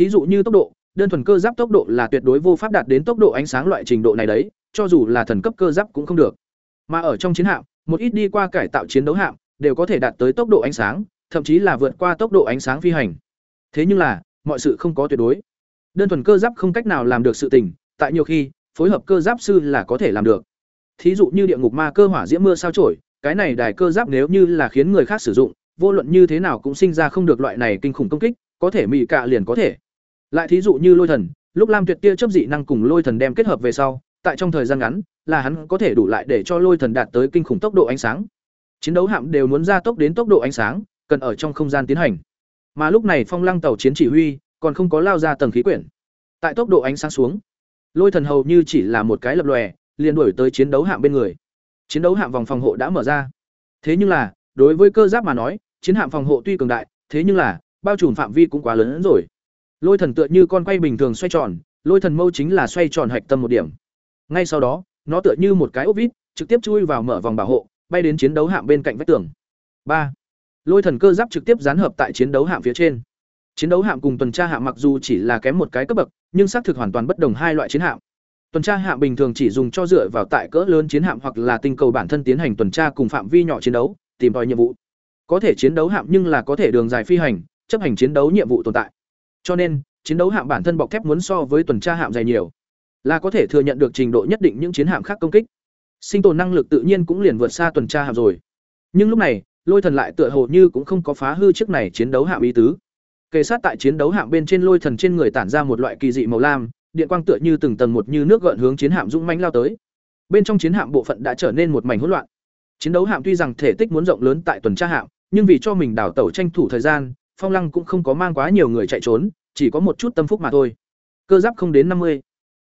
Thí dụ như tốc độ, đơn thuần cơ giáp tốc độ là tuyệt đối vô pháp đạt đến tốc độ ánh sáng loại trình độ này đấy, cho dù là thần cấp cơ giáp cũng không được. Mà ở trong chiến hạm, một ít đi qua cải tạo chiến đấu hạm đều có thể đạt tới tốc độ ánh sáng, thậm chí là vượt qua tốc độ ánh sáng phi hành. Thế nhưng là, mọi sự không có tuyệt đối. Đơn thuần cơ giáp không cách nào làm được sự tình, tại nhiều khi, phối hợp cơ giáp sư là có thể làm được. Thí dụ như địa ngục ma cơ hỏa diễm mưa sao chổi, cái này đài cơ giáp nếu như là khiến người khác sử dụng, vô luận như thế nào cũng sinh ra không được loại này kinh khủng công kích, có thể mị cạ liền có thể. Lại thí dụ như lôi thần, lúc Lam Tuyệt Tia chấp dị năng cùng lôi thần đem kết hợp về sau, tại trong thời gian ngắn, là hắn có thể đủ lại để cho lôi thần đạt tới kinh khủng tốc độ ánh sáng. Chiến đấu hạm đều muốn gia tốc đến tốc độ ánh sáng, cần ở trong không gian tiến hành. Mà lúc này Phong Lăng tàu chiến chỉ huy còn không có lao ra tầng khí quyển. Tại tốc độ ánh sáng xuống, lôi thần hầu như chỉ là một cái lập lòe, liền đuổi tới chiến đấu hạm bên người. Chiến đấu hạm vòng phòng hộ đã mở ra. Thế nhưng là, đối với cơ giáp mà nói, chiến hạm phòng hộ tuy cường đại, thế nhưng là bao trùm phạm vi cũng quá lớn hơn rồi. Lôi thần tựa như con quay bình thường xoay tròn, lôi thần mâu chính là xoay tròn hạch tâm một điểm. Ngay sau đó, nó tựa như một cái ốc vít, trực tiếp chui vào mở vòng bảo hộ, bay đến chiến đấu hạm bên cạnh vách tường. ba Lôi thần cơ giáp trực tiếp dán hợp tại chiến đấu hạm phía trên. Chiến đấu hạm cùng tuần tra hạm mặc dù chỉ là kém một cái cấp bậc, nhưng xác thực hoàn toàn bất đồng hai loại chiến hạm. Tuần tra hạm bình thường chỉ dùng cho dựa vào tại cỡ lớn chiến hạm hoặc là tinh cầu bản thân tiến hành tuần tra cùng phạm vi nhỏ chiến đấu, tìm tòi nhiệm vụ. Có thể chiến đấu hạm nhưng là có thể đường dài phi hành, chấp hành chiến đấu nhiệm vụ tồn tại. Cho nên, chiến đấu hạm bản thân bọc thép muốn so với tuần tra hạm dày nhiều, là có thể thừa nhận được trình độ nhất định những chiến hạm khác công kích. Sinh tồn năng lực tự nhiên cũng liền vượt xa tuần tra hạm rồi. Nhưng lúc này, Lôi Thần lại tựa hồ như cũng không có phá hư chiếc này chiến đấu hạm ý tứ. Kề sát tại chiến đấu hạm bên trên Lôi Thần trên người tản ra một loại kỳ dị màu lam, điện quang tựa như từng tầng một như nước gợn hướng chiến hạm dũng mãnh lao tới. Bên trong chiến hạm bộ phận đã trở nên một mảnh hỗn loạn. Chiến đấu hạm tuy rằng thể tích muốn rộng lớn tại tuần tra hạm, nhưng vì cho mình đảo tẩu tranh thủ thời gian, Phong Lăng cũng không có mang quá nhiều người chạy trốn, chỉ có một chút tâm phúc mà thôi. Cơ giáp không đến năm mươi.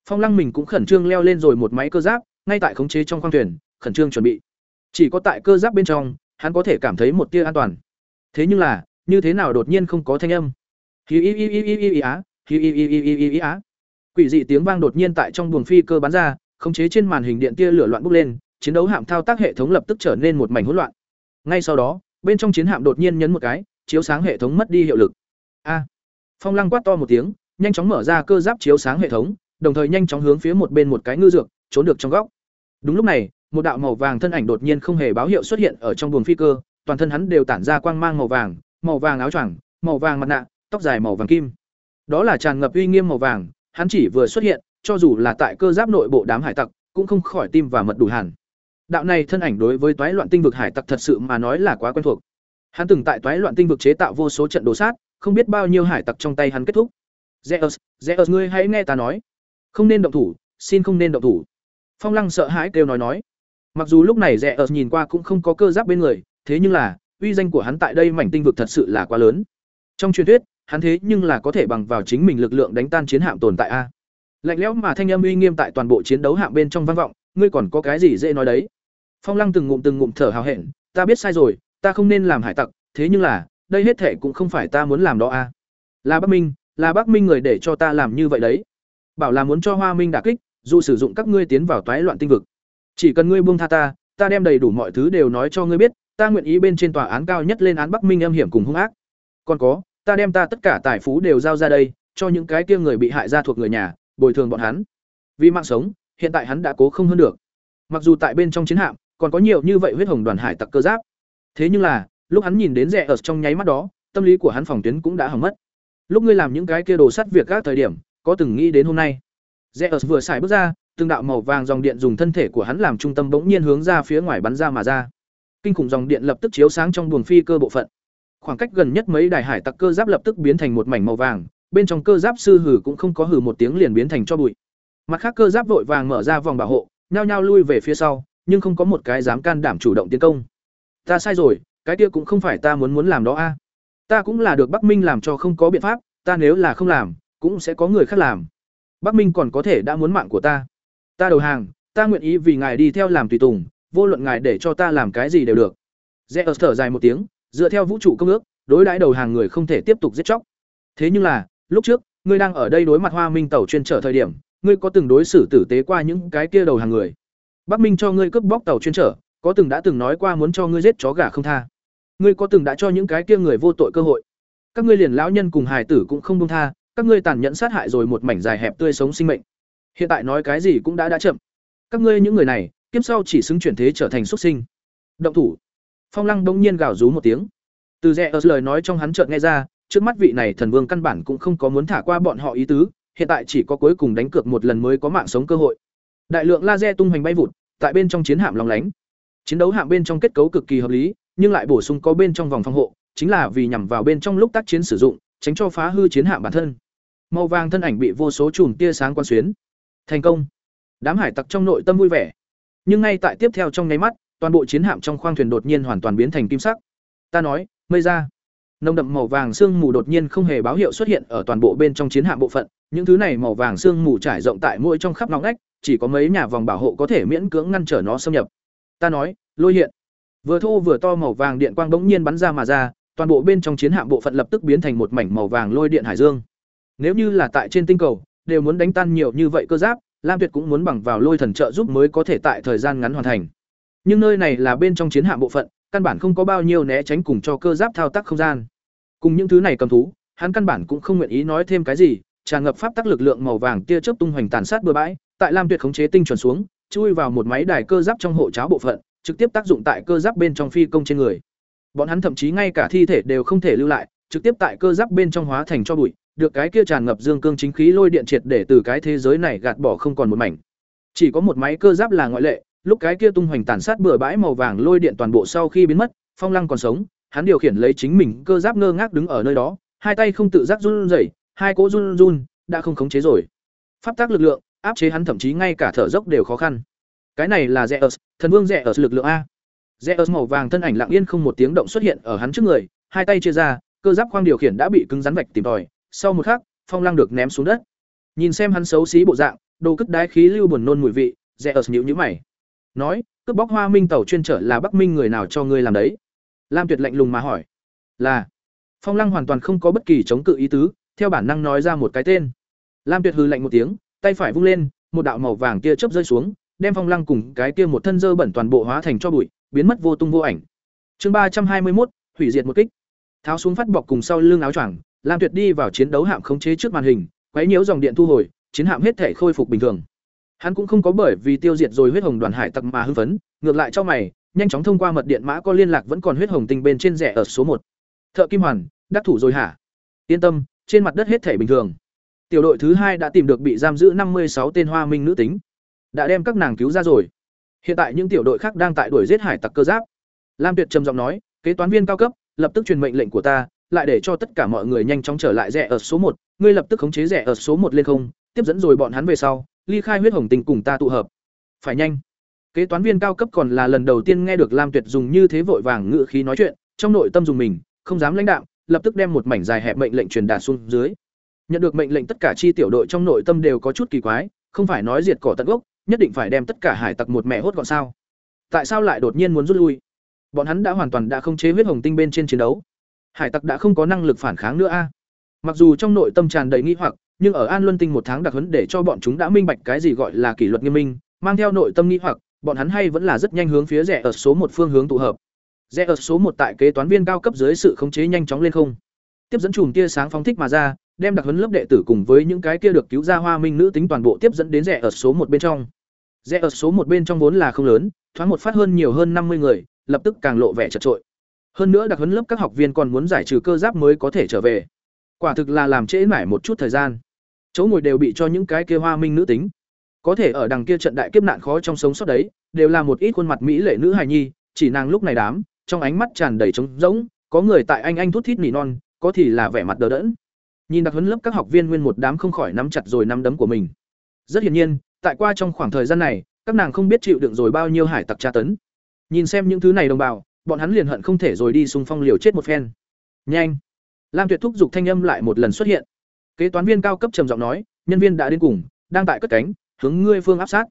Phong Lăng mình cũng khẩn trương leo lên rồi một máy cơ giáp, ngay tại khống chế trong khoang thuyền, khẩn trương chuẩn bị. Chỉ có tại cơ giáp bên trong, hắn có thể cảm thấy một tia an toàn. Thế nhưng là, như thế nào đột nhiên không có thanh âm? Khí y y y y y y á, khí y y y y y y á. Quỷ dị tiếng vang đột nhiên tại trong buồng phi cơ bắn ra, khống chế trên màn hình điện tia lửa loạn bốc lên, chiến đấu hạm thao tác hệ thống lập tức trở nên một mảnh hỗn loạn. Ngay sau đó, bên trong chiến hạm đột nhiên nhấn một cái, chiếu sáng hệ thống mất đi hiệu lực. A! Phong Lăng quát to một tiếng, nhanh chóng mở ra cơ giáp chiếu sáng hệ thống, đồng thời nhanh chóng hướng phía một bên một cái ngư dược, trốn được trong góc. Đúng lúc này, một đạo màu vàng thân ảnh đột nhiên không hề báo hiệu xuất hiện ở trong buồng phi cơ, toàn thân hắn đều tản ra quang mang màu vàng, màu vàng áo choàng, màu vàng mặt nạ, tóc dài màu vàng kim. Đó là tràn ngập uy nghiêm màu vàng, hắn chỉ vừa xuất hiện, cho dù là tại cơ giáp nội bộ đám hải tặc, cũng không khỏi tim và mật đủ hẳn. Đạo này thân ảnh đối với toái loạn tinh vực hải tặc thật sự mà nói là quá quen thuộc. Hắn từng tại toái loạn tinh vực chế tạo vô số trận đồ sát, không biết bao nhiêu hải tặc trong tay hắn kết thúc. Zeus, Zeus ngươi hãy nghe ta nói, không nên động thủ, xin không nên động thủ. Phong Lăng sợ hãi kêu nói nói. Mặc dù lúc này Zeus nhìn qua cũng không có cơ giáp bên người, thế nhưng là, uy danh của hắn tại đây mảnh tinh vực thật sự là quá lớn. Trong truyền thuyết, hắn thế nhưng là có thể bằng vào chính mình lực lượng đánh tan chiến hạm tồn tại a. Lạnh lẽo mà thanh âm uy nghiêm tại toàn bộ chiến đấu hạm bên trong vang vọng, ngươi còn có cái gì dễ nói đấy? Phong Lăng từng ngụm từng ngụm thở hào hẹn, ta biết sai rồi, ta không nên làm hải tặc, thế nhưng là, đây hết thệ cũng không phải ta muốn làm đó a. Là Bắc Minh, là Bắc Minh người để cho ta làm như vậy đấy. Bảo là muốn cho Hoa Minh đả kích, dù sử dụng các ngươi tiến vào toái loạn tinh vực. Chỉ cần ngươi buông tha ta, ta đem đầy đủ mọi thứ đều nói cho ngươi biết, ta nguyện ý bên trên tòa án cao nhất lên án Bắc Minh âm hiểm cùng hung ác. Còn có, ta đem ta tất cả tài phú đều giao ra đây, cho những cái kia người bị hại ra thuộc người nhà, bồi thường bọn hắn. Vì mạng sống, hiện tại hắn đã cố không hơn được. Mặc dù tại bên trong chiến hạm, còn có nhiều như vậy huyết hồng đoàn hải tặc cơ giáp. Thế nhưng là, lúc hắn nhìn đến rẻ ở trong nháy mắt đó, tâm lý của hắn phòng tuyến cũng đã hỏng mất. Lúc ngươi làm những cái kia đồ sắt việc các thời điểm, có từng nghĩ đến hôm nay. rẽ ở vừa xài bước ra, từng đạo màu vàng dòng điện dùng thân thể của hắn làm trung tâm bỗng nhiên hướng ra phía ngoài bắn ra mà ra. Kinh khủng dòng điện lập tức chiếu sáng trong buồng phi cơ bộ phận. Khoảng cách gần nhất mấy đài hải tặc cơ giáp lập tức biến thành một mảnh màu vàng, bên trong cơ giáp sư hử cũng không có hử một tiếng liền biến thành cho bụi. Mặt khác cơ giáp vội vàng mở ra vòng bảo hộ, nhao nhao lui về phía sau, nhưng không có một cái dám can đảm chủ động tiến công. Ta sai rồi, cái kia cũng không phải ta muốn muốn làm đó a. Ta cũng là được Bắc Minh làm cho không có biện pháp, ta nếu là không làm, cũng sẽ có người khác làm. Bắc Minh còn có thể đã muốn mạng của ta. Ta đầu hàng, ta nguyện ý vì ngài đi theo làm tùy tùng, vô luận ngài để cho ta làm cái gì đều được. Zeus thở dài một tiếng, dựa theo vũ trụ công ước, đối đãi đầu hàng người không thể tiếp tục giết chóc. Thế nhưng là, lúc trước, ngươi đang ở đây đối mặt Hoa Minh tàu chuyên trở thời điểm, ngươi có từng đối xử tử tế qua những cái kia đầu hàng người. Bắc Minh cho ngươi cướp bóc tàu chuyên trở, có từng đã từng nói qua muốn cho ngươi giết chó gà không tha. Ngươi có từng đã cho những cái kia người vô tội cơ hội. Các ngươi liền lão nhân cùng hài tử cũng không buông tha, các ngươi tàn nhẫn sát hại rồi một mảnh dài hẹp tươi sống sinh mệnh. Hiện tại nói cái gì cũng đã đã chậm. Các ngươi những người này kiếp sau chỉ xứng chuyển thế trở thành xuất sinh. Động thủ. Phong lăng bỗng nhiên gào rú một tiếng. Từ rẽ ở lời nói trong hắn chợt nghe ra trước mắt vị này thần vương căn bản cũng không có muốn thả qua bọn họ ý tứ hiện tại chỉ có cuối cùng đánh cược một lần mới có mạng sống cơ hội. Đại lượng laser tung hoành bay vụt tại bên trong chiến hạm lòng lánh chiến đấu hạng bên trong kết cấu cực kỳ hợp lý, nhưng lại bổ sung có bên trong vòng phòng hộ, chính là vì nhằm vào bên trong lúc tác chiến sử dụng, tránh cho phá hư chiến hạm bản thân. Màu vàng thân ảnh bị vô số chùm tia sáng quan xuyến. Thành công. Đám hải tặc trong nội tâm vui vẻ. Nhưng ngay tại tiếp theo trong nháy mắt, toàn bộ chiến hạm trong khoang thuyền đột nhiên hoàn toàn biến thành kim sắc. Ta nói, mây ra nồng đậm màu vàng sương mù đột nhiên không hề báo hiệu xuất hiện ở toàn bộ bên trong chiến hạm bộ phận. Những thứ này màu vàng sương mù trải rộng tại mỗi trong khắp nóng ngách, chỉ có mấy nhà vòng bảo hộ có thể miễn cưỡng ngăn trở nó xâm nhập ta nói, lôi hiện. Vừa thô vừa to màu vàng điện quang bỗng nhiên bắn ra mà ra, toàn bộ bên trong chiến hạm bộ phận lập tức biến thành một mảnh màu vàng lôi điện hải dương. Nếu như là tại trên tinh cầu, đều muốn đánh tan nhiều như vậy cơ giáp, lam tuyệt cũng muốn bằng vào lôi thần trợ giúp mới có thể tại thời gian ngắn hoàn thành. Nhưng nơi này là bên trong chiến hạm bộ phận, căn bản không có bao nhiêu né tránh cùng cho cơ giáp thao tác không gian. Cùng những thứ này cầm thú, hắn căn bản cũng không nguyện ý nói thêm cái gì, tràn ngập pháp tắc lực lượng màu vàng tia chớp tung hoành tàn sát bừa bãi, tại lam tuyệt khống chế tinh chuẩn xuống chui vào một máy đài cơ giáp trong hộ cháo bộ phận, trực tiếp tác dụng tại cơ giáp bên trong phi công trên người. Bọn hắn thậm chí ngay cả thi thể đều không thể lưu lại, trực tiếp tại cơ giáp bên trong hóa thành cho bụi, được cái kia tràn ngập dương cương chính khí lôi điện triệt để từ cái thế giới này gạt bỏ không còn một mảnh. Chỉ có một máy cơ giáp là ngoại lệ, lúc cái kia tung hoành tàn sát bừa bãi màu vàng lôi điện toàn bộ sau khi biến mất, phong lăng còn sống, hắn điều khiển lấy chính mình cơ giáp ngơ ngác đứng ở nơi đó, hai tay không tự giác run rẩy, hai cỗ run run đã không khống chế rồi. Pháp tác lực lượng áp chế hắn thậm chí ngay cả thở dốc đều khó khăn. Cái này là rẽ ớt thần vương rẽ ớt lực lượng a. Rẽ ớt màu vàng thân ảnh lặng yên không một tiếng động xuất hiện ở hắn trước người, hai tay chia ra, cơ giáp khoang điều khiển đã bị cứng rắn vạch tìm tòi, sau một khắc, phong lăng được ném xuống đất. Nhìn xem hắn xấu xí bộ dạng, đồ cất đái khí lưu buồn nôn mùi vị rẽ ớt nhíu nhíu mày. Nói, cướp bóc hoa minh tàu chuyên trở là bắc minh người nào cho ngươi làm đấy? Lam tuyệt lạnh lùng mà hỏi. Là. Phong lăng hoàn toàn không có bất kỳ chống cự ý tứ, theo bản năng nói ra một cái tên. Lam tuyệt hư lạnh một tiếng tay phải vung lên, một đạo màu vàng kia chớp rơi xuống, đem phong lăng cùng cái kia một thân dơ bẩn toàn bộ hóa thành cho bụi, biến mất vô tung vô ảnh. Chương ba trăm hai mươi một hủy diệt một kích. Tháo xuống phát bọc cùng sau lưng áo choàng, lam tuyệt đi vào chiến đấu hạm khống chế trước màn hình, quấy nhiễu dòng điện thu hồi, chiến hạm hết thể khôi phục bình thường. Hắn cũng không có bởi vì tiêu diệt rồi huyết hồng đoàn hải tặc mà hưng phấn, ngược lại cho mày, nhanh chóng thông qua mật điện mã có liên lạc vẫn còn huyết hồng tinh bên trên rẻ ở số một. Thợ kim hoàn, đắc thủ rồi hả? Yên tâm, trên mặt đất hết thể bình thường tiểu đội thứ hai đã tìm được bị giam giữ năm mươi sáu tên hoa minh nữ tính, đã đem các nàng cứu ra rồi. Hiện tại những tiểu đội khác đang tại đuổi giết hải tặc cơ giáp. Lam tuyệt trầm giọng nói, kế toán viên cao cấp, lập tức truyền mệnh lệnh của ta, lại để cho tất cả mọi người nhanh chóng trở lại rẻ ở số một. Ngươi lập tức khống chế rẻ ở số một lên không, tiếp dẫn rồi bọn hắn về sau, ly khai huyết hồng tình cùng ta tụ hợp. Phải nhanh. Kế toán viên cao cấp còn là lần đầu tiên nghe được lam tuyệt dùng như thế vội vàng ngữ khí nói chuyện, trong nội tâm dùng mình, không dám lãnh đạo lập tức đem một mảnh dài hẹp mệnh lệnh truyền đạt xuống dưới nhận được mệnh lệnh tất cả chi tiểu đội trong nội tâm đều có chút kỳ quái, không phải nói diệt cỏ tận gốc, nhất định phải đem tất cả hải tặc một mẹ hốt gọn sao? Tại sao lại đột nhiên muốn rút lui? Bọn hắn đã hoàn toàn đã không chế huyết hồng tinh bên trên chiến đấu. Hải tặc đã không có năng lực phản kháng nữa a. À? Mặc dù trong nội tâm tràn đầy nghi hoặc, nhưng ở an luân tinh một tháng đặc huấn để cho bọn chúng đã minh bạch cái gì gọi là kỷ luật nghiêm minh, mang theo nội tâm nghi hoặc, bọn hắn hay vẫn là rất nhanh hướng phía rẻ ở số một phương hướng tụ hợp. Rẽ ở số một tại kế toán viên cao cấp dưới sự khống chế nhanh chóng lên không. Tiếp dẫn chùm tia sáng phóng thích mà ra đem đặc huấn lớp đệ tử cùng với những cái kia được cứu ra hoa minh nữ tính toàn bộ tiếp dẫn đến rẻ ở số một bên trong. Rẽ ở số một bên trong vốn là không lớn, thoáng một phát hơn nhiều hơn năm mươi người, lập tức càng lộ vẻ chật trội. Hơn nữa đặc huấn lớp các học viên còn muốn giải trừ cơ giáp mới có thể trở về. Quả thực là làm trễ mãi một chút thời gian. Chỗ ngồi đều bị cho những cái kia hoa minh nữ tính. Có thể ở đằng kia trận đại kiếp nạn khó trong sống sót đấy, đều là một ít khuôn mặt mỹ lệ nữ hài nhi, chỉ nàng lúc này đám, trong ánh mắt tràn đầy trống rỗng, có người tại anh anh thút thít nỉ non, có thì là vẻ mặt đờ đẫn nhìn đặc huấn lớp các học viên nguyên một đám không khỏi nắm chặt rồi nắm đấm của mình. Rất hiển nhiên, tại qua trong khoảng thời gian này, các nàng không biết chịu đựng rồi bao nhiêu hải tặc tra tấn. Nhìn xem những thứ này đồng bào, bọn hắn liền hận không thể rồi đi xung phong liều chết một phen. Nhanh! Lam tuyệt thúc giục thanh âm lại một lần xuất hiện. Kế toán viên cao cấp trầm giọng nói, nhân viên đã đến cùng, đang tại cất cánh, hướng ngươi phương áp sát.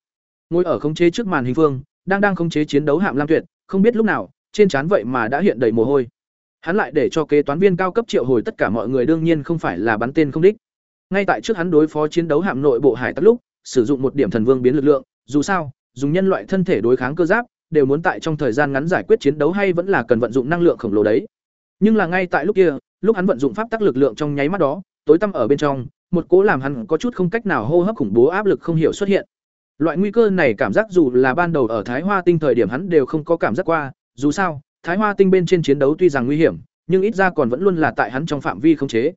Ngồi ở khống chế trước màn hình phương, đang đang khống chế chiến đấu hạm lam tuyệt, không biết lúc nào, trên trán vậy mà đã hiện đầy mồ hôi hắn lại để cho kế toán viên cao cấp triệu hồi tất cả mọi người đương nhiên không phải là bắn tên không đích ngay tại trước hắn đối phó chiến đấu hạm nội bộ hải tặc lúc sử dụng một điểm thần vương biến lực lượng dù sao dùng nhân loại thân thể đối kháng cơ giáp đều muốn tại trong thời gian ngắn giải quyết chiến đấu hay vẫn là cần vận dụng năng lượng khổng lồ đấy nhưng là ngay tại lúc kia lúc hắn vận dụng pháp tắc lực lượng trong nháy mắt đó tối tăm ở bên trong một cố làm hắn có chút không cách nào hô hấp khủng bố áp lực không hiểu xuất hiện. Loại nguy cơ này cảm giác dù là ban đầu ở Thái Hoa Tinh thời điểm hắn đều không có cảm giác qua, dù sao, Thái Hoa Tinh bên trên chiến đấu tuy rằng nguy hiểm, nhưng ít ra còn vẫn luôn là tại hắn trong phạm vi khống chế.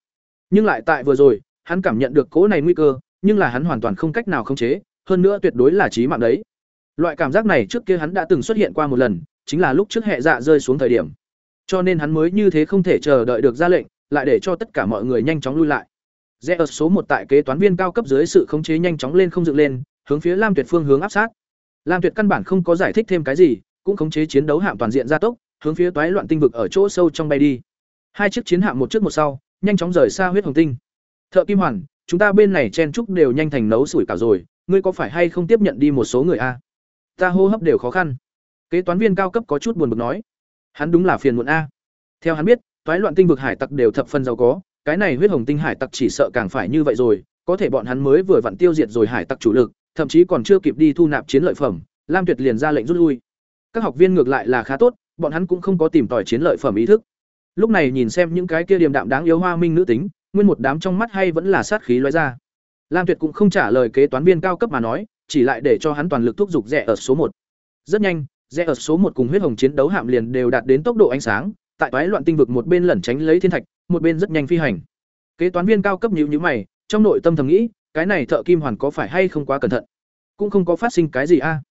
Nhưng lại tại vừa rồi, hắn cảm nhận được cố này nguy cơ, nhưng là hắn hoàn toàn không cách nào khống chế, hơn nữa tuyệt đối là chí mạng đấy. Loại cảm giác này trước kia hắn đã từng xuất hiện qua một lần, chính là lúc trước hệ dạ rơi xuống thời điểm. Cho nên hắn mới như thế không thể chờ đợi được ra lệnh, lại để cho tất cả mọi người nhanh chóng lui lại. Rẽ ở số một tại kế toán viên cao cấp dưới sự khống chế nhanh chóng lên không dựng lên, hướng phía Lam Tuyệt phương hướng áp sát. Lam Tuyệt căn bản không có giải thích thêm cái gì, cũng khống chế chiến đấu hạm toàn diện gia tốc, hướng phía toái loạn tinh vực ở chỗ sâu trong bay đi. Hai chiếc chiến hạm một trước một sau, nhanh chóng rời xa huyết hồng tinh. Thợ Kim Hoàn, chúng ta bên này chen trúc đều nhanh thành nấu sủi cả rồi, ngươi có phải hay không tiếp nhận đi một số người a? Ta hô hấp đều khó khăn. Kế toán viên cao cấp có chút buồn bực nói. Hắn đúng là phiền muộn a. Theo hắn biết, toái loạn tinh vực hải tặc đều thập phần giàu có, cái này huyết hồng tinh hải tặc chỉ sợ càng phải như vậy rồi, có thể bọn hắn mới vừa vặn tiêu diệt rồi hải tặc chủ lực, thậm chí còn chưa kịp đi thu nạp chiến lợi phẩm, Lam Tuyệt liền ra lệnh rút lui. Các học viên ngược lại là khá tốt, bọn hắn cũng không có tìm tòi chiến lợi phẩm ý thức. Lúc này nhìn xem những cái kia điềm đạm đáng yếu hoa minh nữ tính, nguyên một đám trong mắt hay vẫn là sát khí lóe ra. Lam Tuyệt cũng không trả lời kế toán viên cao cấp mà nói, chỉ lại để cho hắn toàn lực thúc giục rẻ ở số một. Rất nhanh, rẽ ở số một cùng huyết hồng chiến đấu hạm liền đều đạt đến tốc độ ánh sáng, tại toái loạn tinh vực một bên lẩn tránh lấy thiên thạch, một bên rất nhanh phi hành. Kế toán viên cao cấp nhíu nhíu mày, trong nội tâm thầm nghĩ, cái này thợ kim hoàn có phải hay không quá cẩn thận? Cũng không có phát sinh cái gì a.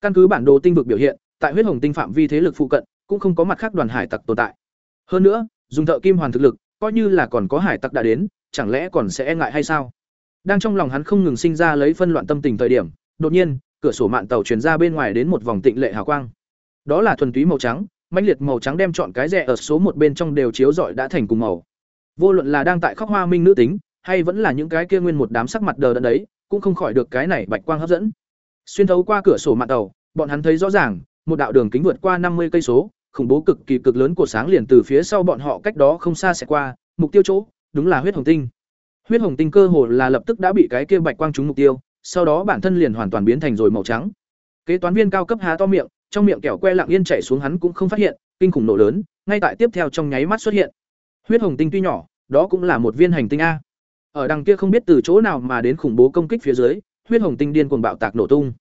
Căn cứ bản đồ tinh vực biểu hiện, tại huyết hồng tinh phạm vi thế lực phụ cận, cũng không có mặt khác đoàn hải tặc tồn tại. Hơn nữa, dùng thợ kim hoàn thực lực, coi như là còn có hải tặc đã đến, chẳng lẽ còn sẽ e ngại hay sao? Đang trong lòng hắn không ngừng sinh ra lấy phân loạn tâm tình thời điểm, đột nhiên, cửa sổ mạn tàu truyền ra bên ngoài đến một vòng tịnh lệ hào quang. Đó là thuần túy màu trắng, mãnh liệt màu trắng đem chọn cái rẻ ở số một bên trong đều chiếu rọi đã thành cùng màu. Vô luận là đang tại khóc hoa minh nữ tính, hay vẫn là những cái kia nguyên một đám sắc mặt đờ đẫn đấy, cũng không khỏi được cái này bạch quang hấp dẫn. Xuyên thấu qua cửa sổ mạn tàu, bọn hắn thấy rõ ràng, một đạo đường kính vượt qua năm mươi cây số, khủng bố cực kỳ cực lớn của sáng liền từ phía sau bọn họ cách đó không xa sẽ qua, mục tiêu chỗ, đúng là huyết hồng tinh. Huyết hồng tinh cơ hồ là lập tức đã bị cái kia bạch quang trúng mục tiêu, sau đó bản thân liền hoàn toàn biến thành rồi màu trắng. Kế toán viên cao cấp há to miệng, trong miệng kẹo que lặng yên chảy xuống hắn cũng không phát hiện, kinh khủng nổ lớn, ngay tại tiếp theo trong nháy mắt xuất hiện. Huyết hồng tinh tuy nhỏ, đó cũng là một viên hành tinh a. Ở đằng kia không biết từ chỗ nào mà đến khủng bố công kích phía dưới, huyết hồng tinh điên cuồng bạo tạc nổ tung.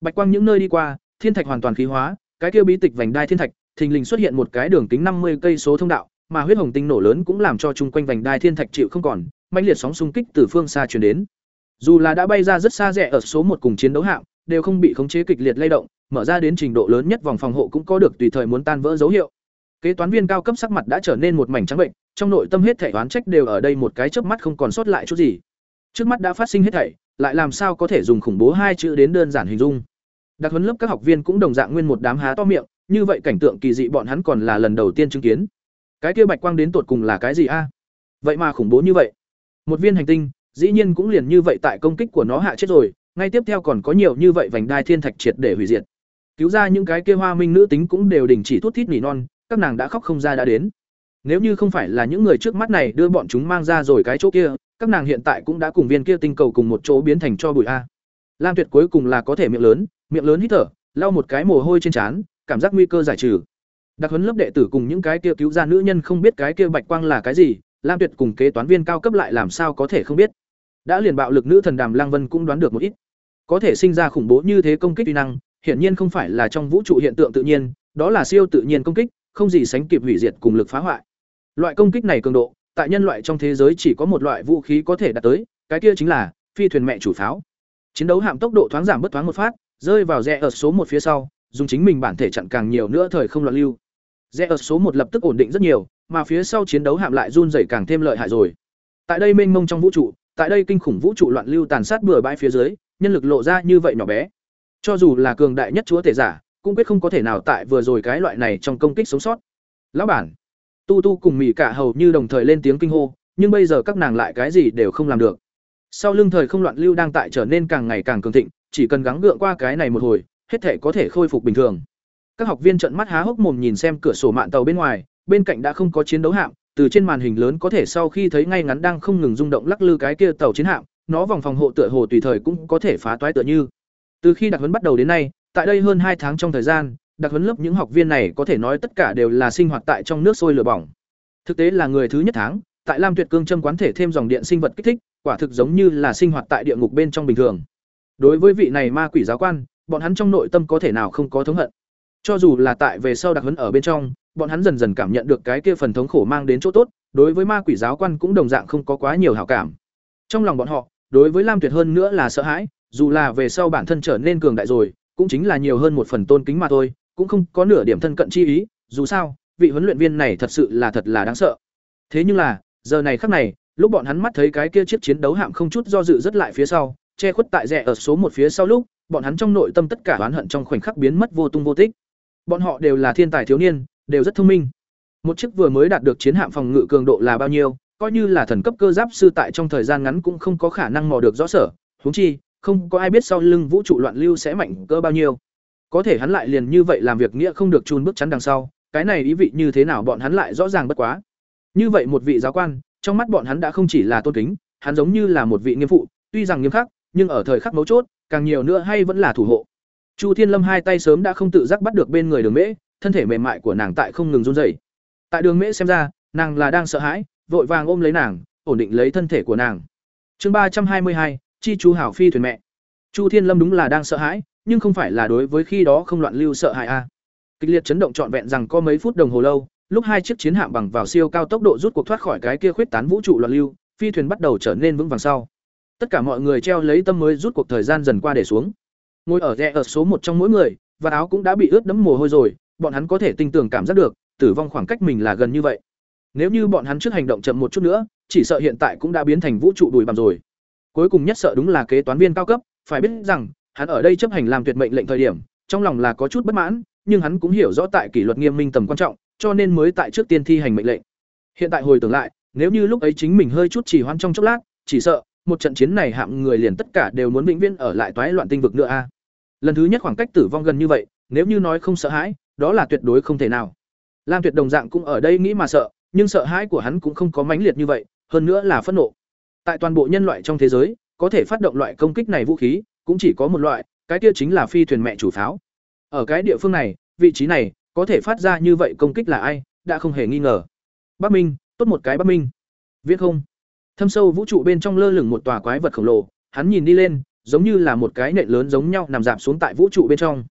Bạch quang những nơi đi qua, thiên thạch hoàn toàn khí hóa, cái kia bí tịch vành đai thiên thạch, thình lình xuất hiện một cái đường kính năm mươi cây số thông đạo, mà huyết hồng tinh nổ lớn cũng làm cho chung quanh vành đai thiên thạch chịu không còn, mãnh liệt sóng xung kích từ phương xa truyền đến. Dù là đã bay ra rất xa rẻ ở số một cùng chiến đấu hạng, đều không bị khống chế kịch liệt lay động, mở ra đến trình độ lớn nhất vòng phòng hộ cũng có được tùy thời muốn tan vỡ dấu hiệu. Kế toán viên cao cấp sắc mặt đã trở nên một mảnh trắng bệnh, trong nội tâm hết thảy oán trách đều ở đây một cái chớp mắt không còn sót lại chút gì. Trước mắt đã phát sinh hết thảy, lại làm sao có thể dùng khủng bố hai chữ đến đơn giản hình dung. Đặc huấn lớp các học viên cũng đồng dạng nguyên một đám há to miệng, như vậy cảnh tượng kỳ dị bọn hắn còn là lần đầu tiên chứng kiến. Cái kia bạch quang đến tột cùng là cái gì a? Vậy mà khủng bố như vậy. Một viên hành tinh, dĩ nhiên cũng liền như vậy tại công kích của nó hạ chết rồi, ngay tiếp theo còn có nhiều như vậy vành đai thiên thạch triệt để hủy diệt. Cứu ra những cái kia hoa minh nữ tính cũng đều đình chỉ thút thít nỉ non, các nàng đã khóc không ra đã đến. Nếu như không phải là những người trước mắt này đưa bọn chúng mang ra rồi cái chỗ kia, các nàng hiện tại cũng đã cùng viên kia tinh cầu cùng một chỗ biến thành cho bụi a. Lam Tuyệt cuối cùng là có thể miệng lớn, miệng lớn hít thở, lau một cái mồ hôi trên trán, cảm giác nguy cơ giải trừ. Đặc huấn lớp đệ tử cùng những cái kia cứu ra nữ nhân không biết cái kia bạch quang là cái gì, Lam Tuyệt cùng kế toán viên cao cấp lại làm sao có thể không biết. Đã liền bạo lực nữ thần Đàm Lang Vân cũng đoán được một ít. Có thể sinh ra khủng bố như thế công kích uy năng, hiển nhiên không phải là trong vũ trụ hiện tượng tự nhiên, đó là siêu tự nhiên công kích, không gì sánh kịp hủy diệt cùng lực phá hoại. Loại công kích này cường độ, tại nhân loại trong thế giới chỉ có một loại vũ khí có thể đạt tới, cái kia chính là phi thuyền mẹ chủ pháo. Chiến đấu hạm tốc độ thoáng giảm bất thoáng một phát, rơi vào rẽ ở số một phía sau, dùng chính mình bản thể chặn càng nhiều nữa thời không loạn lưu. Rẽ ở số một lập tức ổn định rất nhiều, mà phía sau chiến đấu hạm lại run rẩy càng thêm lợi hại rồi. Tại đây mênh mông trong vũ trụ, tại đây kinh khủng vũ trụ loạn lưu tàn sát bừa bãi phía dưới, nhân lực lộ ra như vậy nhỏ bé. Cho dù là cường đại nhất chúa thể giả, cũng quyết không có thể nào tại vừa rồi cái loại này trong công kích sống sót. Lão bản, Tu Tu cùng Mị cả hầu như đồng thời lên tiếng kinh hô, nhưng bây giờ các nàng lại cái gì đều không làm được. Sau lưng thời không loạn lưu đang tại trở nên càng ngày càng cường thịnh, chỉ cần gắng gượng qua cái này một hồi, hết thể có thể khôi phục bình thường. Các học viên trợn mắt há hốc mồm nhìn xem cửa sổ mạn tàu bên ngoài, bên cạnh đã không có chiến đấu hạm, từ trên màn hình lớn có thể sau khi thấy ngay ngắn đang không ngừng rung động lắc lư cái kia tàu chiến hạm, nó vòng phòng hộ tựa hồ tùy thời cũng có thể phá toái tựa như. Từ khi đặc huấn bắt đầu đến nay, tại đây hơn hai tháng trong thời gian, đặc huấn lớp những học viên này có thể nói tất cả đều là sinh hoạt tại trong nước sôi lửa bỏng. Thực tế là người thứ nhất tháng, tại Lam Tuyệt Cương châm quán thể thêm dòng điện sinh vật kích thích, quả thực giống như là sinh hoạt tại địa ngục bên trong bình thường. Đối với vị này ma quỷ giáo quan, bọn hắn trong nội tâm có thể nào không có thống hận. Cho dù là tại về sau đặc huấn ở bên trong, bọn hắn dần dần cảm nhận được cái kia phần thống khổ mang đến chỗ tốt, đối với ma quỷ giáo quan cũng đồng dạng không có quá nhiều hảo cảm. Trong lòng bọn họ, đối với Lam Tuyệt hơn nữa là sợ hãi, dù là về sau bản thân trở nên cường đại rồi, cũng chính là nhiều hơn một phần tôn kính mà thôi, cũng không có nửa điểm thân cận chi ý, dù sao, vị huấn luyện viên này thật sự là thật là đáng sợ. Thế nhưng là, giờ này khắc này, lúc bọn hắn mắt thấy cái kia chiếc chiến đấu hạm không chút do dự rất lại phía sau, che khuất tại rẽ ở số một phía sau lúc, bọn hắn trong nội tâm tất cả oán hận trong khoảnh khắc biến mất vô tung vô tích. Bọn họ đều là thiên tài thiếu niên, đều rất thông minh. Một chiếc vừa mới đạt được chiến hạm phòng ngự cường độ là bao nhiêu, coi như là thần cấp cơ giáp sư tại trong thời gian ngắn cũng không có khả năng mò được rõ sở, huống chi, không có ai biết sau lưng vũ trụ loạn lưu sẽ mạnh cỡ bao nhiêu. Có thể hắn lại liền như vậy làm việc nghĩa không được chun bước chắn đằng sau, cái này ý vị như thế nào bọn hắn lại rõ ràng bất quá. Như vậy một vị giáo quan, trong mắt bọn hắn đã không chỉ là tôn kính, hắn giống như là một vị nghiêm phụ, tuy rằng nghiêm khắc, nhưng ở thời khắc mấu chốt, càng nhiều nữa hay vẫn là thủ hộ. Chu Thiên Lâm hai tay sớm đã không tự giác bắt được bên người Đường Mễ, thân thể mềm mại của nàng tại không ngừng run rẩy. Tại Đường Mễ xem ra, nàng là đang sợ hãi, vội vàng ôm lấy nàng, ổn định lấy thân thể của nàng. Chương ba trăm hai mươi hai, chi chú hảo phi thuyền mẹ. Chu Thiên Lâm đúng là đang sợ hãi, nhưng không phải là đối với khi đó không loạn lưu sợ hãi a. Kịch liệt chấn động trọn vẹn rằng có mấy phút đồng hồ lâu, lúc hai chiếc chiến hạm bằng vào siêu cao tốc độ rút cuộc thoát khỏi cái kia khuyết tán vũ trụ loạn lưu, phi thuyền bắt đầu trở nên vững vàng sau. Tất cả mọi người treo lấy tâm mới rút cuộc thời gian dần qua để xuống. Ngồi ở rẽ ở số một trong mỗi người, và áo cũng đã bị ướt đẫm mồ hôi rồi, bọn hắn có thể tinh tường cảm giác được, tử vong khoảng cách mình là gần như vậy. Nếu như bọn hắn trước hành động chậm một chút nữa, chỉ sợ hiện tại cũng đã biến thành vũ trụ đùi bằm rồi. Cuối cùng nhất sợ đúng là kế toán viên cao cấp, phải biết rằng, hắn ở đây chấp hành làm tuyệt mệnh lệnh thời điểm, trong lòng là có chút bất mãn, nhưng hắn cũng hiểu rõ tại kỷ luật nghiêm minh tầm quan trọng, cho nên mới tại trước tiên thi hành mệnh lệnh. Hiện tại hồi tưởng lại, nếu như lúc ấy chính mình hơi chút chỉ hoãn trong chốc lát, chỉ sợ một trận chiến này hạng người liền tất cả đều muốn vĩnh viễn ở lại toái loạn tinh vực nữa a. Lần thứ nhất khoảng cách tử vong gần như vậy, nếu như nói không sợ hãi, đó là tuyệt đối không thể nào. Lam Tuyệt đồng dạng cũng ở đây nghĩ mà sợ, nhưng sợ hãi của hắn cũng không có mãnh liệt như vậy, hơn nữa là phẫn nộ. Tại toàn bộ nhân loại trong thế giới, có thể phát động loại công kích này vũ khí, cũng chỉ có một loại, cái kia chính là phi thuyền mẹ chủ pháo. Ở cái địa phương này, vị trí này, có thể phát ra như vậy công kích là ai, đã không hề nghi ngờ. Bắc Minh, tốt một cái Bắc Minh. Viết không? Thâm sâu vũ trụ bên trong lơ lửng một tòa quái vật khổng lồ, hắn nhìn đi lên, giống như là một cái nện lớn giống nhau nằm rạp xuống tại vũ trụ bên trong.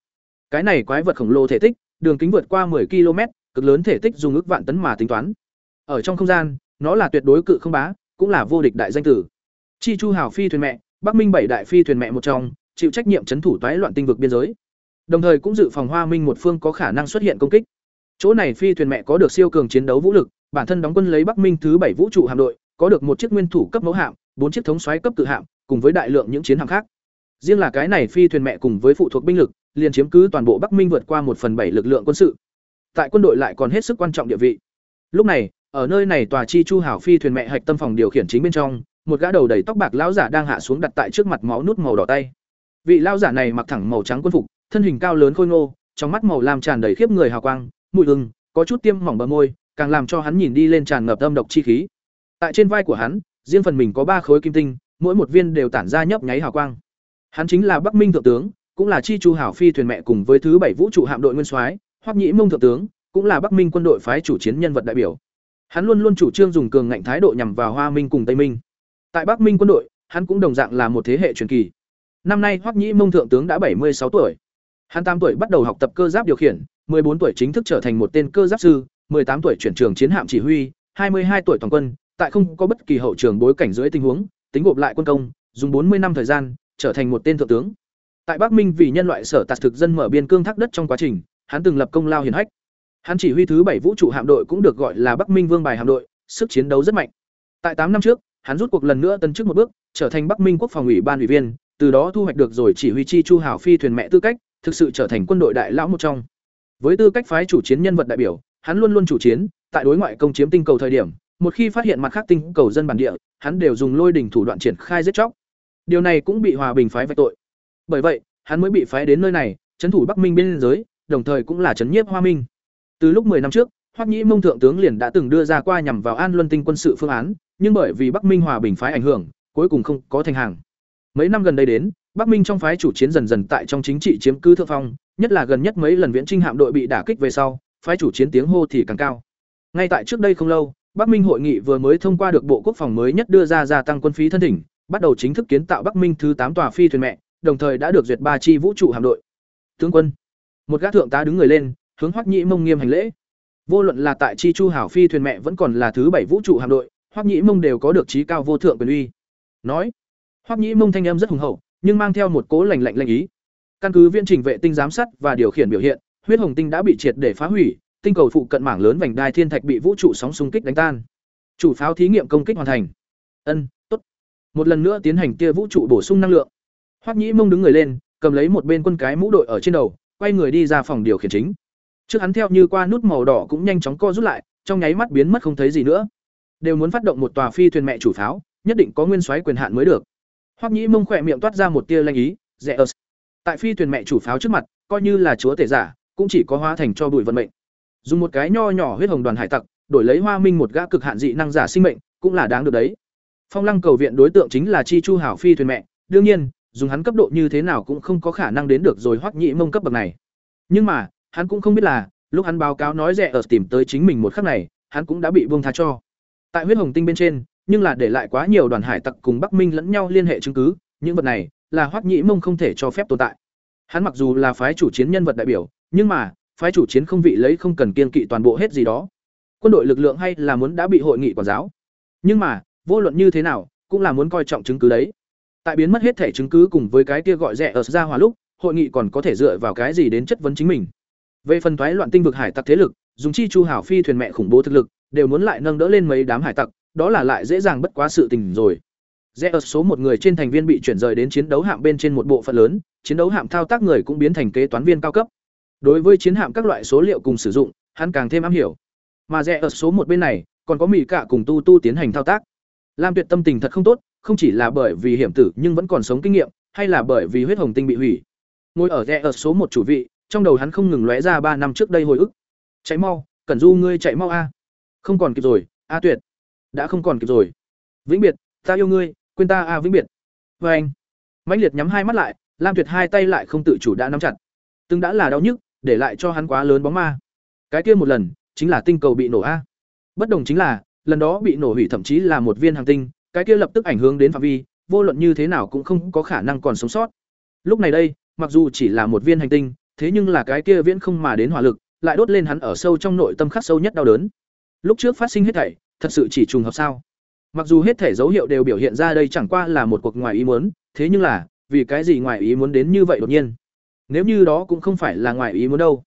Cái này quái vật khổng lồ thể tích, đường kính vượt qua 10 km, cực lớn thể tích dùng ước vạn tấn mà tính toán. Ở trong không gian, nó là tuyệt đối cự không bá, cũng là vô địch đại danh tử. Chi Chu Hảo phi thuyền mẹ, Bắc Minh bảy đại phi thuyền mẹ một trong, chịu trách nhiệm chấn thủ toái loạn tinh vực biên giới. Đồng thời cũng dự phòng Hoa Minh một phương có khả năng xuất hiện công kích. Chỗ này phi thuyền mẹ có được siêu cường chiến đấu vũ lực, bản thân đóng quân lấy Bắc Minh thứ bảy vũ trụ hạm đội, có được một chiếc nguyên thủ cấp mẫu hạm, bốn chiếc thống soái cấp cự hạm, cùng với đại lượng những chiến hạm khác. Riêng là cái này phi thuyền mẹ cùng với phụ thuộc binh lực, liền chiếm cứ toàn bộ Bắc Minh vượt qua một phần bảy lực lượng quân sự. Tại quân đội lại còn hết sức quan trọng địa vị. Lúc này, ở nơi này tòa chi chu hảo phi thuyền mẹ hạch tâm phòng điều khiển chính bên trong, một gã đầu đầy tóc bạc lão giả đang hạ xuống đặt tại trước mặt máu nút màu đỏ tay. Vị lão giả này mặc thẳng màu trắng quân phục, thân hình cao lớn khôi ngô, trong mắt màu lam tràn đầy khiếp người hào quang, mùi hưng, có chút tiêm mỏng bờ môi, càng làm cho hắn nhìn đi lên tràn ngập âm độc chi khí. Tại trên vai của hắn, riêng phần mình có ba khối kim tinh, mỗi một viên đều tản ra nhấp nháy hào quang. Hắn chính là Bắc Minh thượng tướng, cũng là chi chu hảo phi thuyền mẹ cùng với thứ bảy vũ trụ hạm đội nguyên soái, Hoắc Nhĩ Mông thượng tướng, cũng là Bắc Minh quân đội phái chủ chiến nhân vật đại biểu. Hắn luôn luôn chủ trương dùng cường ngạnh thái độ nhằm vào Hoa Minh cùng Tây Minh. Tại Bắc Minh quân đội, hắn cũng đồng dạng là một thế hệ truyền kỳ. Năm nay Hoắc Nhĩ Mông thượng tướng đã bảy mươi sáu tuổi. Hắn tám tuổi bắt đầu học tập cơ giáp điều khiển, bốn tuổi chính thức trở thành một tên cơ giáp sư, tám tuổi chuyển trường chiến hạm chỉ huy, hai mươi hai tuổi toàn quân, tại không có bất kỳ hậu trường bối cảnh dưới tình huống, tính gộp lại quân công, dùng bốn mươi năm thời gian, trở thành một tên thượng tướng. Tại Bắc Minh vì nhân loại sở tạc thực dân mở biên cương thác đất trong quá trình, hắn từng lập công lao hiển hách. Hắn chỉ huy thứ bảy vũ trụ hạm đội cũng được gọi là Bắc Minh Vương bài hạm đội, sức chiến đấu rất mạnh. Tại tám năm trước, hắn rút cuộc lần nữa tân chức một bước, trở thành Bắc Minh Quốc phòng ủy ban ủy viên, từ đó thu hoạch được rồi chỉ huy chi chu hảo phi thuyền mẹ tư cách, thực sự trở thành quân đội đại lão một trong. Với tư cách phái chủ chiến nhân vật đại biểu, hắn luôn luôn chủ chiến, tại đối ngoại công chiếm tinh cầu thời điểm, một khi phát hiện mặt khác tinh cầu dân bản địa, hắn đều dùng lôi đỉnh thủ đoạn triển khai giết chóc. Điều này cũng bị Hòa Bình phái vạch tội. Bởi vậy, hắn mới bị phái đến nơi này, trấn thủ Bắc Minh biên giới, đồng thời cũng là trấn nhiếp Hoa Minh. Từ lúc 10 năm trước, Hoắc Nhĩ Mông thượng tướng liền đã từng đưa ra qua nhằm vào An Luân Tinh quân sự phương án, nhưng bởi vì Bắc Minh Hòa Bình phái ảnh hưởng, cuối cùng không có thành hàng. Mấy năm gần đây đến, Bắc Minh trong phái chủ chiến dần dần tại trong chính trị chiếm cứ thượng phong, nhất là gần nhất mấy lần viễn trinh hạm đội bị đả kích về sau, phái chủ chiến tiếng hô thì càng cao. Ngay tại trước đây không lâu, Bắc Minh hội nghị vừa mới thông qua được Bộ Quốc phòng mới nhất đưa ra gia tăng quân phí thân thỉnh, bắt đầu chính thức kiến tạo Bắc Minh thứ tám tòa phi thuyền mẹ, đồng thời đã được duyệt ba chi vũ trụ hạm đội. Tướng quân, một gã thượng tá đứng người lên, hướng Hoắc Nhĩ Mông nghiêm hành lễ. Vô luận là tại chi chu hảo phi thuyền mẹ vẫn còn là thứ bảy vũ trụ hạm đội, Hoắc Nhĩ Mông đều có được trí cao vô thượng quyền uy. Nói, Hoắc Nhĩ Mông thanh âm rất hùng hậu, nhưng mang theo một cố lạnh lạnh lạnh ý. Căn cứ viên trình vệ tinh giám sát và điều khiển biểu hiện, huyết hồng tinh đã bị triệt để phá hủy, tinh cầu phụ cận mảng lớn vành đai thiên thạch bị vũ trụ sóng xung kích đánh tan. Chủ pháo thí nghiệm công kích hoàn thành. Ân, tốt. Một lần nữa tiến hành tia vũ trụ bổ sung năng lượng. Hoắc Nhĩ Mông đứng người lên, cầm lấy một bên quân cái mũ đội ở trên đầu, quay người đi ra phòng điều khiển chính. Trước hắn theo như qua nút màu đỏ cũng nhanh chóng co rút lại, trong nháy mắt biến mất không thấy gì nữa. Đều muốn phát động một tòa phi thuyền mẹ chủ pháo, nhất định có nguyên soái quyền hạn mới được. Hoắc Nhĩ Mông khỏe miệng toát ra một tia lanh ý, rẻ. Tại phi thuyền mẹ chủ pháo trước mặt, coi như là chúa tể giả, cũng chỉ có hóa thành cho bụi vận mệnh. Dùng một cái nho nhỏ huyết hồng đoàn hải tặc, đổi lấy Hoa Minh một gã cực hạn dị năng giả sinh mệnh, cũng là đáng được đấy. Phong Lăng cầu viện đối tượng chính là Chi Chu Hảo phi thuyền mẹ, đương nhiên, dùng hắn cấp độ như thế nào cũng không có khả năng đến được rồi Hoắc nhị Mông cấp bậc này. Nhưng mà, hắn cũng không biết là, lúc hắn báo cáo nói rẻ ở tìm tới chính mình một khắc này, hắn cũng đã bị buông tha cho. Tại huyết hồng tinh bên trên, nhưng là để lại quá nhiều đoàn hải tặc cùng Bắc Minh lẫn nhau liên hệ chứng cứ, những vật này là Hoắc nhị Mông không thể cho phép tồn tại. Hắn mặc dù là phái chủ chiến nhân vật đại biểu, nhưng mà, phái chủ chiến không vị lấy không cần kiên kỵ toàn bộ hết gì đó. Quân đội lực lượng hay là muốn đã bị hội nghị quản giáo. Nhưng mà, vô luận như thế nào, cũng là muốn coi trọng chứng cứ đấy. Tại biến mất hết thể chứng cứ cùng với cái kia gọi rẻ ở ra hòa lúc, hội nghị còn có thể dựa vào cái gì đến chất vấn chính mình. Về phần thoái loạn tinh vực hải tặc thế lực, dùng chi chu hảo phi thuyền mẹ khủng bố thực lực, đều muốn lại nâng đỡ lên mấy đám hải tặc, đó là lại dễ dàng bất quá sự tình rồi. Rẽ ở số một người trên thành viên bị chuyển rời đến chiến đấu hạm bên trên một bộ phận lớn, chiến đấu hạm thao tác người cũng biến thành kế toán viên cao cấp. Đối với chiến hạm các loại số liệu cùng sử dụng, hắn càng thêm am hiểu. Mà rẽ ở số một bên này, còn có mỹ cả cùng tu tu tiến hành thao tác. Lam Tuyệt tâm tình thật không tốt, không chỉ là bởi vì hiểm tử nhưng vẫn còn sống kinh nghiệm, hay là bởi vì huyết hồng tinh bị hủy. Ngồi ở rẽ ở số một chủ vị, trong đầu hắn không ngừng lóe ra ba năm trước đây hồi ức. Chạy mau, Cẩn Du ngươi chạy mau a. Không còn kịp rồi, A Tuyệt. Đã không còn kịp rồi. Vĩnh biệt, ta yêu ngươi, quên ta a vĩnh biệt. vê anh. Mãnh liệt nhắm hai mắt lại, Lam Tuyệt hai tay lại không tự chủ đã nắm chặt. Từng đã là đau nhức, để lại cho hắn quá lớn bóng ma. Cái kia một lần, chính là tinh cầu bị nổ a. Bất đồng chính là, lần đó bị nổ hủy thậm chí là một viên hành tinh, cái kia lập tức ảnh hưởng đến phạm vi, vô luận như thế nào cũng không có khả năng còn sống sót. Lúc này đây, mặc dù chỉ là một viên hành tinh, thế nhưng là cái kia viễn không mà đến hỏa lực, lại đốt lên hắn ở sâu trong nội tâm khắc sâu nhất đau đớn. Lúc trước phát sinh hết thảy, thật sự chỉ trùng hợp sao? Mặc dù hết thể dấu hiệu đều biểu hiện ra đây chẳng qua là một cuộc ngoài ý muốn, thế nhưng là, vì cái gì ngoài ý muốn đến như vậy đột nhiên? Nếu như đó cũng không phải là ngoài ý muốn đâu.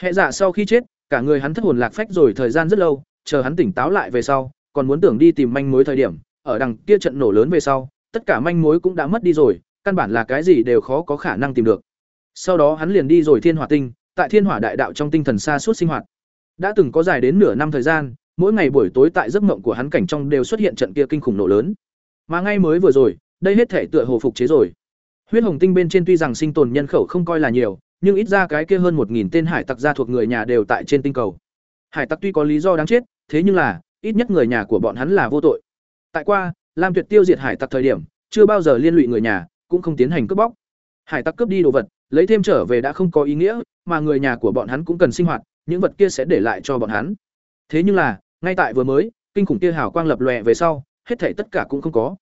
Hệ giả dạ sau khi chết, cả người hắn thất hồn lạc phách rồi thời gian rất lâu, chờ hắn tỉnh táo lại về sau, còn muốn tưởng đi tìm manh mối thời điểm, ở đằng kia trận nổ lớn về sau, tất cả manh mối cũng đã mất đi rồi, căn bản là cái gì đều khó có khả năng tìm được. Sau đó hắn liền đi rồi Thiên Hỏa Tinh, tại Thiên Hỏa Đại Đạo trong tinh thần xa suốt sinh hoạt. Đã từng có dài đến nửa năm thời gian, mỗi ngày buổi tối tại giấc mộng của hắn cảnh trong đều xuất hiện trận kia kinh khủng nổ lớn. Mà ngay mới vừa rồi, đây hết thể tựa hồ phục chế rồi. Huyết Hồng Tinh bên trên tuy rằng sinh tồn nhân khẩu không coi là nhiều, nhưng ít ra cái kia hơn một nghìn tên hải tặc gia thuộc người nhà đều tại trên tinh cầu. Hải tặc tuy có lý do đáng chết, thế nhưng là, ít nhất người nhà của bọn hắn là vô tội. Tại qua, Lam Tuyệt tiêu diệt hải tặc thời điểm, chưa bao giờ liên lụy người nhà, cũng không tiến hành cướp bóc. Hải tặc cướp đi đồ vật, lấy thêm trở về đã không có ý nghĩa, mà người nhà của bọn hắn cũng cần sinh hoạt, những vật kia sẽ để lại cho bọn hắn. Thế nhưng là, ngay tại vừa mới, kinh khủng kia hào quang lập lòe về sau, hết thảy tất cả cũng không có.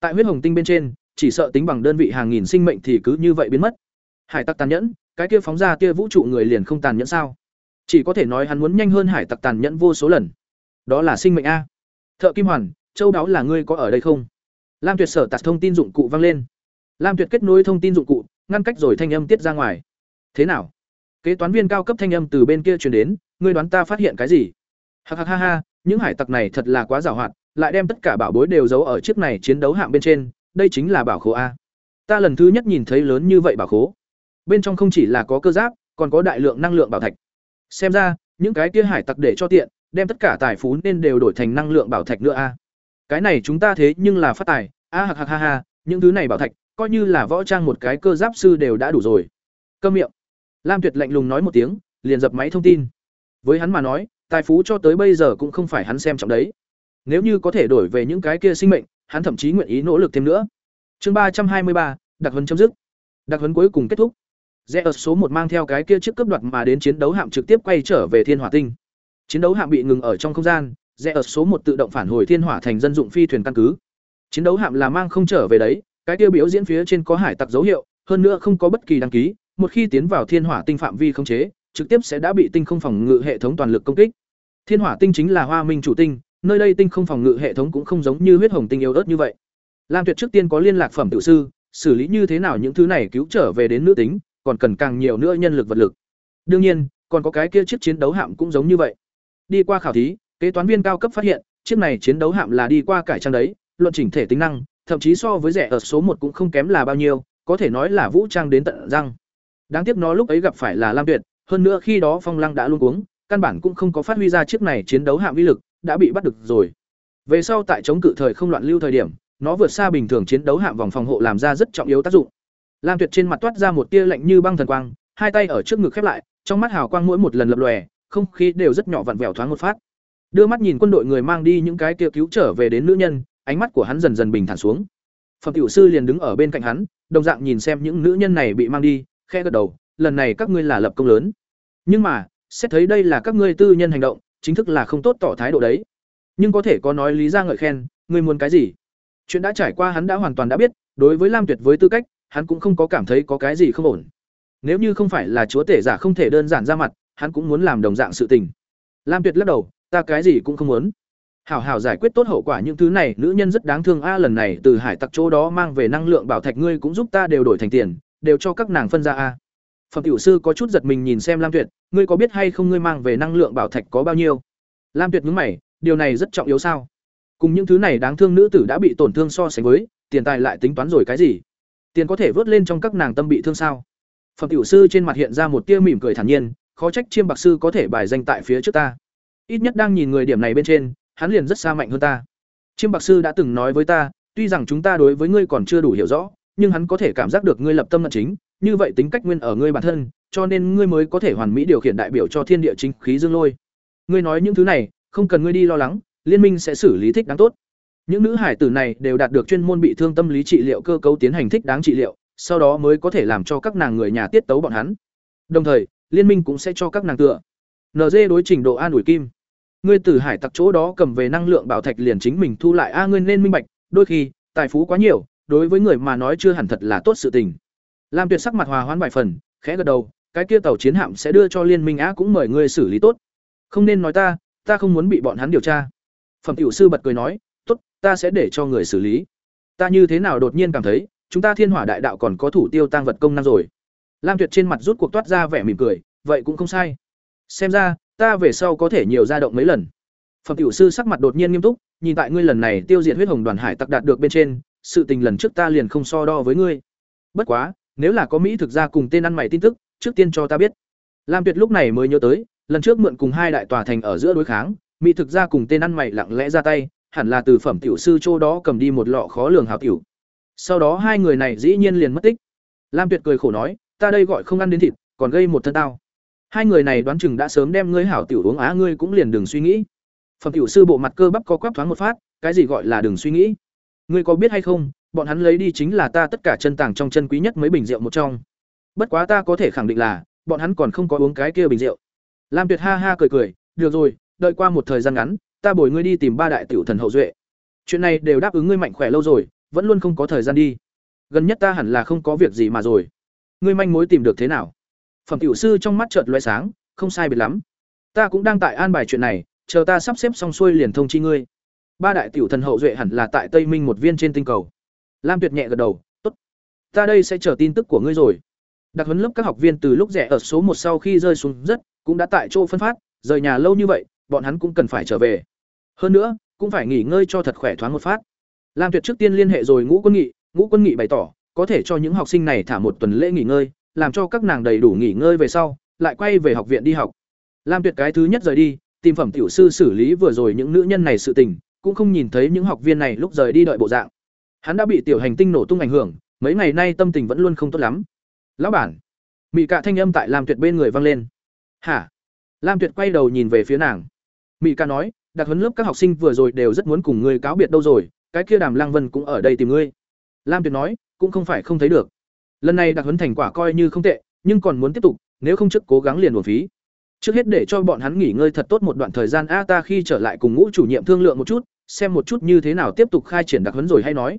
Tại huyết hồng tinh bên trên, chỉ sợ tính bằng đơn vị hàng nghìn sinh mệnh thì cứ như vậy biến mất. Hải tặc tàn nhẫn, cái kia phóng ra tia vũ trụ người liền không tàn nhẫn sao? Chỉ có thể nói hắn muốn nhanh hơn hải tặc tàn nhẫn vô số lần. Đó là sinh mệnh a. Thợ Kim Hoàn, châu đáo là ngươi có ở đây không? Lam Tuyệt sở tạt thông tin dụng cụ vang lên. Lam Tuyệt kết nối thông tin dụng cụ, ngăn cách rồi thanh âm tiết ra ngoài. Thế nào? Kế toán viên cao cấp thanh âm từ bên kia truyền đến, ngươi đoán ta phát hiện cái gì? Hắc hắc ha ha, những hải tặc này thật là quá giàu hoạt, lại đem tất cả bảo bối đều giấu ở chiếc này chiến đấu hạng bên trên, đây chính là bảo khố a. Ta lần thứ nhất nhìn thấy lớn như vậy bảo khố. Bên trong không chỉ là có cơ giáp, còn có đại lượng năng lượng bảo thạch. Xem ra, những cái kia hải tặc để cho tiện, đem tất cả tài phú nên đều đổi thành năng lượng bảo thạch nữa a. Cái này chúng ta thế nhưng là phát tài, a hạc hạc ha ha, những thứ này bảo thạch, coi như là võ trang một cái cơ giáp sư đều đã đủ rồi. Câm miệng. Lam Tuyệt lạnh lùng nói một tiếng, liền dập máy thông tin. Với hắn mà nói, tài phú cho tới bây giờ cũng không phải hắn xem trọng đấy. Nếu như có thể đổi về những cái kia sinh mệnh, hắn thậm chí nguyện ý nỗ lực thêm nữa. Chương ba trăm hai mươi ba, đặc huấn chấm dứt. Đặc huấn cuối cùng kết thúc. Rẽ ở số một mang theo cái kia chiếc cấp đoạt mà đến chiến đấu hạm trực tiếp quay trở về Thiên Hỏa Tinh. Chiến đấu hạm bị ngừng ở trong không gian, rẽ ở số một tự động phản hồi thiên hỏa thành dân dụng phi thuyền căn cứ chiến đấu hạm là mang không trở về đấy cái tiêu biểu diễn phía trên có hải tặc dấu hiệu hơn nữa không có bất kỳ đăng ký một khi tiến vào thiên hỏa tinh phạm vi không chế trực tiếp sẽ đã bị tinh không phòng ngự hệ thống toàn lực công kích thiên hỏa tinh chính là hoa minh chủ tinh nơi đây tinh không phòng ngự hệ thống cũng không giống như huyết hồng tinh yếu ớt như vậy. Lam tuyệt trước tiên có liên lạc phẩm tự sư, xử lý như thế nào những thứ này cứu trở về đến nữ tính, còn cần càng nhiều nữa nhân lực vật lực. Đương nhiên, còn có cái kia chiếc chiến đấu hạm cũng giống như vậy. Đi qua khảo thí, kế toán viên cao cấp phát hiện, chiếc này chiến đấu hạm là đi qua cải trang đấy, luận chỉnh thể tính năng, thậm chí so với rẻ ở số một cũng không kém là bao nhiêu, có thể nói là vũ trang đến tận răng. Đáng tiếc nó lúc ấy gặp phải là lam tuyệt, hơn nữa khi đó phong lăng đã luôn cuống, căn bản cũng không có phát huy ra chiếc này chiến đấu hạm uy lực đã bị bắt được rồi. Về sau tại chống cự thời không loạn lưu thời điểm, nó vượt xa bình thường chiến đấu hạm vòng phòng hộ làm ra rất trọng yếu tác dụng. Lam tuyệt trên mặt toát ra một tia lạnh như băng thần quang, hai tay ở trước ngực khép lại, trong mắt hào quang mỗi một lần lập lòe, không khí đều rất nhỏ vặn vẹo thoáng một phát. Đưa mắt nhìn quân đội người mang đi những cái kia cứu trở về đến nữ nhân, ánh mắt của hắn dần dần bình thản xuống. Phẩm tiểu sư liền đứng ở bên cạnh hắn, đồng dạng nhìn xem những nữ nhân này bị mang đi khe gật đầu, lần này các ngươi là lập công lớn. Nhưng mà, xét thấy đây là các ngươi tư nhân hành động chính thức là không tốt tỏ thái độ đấy. Nhưng có thể có nói lý ra ngợi khen, ngươi muốn cái gì? Chuyện đã trải qua hắn đã hoàn toàn đã biết, đối với lam tuyệt với tư cách, hắn cũng không có cảm thấy có cái gì không ổn. Nếu như không phải là chúa tể giả không thể đơn giản ra mặt, hắn cũng muốn làm đồng dạng sự tình. Lam tuyệt lắc đầu, ta cái gì cũng không muốn. Hảo hảo giải quyết tốt hậu quả những thứ này, nữ nhân rất đáng thương a, lần này từ hải tặc chỗ đó mang về năng lượng bảo thạch ngươi cũng giúp ta đều đổi thành tiền, đều cho các nàng phân ra a phẩm tiểu sư có chút giật mình nhìn xem lam tuyệt, ngươi có biết hay không ngươi mang về năng lượng bảo thạch có bao nhiêu? Lam tuyệt nhướng mày, điều này rất trọng yếu sao? Cùng những thứ này đáng thương nữ tử đã bị tổn thương so sánh với, tiền tài lại tính toán rồi cái gì? Tiền có thể vớt lên trong các nàng tâm bị thương sao? Phẩm tiểu sư trên mặt hiện ra một tia mỉm cười thản nhiên, khó trách chiêm bạc sư có thể bài danh tại phía trước ta. Ít nhất đang nhìn người điểm này bên trên, hắn liền rất xa mạnh hơn ta. Chiêm bạc sư đã từng nói với ta, tuy rằng chúng ta đối với ngươi còn chưa đủ hiểu rõ, nhưng hắn có thể cảm giác được ngươi lập tâm luận chính như vậy tính cách nguyên ở ngươi bản thân, cho nên ngươi mới có thể hoàn mỹ điều khiển đại biểu cho thiên địa chính khí dương lôi. Ngươi nói những thứ này, không cần ngươi đi lo lắng, liên minh sẽ xử lý thích đáng tốt. Những nữ hải tử này đều đạt được chuyên môn bị thương tâm lý trị liệu cơ cấu tiến hành thích đáng trị liệu, sau đó mới có thể làm cho các nàng người nhà tiết tấu bọn hắn. Đồng thời, liên minh cũng sẽ cho các nàng tựa. Nd đối trình độ an ủi kim. Ngươi từ hải tặc chỗ đó cầm về năng lượng bảo thạch liền chính mình thu lại. A, ngươi nên minh bạch, đôi khi, tài phú quá nhiều, đối với người mà nói chưa hẳn thật là tốt sự tình lam tuyệt sắc mặt hòa hoãn vài phần, khẽ gật đầu, cái kia tàu chiến hạm sẽ đưa cho liên minh á cũng mời ngươi xử lý tốt. Không nên nói ta ta không muốn bị bọn hắn điều tra. Phẩm tiểu sư bật cười nói, tốt, ta sẽ để cho người xử lý. Ta như thế nào đột nhiên cảm thấy, chúng ta thiên hỏa đại đạo còn có thủ tiêu tăng vật công năng rồi. Lam tuyệt trên mặt rút cuộc toát ra vẻ mỉm cười, vậy cũng không sai. Xem ra, ta về sau có thể nhiều ra động mấy lần. Phẩm tiểu sư sắc mặt đột nhiên nghiêm túc, nhìn tại ngươi lần này tiêu diệt huyết hồng đoàn hải tặc đạt được bên trên, sự tình lần trước ta liền không so đo với ngươi. Bất quá nếu là có mỹ thực ra cùng tên ăn mày tin tức, trước tiên cho ta biết. Lam tuyệt lúc này mới nhớ tới, lần trước mượn cùng hai đại tòa thành ở giữa đối kháng, mỹ thực ra cùng tên ăn mày lặng lẽ ra tay, hẳn là từ phẩm tiểu sư chỗ đó cầm đi một lọ khó lường hào tiểu. Sau đó hai người này dĩ nhiên liền mất tích. Lam tuyệt cười khổ nói, ta đây gọi không ăn đến thịt, còn gây một thân tao. Hai người này đoán chừng đã sớm đem ngươi hảo tiểu uống á, ngươi cũng liền đừng suy nghĩ. Phẩm tiểu sư bộ mặt cơ bắp có quắp thoáng một phát, cái gì gọi là đừng suy nghĩ? Ngươi có biết hay không bọn hắn lấy đi chính là ta tất cả chân tàng trong chân quý nhất mấy bình rượu một trong. Bất quá ta có thể khẳng định là, bọn hắn còn không có uống cái kia bình rượu. Lam tuyệt ha ha cười cười, được rồi, đợi qua một thời gian ngắn, ta bồi ngươi đi tìm ba đại tiểu thần hậu duệ. Chuyện này đều đáp ứng ngươi mạnh khỏe lâu rồi, vẫn luôn không có thời gian đi. Gần nhất ta hẳn là không có việc gì mà rồi. Ngươi manh mối tìm được thế nào? Phẩm tiểu sư trong mắt chợt loé sáng, không sai biệt lắm. Ta cũng đang tại an bài chuyện này, chờ ta sắp xếp xong xuôi liền thông chi ngươi. Ba đại tiểu thần hậu duệ hẳn là tại tây minh một viên trên tinh cầu lam tuyệt nhẹ gật đầu, tốt, ta đây sẽ chờ tin tức của ngươi rồi. Đặc huấn lớp các học viên từ lúc rẻ ở số một sau khi rơi xuống rất, cũng đã tại chỗ phân phát, rời nhà lâu như vậy, bọn hắn cũng cần phải trở về. Hơn nữa, cũng phải nghỉ ngơi cho thật khỏe thoáng một phát. Lam tuyệt trước tiên liên hệ rồi ngũ quân nghị, ngũ quân nghị bày tỏ, có thể cho những học sinh này thả một tuần lễ nghỉ ngơi, làm cho các nàng đầy đủ nghỉ ngơi về sau, lại quay về học viện đi học. Lam tuyệt cái thứ nhất rời đi, tìm phẩm tiểu sư xử lý vừa rồi những nữ nhân này sự tình, cũng không nhìn thấy những học viên này lúc rời đi đợi bộ dạng hắn đã bị tiểu hành tinh nổ tung ảnh hưởng mấy ngày nay tâm tình vẫn luôn không tốt lắm. Lão bản mị cạ thanh âm tại lam tuyệt bên người vang lên. Hả? Lam tuyệt quay đầu nhìn về phía nàng. Mị cạ nói đặc huấn lớp các học sinh vừa rồi đều rất muốn cùng ngươi cáo biệt đâu rồi cái kia đàm Lang vân cũng ở đây tìm ngươi. Lam tuyệt nói cũng không phải không thấy được. Lần này đặc huấn thành quả coi như không tệ nhưng còn muốn tiếp tục nếu không trước cố gắng liền buồn phí. Trước hết để cho bọn hắn nghỉ ngơi thật tốt một đoạn thời gian a ta khi trở lại cùng ngũ chủ nhiệm thương lượng một chút, xem một chút như thế nào tiếp tục khai triển đặc huấn rồi hay nói.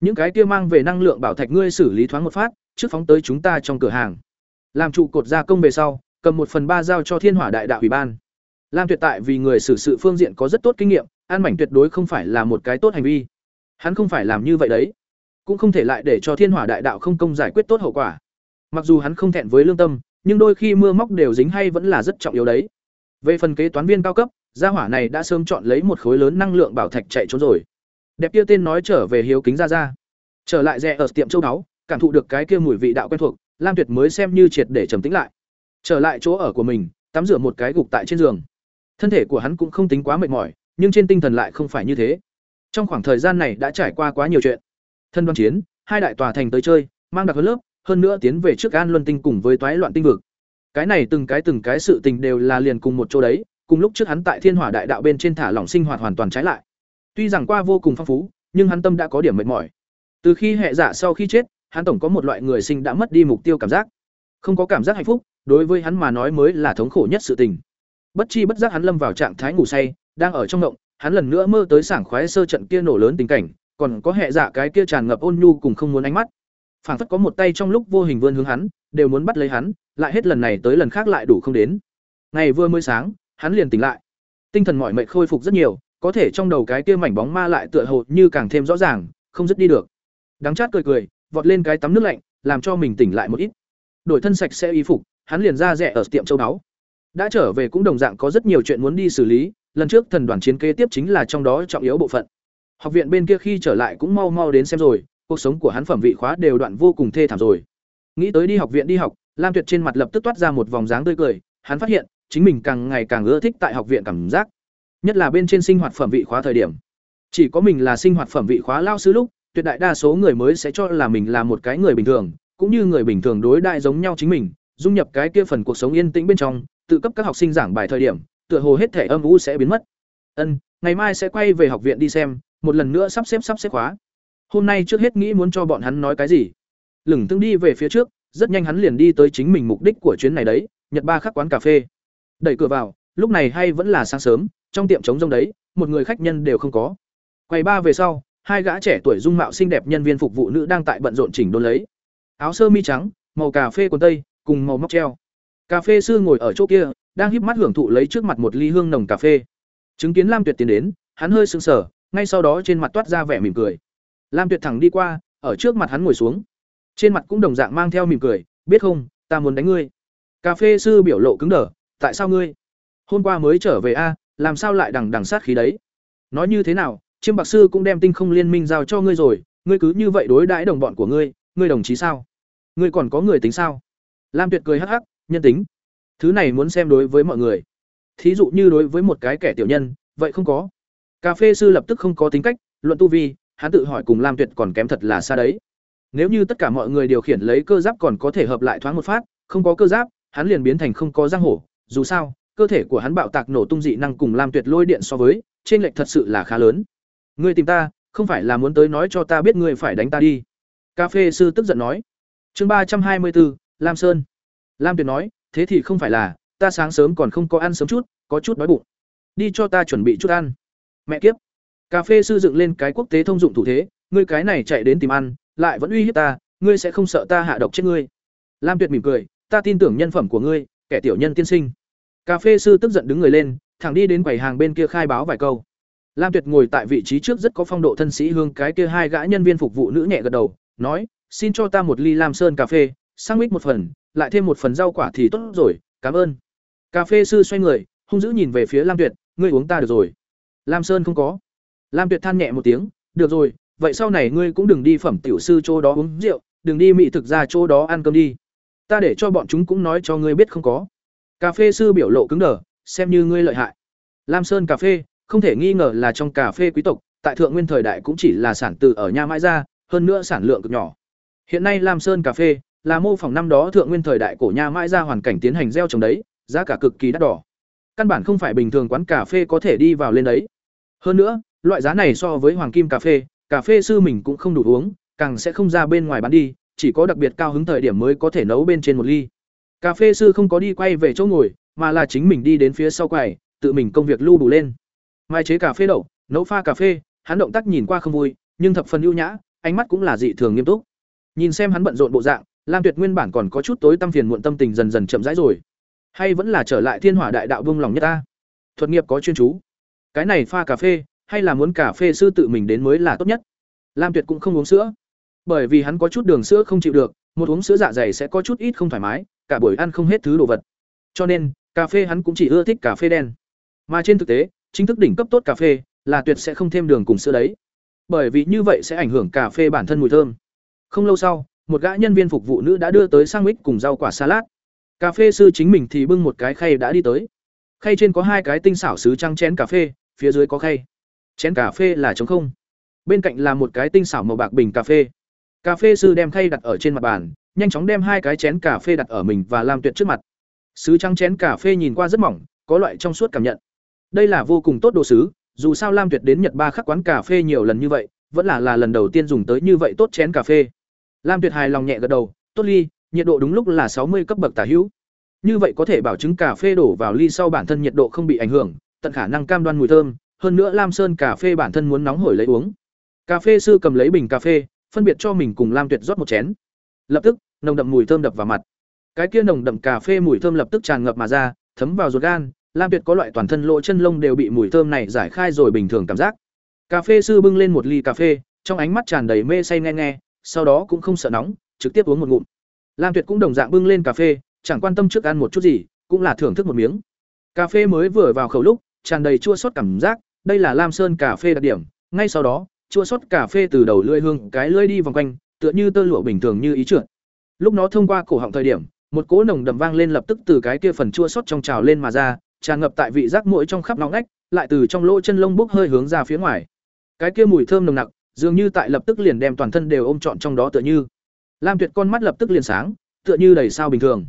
Những cái kia mang về năng lượng bảo thạch ngươi xử lý thoáng một phát, trước phóng tới chúng ta trong cửa hàng. Làm trụ cột gia công về sau, cầm một phần ba giao cho Thiên Hỏa Đại Đạo Ủy ban. Lam Tuyệt tại vì người xử sự phương diện có rất tốt kinh nghiệm, an mảnh tuyệt đối không phải là một cái tốt hành vi. Hắn không phải làm như vậy đấy, cũng không thể lại để cho Thiên Hỏa Đại Đạo không công giải quyết tốt hậu quả. Mặc dù hắn không thẹn với lương tâm, nhưng đôi khi mưa móc đều dính hay vẫn là rất trọng yếu đấy. Về phần kế toán viên cao cấp, gia hỏa này đã sớm chọn lấy một khối lớn năng lượng bảo thạch chạy trốn rồi. Đẹp kia tên nói trở về hiếu kính ra ra. Trở lại rẻ ở tiệm châu đáo, cảm thụ được cái kia mùi vị đạo quen thuộc, Lam Tuyệt mới xem như triệt để trầm tĩnh lại. Trở lại chỗ ở của mình, tắm rửa một cái gục tại trên giường. Thân thể của hắn cũng không tính quá mệt mỏi, nhưng trên tinh thần lại không phải như thế. Trong khoảng thời gian này đã trải qua quá nhiều chuyện. Thân đoàn chiến, hai đại tòa thành tới chơi, mang đặc hơn lớp, hơn nữa tiến về trước An Luân Tinh cùng với toái loạn tinh vực. Cái này từng cái từng cái sự tình đều là liền cùng một chỗ đấy, cùng lúc trước hắn tại Thiên Hỏa Đại Đạo bên trên thả lỏng sinh hoạt hoàn toàn trái lại. Tuy rằng qua vô cùng phong phú, nhưng hắn tâm đã có điểm mệt mỏi. Từ khi hệ giả sau khi chết, hắn tổng có một loại người sinh đã mất đi mục tiêu cảm giác. Không có cảm giác hạnh phúc, đối với hắn mà nói mới là thống khổ nhất sự tình. Bất chi bất giác hắn lâm vào trạng thái ngủ say, đang ở trong động, hắn lần nữa mơ tới sảng khoái sơ trận kia nổ lớn tình cảnh, còn có hệ dạ cái kia tràn ngập ôn nhu cùng không muốn ánh mắt. Phảng phất có một tay trong lúc vô hình vươn hướng hắn, đều muốn bắt lấy hắn, lại hết lần này tới lần khác lại đủ không đến. Ngày vừa mới sáng, hắn liền tỉnh lại. Tinh thần mỏi mệt khôi phục rất nhiều, có thể trong đầu cái kia mảnh bóng ma lại tựa hồ như càng thêm rõ ràng, không dứt đi được. Đắng chát cười cười, vọt lên cái tắm nước lạnh, làm cho mình tỉnh lại một ít. Đổi thân sạch sẽ y phục, hắn liền ra rẻ ở tiệm châu đáo. Đã trở về cũng đồng dạng có rất nhiều chuyện muốn đi xử lý, lần trước thần đoàn chiến kế tiếp chính là trong đó trọng yếu bộ phận. Học viện bên kia khi trở lại cũng mau mau đến xem rồi, cuộc sống của hắn phẩm vị khóa đều đoạn vô cùng thê thảm rồi. Nghĩ tới đi học viện đi học, Lam Tuyệt trên mặt lập tức toát ra một vòng dáng tươi cười, hắn phát hiện, chính mình càng ngày càng ưa thích tại học viện cảm giác, nhất là bên trên sinh hoạt phẩm vị khóa thời điểm. Chỉ có mình là sinh hoạt phẩm vị khóa lao sư lúc, tuyệt đại đa số người mới sẽ cho là mình là một cái người bình thường, cũng như người bình thường đối đại giống nhau chính mình, dung nhập cái kia phần cuộc sống yên tĩnh bên trong, tự cấp các học sinh giảng bài thời điểm, tựa hồ hết thể âm u sẽ biến mất. Ân, ngày mai sẽ quay về học viện đi xem, một lần nữa sắp xếp sắp xếp khóa. Hôm nay trước hết nghĩ muốn cho bọn hắn nói cái gì. Lửng tương đi về phía trước, rất nhanh hắn liền đi tới chính mình mục đích của chuyến này đấy, Nhật Ba khắc quán cà phê. Đẩy cửa vào, lúc này hay vẫn là sáng sớm, trong tiệm trống rông đấy, một người khách nhân đều không có. Quầy ba về sau, hai gã trẻ tuổi dung mạo xinh đẹp nhân viên phục vụ nữ đang tại bận rộn chỉnh đốn lấy. Áo sơ mi trắng, màu cà phê quần tây, cùng màu móc treo. Cà phê sư ngồi ở chỗ kia, đang híp mắt hưởng thụ lấy trước mặt một ly hương nồng cà phê. Chứng kiến Lam Tuyệt tiến đến, hắn hơi sững sờ, ngay sau đó trên mặt toát ra vẻ mỉm cười. Lam Tuyệt thẳng đi qua, ở trước mặt hắn ngồi xuống. Trên mặt cũng đồng dạng mang theo mỉm cười, "Biết không, ta muốn đánh ngươi." Cà phê sư biểu lộ cứng đờ, "Tại sao ngươi? Hôm qua mới trở về a, làm sao lại đằng đằng sát khí đấy?" Nói như thế nào, Chiêm Bạc sư cũng đem Tinh Không Liên Minh giao cho ngươi rồi, ngươi cứ như vậy đối đãi đồng bọn của ngươi, ngươi đồng chí sao? Ngươi còn có người tính sao? Lam Tuyệt cười hắc hắc, nhân tính. Thứ này muốn xem đối với mọi người. Thí dụ như đối với một cái kẻ tiểu nhân, vậy không có. Cà phê sư lập tức không có tính cách, luận tu vi, hắn tự hỏi cùng Lam Tuyệt còn kém thật là xa đấy. Nếu như tất cả mọi người điều khiển lấy cơ giáp còn có thể hợp lại thoáng một phát, không có cơ giáp, hắn liền biến thành không có giang hổ, dù sao, cơ thể của hắn bạo tạc nổ tung dị năng cùng Lam Tuyệt lôi điện so với, trên lệch thật sự là khá lớn. Ngươi tìm ta, không phải là muốn tới nói cho ta biết ngươi phải đánh ta đi. Cà phê sư tức giận nói. Chương ba trăm hai mươi bốn, Lam Sơn. Lam Tuyệt nói, thế thì không phải là, ta sáng sớm còn không có ăn sớm chút, có chút đói bụng. Đi cho ta chuẩn bị chút ăn. Mẹ kiếp. Cà phê sư dựng lên cái quốc tế thông dụng thủ thế, ngươi cái này chạy đến tìm ăn, lại vẫn uy hiếp ta, ngươi sẽ không sợ ta hạ độc chết ngươi. Lam Tuyệt mỉm cười, ta tin tưởng nhân phẩm của ngươi, kẻ tiểu nhân tiên sinh. Cà phê sư tức giận đứng người lên, thẳng đi đến quầy hàng bên kia khai báo vài câu. Lam Tuyệt ngồi tại vị trí trước rất có phong độ thân sĩ hương cái kia hai gã nhân viên phục vụ nữ nhẹ gật đầu, nói, xin cho ta một ly Lam Sơn cà phê, sang mít một phần, lại thêm một phần rau quả thì tốt rồi, cảm ơn. Cà phê sư xoay người, hung dữ nhìn về phía Lam Tuyệt, ngươi uống ta được rồi. Lam Sơn không có. Lam Tuyệt than nhẹ một tiếng, được rồi, vậy sau này ngươi cũng đừng đi phẩm tiểu sư chỗ đó uống rượu, đừng đi mỹ thực ra chỗ đó ăn cơm đi. Ta để cho bọn chúng cũng nói cho ngươi biết không có. Cà phê sư biểu lộ cứng đờ, xem như ngươi lợi hại. Lam Sơn cà phê, không thể nghi ngờ là trong cà phê quý tộc, tại thượng nguyên thời đại cũng chỉ là sản từ ở nha mãi ra, hơn nữa sản lượng cực nhỏ. Hiện nay Lam Sơn cà phê là mô phỏng năm đó thượng nguyên thời đại cổ nha mãi ra hoàn cảnh tiến hành gieo trồng đấy, giá cả cực kỳ đắt đỏ. Căn bản không phải bình thường quán cà phê có thể đi vào lên đấy. Hơn nữa, loại giá này so với hoàng kim cà phê, cà phê sư mình cũng không đủ uống, càng sẽ không ra bên ngoài bán đi, chỉ có đặc biệt cao hứng thời điểm mới có thể nấu bên trên một ly. Cà phê sư không có đi quay về chỗ ngồi, mà là chính mình đi đến phía sau quầy, tự mình công việc lưu đủ lên. Mai chế cà phê đậu, nấu pha cà phê, hắn động tác nhìn qua không vui, nhưng thập phần ưu nhã, ánh mắt cũng là dị thường nghiêm túc. Nhìn xem hắn bận rộn bộ dạng, Lam Tuyệt nguyên bản còn có chút tối tâm phiền muộn tâm tình dần dần chậm rãi rồi. Hay vẫn là trở lại thiên hỏa đại đạo vương lòng nhất ta. Thuật nghiệp có chuyên chú. Cái này pha cà phê, hay là muốn cà phê sư tự mình đến mới là tốt nhất. Lam Tuyệt cũng không uống sữa, bởi vì hắn có chút đường sữa không chịu được, một uống sữa dạ dày sẽ có chút ít không thoải mái, cả buổi ăn không hết thứ đồ vật. Cho nên, cà phê hắn cũng chỉ ưa thích cà phê đen. Mà trên thực tế, chính thức đỉnh cấp tốt cà phê là tuyệt sẽ không thêm đường cùng sữa đấy. Bởi vì như vậy sẽ ảnh hưởng cà phê bản thân mùi thơm. Không lâu sau, một gã nhân viên phục vụ nữ đã đưa tới sandwich cùng rau quả salad. Cà phê sư chính mình thì bưng một cái khay đã đi tới. Khay trên có hai cái tinh xảo sứ trắng chén cà phê, phía dưới có khay. Chén cà phê là trống không. Bên cạnh là một cái tinh xảo màu bạc bình cà phê. Cà phê sư đem khay đặt ở trên mặt bàn, nhanh chóng đem hai cái chén cà phê đặt ở mình và làm tuyệt trước mặt. Sứ trắng chén cà phê nhìn qua rất mỏng, có loại trong suốt cảm nhận. Đây là vô cùng tốt đồ sứ, dù sao Lam Tuyệt đến Nhật Ba khắc quán cà phê nhiều lần như vậy, vẫn là là lần đầu tiên dùng tới như vậy tốt chén cà phê. Lam Tuyệt hài lòng nhẹ gật đầu, tốt ly, nhiệt độ đúng lúc là sáu mươi cấp bậc tả hữu. Như vậy có thể bảo chứng cà phê đổ vào ly sau bản thân nhiệt độ không bị ảnh hưởng, tận khả năng cam đoan mùi thơm, hơn nữa Lam Sơn cà phê bản thân muốn nóng hổi lấy uống. Cà phê sư cầm lấy bình cà phê, phân biệt cho mình cùng Lam Tuyệt rót một chén. Lập tức, nồng đậm mùi thơm đập vào mặt. Cái kia nồng đậm cà phê mùi thơm lập tức tràn ngập mà ra, thấm vào ruột gan, Lam Tuyệt có loại toàn thân lỗ chân lông đều bị mùi thơm này giải khai rồi bình thường cảm giác. Cà phê sư bưng lên một ly cà phê, trong ánh mắt tràn đầy mê say nghe nghe, sau đó cũng không sợ nóng, trực tiếp uống một ngụm. Lam Tuyệt cũng đồng dạng bưng lên cà phê, chẳng quan tâm trước ăn một chút gì, cũng là thưởng thức một miếng. Cà phê mới vừa vào khẩu lúc, tràn đầy chua xót cảm giác, đây là Lam Sơn cà phê đặc điểm, ngay sau đó, chua xót cà phê từ đầu lưỡi hương cái lưỡi đi vòng quanh, tựa như tơ lụa bình thường như ý trượt. Lúc nó thông qua cổ họng thời điểm, một cỗ nồng đầm vang lên lập tức từ cái kia phần chua xót trong trào lên mà ra, tràn ngập tại vị giác mũi trong khắp nóng nách, lại từ trong lỗ chân lông bốc hơi hướng ra phía ngoài. Cái kia mùi thơm nồng nặc, dường như tại lập tức liền đem toàn thân đều ôm trọn trong đó tựa như. Lam Tuyệt con mắt lập tức liền sáng, tựa như đầy sao bình thường.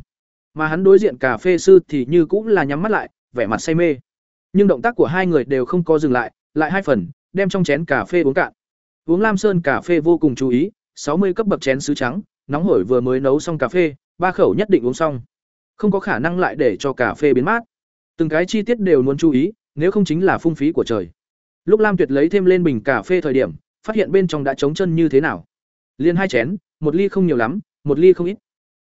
Mà hắn đối diện cà phê sư thì như cũng là nhắm mắt lại, vẻ mặt say mê. Nhưng động tác của hai người đều không có dừng lại, lại hai phần, đem trong chén cà phê uống cạn. Uống Lam Sơn cà phê vô cùng chú ý, sáu mươi cấp bậc chén sứ trắng, nóng hổi vừa mới nấu xong cà phê, ba khẩu nhất định uống xong. Không có khả năng lại để cho cà phê biến mát. Từng cái chi tiết đều muốn chú ý, nếu không chính là phung phí của trời. Lúc Lam Tuyệt lấy thêm lên bình cà phê thời điểm, phát hiện bên trong đã trống chân như thế nào. Liên hai chén, một ly không nhiều lắm, một ly không ít.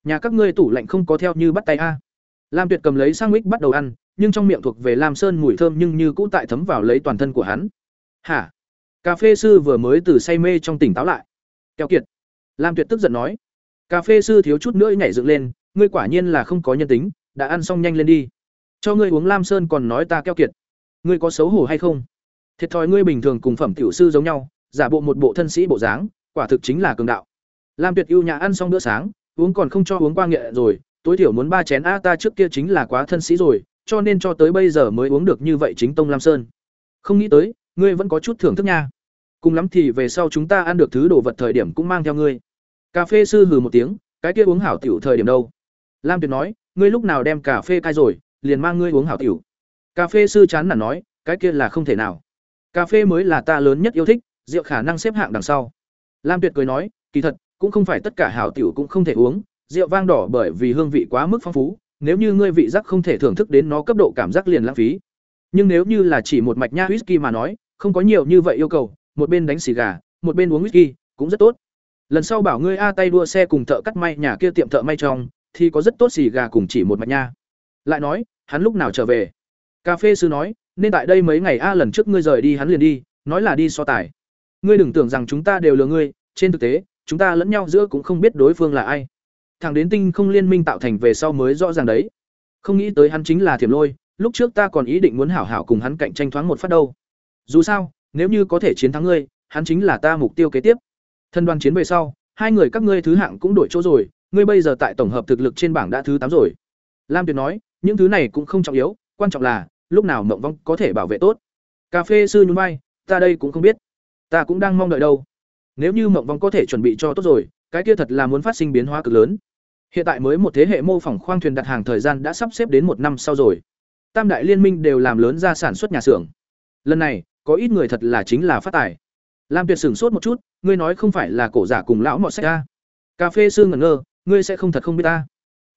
Nhà các ngươi tủ lạnh không có theo như bắt tay a. Lam Tuyệt cầm lấy sang mix bắt đầu ăn, nhưng trong miệng thuộc về Lam Sơn mùi thơm nhưng như cũ tại thấm vào lấy toàn thân của hắn. Hả? Cà phê sư vừa mới từ say mê trong tỉnh táo lại. Keo kiệt. Lam Tuyệt tức giận nói. Cà phê sư thiếu chút nữa nhảy dựng lên, ngươi quả nhiên là không có nhân tính, đã ăn xong nhanh lên đi. Cho ngươi uống Lam Sơn còn nói ta keo kiệt. Ngươi có xấu hổ hay không? Thiệt thòi ngươi bình thường cùng phẩm tiểu sư giống nhau, giả bộ một bộ thân sĩ bộ dáng, quả thực chính là cường đạo. Lam Tuyệt ưu nhã ăn xong bữa sáng, uống còn không cho uống qua nghệ rồi, tối thiểu muốn ba chén a ta trước kia chính là quá thân sĩ rồi, cho nên cho tới bây giờ mới uống được như vậy chính tông Lam Sơn. Không nghĩ tới, ngươi vẫn có chút thưởng thức nha. Cùng lắm thì về sau chúng ta ăn được thứ đồ vật thời điểm cũng mang theo ngươi. Cà phê sư hừ một tiếng, cái kia uống hảo tiểu thời điểm đâu? Lam Tuyệt nói, ngươi lúc nào đem cà phê cai rồi, liền mang ngươi uống hảo tiểu. Cà phê sư chán nản nói, cái kia là không thể nào. Cà phê mới là ta lớn nhất yêu thích, rượu khả năng xếp hạng đằng sau. Lam Tuyệt cười nói, kỳ thật, cũng không phải tất cả hảo tiểu cũng không thể uống, rượu vang đỏ bởi vì hương vị quá mức phong phú, nếu như ngươi vị giác không thể thưởng thức đến nó cấp độ cảm giác liền lãng phí. Nhưng nếu như là chỉ một mạch nha whisky mà nói, không có nhiều như vậy yêu cầu, một bên đánh xì gà, một bên uống whisky, cũng rất tốt. Lần sau bảo ngươi a tay đua xe cùng thợ cắt may nhà kia tiệm thợ may trong, thì có rất tốt xì gà cùng chỉ một mạch nha. Lại nói, hắn lúc nào trở về? Cà phê sư nói, nên tại đây mấy ngày a lần trước ngươi rời đi hắn liền đi, nói là đi so tài. Ngươi đừng tưởng rằng chúng ta đều lừa ngươi, trên thực tế, chúng ta lẫn nhau giữa cũng không biết đối phương là ai. Thằng đến tinh không liên minh tạo thành về sau mới rõ ràng đấy. Không nghĩ tới hắn chính là Thiểm Lôi, lúc trước ta còn ý định muốn hảo hảo cùng hắn cạnh tranh thoáng một phát đâu. Dù sao, nếu như có thể chiến thắng ngươi, hắn chính là ta mục tiêu kế tiếp. Thân đoàn chiến về sau, hai người các ngươi thứ hạng cũng đổi chỗ rồi, ngươi bây giờ tại tổng hợp thực lực trên bảng đã thứ tám rồi. Lam Tuyệt nói, những thứ này cũng không trọng yếu, quan trọng là lúc nào Mộng Vong có thể bảo vệ tốt. Cà phê sư nhún vai, ta đây cũng không biết. Ta cũng đang mong đợi đâu. Nếu như Mộng Vong có thể chuẩn bị cho tốt rồi, cái kia thật là muốn phát sinh biến hóa cực lớn. Hiện tại mới một thế hệ mô phỏng khoang thuyền đặt hàng thời gian đã sắp xếp đến một năm sau rồi. Tam đại liên minh đều làm lớn ra sản xuất nhà xưởng. Lần này, có ít người thật là chính là phát tài. Lam Tuyệt sửng sốt một chút, ngươi nói không phải là cổ giả cùng lão mọ sách ta Cà phê sư ngẩn ngơ, ngươi sẽ không thật không biết ta.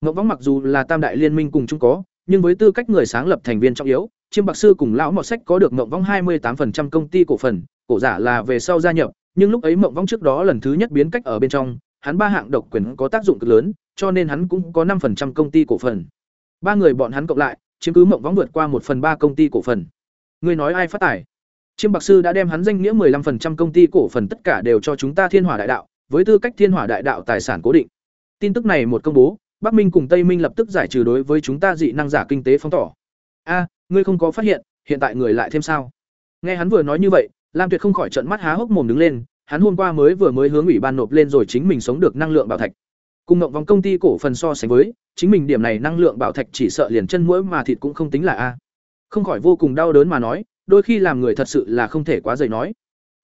Ngọc Võng mặc dù là tam đại liên minh cùng chung có, nhưng với tư cách người sáng lập thành viên trọng yếu, Chiêm Bạc sư cùng lão Mọ Sách có được Mộng Vong 28% công ty cổ phần, cổ giả là về sau gia nhập, nhưng lúc ấy Mộng Vong trước đó lần thứ nhất biến cách ở bên trong, hắn ba hạng độc quyền có tác dụng cực lớn, cho nên hắn cũng có năm phần trăm công ty cổ phần. Ba người bọn hắn cộng lại, chiếm cứ Mộng Vong vượt qua một phần ba công ty cổ phần. Người nói ai phát tài? Chiêm Bạc sư đã đem hắn danh nghĩa 15% công ty cổ phần tất cả đều cho chúng ta Thiên Hỏa Đại Đạo, với tư cách Thiên Hỏa Đại Đạo tài sản cố định. Tin tức này một công bố, Bắc Minh cùng Tây Minh lập tức giải trừ đối với chúng ta dị năng giả kinh tế phong tỏ. A, ngươi không có phát hiện, hiện tại người lại thêm sao? Nghe hắn vừa nói như vậy, Lam Tuyệt không khỏi trợn mắt há hốc mồm đứng lên, hắn hôm qua mới vừa mới hướng ủy ban nộp lên rồi chính mình sống được năng lượng bảo thạch. Cùng ngộng vòng công ty cổ phần so sánh với, chính mình điểm này năng lượng bảo thạch chỉ sợ liền chân mũi mà thịt cũng không tính là a. Không khỏi vô cùng đau đớn mà nói, đôi khi làm người thật sự là không thể quá dày nói.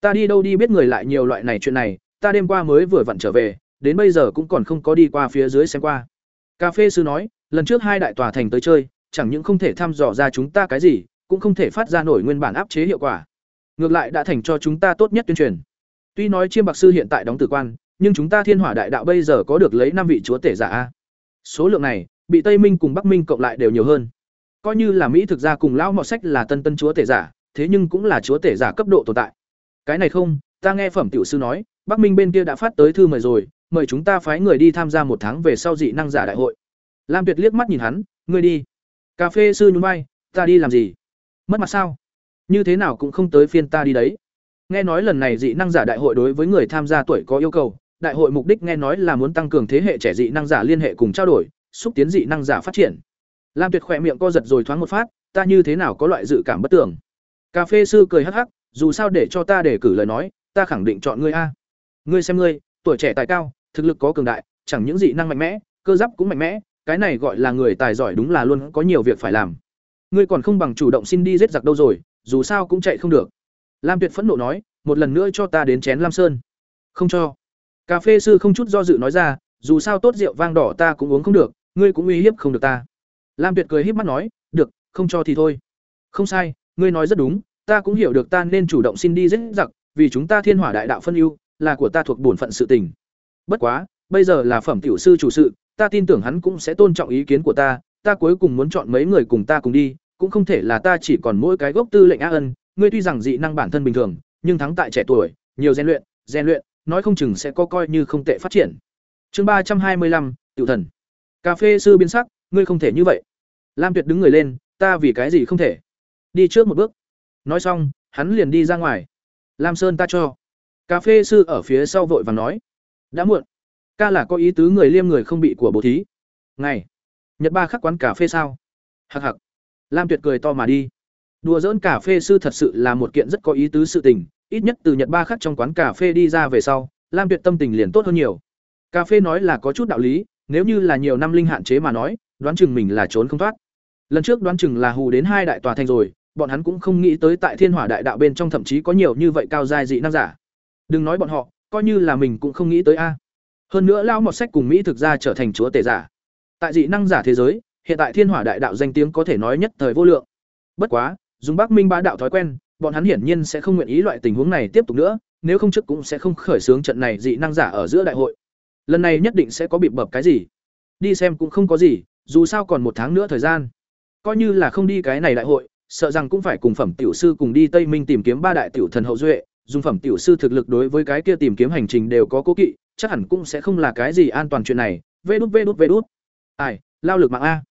Ta đi đâu đi biết người lại nhiều loại này chuyện này, ta đêm qua mới vừa vặn trở về, đến bây giờ cũng còn không có đi qua phía dưới xem qua. Cà phê sư nói, lần trước hai đại tòa thành tới chơi, chẳng những không thể thăm dò ra chúng ta cái gì, cũng không thể phát ra nổi nguyên bản áp chế hiệu quả. Ngược lại đã thành cho chúng ta tốt nhất tuyên truyền. Tuy nói Chiêm Bạc sư hiện tại đóng tử quan, nhưng chúng ta Thiên Hỏa Đại Đạo bây giờ có được lấy năm vị chúa tể giả a. Số lượng này, bị Tây Minh cùng Bắc Minh cộng lại đều nhiều hơn. Coi như là Mỹ thực ra cùng lão mọ sách là tân tân chúa tể giả, thế nhưng cũng là chúa tể giả cấp độ tồn tại. Cái này không, ta nghe phẩm tiểu sư nói, Bắc Minh bên kia đã phát tới thư mời rồi, mời chúng ta phái người đi tham gia một tháng về sau dị năng giả đại hội. Lam Tuyệt liếc mắt nhìn hắn, ngươi đi. Cà phê sư nhún bay ta đi làm gì? Mất mặt sao? Như thế nào cũng không tới phiên ta đi đấy. Nghe nói lần này dị năng giả đại hội đối với người tham gia tuổi có yêu cầu, đại hội mục đích nghe nói là muốn tăng cường thế hệ trẻ dị năng giả liên hệ cùng trao đổi, xúc tiến dị năng giả phát triển. Lam Tuyệt khỏe miệng co giật rồi thoáng một phát, ta như thế nào có loại dự cảm bất tưởng. Cà phê sư cười hắc hắc, dù sao để cho ta để cử lời nói, ta khẳng định chọn ngươi a. Ngươi xem ngươi, tuổi trẻ tài cao, thực lực có cường đại, chẳng những dị năng mạnh mẽ, cơ giáp cũng mạnh mẽ, cái này gọi là người tài giỏi đúng là luôn có nhiều việc phải làm. Ngươi còn không bằng chủ động xin đi giết giặc đâu rồi, dù sao cũng chạy không được. Lam Tuyệt phẫn nộ nói, một lần nữa cho ta đến chén Lam Sơn. Không cho. Cà phê sư không chút do dự nói ra, dù sao tốt rượu vang đỏ ta cũng uống không được, ngươi cũng uy hiếp không được ta. Lam Tuyệt cười híp mắt nói, được, không cho thì thôi. Không sai, ngươi nói rất đúng, ta cũng hiểu được ta nên chủ động xin đi giết giặc, vì chúng ta Thiên Hỏa Đại Đạo phân ưu, là của ta thuộc bổn phận sự tình. Bất quá, bây giờ là phẩm tiểu sư chủ sự, ta tin tưởng hắn cũng sẽ tôn trọng ý kiến của ta, ta cuối cùng muốn chọn mấy người cùng ta cùng đi, cũng không thể là ta chỉ còn mỗi cái gốc tư lệnh a ân, ngươi tuy rằng dị năng bản thân bình thường, nhưng thắng tại trẻ tuổi, nhiều rèn luyện, rèn luyện, nói không chừng sẽ có coi như không tệ phát triển. Chương ba trăm hai mươi lăm, tiểu thần. Cà phê sư biến sắc, ngươi không thể như vậy. Lam Tuyệt đứng người lên, ta vì cái gì không thể? Đi trước một bước. Nói xong, hắn liền đi ra ngoài. Lam Sơn ta cho. Cà phê sư ở phía sau vội vàng nói, đã muộn. Ca là có ý tứ người liêm người không bị của bố thí. Ngày. Nhật ba khắc quán cà phê sao? Hặc hặc. Lam Tuyệt cười to mà đi. Đùa dỡn cà phê sư thật sự là một kiện rất có ý tứ sự tình, ít nhất từ Nhật ba khắc trong quán cà phê đi ra về sau, Lam Tuyệt tâm tình liền tốt hơn nhiều. Cà phê nói là có chút đạo lý, nếu như là nhiều năm linh hạn chế mà nói, đoán chừng mình là trốn không thoát. Lần trước đoán chừng là hù đến hai đại tòa thành rồi, bọn hắn cũng không nghĩ tới tại Thiên Hỏa Đại Đạo bên trong thậm chí có nhiều như vậy cao dài dị năng giả. Đừng nói bọn họ, coi như là mình cũng không nghĩ tới a. Hơn nữa lão mọt sách cùng Mỹ thực ra trở thành chúa tể giả. Tại dị năng giả thế giới, hiện tại Thiên Hỏa Đại Đạo danh tiếng có thể nói nhất thời vô lượng. Bất quá, dùng Bắc Minh bá đạo thói quen, bọn hắn hiển nhiên sẽ không nguyện ý loại tình huống này tiếp tục nữa, nếu không trước cũng sẽ không khởi xướng trận này dị năng giả ở giữa đại hội. Lần này nhất định sẽ có bị bập cái gì. Đi xem cũng không có gì, dù sao còn một tháng nữa thời gian. Coi như là không đi cái này đại hội, sợ rằng cũng phải cùng phẩm tiểu sư cùng đi Tây Minh tìm kiếm ba đại tiểu thần hậu duệ, dùng phẩm tiểu sư thực lực đối với cái kia tìm kiếm hành trình đều có cố kỵ, chắc hẳn cũng sẽ không là cái gì an toàn chuyện này. Vê đút vê đút vê đút. Ai, lao lực mạng a.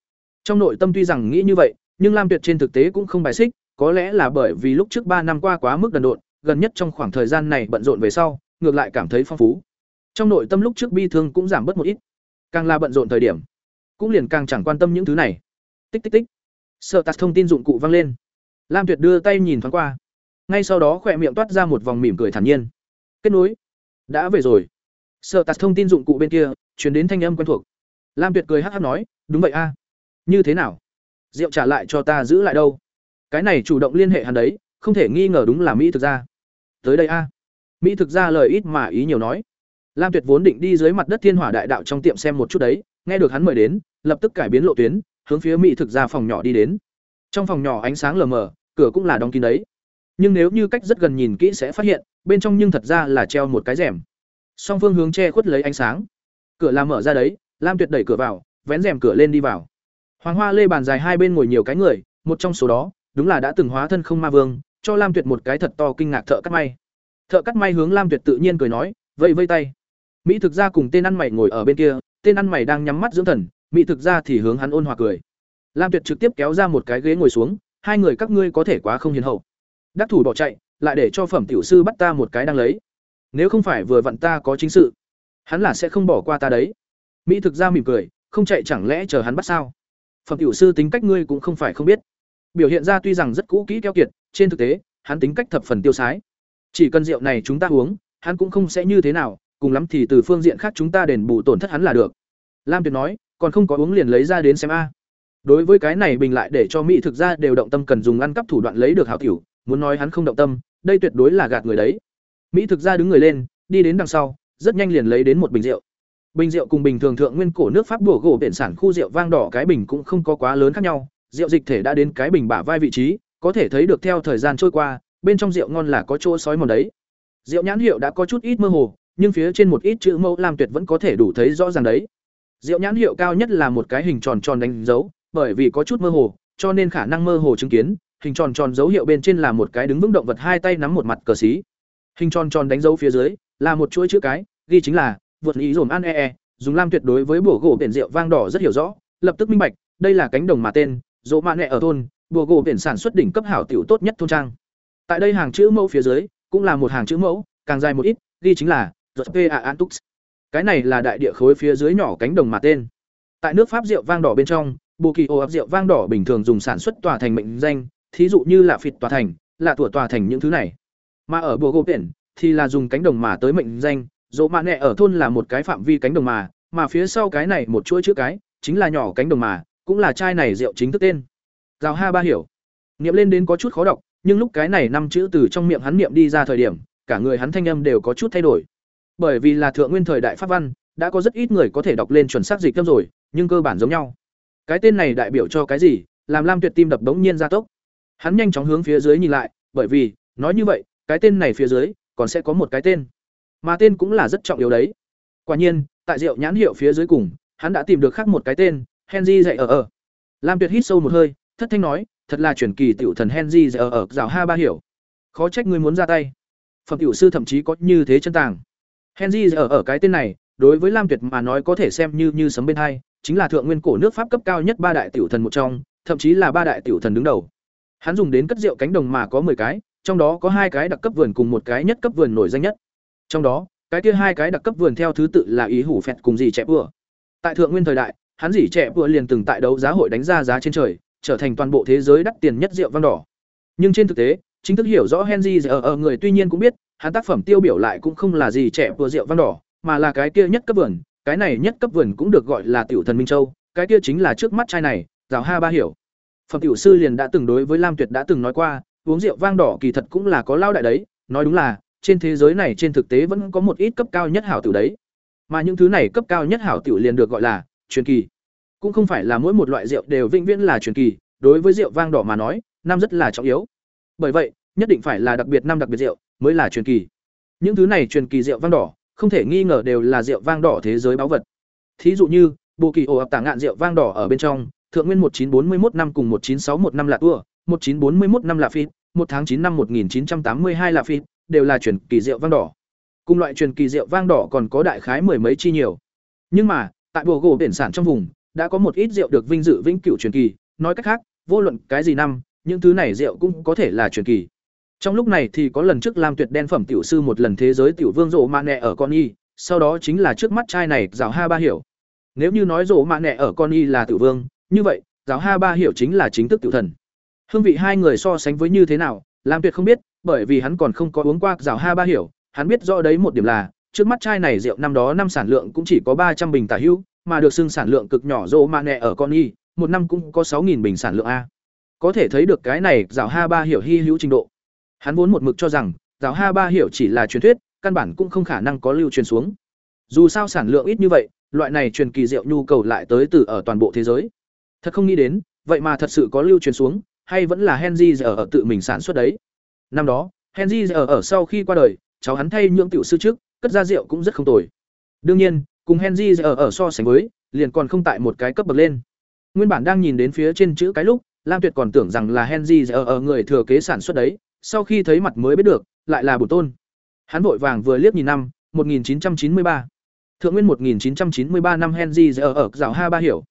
Trong nội tâm tuy rằng nghĩ như vậy, nhưng Lam Tuyệt trên thực tế cũng không bài xích, có lẽ là bởi vì lúc trước ba năm qua quá mức đần độn, gần nhất trong khoảng thời gian này bận rộn về sau, ngược lại cảm thấy phong phú. Trong nội tâm lúc trước bi thương cũng giảm bớt một ít. Càng là bận rộn thời điểm, cũng liền càng chẳng quan tâm những thứ này. Tích tích tích. Sợ tạt thông tin dụng cụ vang lên. Lam Tuyệt đưa tay nhìn thoáng qua. Ngay sau đó khỏe miệng toát ra một vòng mỉm cười thản nhiên. Kết nối. Đã về rồi. Sợ tạt thông tin dụng cụ bên kia, truyền đến thanh âm quen thuộc. Lam Tuyệt cười hắc hắc nói, đúng vậy a. Như thế nào? Rượu trả lại cho ta giữ lại đâu? Cái này chủ động liên hệ hắn đấy, không thể nghi ngờ đúng là Mỹ thực ra. Tới đây a. Mỹ thực ra lời ít mà ý nhiều nói. Lam Tuyệt vốn định đi dưới mặt đất Thiên Hỏa Đại Đạo trong tiệm xem một chút đấy, nghe được hắn mời đến, lập tức cải biến lộ tuyến, hướng phía Mỹ thực ra phòng nhỏ đi đến. Trong phòng nhỏ ánh sáng lờ mờ, cửa cũng là đóng kín đấy. Nhưng nếu như cách rất gần nhìn kỹ sẽ phát hiện, bên trong nhưng thật ra là treo một cái rèm. Song phương hướng che khuất lấy ánh sáng. Cửa là mở ra đấy, Lam Tuyệt đẩy cửa vào, vén rèm cửa lên đi vào. Hoàng Hoa Lê bàn dài hai bên ngồi nhiều cái người, một trong số đó, đúng là đã từng hóa thân không ma vương, cho Lam Tuyệt một cái thật to kinh ngạc thợ cắt may. Thợ cắt may hướng Lam Tuyệt tự nhiên cười nói, "Vẫy vây tay." Mỹ thực ra cùng tên ăn mày ngồi ở bên kia, tên ăn mày đang nhắm mắt dưỡng thần, Mỹ thực ra thì hướng hắn ôn hòa cười. Lam Tuyệt trực tiếp kéo ra một cái ghế ngồi xuống, hai người các ngươi có thể quá không hiền hậu. Đắc thủ bỏ chạy, lại để cho phẩm tiểu sư bắt ta một cái đang lấy. Nếu không phải vừa vặn ta có chính sự, hắn là sẽ không bỏ qua ta đấy. Mỹ thực ra mỉm cười, không chạy chẳng lẽ chờ hắn bắt sao? Phẩm tiểu sư tính cách ngươi cũng không phải không biết. Biểu hiện ra tuy rằng rất cũ kỹ keo kiệt, trên thực tế, hắn tính cách thập phần tiêu sái. Chỉ cần rượu này chúng ta uống, hắn cũng không sẽ như thế nào, cùng lắm thì từ phương diện khác chúng ta đền bù tổn thất hắn là được. Lam Tuyệt nói, còn không có uống liền lấy ra đến xem a. Đối với cái này bình lại để cho mỹ thực ra đều động tâm cần dùng ăn cắp thủ đoạn lấy được hảo tiểu, muốn nói hắn không động tâm, đây tuyệt đối là gạt người đấy. Mỹ thực ra đứng người lên, đi đến đằng sau, rất nhanh liền lấy đến một bình rượu. Bình rượu cùng bình thường thượng nguyên cổ nước Pháp bùa gỗ biển sản khu rượu vang đỏ cái bình cũng không có quá lớn khác nhau, rượu dịch thể đã đến cái bình bả vai vị trí, có thể thấy được theo thời gian trôi qua, bên trong rượu ngon là có chỗ sói mòn đấy. Rượu nhãn hiệu đã có chút ít mơ hồ, nhưng phía trên một ít chữ mẫu làm tuyệt vẫn có thể đủ thấy rõ ràng đấy. Rượu nhãn hiệu cao nhất là một cái hình tròn tròn đánh dấu, bởi vì có chút mơ hồ, cho nên khả năng mơ hồ chứng kiến, hình tròn tròn dấu hiệu bên trên là một cái đứng vững động vật hai tay nắm một mặt cờ xí. Hình tròn tròn đánh dấu phía dưới là một chuỗi chữ cái, ghi chính là vượt ý dồn an e, e dùng lam tuyệt đối với bùa gỗ biển rượu vang đỏ rất hiểu rõ, lập tức minh bạch, đây là cánh đồng mà tên, dỗ mạn nẹ ở thôn, bùa gỗ biển sản xuất đỉnh cấp hảo tiểu tốt nhất thôn trang. Tại đây hàng chữ mẫu phía dưới cũng là một hàng chữ mẫu, càng dài một ít, ghi chính là JPA Antux. Cái này là đại địa khối phía dưới nhỏ cánh đồng mà tên. Tại nước Pháp rượu vang đỏ bên trong, bộ kỳ ô áp rượu vang đỏ bình thường dùng sản xuất tòa thành mệnh danh, thí dụ như là phịt tòa thành, là tủa tòa thành những thứ này. Mà ở Bồ Gô Biển thì là dùng cánh đồng mà tới mệnh danh, dỗ mạ nẹ ở thôn là một cái phạm vi cánh đồng mà, mà phía sau cái này một chuỗi chữ cái, chính là nhỏ cánh đồng mà, cũng là chai này rượu chính thức tên. Giao Ha Ba hiểu. Niệm lên đến có chút khó đọc, nhưng lúc cái này năm chữ từ trong miệng hắn niệm đi ra thời điểm, cả người hắn thanh âm đều có chút thay đổi. Bởi vì là thượng nguyên thời đại pháp văn, đã có rất ít người có thể đọc lên chuẩn xác dịch tâm rồi, nhưng cơ bản giống nhau. Cái tên này đại biểu cho cái gì? Làm Lam Tuyệt tim đập đống nhiên gia tốc. Hắn nhanh chóng hướng phía dưới nhìn lại, bởi vì, nói như vậy, cái tên này phía dưới còn sẽ có một cái tên. Mà tên cũng là rất trọng yếu đấy. Quả nhiên, tại rượu nhãn hiệu phía dưới cùng, hắn đã tìm được khác một cái tên, Henry dạy ở ở. Lam Tuyệt hít sâu một hơi, thất thanh nói, thật là truyền kỳ tiểu thần Henry dạy ở ở rào ha ba hiểu. Khó trách ngươi muốn ra tay. Phẩm tiểu sư thậm chí có như thế chân tàng. Henry ở ở cái tên này, đối với Lam Tuyệt mà nói có thể xem như như sấm bên hai, chính là thượng nguyên cổ nước Pháp cấp cao nhất ba đại tiểu thần một trong, thậm chí là ba đại tiểu thần đứng đầu. Hắn dùng đến cất rượu cánh đồng mà có 10 cái, trong đó có hai cái đặc cấp vườn cùng một cái nhất cấp vườn nổi danh nhất. Trong đó, cái kia hai cái đặc cấp vườn theo thứ tự là ý hủ phẹt cùng gì trẻ vừa. Tại thượng nguyên thời đại, hắn dỉ trẻ vừa liền từng tại đấu giá hội đánh ra giá trên trời, trở thành toàn bộ thế giới đắt tiền nhất rượu vang đỏ. Nhưng trên thực tế, chính thức hiểu rõ Henry ở ở người tuy nhiên cũng biết, hắn tác phẩm tiêu biểu lại cũng không là gì trẻ vừa rượu vang đỏ, mà là cái kia nhất cấp vườn, cái này nhất cấp vườn cũng được gọi là tiểu thần minh châu, cái kia chính là trước mắt trai này, rào ha ba hiểu. Phẩm tiểu sư liền đã từng đối với Lam Tuyệt đã từng nói qua, uống rượu vang đỏ kỳ thật cũng là có lao đại đấy, nói đúng là, trên thế giới này trên thực tế vẫn có một ít cấp cao nhất hảo tiểu đấy. Mà những thứ này cấp cao nhất hảo tiểu liền được gọi là truyền kỳ. Cũng không phải là mỗi một loại rượu đều vĩnh viễn là truyền kỳ, đối với rượu vang đỏ mà nói, năm rất là trọng yếu. Bởi vậy, nhất định phải là đặc biệt năm đặc biệt rượu mới là truyền kỳ. Những thứ này truyền kỳ rượu vang đỏ, không thể nghi ngờ đều là rượu vang đỏ thế giới báu vật. Thí dụ như, bộ kỳ ổ ập tảng ngạn rượu vang đỏ ở bên trong, thượng nguyên 1941 năm cùng 1961 năm là tua, 1941 năm là phi, 1 tháng 9 năm 1982 là phi, đều là truyền kỳ rượu vang đỏ. Cùng loại truyền kỳ rượu vang đỏ còn có đại khái mười mấy chi nhiều. Nhưng mà, tại bộ gỗ biển sản trong vùng, đã có một ít rượu được vinh dự vĩnh cửu truyền kỳ, nói cách khác, vô luận cái gì năm, những thứ này rượu cũng có thể là truyền kỳ. Trong lúc này thì có lần trước Lam Tuyệt đen phẩm tiểu sư một lần thế giới tiểu vương rộ mạ nẹ ở con y, sau đó chính là trước mắt trai này giáo ha ba hiểu. Nếu như nói rộ mạ nẹ ở con y là tiểu vương, như vậy, giáo ha ba hiểu chính là chính thức tiểu thần. Hương vị hai người so sánh với như thế nào, Lam Tuyệt không biết, bởi vì hắn còn không có uống qua giáo ha ba hiểu, hắn biết rõ đấy một điểm là, trước mắt chai này rượu năm đó năm sản lượng cũng chỉ có ba trăm bình tả hữu, mà được xưng sản lượng cực nhỏ rộ mạ nẹ ở con y, một năm cũng có sáu nghìn bình sản lượng a. Có thể thấy được cái này giáo ha ba hiểu hy hữu trình độ. Hắn vốn một mực cho rằng, giáo Ha Ba hiểu chỉ là truyền thuyết, căn bản cũng không khả năng có lưu truyền xuống. Dù sao sản lượng ít như vậy, loại này truyền kỳ rượu nhu cầu lại tới từ ở toàn bộ thế giới. Thật không nghĩ đến, vậy mà thật sự có lưu truyền xuống, hay vẫn là Henry giờ ở tự mình sản xuất đấy. Năm đó, Henry giờ ở sau khi qua đời, cháu hắn thay nhượng tiểu sư trước, cất ra rượu cũng rất không tồi. Đương nhiên, cùng Henry giờ ở so sánh với, liền còn không tại một cái cấp bậc lên. Nguyên bản đang nhìn đến phía trên chữ cái lúc, Lam Tuyệt còn tưởng rằng là Henry ở ở người thừa kế sản xuất đấy, sau khi thấy mặt mới biết được, lại là bổ tôn. Hắn vội vàng vừa liếc nhìn năm, 1993. Thượng nguyên 1993 năm Henry giờ ở dạo ha ba hiểu.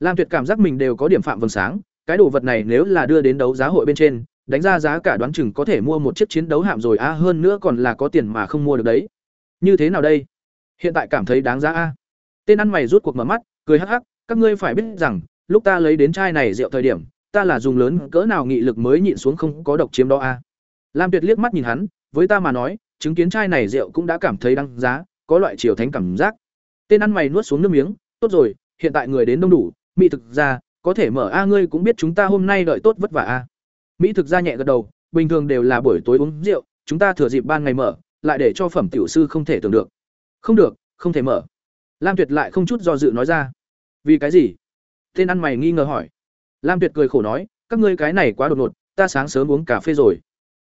Lam Tuyệt cảm giác mình đều có điểm phạm vầng sáng, cái đồ vật này nếu là đưa đến đấu giá hội bên trên, đánh ra giá cả đoán chừng có thể mua một chiếc chiến đấu hạm rồi a hơn nữa còn là có tiền mà không mua được đấy. Như thế nào đây? Hiện tại cảm thấy đáng giá a. Tên ăn mày rút cuộc mở mắt, cười hắc hắc, các ngươi phải biết rằng, lúc ta lấy đến chai này rượu thời điểm, ta là dùng lớn cỡ nào nghị lực mới nhịn xuống không có độc chiếm đó a. Lam Tuyệt liếc mắt nhìn hắn, với ta mà nói, chứng kiến chai này rượu cũng đã cảm thấy đáng giá, có loại chiều thánh cảm giác. Tên ăn mày nuốt xuống nước miếng, tốt rồi, hiện tại người đến đông đủ, mỹ thực ra, có thể mở a ngươi cũng biết chúng ta hôm nay đợi tốt vất vả a. Mỹ thực ra nhẹ gật đầu, bình thường đều là buổi tối uống rượu, chúng ta thừa dịp ban ngày mở, lại để cho phẩm tiểu sư không thể tưởng được. Không được, không thể mở. Lam Tuyệt lại không chút do dự nói ra. Vì cái gì? Tên ăn mày nghi ngờ hỏi. Lam Tuyệt cười khổ nói, các ngươi cái này quá đột ngột, ta sáng sớm uống cà phê rồi.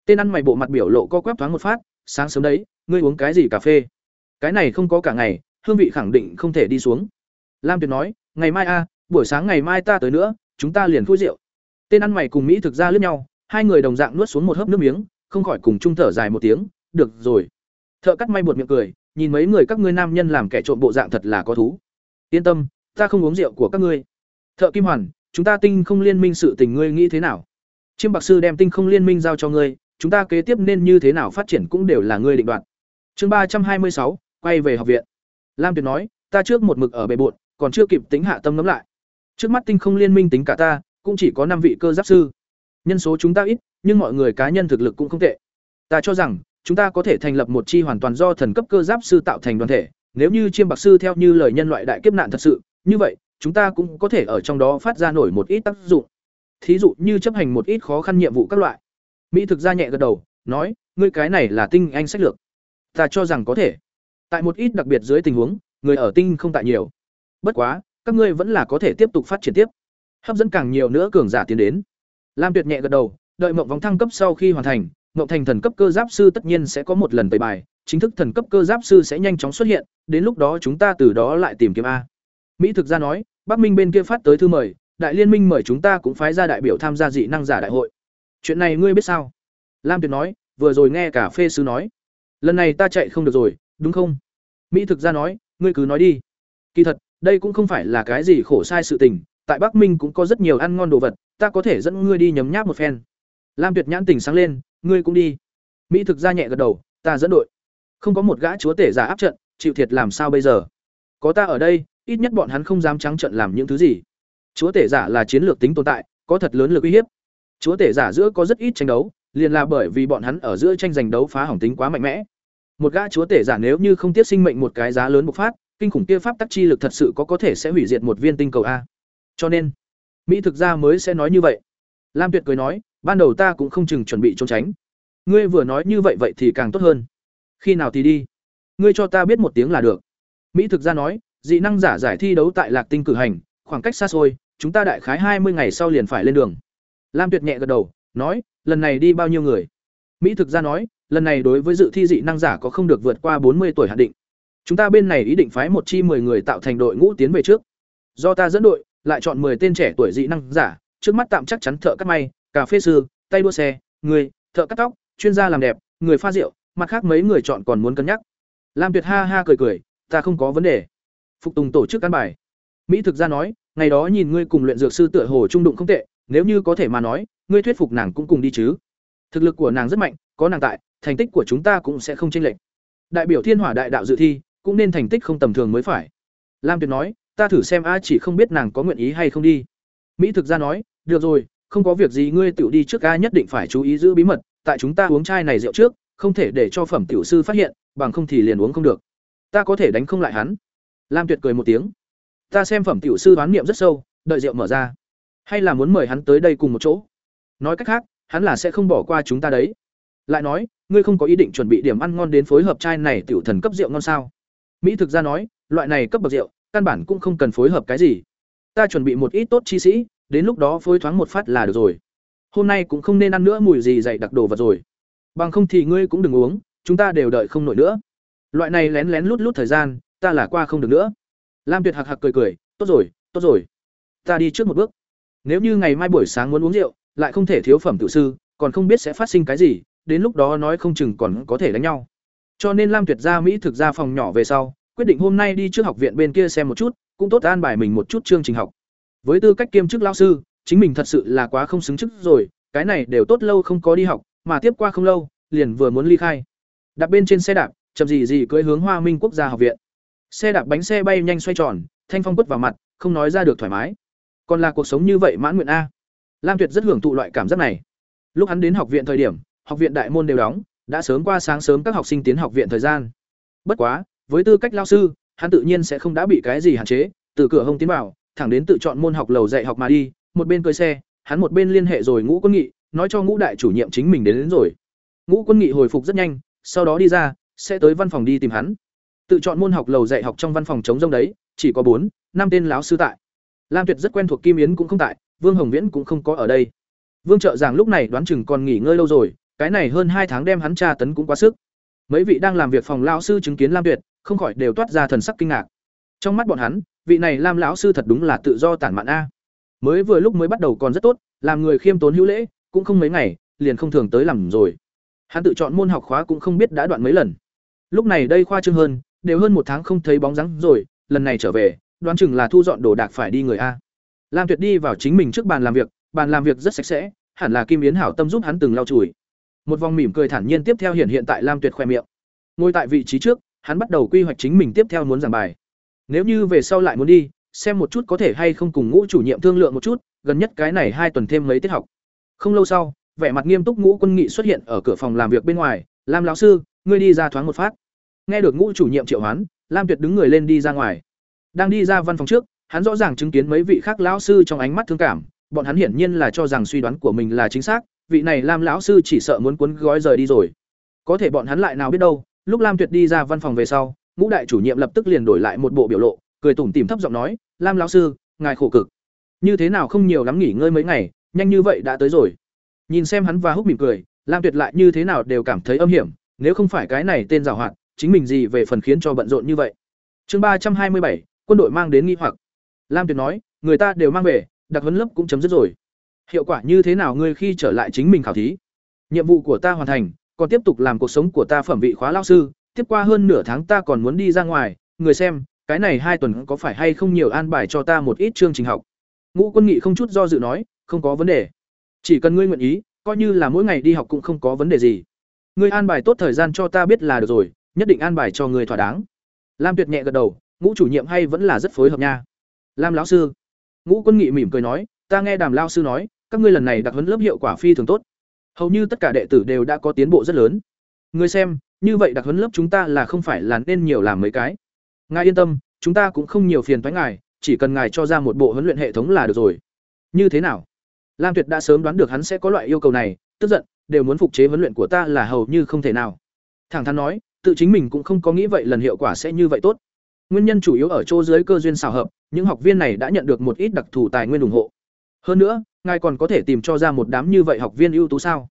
Tên ăn mày bộ mặt biểu lộ co quắp thoáng một phát, sáng sớm đấy, ngươi uống cái gì cà phê? Cái này không có cả ngày, hương vị khẳng định không thể đi xuống. Lam Tuyệt nói, ngày mai a, buổi sáng ngày mai ta tới nữa, chúng ta liền khui rượu. Tên ăn mày cùng Mỹ thực ra liếc nhau, hai người đồng dạng nuốt xuống một hớp nước miếng, không khỏi cùng chung thở dài một tiếng, được rồi. Thợ cắt may buột miệng cười, nhìn mấy người các ngươi nam nhân làm kẻ trộm bộ dạng thật là có thú. Yên tâm, ta không uống rượu của các ngươi. Thợ Kim Hoàn, chúng ta tinh không liên minh sự tình ngươi nghĩ thế nào? Chiêm Bạc sư đem tinh không liên minh giao cho ngươi, chúng ta kế tiếp nên như thế nào phát triển cũng đều là ngươi định đoạt. Chương ba trăm hai mươi sáu, quay về học viện. Lam Tuyệt nói, ta trước một mực ở bề bộn, còn chưa kịp tính hạ tâm ngẫm lại. Trước mắt tinh không liên minh tính cả ta, cũng chỉ có năm vị cơ giáp sư. Nhân số chúng ta ít, nhưng mọi người cá nhân thực lực cũng không tệ. Ta cho rằng, chúng ta có thể thành lập một chi hoàn toàn do thần cấp cơ giáp sư tạo thành đoàn thể, nếu như chiêm bạc sư theo như lời nhân loại đại kiếp nạn thật sự, như vậy, chúng ta cũng có thể ở trong đó phát ra nổi một ít tác dụng. Thí dụ như chấp hành một ít khó khăn nhiệm vụ các loại. Mỹ thực ra nhẹ gật đầu, nói, ngươi cái này là tinh anh sách lược. Ta cho rằng có thể. Tại một ít đặc biệt dưới tình huống, người ở tinh không tại nhiều. Bất quá, các ngươi vẫn là có thể tiếp tục phát triển tiếp. Hấp dẫn càng nhiều nữa cường giả tiến đến. Lam Tuyệt nhẹ gật đầu, đợi mộng vòng thăng cấp sau khi hoàn thành, mộng Thành thần cấp cơ giáp sư tất nhiên sẽ có một lần tẩy bài, chính thức thần cấp cơ giáp sư sẽ nhanh chóng xuất hiện, đến lúc đó chúng ta từ đó lại tìm kiếm a. Mỹ thực ra nói, Bắc Minh bên kia phát tới thư mời, đại liên minh mời chúng ta cũng phái ra đại biểu tham gia dị năng giả đại hội. Chuyện này ngươi biết sao? Lam Tuyệt nói, vừa rồi nghe cả phê sứ nói. Lần này ta chạy không được rồi, đúng không? Mỹ thực ra nói, ngươi cứ nói đi. Kỳ thật, đây cũng không phải là cái gì khổ sai sự tình, tại Bắc Minh cũng có rất nhiều ăn ngon đồ vật, ta có thể dẫn ngươi đi nhấm nháp một phen. Lam Tuyệt nhãn tỉnh sáng lên, ngươi cũng đi. Mỹ thực ra nhẹ gật đầu, ta dẫn đội. Không có một gã chúa tể giả áp trận, chịu thiệt làm sao bây giờ? Có ta ở đây, ít nhất bọn hắn không dám trắng trận làm những thứ gì. Chúa tể giả là chiến lược tính tồn tại, có thật lớn lực uy hiếp. Chúa tể giả giữa có rất ít tranh đấu, liền là bởi vì bọn hắn ở giữa tranh giành đấu phá hỏng tính quá mạnh mẽ. Một gã chúa tể giả nếu như không tiếp sinh mệnh một cái giá lớn bộc phát, kinh khủng kia pháp tắc chi lực thật sự có có thể sẽ hủy diệt một viên tinh cầu a. Cho nên, Mỹ thực ra mới sẽ nói như vậy. Lam Tuyệt cười nói, ban đầu ta cũng không chừng chuẩn bị trốn tránh. Ngươi vừa nói như vậy vậy thì càng tốt hơn. Khi nào thì đi? Ngươi cho ta biết một tiếng là được. Mỹ thực ra nói, dị năng giả giải thi đấu tại Lạc Tinh cử hành, khoảng cách xa xôi, chúng ta đại khái hai mươi ngày sau liền phải lên đường. Lam Tuyệt nhẹ gật đầu, nói, lần này đi bao nhiêu người? Mỹ thực ra nói, lần này đối với dự thi dị năng giả có không được vượt qua bốn mươi tuổi hạn định. Chúng ta bên này ý định phái một chi 10 người tạo thành đội ngũ tiến về trước. Do ta dẫn đội, lại chọn 10 tên trẻ tuổi dị năng giả, trước mắt tạm chắc chắn thợ cắt may, cà phê sư, tay đua xe, người, thợ cắt tóc, chuyên gia làm đẹp, người pha rượu, mặt khác mấy người chọn còn muốn cân nhắc. Lam Tuyệt ha ha cười cười, ta không có vấn đề. Phục Tùng tổ chức căn bài. Mỹ thực ra nói, ngày đó nhìn ngươi cùng luyện dược sư tựa hồ trung đụng không tệ, nếu như có thể mà nói, ngươi thuyết phục nàng cũng cùng đi chứ. Thực lực của nàng rất mạnh, có nàng tại, thành tích của chúng ta cũng sẽ không chênh lệch. Đại biểu Thiên Hỏa Đại Đạo dự thi, cũng nên thành tích không tầm thường mới phải. Lam Tuyệt nói, ta thử xem a chỉ không biết nàng có nguyện ý hay không đi. Mỹ thực ra nói, được rồi, không có việc gì ngươi tự đi trước a nhất định phải chú ý giữ bí mật, tại chúng ta uống chai này rượu trước, không thể để cho phẩm tiểu sư phát hiện, bằng không thì liền uống không được. Ta có thể đánh không lại hắn. Lam Tuyệt cười một tiếng. Ta xem phẩm tiểu sư đoán niệm rất sâu, đợi rượu mở ra, hay là muốn mời hắn tới đây cùng một chỗ. Nói cách khác, hắn là sẽ không bỏ qua chúng ta đấy. Lại nói, ngươi không có ý định chuẩn bị điểm ăn ngon đến phối hợp chai này tiểu thần cấp rượu ngon sao? Mỹ thực ra nói, loại này cấp bậc rượu, căn bản cũng không cần phối hợp cái gì. Ta chuẩn bị một ít tốt chi sĩ, đến lúc đó phối thoáng một phát là được rồi. Hôm nay cũng không nên ăn nữa mùi gì dày đặc đồ vật rồi. Bằng không thì ngươi cũng đừng uống, chúng ta đều đợi không nổi nữa. Loại này lén lén lút lút thời gian, ta là qua không được nữa. Lam Tuyệt hạc hạc cười cười, tốt rồi, tốt rồi. ta đi trước một bước nếu như ngày mai buổi sáng muốn uống rượu, lại không thể thiếu phẩm tự sư, còn không biết sẽ phát sinh cái gì, đến lúc đó nói không chừng còn có thể đánh nhau. Cho nên lam tuyệt ra mỹ thực ra phòng nhỏ về sau, quyết định hôm nay đi trước học viện bên kia xem một chút, cũng tốt an bài mình một chút chương trình học. Với tư cách kiêm chức lao sư, chính mình thật sự là quá không xứng chức rồi, cái này đều tốt lâu không có đi học, mà tiếp qua không lâu, liền vừa muốn ly khai. Đạp bên trên xe đạp, chậm gì gì cưỡi hướng hoa minh quốc gia học viện. Xe đạp bánh xe bay nhanh xoay tròn, thanh phong quất vào mặt, không nói ra được thoải mái còn là cuộc sống như vậy mãn nguyện a. Lam tuyệt rất hưởng thụ loại cảm giác này. Lúc hắn đến học viện thời điểm học viện đại môn đều đóng đã sớm qua sáng sớm các học sinh tiến học viện thời gian. Bất quá với tư cách lao sư hắn tự nhiên sẽ không đã bị cái gì hạn chế từ cửa hông tiến vào thẳng đến tự chọn môn học lầu dạy học mà đi một bên cơi xe hắn một bên liên hệ rồi ngũ quân nghị nói cho ngũ đại chủ nhiệm chính mình đến, đến rồi. Ngũ quân nghị hồi phục rất nhanh sau đó đi ra sẽ tới văn phòng đi tìm hắn. Tự chọn môn học lầu dạy học trong văn phòng chống rông đấy chỉ có bốn năm tên lão sư tại lam tuyệt rất quen thuộc kim yến cũng không tại, vương hồng viễn cũng không có ở đây. Vương trợ giảng lúc này đoán chừng còn nghỉ ngơi lâu rồi, cái này hơn hai tháng đem hắn tra tấn cũng quá sức. Mấy vị đang làm việc phòng lão sư chứng kiến lam tuyệt, không khỏi đều toát ra thần sắc kinh ngạc. Trong mắt bọn hắn, vị này lam lão sư thật đúng là tự do tản mạn a. Mới vừa lúc mới bắt đầu còn rất tốt, làm người khiêm tốn hữu lễ, cũng không mấy ngày, liền không thường tới làm rồi. Hắn tự chọn môn học khóa cũng không biết đã đoạn mấy lần. Lúc này đây khoa trương hơn, đều hơn một tháng không thấy bóng dáng rồi, lần này trở về đoán chừng là thu dọn đồ đạc phải đi người a. Lam tuyệt đi vào chính mình trước bàn làm việc, bàn làm việc rất sạch sẽ, hẳn là kim yến hảo tâm giúp hắn từng lau chùi. Một vòng mỉm cười thản nhiên tiếp theo hiện hiện tại lam tuyệt khoe miệng. Ngồi tại vị trí trước, hắn bắt đầu quy hoạch chính mình tiếp theo muốn giảng bài. Nếu như về sau lại muốn đi, xem một chút có thể hay không cùng ngũ chủ nhiệm thương lượng một chút, gần nhất cái này hai tuần thêm mấy tiết học. Không lâu sau, vẻ mặt nghiêm túc ngũ quân nghị xuất hiện ở cửa phòng làm việc bên ngoài, lam lão sư, ngươi đi ra thoáng một phát. Nghe được ngũ chủ nhiệm triệu hoán, lam tuyệt đứng người lên đi ra ngoài đang đi ra văn phòng trước, hắn rõ ràng chứng kiến mấy vị khác lão sư trong ánh mắt thương cảm, bọn hắn hiển nhiên là cho rằng suy đoán của mình là chính xác, vị này lam lão sư chỉ sợ muốn cuốn gói rời đi rồi. Có thể bọn hắn lại nào biết đâu, lúc lam tuyệt đi ra văn phòng về sau, ngũ đại chủ nhiệm lập tức liền đổi lại một bộ biểu lộ, cười tủm tỉm thấp giọng nói, lam lão sư, ngài khổ cực. Như thế nào không nhiều lắm nghỉ ngơi mấy ngày, nhanh như vậy đã tới rồi. Nhìn xem hắn và húc mỉm cười, lam tuyệt lại như thế nào đều cảm thấy âm hiểm, nếu không phải cái này tên giàu hoạt, chính mình gì về phần khiến cho bận rộn như vậy. Chương ba trăm hai mươi bảy quân đội mang đến nghi hoặc. Lam tuyệt nói, người ta đều mang về, đặc huấn lớp cũng chấm dứt rồi. Hiệu quả như thế nào ngươi khi trở lại chính mình khảo thí? Nhiệm vụ của ta hoàn thành, còn tiếp tục làm cuộc sống của ta phẩm vị khóa lao sư, tiếp qua hơn nửa tháng ta còn muốn đi ra ngoài. Người xem, cái này hai tuần có phải hay không nhiều an bài cho ta một ít chương trình học? Ngũ quân nghị không chút do dự nói, không có vấn đề. Chỉ cần ngươi nguyện ý, coi như là mỗi ngày đi học cũng không có vấn đề gì. Ngươi an bài tốt thời gian cho ta biết là được rồi, nhất định an bài cho ngươi thỏa đáng. Lam tuyệt nhẹ gật đầu ngũ chủ nhiệm hay vẫn là rất phối hợp nha. Lam lão sư. Ngũ quân nghị mỉm cười nói, ta nghe đàm lao sư nói, các ngươi lần này đặc huấn lớp hiệu quả phi thường tốt. Hầu như tất cả đệ tử đều đã có tiến bộ rất lớn. Người xem, như vậy đặc huấn lớp chúng ta là không phải là nên nhiều làm mấy cái. Ngài yên tâm, chúng ta cũng không nhiều phiền thoái ngài, chỉ cần ngài cho ra một bộ huấn luyện hệ thống là được rồi. Như thế nào? Lam tuyệt đã sớm đoán được hắn sẽ có loại yêu cầu này, tức giận, đều muốn phục chế huấn luyện của ta là hầu như không thể nào. Thẳng thắn nói, tự chính mình cũng không có nghĩ vậy lần hiệu quả sẽ như vậy tốt nguyên nhân chủ yếu ở chỗ dưới cơ duyên xào hợp những học viên này đã nhận được một ít đặc thù tài nguyên ủng hộ. Hơn nữa ngài còn có thể tìm cho ra một đám như vậy học viên ưu tú sao?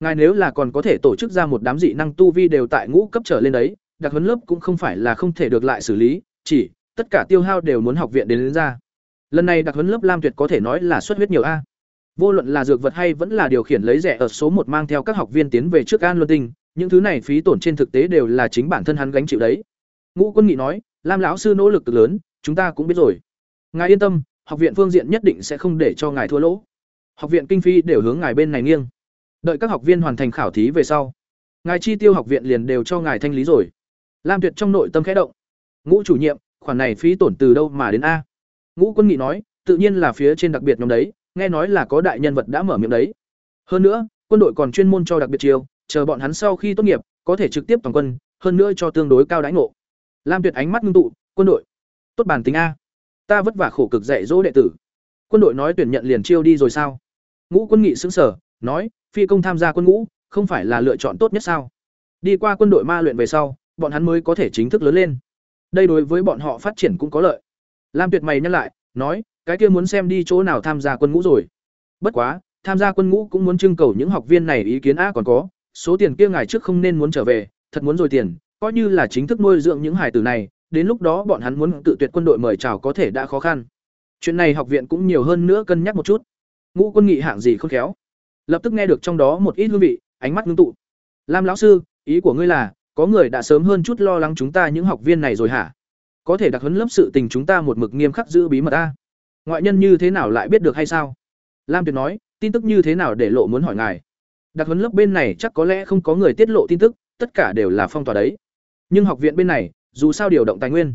Ngài nếu là còn có thể tổ chức ra một đám dị năng tu vi đều tại ngũ cấp trở lên đấy đặc huấn lớp cũng không phải là không thể được lại xử lý chỉ tất cả tiêu hao đều muốn học viện đến, đến ra. Lần này đặc huấn lớp lam tuyệt có thể nói là xuất huyết nhiều a. Vô luận là dược vật hay vẫn là điều khiển lấy rẻ ở số một mang theo các học viên tiến về trước an luân tinh những thứ này phí tổn trên thực tế đều là chính bản thân hắn gánh chịu đấy. Ngũ quân nghị nói lam lão sư nỗ lực cực lớn, chúng ta cũng biết rồi. Ngài yên tâm, học viện phương diện nhất định sẽ không để cho ngài thua lỗ. Học viện kinh phi đều hướng ngài bên này nghiêng. Đợi các học viên hoàn thành khảo thí về sau, ngài chi tiêu học viện liền đều cho ngài thanh lý rồi. Lam tuyệt trong nội tâm khẽ động. Ngũ chủ nhiệm, khoản này phí tổn từ đâu mà đến a? Ngũ quân nghị nói, tự nhiên là phía trên đặc biệt nhóm đấy, nghe nói là có đại nhân vật đã mở miệng đấy. Hơn nữa, quân đội còn chuyên môn cho đặc biệt chiêu, chờ bọn hắn sau khi tốt nghiệp, có thể trực tiếp toàn quân, hơn nữa cho tương đối cao đãi ngộ lam tuyệt ánh mắt ngưng tụ, quân đội, tốt bản tính a. Ta vất vả khổ cực dạy dỗ đệ tử. Quân đội nói tuyển nhận liền chiêu đi rồi sao? Ngũ quân nghị xứng sở nói, phi công tham gia quân ngũ, không phải là lựa chọn tốt nhất sao? Đi qua quân đội ma luyện về sau, bọn hắn mới có thể chính thức lớn lên. Đây đối với bọn họ phát triển cũng có lợi. Lam tuyệt mày nhắc lại, nói, cái kia muốn xem đi chỗ nào tham gia quân ngũ rồi. Bất quá, tham gia quân ngũ cũng muốn trưng cầu những học viên này ý kiến a còn có, số tiền kia ngài trước không nên muốn trở về, thật muốn rồi tiền coi như là chính thức nuôi dưỡng những hải tử này, đến lúc đó bọn hắn muốn tự tuyệt quân đội mời chào có thể đã khó khăn. Chuyện này học viện cũng nhiều hơn nữa cân nhắc một chút. Ngũ quân nghị hạng gì không khéo. Lập tức nghe được trong đó một ít hương vị, ánh mắt ngưng tụ. Lam lão sư, ý của ngươi là, có người đã sớm hơn chút lo lắng chúng ta những học viên này rồi hả? Có thể đặc huấn lớp sự tình chúng ta một mực nghiêm khắc giữ bí mật ta ngoại nhân như thế nào lại biết được hay sao? Lam tuyệt nói, tin tức như thế nào để lộ muốn hỏi ngài? Đặc huấn lớp bên này chắc có lẽ không có người tiết lộ tin tức, tất cả đều là phong tỏa đấy nhưng học viện bên này, dù sao điều động tài nguyên.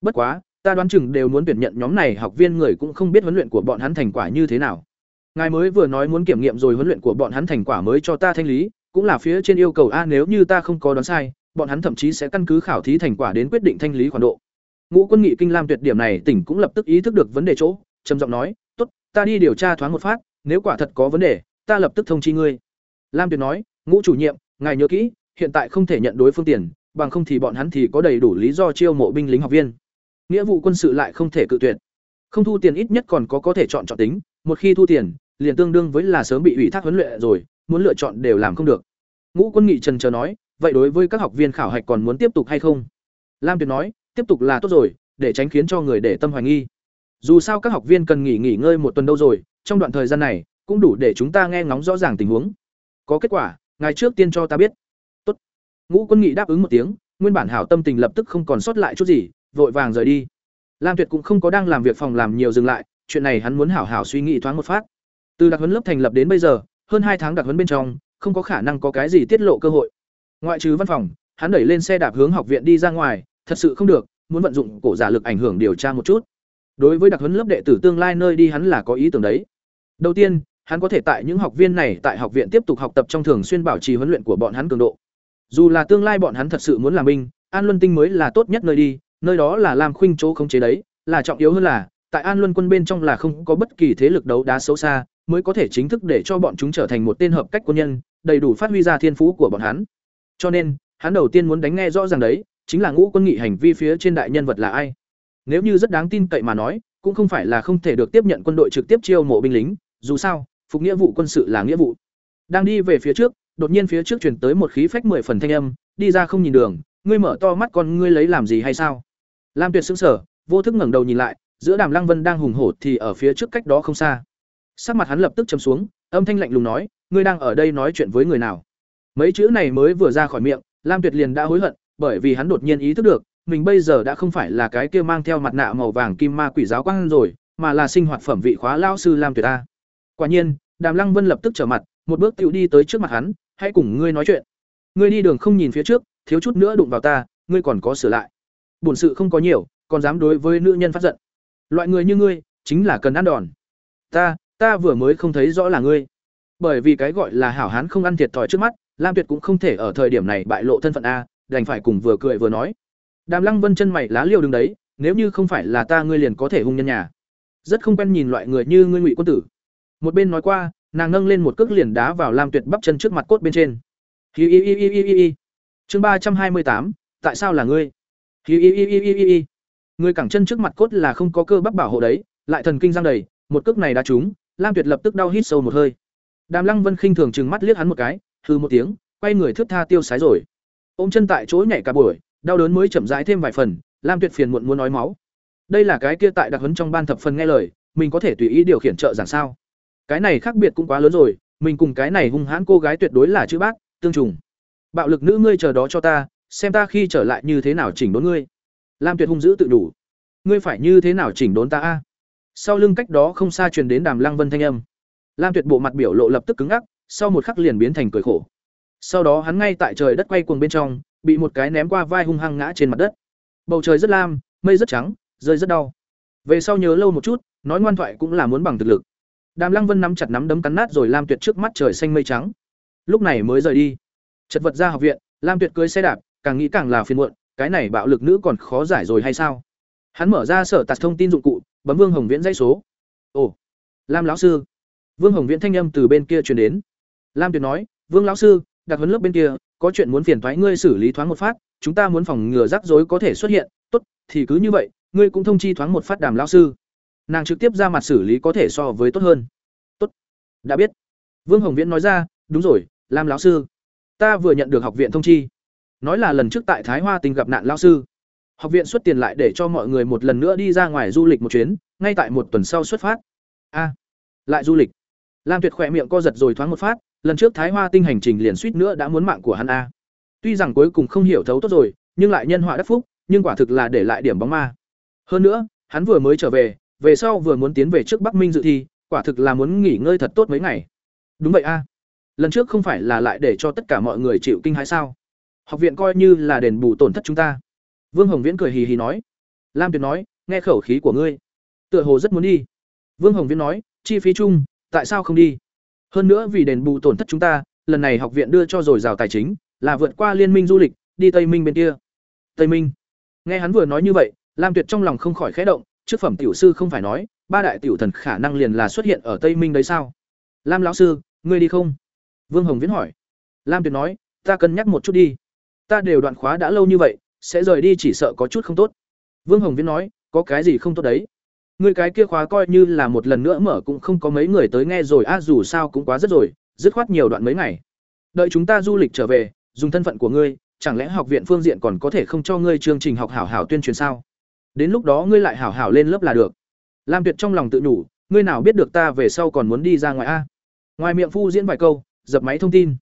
Bất quá, ta đoán chừng đều muốn tuyển nhận nhóm này học viên người cũng không biết huấn luyện của bọn hắn thành quả như thế nào. Ngài mới vừa nói muốn kiểm nghiệm rồi huấn luyện của bọn hắn thành quả mới cho ta thanh lý, cũng là phía trên yêu cầu a, nếu như ta không có đoán sai, bọn hắn thậm chí sẽ căn cứ khảo thí thành quả đến quyết định thanh lý khoản độ. Ngũ quân nghị kinh lam tuyệt điểm này tỉnh cũng lập tức ý thức được vấn đề chỗ, trầm giọng nói, tốt, ta đi điều tra thoáng một phát, nếu quả thật có vấn đề, ta lập tức thông chi ngươi. Lam tuyệt nói, ngũ chủ nhiệm, ngài nhớ kỹ, hiện tại không thể nhận đối phương tiền bằng không thì bọn hắn thì có đầy đủ lý do chiêu mộ binh lính học viên. Nghĩa vụ quân sự lại không thể cự tuyệt. Không thu tiền ít nhất còn có có thể chọn chọn tính, một khi thu tiền, liền tương đương với là sớm bị ủy thác huấn luyện rồi, muốn lựa chọn đều làm không được. Ngũ quân nghị trần chờ nói, vậy đối với các học viên khảo hạch còn muốn tiếp tục hay không? Lam tuyệt nói, tiếp tục là tốt rồi, để tránh khiến cho người để tâm hoài nghi. Dù sao các học viên cần nghỉ nghỉ ngơi một tuần đâu rồi, trong đoạn thời gian này, cũng đủ để chúng ta nghe ngóng rõ ràng tình huống. Có kết quả ngài trước tiên cho ta biết ngũ quân nghị đáp ứng một tiếng, nguyên bản hảo tâm tình lập tức không còn sót lại chút gì, vội vàng rời đi. Lam tuyệt cũng không có đang làm việc phòng làm nhiều dừng lại, chuyện này hắn muốn hảo hảo suy nghĩ thoáng một phát. Từ đặc huấn lớp thành lập đến bây giờ, hơn hai tháng đặc huấn bên trong, không có khả năng có cái gì tiết lộ cơ hội. Ngoại trừ văn phòng, hắn đẩy lên xe đạp hướng học viện đi ra ngoài, thật sự không được, muốn vận dụng cổ giả lực ảnh hưởng điều tra một chút. Đối với đặc huấn lớp đệ tử tương lai nơi đi hắn là có ý tưởng đấy. Đầu tiên, hắn có thể tại những học viên này tại học viện tiếp tục học tập trong thường xuyên bảo trì huấn luyện của bọn hắn cường độ dù là tương lai bọn hắn thật sự muốn làm binh, an luân tinh mới là tốt nhất nơi đi, nơi đó là làm khuynh chỗ không chế đấy, là trọng yếu hơn là, tại an luân quân bên trong là không có bất kỳ thế lực đấu đá xấu xa, mới có thể chính thức để cho bọn chúng trở thành một tên hợp cách quân nhân, đầy đủ phát huy ra thiên phú của bọn hắn. Cho nên, hắn đầu tiên muốn đánh nghe rõ ràng đấy, chính là ngũ quân nghị hành vi phía trên đại nhân vật là ai. Nếu như rất đáng tin cậy mà nói, cũng không phải là không thể được tiếp nhận quân đội trực tiếp chiêu mộ binh lính, dù sao, phục nghĩa vụ quân sự là nghĩa vụ. Đang đi về phía trước đột nhiên phía trước chuyển tới một khí phách mười phần thanh âm, đi ra không nhìn đường, ngươi mở to mắt con ngươi lấy làm gì hay sao? Lam tuyệt xứng sở vô thức ngẩng đầu nhìn lại, giữa đàm lăng vân đang hùng hổ thì ở phía trước cách đó không xa. Sắc mặt hắn lập tức chấm xuống, âm thanh lạnh lùng nói, ngươi đang ở đây nói chuyện với người nào? Mấy chữ này mới vừa ra khỏi miệng, lam tuyệt liền đã hối hận, bởi vì hắn đột nhiên ý thức được, mình bây giờ đã không phải là cái kia mang theo mặt nạ màu vàng kim ma quỷ giáo quang rồi, mà là sinh hoạt phẩm vị khóa lao sư lam tuyệt ta quả nhiên, đàm lăng vân lập tức trở mặt, một bước tựu đi tới trước mặt hắn hãy cùng ngươi nói chuyện. Ngươi đi đường không nhìn phía trước, thiếu chút nữa đụng vào ta, ngươi còn có sửa lại. Buồn sự không có nhiều, còn dám đối với nữ nhân phát giận. Loại người như ngươi, chính là cần ăn đòn. Ta ta vừa mới không thấy rõ là ngươi. Bởi vì cái gọi là hảo hán không ăn thiệt thòi trước mắt, lam tuyệt cũng không thể ở thời điểm này bại lộ thân phận a, đành phải cùng vừa cười vừa nói. Đàm lăng vân chân mày lá liêu đứng đấy, nếu như không phải là ta ngươi liền có thể hung nhân nhà. Rất không quen nhìn loại người như ngươi ngụy quân tử. Một bên nói qua nàng nâng lên một cước liền đá vào lam tuyệt bắp chân trước mặt cốt bên trên. Hi hi hi hi hi hi chương ba trăm hai mươi tám, tại sao là ngươi? Hi hi hi hi hi hi người cẳng chân trước mặt cốt là không có cơ bắp bảo hộ đấy, lại thần kinh giang đầy, một cước này đã trúng, lam tuyệt lập tức đau hít sâu một hơi. Đàm lăng vân khinh thường trừng mắt liếc hắn một cái hư một tiếng, quay người thước tha tiêu sái rồi. Ôm chân tại chỗ nhảy cả buổi, đau đớn mới chậm rãi thêm vài phần, lam tuyệt phiền muộn muốn nói máu. Đây là cái kia tại đặc huấn trong ban thập phần nghe lời, mình có thể tùy ý điều khiển trợ giảng sao? Cái này khác biệt cũng quá lớn rồi, mình cùng cái này hung hãn cô gái tuyệt đối là chữ bác, tương trùng. Bạo lực nữ ngươi chờ đó cho ta, xem ta khi trở lại như thế nào chỉnh đốn ngươi. Lam tuyệt hung dữ tự đủ. Ngươi phải như thế nào chỉnh đốn ta a? Sau lưng cách đó không xa truyền đến đàm lăng vân thanh âm. Lam tuyệt bộ mặt biểu lộ lập tức cứng ngắc, sau một khắc liền biến thành cười khổ. Sau đó hắn ngay tại trời đất quay cuồng bên trong, bị một cái ném qua vai hung hăng ngã trên mặt đất. Bầu trời rất lam, mây rất trắng, rơi rất đau. Về sau nhớ lâu một chút, nói ngoan thoại cũng là muốn bằng thực lực đàm lăng vân nắm chặt nắm đấm cắn nát rồi lam tuyệt trước mắt trời xanh mây trắng. Lúc này mới rời đi. Chật vật ra học viện, lam tuyệt cưới xe đạp, càng nghĩ càng là phiền muộn, cái này bạo lực nữ còn khó giải rồi hay sao? Hắn mở ra sở tạc thông tin dụng cụ, bấm vương hồng viễn dây số. Ồ, lam lão sư. Vương hồng viễn thanh âm từ bên kia truyền đến. Lam tuyệt nói, vương lão sư, đặc huấn lớp bên kia, có chuyện muốn phiền thoái ngươi xử lý thoáng một phát, chúng ta muốn phòng ngừa rắc rối có thể xuất hiện. Tốt, thì cứ như vậy, ngươi cũng thông chi thoáng một phát đàm lão sư nàng trực tiếp ra mặt xử lý có thể so với tốt hơn. Tốt. Đã biết. Vương hồng viễn nói ra, đúng rồi, lam lão sư, ta vừa nhận được học viện thông chi. Nói là lần trước tại thái hoa tình gặp nạn lão sư. Học viện xuất tiền lại để cho mọi người một lần nữa đi ra ngoài du lịch một chuyến, ngay tại một tuần sau xuất phát. A, lại du lịch. Lam tuyệt khỏe miệng co giật rồi thoáng một phát, lần trước thái hoa tinh hành trình liền suýt nữa đã muốn mạng của hắn a. Tuy rằng cuối cùng không hiểu thấu tốt rồi, nhưng lại nhân họa đắc phúc, nhưng quả thực là để lại điểm bóng ma. Hơn nữa, hắn vừa mới trở về về sau vừa muốn tiến về trước bắc minh dự thi, quả thực là muốn nghỉ ngơi thật tốt mấy ngày. Đúng vậy a. Lần trước không phải là lại để cho tất cả mọi người chịu kinh hãi sao? Học viện coi như là đền bù tổn thất chúng ta. Vương hồng viễn cười hì hì nói. Lam tuyệt nói, nghe khẩu khí của ngươi. Tựa hồ rất muốn đi. Vương hồng viễn nói, chi phí chung, tại sao không đi? Hơn nữa vì đền bù tổn thất chúng ta, lần này học viện đưa cho dồi dào tài chính, là vượt qua liên minh du lịch, đi tây minh bên kia. Tây minh. Nghe hắn vừa nói như vậy, lam tuyệt trong lòng không khỏi khẽ động trước phẩm tiểu sư không phải nói, ba đại tiểu thần khả năng liền là xuất hiện ở tây minh đấy sao? Lam lão sư, ngươi đi không? Vương hồng viễn hỏi. Lam tuyệt nói, ta cân nhắc một chút đi. Ta đều đoạn khóa đã lâu như vậy, sẽ rời đi chỉ sợ có chút không tốt. Vương hồng viễn nói, có cái gì không tốt đấy? Người cái kia khóa coi như là một lần nữa mở cũng không có mấy người tới nghe rồi, a, dù sao cũng quá rất rồi, dứt khoát nhiều đoạn mấy ngày. Đợi chúng ta du lịch trở về, dùng thân phận của ngươi, chẳng lẽ học viện phương diện còn có thể không cho ngươi chương trình học hảo hảo tuyên truyền sao? Đến lúc đó ngươi lại hảo hảo lên lớp là được. Lam tuyệt trong lòng tự nhủ, ngươi nào biết được ta về sau còn muốn đi ra ngoài a? Ngoài miệng phu diễn vài câu, dập máy thông tin.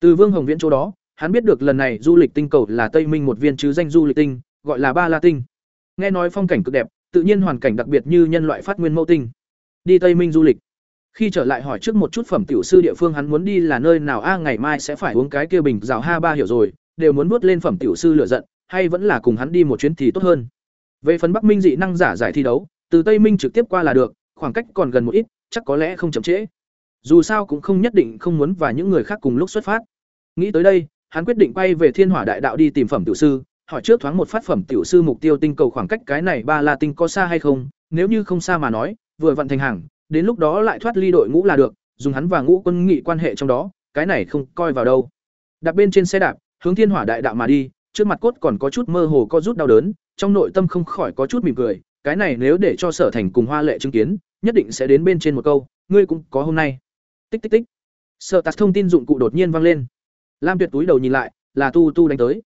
Từ vương hồng viễn chỗ đó, hắn biết được lần này du lịch tinh cầu là tây minh một viên chứ danh du lịch tinh, gọi là ba la tinh. Nghe nói phong cảnh cực đẹp, tự nhiên hoàn cảnh đặc biệt như nhân loại phát nguyên mẫu tinh. Đi tây minh du lịch. Khi trở lại hỏi trước một chút phẩm tiểu sư địa phương hắn muốn đi là nơi nào, a, ngày mai sẽ phải uống cái kia bình rào ha ba hiểu rồi, đều muốn nuốt lên phẩm tiểu sư lựa giận, hay vẫn là cùng hắn đi một chuyến thì tốt hơn về phần bắc minh dị năng giả giải thi đấu, từ tây minh trực tiếp qua là được, khoảng cách còn gần một ít, chắc có lẽ không chậm trễ. Dù sao cũng không nhất định không muốn và những người khác cùng lúc xuất phát. Nghĩ tới đây, hắn quyết định quay về thiên hỏa đại đạo đi tìm phẩm tiểu sư, hỏi trước thoáng một phát phẩm tiểu sư mục tiêu tinh cầu khoảng cách cái này ba la tinh có xa hay không, nếu như không xa mà nói, vừa vận thành hàng, đến lúc đó lại thoát ly đội ngũ là được, dùng hắn và ngũ quân nghị quan hệ trong đó, cái này không coi vào đâu. Đạp bên trên xe đạp, hướng thiên hỏa đại đạo mà đi, trước mặt cốt còn có chút mơ hồ co rút đau đớn trong nội tâm không khỏi có chút mỉm cười, cái này nếu để cho sở thành cùng hoa lệ chứng kiến, nhất định sẽ đến bên trên một câu, ngươi cũng có hôm nay. Tích tích tích. Sợ tạt thông tin dụng cụ đột nhiên vang lên. Lam tuyệt túi đầu nhìn lại, là tu tu đánh tới.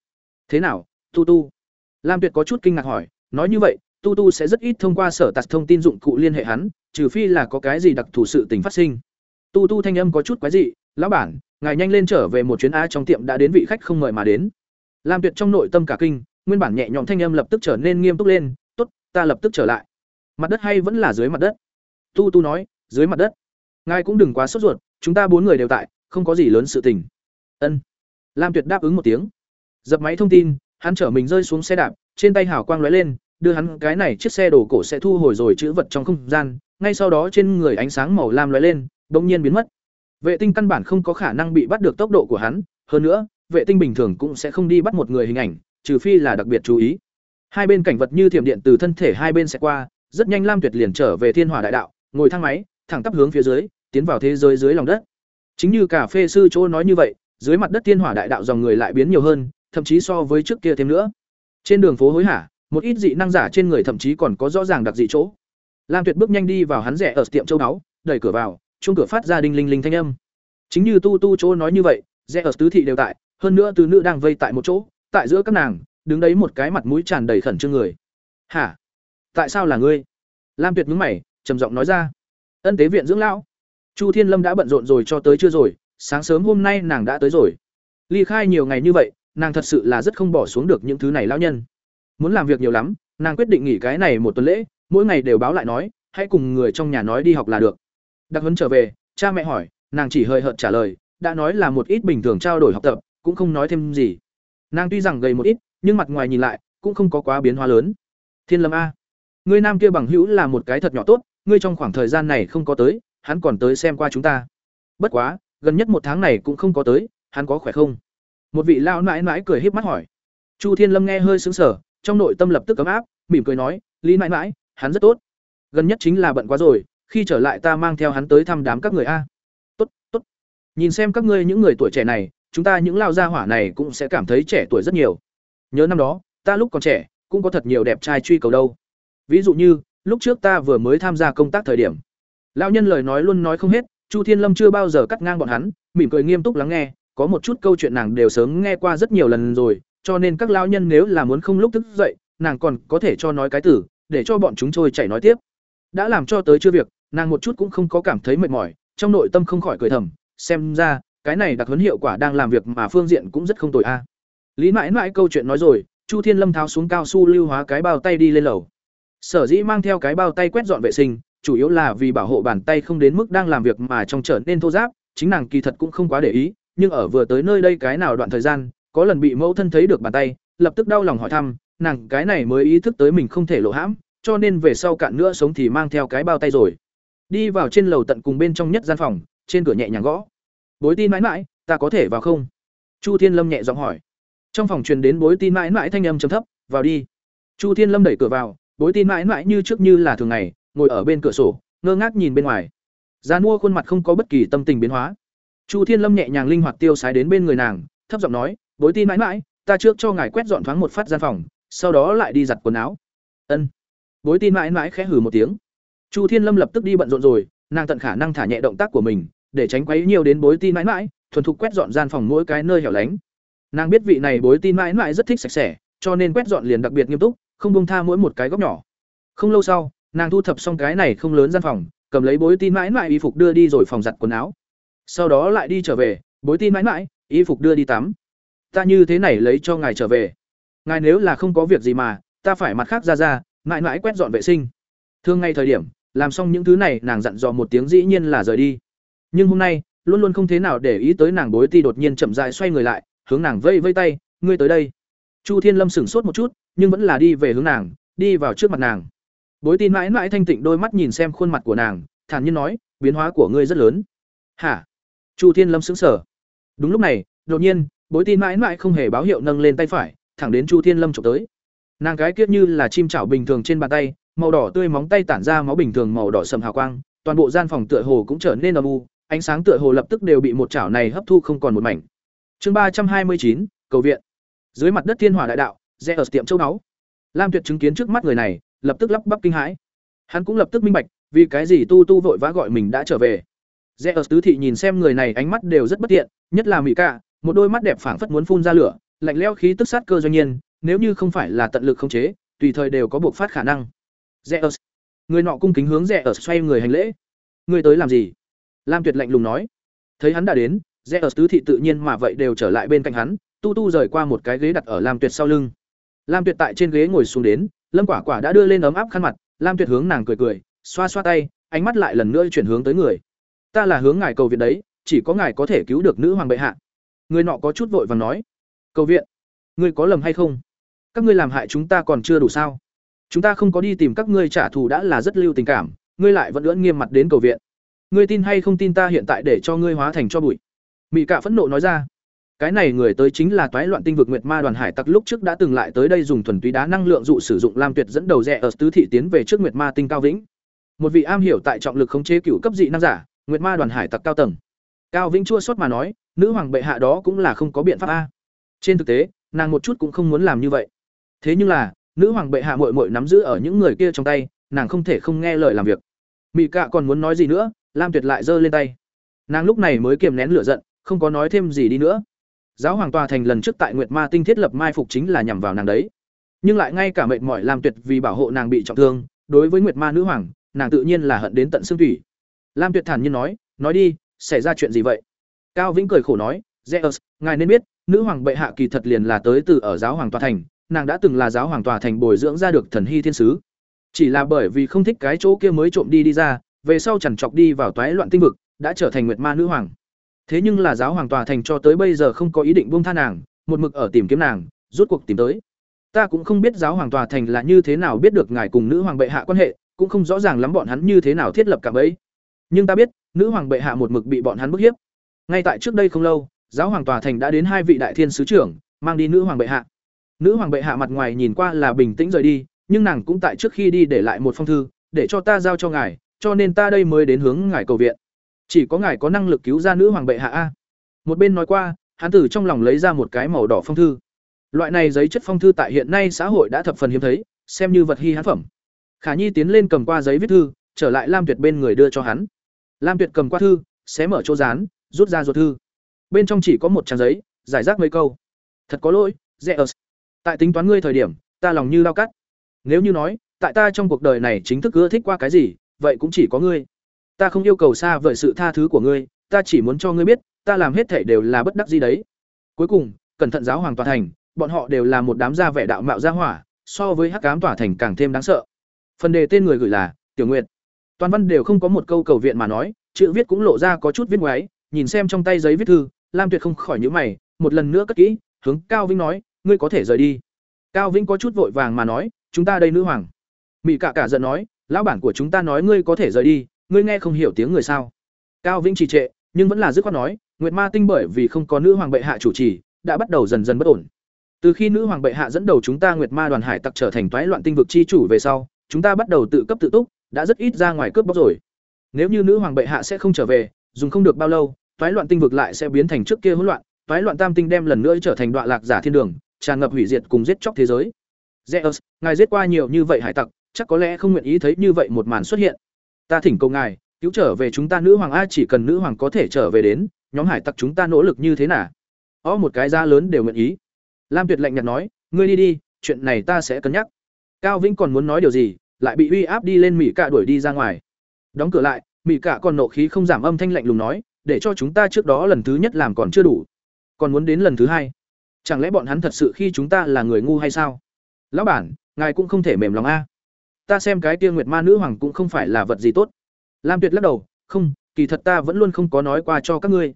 Thế nào, tu tu? Lam tuyệt có chút kinh ngạc hỏi, nói như vậy, tu tu sẽ rất ít thông qua sở tạt thông tin dụng cụ liên hệ hắn, trừ phi là có cái gì đặc thù sự tình phát sinh. Tu tu thanh âm có chút quái dị, lão bản, ngài nhanh lên trở về một chuyến a trong tiệm đã đến vị khách không mời mà đến. Lam tuyệt trong nội tâm cả kinh nguyên bản nhẹ nhõm thanh âm lập tức trở nên nghiêm túc lên, tốt, ta lập tức trở lại. Mặt đất hay vẫn là dưới mặt đất? Tu tu nói, dưới mặt đất. Ngài cũng đừng quá sốt ruột, chúng ta bốn người đều tại, không có gì lớn sự tình. Ân. Lam tuyệt đáp ứng một tiếng. Dập máy thông tin, hắn chở mình rơi xuống xe đạp, trên tay hào quang lóe lên, đưa hắn cái này chiếc xe đồ cổ sẽ thu hồi rồi chữ vật trong không gian, ngay sau đó trên người ánh sáng màu lam lóe lên, bỗng nhiên biến mất. Vệ tinh căn bản không có khả năng bị bắt được tốc độ của hắn, hơn nữa, vệ tinh bình thường cũng sẽ không đi bắt một người hình ảnh trừ phi là đặc biệt chú ý. Hai bên cảnh vật như thiểm điện từ thân thể hai bên sẽ qua, rất nhanh lam tuyệt liền trở về thiên hỏa đại đạo, ngồi thang máy, thẳng tắp hướng phía dưới, tiến vào thế giới dưới lòng đất. Chính như cà phê sư chỗ nói như vậy, dưới mặt đất thiên hỏa đại đạo dòng người lại biến nhiều hơn, thậm chí so với trước kia thêm nữa. Trên đường phố hối hả, một ít dị năng giả trên người thậm chí còn có rõ ràng đặc dị chỗ. Lam tuyệt bước nhanh đi vào hắn rẻ ở tiệm châu đáo đẩy cửa vào, chuông cửa phát ra đinh linh linh thanh âm. Chính như tu tu chỗ nói như vậy, rẻ ở tứ thị đều tại, hơn nữa từ nữ đang vây tại một chỗ tại giữa các nàng, đứng đấy một cái mặt mũi tràn đầy khẩn trương người. Hả? Tại sao là ngươi? Lam tuyệt nhướng mày, trầm giọng nói ra. Ân tế viện dưỡng lão, chu thiên lâm đã bận rộn rồi cho tới chưa rồi, sáng sớm hôm nay nàng đã tới rồi. Ly khai nhiều ngày như vậy, nàng thật sự là rất không bỏ xuống được những thứ này lão nhân. Muốn làm việc nhiều lắm, nàng quyết định nghỉ cái này một tuần lễ, mỗi ngày đều báo lại nói, hãy cùng người trong nhà nói đi học là được. Đặc huấn trở về, cha mẹ hỏi, nàng chỉ hơi hợt trả lời, đã nói là một ít bình thường trao đổi học tập, cũng không nói thêm gì nàng tuy rằng gầy một ít, nhưng mặt ngoài nhìn lại, cũng không có quá biến hóa lớn. Thiên lâm a, ngươi nam kia bằng hữu là một cái thật nhỏ tốt, ngươi trong khoảng thời gian này không có tới, hắn còn tới xem qua chúng ta. Bất quá, gần nhất một tháng này cũng không có tới, hắn có khỏe không? Một vị lao nãi nãi cười híp mắt hỏi. Chu thiên lâm nghe hơi sững sờ, trong nội tâm lập tức ấm áp, mỉm cười nói, lý nãi nãi, hắn rất tốt. Gần nhất chính là bận quá rồi, khi trở lại ta mang theo hắn tới thăm đám các người a. Tốt tốt. Nhìn xem các ngươi những người tuổi trẻ này chúng ta những lao gia hỏa này cũng sẽ cảm thấy trẻ tuổi rất nhiều. Nhớ năm đó, ta lúc còn trẻ, cũng có thật nhiều đẹp trai truy cầu đâu. Ví dụ như, lúc trước ta vừa mới tham gia công tác thời điểm. Lão nhân lời nói luôn nói không hết, chu thiên lâm chưa bao giờ cắt ngang bọn hắn, mỉm cười nghiêm túc lắng nghe, có một chút câu chuyện nàng đều sớm nghe qua rất nhiều lần rồi, cho nên các lão nhân nếu là muốn không lúc thức dậy, nàng còn có thể cho nói cái tử để cho bọn chúng trôi chảy nói tiếp. Đã làm cho tới chưa việc, nàng một chút cũng không có cảm thấy mệt mỏi, trong nội tâm không khỏi cười thầm, xem ra cái này đặc huấn hiệu quả đang làm việc mà phương diện cũng rất không tồi a. Lý mãi mãi câu chuyện nói rồi, chu thiên lâm tháo xuống cao su lưu hóa cái bao tay đi lên lầu. Sở dĩ mang theo cái bao tay quét dọn vệ sinh, chủ yếu là vì bảo hộ bàn tay không đến mức đang làm việc mà trong trở nên thô giáp, chính nàng kỳ thật cũng không quá để ý, nhưng ở vừa tới nơi đây cái nào đoạn thời gian, có lần bị mẫu thân thấy được bàn tay, lập tức đau lòng hỏi thăm, nàng cái này mới ý thức tới mình không thể lộ hãm, cho nên về sau cạn nữa sống thì mang theo cái bao tay rồi. Đi vào trên lầu tận cùng bên trong nhất gian phòng, trên cửa nhẹ nhàng gõ bối tin mãi mãi, ta có thể vào không? Chu thiên lâm nhẹ giọng hỏi. Trong phòng truyền đến bối tin mãi mãi thanh âm trầm thấp, vào đi. Chu thiên lâm đẩy cửa vào, bối tin mãi mãi như trước như là thường ngày, ngồi ở bên cửa sổ, ngơ ngác nhìn bên ngoài. Gian mua khuôn mặt không có bất kỳ tâm tình biến hóa. Chu thiên lâm nhẹ nhàng linh hoạt tiêu sái đến bên người nàng, thấp giọng nói, bối tin mãi mãi, ta trước cho ngài quét dọn thoáng một phát gian phòng, sau đó lại đi giặt quần áo. Ân. Bối tin mãi mãi khẽ hử một tiếng. Chu thiên lâm lập tức đi bận rộn rồi, nàng tận khả năng thả nhẹ động tác của mình để tránh quấy nhiều đến bối tin mãi mãi, thuần thục quét dọn gian phòng mỗi cái nơi hẻo lánh. Nàng biết vị này bối tin mãi mãi rất thích sạch sẽ, cho nên quét dọn liền đặc biệt nghiêm túc, không bông tha mỗi một cái góc nhỏ. Không lâu sau, nàng thu thập xong cái này không lớn gian phòng, cầm lấy bối tin mãi mãi y phục đưa đi rồi phòng giặt quần áo. Sau đó lại đi trở về, bối tin mãi mãi, y phục đưa đi tắm. Ta như thế này lấy cho ngài trở về. Ngài nếu là không có việc gì mà, ta phải mặt khác ra ra, mãi mãi quét dọn vệ sinh. Thường ngay thời điểm, làm xong những thứ này, nàng dặn dò một tiếng dĩ nhiên là rời đi nhưng hôm nay, luôn luôn không thế nào để ý tới nàng bối ti đột nhiên chậm dại xoay người lại, hướng nàng vây vây tay, ngươi tới đây. Chu thiên lâm sửng sốt một chút, nhưng vẫn là đi về hướng nàng, đi vào trước mặt nàng. Bối tin mãi mãi thanh tịnh đôi mắt nhìn xem khuôn mặt của nàng, thản nhiên nói, biến hóa của ngươi rất lớn. Hả? Chu thiên lâm sững sờ. Đúng lúc này, đột nhiên, bối tin mãi mãi không hề báo hiệu nâng lên tay phải, thẳng đến chu thiên lâm trộm tới. Nàng cái kiết như là chim chảo bình thường trên bàn tay, màu đỏ tươi móng tay tản ra máu bình thường màu đỏ sầm hào quang, toàn bộ gian phòng tựa hồ cũng trở nên âm u ánh sáng tựa hồ lập tức đều bị một chảo này hấp thu không còn một mảnh. Chương ba trăm hai mươi chín, cầu viện. Dưới mặt đất thiên hỏa đại đạo, rẽ ở tiệm châu báu. Lam tuyệt chứng kiến trước mắt người này, lập tức lắp bắp kinh hãi. Hắn cũng lập tức minh bạch, vì cái gì tu tu vội vã gọi mình đã trở về. Rẽ ở tứ thị nhìn xem người này ánh mắt đều rất bất tiện, nhất là mỹ ca, một đôi mắt đẹp phảng phất muốn phun ra lửa, lạnh lẽo khí tức sát cơ doanh nhiên, nếu như không phải là tận lực khống chế, tùy thời đều có buộc phát khả năng. Rẽ ở, người nọ cung kính hướng rẽ ở xoay người hành lễ. Người tới làm gì? Lam tuyệt lạnh lùng nói. Thấy hắn đã đến, rẽ ở tứ thị tự nhiên mà vậy đều trở lại bên cạnh hắn, tu tu rời qua một cái ghế đặt ở lam tuyệt sau lưng. Lam tuyệt tại trên ghế ngồi xuống đến, lâm quả quả đã đưa lên ấm áp khăn mặt, lam tuyệt hướng nàng cười cười, xoa xoa tay, ánh mắt lại lần nữa chuyển hướng tới người. Ta là hướng ngài cầu viện đấy, chỉ có ngài có thể cứu được nữ hoàng bệ hạ. Người nọ có chút vội vàng nói. Cầu viện? Ngươi có lầm hay không? Các ngươi làm hại chúng ta còn chưa đủ sao? Chúng ta không có đi tìm các ngươi trả thù đã là rất lưu tình cảm, ngươi lại vẫn ưỡn nghiêm mặt đến cầu viện ngươi tin hay không tin ta hiện tại để cho ngươi hóa thành cho bụi? Mỹ cạ phẫn nộ nói ra. Cái này người tới chính là toái loạn tinh vực nguyệt ma đoàn hải tặc lúc trước đã từng lại tới đây dùng thuần túy đá năng lượng dụ sử dụng lam tuyệt dẫn đầu rẽ ở tứ thị tiến về trước nguyệt ma tinh cao vĩnh. Một vị am hiểu tại trọng lực khống chế cựu cấp dị năng giả, nguyệt ma đoàn hải tặc cao tầng. Cao vĩnh chua xuất mà nói, nữ hoàng bệ hạ đó cũng là không có biện pháp a. Trên thực tế, nàng một chút cũng không muốn làm như vậy. Thế nhưng là, nữ hoàng bệ hạ mội mội nắm giữ ở những người kia trong tay, nàng không thể không nghe lời làm việc. Mỹ cạ còn muốn nói gì nữa lam tuyệt lại giơ lên tay. Nàng lúc này mới kiềm nén lửa giận, không có nói thêm gì đi nữa. Giáo hoàng tòa thành lần trước tại nguyệt ma tinh thiết lập mai phục chính là nhằm vào nàng đấy. Nhưng lại ngay cả mệnh mỏi lam tuyệt vì bảo hộ nàng bị trọng thương, đối với nguyệt ma nữ hoàng, nàng tự nhiên là hận đến tận xương thủy lam tuyệt thản nhiên nói nói đi, xảy ra chuyện gì vậy? Cao vĩnh cười khổ nói zeus ngài nên biết, nữ hoàng bệ hạ kỳ thật liền là tới từ ở giáo hoàng tòa thành, nàng đã từng là giáo hoàng tòa thành bồi dưỡng ra được thần hy thiên sứ. Chỉ là bởi vì không thích cái chỗ kia mới trộm đi đi ra về sau chẳng chọc đi vào toái loạn tinh vực, đã trở thành nguyệt ma nữ hoàng. Thế nhưng là giáo hoàng tòa thành cho tới bây giờ không có ý định buông tha nàng, một mực ở tìm kiếm nàng rút cuộc tìm tới. Ta cũng không biết giáo hoàng tòa thành là như thế nào biết được ngài cùng nữ hoàng bệ hạ quan hệ, cũng không rõ ràng lắm bọn hắn như thế nào thiết lập cả bấy nhưng ta biết, nữ hoàng bệ hạ một mực bị bọn hắn bức hiếp. Ngay tại trước đây không lâu, giáo hoàng tòa thành đã đến hai vị đại thiên sứ trưởng, mang đi nữ hoàng bệ hạ. Nữ hoàng bệ hạ mặt ngoài nhìn qua là bình tĩnh rời đi, nhưng nàng cũng tại trước khi đi để lại một phong thư, để cho ta giao cho ngài cho nên ta đây mới đến hướng ngài cầu viện. Chỉ có ngài có năng lực cứu ra nữ hoàng bệ hạ a. Một bên nói qua hắn tử trong lòng lấy ra một cái màu đỏ phong thư. Loại này giấy chất phong thư tại hiện nay xã hội đã thập phần hiếm thấy xem như vật hi hán phẩm. Khả nhi tiến lên cầm qua giấy viết thư trở lại lam tuyệt bên người đưa cho hắn. Lam tuyệt cầm qua thư xé mở chỗ dán rút ra ruột thư. Bên trong chỉ có một trang giấy giải rác mấy câu. Thật có lỗi Zeus. tại tính toán ngươi thời điểm ta lòng như lao cắt. Nếu như nói tại ta trong cuộc đời này chính thức ưa thích qua cái gì, vậy cũng chỉ có ngươi. Ta không yêu cầu xa vời sự tha thứ của ngươi, ta chỉ muốn cho ngươi biết, ta làm hết thể đều là bất đắc dĩ đấy. Cuối cùng, cẩn thận giáo hoàng tòa thành, bọn họ đều là một đám gia vẻ đạo mạo gia hỏa, so với hắc ám tòa thành càng thêm đáng sợ. Phần đề tên người gửi là Tiểu Nguyệt. Toàn văn đều không có một câu cầu viện mà nói, chữ viết cũng lộ ra có chút viết ngoáy, nhìn xem trong tay giấy viết thư, Lam Tuyệt không khỏi nhíu mày, một lần nữa cất kỹ, hướng Cao Vinh nói, ngươi có thể rời đi. Cao Vinh có chút vội vàng mà nói, chúng ta đây nữ hoàng. Mị cả cả giận nói, lão bản của chúng ta nói ngươi có thể rời đi, ngươi nghe không hiểu tiếng người sao? Cao vĩnh trì trệ, nhưng vẫn là dứt khoát nói, Nguyệt Ma Tinh bởi vì không có nữ hoàng bệ hạ chủ trì, đã bắt đầu dần dần bất ổn. Từ khi nữ hoàng bệ hạ dẫn đầu chúng ta Nguyệt Ma đoàn hải tặc trở thành toái loạn tinh vực chi chủ về sau, chúng ta bắt đầu tự cấp tự túc, đã rất ít ra ngoài cướp bóc rồi. Nếu như nữ hoàng bệ hạ sẽ không trở về, dùng không được bao lâu, toái loạn tinh vực lại sẽ biến thành trước kia hỗn loạn, toái loạn tam tinh đem lần nữa trở thành đoạn lạc giả thiên đường, tràn ngập hủy diệt cùng giết chóc thế giới. Zeus, ngài giết qua nhiều như vậy hải tặc, chắc có lẽ không nguyện ý thấy như vậy một màn xuất hiện. Ta thỉnh cầu ngài, cứu trở về chúng ta nữ hoàng a chỉ cần nữ hoàng có thể trở về đến, nhóm hải tặc chúng ta nỗ lực như thế nào? Ó một cái giá lớn đều nguyện ý. Lam Tuyệt lạnh nhạt nói, ngươi đi đi, chuyện này ta sẽ cân nhắc. Cao Vĩnh còn muốn nói điều gì, lại bị uy áp đi lên mỹ cạ đuổi đi ra ngoài. Đóng cửa lại, mỹ cạ còn nộ khí không giảm âm thanh lạnh lùng nói, để cho chúng ta trước đó lần thứ nhất làm còn chưa đủ, còn muốn đến lần thứ hai. Chẳng lẽ bọn hắn thật sự khi chúng ta là người ngu hay sao? Lão bản, ngài cũng không thể mềm lòng a. Ta xem cái kia Nguyệt Ma nữ hoàng cũng không phải là vật gì tốt. Lam Tuyệt lắc đầu, không, kỳ thật ta vẫn luôn không có nói qua cho các ngươi.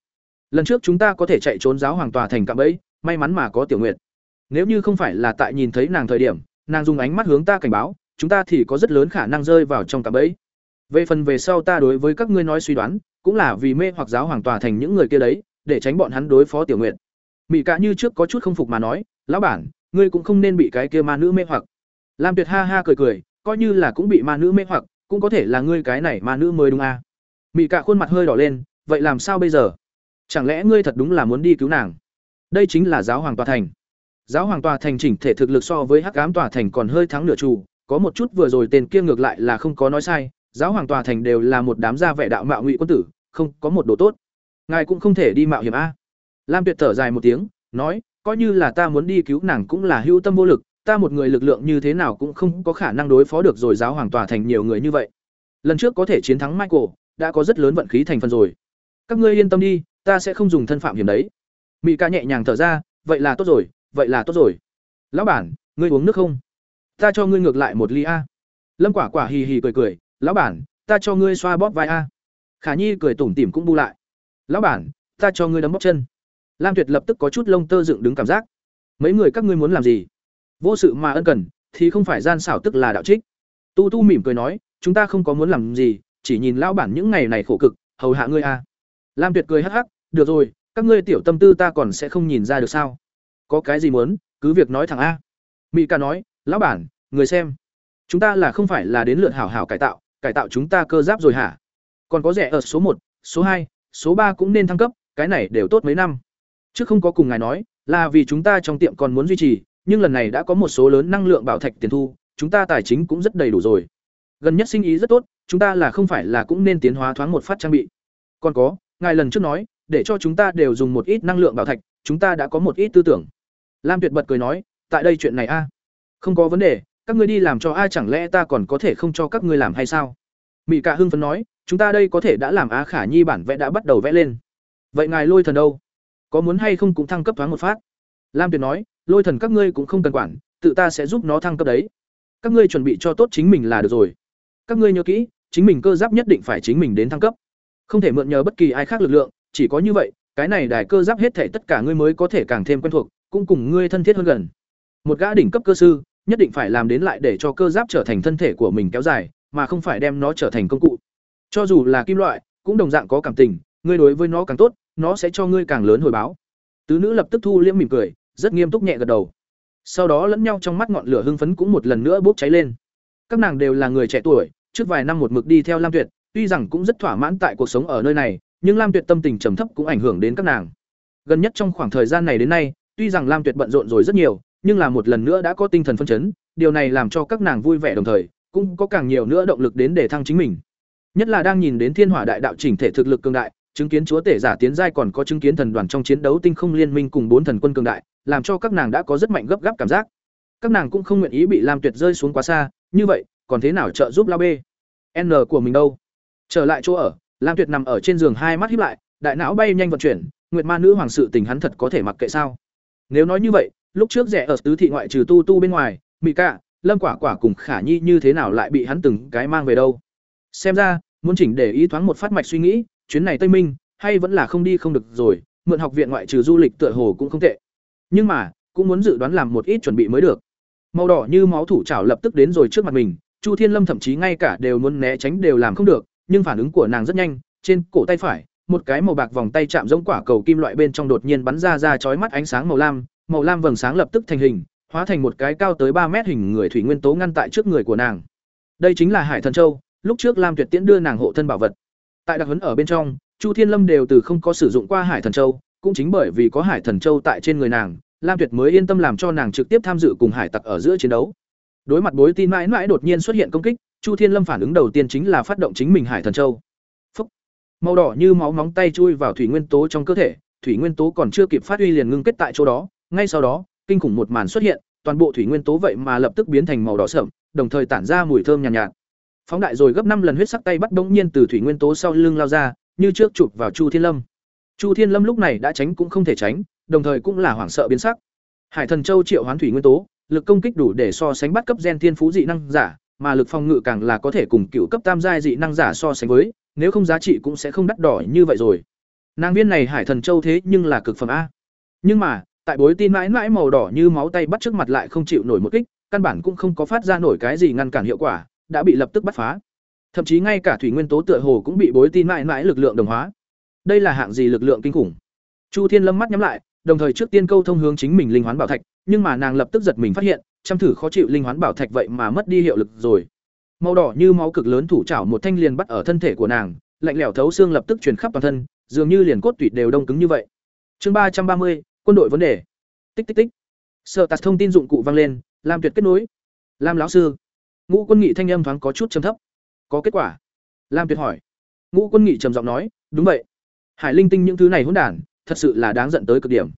Lần trước chúng ta có thể chạy trốn giáo hoàng tòa thành cạm ấy may mắn mà có Tiểu Nguyệt. Nếu như không phải là tại nhìn thấy nàng thời điểm, nàng dùng ánh mắt hướng ta cảnh báo, chúng ta thì có rất lớn khả năng rơi vào trong cạm bẫy. Về phần về sau ta đối với các ngươi nói suy đoán, cũng là vì mê hoặc giáo hoàng tòa thành những người kia đấy, để tránh bọn hắn đối phó Tiểu Nguyệt. mỹ Cả như trước có chút không phục mà nói, "Lão bản, ngươi cũng không nên bị cái kia ma nữ mê hoặc." Lam Tuyệt ha ha cười cười, coi như là cũng bị ma nữ mê hoặc, cũng có thể là ngươi cái này ma nữ mới đúng a. À? Mị Cả khuôn mặt hơi đỏ lên, "Vậy làm sao bây giờ? Chẳng lẽ ngươi thật đúng là muốn đi cứu nàng?" Đây chính là giáo hoàng tòa thành. Giáo hoàng tòa thành chỉnh thể thực lực so với Hắc ám tòa thành còn hơi thắng nửa chủ, có một chút vừa rồi tên kia ngược lại là không có nói sai, giáo hoàng tòa thành đều là một đám gia vẻ đạo mạo ngụy quân tử, không có một đồ tốt. Ngài cũng không thể đi mạo hiểm a. Lam Tuyệt thở dài một tiếng, nói, coi như là ta muốn đi cứu nàng cũng là hữu tâm vô lực, ta một người lực lượng như thế nào cũng không có khả năng đối phó được rồi giáo hoàng tòa thành nhiều người như vậy. Lần trước có thể chiến thắng Michael, đã có rất lớn vận khí thành phần rồi. Các ngươi yên tâm đi, ta sẽ không dùng thân phạm hiểm đấy. Mị ca nhẹ nhàng thở ra, vậy là tốt rồi, vậy là tốt rồi. Lão bản, ngươi uống nước không? Ta cho ngươi ngược lại một ly a. Lâm Quả Quả hì hì cười cười, lão bản, ta cho ngươi xoa bóp vai a. Khả Nhi cười tủm tỉm cũng bu lại. Lão bản, ta cho ngươi đấm bóp chân. Lam Tuyệt lập tức có chút lông tơ dựng đứng cảm giác. Mấy người các ngươi muốn làm gì? Vô sự mà ân cần, thì không phải gian xảo tức là đạo trích. Tu Tu mỉm cười nói, chúng ta không có muốn làm gì, chỉ nhìn lão bản những ngày này khổ cực, hầu hạ ngươi a. Lam Tuyệt cười hắc hắc, được rồi, các ngươi tiểu tâm tư ta còn sẽ không nhìn ra được sao? Có cái gì muốn, cứ việc nói thẳng a. Mị ca nói, lão bản, người xem, chúng ta là không phải là đến lượt hảo hảo cải tạo, cải tạo chúng ta cơ giáp rồi hả? Còn có rẻ ở số một, số hai, số ba cũng nên thăng cấp, cái này đều tốt mấy năm. Trước không có cùng ngài nói, là vì chúng ta trong tiệm còn muốn duy trì, nhưng lần này đã có một số lớn năng lượng bảo thạch tiền thu, chúng ta tài chính cũng rất đầy đủ rồi. Gần nhất sinh ý rất tốt, chúng ta là không phải là cũng nên tiến hóa thoáng một phát trang bị. Còn có, ngài lần trước nói, để cho chúng ta đều dùng một ít năng lượng bảo thạch, chúng ta đã có một ít tư tưởng. Lam Tuyệt bật cười nói, tại đây chuyện này a, không có vấn đề, các ngươi đi làm cho ai chẳng lẽ ta còn có thể không cho các ngươi làm hay sao? Mị Cả hưng phấn nói, chúng ta đây có thể đã làm Á Khả Nhi bản vẽ đã bắt đầu vẽ lên. Vậy ngài Lôi Thần đâu? Có muốn hay không cũng thăng cấp thoáng một phát? Lam Tuyệt nói, Lôi Thần các ngươi cũng không cần quản, tự ta sẽ giúp nó thăng cấp đấy. Các ngươi chuẩn bị cho tốt chính mình là được rồi. Các ngươi nhớ kỹ, chính mình cơ giáp nhất định phải chính mình đến thăng cấp. Không thể mượn nhờ bất kỳ ai khác lực lượng, chỉ có như vậy, cái này đài cơ giáp hết thể tất cả ngươi mới có thể càng thêm quen thuộc, cũng cùng ngươi thân thiết hơn gần. Một gã đỉnh cấp cơ sư, nhất định phải làm đến lại để cho cơ giáp trở thành thân thể của mình kéo dài, mà không phải đem nó trở thành công cụ. Cho dù là kim loại, cũng đồng dạng có cảm tình, ngươi đối với nó càng tốt, nó sẽ cho ngươi càng lớn hồi báo. Tứ nữ lập tức thu liễm mỉm cười, rất nghiêm túc nhẹ gật đầu. Sau đó lẫn nhau trong mắt ngọn lửa hưng phấn cũng một lần nữa bốc cháy lên. Các nàng đều là người trẻ tuổi, trước vài năm một mực đi theo Lam Tuyệt, tuy rằng cũng rất thỏa mãn tại cuộc sống ở nơi này, nhưng Lam Tuyệt tâm tình trầm thấp cũng ảnh hưởng đến các nàng. Gần nhất trong khoảng thời gian này đến nay, tuy rằng Lam Tuyệt bận rộn rồi rất nhiều, nhưng là một lần nữa đã có tinh thần phân chấn, điều này làm cho các nàng vui vẻ đồng thời, cũng có càng nhiều nữa động lực đến để thăng chính mình. Nhất là đang nhìn đến Thiên Hỏa Đại Đạo chỉnh thể thực lực cường đại, chứng kiến chúa tể giả tiến giai còn có chứng kiến thần đoàn trong chiến đấu tinh không liên minh cùng bốn thần quân cường đại, làm cho các nàng đã có rất mạnh gấp gáp cảm giác. Các nàng cũng không nguyện ý bị Lam Tuyệt rơi xuống quá xa, như vậy, còn thế nào trợ giúp lao bê? N của mình đâu? Trở lại chỗ ở lam tuyệt nằm ở trên giường hai mắt hiếp lại đại não bay nhanh vận chuyển nguyệt ma nữ hoàng sự tình hắn thật có thể mặc kệ sao? Nếu nói như vậy lúc trước rẻ ở tứ thị ngoại trừ tu tu bên ngoài mỹ cạ lâm quả quả cùng khả nhi như thế nào lại bị hắn từng cái mang về đâu? Xem ra muốn chỉnh để ý thoáng một phát mạch suy nghĩ chuyến này tây minh, hay vẫn là không đi không được rồi, mượn học viện ngoại trừ du lịch tựa hồ cũng không tệ. Nhưng mà, cũng muốn dự đoán làm một ít chuẩn bị mới được. Màu đỏ như máu thủ trảo lập tức đến rồi trước mặt mình, chu thiên lâm thậm chí ngay cả đều muốn né tránh đều làm không được, nhưng phản ứng của nàng rất nhanh, trên cổ tay phải, một cái màu bạc vòng tay chạm giống quả cầu kim loại bên trong đột nhiên bắn ra ra chói mắt ánh sáng màu lam màu lam vầng sáng lập tức thành hình, hóa thành một cái cao tới ba mét hình người thủy nguyên tố ngăn tại trước người của nàng. Đây chính là hải thần châu, lúc trước lam tuyệt tiễn đưa nàng hộ thân bảo vật tại đặc huấn ở bên trong chu thiên lâm đều từ không có sử dụng qua hải thần châu cũng chính bởi vì có hải thần châu tại trên người nàng lam tuyệt mới yên tâm làm cho nàng trực tiếp tham dự cùng hải tặc ở giữa chiến đấu. Đối mặt bối tin mãi mãi đột nhiên xuất hiện công kích chu thiên lâm phản ứng đầu tiên chính là phát động chính mình hải thần châu. Phúc. màu đỏ như máu móng tay chui vào thủy nguyên tố trong cơ thể thủy nguyên tố còn chưa kịp phát huy liền ngưng kết tại chỗ đó ngay sau đó kinh khủng một màn xuất hiện toàn bộ thủy nguyên tố vậy mà lập tức biến thành màu đỏ sậm đồng thời tản ra mùi thơm nhàn nhạt, nhạt phóng đại rồi gấp năm lần huyết sắc tay bắt bỗng nhiên từ thủy nguyên tố sau lưng lao ra, như trước chụp vào chu thiên lâm. Chu thiên lâm lúc này đã tránh cũng không thể tránh, đồng thời cũng là hoảng sợ biến sắc. Hải thần châu triệu hoán thủy nguyên tố, lực công kích đủ để so sánh bắt cấp gen thiên phú dị năng giả, mà lực phòng ngự càng là có thể cùng cựu cấp tam giai dị năng giả so sánh với, nếu không giá trị cũng sẽ không đắt đỏ như vậy rồi. Nàng viên này hải thần châu thế nhưng là cực phẩm a. Nhưng mà, tại bối tin mãi mãi màu đỏ như máu tay bắt trước mặt lại không chịu nổi một kích, căn bản cũng không có phát ra nổi cái gì ngăn cản hiệu quả đã bị lập tức bắt phá. Thậm chí ngay cả thủy nguyên tố tựa hồ cũng bị bối tin mãi mãi lực lượng đồng hóa. Đây là hạng gì lực lượng kinh khủng? Chu thiên lâm mắt nhắm lại, đồng thời trước tiên câu thông hướng chính mình linh hoán bảo thạch, nhưng mà nàng lập tức giật mình phát hiện chăm thử khó chịu linh hoán bảo thạch vậy mà mất đi hiệu lực rồi. Màu đỏ như máu cực lớn thủ chảo một thanh liền bắt ở thân thể của nàng, lạnh lẽo thấu xương lập tức truyền khắp toàn thân, dường như liền cốt tủy đều đông cứng như vậy. Chương ba trăm ba mươi, quân đội vấn đề. Tích tích tích. Sợ tạt thông tin dụng cụ vang lên làm tuyệt kết nối. Lam lão sư ngũ quân nghị thanh âm thoáng có chút trầm thấp. Có kết quả? Lam tuyệt hỏi. Ngũ quân nghị trầm giọng nói, đúng vậy. Hải linh tinh những thứ này hỗn đản, thật sự là đáng giận tới cực điểm.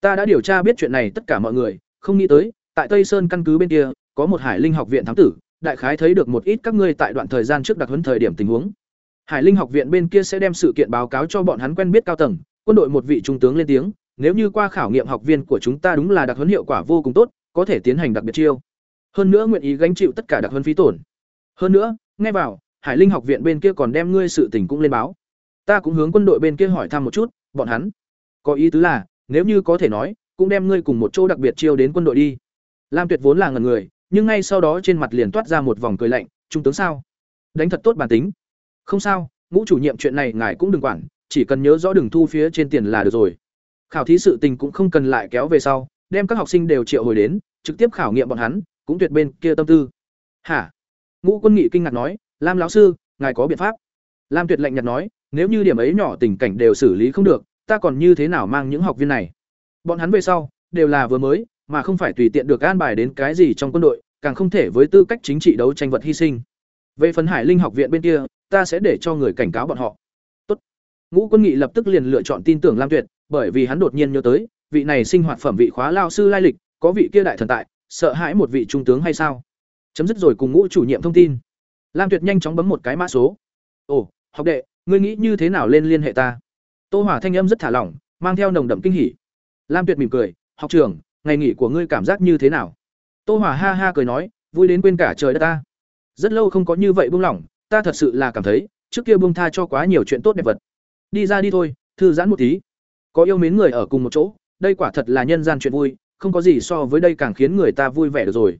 Ta đã điều tra biết chuyện này tất cả mọi người, không nghĩ tới, tại tây sơn căn cứ bên kia, có một hải linh học viện thám tử, đại khái thấy được một ít các ngươi tại đoạn thời gian trước đặc huấn thời điểm tình huống. Hải linh học viện bên kia sẽ đem sự kiện báo cáo cho bọn hắn quen biết cao tầng, quân đội một vị trung tướng lên tiếng, nếu như qua khảo nghiệm học viên của chúng ta đúng là đặc huấn hiệu quả vô cùng tốt, có thể tiến hành đặc biệt chiêu hơn nữa nguyện ý gánh chịu tất cả đặc hơn phí tổn. Hơn nữa, nghe vào, hải linh học viện bên kia còn đem ngươi sự tình cũng lên báo. Ta cũng hướng quân đội bên kia hỏi thăm một chút, bọn hắn. Có ý tứ là, nếu như có thể nói, cũng đem ngươi cùng một chỗ đặc biệt chiêu đến quân đội đi. Lam tuyệt vốn là ngần người, nhưng ngay sau đó trên mặt liền toát ra một vòng cười lạnh, trung tướng sao? Đánh thật tốt bản tính. Không sao, ngũ chủ nhiệm chuyện này ngài cũng đừng quản, chỉ cần nhớ rõ đừng thu phía trên tiền là được rồi. Khảo thí sự tình cũng không cần lại kéo về sau, đem các học sinh đều triệu hồi đến, trực tiếp khảo nghiệm bọn hắn cũng tuyệt bên kia tâm tư. Hả? Ngũ quân nghị kinh ngạc nói, lam lão sư, ngài có biện pháp? Lam tuyệt lạnh nhạt nói, nếu như điểm ấy nhỏ tình cảnh đều xử lý không được, ta còn như thế nào mang những học viên này? Bọn hắn về sau, đều là vừa mới, mà không phải tùy tiện được an bài đến cái gì trong quân đội, càng không thể với tư cách chính trị đấu tranh vật hy sinh. Về phần hải linh học viện bên kia, ta sẽ để cho người cảnh cáo bọn họ. Tốt. ngũ quân nghị lập tức liền lựa chọn tin tưởng lam tuyệt, bởi vì hắn đột nhiên nhớ tới, vị này sinh hoạt phẩm vị khóa lao sư lai lịch, có vị kia đại thần tại sợ hãi một vị trung tướng hay sao? Chấm dứt rồi cùng ngũ chủ nhiệm thông tin. Lam tuyệt nhanh chóng bấm một cái mã số. Ồ, học đệ, ngươi nghĩ như thế nào lên liên hệ ta? Tô hỏa thanh âm rất thả lỏng, mang theo nồng đậm kinh hỉ. Lam tuyệt mỉm cười, học trưởng, ngày nghỉ của ngươi cảm giác như thế nào? Tô hỏa ha ha cười nói, vui đến quên cả trời đất ta. Rất lâu không có như vậy buông lỏng, ta thật sự là cảm thấy, trước kia buông tha cho quá nhiều chuyện tốt đẹp vật. Đi ra đi thôi, thư giãn một tí. Có yêu mến người ở cùng một chỗ, đây quả thật là nhân gian chuyện vui không có gì so với đây càng khiến người ta vui vẻ được rồi.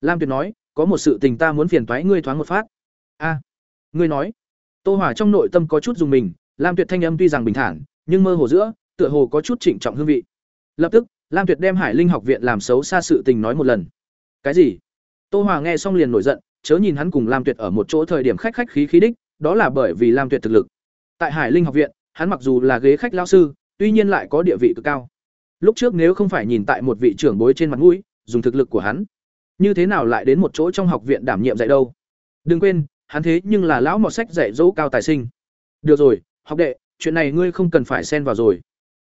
Lam tuyệt nói, có một sự tình ta muốn phiền toái ngươi thoáng một phát. A, ngươi nói. Tô hỏa trong nội tâm có chút dùng mình, lam tuyệt thanh âm tuy rằng bình thản, nhưng mơ hồ giữa, tựa hồ có chút trịnh trọng hương vị. Lập tức, lam tuyệt đem hải linh học viện làm xấu xa sự tình nói một lần. Cái gì? Tô hòa nghe xong liền nổi giận, chớ nhìn hắn cùng lam tuyệt ở một chỗ thời điểm khách khách khí khí đích, đó là bởi vì lam tuyệt thực lực. Tại hải linh học viện, hắn mặc dù là ghế khách lao sư, tuy nhiên lại có địa vị cực cao lúc trước nếu không phải nhìn tại một vị trưởng bối trên mặt mũi, dùng thực lực của hắn, như thế nào lại đến một chỗ trong học viện đảm nhiệm dạy đâu? Đừng quên, hắn thế nhưng là lão mọt sách dạy dỗ cao tài sinh. Được rồi, học đệ, chuyện này ngươi không cần phải xen vào rồi.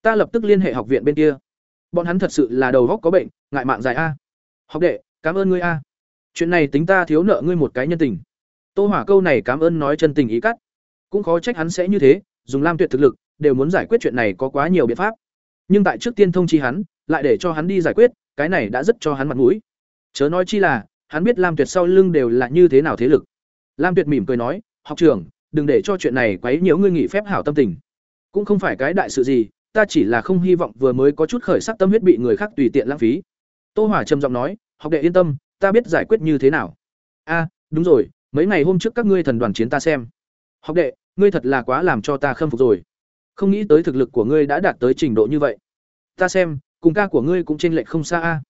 Ta lập tức liên hệ học viện bên kia. Bọn hắn thật sự là đầu góc có bệnh, ngại mạng dài a. Học đệ, cảm ơn ngươi a. Chuyện này tính ta thiếu nợ ngươi một cái nhân tình. Tô hỏa câu này cảm ơn nói chân tình ý cắt. Cũng khó trách hắn sẽ như thế, dùng lam tuyệt thực lực, đều muốn giải quyết chuyện này có quá nhiều biện pháp nhưng tại trước tiên thông chi hắn, lại để cho hắn đi giải quyết, cái này đã rất cho hắn mặt mũi. Chớ nói chi là, hắn biết lam tuyệt sau lưng đều là như thế nào thế lực. Lam tuyệt mỉm cười nói, học trưởng, đừng để cho chuyện này quấy nhiễu ngươi nghỉ phép hảo tâm tình. Cũng không phải cái đại sự gì, ta chỉ là không hy vọng vừa mới có chút khởi sắc tâm huyết bị người khác tùy tiện lãng phí. Tô hỏa trầm giọng nói, học đệ yên tâm, ta biết giải quyết như thế nào. A, đúng rồi, mấy ngày hôm trước các ngươi thần đoàn chiến ta xem. Học đệ, ngươi thật là quá làm cho ta khâm phục rồi không nghĩ tới thực lực của ngươi đã đạt tới trình độ như vậy. Ta xem, cùng ca của ngươi cũng chênh lệch không xa a.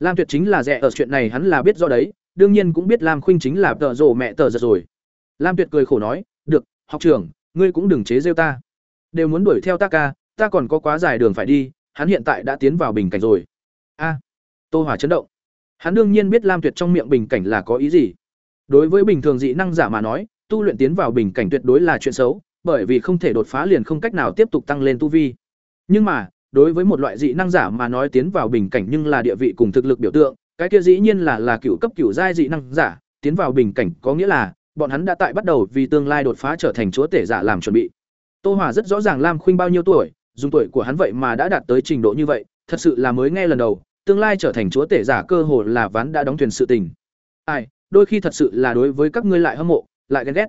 Lam tuyệt chính là rẻ ở chuyện này hắn là biết do đấy, đương nhiên cũng biết lam khuynh chính là tợ rồ mẹ tờ giật rồi. Lam tuyệt cười khổ nói, được, học trưởng, ngươi cũng đừng chế rêu ta. Đều muốn đuổi theo ta ca, ta còn có quá dài đường phải đi, hắn hiện tại đã tiến vào bình cảnh rồi. A. Tô hỏa chấn động. Hắn đương nhiên biết lam tuyệt trong miệng bình cảnh là có ý gì. Đối với bình thường dị năng giả mà nói, tu luyện tiến vào bình cảnh tuyệt đối là chuyện xấu bởi vì không thể đột phá liền không cách nào tiếp tục tăng lên tu vi. Nhưng mà, đối với một loại dị năng giả mà nói tiến vào bình cảnh nhưng là địa vị cùng thực lực biểu tượng, cái kia dĩ nhiên là là cựu cấp cựu giai dị năng giả, tiến vào bình cảnh có nghĩa là, bọn hắn đã tại bắt đầu vì tương lai đột phá trở thành chúa tể giả làm chuẩn bị. Tô hòa rất rõ ràng lam khuynh bao nhiêu tuổi, dùng tuổi của hắn vậy mà đã đạt tới trình độ như vậy, thật sự là mới nghe lần đầu, tương lai trở thành chúa tể giả cơ hồ là ván đã đóng thuyền sự tình. Ai, đôi khi thật sự là đối với các ngươi lại hâm mộ, lại ghen ghét.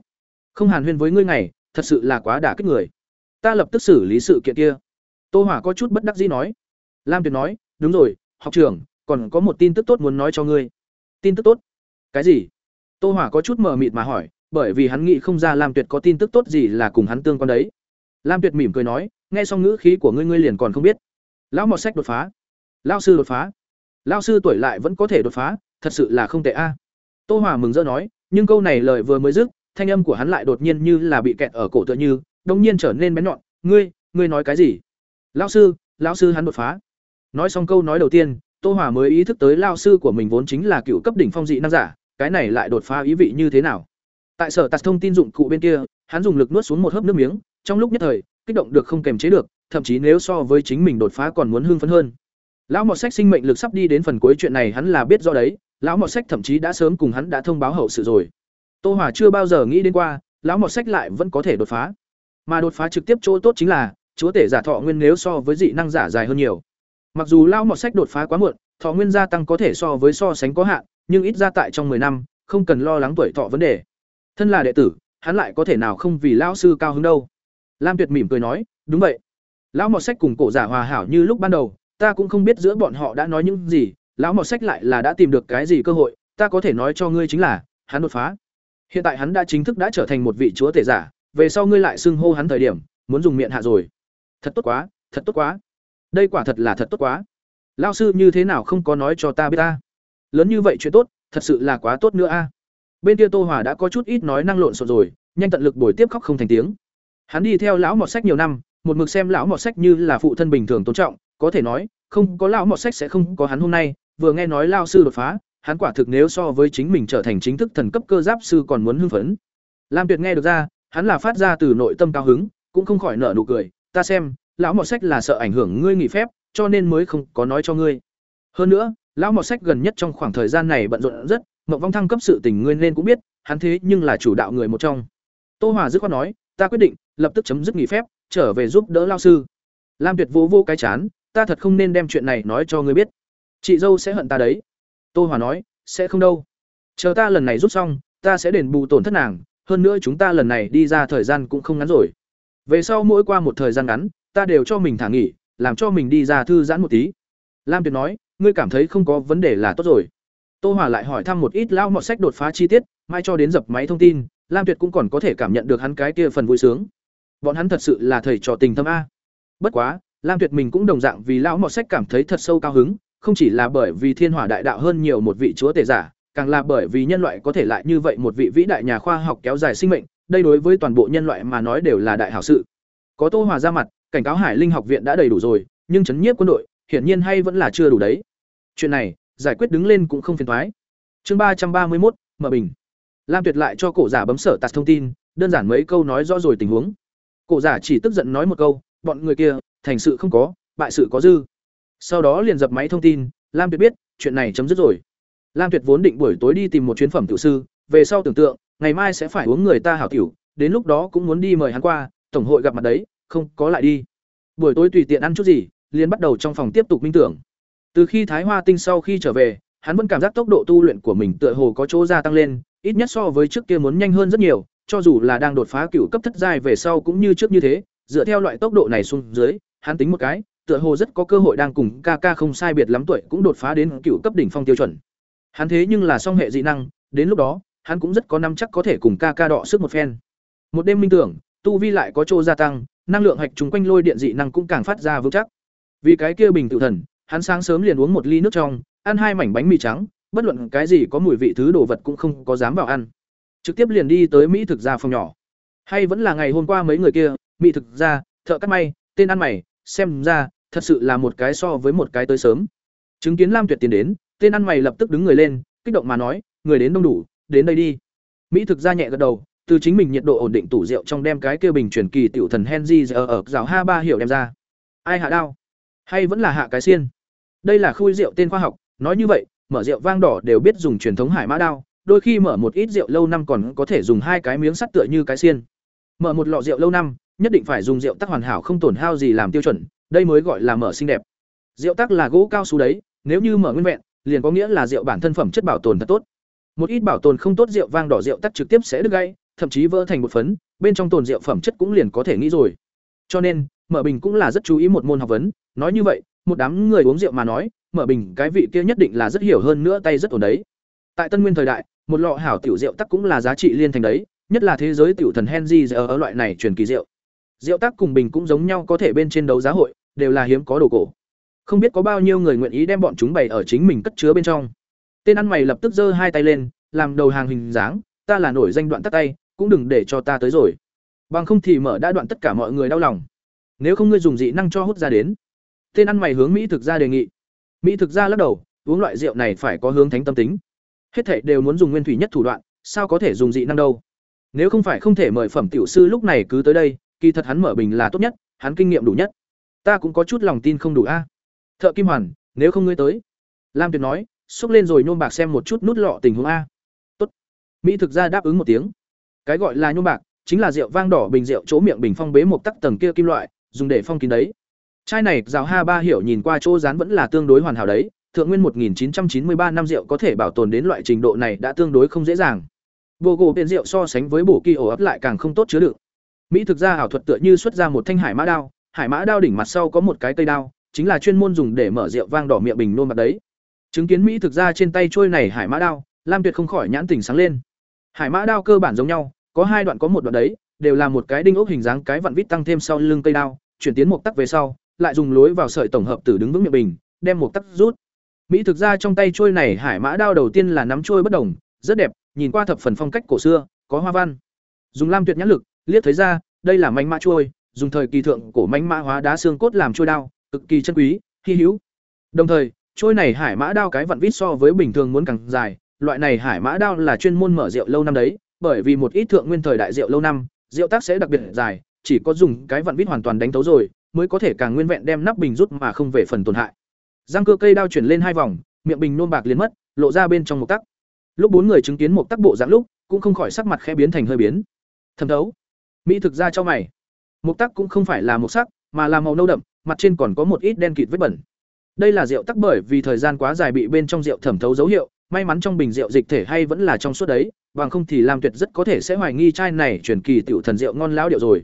Không hàn huyên với ngươi ngày thật sự là quá đả kích người. Ta lập tức xử lý sự kiện kia. Tô hỏa có chút bất đắc dĩ nói. Lam tuyệt nói, đúng rồi, học trưởng, còn có một tin tức tốt muốn nói cho ngươi. Tin tức tốt? Cái gì? Tô hỏa có chút mờ mịt mà hỏi, bởi vì hắn nghĩ không ra lam tuyệt có tin tức tốt gì là cùng hắn tương quan đấy. Lam tuyệt mỉm cười nói, nghe xong ngữ khí của ngươi ngươi liền còn không biết. Lão mọt sách đột phá. Lão sư đột phá. Lão sư tuổi lại vẫn có thể đột phá, thật sự là không tệ a. Tô hỏa mừng rỡ nói, nhưng câu này lời vừa mới dứt thanh âm của hắn lại đột nhiên như là bị kẹt ở cổ tựa như đông nhiên trở nên bén nhọn. Ngươi ngươi nói cái gì? Lão sư lão sư hắn đột phá. Nói xong câu nói đầu tiên, tô hỏa mới ý thức tới lão sư của mình vốn chính là cựu cấp đỉnh phong dị năng giả, cái này lại đột phá ý vị như thế nào? Tại sở tạt thông tin dụng cụ bên kia, hắn dùng lực nuốt xuống một hớp nước miếng, trong lúc nhất thời, kích động được không kềm chế được, thậm chí nếu so với chính mình đột phá còn muốn hưng phấn hơn. Lão mọt sách sinh mệnh lực sắp đi đến phần cuối chuyện này hắn là biết do đấy, lão mọt sách thậm chí đã sớm cùng hắn đã thông báo hậu sự rồi tô hỏa chưa bao giờ nghĩ đến qua, lão mọt sách lại vẫn có thể đột phá. Mà đột phá trực tiếp chỗ tốt chính là, chúa tể giả thọ nguyên nếu so với dị năng giả dài hơn nhiều. Mặc dù lão mọt sách đột phá quá muộn, thọ nguyên gia tăng có thể so với so sánh có hạn, nhưng ít ra tại trong 10 năm, không cần lo lắng tuổi thọ vấn đề. Thân là đệ tử, hắn lại có thể nào không vì lão sư cao hứng đâu? Lam tuyệt mỉm cười nói, đúng vậy. Lão mọt sách cùng cổ giả hòa hảo như lúc ban đầu, ta cũng không biết giữa bọn họ đã nói những gì, lão mọt sách lại là đã tìm được cái gì cơ hội, ta có thể nói cho ngươi chính là, hắn đột phá hiện tại hắn đã chính thức đã trở thành một vị chúa tể giả, về sau ngươi lại xưng hô hắn thời điểm, muốn dùng miệng hạ rồi. Thật tốt quá, thật tốt quá. Đây quả thật là thật tốt quá. Lao sư như thế nào không có nói cho ta biết ta? Lớn như vậy chuyện tốt, thật sự là quá tốt nữa a. Bên kia tô hòa đã có chút ít nói năng lộn xộn rồi, nhanh tận lực bồi tiếp khóc không thành tiếng. Hắn đi theo lão mọt sách nhiều năm, một mực xem lão mọt sách như là phụ thân bình thường tôn trọng, có thể nói, không có lão mọt sách sẽ không có hắn hôm nay, vừa nghe nói lao sư đột phá hắn quả thực nếu so với chính mình trở thành chính thức thần cấp cơ giáp sư còn muốn hưng phấn. Lam tuyệt nghe được ra, hắn là phát ra từ nội tâm cao hứng, cũng không khỏi nở nụ cười, ta xem, lão mọt sách là sợ ảnh hưởng ngươi nghỉ phép, cho nên mới không có nói cho ngươi. Hơn nữa, lão mọt sách gần nhất trong khoảng thời gian này bận rộn rất mộng vong thăng cấp sự tình ngươi nên cũng biết, hắn thế nhưng là chủ đạo người một trong. Tô hòa dứt khoát nói, ta quyết định, lập tức chấm dứt nghỉ phép, trở về giúp đỡ Lão sư. Lam tuyệt vô vô cái chán, ta thật không nên đem chuyện này nói cho ngươi biết. Chị dâu sẽ hận ta đấy tô hòa nói, sẽ không đâu. Chờ ta lần này rút xong, ta sẽ đền bù tổn thất nàng, hơn nữa chúng ta lần này đi ra thời gian cũng không ngắn rồi. Về sau mỗi qua một thời gian ngắn, ta đều cho mình thả nghỉ, làm cho mình đi ra thư giãn một tí. Lam tuyệt nói, ngươi cảm thấy không có vấn đề là tốt rồi. Tô hòa lại hỏi thăm một ít lao mọt sách đột phá chi tiết, mai cho đến dập máy thông tin, lam tuyệt cũng còn có thể cảm nhận được hắn cái kia phần vui sướng. Bọn hắn thật sự là thầy trò tình thâm a. Bất quá, lam tuyệt mình cũng đồng dạng vì lão mọt sách cảm thấy thật sâu cao hứng không chỉ là bởi vì thiên hỏa đại đạo hơn nhiều một vị chúa tể giả, càng là bởi vì nhân loại có thể lại như vậy một vị vĩ đại nhà khoa học kéo dài sinh mệnh, đây đối với toàn bộ nhân loại mà nói đều là đại hảo sự. Có tô hòa ra mặt, cảnh cáo hải linh học viện đã đầy đủ rồi, nhưng chấn nhiếp quân đội, hiển nhiên hay vẫn là chưa đủ đấy. Chuyện này, giải quyết đứng lên cũng không phiền thoái chương ba trăm ba mươi một mở bình. Lam tuyệt lại cho cổ giả bấm sở tạt thông tin, đơn giản mấy câu nói rõ rồi tình huống. Cổ giả chỉ tức giận nói một câu, bọn người kia, thành sự không có, bại sự có dư sau đó liền dập máy thông tin, lam tuyệt biết, chuyện này chấm dứt rồi. Lam tuyệt vốn định buổi tối đi tìm một chuyến phẩm tiểu sư, về sau tưởng tượng, ngày mai sẽ phải uống người ta hảo tiểu, đến lúc đó cũng muốn đi mời hắn qua, tổng hội gặp mặt đấy, không, có lại đi. Buổi tối tùy tiện ăn chút gì, liền bắt đầu trong phòng tiếp tục minh tưởng. Từ khi thái hoa tinh sau khi trở về, hắn vẫn cảm giác tốc độ tu luyện của mình tựa hồ có chỗ gia tăng lên, ít nhất so với trước kia muốn nhanh hơn rất nhiều, cho dù là đang đột phá cựu cấp thất giai về sau cũng như trước như thế, dựa theo loại tốc độ này xuống dưới, hắn tính một cái tựa hồ rất có cơ hội đang cùng ca ca không sai biệt lắm tuổi cũng đột phá đến cựu cấp đỉnh phong tiêu chuẩn. Hắn thế nhưng là song hệ dị năng, đến lúc đó, hắn cũng rất có năm chắc có thể cùng ca ca đọ sức một phen. Một đêm minh tưởng, tu vi lại có chỗ gia tăng, năng lượng hạch trùng quanh lôi điện dị năng cũng càng phát ra vững chắc. Vì cái kia bình tự thần, hắn sáng sớm liền uống một ly nước trong, ăn hai mảnh bánh mì trắng, bất luận cái gì có mùi vị thứ đồ vật cũng không có dám vào ăn. Trực tiếp liền đi tới mỹ thực gia phòng nhỏ. Hay vẫn là ngày hôm qua mấy người kia, mỹ thực gia, thợ cắt may, tên ăn mày xem ra thật sự là một cái so với một cái tới sớm chứng kiến lam tuyệt tiến đến tên ăn mày lập tức đứng người lên kích động mà nói người đến đông đủ đến đây đi mỹ thực ra nhẹ gật đầu từ chính mình nhiệt độ ổn định tủ rượu trong đem cái kia bình truyền kỳ tiểu thần Henry giờ ở rào ha ba hiểu đem ra. Ai hạ đao? Hay vẫn là hạ cái xiên? Đây là khui rượu tên khoa học, nói như vậy, mở rượu vang đỏ đều biết dùng truyền thống hải mã đao, đôi khi mở một ít rượu lâu năm còn có thể dùng hai cái miếng sắt tựa như cái xiên. Mở một lọ rượu lâu năm, nhất định phải dùng rượu tắc hoàn hảo không tổn hao gì làm tiêu chuẩn, đây mới gọi là mở xinh đẹp. Rượu tắc là gỗ cao su đấy, nếu như mở nguyên vẹn, liền có nghĩa là rượu bản thân phẩm chất bảo tồn thật tốt. Một ít bảo tồn không tốt rượu vang đỏ rượu tắc trực tiếp sẽ đứt gãy, thậm chí vỡ thành một phấn, bên trong tồn rượu phẩm chất cũng liền có thể nghĩ rồi. Cho nên, Mở Bình cũng là rất chú ý một môn học vấn, nói như vậy, một đám người uống rượu mà nói, Mở Bình cái vị kia nhất định là rất hiểu hơn nữa tay rất ổn đấy. Tại Tân Nguyên thời đại, một lọ hảo tiểu rượu tắc cũng là giá trị liên thành đấy, nhất là thế giới tiểu thần Henry ở loại này truyền kỳ rượu. Rượu tác cùng bình cũng giống nhau có thể bên trên đấu giá hội, đều là hiếm có đồ cổ. Không biết có bao nhiêu người nguyện ý đem bọn chúng bày ở chính mình cất chứa bên trong. Tên ăn mày lập tức giơ hai tay lên, làm đầu hàng hình dáng, ta là nổi danh đoạn tắt tay, cũng đừng để cho ta tới rồi. Bằng không thì mở đã đoạn tất cả mọi người đau lòng. Nếu không ngươi dùng dị năng cho hút ra đến. Tên ăn mày hướng mỹ thực ra đề nghị. Mỹ thực ra lắc đầu uống loại rượu này phải có hướng thánh tâm tính. Hết thảy đều muốn dùng nguyên thủy nhất thủ đoạn sao có thể dùng dị năng đâu? Nếu không phải không thể mời phẩm tiểu sư lúc này cứ tới đây kỳ thật hắn mở bình là tốt nhất, hắn kinh nghiệm đủ nhất. Ta cũng có chút lòng tin không đủ a. Thợ kim hoàn, nếu không ngươi tới. Lam tuyệt nói, xúc lên rồi nhôm bạc xem một chút nút lọ tình huống a. Tốt. Mỹ thực ra đáp ứng một tiếng. Cái gọi là nhôm bạc, chính là rượu vang đỏ bình rượu chỗ miệng bình phong bế một tắc tầng kia kim loại, dùng để phong kín đấy. Chai này rào ha ba hiểu nhìn qua chỗ rán vẫn là tương đối hoàn hảo đấy, thượng nguyên 1993 năm rượu có thể bảo tồn đến loại trình độ này đã tương đối không dễ dàng. Vô gỗ bên rượu so sánh với bổ kỳ ổ ấp lại càng không tốt chứa đựng mỹ thực ra ảo thuật tựa như xuất ra một thanh hải mã đao, hải mã đao đỉnh mặt sau có một cái cây đao, chính là chuyên môn dùng để mở rượu vang đỏ miệng bình nôn mặt đấy. Chứng kiến mỹ thực ra trên tay trôi này hải mã đao, lam tuyệt không khỏi nhãn tỉnh sáng lên. Hải mã đao cơ bản giống nhau, có hai đoạn có một đoạn đấy, đều là một cái đinh ốc hình dáng cái vặn vít tăng thêm sau lưng cây đao, chuyển tiến một tắc về sau, lại dùng lối vào sợi tổng hợp tử đứng vững miệng bình, đem một tắc rút. Mỹ thực ra trong tay trôi này hải mã đao đầu tiên là nắm trôi bất đồng, rất đẹp, nhìn qua thập phần phong cách cổ xưa, có hoa văn. Dùng lam tuyệt nhãn lực liếc thấy ra đây là mánh mã trôi dùng thời kỳ thượng cổ mánh mã hóa đá xương cốt làm trôi đao cực kỳ chân quý hy hữu đồng thời trôi này hải mã đao cái vặn vít so với bình thường muốn càng dài loại này hải mã đao là chuyên môn mở rượu lâu năm đấy bởi vì một ít thượng nguyên thời đại rượu lâu năm, rượu tác sẽ đặc biệt dài, chỉ có dùng cái vặn vít hoàn toàn đánh tấu rồi, mới có thể càng nguyên vẹn đem nắp bình rút mà không về phần tổn hại. Răng cơ cây đao chuyển lên hai vòng, miệng bình nôn bạc liền mất, lộ ra bên trong một tắc. Lúc bốn người chứng kiến một tắc bộ dạng lúc, cũng không khỏi sắc mặt khẽ biến thành hơi biến. Thẩm thấu. Mỹ thực ra cho mày. mục tắc cũng không phải là mục sắc, mà là màu nâu đậm, mặt trên còn có một ít đen kịt vết bẩn. Đây là rượu tắc bởi vì thời gian quá dài bị bên trong rượu thẩm thấu dấu hiệu, may mắn trong bình rượu dịch thể hay vẫn là trong suốt đấy, bằng không thì làm Tuyệt rất có thể sẽ hoài nghi chai này truyền kỳ tiểu thần rượu ngon lão điệu rồi.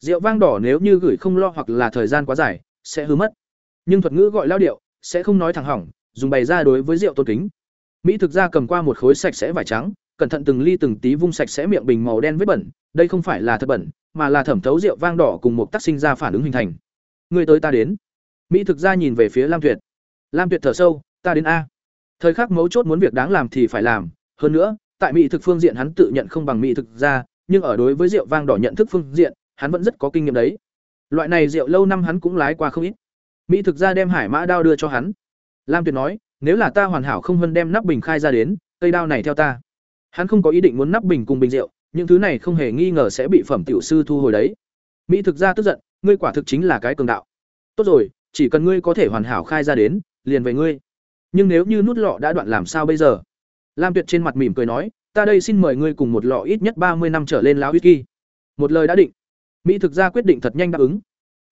Rượu vang đỏ nếu như gửi không lo hoặc là thời gian quá dài, sẽ hư mất. Nhưng thuật ngữ gọi lão điệu, sẽ không nói thẳng hỏng, dùng bày ra đối với rượu tôn kính. Mỹ thực ra cầm qua một khối sạch sẽ vải trắng, cẩn thận từng ly từng tí vung sạch sẽ miệng bình màu đen vết bẩn, đây không phải là thật bẩn, mà là thẩm thấu rượu vang đỏ cùng một tác sinh ra phản ứng hình thành. Người tới ta đến. Mỹ thực ra nhìn về phía Lam Tuyệt. Lam Tuyệt thở sâu, ta đến a. Thời khắc mấu chốt muốn việc đáng làm thì phải làm, hơn nữa, tại mỹ thực phương diện hắn tự nhận không bằng mỹ thực ra, nhưng ở đối với rượu vang đỏ nhận thức phương diện, hắn vẫn rất có kinh nghiệm đấy. Loại này rượu lâu năm hắn cũng lái qua không ít. Mỹ thực ra đem hải mã đao đưa cho hắn. Lam Tuyệt nói, nếu là ta hoàn hảo không hơn đem nắp bình khai ra đến, cây đao này theo ta. Hắn không có ý định muốn nắp bình cùng bình rượu, những thứ này không hề nghi ngờ sẽ bị phẩm tiểu sư thu hồi đấy. Mỹ thực ra tức giận, ngươi quả thực chính là cái cường đạo. Tốt rồi, chỉ cần ngươi có thể hoàn hảo khai ra đến, liền về ngươi. nhưng nếu như nút lọ đã đoạn làm sao bây giờ lam tuyệt trên mặt mỉm cười nói ta đây xin mời ngươi cùng một lọ ít nhất ba mươi năm trở lên lão whisky một lời đã định mỹ thực ra quyết định thật nhanh đáp ứng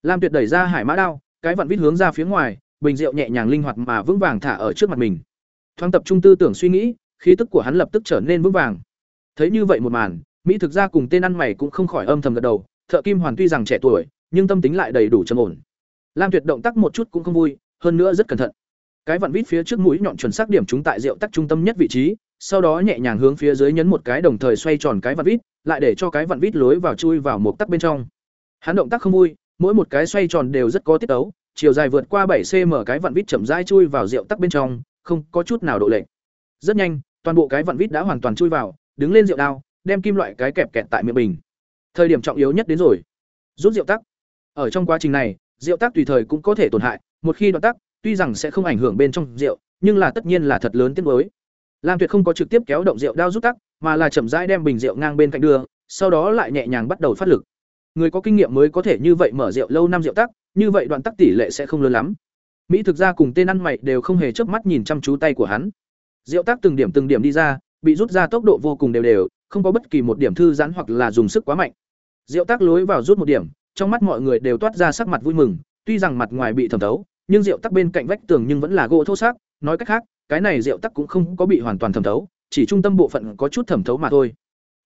lam tuyệt đẩy ra hải mã đao cái vặn vít hướng ra phía ngoài bình rượu nhẹ nhàng linh hoạt mà vững vàng thả ở trước mặt mình thoáng tập trung tư tưởng suy nghĩ khí tức của hắn lập tức trở nên vững vàng. Thấy như vậy một màn, mỹ thực ra cùng tên ăn mày cũng không khỏi âm thầm gật đầu, thợ kim hoàn tuy rằng trẻ tuổi, nhưng tâm tính lại đầy đủ trầm ổn. Lam tuyệt động tác một chút cũng không vui, hơn nữa rất cẩn thận. Cái vặn vít phía trước mũi nhọn chuẩn xác điểm chúng tại rượu tắc trung tâm nhất vị trí, sau đó nhẹ nhàng hướng phía dưới nhấn một cái đồng thời xoay tròn cái vặn vít, lại để cho cái vặn vít lối vào chui vào một tắc bên trong. Hắn động tác không vui, mỗi một cái xoay tròn đều rất có tiết tấu, chiều dài vượt qua bảy cm cái vặn vít chậm rãi chui vào rượu tắc bên trong, không có chút nào độ lệch. Rất nhanh toàn bộ cái vặn vít đã hoàn toàn chui vào, đứng lên rượu đao, đem kim loại cái kẹp kẹt tại miệng bình. Thời điểm trọng yếu nhất đến rồi. Rút rượu tắc. Ở trong quá trình này, rượu tắc tùy thời cũng có thể tổn hại, một khi đoạn tắc, tuy rằng sẽ không ảnh hưởng bên trong rượu, nhưng là tất nhiên là thật lớn tiếng mới lam tuyệt không có trực tiếp kéo động rượu đao rút tắc, mà là chậm rãi đem bình rượu ngang bên cạnh đưa, sau đó lại nhẹ nhàng bắt đầu phát lực. Người có kinh nghiệm mới có thể như vậy mở rượu lâu năm rượu tắc, như vậy đoạn tắc tỷ lệ sẽ không lớn lắm. Mỹ thực ra cùng tên ăn mày đều không hề chớp mắt nhìn chăm chú tay của hắn. Diệu Tác từng điểm từng điểm đi ra, bị rút ra tốc độ vô cùng đều đều, không có bất kỳ một điểm thư giãn hoặc là dùng sức quá mạnh. Diệu Tác lối vào rút một điểm, trong mắt mọi người đều toát ra sắc mặt vui mừng, tuy rằng mặt ngoài bị thẩm thấu, nhưng rượu tắc bên cạnh vách tường nhưng vẫn là gỗ thô xác nói cách khác, cái này rượu tắc cũng không có bị hoàn toàn thẩm thấu, chỉ trung tâm bộ phận có chút thẩm thấu mà thôi.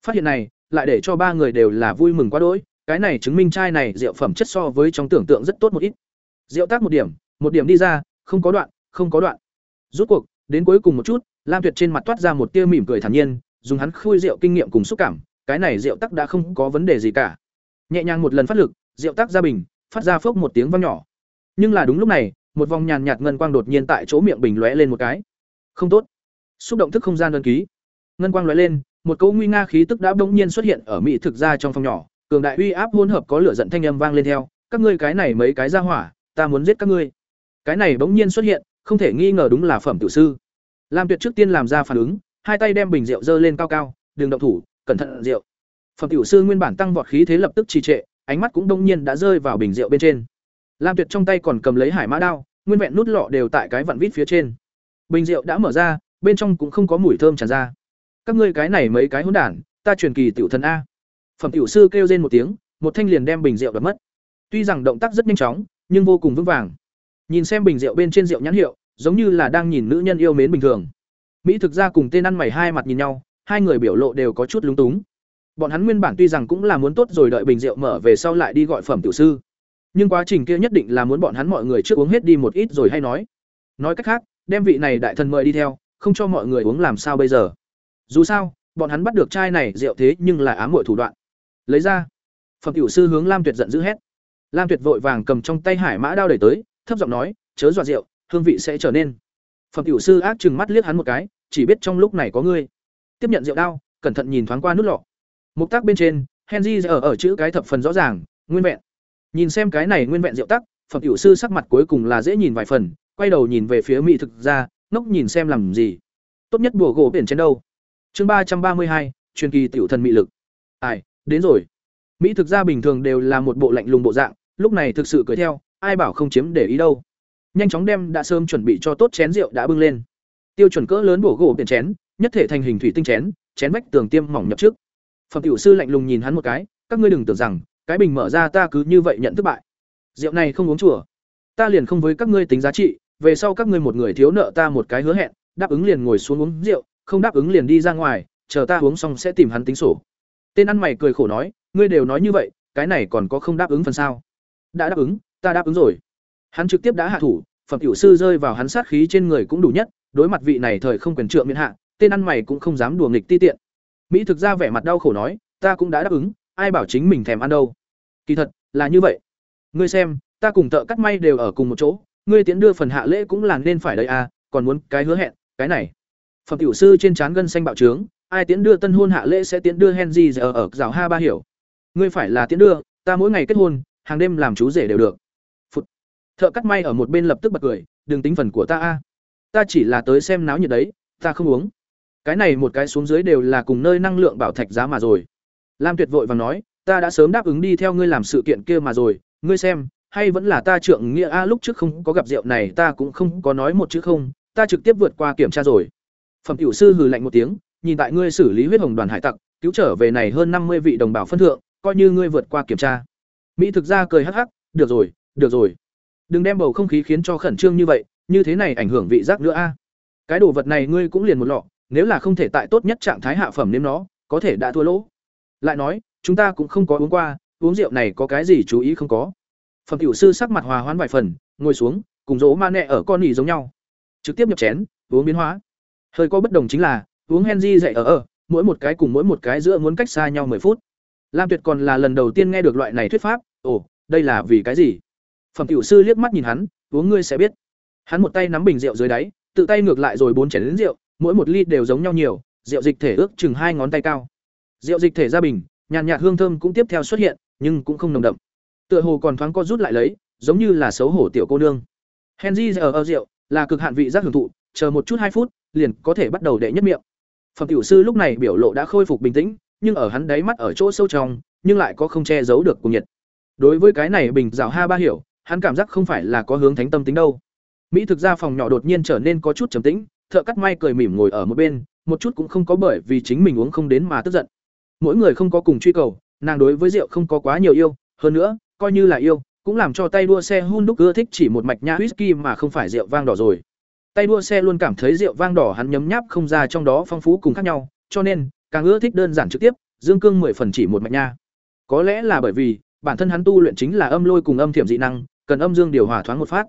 Phát hiện này, lại để cho ba người đều là vui mừng quá đỗi, cái này chứng minh chai này rượu phẩm chất so với trong tưởng tượng rất tốt một ít. Rượu tắc một điểm một điểm đi ra, không có đoạn, không có đoạn. Rút cuộc đến cuối cùng một chút, lam tuyệt trên mặt toát ra một tia mỉm cười thản nhiên, dùng hắn khui rượu kinh nghiệm cùng xúc cảm, cái này rượu tắc đã không có vấn đề gì cả. Nhẹ nhàng một lần phát lực, rượu tắc ra bình, phát ra phốc một tiếng vang nhỏ. Nhưng là đúng lúc này, một vòng nhàn nhạt ngân quang đột nhiên tại chỗ miệng bình lóe lên một cái. Không tốt. Xúc động thức không gian đơn ký. Ngân quang lóe lên, một cỗ nguy nga khí tức đã bỗng nhiên xuất hiện ở mỹ thực ra trong phòng nhỏ. Cường đại uy áp hỗn hợp có lửa giận thanh âm vang lên theo. Các ngươi cái này mấy cái ra hỏa, ta muốn giết các ngươi. Cái này bỗng nhiên xuất hiện không thể nghi ngờ đúng là phẩm tiểu sư. Lam tuyệt trước tiên làm ra phản ứng, hai tay đem bình rượu dơ lên cao cao, đừng động thủ, cẩn thận rượu. Phẩm tiểu sư nguyên bản tăng vọt khí thế lập tức trì trệ, ánh mắt cũng đông nhiên đã rơi vào bình rượu bên trên. Lam tuyệt trong tay còn cầm lấy hải mã đao, nguyên vẹn nút lọ đều tại cái vặn vít phía trên. Bình rượu đã mở ra, bên trong cũng không có mùi thơm tràn ra. Các ngươi cái này mấy cái hỗn đản, ta truyền kỳ tiểu thần a. Phẩm tiểu sư kêu rên một tiếng, một thanh liền đem bình rượu đập mất. Tuy rằng động tác rất nhanh chóng, nhưng vô cùng vững vàng nhìn xem bình rượu bên trên rượu nhãn hiệu, giống như là đang nhìn nữ nhân yêu mến bình thường. Mỹ thực ra cùng tên ăn mày hai mặt nhìn nhau, hai người biểu lộ đều có chút lúng túng. Bọn hắn nguyên bản tuy rằng cũng là muốn tốt rồi đợi bình rượu mở về sau lại đi gọi phẩm tiểu sư. Nhưng quá trình kia nhất định là muốn bọn hắn mọi người trước uống hết đi một ít rồi hay nói. Nói cách khác, đem vị này đại thần mời đi theo, không cho mọi người uống làm sao bây giờ? Dù sao, bọn hắn bắt được chai này rượu thế nhưng là ám muội thủ đoạn. Lấy ra. Phẩm tiểu sư hướng lam tuyệt giận dữ hét. Lam tuyệt vội vàng cầm trong tay hải mã đao đẩy tới thấp giọng nói, chớ dọa rượu, hương vị sẽ trở nên. Phẩm tiểu sư ác chừng mắt liếc hắn một cái, chỉ biết trong lúc này có ngươi. Tiếp nhận rượu đao, cẩn thận nhìn thoáng qua nút lọ. Mục tác bên trên, henry ở ở chữ cái thập phần rõ ràng, nguyên vẹn. Nhìn xem cái này nguyên vẹn rượu tắc, phẩm tiểu sư sắc mặt cuối cùng là dễ nhìn vài phần, quay đầu nhìn về phía mỹ thực ra ngốc nhìn xem làm gì. Tốt nhất bùa gỗ biển trên đâu? Chương ba trăm ba mươi hai, truyền kỳ tiểu thần mị lực. Ai, đến rồi. Mỹ thực ra bình thường đều là một bộ lạnh lùng bộ dạng, lúc này thực sự cười theo ai bảo không chiếm để ý đâu. Nhanh chóng đem đã sớm chuẩn bị cho tốt chén rượu đã bưng lên. Tiêu chuẩn cỡ lớn bổ gỗ biển chén, nhất thể thành hình thủy tinh chén chén vách tường tiêm mỏng nhập trước. Phẩm tiểu sư lạnh lùng nhìn hắn một cái, các ngươi đừng tưởng rằng, cái bình mở ra ta cứ như vậy nhận thất bại. Rượu này không uống chùa. Ta liền không với các ngươi tính giá trị, về sau các ngươi một người thiếu nợ ta một cái hứa hẹn, đáp ứng liền ngồi xuống uống rượu, không đáp ứng liền đi ra ngoài, chờ ta uống xong sẽ tìm hắn tính sổ. Tên ăn mày cười khổ nói, ngươi đều nói như vậy, cái này còn có không đáp ứng phần sao? Đã đáp ứng ta đáp ứng rồi. Hắn trực tiếp đã hạ thủ, phẩm tiểu sư rơi vào hắn sát khí trên người cũng đủ nhất, đối mặt vị này thời không quyền trượng miễn hạ, tên ăn mày cũng không dám đùa nghịch ti tiện. Mỹ thực ra vẻ mặt đau khổ nói, ta cũng đã đáp ứng, ai bảo chính mình thèm ăn đâu. Kỳ thật, là như vậy. Ngươi xem, ta cùng tợ cắt may đều ở cùng một chỗ, ngươi tiến đưa phần hạ lễ cũng là nên phải đây à còn muốn cái hứa hẹn, cái này. Phẩm tiểu sư trên trán gân xanh bạo trướng, ai tiến đưa tân hôn hạ lễ sẽ tiến đưa henry giờ ở rào ha ba hiểu. Ngươi phải là tiến đưa, ta mỗi ngày kết hôn, hàng đêm làm chú rể đều được thợ cắt may ở một bên lập tức bật cười, đừng tính phần của ta a. Ta chỉ là tới xem náo nhiệt đấy, ta không uống. Cái này một cái xuống dưới đều là cùng nơi năng lượng bảo thạch giá mà rồi. Lam tuyệt vội vàng nói, ta đã sớm đáp ứng đi theo ngươi làm sự kiện kia mà rồi, ngươi xem, hay vẫn là ta trượng nghĩa a, lúc trước không có gặp rượu này ta cũng không có nói một chữ không, ta trực tiếp vượt qua kiểm tra rồi. Phẩm tiểu sư hừ lạnh một tiếng, nhìn tại ngươi xử lý huyết hồng đoàn hải tặc, cứu trở về này hơn năm mươi vị đồng bào phân thượng, coi như ngươi vượt qua kiểm tra. Mỹ thực ra cười hắc hắc, được rồi được rồi đừng đem bầu không khí khiến cho khẩn trương như vậy, như thế này ảnh hưởng vị giác nữa a. Cái đồ vật này ngươi cũng liền một lọ, nếu là không thể tại tốt nhất trạng thái hạ phẩm nếm nó, có thể đã thua lỗ. Lại nói, chúng ta cũng không có uống qua, uống rượu này có cái gì chú ý không có. Phẩm tiểu sư sắc mặt hòa hoãn vài phần, ngồi xuống, cùng dỗ ma nẹ ở con nỉ giống nhau. Trực tiếp nhập chén, uống biến hóa. Hơi có bất đồng chính là, uống henry dậy ở ở, mỗi một cái cùng mỗi một cái giữa muốn cách xa nhau 10 phút. Lam tuyệt còn là lần đầu tiên nghe được loại này thuyết pháp, ồ, đây là vì cái gì? Phẩm tiểu sư liếc mắt nhìn hắn, uống ngươi sẽ biết. Hắn một tay nắm bình rượu dưới đáy, tự tay ngược lại rồi bốn chén đến rượu, mỗi một ly đều giống nhau nhiều, rượu dịch thể ước chừng hai ngón tay cao. Rượu dịch thể ra bình, nhàn nhạt hương thơm cũng tiếp theo xuất hiện, nhưng cũng không nồng đậm. Tựa hồ còn thoáng co rút lại lấy, giống như là xấu hổ tiểu cô nương. Henry giờ ở rượu, là cực hạn vị giác hưởng thụ, chờ một chút hai phút, liền có thể bắt đầu đệ nhất miệng. Phẩm tiểu sư lúc này biểu lộ đã khôi phục bình tĩnh, nhưng ở hắn đáy mắt ở chỗ sâu trong, nhưng lại có không che giấu được cùng nhiệt. Đối với cái này bình rào ha ba hiểu hắn cảm giác không phải là có hướng thánh tâm tính đâu. Mỹ thực ra phòng nhỏ đột nhiên trở nên có chút trầm tĩnh, thợ cắt may cười mỉm ngồi ở một bên, một chút cũng không có bởi vì chính mình uống không đến mà tức giận. Mỗi người không có cùng truy cầu, nàng đối với rượu không có quá nhiều yêu, hơn nữa, coi như là yêu, cũng làm cho tay đua xe hun đúc ưa thích chỉ một mạch nha whisky mà không phải rượu vang đỏ rồi. Tay đua xe luôn cảm thấy rượu vang đỏ hắn nhấm nháp không ra trong đó phong phú cùng khác nhau, cho nên, càng ưa thích đơn giản trực tiếp, dương cương mười phần chỉ một mạch nha. Có lẽ là bởi vì, bản thân hắn tu luyện chính là âm lôi cùng âm thiểm dị năng cần âm dương điều hòa thoáng một phát.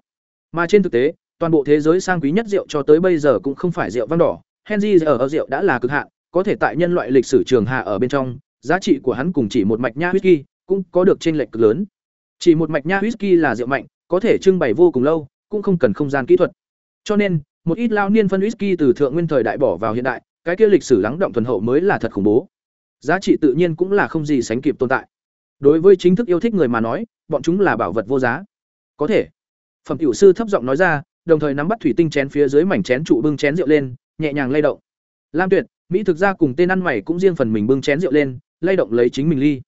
Mà trên thực tế toàn bộ thế giới sang quý nhất rượu cho tới bây giờ cũng không phải rượu vang đỏ. Henry ở, ở rượu đã là cực hạn có thể tại nhân loại lịch sử trường hạ ở bên trong giá trị của hắn cùng chỉ một mạch nha whisky cũng có được trên lệch cực lớn. Chỉ một mạch nha whisky là rượu mạnh có thể trưng bày vô cùng lâu cũng không cần không gian kỹ thuật. Cho nên một ít lao niên phân whisky từ thượng nguyên thời đại bỏ vào hiện đại cái kia lịch sử lắng động thuần hậu mới là thật khủng bố. Giá trị tự nhiên cũng là không gì sánh kịp tồn tại. Đối với chính thức yêu thích người mà nói bọn chúng là bảo vật vô giá có thể. Phẩm tiểu sư thấp giọng nói ra, đồng thời nắm bắt thủy tinh chén phía dưới mảnh chén trụ bưng chén rượu lên, nhẹ nhàng lay động. Lam tuyệt, mỹ thực ra cùng tên ăn mày cũng riêng phần mình bưng chén rượu lên, lay động lấy chính mình ly.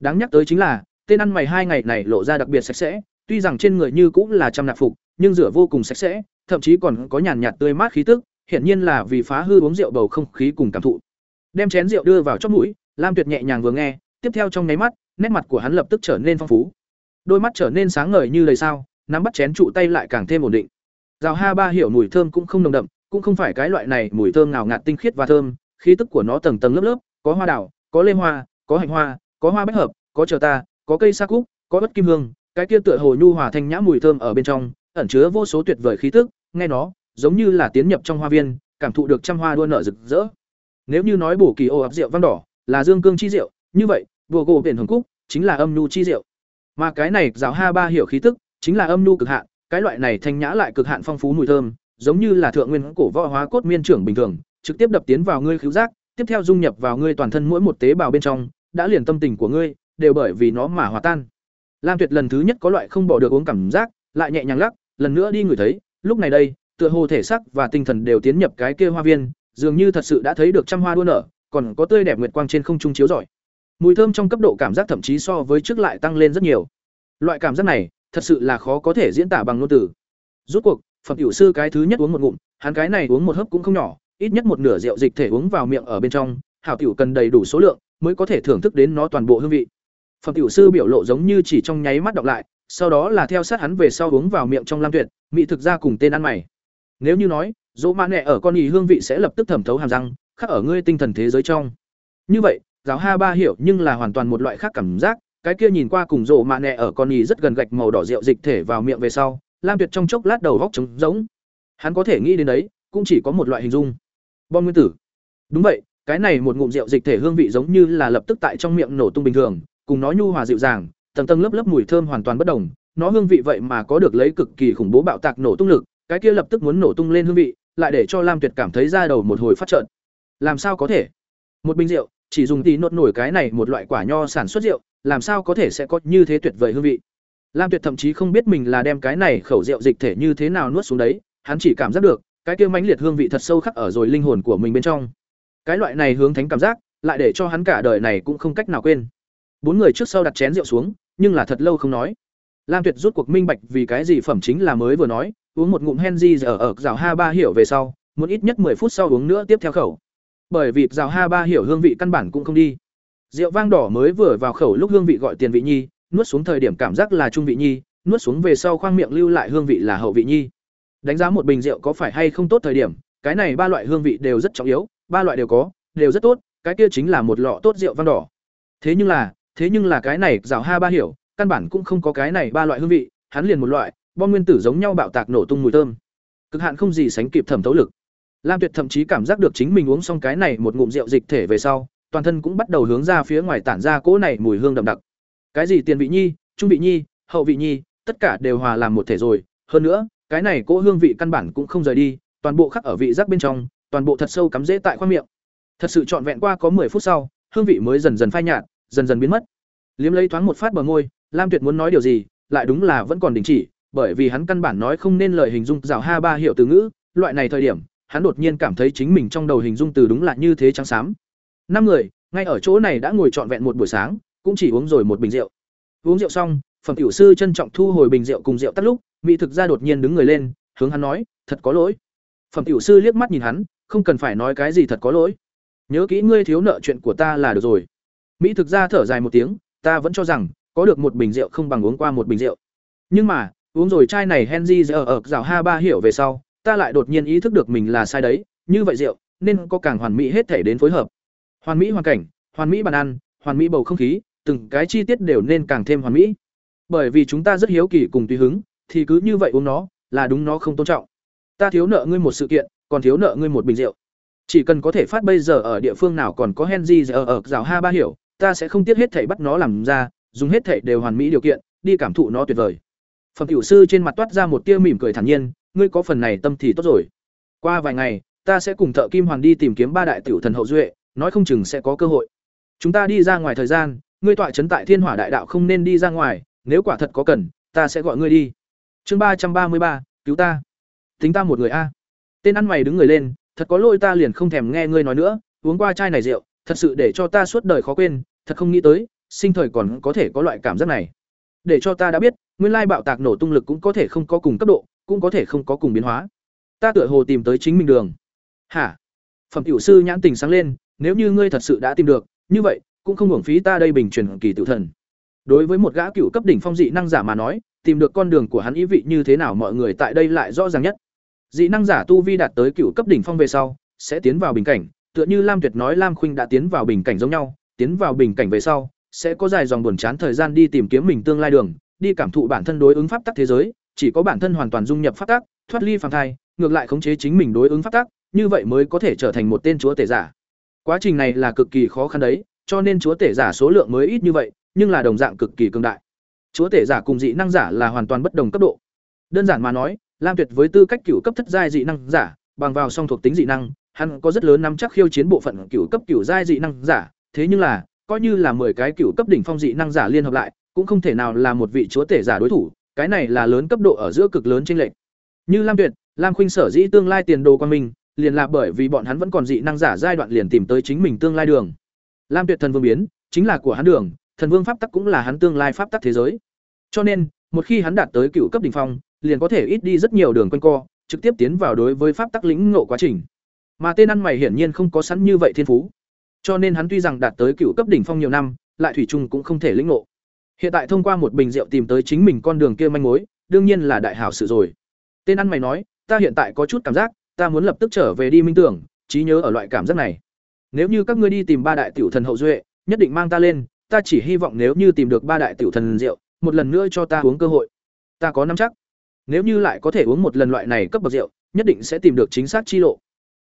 Đáng nhắc tới chính là, tên ăn mày hai ngày này lộ ra đặc biệt sạch sẽ, tuy rằng trên người như cũng là trăm nạp phục, nhưng rửa vô cùng sạch sẽ, thậm chí còn có nhàn nhạt tươi mát khí tức, hiển nhiên là vì phá hư uống rượu bầu không khí cùng cảm thụ. Đem chén rượu đưa vào chóp mũi, lam tuyệt nhẹ nhàng vừa nghe, tiếp theo trong nháy mắt, nét mặt của hắn lập tức trở nên phong phú đôi mắt trở nên sáng ngời như lời sao, nắm bắt chén trụ tay lại càng thêm ổn định. Rào ha ba hiểu mùi thơm cũng không nồng đậm, cũng không phải cái loại này mùi thơm nào ngạt tinh khiết và thơm, khí tức của nó tầng tầng lớp lớp, có hoa đảo có lê hoa, có hành hoa, có hoa bách hợp, có chờ ta, có cây sa cúc, có bất kim hương, cái kia tựa hồ nhu hòa thanh nhã mùi thơm ở bên trong, ẩn chứa vô số tuyệt vời khí tức, nghe nó, giống như là tiến nhập trong hoa viên, cảm thụ được trăm hoa đua nở rực rỡ. Nếu như nói bổ kỳ ô ập rượu vang đỏ là dương cương chi rượu, như vậy, bùa gỗ biển hồng cúc chính là âm nhu chi rượu mà cái này giáo ha ba hiểu khí tức, chính là âm nhu cực hạn, cái loại này thanh nhã lại cực hạn phong phú mùi thơm, giống như là thượng nguyên cổ võ hóa cốt miên trưởng bình thường, trực tiếp đập tiến vào ngươi khứu giác, tiếp theo dung nhập vào ngươi toàn thân mỗi một tế bào bên trong, đã liền tâm tình của ngươi, đều bởi vì nó mà hòa tan. Lam tuyệt lần thứ nhất có loại không bỏ được uống cảm giác, lại nhẹ nhàng lắc, lần nữa đi ngửi thấy, lúc này đây, tựa hồ thể sắc và tinh thần đều tiến nhập cái kia hoa viên, dường như thật sự đã thấy được trăm hoa đua nở, còn có tươi đẹp nguyệt quang trên không trung chiếu rọi mùi thơm trong cấp độ cảm giác thậm chí so với trước lại tăng lên rất nhiều. Loại cảm giác này, thật sự là khó có thể diễn tả bằng ngôn từ. Rút cuộc, phẩm tiểu sư cái thứ nhất uống một ngụm, hắn cái này uống một hớp cũng không nhỏ, ít nhất một nửa rượu dịch thể uống vào miệng ở bên trong, hảo tiểu cần đầy đủ số lượng, mới có thể thưởng thức đến nó toàn bộ hương vị. Phẩm tiểu sư biểu lộ giống như chỉ trong nháy mắt đọc lại, sau đó là theo sát hắn về sau uống vào miệng trong lam tuyệt mỹ thực ra cùng tên ăn mày. Nếu như nói, dỗ mã nẹ ở con ý hương vị sẽ lập tức thẩm thấu hàm răng khác ở ngươi tinh thần thế giới trong. Như vậy giáo ha ba hiểu nhưng là hoàn toàn một loại khác cảm giác, cái kia nhìn qua cùng rộ mạ nẹ ở con nhì rất gần gạch màu đỏ rượu dịch thể vào miệng về sau, lam tuyệt trong chốc lát đầu góc trống giống hắn có thể nghĩ đến đấy, cũng chỉ có một loại hình dung. Bom nguyên tử. Đúng vậy, cái này một ngụm rượu dịch thể hương vị giống như là lập tức tại trong miệng nổ tung bình thường, cùng nó nhu hòa dịu dàng, tầng tầng lớp lớp mùi thơm hoàn toàn bất đồng. Nó hương vị vậy mà có được lấy cực kỳ khủng bố bạo tạc nổ tung lực, cái kia lập tức muốn nổ tung lên hương vị, lại để cho lam tuyệt cảm thấy ra đầu một hồi phát trợn. Làm sao có thể? Một bình rượu chỉ dùng tí nốt nổi cái này một loại quả nho sản xuất rượu, làm sao có thể sẽ có như thế tuyệt vời hương vị? Lam tuyệt thậm chí không biết mình là đem cái này khẩu rượu dịch thể như thế nào nuốt xuống đấy, hắn chỉ cảm giác được, cái kia mãnh liệt hương vị thật sâu khắc ở rồi linh hồn của mình bên trong. Cái loại này hướng thánh cảm giác, lại để cho hắn cả đời này cũng không cách nào quên. Bốn người trước sau đặt chén rượu xuống, nhưng là thật lâu không nói. Lam tuyệt rút cuộc minh bạch vì cái gì phẩm chính là mới vừa nói, uống một ngụm henry ở ở, rào ha ba hiểu về sau muốn ít nhất 10 phút sau uống nữa tiếp theo khẩu bởi vì rào ha ba hiểu hương vị căn bản cũng không đi. Rượu vang đỏ mới vừa vào khẩu lúc hương vị gọi tiền vị nhi, nuốt xuống thời điểm cảm giác là trung vị nhi, nuốt xuống về sau khoang miệng lưu lại hương vị là hậu vị nhi. Đánh giá một bình rượu có phải hay không tốt thời điểm, cái này ba loại hương vị đều rất trọng yếu, ba loại đều có, đều rất tốt, cái kia chính là một lọ tốt rượu vang đỏ. Thế nhưng là, thế nhưng là cái này rào ha ba hiểu, căn bản cũng không có cái này ba loại hương vị, hắn liền một loại, bom nguyên tử giống nhau bạo tạc nổ tung mùi thơm. Cực hạn không gì sánh kịp thẩm thấu lực lam tuyệt thậm chí cảm giác được chính mình uống xong cái này một ngụm rượu dịch thể về sau, toàn thân cũng bắt đầu hướng ra phía ngoài tản ra cỗ này mùi hương đậm đặc. Cái gì tiền vị nhi, trung vị nhi, hậu vị nhi, tất cả đều hòa làm một thể rồi. Hơn nữa, cái này cỗ hương vị căn bản cũng không rời đi, toàn bộ khắc ở vị giác bên trong, toàn bộ thật sâu cắm rễ tại khoang miệng. Thật sự trọn vẹn qua có 10 phút sau, hương vị mới dần dần phai nhạt, dần dần biến mất. Liếm lấy thoáng một phát bờ môi, lam tuyệt muốn nói điều gì, lại đúng là vẫn còn đình chỉ, bởi vì hắn căn bản nói không nên lời hình dung rào ha ba hiệu từ ngữ, loại này thời điểm hắn đột nhiên cảm thấy chính mình trong đầu hình dung từ đúng là như thế trắng xám. Năm người, ngay ở chỗ này đã ngồi trọn vẹn một buổi sáng, cũng chỉ uống rồi một bình rượu. Uống rượu xong, phẩm tiểu sư trân trọng thu hồi bình rượu cùng rượu tắt lúc, mỹ thực ra đột nhiên đứng người lên, hướng hắn nói, thật có lỗi. Phẩm tiểu sư liếc mắt nhìn hắn, không cần phải nói cái gì thật có lỗi. Nhớ kỹ ngươi thiếu nợ chuyện của ta là được rồi. Mỹ thực ra thở dài một tiếng, ta vẫn cho rằng, có được một bình rượu không bằng uống qua một bình rượu. Nhưng mà, uống rồi chai này henry giờ ở rào ha ba hiểu về sau ta lại đột nhiên ý thức được mình là sai đấy, như vậy rượu, nên có càng hoàn mỹ hết thể đến phối hợp. Hoàn mỹ hoàn cảnh, hoàn mỹ bàn ăn, hoàn mỹ bầu không khí, từng cái chi tiết đều nên càng thêm hoàn mỹ. Bởi vì chúng ta rất hiếu kỳ cùng tùy hứng, thì cứ như vậy uống nó, là đúng nó không tôn trọng. Ta thiếu nợ ngươi một sự kiện, còn thiếu nợ ngươi một bình rượu. Chỉ cần có thể phát bây giờ ở địa phương nào còn có henry giờ ở rào ha ba hiểu, ta sẽ không tiếc hết thảy bắt nó làm ra, dùng hết thảy đều hoàn mỹ điều kiện, đi cảm thụ nó tuyệt vời. Phẩm tiểu sư trên mặt toát ra một tia mỉm cười thản nhiên ngươi có phần này tâm thì tốt rồi. Qua vài ngày, ta sẽ cùng thợ kim hoàn đi tìm kiếm ba đại tiểu thần hậu duệ, nói không chừng sẽ có cơ hội. Chúng ta đi ra ngoài thời gian, ngươi tọa trấn tại thiên hỏa đại đạo không nên đi ra ngoài, nếu quả thật có cần, ta sẽ gọi ngươi đi. Chương ba trăm ba mươi ba, cứu ta. Tính ta một người a. Tên ăn mày đứng người lên, thật có lỗi ta liền không thèm nghe ngươi nói nữa, uống qua chai này rượu, thật sự để cho ta suốt đời khó quên, thật không nghĩ tới, sinh thời còn có thể có loại cảm giác này. Để cho ta đã biết, nguyên lai bạo tạc nổ tung lực cũng có thể không có cùng cấp độ cũng có thể không có cùng biến hóa. Ta tựa hồ tìm tới chính mình đường. Hả? Phẩm tiểu sư nhãn tình sáng lên, nếu như ngươi thật sự đã tìm được, như vậy, cũng không hưởng phí ta đây bình truyền kỳ tự thần. Đối với một gã cựu cấp đỉnh phong dị năng giả mà nói, tìm được con đường của hắn ý vị như thế nào mọi người tại đây lại rõ ràng nhất. Dị năng giả tu vi đạt tới cựu cấp đỉnh phong về sau, sẽ tiến vào bình cảnh, tựa như lam tuyệt nói lam khuynh đã tiến vào bình cảnh giống nhau, tiến vào bình cảnh về sau, sẽ có dài dòng buồn chán thời gian đi tìm kiếm mình tương lai đường, đi cảm thụ bản thân đối ứng pháp tắc thế giới chỉ có bản thân hoàn toàn dung nhập pháp tắc, thoát ly phàm thai, ngược lại khống chế chính mình đối ứng pháp tắc, như vậy mới có thể trở thành một tên chúa tể giả. Quá trình này là cực kỳ khó khăn đấy, cho nên chúa tể giả số lượng mới ít như vậy, nhưng là đồng dạng cực kỳ cường đại. Chúa tể giả cùng dị năng giả là hoàn toàn bất đồng cấp độ. Đơn giản mà nói, lam tuyệt với tư cách cựu cấp thất giai dị năng giả, bằng vào song thuộc tính dị năng, hắn có rất lớn nắm chắc khiêu chiến bộ phận cựu cấp cựu giai dị năng giả, thế nhưng là, coi như là mười cái cựu cấp đỉnh phong dị năng giả liên hợp lại, cũng không thể nào là một vị chúa tể giả đối thủ cái này là lớn cấp độ ở giữa cực lớn trên lệch. Như lam tuyệt lam khuynh sở dĩ tương lai tiền đồ quan mình, liền là bởi vì bọn hắn vẫn còn dị năng giả giai đoạn liền tìm tới chính mình tương lai đường. Lam tuyệt thần vương biến chính là của hắn đường thần vương pháp tắc cũng là hắn tương lai pháp tắc thế giới. Cho nên một khi hắn đạt tới cựu cấp đỉnh phong liền có thể ít đi rất nhiều đường quanh co trực tiếp tiến vào đối với pháp tắc lĩnh ngộ quá trình. Mà tên ăn mày hiển nhiên không có sẵn như vậy thiên phú. Cho nên hắn tuy rằng đạt tới cựu cấp đỉnh phong nhiều năm lại thủy chung cũng không thể lĩnh ngộ hiện tại thông qua một bình rượu tìm tới chính mình con đường kia manh mối, đương nhiên là đại hảo sự rồi. Tên ăn mày nói, ta hiện tại có chút cảm giác, ta muốn lập tức trở về đi minh tưởng, trí nhớ ở loại cảm giác này. Nếu như các ngươi đi tìm ba đại tiểu thần hậu duệ, nhất định mang ta lên, ta chỉ hy vọng nếu như tìm được ba đại tiểu thần rượu, một lần nữa cho ta uống cơ hội. Ta có nắm chắc. Nếu như lại có thể uống một lần loại này cấp bậc rượu, nhất định sẽ tìm được chính xác chi lộ.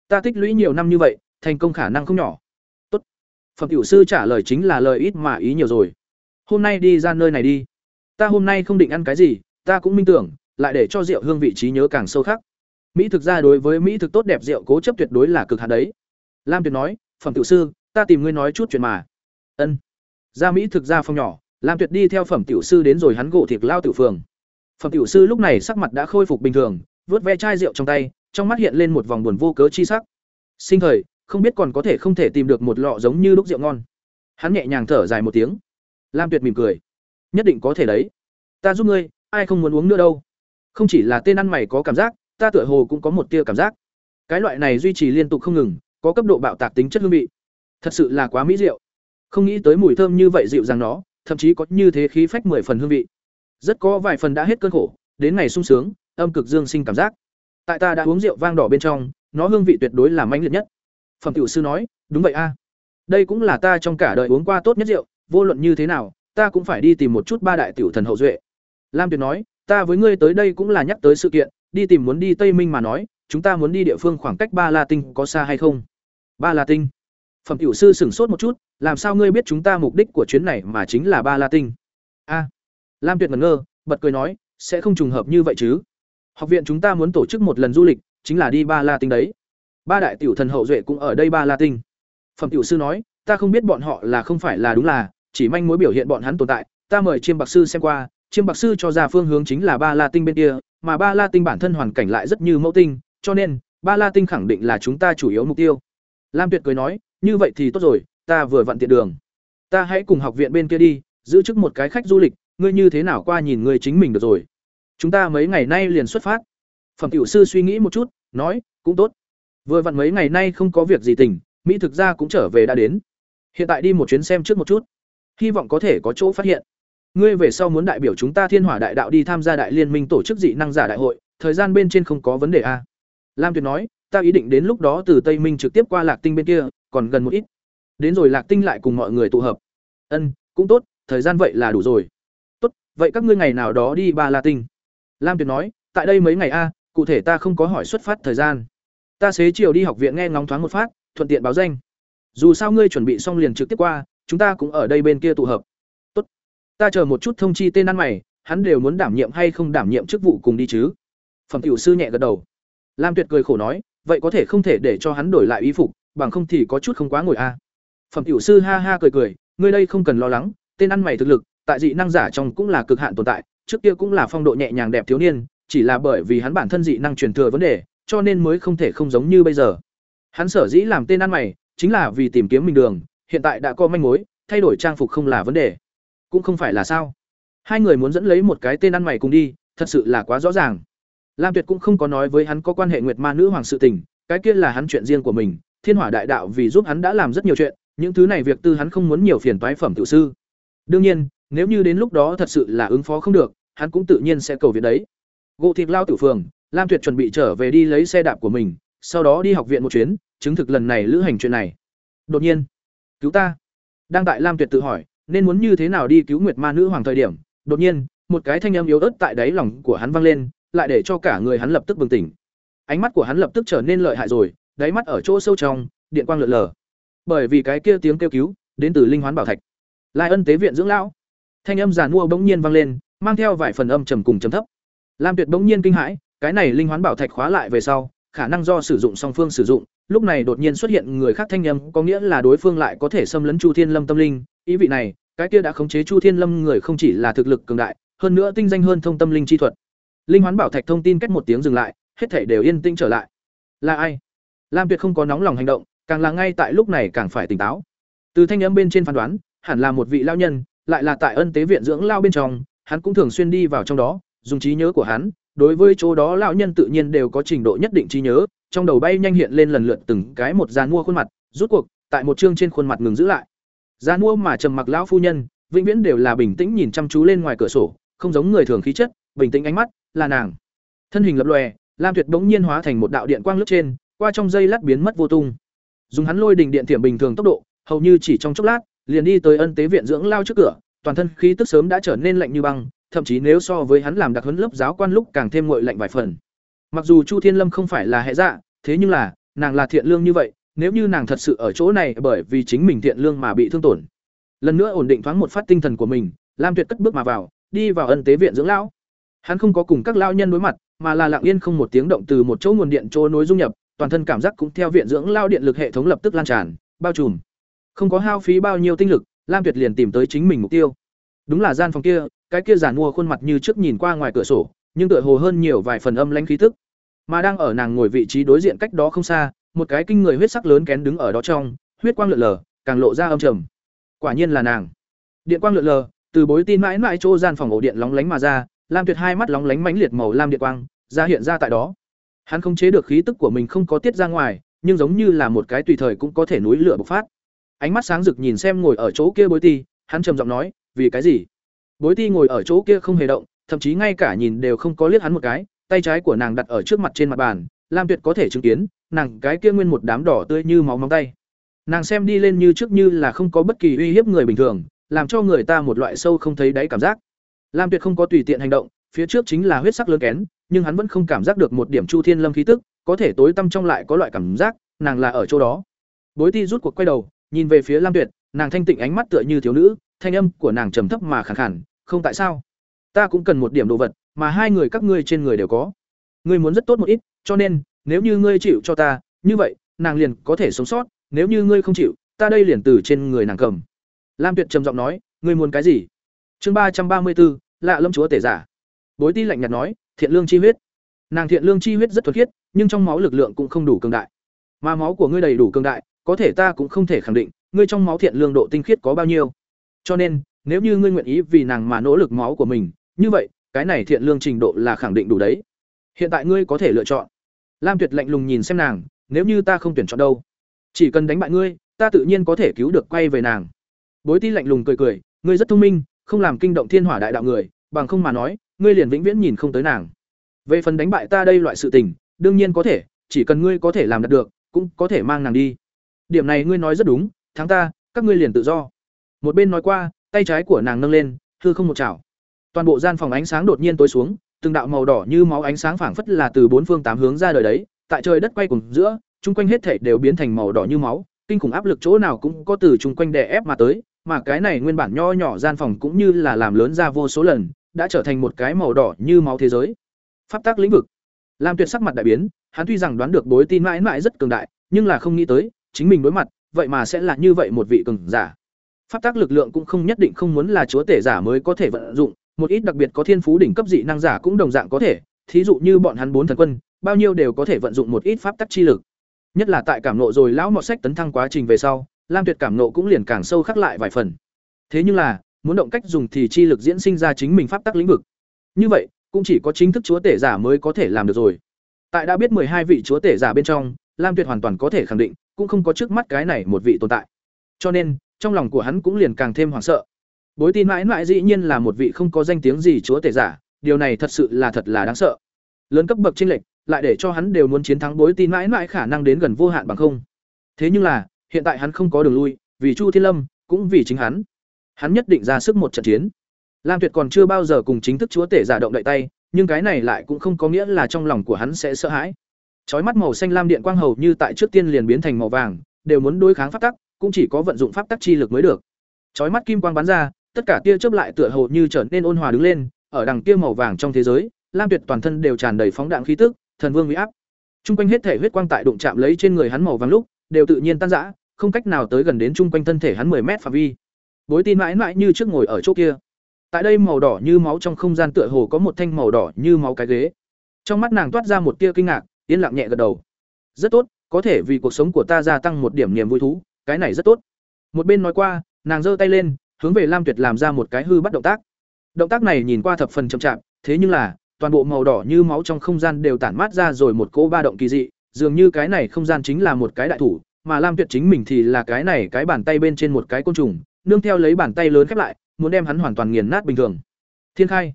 Ta tích lũy nhiều năm như vậy, thành công khả năng không nhỏ. Tốt. phẩm tiểu sư trả lời chính là lời ít mà ý nhiều rồi hôm nay đi ra nơi này đi. Ta hôm nay không định ăn cái gì, ta cũng minh tưởng, lại để cho rượu hương vị trí nhớ càng sâu khắc. Mỹ thực ra đối với mỹ thực tốt đẹp rượu cố chấp tuyệt đối là cực hạt đấy. Lam tuyệt nói, phẩm tiểu sư, ta tìm ngươi nói chút chuyện mà. Ân. Ra mỹ thực ra phòng nhỏ, lam tuyệt đi theo phẩm tiểu sư đến rồi hắn gỗ thịt lao tiểu phường. Phẩm tiểu sư lúc này sắc mặt đã khôi phục bình thường vớt ve chai rượu trong tay, trong mắt hiện lên một vòng buồn vô cớ chi sắc. Sinh thời, không biết còn có thể không thể tìm được một lọ giống như lúc rượu ngon. Hắn nhẹ nhàng thở dài một tiếng lam tuyệt mỉm cười. Nhất định có thể đấy. Ta giúp ngươi, ai không muốn uống nữa đâu. Không chỉ là tên ăn mày có cảm giác, ta tựa hồ cũng có một tia cảm giác. Cái loại này duy trì liên tục không ngừng, có cấp độ bạo tạc tính chất hương vị. Thật sự là quá mỹ diệu. Không nghĩ tới mùi thơm như vậy dịu dàng nó, thậm chí có như thế khí phách mười phần hương vị. Rất có vài phần đã hết cơn khổ, đến ngày sung sướng, âm cực dương sinh cảm giác. Tại ta đã uống rượu vang đỏ bên trong, nó hương vị tuyệt đối là mãnh liệt nhất. Phẩm tiểu sư nói, đúng vậy a. Đây cũng là ta trong cả đời uống qua tốt nhất rượu vô luận như thế nào, ta cũng phải đi tìm một chút ba đại tiểu thần hậu duệ. Lam tuyệt nói, ta với ngươi tới đây cũng là nhắc tới sự kiện, đi tìm muốn đi tây minh mà nói, chúng ta muốn đi địa phương khoảng cách ba la tinh có xa hay không? Ba la tinh. Phẩm tiểu sư sửng sốt một chút, làm sao ngươi biết chúng ta mục đích của chuyến này mà chính là ba la tinh? A. Lam tuyệt ngẩn ngơ, bật cười nói, sẽ không trùng hợp như vậy chứ. Học viện chúng ta muốn tổ chức một lần du lịch, chính là đi ba la tinh đấy. Ba đại tiểu thần hậu duệ cũng ở đây ba la tinh. Phẩm tiểu sư nói, ta không biết bọn họ là không phải là đúng là chỉ manh mối biểu hiện bọn hắn tồn tại, ta mời chiêm bạc sư xem qua, chiêm bạc sư cho ra phương hướng chính là ba la tinh bên kia, mà ba la tinh bản thân hoàn cảnh lại rất như mẫu tinh, cho nên, ba la tinh khẳng định là chúng ta chủ yếu mục tiêu. Lam tuyệt cười nói, như vậy thì tốt rồi, ta vừa vặn tiện đường. Ta hãy cùng học viện bên kia đi, giữ chức một cái khách du lịch, ngươi như thế nào qua nhìn ngươi chính mình được rồi. Chúng ta mấy ngày nay liền xuất phát. Phẩm tiểu sư suy nghĩ một chút, nói, cũng tốt. Vừa vặn mấy ngày nay không có việc gì tình, mỹ thực ra cũng trở về đã đến. Hiện tại đi một chuyến xem trước một chút hy vọng có thể có chỗ phát hiện. Ngươi về sau muốn đại biểu chúng ta thiên hỏa đại đạo đi tham gia đại liên minh tổ chức dị năng giả đại hội, thời gian bên trên không có vấn đề a. Lam tuyệt nói, ta ý định đến lúc đó từ tây minh trực tiếp qua lạc tinh bên kia, còn gần một ít. Đến rồi lạc tinh lại cùng mọi người tụ hợp. Ân, cũng tốt, thời gian vậy là đủ rồi. Tốt, vậy các ngươi ngày nào đó đi ba la tinh. Lam tuyệt nói, tại đây mấy ngày a, cụ thể ta không có hỏi xuất phát thời gian. Ta xế chiều đi học viện nghe ngóng thoáng một phát, thuận tiện báo danh. Dù sao ngươi chuẩn bị xong liền trực tiếp qua chúng ta cũng ở đây bên kia tụ hợp. Tốt. Ta chờ một chút thông chi tên ăn mày, hắn đều muốn đảm nhiệm hay không đảm nhiệm chức vụ cùng đi chứ? Phẩm tiểu sư nhẹ gật đầu. Lam tuyệt cười khổ nói, vậy có thể không thể để cho hắn đổi lại y phục, bằng không thì có chút không quá ngồi a. Phẩm tiểu sư ha ha cười cười, ngươi đây không cần lo lắng, tên ăn mày thực lực, tại dị năng giả trong cũng là cực hạn tồn tại, trước kia cũng là phong độ nhẹ nhàng đẹp thiếu niên, chỉ là bởi vì hắn bản thân dị năng truyền thừa vấn đề, cho nên mới không thể không giống như bây giờ. Hắn sở dĩ làm tên ăn mày, chính là vì tìm kiếm mình đường hiện tại đã có manh mối, thay đổi trang phục không là vấn đề. Cũng không phải là sao. Hai người muốn dẫn lấy một cái tên ăn mày cùng đi, thật sự là quá rõ ràng. Lam tuyệt cũng không có nói với hắn có quan hệ nguyệt ma nữ hoàng sự tình, cái kia là hắn chuyện riêng của mình, thiên hỏa đại đạo vì giúp hắn đã làm rất nhiều chuyện, những thứ này việc tư hắn không muốn nhiều phiền toái phẩm tự sư. Đương nhiên, nếu như đến lúc đó thật sự là ứng phó không được, hắn cũng tự nhiên sẽ cầu viện đấy. Gỗ thịt lao tử phường, lam tuyệt chuẩn bị trở về đi lấy xe đạp của mình, sau đó đi học viện một chuyến, chứng thực lần này lữ hành chuyện này. Đột nhiên cứu ta. Đang tại lam tuyệt tự hỏi, nên muốn như thế nào đi cứu nguyệt ma nữ hoàng thời điểm, đột nhiên, một cái thanh âm yếu ớt tại đáy lòng của hắn vang lên, lại để cho cả người hắn lập tức bừng tỉnh. Ánh mắt của hắn lập tức trở nên lợi hại rồi, đáy mắt ở chỗ sâu trong, điện quang lượn lờ. Bởi vì cái kia tiếng kêu cứu, đến từ linh hoán bảo thạch. Lai ân tế viện dưỡng lão. Thanh âm giàn mua bỗng nhiên vang lên, mang theo vài phần âm trầm cùng trầm thấp. Lam tuyệt bỗng nhiên kinh hãi, cái này linh hoán bảo thạch khóa lại về sau khả năng do sử dụng song phương sử dụng. Lúc này đột nhiên xuất hiện người khác thanh âm, có nghĩa là đối phương lại có thể xâm lấn chu thiên lâm tâm linh. Ý vị này, cái kia đã khống chế chu thiên lâm người không chỉ là thực lực cường đại, hơn nữa tinh danh hơn thông tâm linh chi thuật. Linh hoán bảo thạch thông tin cách một tiếng dừng lại, hết thể đều yên tĩnh trở lại. Là ai? Lam tuyệt không có nóng lòng hành động, càng là ngay tại lúc này càng phải tỉnh táo. Từ thanh âm bên trên phán đoán, hẳn là một vị lao nhân, lại là tại ân tế viện dưỡng lao bên trong, hắn cũng thường xuyên đi vào trong đó, dùng trí nhớ của hắn đối với chỗ đó lão nhân tự nhiên đều có trình độ nhất định trí nhớ, trong đầu bay nhanh hiện lên lần lượt từng cái một dàn mua khuôn mặt, rút cuộc, tại một chương trên khuôn mặt ngừng giữ lại. Dàn mua mà trầm mặc lão phu nhân, vĩnh viễn đều là bình tĩnh nhìn chăm chú lên ngoài cửa sổ, không giống người thường khí chất, bình tĩnh ánh mắt, là nàng. Thân hình lập lòe, lam tuyệt bỗng nhiên hóa thành một đạo điện quang lướt trên, qua trong dây lát biến mất vô tung. Dùng hắn lôi đình điện thiểm bình thường tốc độ, hầu như chỉ trong chốc lát, liền đi tới ân tế viện dưỡng lao trước cửa, toàn thân khí tức sớm đã trở nên lạnh như băng thậm chí nếu so với hắn làm đặc huấn lớp giáo quan lúc càng thêm nguội lạnh vài phần. Mặc dù chu thiên lâm không phải là hệ dạ thế nhưng là, nàng là thiện lương như vậy, nếu như nàng thật sự ở chỗ này bởi vì chính mình thiện lương mà bị thương tổn. Lần nữa ổn định thoáng một phát tinh thần của mình, lam tuyệt cất bước mà vào, đi vào ân tế viện dưỡng lão. Hắn không có cùng các lão nhân đối mặt, mà là lặng yên không một tiếng động từ một chỗ nguồn điện chỗ nối dung nhập, toàn thân cảm giác cũng theo viện dưỡng lao điện lực hệ thống lập tức lan tràn, bao trùm. Không có hao phí bao nhiêu tinh lực, lam tuyệt liền tìm tới chính mình mục tiêu. Đúng là gian phòng kia cái kia giàn mua khuôn mặt như trước nhìn qua ngoài cửa sổ nhưng tựa hồ hơn nhiều vài phần âm lãnh khí tức mà đang ở nàng ngồi vị trí đối diện cách đó không xa một cái kinh người huyết sắc lớn kén đứng ở đó trong huyết quang lượn lờ càng lộ ra âm trầm quả nhiên là nàng điện quang lượn lờ từ bối tin mãi mãi chỗ gian phòng ổ điện lóng lánh mà ra, Lam Tuyệt hai mắt lóng lánh mãnh liệt màu lam điện quang, ra hiện ra tại đó. Hắn không chế được khí tức của mình không có tiết ra ngoài, nhưng giống như là một cái tùy thời cũng có thể núi lửa bộc phát. Ánh mắt sáng rực nhìn xem ngồi ở chỗ kia Bối Ti, hắn trầm giọng nói, "Vì cái gì?" Bối Ti ngồi ở chỗ kia không hề động, thậm chí ngay cả nhìn đều không có liếc hắn một cái, tay trái của nàng đặt ở trước mặt trên mặt bàn, Lam Tuyệt có thể chứng kiến, nàng cái kia nguyên một đám đỏ tươi như máu móng tay. Nàng xem đi lên như trước như là không có bất kỳ uy hiếp người bình thường, làm cho người ta một loại sâu không thấy đáy cảm giác. Lam Tuyệt không có tùy tiện hành động, phía trước chính là huyết sắc lớn kén, nhưng hắn vẫn không cảm giác được một điểm Chu Thiên Lâm khí tức, có thể tối tâm trong lại có loại cảm giác, nàng là ở chỗ đó. Bối Ti rút cuộc quay đầu, nhìn về phía Lam Tuyệt, nàng thanh tịnh ánh mắt tựa như thiếu nữ, thanh âm của nàng trầm thấp mà khàn khàn, "Không tại sao? Ta cũng cần một điểm đồ vật, mà hai người các ngươi trên người đều có. Ngươi muốn rất tốt một ít, cho nên, nếu như ngươi chịu cho ta, như vậy, nàng liền có thể sống sót, nếu như ngươi không chịu, ta đây liền từ trên người nàng cầm." Lam Tuyệt trầm giọng nói, "Ngươi muốn cái gì?" Chương ba trăm ba mươi bốn lạ lâm chúa tể giả. Bối Ti lạnh nhạt nói, "Thiện lương chi huyết." Nàng thiện lương chi huyết rất thuần khiết, nhưng trong máu lực lượng cũng không đủ cường đại. Mà máu của ngươi đầy đủ cường đại, có thể ta cũng không thể khẳng định, ngươi trong máu thiện lương độ tinh khiết có bao nhiêu. Cho nên, nếu như ngươi nguyện ý vì nàng mà nỗ lực máu của mình, như vậy, cái này thiện lương trình độ là khẳng định đủ đấy. Hiện tại ngươi có thể lựa chọn. Lam Tuyệt lạnh lùng nhìn xem nàng, nếu như ta không tuyển chọn đâu, chỉ cần đánh bại ngươi, ta tự nhiên có thể cứu được quay về nàng. Bối Ti lạnh lùng cười cười, ngươi rất thông minh, không làm kinh động thiên hỏa đại đạo người, bằng không mà nói, ngươi liền vĩnh viễn nhìn không tới nàng. Về phần đánh bại ta đây loại sự tình, đương nhiên có thể, chỉ cần ngươi có thể làm đạt được, cũng có thể mang nàng đi. Điểm này ngươi nói rất đúng, thắng ta, các ngươi liền tự do. Một bên nói qua, tay trái của nàng nâng lên, hư không một chảo. Toàn bộ gian phòng ánh sáng đột nhiên tối xuống, từng đạo màu đỏ như máu ánh sáng phảng phất là từ bốn phương tám hướng ra đời đấy, tại trời đất quay cùng giữa, chung quanh hết thảy đều biến thành màu đỏ như máu, kinh khủng áp lực chỗ nào cũng có từ chung quanh đè ép mà tới, mà cái này nguyên bản nho nhỏ gian phòng cũng như là làm lớn ra vô số lần, đã trở thành một cái màu đỏ như máu thế giới. Pháp tắc lĩnh vực. Lam Tuyệt sắc mặt đại biến, hắn tuy rằng đoán được bối tin mãi mãi rất cường đại, nhưng là không nghĩ tới, chính mình đối mặt, vậy mà sẽ là như vậy một vị cường giả. Pháp tắc lực lượng cũng không nhất định không muốn là chúa tể giả mới có thể vận dụng, một ít đặc biệt có thiên phú đỉnh cấp dị năng giả cũng đồng dạng có thể, thí dụ như bọn hắn bốn thần quân, bao nhiêu đều có thể vận dụng một ít pháp tắc chi lực. Nhất là tại cảm nộ rồi lão mọt sách tấn thăng quá trình về sau, Lam Tuyệt cảm nộ cũng liền càng sâu khắc lại vài phần. Thế nhưng là, muốn động cách dùng thì chi lực diễn sinh ra chính mình pháp tắc lĩnh vực. Như vậy, cũng chỉ có chính thức chúa tể giả mới có thể làm được rồi. Tại đã biết hai vị chúa tể giả bên trong, Lam Tuyệt hoàn toàn có thể khẳng định, cũng không có trước mắt cái này một vị tồn tại. Cho nên, trong lòng của hắn cũng liền càng thêm hoảng sợ. Bối tin mãi mãi dĩ nhiên là một vị không có danh tiếng gì chúa tể giả, điều này thật sự là thật là đáng sợ. Lớn cấp bậc chênh lệch, lại để cho hắn đều muốn chiến thắng bối tin mãi mãi khả năng đến gần vô hạn bằng không. Thế nhưng là, hiện tại hắn không có đường lui, vì Chu Thiên Lâm, cũng vì chính hắn. Hắn nhất định ra sức một trận chiến. Lam Tuyệt còn chưa bao giờ cùng chính thức chúa tể giả động đậy tay, nhưng cái này lại cũng không có nghĩa là trong lòng của hắn sẽ sợ hãi. Chói mắt màu xanh lam điện quang hầu như tại trước tiên liền biến thành màu vàng, đều muốn đối kháng pháp tắc, cũng chỉ có vận dụng pháp tắc chi lực mới được. Chói mắt kim quang bắn ra, tất cả tia chớp lại tựa hồ như trở nên ôn hòa đứng lên, ở đằng kia màu vàng trong thế giới, Lam Tuyệt toàn thân đều tràn đầy phóng đạn khí tức, thần vương uy áp. Trung quanh hết thể huyết quang tại đụng chạm lấy trên người hắn màu vàng lúc, đều tự nhiên tan rã, không cách nào tới gần đến trung quanh thân thể hắn 10 mét phạm vi. Bối tin mãi mãi như trước ngồi ở chỗ kia. Tại đây màu đỏ như máu trong không gian tựa hồ có một thanh màu đỏ như máu cái ghế. Trong mắt nàng toát ra một tia kinh ngạc, yên lặng nhẹ gật đầu. Rất tốt, có thể vì cuộc sống của ta gia tăng một điểm niềm vui thú, cái này rất tốt. Một bên nói qua, nàng giơ tay lên, hướng về Lam Tuyệt làm ra một cái hư bắt động tác. Động tác này nhìn qua thập phần chậm chạp, thế nhưng là, toàn bộ màu đỏ như máu trong không gian đều tản mát ra rồi một cỗ ba động kỳ dị, dường như cái này không gian chính là một cái đại thủ, mà Lam Tuyệt chính mình thì là cái này cái bàn tay bên trên một cái côn trùng, nương theo lấy bàn tay lớn khép lại, muốn đem hắn hoàn toàn nghiền nát bình thường. Thiên khai.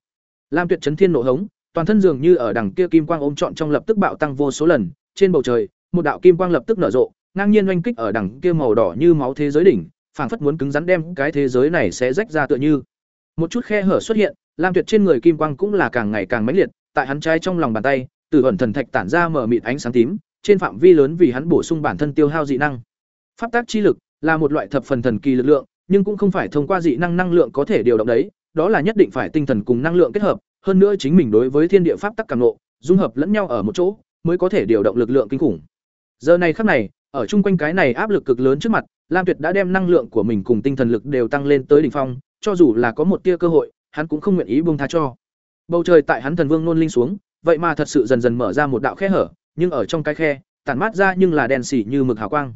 Lam Tuyệt chấn thiên nộ hống, toàn thân dường như ở đằng kia kim quang ôm trọn trong lập tức bạo tăng vô số lần, trên bầu trời, một đạo kim quang lập tức nở rộ, ngang nhiên oanh kích ở đằng kia màu đỏ như máu thế giới đỉnh, phảng phất muốn cứng rắn đem cái thế giới này sẽ rách ra tựa như. Một chút khe hở xuất hiện, Lam Tuyệt trên người kim quang cũng là càng ngày càng mãnh liệt, tại hắn trái trong lòng bàn tay, từ ẩn thần thạch tản ra mở mịt ánh sáng tím, trên phạm vi lớn vì hắn bổ sung bản thân tiêu hao dị năng. Pháp tác chi lực là một loại thập phần thần kỳ lực lượng, nhưng cũng không phải thông qua dị năng năng lượng có thể điều động đấy, đó là nhất định phải tinh thần cùng năng lượng kết hợp, hơn nữa chính mình đối với thiên địa pháp tắc cảm ngộ, dung hợp lẫn nhau ở một chỗ, mới có thể điều động lực lượng kinh khủng. Giờ này khắc này, ở chung quanh cái này áp lực cực lớn trước mặt, Lam Tuyệt đã đem năng lượng của mình cùng tinh thần lực đều tăng lên tới đỉnh phong, cho dù là có một tia cơ hội, hắn cũng không nguyện ý buông tha cho. Bầu trời tại hắn thần vương nôn linh xuống, vậy mà thật sự dần dần mở ra một đạo khe hở, nhưng ở trong cái khe, tản mát ra nhưng là đèn xỉ như mực hào quang.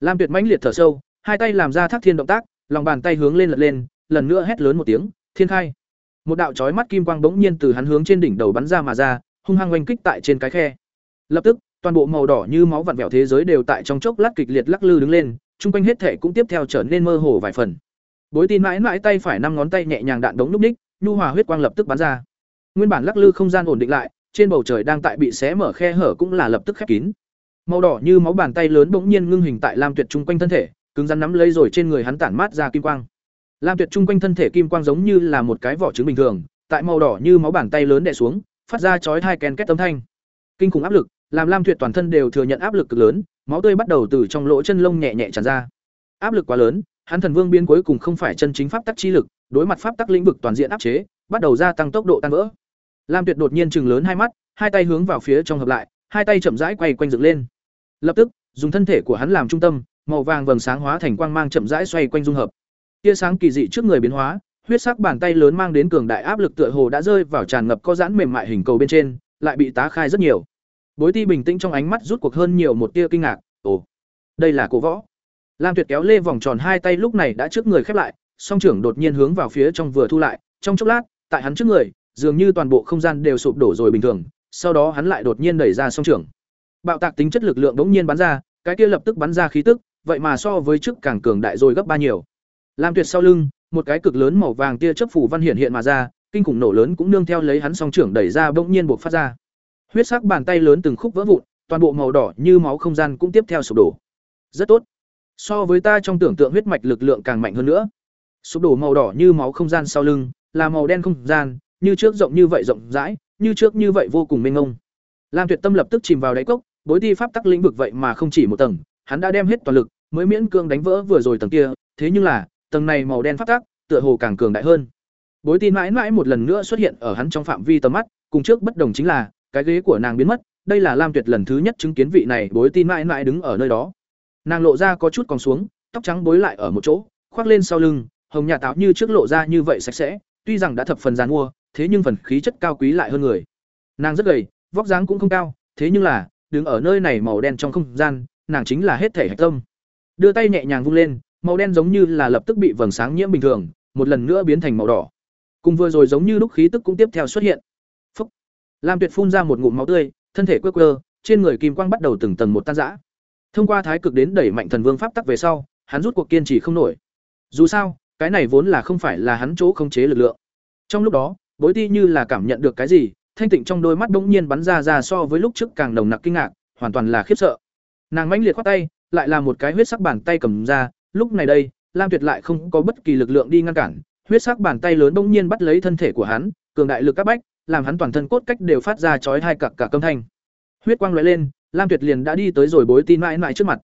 Lam Tuyệt mãnh liệt thở sâu, hai tay làm ra thác thiên động tác, lòng bàn tay hướng lên lật lên, lần nữa hét lớn một tiếng, Thiên khai. Một đạo chói mắt kim quang bỗng nhiên từ hắn hướng trên đỉnh đầu bắn ra mà ra, hung hăng oanh kích tại trên cái khe. Lập tức, toàn bộ màu đỏ như máu vặn vẹo thế giới đều tại trong chốc lát kịch liệt lắc lư đứng lên, chung quanh hết thể cũng tiếp theo trở nên mơ hồ vài phần. Bối tin mãi mãi tay phải năm ngón tay nhẹ nhàng đạn đống lúc ních, nhu hòa huyết quang lập tức bắn ra. Nguyên bản lắc lư không gian ổn định lại, trên bầu trời đang tại bị xé mở khe hở cũng là lập tức khép kín. Màu đỏ như máu bàn tay lớn bỗng nhiên ngưng hình tại Lam Tuyệt trung quanh thân thể, cứng rắn nắm lấy rồi trên người hắn tản mát ra kim quang. Lam Tuyệt trung quanh thân thể kim quang giống như là một cái vỏ trứng bình thường, tại màu đỏ như máu bàn tay lớn đè xuống, phát ra chói tai ken két âm thanh. Kinh khủng áp lực, làm Lam Tuyệt toàn thân đều thừa nhận áp lực cực lớn, máu tươi bắt đầu từ trong lỗ chân lông nhẹ nhẹ tràn ra. Áp lực quá lớn, hắn thần vương biến cuối cùng không phải chân chính pháp tắc chi lực, đối mặt pháp tắc lĩnh vực toàn diện áp chế, bắt đầu gia tăng tốc độ tan vỡ. Lam Tuyệt đột nhiên chừng lớn hai mắt, hai tay hướng vào phía trong hợp lại, hai tay chậm rãi quay quanh dựng lên. Lập tức, dùng thân thể của hắn làm trung tâm, màu vàng vầng sáng hóa thành quang mang chậm rãi xoay quanh dung hợp. Tia sáng kỳ dị trước người biến hóa, huyết sắc bàn tay lớn mang đến cường đại áp lực tựa hồ đã rơi vào tràn ngập có giãn mềm mại hình cầu bên trên, lại bị tá khai rất nhiều. Bối Ti bình tĩnh trong ánh mắt rút cuộc hơn nhiều một tia kinh ngạc, "Ồ, đây là cổ võ." Lam Tuyệt kéo lê vòng tròn hai tay lúc này đã trước người khép lại, song trưởng đột nhiên hướng vào phía trong vừa thu lại, trong chốc lát, tại hắn trước người, dường như toàn bộ không gian đều sụp đổ rồi bình thường, sau đó hắn lại đột nhiên đẩy ra song trưởng. Bạo tạc tính chất lực lượng bỗng nhiên bắn ra, cái kia lập tức bắn ra khí tức, vậy mà so với trước càng cường đại rồi gấp ba nhiều. Lam Tuyệt sau lưng, một cái cực lớn màu vàng tia chớp phủ văn hiện hiện mà ra, kinh khủng nổ lớn cũng nương theo lấy hắn song trưởng đẩy ra bỗng nhiên bộc phát ra. Huyết sắc bàn tay lớn từng khúc vỡ vụn, toàn bộ màu đỏ như máu không gian cũng tiếp theo sụp đổ. Rất tốt. So với ta trong tưởng tượng huyết mạch lực lượng càng mạnh hơn nữa. Sụp đổ màu đỏ như máu không gian sau lưng, là màu đen không gian, như trước rộng như vậy rộng rãi, như trước như vậy vô cùng mênh mông. Lam Tuyệt Tâm lập tức chìm vào đáy cốc, bối ti pháp tắc lĩnh vực vậy mà không chỉ một tầng, hắn đã đem hết toàn lực, mới miễn cương đánh vỡ vừa rồi tầng kia, thế nhưng là, tầng này màu đen pháp tắc, tựa hồ càng cường đại hơn. Bối tin mãi mãi một lần nữa xuất hiện ở hắn trong phạm vi tầm mắt, cùng trước bất đồng chính là, cái ghế của nàng biến mất, đây là Lam Tuyệt lần thứ nhất chứng kiến vị này bối tin mãi mãi đứng ở nơi đó. Nàng lộ ra có chút còn xuống, tóc trắng bối lại ở một chỗ, khoác lên sau lưng, hồng nhà táo như trước lộ ra như vậy sạch sẽ, tuy rằng đã thập phần giàn mua, thế nhưng phần khí chất cao quý lại hơn người. Nàng rất gầy, vóc dáng cũng không cao, thế nhưng là, đứng ở nơi này màu đen trong không gian, nàng chính là hết thể hạch tâm. Đưa tay nhẹ nhàng vung lên, màu đen giống như là lập tức bị vầng sáng nhiễm bình thường, một lần nữa biến thành màu đỏ. Cùng vừa rồi giống như lúc khí tức cũng tiếp theo xuất hiện. Lam Tuyệt phun ra một ngụm máu tươi, thân thể quơ quơ, trên người kim quang bắt đầu từng tầng một tan rã. Thông qua thái cực đến đẩy mạnh thần vương pháp tắc về sau, hắn rút cuộc kiên trì không nổi. Dù sao, cái này vốn là không phải là hắn chỗ khống chế lực lượng. Trong lúc đó, Bối Ti như là cảm nhận được cái gì, thanh tịnh trong đôi mắt bỗng nhiên bắn ra ra so với lúc trước càng nồng nặc kinh ngạc, hoàn toàn là khiếp sợ. Nàng mãnh liệt khoát tay, lại là một cái huyết sắc bàn tay cầm ra, lúc này đây, Lam Tuyệt lại không có bất kỳ lực lượng đi ngăn cản, huyết sắc bàn tay lớn bỗng nhiên bắt lấy thân thể của hắn, cường đại lực áp bách, làm hắn toàn thân cốt cách đều phát ra chói hai cặc cả câm thanh. Huyết quang lóe lên, Lam Tuyệt liền đã đi tới rồi Bối Tin mãi mãi trước mặt.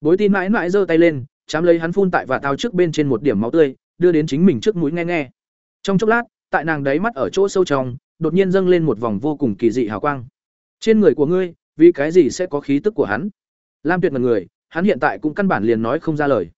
Bối Tin mãi mãi giơ tay lên, chám lấy hắn phun tại và tao trước bên trên một điểm máu tươi, đưa đến chính mình trước mũi nghe nghe. Trong chốc lát, tại nàng đáy mắt ở chỗ sâu trong, đột nhiên dâng lên một vòng vô cùng kỳ dị hào quang. Trên người của ngươi, vì cái gì sẽ có khí tức của hắn? Lam Tuyệt mặt người, hắn hiện tại cũng căn bản liền nói không ra lời.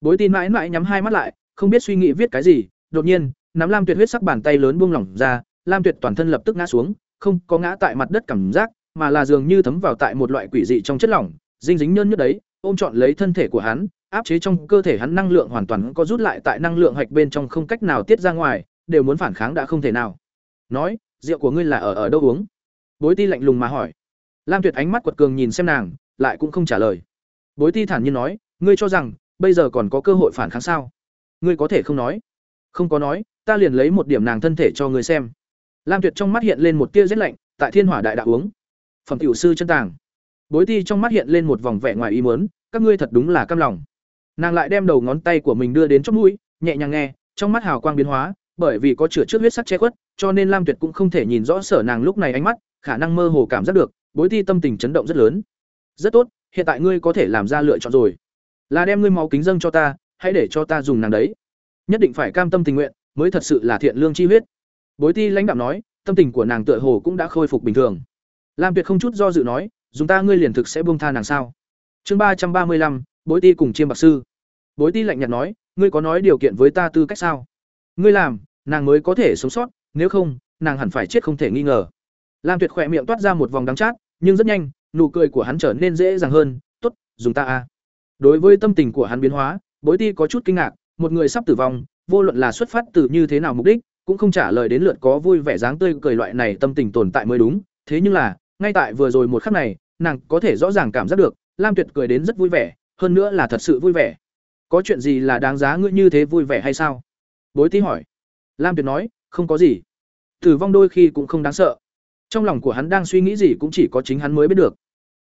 Bối tin mãi mãi nhắm hai mắt lại, không biết suy nghĩ viết cái gì, đột nhiên, nắm Lam Tuyệt huyết sắc bàn tay lớn buông lỏng ra, Lam Tuyệt toàn thân lập tức ngã xuống, không có ngã tại mặt đất cảm giác, mà là dường như thấm vào tại một loại quỷ dị trong chất lỏng, dính dính nhơn nhất đấy, ôm trọn lấy thân thể của hắn, áp chế trong cơ thể hắn năng lượng hoàn toàn có rút lại tại năng lượng hạch bên trong không cách nào tiết ra ngoài, đều muốn phản kháng đã không thể nào. Nói, rượu của ngươi là ở ở đâu uống? Bối Ti lạnh lùng mà hỏi. Lam Tuyệt ánh mắt quật cường nhìn xem nàng, lại cũng không trả lời. Bối Ti thản nhiên nói, ngươi cho rằng bây giờ còn có cơ hội phản kháng sao? Ngươi có thể không nói. Không có nói, ta liền lấy một điểm nàng thân thể cho ngươi xem. Lam Tuyệt trong mắt hiện lên một tia rét lạnh, tại Thiên Hỏa Đại đạo uống. Phẩm tiểu sư chân tàng. Bối Ti trong mắt hiện lên một vòng vẻ ngoài ý muốn, các ngươi thật đúng là cam lòng. Nàng lại đem đầu ngón tay của mình đưa đến chóp mũi, nhẹ nhàng nghe, trong mắt hào quang biến hóa, bởi vì có chữa trước huyết sắc che khuất, cho nên Lam Tuyệt cũng không thể nhìn rõ sở nàng lúc này ánh mắt, khả năng mơ hồ cảm giác được, Bối Ti tâm tình chấn động rất lớn. Rất tốt, hiện tại ngươi có thể làm ra lựa chọn rồi. Là đem ngươi máu kính dâng cho ta, hãy để cho ta dùng nàng đấy. Nhất định phải cam tâm tình nguyện, mới thật sự là thiện lương chi huyết. Bối Ti lãnh đạm nói, tâm tình của nàng tựa hồ cũng đã khôi phục bình thường. Lam Tuyệt không chút do dự nói, dùng ta ngươi liền thực sẽ buông tha nàng sao? Chương ba trăm ba mươi lăm, Bối Ti cùng Chiêm Bạc sư. Bối Ti lạnh nhạt nói, ngươi có nói điều kiện với ta tư cách sao? Ngươi làm, nàng mới có thể sống sót, nếu không, nàng hẳn phải chết không thể nghi ngờ. Lam Tuyệt khỏe miệng toát ra một vòng đắng chát, nhưng rất nhanh, nụ cười của hắn trở nên dễ dàng hơn, "Tốt, dùng ta a." Đối với tâm tình của hắn biến hóa, Bối Ti có chút kinh ngạc, một người sắp tử vong, vô luận là xuất phát từ như thế nào mục đích, cũng không trả lời đến lượt có vui vẻ dáng tươi cười loại này tâm tình tồn tại mới đúng. Thế nhưng là, ngay tại vừa rồi một khắc này, nàng có thể rõ ràng cảm giác được, lam tuyệt cười đến rất vui vẻ, hơn nữa là thật sự vui vẻ. Có chuyện gì là đáng giá ngươi như thế vui vẻ hay sao? Bối tí hỏi. Lam tuyệt nói, không có gì. Tử vong đôi khi cũng không đáng sợ. Trong lòng của hắn đang suy nghĩ gì cũng chỉ có chính hắn mới biết được.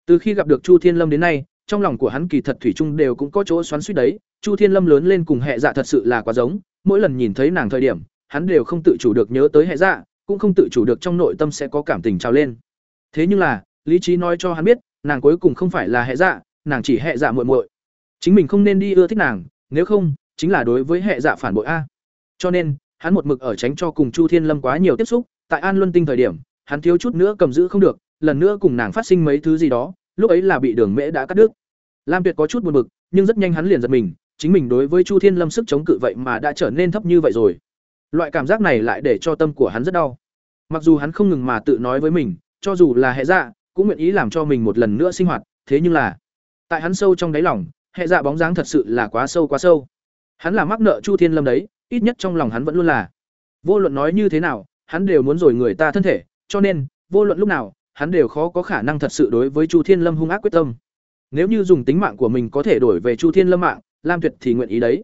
Từ khi gặp được chu thiên lâm đến nay, trong lòng của hắn kỳ thật thủy chung đều cũng có chỗ xoắn suýt đấy. Chu thiên lâm lớn lên cùng hệ dạ thật sự là quá giống. Mỗi lần nhìn thấy nàng thời điểm hắn đều không tự chủ được nhớ tới hệ dạ cũng không tự chủ được trong nội tâm sẽ có cảm tình trào lên. Thế nhưng là, lý trí nói cho hắn biết, nàng cuối cùng không phải là hệ dạ nàng chỉ hệ dạ muội muội. Chính mình không nên đi ưa thích nàng, nếu không, chính là đối với hệ dạ phản bội a. Cho nên, hắn một mực ở tránh cho cùng chu thiên lâm quá nhiều tiếp xúc, tại an luân tinh thời điểm, hắn thiếu chút nữa cầm giữ không được, lần nữa cùng nàng phát sinh mấy thứ gì đó, lúc ấy là bị đường mễ đã cắt đứt. Lam tuyệt có chút buồn bực, nhưng rất nhanh hắn liền giật mình, chính mình đối với chu thiên lâm sức chống cự vậy mà đã trở nên thấp như vậy rồi loại cảm giác này lại để cho tâm của hắn rất đau. Mặc dù hắn không ngừng mà tự nói với mình, cho dù là hệ dạ cũng nguyện ý làm cho mình một lần nữa sinh hoạt, thế nhưng là, tại hắn sâu trong đáy lòng, hệ dạ bóng dáng thật sự là quá sâu quá sâu. Hắn là mắc nợ chu thiên lâm đấy, ít nhất trong lòng hắn vẫn luôn là. Vô luận nói như thế nào, hắn đều muốn rồi người ta thân thể, cho nên, vô luận lúc nào, hắn đều khó có khả năng thật sự đối với chu thiên lâm hung ác quyết tâm. Nếu như dùng tính mạng của mình có thể đổi về chu thiên lâm mạng, lam tuyệt thì nguyện ý đấy.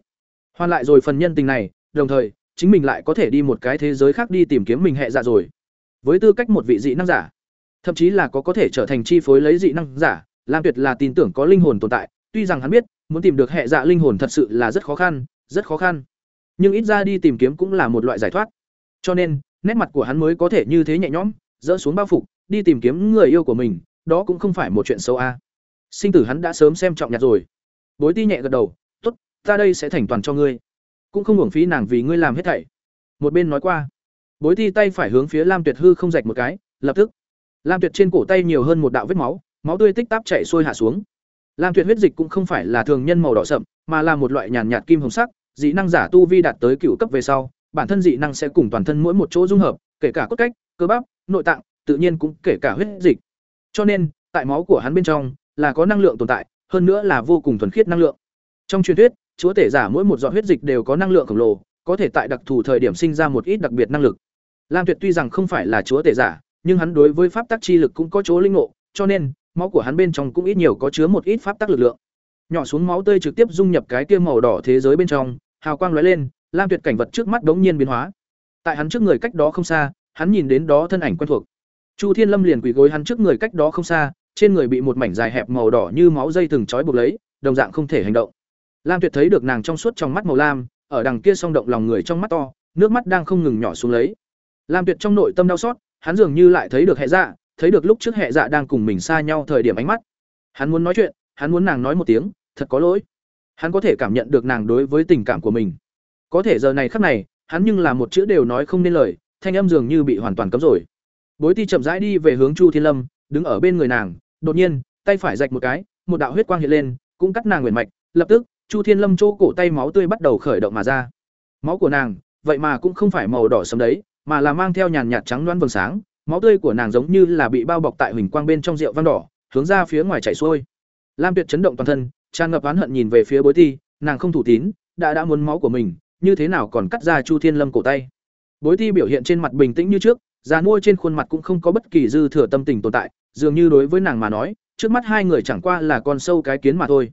Hoàn lại rồi phần nhân tình này, đồng thời chính mình lại có thể đi một cái thế giới khác đi tìm kiếm mình hệ dạ rồi. Với tư cách một vị dị năng giả, thậm chí là có có thể trở thành chi phối lấy dị năng giả, lam tuyệt là tin tưởng có linh hồn tồn tại, tuy rằng hắn biết, muốn tìm được hệ dạ linh hồn thật sự là rất khó khăn, rất khó khăn. Nhưng ít ra đi tìm kiếm cũng là một loại giải thoát. Cho nên, nét mặt của hắn mới có thể như thế nhẹ nhõm, dỡ xuống bao phục, đi tìm kiếm người yêu của mình, đó cũng không phải một chuyện xấu a. Sinh tử hắn đã sớm xem trọng nhặt rồi. Bối ti nhẹ gật đầu t ố t ta đây sẽ thành toàn cho ngươi cũng không hưởng phí nàng vì ngươi làm hết thảy. Một bên nói qua, bối thi tay phải hướng phía lam tuyệt hư không rạch một cái, lập tức, lam tuyệt trên cổ tay nhiều hơn một đạo vết máu máu tươi tích táp chạy xuôi hạ xuống. Lam tuyệt huyết dịch cũng không phải là thường nhân màu đỏ sậm, mà là một loại nhàn nhạt kim hồng sắc, dị năng giả tu vi đạt tới cựu cấp về sau, bản thân dị năng sẽ cùng toàn thân mỗi một chỗ dung hợp, kể cả cốt cách, cơ bắp, nội tạng, tự nhiên cũng kể cả huyết dịch. Cho nên, tại máu của hắn bên trong là có năng lượng tồn tại, hơn nữa là vô cùng thuần khiết năng lượng. Trong truyền thuyết chúa tể giả mỗi một giọt huyết dịch đều có năng lượng khổng lồ, có thể tại đặc thù thời điểm sinh ra một ít đặc biệt năng lực. Lam tuyệt tuy rằng không phải là chúa tể giả, nhưng hắn đối với pháp tắc chi lực cũng có chỗ linh ngộ, cho nên, máu của hắn bên trong cũng ít nhiều có chứa một ít pháp tắc lực lượng. Nhỏ xuống máu tươi trực tiếp dung nhập cái kia màu đỏ thế giới bên trong, hào quang lóe lên, lam tuyệt cảnh vật trước mắt đống nhiên biến hóa. Tại hắn trước người cách đó không xa, hắn nhìn đến đó thân ảnh quen thuộc. Chu thiên lâm liền quỳ gối hắn trước người cách đó không xa, trên người bị một mảnh dài hẹp màu đỏ như máu dây từng trói buộc lấy, đồng dạng không thể hành động lam tuyệt thấy được nàng trong suốt trong mắt màu lam, ở đằng kia song động lòng người trong mắt to, nước mắt đang không ngừng nhỏ xuống lấy. Lam tuyệt trong nội tâm đau xót, hắn dường như lại thấy được hệ dạ thấy được lúc trước hệ dạ đang cùng mình xa nhau thời điểm ánh mắt. Hắn muốn nói chuyện, hắn muốn nàng nói một tiếng, thật có lỗi. Hắn có thể cảm nhận được nàng đối với tình cảm của mình. Có thể giờ này khắc này, hắn nhưng là một chữ đều nói không nên lời, thanh âm dường như bị hoàn toàn cấm rồi. Bối ti chậm rãi đi về hướng chu thiên lâm, đứng ở bên người nàng, đột nhiên, tay phải rạch một cái, một đạo huyết quang hiện lên, cũng cắt nàng nguyên mạch, lập tức chu thiên lâm chỗ cổ tay máu tươi bắt đầu khởi động mà ra. Máu của nàng, vậy mà cũng không phải màu đỏ sẫm đấy, mà là mang theo nhàn nhạt trắng loãng vầng sáng. Máu tươi của nàng giống như là bị bao bọc tại huỳnh quang bên trong rượu vang đỏ, hướng ra phía ngoài chảy xuôi. Lam tuyệt chấn động toàn thân, tràn ngập oán hận nhìn về phía bối ti, nàng không thủ tín, đã đã muốn máu của mình, như thế nào còn cắt ra chu thiên lâm cổ tay? Bối ti biểu hiện trên mặt bình tĩnh như trước, già nuôi trên khuôn mặt cũng không có bất kỳ dư thừa tâm tình tồn tại, dường như đối với nàng mà nói, trước mắt hai người chẳng qua là con sâu cái kiến mà thôi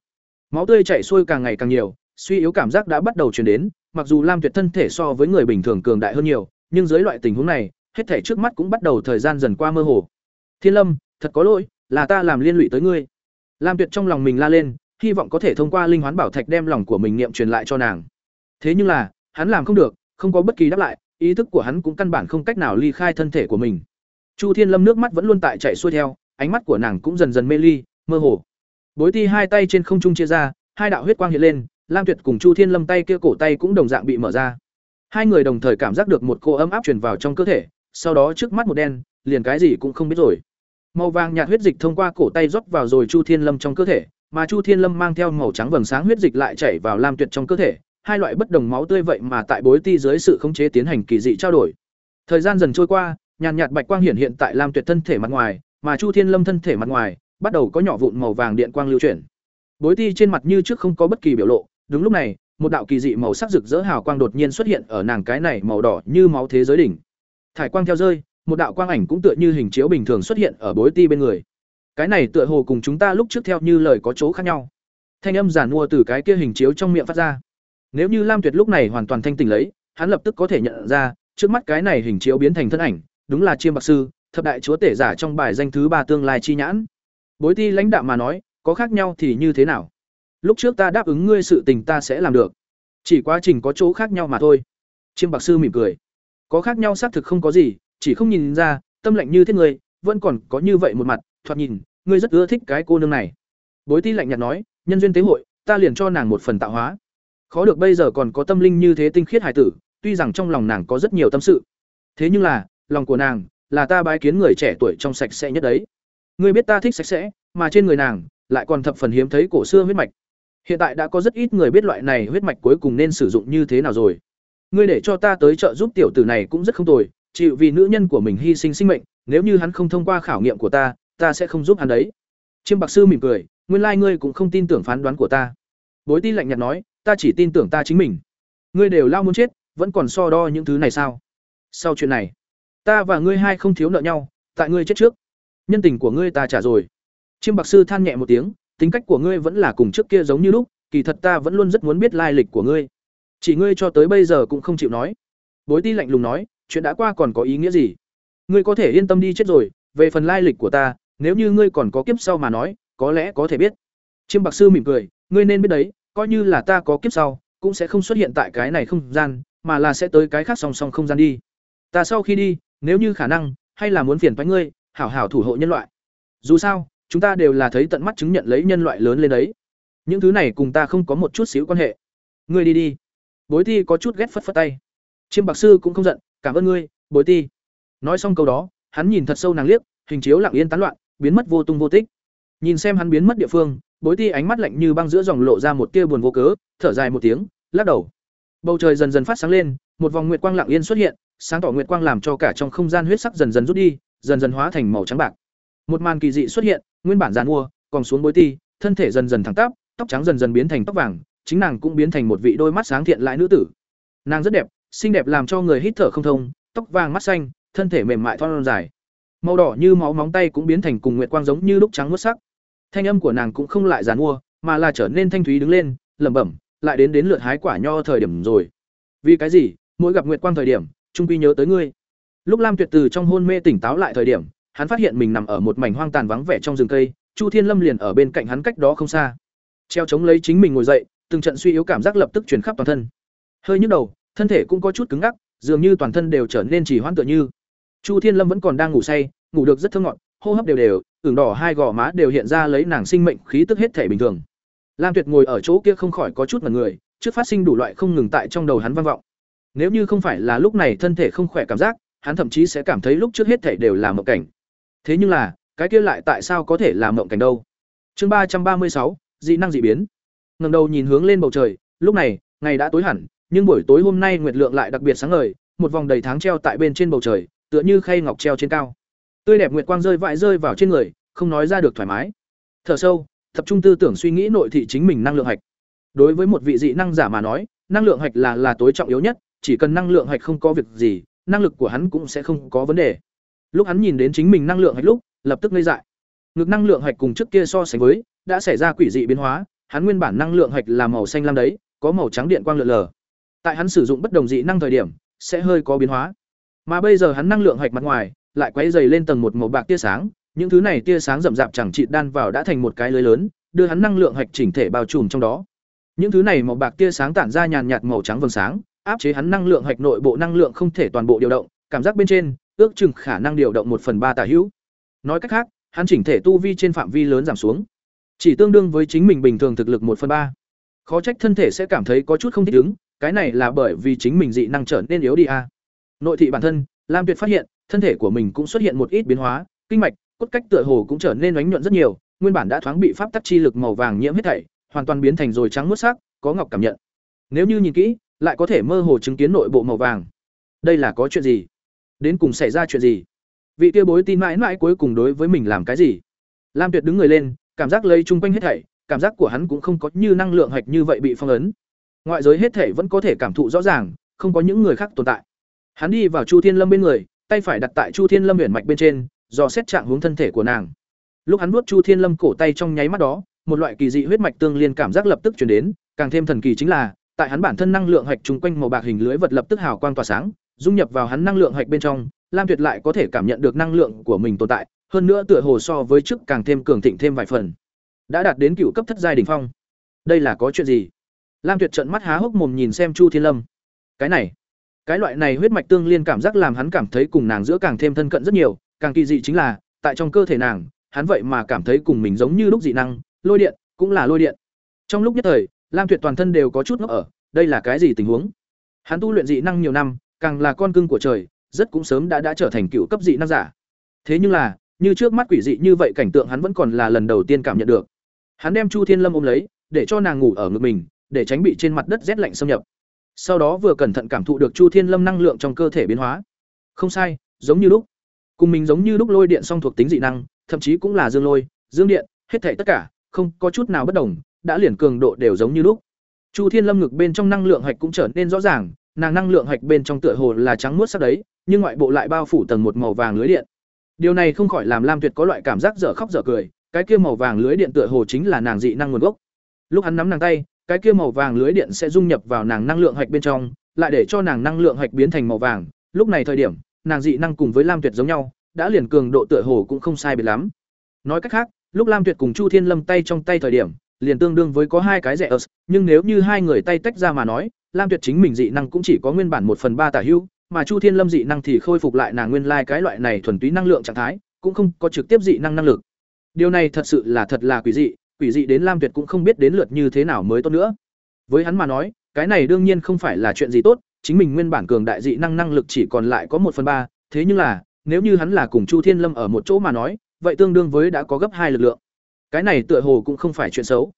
máu tươi chảy xuôi càng ngày càng nhiều, suy yếu cảm giác đã bắt đầu chuyển đến, mặc dù lam tuyệt thân thể so với người bình thường cường đại hơn nhiều, nhưng dưới loại tình huống này, hết thể trước mắt cũng bắt đầu thời gian dần qua mơ hồ. Thiên lâm, thật có lỗi, là ta làm liên lụy tới ngươi. Lam tuyệt trong lòng mình la lên, hy vọng có thể thông qua linh hoán bảo thạch đem lòng của mình niệm truyền lại cho nàng. Thế nhưng là, hắn làm không được, không có bất kỳ đáp lại, ý thức của hắn cũng căn bản không cách nào ly khai thân thể của mình. Chu thiên lâm nước mắt vẫn luôn tại chạy xuôi theo, ánh mắt của nàng cũng dần dần mê ly, mơ hồ bối ti hai tay trên không trung chia ra, hai đạo huyết quang hiện lên, lam tuyệt cùng chu thiên lâm tay kia cổ tay cũng đồng dạng bị mở ra. Hai người đồng thời cảm giác được một cô ấm áp truyền vào trong cơ thể, sau đó trước mắt một đen, liền cái gì cũng không biết rồi. Màu vàng nhạt huyết dịch thông qua cổ tay rót vào rồi chu thiên lâm trong cơ thể, mà chu thiên lâm mang theo màu trắng vầng sáng huyết dịch lại chảy vào lam tuyệt trong cơ thể, hai loại bất đồng máu tươi vậy mà tại bối ti dưới sự khống chế tiến hành kỳ dị trao đổi. Thời gian dần trôi qua, nhàn nhạt bạch quang hiển hiện tại lam tuyệt thân thể mặt ngoài, mà chu thiên lâm thân thể mặt ngoài bắt đầu có nhỏ vụn màu vàng điện quang lưu chuyển bối ti trên mặt như trước không có bất kỳ biểu lộ đúng lúc này một đạo kỳ dị màu sắc rực rỡ hào quang đột nhiên xuất hiện ở nàng cái này màu đỏ như máu thế giới đỉnh. Thải quang theo rơi, một đạo quang ảnh cũng tựa như hình chiếu bình thường xuất hiện ở bối ti bên người. Cái này tựa hồ cùng chúng ta lúc trước theo như lời có chỗ khác nhau. Thanh âm giản mua từ cái kia hình chiếu trong miệng phát ra. Nếu như Lam Tuyệt lúc này hoàn toàn thanh tỉnh lấy, hắn lập tức có thể nhận ra, trước mắt cái này hình chiếu biến thành thân ảnh, đúng là Chiêm Bạc sư, thập đại chúa tể giả trong bài danh thứ ba tương lai chi nhãn. Bối ti lãnh đạm mà nói, có khác nhau thì như thế nào? Lúc trước ta đáp ứng ngươi sự tình ta sẽ làm được. Chỉ quá trình có chỗ khác nhau mà thôi. Chiêm Bạc sư mỉm cười. Có khác nhau xác thực không có gì, chỉ không nhìn ra, tâm lạnh như thế người, vẫn còn có như vậy một mặt, thoạt nhìn, ngươi rất ưa thích cái cô nương này. Bối ti lạnh nhạt nói, nhân duyên tế hội, ta liền cho nàng một phần tạo hóa. Khó được bây giờ còn có tâm linh như thế tinh khiết hải tử, tuy rằng trong lòng nàng có rất nhiều tâm sự. Thế nhưng là, lòng của nàng là ta bái kiến người trẻ tuổi trong sạch sẽ nhất đấy. Ngươi biết ta thích sạch sẽ, mà trên người nàng lại còn thập phần hiếm thấy cổ xưa huyết mạch. Hiện tại đã có rất ít người biết loại này huyết mạch cuối cùng nên sử dụng như thế nào rồi. Ngươi để cho ta tới trợ giúp tiểu tử này cũng rất không tồi, chịu vì nữ nhân của mình hy sinh sinh mệnh, nếu như hắn không thông qua khảo nghiệm của ta, ta sẽ không giúp hắn đấy. Chiêm Bạc sư mỉm cười, nguyên lai like ngươi cũng không tin tưởng phán đoán của ta. Bối Ti lạnh nhạt nói, ta chỉ tin tưởng ta chính mình. Ngươi đều lao muốn chết, vẫn còn so đo những thứ này sao? Sau chuyện này, ta và ngươi hai không thiếu nợ nhau, tại ngươi chết trước, nhân tình của ngươi ta trả rồi. Chiêm Bạc sư than nhẹ một tiếng, tính cách của ngươi vẫn là cùng trước kia giống như lúc, kỳ thật ta vẫn luôn rất muốn biết lai lịch của ngươi. Chỉ ngươi cho tới bây giờ cũng không chịu nói. Bối Ti lạnh lùng nói, chuyện đã qua còn có ý nghĩa gì? Ngươi có thể yên tâm đi chết rồi, về phần lai lịch của ta, nếu như ngươi còn có kiếp sau mà nói, có lẽ có thể biết. Chiêm Bạc sư mỉm cười, ngươi nên biết đấy, coi như là ta có kiếp sau, cũng sẽ không xuất hiện tại cái này không gian, mà là sẽ tới cái khác song song không gian đi. Ta sau khi đi, nếu như khả năng, hay là muốn phiền toái ngươi, hảo hảo thủ hộ nhân loại. Dù sao, chúng ta đều là thấy tận mắt chứng nhận lấy nhân loại lớn lên đấy. Những thứ này cùng ta không có một chút xíu quan hệ. Ngươi đi đi. Bối Ti có chút ghét phất phất tay. Chiêm Bạc sư cũng không giận, cảm ơn ngươi, Bối Ti. Nói xong câu đó, hắn nhìn thật sâu nàng liếc, hình chiếu lặng yên tán loạn, biến mất vô tung vô tích. Nhìn xem hắn biến mất địa phương, Bối Ti ánh mắt lạnh như băng giữa dòng lộ ra một tia buồn vô cớ, thở dài một tiếng, lắc đầu. Bầu trời dần dần phát sáng lên, một vòng nguyệt quang lặng yên xuất hiện, sáng tỏ nguyệt quang làm cho cả trong không gian huyết sắc dần dần rút đi, dần dần hóa thành màu trắng bạc. Một màn kỳ dị xuất hiện, nguyên bản giàn mua, còn xuống Bối Ti, thân thể dần dần thẳng tắp, tóc trắng dần dần biến thành tóc vàng, chính nàng cũng biến thành một vị đôi mắt sáng thiện lại nữ tử. Nàng rất đẹp, xinh đẹp làm cho người hít thở không thông, tóc vàng mắt xanh, thân thể mềm mại thon dài. Màu đỏ như máu móng tay cũng biến thành cùng nguyệt quang giống như lúc trắng muốt sắc. Thanh âm của nàng cũng không lại giàn mua, mà là trở nên thanh thúy đứng lên, lẩm bẩm, lại đến đến lượt hái quả nho thời điểm rồi. Vì cái gì? Mỗi gặp nguyệt quang thời điểm, trung quy nhớ tới ngươi. Lúc Lam Tuyệt từ trong hôn mê tỉnh táo lại thời điểm, hắn phát hiện mình nằm ở một mảnh hoang tàn vắng vẻ trong rừng cây, Chu Thiên Lâm liền ở bên cạnh hắn cách đó không xa. Treo chống lấy chính mình ngồi dậy, từng trận suy yếu cảm giác lập tức truyền khắp toàn thân. Hơi nhức đầu, thân thể cũng có chút cứng ngắc, dường như toàn thân đều trở nên chỉ hoãn tựa như. Chu Thiên Lâm vẫn còn đang ngủ say, ngủ được rất thơ ngọt, hô hấp đều đều, ửng đỏ hai gò má đều hiện ra lấy nàng sinh mệnh khí tức hết thể bình thường. Lam Tuyệt ngồi ở chỗ kia không khỏi có chút mặt người, trước phát sinh đủ loại không ngừng tại trong đầu hắn vang vọng. Nếu như không phải là lúc này thân thể không khỏe cảm giác, hắn thậm chí sẽ cảm thấy lúc trước hết thể đều là mộng cảnh. Thế nhưng là, cái kia lại tại sao có thể là mộng cảnh đâu? Chương ba trăm ba mươi sáu, dị năng dị biến. Ngẩng đầu nhìn hướng lên bầu trời, lúc này, ngày đã tối hẳn, nhưng buổi tối hôm nay nguyệt lượng lại đặc biệt sáng ngời, một vòng đầy tháng treo tại bên trên bầu trời, tựa như khay ngọc treo trên cao. Tươi đẹp nguyệt quang rơi vãi rơi vào trên người, không nói ra được thoải mái. Thở sâu, tập trung tư tưởng suy nghĩ nội thị chính mình năng lượng hạch. Đối với một vị dị năng giả mà nói, năng lượng hạch là là tối trọng yếu nhất, chỉ cần năng lượng hạch không có việc gì, năng lực của hắn cũng sẽ không có vấn đề. Lúc hắn nhìn đến chính mình năng lượng hạch lúc, lập tức ngây dại. Ngực năng lượng hạch cùng trước kia so sánh với, đã xảy ra quỷ dị biến hóa, hắn nguyên bản năng lượng hạch là màu xanh lam đấy, có màu trắng điện quang lượn lờ. Tại hắn sử dụng bất đồng dị năng thời điểm, sẽ hơi có biến hóa. Mà bây giờ hắn năng lượng hạch mặt ngoài, lại quấy dày lên tầng một màu bạc tia sáng, những thứ này tia sáng rậm rạp chẳng chịt đan vào đã thành một cái lưới lớn, đưa hắn năng lượng hạch chỉnh thể bao trùm trong đó. Những thứ này màu bạc tia sáng tản ra nhàn nhạt màu trắng vầng sáng, áp chế hắn năng lượng hạch nội bộ năng lượng không thể toàn bộ điều động, cảm giác bên trên, ước chừng khả năng điều động một phần ba tả hữu. Nói cách khác, hắn chỉnh thể tu vi trên phạm vi lớn giảm xuống, chỉ tương đương với chính mình bình thường thực lực một phần ba. Khó trách thân thể sẽ cảm thấy có chút không thích ứng, cái này là bởi vì chính mình dị năng trở nên yếu đi a. Nội thị bản thân, Lam Tuyệt phát hiện, thân thể của mình cũng xuất hiện một ít biến hóa, kinh mạch, cốt cách tựa hồ cũng trở nên oánh nhuận rất nhiều, nguyên bản đã thoáng bị pháp tắc chi lực màu vàng nhiễm hết thảy, hoàn toàn biến thành rồi trắng muốt sắc, có ngọc cảm nhận. Nếu như nhìn kỹ, lại có thể mơ hồ chứng kiến nội bộ màu vàng. Đây là có chuyện gì? Đến cùng xảy ra chuyện gì? Vị kia bối tin mãi mãi cuối cùng đối với mình làm cái gì? Lam Tuyệt đứng người lên, cảm giác lây chung quanh hết thảy, cảm giác của hắn cũng không có như năng lượng hạch như vậy bị phong ấn. ngoại giới hết thảy vẫn có thể cảm thụ rõ ràng không có những người khác tồn tại hắn đi vào chu thiên lâm bên người tay phải đặt tại chu thiên lâm huyền mạch bên trên do xét trạng hướng thân thể của nàng lúc hắn nuốt chu thiên lâm cổ tay trong nháy mắt đó một loại kỳ dị huyết mạch tương liên cảm giác lập tức chuyển đến càng thêm thần kỳ chính là tại hắn bản thân năng lượng hạch chung quanh màu bạc hình lưới vật lập tức hào quang tỏa sáng, dung nhập vào hắn năng lượng hạch bên trong, lam tuyệt lại có thể cảm nhận được năng lượng của mình tồn tại, hơn nữa tựa hồ so với trước càng thêm cường thịnh thêm vài phần. Đã đạt đến cựu cấp thất giai đỉnh phong. Đây là có chuyện gì? Lam tuyệt trợn mắt há hốc mồm nhìn xem chu thiên lâm. Cái này, cái loại này huyết mạch tương liên cảm giác làm hắn cảm thấy cùng nàng giữa càng thêm thân cận rất nhiều, càng kỳ dị chính là, tại trong cơ thể nàng, hắn vậy mà cảm thấy cùng mình giống như lúc dị năng, lôi điện, cũng là lôi điện. Trong lúc nhất thời lam tuyệt toàn thân đều có chút ngốc ở, đây là cái gì tình huống? Hắn tu luyện dị năng nhiều năm, càng là con cưng của trời, rất cũng sớm đã đã trở thành cựu cấp dị năng giả. Thế nhưng là, như trước mắt quỷ dị như vậy cảnh tượng hắn vẫn còn là lần đầu tiên cảm nhận được. Hắn đem chu thiên lâm ôm lấy, để cho nàng ngủ ở ngực mình, để tránh bị trên mặt đất rét lạnh xâm nhập. Sau đó vừa cẩn thận cảm thụ được chu thiên lâm năng lượng trong cơ thể biến hóa. Không sai, giống như lúc. Cùng mình giống như lúc lôi điện song thuộc tính dị năng, thậm chí cũng là dương lôi, dương điện, hết thảy tất cả, không có chút nào bất đồng đã liền cường độ đều giống như lúc. Chu thiên lâm ngực bên trong năng lượng hạch cũng trở nên rõ ràng, nàng năng lượng hạch bên trong tựa hồ là trắng muốt sắc đấy, nhưng ngoại bộ lại bao phủ tầng một màu vàng lưới điện. Điều này không khỏi làm lam tuyệt có loại cảm giác dở khóc dở cười, cái kia màu vàng lưới điện tựa hồ chính là nàng dị năng nguồn gốc. Lúc hắn nắm nàng tay, cái kia màu vàng lưới điện sẽ dung nhập vào nàng năng lượng hạch bên trong, lại để cho nàng năng lượng hạch biến thành màu vàng. Lúc này thời điểm, nàng dị năng cùng với lam tuyệt giống nhau, đã liền cường độ tựa hồ cũng không sai biệt lắm. Nói cách khác, lúc lam tuyệt cùng chu thiên lâm tay trong tay thời điểm liền tương đương với có hai cái rẻ ớt, nhưng nếu như hai người tay tách ra mà nói, lam tuyệt chính mình dị năng cũng chỉ có nguyên bản một phần ba tả hữu, mà chu thiên lâm dị năng thì khôi phục lại nàng nguyên lai cái loại này thuần túy năng lượng trạng thái, cũng không có trực tiếp dị năng năng lực. Điều này thật sự là thật là quỷ dị quỷ dị đến lam tuyệt cũng không biết đến lượt như thế nào mới tốt nữa. Với hắn mà nói, cái này đương nhiên không phải là chuyện gì tốt, chính mình nguyên bản cường đại dị năng năng lực chỉ còn lại có một phần ba, thế nhưng là, nếu như hắn là cùng chu thiên lâm ở một chỗ mà nói, vậy tương đương với đã có gấp hai lực lượng cái này tựa hồ cũng không phải chuyện xấu.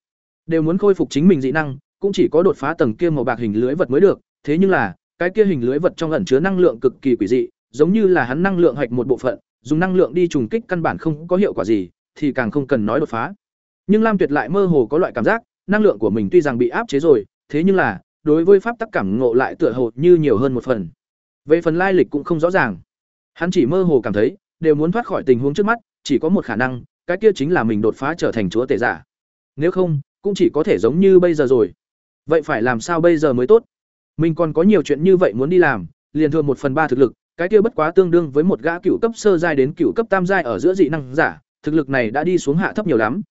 Đều muốn khôi phục chính mình dị năng, cũng chỉ có đột phá tầng kia màu bạc hình lưới vật mới được, thế nhưng là, cái kia hình lưới vật trong ẩn chứa năng lượng cực kỳ quỷ dị, giống như là hắn năng lượng hạch một bộ phận, dùng năng lượng đi trùng kích căn bản không có hiệu quả gì, thì càng không cần nói đột phá. Nhưng lam tuyệt lại mơ hồ có loại cảm giác, năng lượng của mình tuy rằng bị áp chế rồi, thế nhưng là, đối với pháp tắc cảm ngộ lại tựa hồ như nhiều hơn một phần. Về phần lai lịch cũng không rõ ràng. Hắn chỉ mơ hồ cảm thấy, đều muốn thoát khỏi tình huống trước mắt, chỉ có một khả năng cái kia chính là mình đột phá trở thành chúa tể giả. Nếu không, cũng chỉ có thể giống như bây giờ rồi. Vậy phải làm sao bây giờ mới tốt? Mình còn có nhiều chuyện như vậy muốn đi làm, liền thừa một phần ba thực lực, cái kia bất quá tương đương với một gã cựu cấp sơ giai đến cựu cấp tam giai ở giữa dị năng giả, thực lực này đã đi xuống hạ thấp nhiều lắm.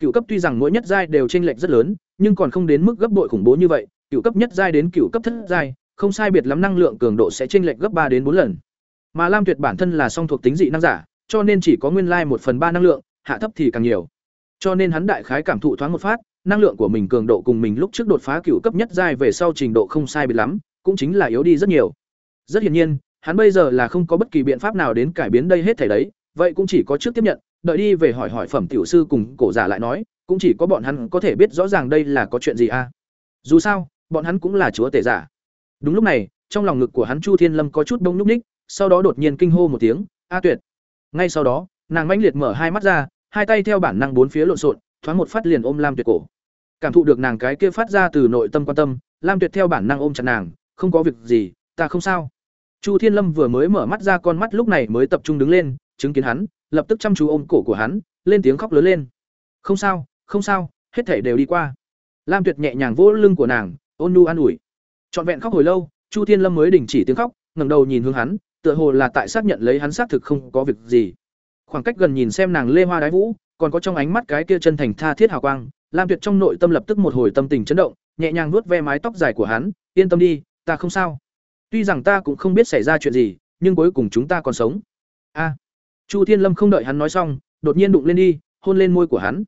Cựu cấp tuy rằng mỗi nhất giai đều chênh lệch rất lớn, nhưng còn không đến mức gấp bội khủng bố như vậy, cựu cấp nhất giai đến cựu cấp thất giai, không sai biệt lắm năng lượng cường độ sẽ chênh lệch gấp ba đến bốn lần. Mà lam tuyệt bản thân là song thuộc tính dị năng giả, cho nên chỉ có nguyên lai một phần ba năng lượng hạ thấp thì càng nhiều. Cho nên hắn đại khái cảm thụ thoáng một phát, năng lượng của mình cường độ cùng mình lúc trước đột phá cựu cấp nhất giai về sau trình độ không sai biệt lắm, cũng chính là yếu đi rất nhiều. Rất hiển nhiên, hắn bây giờ là không có bất kỳ biện pháp nào đến cải biến đây hết thảy đấy, vậy cũng chỉ có trước tiếp nhận, đợi đi về hỏi hỏi phẩm tiểu sư cùng cổ giả lại nói, cũng chỉ có bọn hắn có thể biết rõ ràng đây là có chuyện gì a. Dù sao, bọn hắn cũng là chúa tể giả. Đúng lúc này, trong lòng ngực của hắn chu thiên lâm có chút đông nhúc ních sau đó đột nhiên kinh hô một tiếng, a tuyệt! Ngay sau đó, nàng mãnh liệt mở hai mắt ra hai tay theo bản năng bốn phía lộn xộn, thoáng một phát liền ôm lam tuyệt cổ. Cảm thụ được nàng cái kia phát ra từ nội tâm quan tâm, lam tuyệt theo bản năng ôm chặt nàng, không có việc gì, ta không sao. Chu thiên lâm vừa mới mở mắt ra con mắt lúc này mới tập trung đứng lên, chứng kiến hắn, lập tức chăm chú ôm cổ của hắn, lên tiếng khóc lớn lên. Không sao không sao, hết thể đều đi qua. Lam tuyệt nhẹ nhàng vỗ lưng của nàng, ôn nu an ủi. Trọn vẹn khóc hồi lâu, chu thiên lâm mới đình chỉ tiếng khóc, ngẩng đầu nhìn hướng hắn, tựa hồ là tại xác nhận lấy hắn xác thực không có việc gì khoảng cách gần nhìn xem nàng lê hoa đái vũ, còn có trong ánh mắt cái kia chân thành tha thiết hào quang, lam tuyệt trong nội tâm lập tức một hồi tâm tình chấn động, nhẹ nhàng nuốt ve mái tóc dài của hắn, yên tâm đi, ta không sao. Tuy rằng ta cũng không biết xảy ra chuyện gì, nhưng cuối cùng chúng ta còn sống. A. Chu thiên lâm không đợi hắn nói xong, đột nhiên đụng lên đi, hôn lên môi của hắn.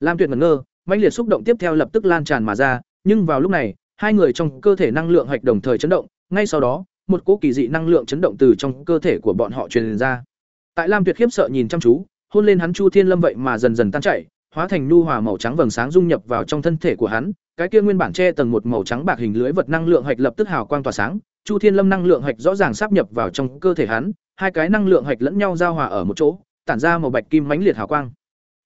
Lam tuyệt ngẩn ngơ, mãnh liệt xúc động tiếp theo lập tức lan tràn mà ra, nhưng vào lúc này, hai người trong cơ thể năng lượng hạch đồng thời chấn động, ngay sau đó, một cỗ kỳ dị năng lượng chấn động từ trong cơ thể của bọn họ truyền ra tại lam tuyệt khiếp sợ nhìn chăm chú hôn lên hắn chu thiên lâm vậy mà dần dần tan chảy hóa thành nhu hòa màu trắng vầng sáng dung nhập vào trong thân thể của hắn cái kia nguyên bản che tầng một màu trắng bạc hình lưới vật năng lượng hạch lập tức hào quang tỏa sáng chu thiên lâm năng lượng hạch rõ ràng sáp nhập vào trong cơ thể hắn hai cái năng lượng hạch lẫn nhau giao hòa ở một chỗ tản ra màu bạch kim mãnh liệt hào quang.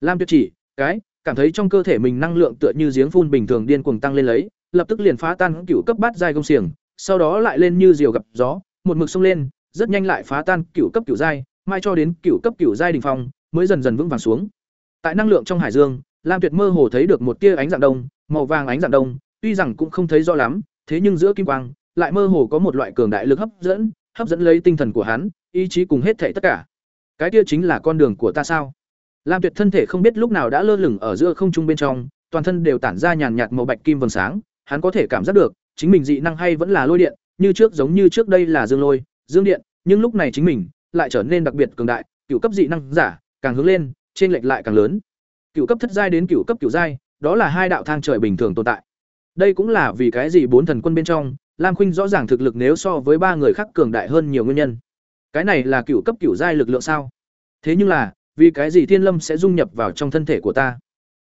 Lam tuyệt chỉ cái cảm thấy trong cơ thể mình năng lượng tựa như giếng phun bình thường điên cuồng tăng lên lấy lập tức liền phá tan cựu cấp bát giai công xiềng, sau đó lại lên như diều gặp gió, một mực xông lên, rất nhanh lại phá tan cựu cấp cựu giai, mai cho đến cựu cấp cựu giai đình phong, mới dần dần vững vàng xuống. Tại năng lượng trong hải dương, Lam Tuyệt mơ hồ thấy được một tia ánh dạng đông, màu vàng ánh dạng đông, tuy rằng cũng không thấy rõ lắm, thế nhưng giữa kim quang, lại mơ hồ có một loại cường đại lực hấp dẫn, hấp dẫn lấy tinh thần của hắn, ý chí cùng hết thảy tất cả. Cái kia chính là con đường của ta sao? Lam Tuyệt thân thể không biết lúc nào đã lơ lửng ở giữa không trung bên trong, toàn thân đều tản ra nhàn nhạt màu bạch kim vầng sáng, hắn có thể cảm giác được, chính mình dị năng hay vẫn là lôi điện, như trước giống như trước đây là dương lôi, dương điện, nhưng lúc này chính mình lại trở nên đặc biệt cường đại, cựu cấp dị năng giả, càng hướng lên, trên lệch lại càng lớn. Cựu cấp thất giai đến cựu cấp cựu giai, đó là hai đạo thang trời bình thường tồn tại. Đây cũng là vì cái gì bốn thần quân bên trong, Lam Khuynh rõ ràng thực lực nếu so với ba người khác cường đại hơn nhiều nguyên nhân. Cái này là cựu cấp cựu giai lực lượng sao? Thế nhưng là, vì cái gì Thiên Lâm sẽ dung nhập vào trong thân thể của ta?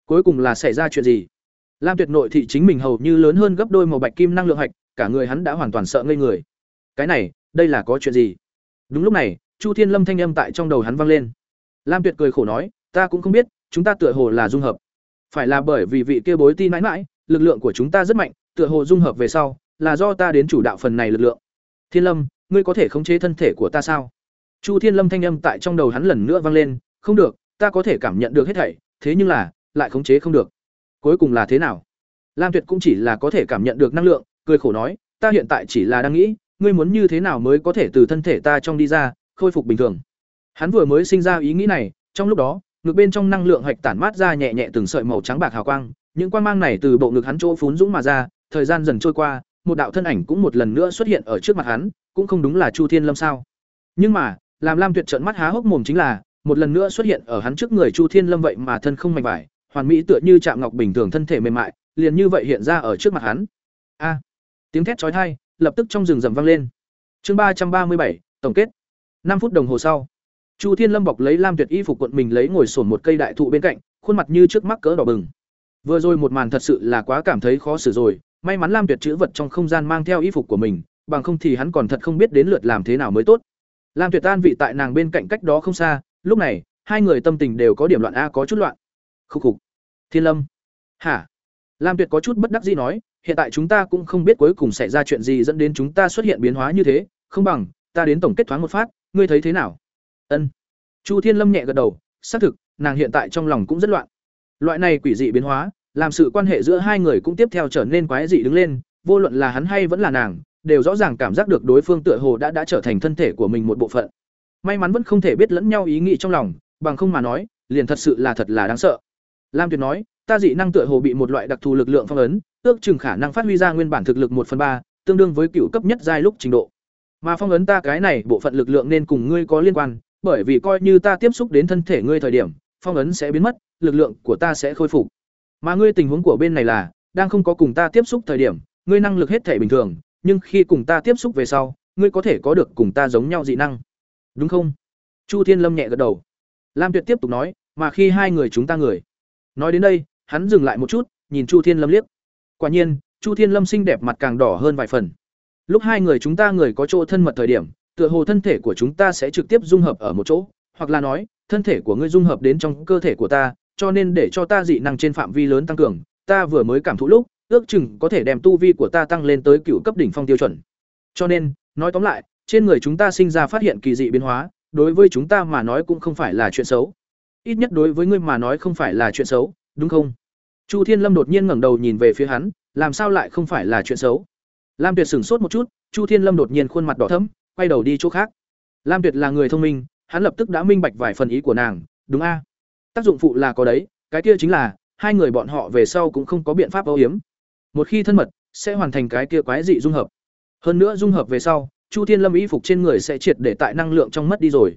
Cuối cùng là xảy ra chuyện gì? Lam Tuyệt nội thị chính mình hầu như lớn hơn gấp đôi màu bạch kim năng lượng hạch, cả người hắn đã hoàn toàn sợ ngây người. Cái này, đây là có chuyện gì? Đúng lúc này, Chu Thiên Lâm thanh âm tại trong đầu hắn vang lên. Lam Tuyệt cười khổ nói, ta cũng không biết, chúng ta tựa hồ là dung hợp. Phải là bởi vì vị kia bối tin mãi mãi, lực lượng của chúng ta rất mạnh, tựa hồ dung hợp về sau, là do ta đến chủ đạo phần này lực lượng. Thiên Lâm, ngươi có thể khống chế thân thể của ta sao? Chu Thiên Lâm thanh âm tại trong đầu hắn lần nữa vang lên, không được, ta có thể cảm nhận được hết thảy, thế nhưng là, lại khống chế không được. Cuối cùng là thế nào? Lam Tuyệt cũng chỉ là có thể cảm nhận được năng lượng, cười khổ nói, ta hiện tại chỉ là đang nghĩ, ngươi muốn như thế nào mới có thể từ thân thể ta trong đi ra, khôi phục bình thường. Hắn vừa mới sinh ra ý nghĩ này, trong lúc đó, ngực bên trong năng lượng hạch tản mát ra nhẹ nhẹ từng sợi màu trắng bạc hào quang, những quang mang này từ bộ ngực hắn chỗ phún dũng mà ra, thời gian dần trôi qua, một đạo thân ảnh cũng một lần nữa xuất hiện ở trước mặt hắn, cũng không đúng là Chu Thiên Lâm sao? Nhưng mà, làm Lam Tuyệt trợn mắt há hốc mồm chính là, một lần nữa xuất hiện ở hắn trước người Chu Thiên Lâm vậy mà thân không mảnh vải, hoàn mỹ tựa như chạm ngọc bình thường thân thể mềm mại, liền như vậy hiện ra ở trước mặt hắn. A! tiếng thét chói tai lập tức trong rừng rậm vang lên. Chương ba ba mươi bảy tổng kết năm phút đồng hồ sau, Chu Thiên Lâm bọc lấy Lam Tuyệt y phục quận mình lấy ngồi xổm một cây đại thụ bên cạnh, khuôn mặt như trước mắt cỡ đỏ bừng. Vừa rồi một màn thật sự là quá cảm thấy khó xử rồi, may mắn Lam Tuyệt chữ vật trong không gian mang theo y phục của mình, bằng không thì hắn còn thật không biết đến lượt làm thế nào mới tốt. Lam Tuyệt An vị tại nàng bên cạnh cách đó không xa, lúc này, hai người tâm tình đều có điểm loạn a có chút loạn. Khúc khục. Thiên Lâm. Hả? Lam Tuyệt có chút bất đắc dĩ nói, hiện tại chúng ta cũng không biết cuối cùng xảy ra chuyện gì dẫn đến chúng ta xuất hiện biến hóa như thế, không bằng ta đến tổng kết thoáng một phát, ngươi thấy thế nào? Ân. Chu Thiên Lâm nhẹ gật đầu, xác thực, nàng hiện tại trong lòng cũng rất loạn. Loại này quỷ dị biến hóa, làm sự quan hệ giữa hai người cũng tiếp theo trở nên quái dị đứng lên, vô luận là hắn hay vẫn là nàng, đều rõ ràng cảm giác được đối phương tựa hồ đã đã trở thành thân thể của mình một bộ phận. May mắn vẫn không thể biết lẫn nhau ý nghĩ trong lòng, bằng không mà nói, liền thật sự là thật là đáng sợ. Lam Tuyệt nói, ta dị năng tựa hồ bị một loại đặc thù lực lượng phong ấn, ước chừng khả năng phát huy ra nguyên bản thực lực một phần ba, tương đương với cựu cấp nhất giai lúc trình độ. Mà phong ấn ta cái này bộ phận lực lượng nên cùng ngươi có liên quan, bởi vì coi như ta tiếp xúc đến thân thể ngươi thời điểm, phong ấn sẽ biến mất, lực lượng của ta sẽ khôi phục. Mà ngươi tình huống của bên này là, đang không có cùng ta tiếp xúc thời điểm, ngươi năng lực hết thể bình thường, nhưng khi cùng ta tiếp xúc về sau, ngươi có thể có được cùng ta giống nhau dị năng. Đúng không? Chu Thiên Lâm nhẹ gật đầu. Lam Tuyệt tiếp tục nói, mà khi hai người chúng ta người. Nói đến đây, hắn dừng lại một chút, nhìn Chu Thiên Lâm liếc. Quả nhiên, Chu Thiên Lâm xinh đẹp mặt càng đỏ hơn vài phần. Lúc hai người chúng ta người có chỗ thân mật thời điểm, tựa hồ thân thể của chúng ta sẽ trực tiếp dung hợp ở một chỗ, hoặc là nói, thân thể của ngươi dung hợp đến trong cơ thể của ta, cho nên để cho ta dị năng trên phạm vi lớn tăng cường, ta vừa mới cảm thụ lúc, ước chừng có thể đem tu vi của ta tăng lên tới cựu cấp đỉnh phong tiêu chuẩn. Cho nên, nói tóm lại, trên người chúng ta sinh ra phát hiện kỳ dị biến hóa, đối với chúng ta mà nói cũng không phải là chuyện xấu. Ít nhất đối với ngươi mà nói không phải là chuyện xấu, đúng không? Chu Thiên Lâm đột nhiên ngẩng đầu nhìn về phía hắn, làm sao lại không phải là chuyện xấu? Lam Tuyệt sửng sốt một chút, Chu Thiên Lâm đột nhiên khuôn mặt đỏ thẫm, quay đầu đi chỗ khác. Lam Tuyệt là người thông minh, hắn lập tức đã minh bạch vài phần ý của nàng, đúng a? Tác dụng phụ là có đấy, cái kia chính là hai người bọn họ về sau cũng không có biện pháp âu hiếm. Một khi thân mật, sẽ hoàn thành cái kia quái dị dung hợp. Hơn nữa dung hợp về sau, Chu Thiên Lâm y phục trên người sẽ triệt để tại năng lượng trong mất đi rồi.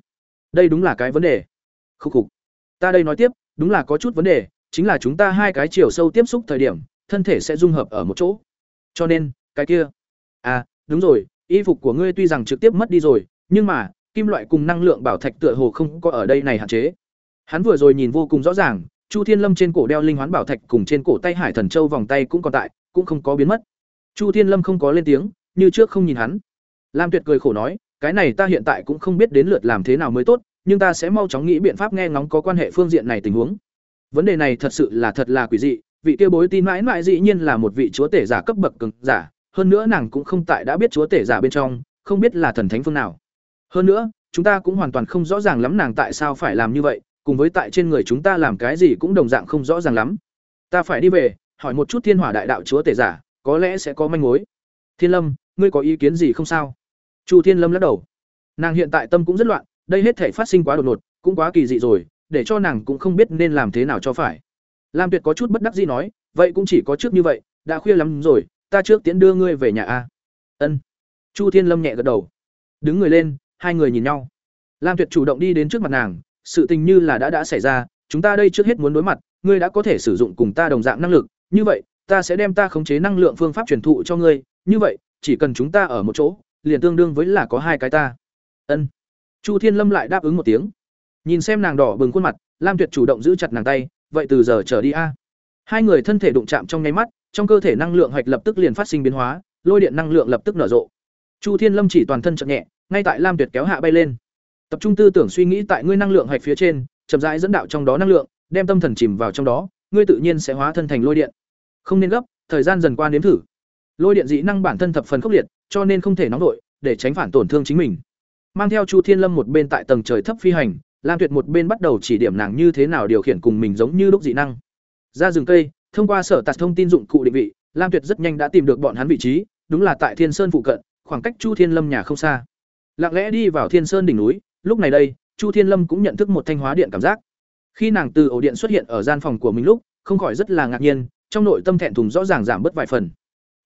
Đây đúng là cái vấn đề. Khúc khục. Ta đây nói tiếp, đúng là có chút vấn đề, chính là chúng ta hai cái chiều sâu tiếp xúc thời điểm, thân thể sẽ dung hợp ở một chỗ. Cho nên, cái kia. À, đúng rồi, y phục của ngươi tuy rằng trực tiếp mất đi rồi, nhưng mà, kim loại cùng năng lượng bảo thạch tựa hồ không có ở đây này hạn chế. Hắn vừa rồi nhìn vô cùng rõ ràng, Chu Thiên Lâm trên cổ đeo linh hoán bảo thạch cùng trên cổ tay Hải Thần Châu vòng tay cũng còn tại, cũng không có biến mất. Chu Thiên Lâm không có lên tiếng, như trước không nhìn hắn. Lam Tuyệt cười khổ nói, cái này ta hiện tại cũng không biết đến lượt làm thế nào mới tốt, nhưng ta sẽ mau chóng nghĩ biện pháp nghe ngóng có quan hệ phương diện này tình huống. Vấn đề này thật sự là thật là quỷ dị, vị kia bối tin mãi mãi dĩ nhiên là một vị chúa tể giả cấp bậc cường giả, hơn nữa nàng cũng không tại đã biết chúa tể giả bên trong, không biết là thần thánh phương nào. Hơn nữa, chúng ta cũng hoàn toàn không rõ ràng lắm nàng tại sao phải làm như vậy, cùng với tại trên người chúng ta làm cái gì cũng đồng dạng không rõ ràng lắm. Ta phải đi về, hỏi một chút Thiên Hỏa Đại Đạo chúa tể giả, có lẽ sẽ có manh mối. Thiên Lâm, ngươi có ý kiến gì không sao? Chu Thiên Lâm lắc đầu. Nàng hiện tại tâm cũng rất loạn, đây hết thể phát sinh quá đột ngột, cũng quá kỳ dị rồi, để cho nàng cũng không biết nên làm thế nào cho phải. Lam Tuyệt có chút bất đắc dĩ nói, vậy cũng chỉ có trước như vậy, đã khuya lắm rồi, ta trước tiễn đưa ngươi về nhà a. Ân. Chu Thiên Lâm nhẹ gật đầu. Đứng người lên, hai người nhìn nhau. Lam Tuyệt chủ động đi đến trước mặt nàng, sự tình như là đã đã xảy ra, chúng ta đây trước hết muốn đối mặt, ngươi đã có thể sử dụng cùng ta đồng dạng năng lực, như vậy, ta sẽ đem ta khống chế năng lượng phương pháp truyền thụ cho ngươi, như vậy, chỉ cần chúng ta ở một chỗ, liền tương đương với là có hai cái ta. Ân. Chu Thiên Lâm lại đáp ứng một tiếng. Nhìn xem nàng đỏ bừng khuôn mặt, Lam Tuyệt chủ động giữ chặt nàng tay, vậy từ giờ trở đi a. Hai người thân thể đụng chạm trong nháy mắt, trong cơ thể năng lượng hoạch lập tức liền phát sinh biến hóa, lôi điện năng lượng lập tức nở rộ. Chu Thiên Lâm chỉ toàn thân chậm nhẹ, ngay tại Lam Tuyệt kéo hạ bay lên. Tập trung tư tưởng suy nghĩ tại ngươi năng lượng hoạch phía trên, chậm rãi dẫn đạo trong đó năng lượng, đem tâm thần chìm vào trong đó, ngươi tự nhiên sẽ hóa thân thành lôi điện. Không nên gấp, thời gian dần qua nếm thử. Lôi điện dị năng bản thân thập phần khốc liệt, cho nên không thể nóng nổi, để tránh phản tổn thương chính mình. Mang theo Chu Thiên Lâm một bên tại tầng trời thấp phi hành, Lam Tuyệt một bên bắt đầu chỉ điểm nàng như thế nào điều khiển cùng mình giống như lúc dị năng. Ra rừng cây, thông qua sở tạt thông tin dụng cụ định vị, Lam Tuyệt rất nhanh đã tìm được bọn hắn vị trí, đúng là tại Thiên Sơn phụ cận, khoảng cách Chu Thiên Lâm nhà không xa. Lặng lẽ đi vào Thiên Sơn đỉnh núi, lúc này đây, Chu Thiên Lâm cũng nhận thức một thanh hóa điện cảm giác. Khi nàng từ ổ điện xuất hiện ở gian phòng của mình lúc, không khỏi rất là ngạc nhiên, trong nội tâm thẹn thùng rõ ràng giảm bớt vài phần.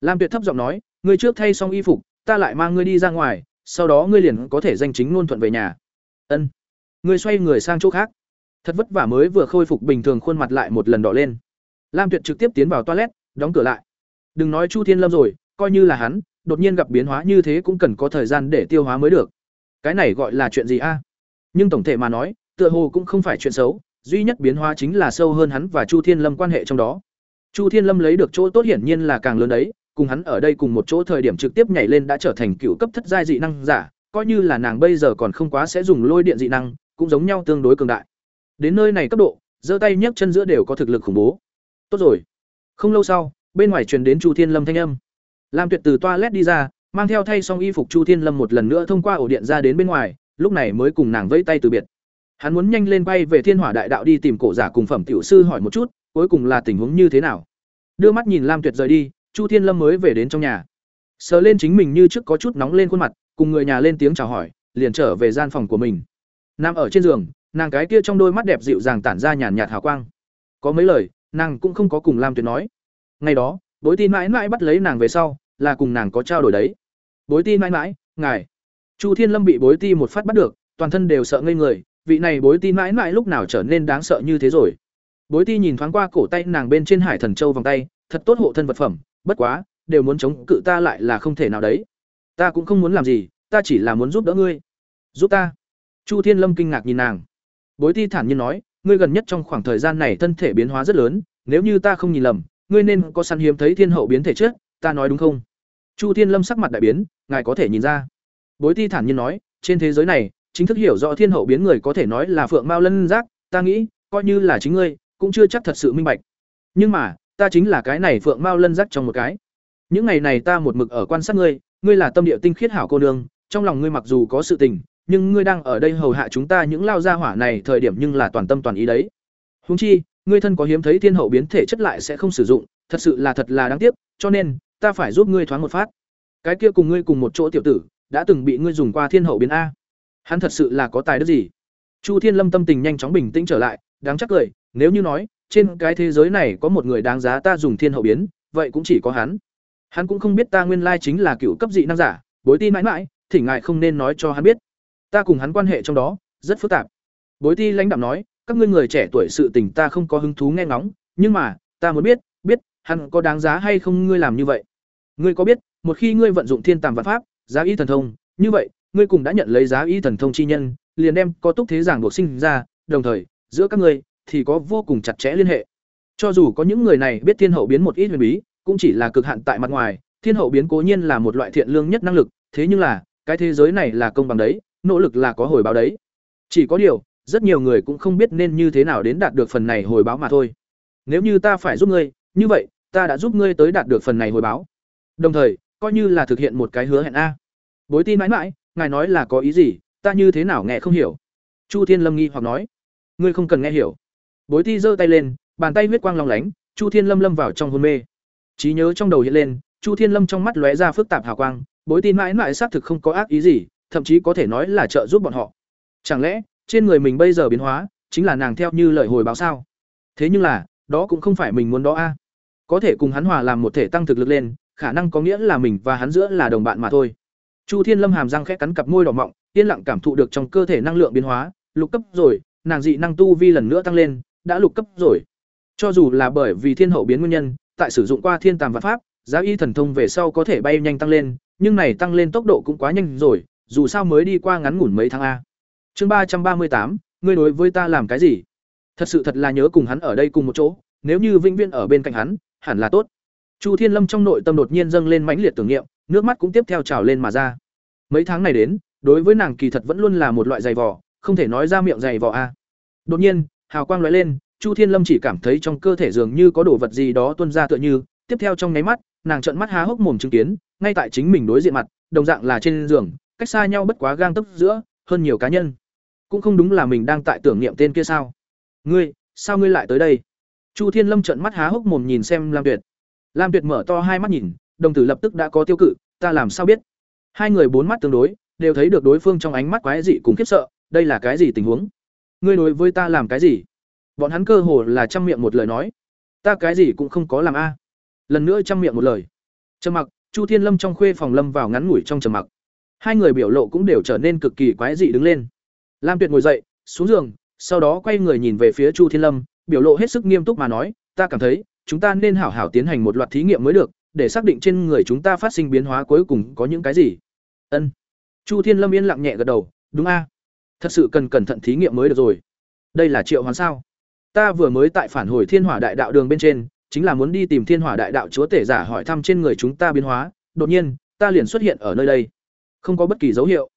Lam Tuyệt thấp giọng nói, "Ngươi trước thay xong y phục, ta lại mang ngươi đi ra ngoài, sau đó ngươi liền có thể danh chính ngôn thuận về nhà." Ân. Ngươi xoay người sang chỗ khác. Thật vất vả mới vừa khôi phục bình thường khuôn mặt lại một lần đỏ lên. Lam Tuyệt trực tiếp tiến vào toilet, đóng cửa lại. Đừng nói Chu Thiên Lâm rồi, coi như là hắn, đột nhiên gặp biến hóa như thế cũng cần có thời gian để tiêu hóa mới được. Cái này gọi là chuyện gì a? Nhưng tổng thể mà nói, tựa hồ cũng không phải chuyện xấu, duy nhất biến hóa chính là sâu hơn hắn và Chu Thiên Lâm quan hệ trong đó. Chu Thiên Lâm lấy được chỗ tốt hiển nhiên là càng lớn đấy, cùng hắn ở đây cùng một chỗ thời điểm trực tiếp nhảy lên đã trở thành cựu cấp thất giai dị năng giả, coi như là nàng bây giờ còn không quá sẽ dùng lôi điện dị năng, cũng giống nhau tương đối cường đại. Đến nơi này cấp độ, giơ tay nhấc chân giữa đều có thực lực khủng bố. Tốt rồi. Không lâu sau, bên ngoài truyền đến Chu Thiên Lâm thanh âm. Lam Tuyệt từ toilet đi ra, mang theo thay xong y phục Chu Thiên Lâm một lần nữa thông qua ổ điện ra đến bên ngoài, lúc này mới cùng nàng vẫy tay từ biệt. Hắn muốn nhanh lên bay về Thiên Hỏa Đại Đạo đi tìm cổ giả cùng phẩm tiểu sư hỏi một chút, cuối cùng là tình huống như thế nào. Đưa mắt nhìn Lam Tuyệt rời đi, Chu Thiên Lâm mới về đến trong nhà. Sờ lên chính mình như trước có chút nóng lên khuôn mặt, cùng người nhà lên tiếng chào hỏi, liền trở về gian phòng của mình. Nằm ở trên giường, nàng cái kia trong đôi mắt đẹp dịu dàng tản ra nhàn nhạt hào quang. Có mấy lời, nàng cũng không có cùng Lam Tuyệt nói. Ngày đó, Bối Tin mãi mãi bắt lấy nàng về sau, là cùng nàng có trao đổi đấy. Bối Tin mãi mãi, ngài. Chu Thiên Lâm bị Bối Ti một phát bắt được, toàn thân đều sợ ngây người, vị này Bối Tin mãi mãi lúc nào trở nên đáng sợ như thế rồi. Bối Ti nhìn thoáng qua cổ tay nàng bên trên Hải Thần Châu vòng tay, thật tốt hộ thân vật phẩm, bất quá, đều muốn chống cự ta lại là không thể nào đấy. Ta cũng không muốn làm gì, ta chỉ là muốn giúp đỡ ngươi. Giúp ta? Chu Thiên Lâm kinh ngạc nhìn nàng. Bối Ti thản nhiên nói, ngươi gần nhất trong khoảng thời gian này thân thể biến hóa rất lớn, nếu như ta không nhìn lầm, ngươi nên có săn hiếm thấy thiên hậu biến thể trước, ta nói đúng không? Chu Thiên Lâm sắc mặt đại biến, ngài có thể nhìn ra. Bối Ti thản nhiên nói, trên thế giới này, chính thức hiểu rõ thiên hậu biến người có thể nói là phượng mao lân giác, ta nghĩ, coi như là chính ngươi, cũng chưa chắc thật sự minh bạch. Nhưng mà, ta chính là cái này phượng mao lân giác trong một cái. Những ngày này ta một mực ở quan sát ngươi, ngươi là tâm địa tinh khiết hảo cô nương, trong lòng ngươi mặc dù có sự tình, nhưng ngươi đang ở đây hầu hạ chúng ta những lao gia hỏa này thời điểm nhưng là toàn tâm toàn ý đấy. Huống chi, ngươi thân có hiếm thấy thiên hậu biến thể chất lại sẽ không sử dụng, thật sự là thật là đáng tiếc, cho nên ta phải giúp ngươi thoáng một phát. Cái kia cùng ngươi cùng một chỗ tiểu tử, đã từng bị ngươi dùng qua thiên hậu biến a. Hắn thật sự là có tài đức gì? Chu Thiên Lâm tâm tình nhanh chóng bình tĩnh trở lại, đáng chắc cười, nếu như nói, trên cái thế giới này có một người đáng giá ta dùng thiên hậu biến, vậy cũng chỉ có hắn. Hắn cũng không biết ta nguyên lai chính là cựu cấp dị năng giả, bối tin mãi mãi, thỉnh ngại không nên nói cho hắn biết. Ta cùng hắn quan hệ trong đó rất phức tạp. Bối ti lãnh đạm nói, các ngươi người trẻ tuổi sự tình ta không có hứng thú nghe ngóng, nhưng mà, ta muốn biết, biết, hắn có đáng giá hay không ngươi làm như vậy. Ngươi có biết, một khi ngươi vận dụng thiên tàm vạn pháp, giá y thần thông, như vậy, ngươi cùng đã nhận lấy giá y thần thông chi nhân, liền đem có túc thế giảng buộc sinh ra, đồng thời, giữa các ngươi thì có vô cùng chặt chẽ liên hệ. Cho dù có những người này biết thiên hậu biến một ít huyền bí, cũng chỉ là cực hạn tại mặt ngoài, thiên hậu biến cố nhiên là một loại thiện lương nhất năng lực, thế nhưng là, cái thế giới này là công bằng đấy, nỗ lực là có hồi báo đấy. Chỉ có điều, rất nhiều người cũng không biết nên như thế nào đến đạt được phần này hồi báo mà thôi. Nếu như ta phải giúp ngươi, như vậy ta đã giúp ngươi tới đạt được phần này hồi báo. Đồng thời coi như là thực hiện một cái hứa hẹn a. Bối tin mãi mãi ngài nói là có ý gì ta như thế nào nghe không hiểu. Chu thiên lâm nghi hoặc nói. Ngươi không cần nghe hiểu. Bối ti giơ tay lên bàn tay huyết quang long lánh chu thiên lâm lâm vào trong hôn mê. Trí nhớ trong đầu hiện lên chu thiên lâm trong mắt lóe ra phức tạp hào quang bối tin mãi mãi xác thực không có ác ý gì thậm chí có thể nói là trợ giúp bọn họ. Chẳng lẽ, trên người mình bây giờ biến hóa, chính là nàng theo như lời hồi báo sao? Thế nhưng là, đó cũng không phải mình muốn đó a. Có thể cùng hắn hòa làm một thể tăng thực lực lên, khả năng có nghĩa là mình và hắn giữa là đồng bạn mà thôi. Chu thiên lâm hàm răng khẽ cắn cặp môi đỏ mọng, yên lặng cảm thụ được trong cơ thể năng lượng biến hóa, lục cấp rồi, nàng dị năng tu vi lần nữa tăng lên, đã lục cấp rồi. Cho dù là bởi vì thiên hậu biến nguyên nhân, tại sử dụng qua thiên tàm vật pháp, giá y thần thông về sau có thể bay nhanh tăng lên, nhưng này tăng lên tốc độ cũng quá nhanh rồi dù sao mới đi qua ngắn ngủn mấy tháng a. Chương ba trăm ba mươi tám, ngươi đối với ta làm cái gì? Thật sự thật là nhớ cùng hắn ở đây cùng một chỗ, nếu như vĩnh viễn ở bên cạnh hắn, hẳn là tốt. Chu thiên lâm trong nội tâm đột nhiên dâng lên mãnh liệt tưởng niệm, nước mắt cũng tiếp theo trào lên mà ra. Mấy tháng này đến, đối với nàng kỳ thật vẫn luôn là một loại giày vò, không thể nói ra miệng giày vò a. Đột nhiên, hào quang lóe lên, chu thiên lâm chỉ cảm thấy trong cơ thể dường như có đồ vật gì đó tuôn ra tựa như, tiếp theo trong nháy mắt, nàng trợn mắt há hốc mồm chứng kiến, ngay tại chính mình đối diện mặt, đồng dạng là trên giường cách xa nhau bất quá gang tấc giữa, hơn nhiều cá nhân. Cũng không đúng là mình đang tại tưởng niệm tên kia sao. Ngươi sao ngươi lại tới đây? Chu thiên lâm trợn mắt há hốc mồm nhìn xem lam tuyệt. Lam tuyệt mở to hai mắt nhìn, đồng tử lập tức đã có tiêu cự, ta làm sao biết? Hai người bốn mắt tương đối, đều thấy được đối phương trong ánh mắt quái dị cùng khiếp sợ, đây là cái gì tình huống? Ngươi đối với ta làm cái gì? Bọn hắn cơ hồ là trăm miệng một lời nói. Ta cái gì cũng không có làm a. Lần nữa trăm miệng một lời. Trầm mặc, chu thiên lâm trong khuê phòng lâm vào ngắn ngủi trong trầm mặc hai người biểu lộ cũng đều trở nên cực kỳ quái dị đứng lên. Lam tuyệt ngồi dậy, xuống giường, sau đó quay người nhìn về phía chu thiên lâm, biểu lộ hết sức nghiêm túc mà nói, ta cảm thấy, chúng ta nên hảo hảo tiến hành một loạt thí nghiệm mới được, để xác định trên người chúng ta phát sinh biến hóa cuối cùng có những cái gì. Ân. Chu thiên lâm yên lặng nhẹ gật đầu, đúng a. Thật sự cần cẩn thận thí nghiệm mới được rồi. Đây là triệu hoán sao? Ta vừa mới tại phản hồi thiên hỏa đại đạo đường bên trên, chính là muốn đi tìm thiên hỏa đại đạo chúa tể giả hỏi thăm trên người chúng ta biến hóa. Đột nhiên, ta liền xuất hiện ở nơi đây không có bất kỳ dấu hiệu.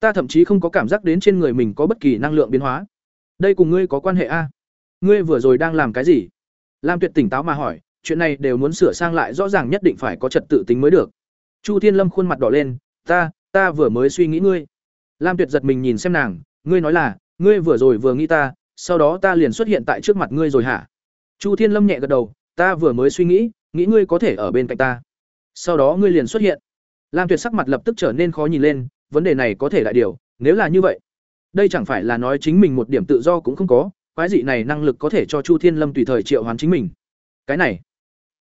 Ta thậm chí không có cảm giác đến trên người mình có bất kỳ năng lượng biến hóa. Đây cùng ngươi có quan hệ a ngươi vừa rồi đang làm cái gì? Lam tuyệt tỉnh táo mà hỏi, chuyện này đều muốn sửa sang lại, rõ ràng nhất định phải có trật tự tính mới được. Chu thiên lâm khuôn mặt đỏ lên, ta ta vừa mới suy nghĩ ngươi. Lam tuyệt giật mình nhìn xem nàng, ngươi nói là, ngươi vừa rồi vừa nghĩ ta, sau đó ta liền xuất hiện tại trước mặt ngươi rồi hả? Chu thiên lâm nhẹ gật đầu, ta vừa mới suy nghĩ nghĩ ngươi có thể ở bên cạnh ta. Sau đó ngươi liền xuất hiện lam tuyệt sắc mặt lập tức trở nên khó nhìn lên, vấn đề này có thể lại điều, nếu là như vậy, đây chẳng phải là nói chính mình một điểm tự do cũng không có, quái dị này năng lực có thể cho chu thiên lâm tùy thời triệu hoán chính mình. Cái này,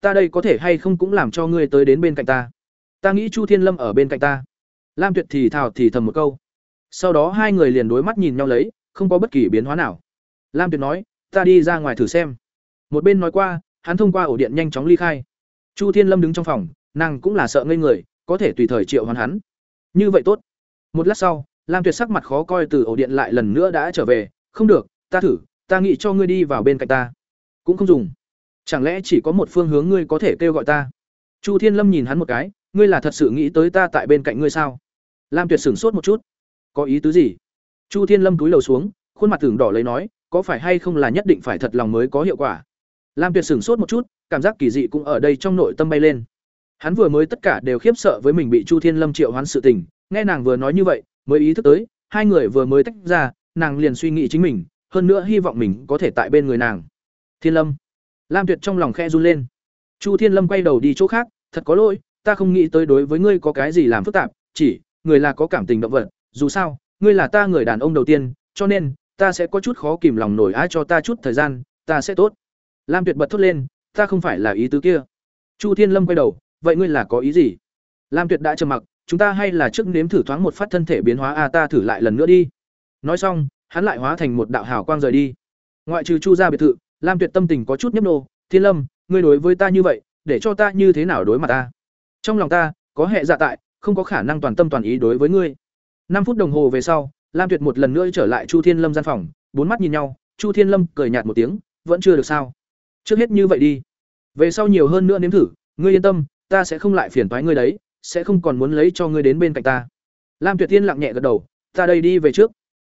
ta đây có thể hay không cũng làm cho ngươi tới đến bên cạnh ta. Ta nghĩ chu thiên lâm ở bên cạnh ta. Lam tuyệt thì thào thì thầm một câu. Sau đó hai người liền đối mắt nhìn nhau lấy, không có bất kỳ biến hóa nào. Lam tuyệt nói, ta đi ra ngoài thử xem. Một bên nói qua, hắn thông qua ổ điện nhanh chóng ly khai. Chu thiên lâm đứng trong phòng, nàng cũng là sợ ngây người có thể tùy thời triệu hoán hắn. Như vậy tốt. Một lát sau, lam tuyệt sắc mặt khó coi từ ổ điện lại lần nữa đã trở về. Không được, ta thử, ta nghĩ cho ngươi đi vào bên cạnh ta. Cũng không dùng. Chẳng lẽ chỉ có một phương hướng ngươi có thể kêu gọi ta? Chu thiên lâm nhìn hắn một cái, ngươi là thật sự nghĩ tới ta tại bên cạnh ngươi sao? Lam tuyệt sửng sốt một chút. Có ý tứ gì? Chu thiên lâm túi lầu xuống, khuôn mặt tưởng đỏ lấy nói, có phải hay không là nhất định phải thật lòng mới có hiệu quả? Lam tuyệt sửng sốt một chút, cảm giác kỳ dị cũng ở đây trong nội tâm bay lên hắn vừa mới tất cả đều khiếp sợ với mình bị chu thiên lâm triệu hoán sự tình, nghe nàng vừa nói như vậy, mới ý thức tới, hai người vừa mới tách ra, nàng liền suy nghĩ chính mình, hơn nữa hy vọng mình có thể tại bên người nàng. Thiên lâm. Lam tuyệt trong lòng khe run lên. Chu thiên lâm quay đầu đi chỗ khác, thật có lỗi, ta không nghĩ tới đối với ngươi có cái gì làm phức tạp, chỉ, người là có cảm tình động vật, dù sao, ngươi là ta người đàn ông đầu tiên, cho nên, ta sẽ có chút khó kìm lòng nổi ai cho ta chút thời gian, ta sẽ tốt. Lam tuyệt bật thốt lên, ta không phải là ý tứ kia. Chu thiên lâm quay đầu vậy ngươi là có ý gì? Lam tuyệt đã trầm mặc, chúng ta hay là trước nếm thử thoáng một phát thân thể biến hóa a à ta thử lại lần nữa đi. Nói xong, hắn lại hóa thành một đạo hào quang rời đi. Ngoại trừ chu ra biệt thự, lam tuyệt tâm tình có chút nhấp nô thiên lâm, ngươi đối với ta như vậy, để cho ta như thế nào đối mặt ta? Trong lòng ta, có hệ dạ tại, không có khả năng toàn tâm toàn ý đối với ngươi. Năm phút đồng hồ về sau, lam tuyệt một lần nữa trở lại chu thiên lâm gian phòng, bốn mắt nhìn nhau, chu thiên lâm cười nhạt một tiếng, vẫn chưa được sao? Trước hết như vậy đi. Về sau nhiều hơn nữa nếm thử, ngươi yên tâm ta sẽ không lại phiền toái ngươi đấy sẽ không còn muốn lấy cho ngươi đến bên cạnh ta. Lam tuyệt tiên lặng nhẹ gật đầu ta đây đi về trước.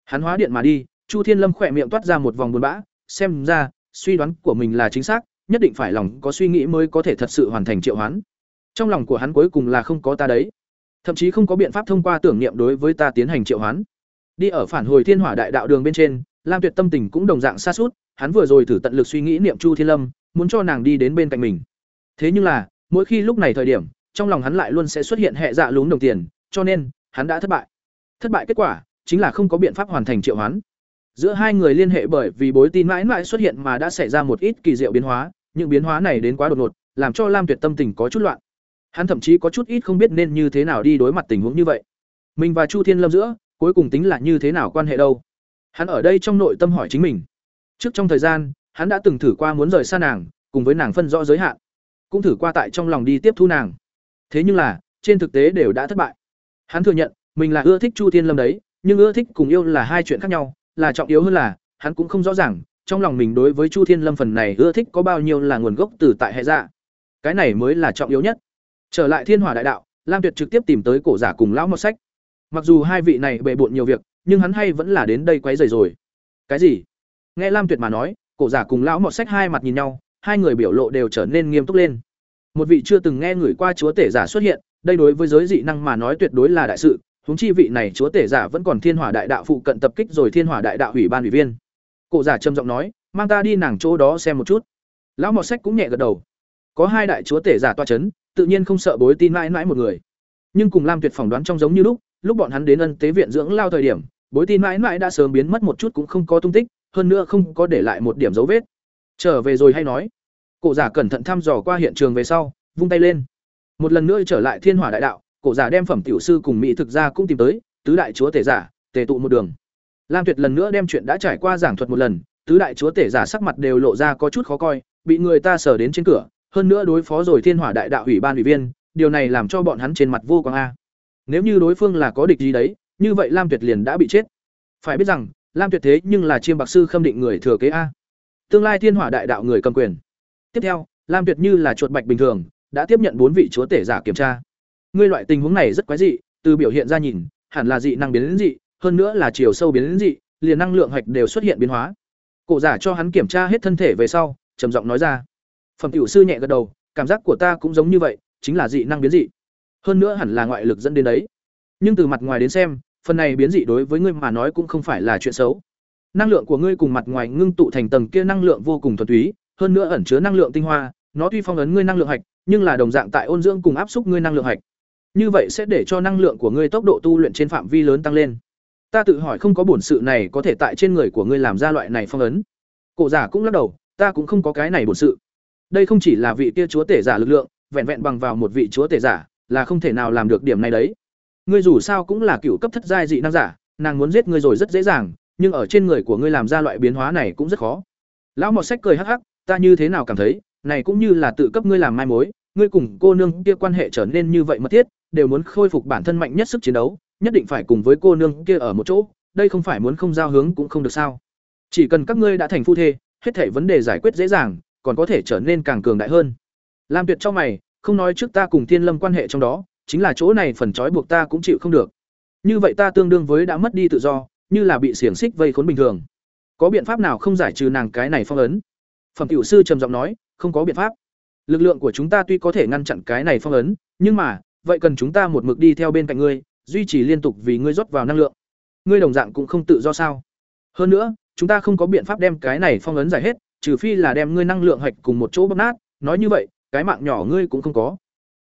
Hắn hóa điện mà đi chu thiên lâm khỏe miệng toát ra một vòng buồn bã xem ra suy đoán của mình là chính xác nhất định phải lòng có suy nghĩ mới có thể thật sự hoàn thành triệu hoán. Trong lòng của hắn cuối cùng là không có ta đấy. Thậm chí không có biện pháp thông qua tưởng niệm đối với ta tiến hành triệu hoán. Đi ở phản hồi thiên hỏa đại đạo đường bên trên lam tuyệt tâm tình cũng đồng dạng xa sút, hắn vừa rồi thử tận lực suy nghĩ niệm chu thiên lâm muốn cho nàng đi đến bên cạnh mình. Thế nhưng là mỗi khi lúc này thời điểm, trong lòng hắn lại luôn sẽ xuất hiện hệ dạ lún đồng tiền, cho nên, hắn đã thất bại. Thất bại kết quả, chính là không có biện pháp hoàn thành triệu hoán. Giữa hai người liên hệ bởi vì bối tin mãi mãi xuất hiện mà đã xảy ra một ít kỳ diệu biến hóa, những biến hóa này đến quá đột ngột, làm cho lam tuyệt tâm tình có chút loạn. Hắn thậm chí có chút ít không biết nên như thế nào đi đối mặt tình huống như vậy. Mình và chu thiên lâm giữa, cuối cùng tính là như thế nào quan hệ đâu? Hắn ở đây trong nội tâm hỏi chính mình. Trước trong thời gian, hắn đã từng thử qua muốn rời xa nàng, cùng với nàng phân rõ giới hạn cũng thử qua tại trong lòng đi tiếp thu nàng. Thế nhưng là, trên thực tế đều đã thất bại. Hắn thừa nhận, mình là ưa thích chu thiên lâm đấy, nhưng ưa thích cùng yêu là hai chuyện khác nhau, là trọng yếu hơn là, hắn cũng không rõ ràng, trong lòng mình đối với chu thiên lâm phần này ưa thích có bao nhiêu là nguồn gốc từ tại hệ dạ. Cái này mới là trọng yếu nhất. Trở lại thiên hỏa đại đạo, lam tuyệt trực tiếp tìm tới cổ giả cùng lão một sách. Mặc dù hai vị này bề bộn nhiều việc, nhưng hắn hay vẫn là đến đây quấy rầy rồi. Cái gì? Nghe lam tuyệt mà nói, cổ giả cùng lão mọt sách hai mặt nhìn nhau hai người biểu lộ đều trở nên nghiêm túc lên. Một vị chưa từng nghe người qua chúa tể giả xuất hiện, đây đối với giới dị năng mà nói tuyệt đối là đại sự, huống chi vị này chúa tể giả vẫn còn thiên hỏa đại đạo phụ cận tập kích rồi thiên hỏa đại đạo ủy ban ủy viên. Cổ giả trầm giọng nói, mang ta đi nàng chỗ đó xem một chút. Lão mọt sách cũng nhẹ gật đầu. Có hai đại chúa tể giả toa chấn, tự nhiên không sợ bối tin mãi mãi một người. Nhưng cùng lam tuyệt phỏng đoán trong giống như lúc lúc bọn hắn đến ân tế viện dưỡng lao thời điểm, bối tin mãi mãi đã sớm biến mất một chút cũng không có tung tích, hơn nữa không có để lại một điểm dấu vết trở về rồi hay nói. Cổ giả cẩn thận thăm dò qua hiện trường về sau, vung tay lên. Một lần nữa trở lại thiên hỏa đại đạo, cổ giả đem phẩm tiểu sư cùng mỹ thực ra cũng tìm tới, tứ đại chúa tể giả, tề tụ một đường. Lam tuyệt lần nữa đem chuyện đã trải qua giảng thuật một lần, tứ đại chúa tể giả sắc mặt đều lộ ra có chút khó coi, bị người ta sở đến trên cửa, hơn nữa đối phó rồi thiên hỏa đại đạo ủy ban ủy viên, điều này làm cho bọn hắn trên mặt vô quang a. Nếu như đối phương là có địch gì đấy, như vậy lam tuyệt liền đã bị chết. Phải biết rằng, lam tuyệt thế nhưng là chiêm bạc sư khâm định người thừa kế a tương lai thiên hỏa đại đạo người cầm quyền. Tiếp theo, lam tuyệt như là chuột bạch bình thường, đã tiếp nhận bốn vị chúa tể giả kiểm tra. Ngươi loại tình huống này rất quái dị, từ biểu hiện ra nhìn, hẳn là dị năng biến đến dị, hơn nữa là chiều sâu biến đến dị, liền năng lượng hạch đều xuất hiện biến hóa. Cổ giả cho hắn kiểm tra hết thân thể về sau, trầm giọng nói ra. Phẩm tiểu sư nhẹ gật đầu, cảm giác của ta cũng giống như vậy, chính là dị năng biến dị. Hơn nữa hẳn là ngoại lực dẫn đến đấy. Nhưng từ mặt ngoài đến xem, phần này biến dị đối với ngươi mà nói cũng không phải là chuyện xấu năng lượng của ngươi cùng mặt ngoài ngưng tụ thành tầng kia năng lượng vô cùng thuần túy, hơn nữa ẩn chứa năng lượng tinh hoa, nó tuy phong ấn ngươi năng lượng hạch, nhưng là đồng dạng tại ôn dưỡng cùng áp xúc ngươi năng lượng hạch. Như vậy sẽ để cho năng lượng của ngươi tốc độ tu luyện trên phạm vi lớn tăng lên. Ta tự hỏi không có bổn sự này có thể tại trên người của ngươi làm ra loại này phong ấn. Cổ giả cũng lắc đầu, ta cũng không có cái này bổn sự. Đây không chỉ là vị kia chúa tể giả lực lượng, vẹn vẹn bằng vào một vị chúa tể giả là không thể nào làm được điểm này đấy. Ngươi dù sao cũng là cựu cấp thất giai dị năng giả, nàng muốn giết ngươi rồi rất dễ dàng nhưng ở trên người của ngươi làm ra loại biến hóa này cũng rất khó. Lão mọt sách cười hắc hắc, ta như thế nào cảm thấy, này cũng như là tự cấp ngươi làm mai mối, ngươi cùng cô nương kia quan hệ trở nên như vậy mật thiết, đều muốn khôi phục bản thân mạnh nhất sức chiến đấu, nhất định phải cùng với cô nương kia ở một chỗ, đây không phải muốn không giao hướng cũng không được sao. Chỉ cần các ngươi đã thành phu thê, hết thảy vấn đề giải quyết dễ dàng, còn có thể trở nên càng cường đại hơn. Làm tuyệt trong mày, không nói trước ta cùng thiên lâm quan hệ trong đó, chính là chỗ này phần trói buộc ta cũng chịu không được. Như vậy ta tương đương với đã mất đi tự do như là bị xiềng xích vây khốn bình thường. Có biện pháp nào không giải trừ nàng cái này phong ấn? Phẩm tiểu sư trầm giọng nói, không có biện pháp. Lực lượng của chúng ta tuy có thể ngăn chặn cái này phong ấn, nhưng mà, vậy cần chúng ta một mực đi theo bên cạnh ngươi, duy trì liên tục vì ngươi rót vào năng lượng. Ngươi đồng dạng cũng không tự do sao? Hơn nữa, chúng ta không có biện pháp đem cái này phong ấn giải hết, trừ phi là đem ngươi năng lượng hạch cùng một chỗ bóp nát. Nói như vậy, cái mạng nhỏ ngươi cũng không có.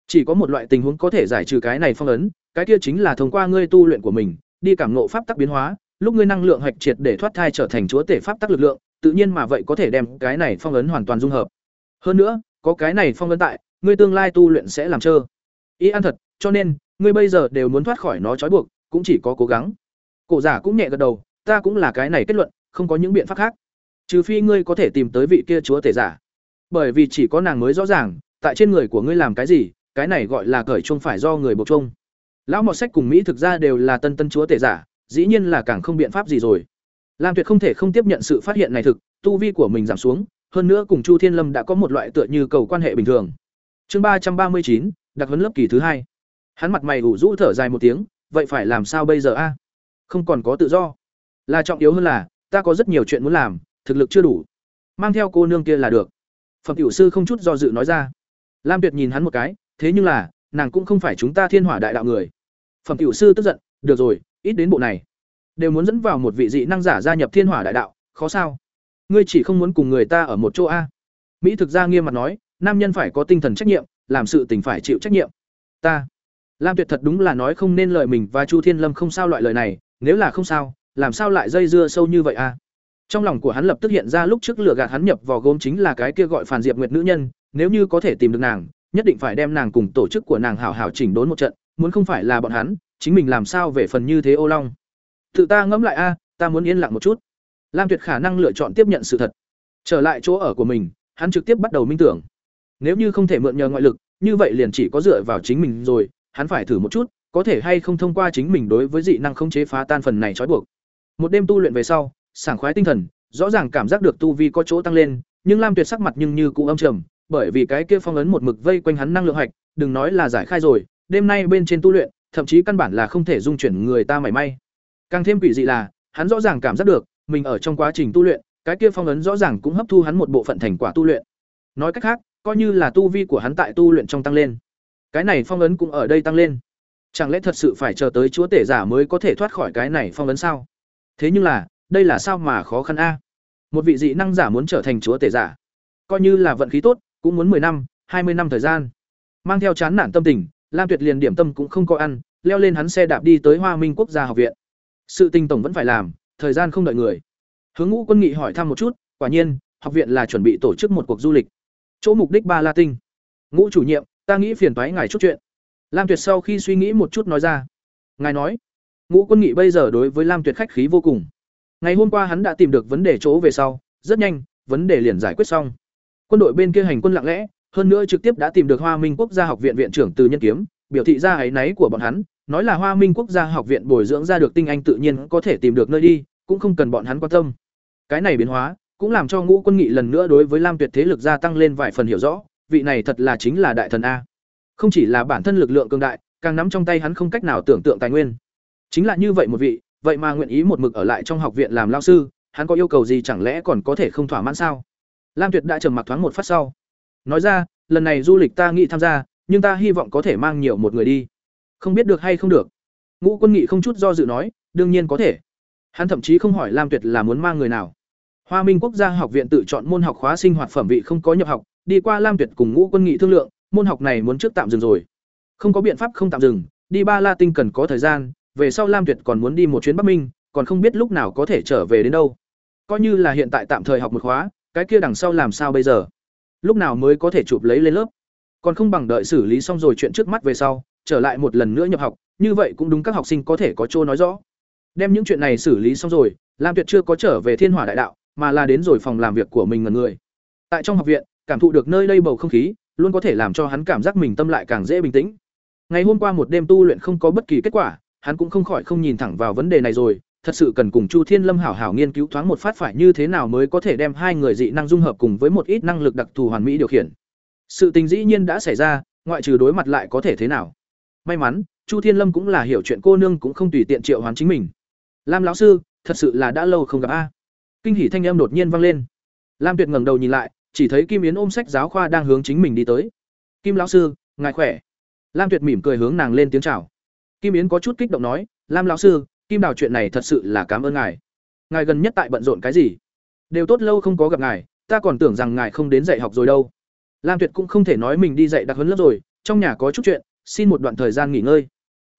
Chỉ có một loại tình huống có thể giải trừ cái này phong ấn, cái kia chính là thông qua ngươi tu luyện của mình, đi cảm ngộ pháp tắc biến hóa lúc ngươi năng lượng hạch triệt để thoát thai trở thành chúa tể pháp tắc lực lượng, tự nhiên mà vậy có thể đem cái này phong ấn hoàn toàn dung hợp. Hơn nữa, có cái này phong ấn tại, ngươi tương lai tu luyện sẽ làm trơ ý ăn thật, cho nên, ngươi bây giờ đều muốn thoát khỏi nó trói buộc, cũng chỉ có cố gắng. Cổ giả cũng nhẹ gật đầu, ta cũng là cái này kết luận, không có những biện pháp khác. Trừ phi ngươi có thể tìm tới vị kia chúa tể giả. Bởi vì chỉ có nàng mới rõ ràng, tại trên người của ngươi làm cái gì, cái này gọi là cởi chung phải do người buộc chung lão Mộc sách cùng mỹ thực ra đều là tân tân chúa tể giả dĩ nhiên là càng không biện pháp gì rồi. Lam tuyệt không thể không tiếp nhận sự phát hiện này thực, tu vi của mình giảm xuống, hơn nữa cùng chu thiên lâm đã có một loại tựa như cầu quan hệ bình thường. Chương ba trăm ba mươi chín, đặc huấn lớp kỳ thứ hai. Hắn mặt mày ủ rũ thở dài một tiếng, vậy phải làm sao bây giờ a? Không còn có tự do. Là trọng yếu hơn là, ta có rất nhiều chuyện muốn làm, thực lực chưa đủ. Mang theo cô nương kia là được. Phẩm tiểu sư không chút do dự nói ra. Lam tuyệt nhìn hắn một cái, thế nhưng là, nàng cũng không phải chúng ta thiên hỏa đại đạo người. Phẩm tiểu sư tức giận, được rồi ít đến bộ này. Đều muốn dẫn vào một vị dị năng giả gia nhập thiên hỏa đại đạo, khó sao? Ngươi chỉ không muốn cùng người ta ở một chỗ a? Mỹ thực ra nghiêm mặt nói, nam nhân phải có tinh thần trách nhiệm, làm sự tình phải chịu trách nhiệm. Ta. Lam tuyệt thật đúng là nói không nên lời mình và chu thiên lâm không sao loại lời này, nếu là không sao, làm sao lại dây dưa sâu như vậy a? Trong lòng của hắn lập tức hiện ra lúc trước lửa gạt hắn nhập vào gốm chính là cái kia gọi phản diệp nguyệt nữ nhân, nếu như có thể tìm được nàng, nhất định phải đem nàng cùng tổ chức của nàng hảo hảo chỉnh đốn một trận, muốn không phải là bọn hắn chính mình làm sao về phần như thế ô long? Tự ta ngẫm lại a, ta muốn yên lặng một chút. Lam tuyệt khả năng lựa chọn tiếp nhận sự thật. Trở lại chỗ ở của mình, hắn trực tiếp bắt đầu minh tưởng. Nếu như không thể mượn nhờ ngoại lực, như vậy liền chỉ có dựa vào chính mình rồi, hắn phải thử một chút, có thể hay không thông qua chính mình đối với dị năng không chế phá tan phần này trói buộc. Một đêm tu luyện về sau, sảng khoái tinh thần, rõ ràng cảm giác được tu vi có chỗ tăng lên, nhưng lam tuyệt sắc mặt nhưng như cụ âm trầm, bởi vì cái kia phong ấn một mực vây quanh hắn năng lượng hạch, đừng nói là giải khai rồi, đêm nay bên trên tu luyện thậm chí căn bản là không thể dung chuyển người ta mảy may. Càng thêm quỷ dị là, hắn rõ ràng cảm giác được, mình ở trong quá trình tu luyện, cái kia phong ấn rõ ràng cũng hấp thu hắn một bộ phận thành quả tu luyện. Nói cách khác, coi như là tu vi của hắn tại tu luyện trong tăng lên, cái này phong ấn cũng ở đây tăng lên. Chẳng lẽ thật sự phải chờ tới chúa tể giả mới có thể thoát khỏi cái này phong ấn sao? Thế nhưng là, đây là sao mà khó khăn a? Một vị dị năng giả muốn trở thành chúa tể giả, coi như là vận khí tốt, cũng muốn 10 năm, hai mươi năm thời gian. Mang theo chán nản tâm tình lam tuyệt liền điểm tâm cũng không có ăn, leo lên hắn xe đạp đi tới hoa minh quốc gia học viện. Sự tình tổng vẫn phải làm, thời gian không đợi người. Hướng ngũ quân nghị hỏi thăm một chút, quả nhiên, học viện là chuẩn bị tổ chức một cuộc du lịch. Chỗ mục đích ba la tinh. Ngũ chủ nhiệm, ta nghĩ phiền toái ngài chút chuyện. Lam tuyệt sau khi suy nghĩ một chút nói ra. Ngài nói, ngũ quân nghị bây giờ đối với lam tuyệt khách khí vô cùng. Ngày hôm qua hắn đã tìm được vấn đề chỗ về sau, rất nhanh, vấn đề liền giải quyết xong. Quân đội bên kia hành quân lặng lẽ hơn nữa trực tiếp đã tìm được hoa minh quốc gia học viện viện trưởng từ nhân kiếm, biểu thị ra ấy náy của bọn hắn, nói là hoa minh quốc gia học viện bồi dưỡng ra được tinh anh tự nhiên có thể tìm được nơi đi, cũng không cần bọn hắn quan tâm. Cái này biến hóa, cũng làm cho ngũ quân nghị lần nữa đối với lam tuyệt thế lực gia tăng lên vài phần hiểu rõ, vị này thật là chính là đại thần a. Không chỉ là bản thân lực lượng cường đại, càng nắm trong tay hắn không cách nào tưởng tượng tài nguyên. Chính là như vậy một vị, vậy mà nguyện ý một mực ở lại trong học viện làm lao sư, hắn có yêu cầu gì chẳng lẽ còn có thể không thỏa mãn sao? Lam tuyệt đã trầm mặc thoáng một phát sau nói ra, lần này du lịch ta nghĩ tham gia, nhưng ta hy vọng có thể mang nhiều một người đi. Không biết được hay không được. Ngũ quân nghị không chút do dự nói, đương nhiên có thể. Hắn thậm chí không hỏi lam tuyệt là muốn mang người nào. Hoa minh quốc gia học viện tự chọn môn học khóa sinh hoạt phẩm vị không có nhập học, đi qua lam tuyệt cùng ngũ quân nghị thương lượng, môn học này muốn trước tạm dừng rồi. Không có biện pháp không tạm dừng, đi ba la tinh cần có thời gian, về sau lam tuyệt còn muốn đi một chuyến bắc minh, còn không biết lúc nào có thể trở về đến đâu. Coi như là hiện tại tạm thời học một khóa, cái kia đằng sau làm sao bây giờ? Lúc nào mới có thể chụp lấy lên lớp. Còn không bằng đợi xử lý xong rồi chuyện trước mắt về sau, trở lại một lần nữa nhập học, như vậy cũng đúng các học sinh có thể có chỗ nói rõ. Đem những chuyện này xử lý xong rồi, lam tuyệt chưa có trở về thiên hỏa đại đạo, mà là đến rồi phòng làm việc của mình ngần người. Tại trong học viện, cảm thụ được nơi đây bầu không khí, luôn có thể làm cho hắn cảm giác mình tâm lại càng dễ bình tĩnh. Ngày hôm qua một đêm tu luyện không có bất kỳ kết quả, hắn cũng không khỏi không nhìn thẳng vào vấn đề này rồi thật sự cần cùng chu thiên lâm hảo hảo nghiên cứu thoáng một phát phải như thế nào mới có thể đem hai người dị năng dung hợp cùng với một ít năng lực đặc thù hoàn mỹ điều khiển. Sự tình dĩ nhiên đã xảy ra, ngoại trừ đối mặt lại có thể thế nào. May mắn, chu thiên lâm cũng là hiểu chuyện cô nương cũng không tùy tiện triệu hoán chính mình. Lam lão sư, thật sự là đã lâu không gặp a. Kinh hỷ thanh âm đột nhiên vang lên. Lam tuyệt ngẩng đầu nhìn lại, chỉ thấy kim yến ôm sách giáo khoa đang hướng chính mình đi tới. Kim lão sư, ngài khỏe? Lam tuyệt mỉm cười hướng nàng lên tiếng chào. Kim yến có chút kích động nói, lam lão sư kim đào chuyện này thật sự là cảm ơn ngài. Ngài gần nhất tại bận rộn cái gì? Đều tốt lâu không có gặp ngài, ta còn tưởng rằng ngài không đến dạy học rồi đâu. Lam tuyệt cũng không thể nói mình đi dạy đặc huấn lớp rồi, trong nhà có chút chuyện, xin một đoạn thời gian nghỉ ngơi.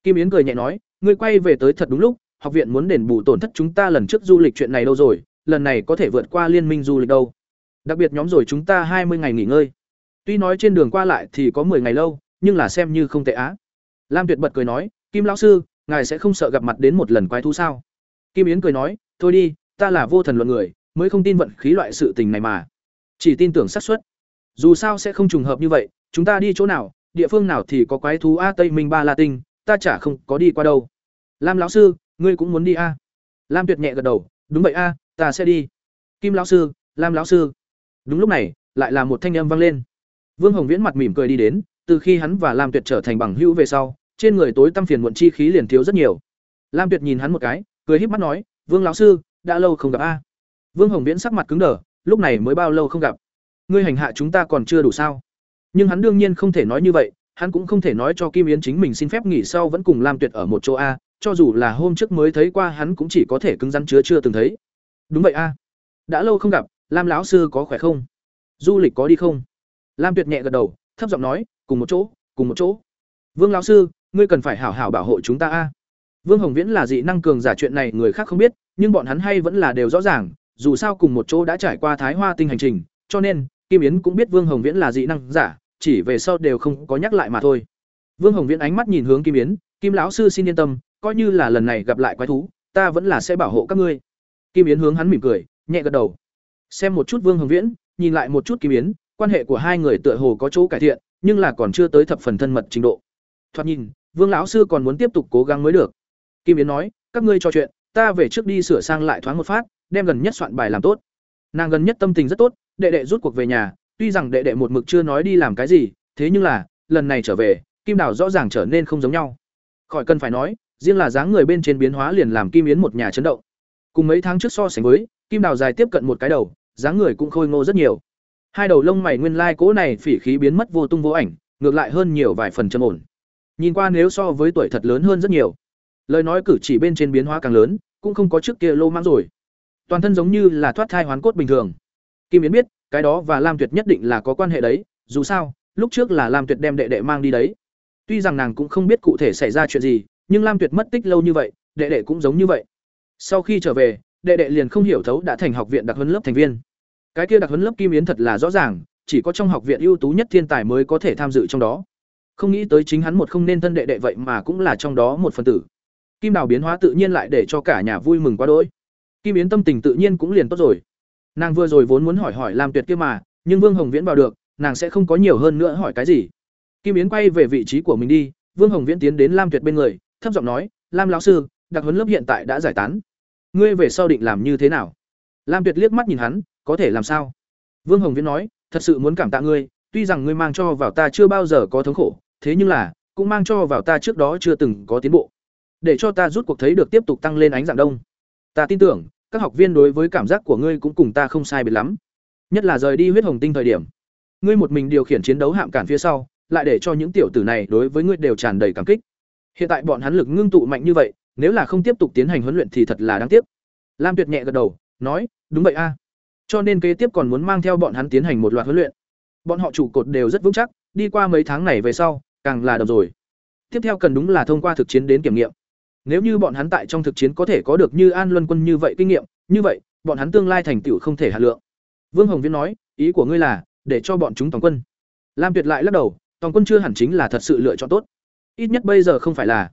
Kim yến cười nhẹ nói, ngươi quay về tới thật đúng lúc, học viện muốn đền bù tổn thất chúng ta lần trước du lịch chuyện này đâu rồi, lần này có thể vượt qua liên minh du lịch đâu. Đặc biệt nhóm rồi chúng ta hai mươi ngày nghỉ ngơi. Tuy nói trên đường qua lại thì có 10 ngày lâu, nhưng là xem như không tệ á. Lam tuyệt bật cười nói, kim lão sư ngài sẽ không sợ gặp mặt đến một lần quái thú sao? Kim yến cười nói, thôi đi, ta là vô thần luận người, mới không tin vận khí loại sự tình này mà. Chỉ tin tưởng xác suất. Dù sao sẽ không trùng hợp như vậy, chúng ta đi chỗ nào, địa phương nào thì có quái thú a tây minh ba la tinh, ta chả không có đi qua đâu. Lam lão sư, ngươi cũng muốn đi a? Lam tuyệt nhẹ gật đầu, đúng vậy a, ta sẽ đi. Kim lão sư, lam lão sư. Đúng lúc này, lại là một thanh âm vang lên. Vương hồng viễn mặt mỉm cười đi đến, từ khi hắn và lam tuyệt trở thành bằng hữu về sau trên người tối tăm phiền muộn chi khí liền thiếu rất nhiều. Lam tuyệt nhìn hắn một cái, cười híp mắt nói, vương lão sư, đã lâu không gặp a. Vương hồng viễn sắc mặt cứng đờ, lúc này mới bao lâu không gặp. Ngươi hành hạ chúng ta còn chưa đủ sao? Nhưng hắn đương nhiên không thể nói như vậy, hắn cũng không thể nói cho kim yến chính mình xin phép nghỉ sau vẫn cùng lam tuyệt ở một chỗ a, cho dù là hôm trước mới thấy qua hắn cũng chỉ có thể cứng rắn chứa chưa từng thấy. Đúng vậy a. Đã lâu không gặp, lam lão sư có khỏe không? Du lịch có đi không? Lam tuyệt nhẹ gật đầu, thấp giọng nói, cùng một chỗ, cùng một chỗ. Vương lão sư ngươi cần phải hảo hảo bảo hộ chúng ta a. Vương hồng viễn là dị năng cường giả chuyện này người khác không biết, nhưng bọn hắn hay vẫn là đều rõ ràng, dù sao cùng một chỗ đã trải qua thái hoa tinh hành trình, cho nên, kim yến cũng biết vương hồng viễn là dị năng giả, chỉ về sau đều không có nhắc lại mà thôi. Vương hồng viễn ánh mắt nhìn hướng kim yến, kim lão sư xin yên tâm, coi như là lần này gặp lại quái thú, ta vẫn là sẽ bảo hộ các ngươi. Kim yến hướng hắn mỉm cười, nhẹ gật đầu. Xem một chút vương hồng viễn, nhìn lại một chút kim yến, quan hệ của hai người tựa hồ có chỗ cải thiện, nhưng là còn chưa tới thập phần thân mật trình độ thoạt nhìn, vương lão sư còn muốn tiếp tục cố gắng mới được. Kim yến nói, các ngươi trò chuyện, ta về trước đi sửa sang lại thoáng một phát, đem gần nhất soạn bài làm tốt. Nàng gần nhất tâm tình rất tốt, đệ đệ rút cuộc về nhà, tuy rằng đệ đệ một mực chưa nói đi làm cái gì, thế nhưng là, lần này trở về, kim đào rõ ràng trở nên không giống nhau. Khỏi cần phải nói, riêng là dáng người bên trên biến hóa liền làm kim yến một nhà chấn động. Cùng mấy tháng trước so sánh với, kim đào dài tiếp cận một cái đầu, dáng người cũng khôi ngô rất nhiều. Hai đầu lông mày nguyên lai cố này phỉ khí biến mất vô tung vô ảnh, ngược lại hơn nhiều vài phần chân ổn nhìn qua nếu so với tuổi thật lớn hơn rất nhiều. Lời nói cử chỉ bên trên biến hóa càng lớn, cũng không có trước kia lô mang rồi. Toàn thân giống như là thoát thai hoán cốt bình thường. Kim yến biết, cái đó và lam tuyệt nhất định là có quan hệ đấy, dù sao, lúc trước là lam tuyệt đem đệ đệ mang đi đấy. Tuy rằng nàng cũng không biết cụ thể xảy ra chuyện gì, nhưng lam tuyệt mất tích lâu như vậy, đệ đệ cũng giống như vậy. Sau khi trở về, đệ đệ liền không hiểu thấu đã thành học viện đặc huấn lớp thành viên. Cái kia đặc huấn lớp kim yến thật là rõ ràng, chỉ có trong học viện ưu tú nhất thiên tài mới có thể tham dự trong đó không nghĩ tới chính hắn một không nên thân đệ đệ vậy mà cũng là trong đó một phần tử. Kim đào biến hóa tự nhiên lại để cho cả nhà vui mừng quá đỗi. Kim yến tâm tình tự nhiên cũng liền tốt rồi. Nàng vừa rồi vốn muốn hỏi hỏi lam tuyệt kia mà, nhưng vương hồng viễn vào được, nàng sẽ không có nhiều hơn nữa hỏi cái gì. Kim yến quay về vị trí của mình đi, vương hồng viễn tiến đến lam tuyệt bên người, thấp giọng nói, lam lão sư, đặc huấn lớp hiện tại đã giải tán. Ngươi về sau định làm như thế nào? Lam tuyệt liếc mắt nhìn hắn, có thể làm sao? Vương hồng viễn nói, thật sự muốn cảm tạ ngươi, tuy rằng ngươi mang cho vào ta chưa bao giờ có thống khổ thế nhưng là, cũng mang cho vào ta trước đó chưa từng có tiến bộ. Để cho ta rút cuộc thấy được tiếp tục tăng lên ánh dạng đông. Ta tin tưởng, các học viên đối với cảm giác của ngươi cũng cùng ta không sai biệt lắm. Nhất là rời đi huyết hồng tinh thời điểm. Ngươi một mình điều khiển chiến đấu hạm cản phía sau, lại để cho những tiểu tử này đối với ngươi đều tràn đầy cảm kích. Hiện tại bọn hắn lực ngưng tụ mạnh như vậy, nếu là không tiếp tục tiến hành huấn luyện thì thật là đáng tiếc. Lam tuyệt nhẹ gật đầu, nói, đúng vậy a. Cho nên kế tiếp còn muốn mang theo bọn hắn tiến hành một loạt huấn luyện. Bọn họ trụ cột đều rất vững chắc, đi qua mấy tháng này về sau càng là đập rồi tiếp theo cần đúng là thông qua thực chiến đến kiểm nghiệm nếu như bọn hắn tại trong thực chiến có thể có được như An Luân Quân như vậy kinh nghiệm, như vậy, bọn hắn tương lai thành tựu không thể hạ lượng. Vương Hồng Viễn nói, ý của ngươi là để cho bọn chúng toàn quân. Lam Tuyệt lại lắc đầu, toàn quân chưa hẳn chính là thật sự lựa chọn tốt. Ít nhất bây giờ không phải là.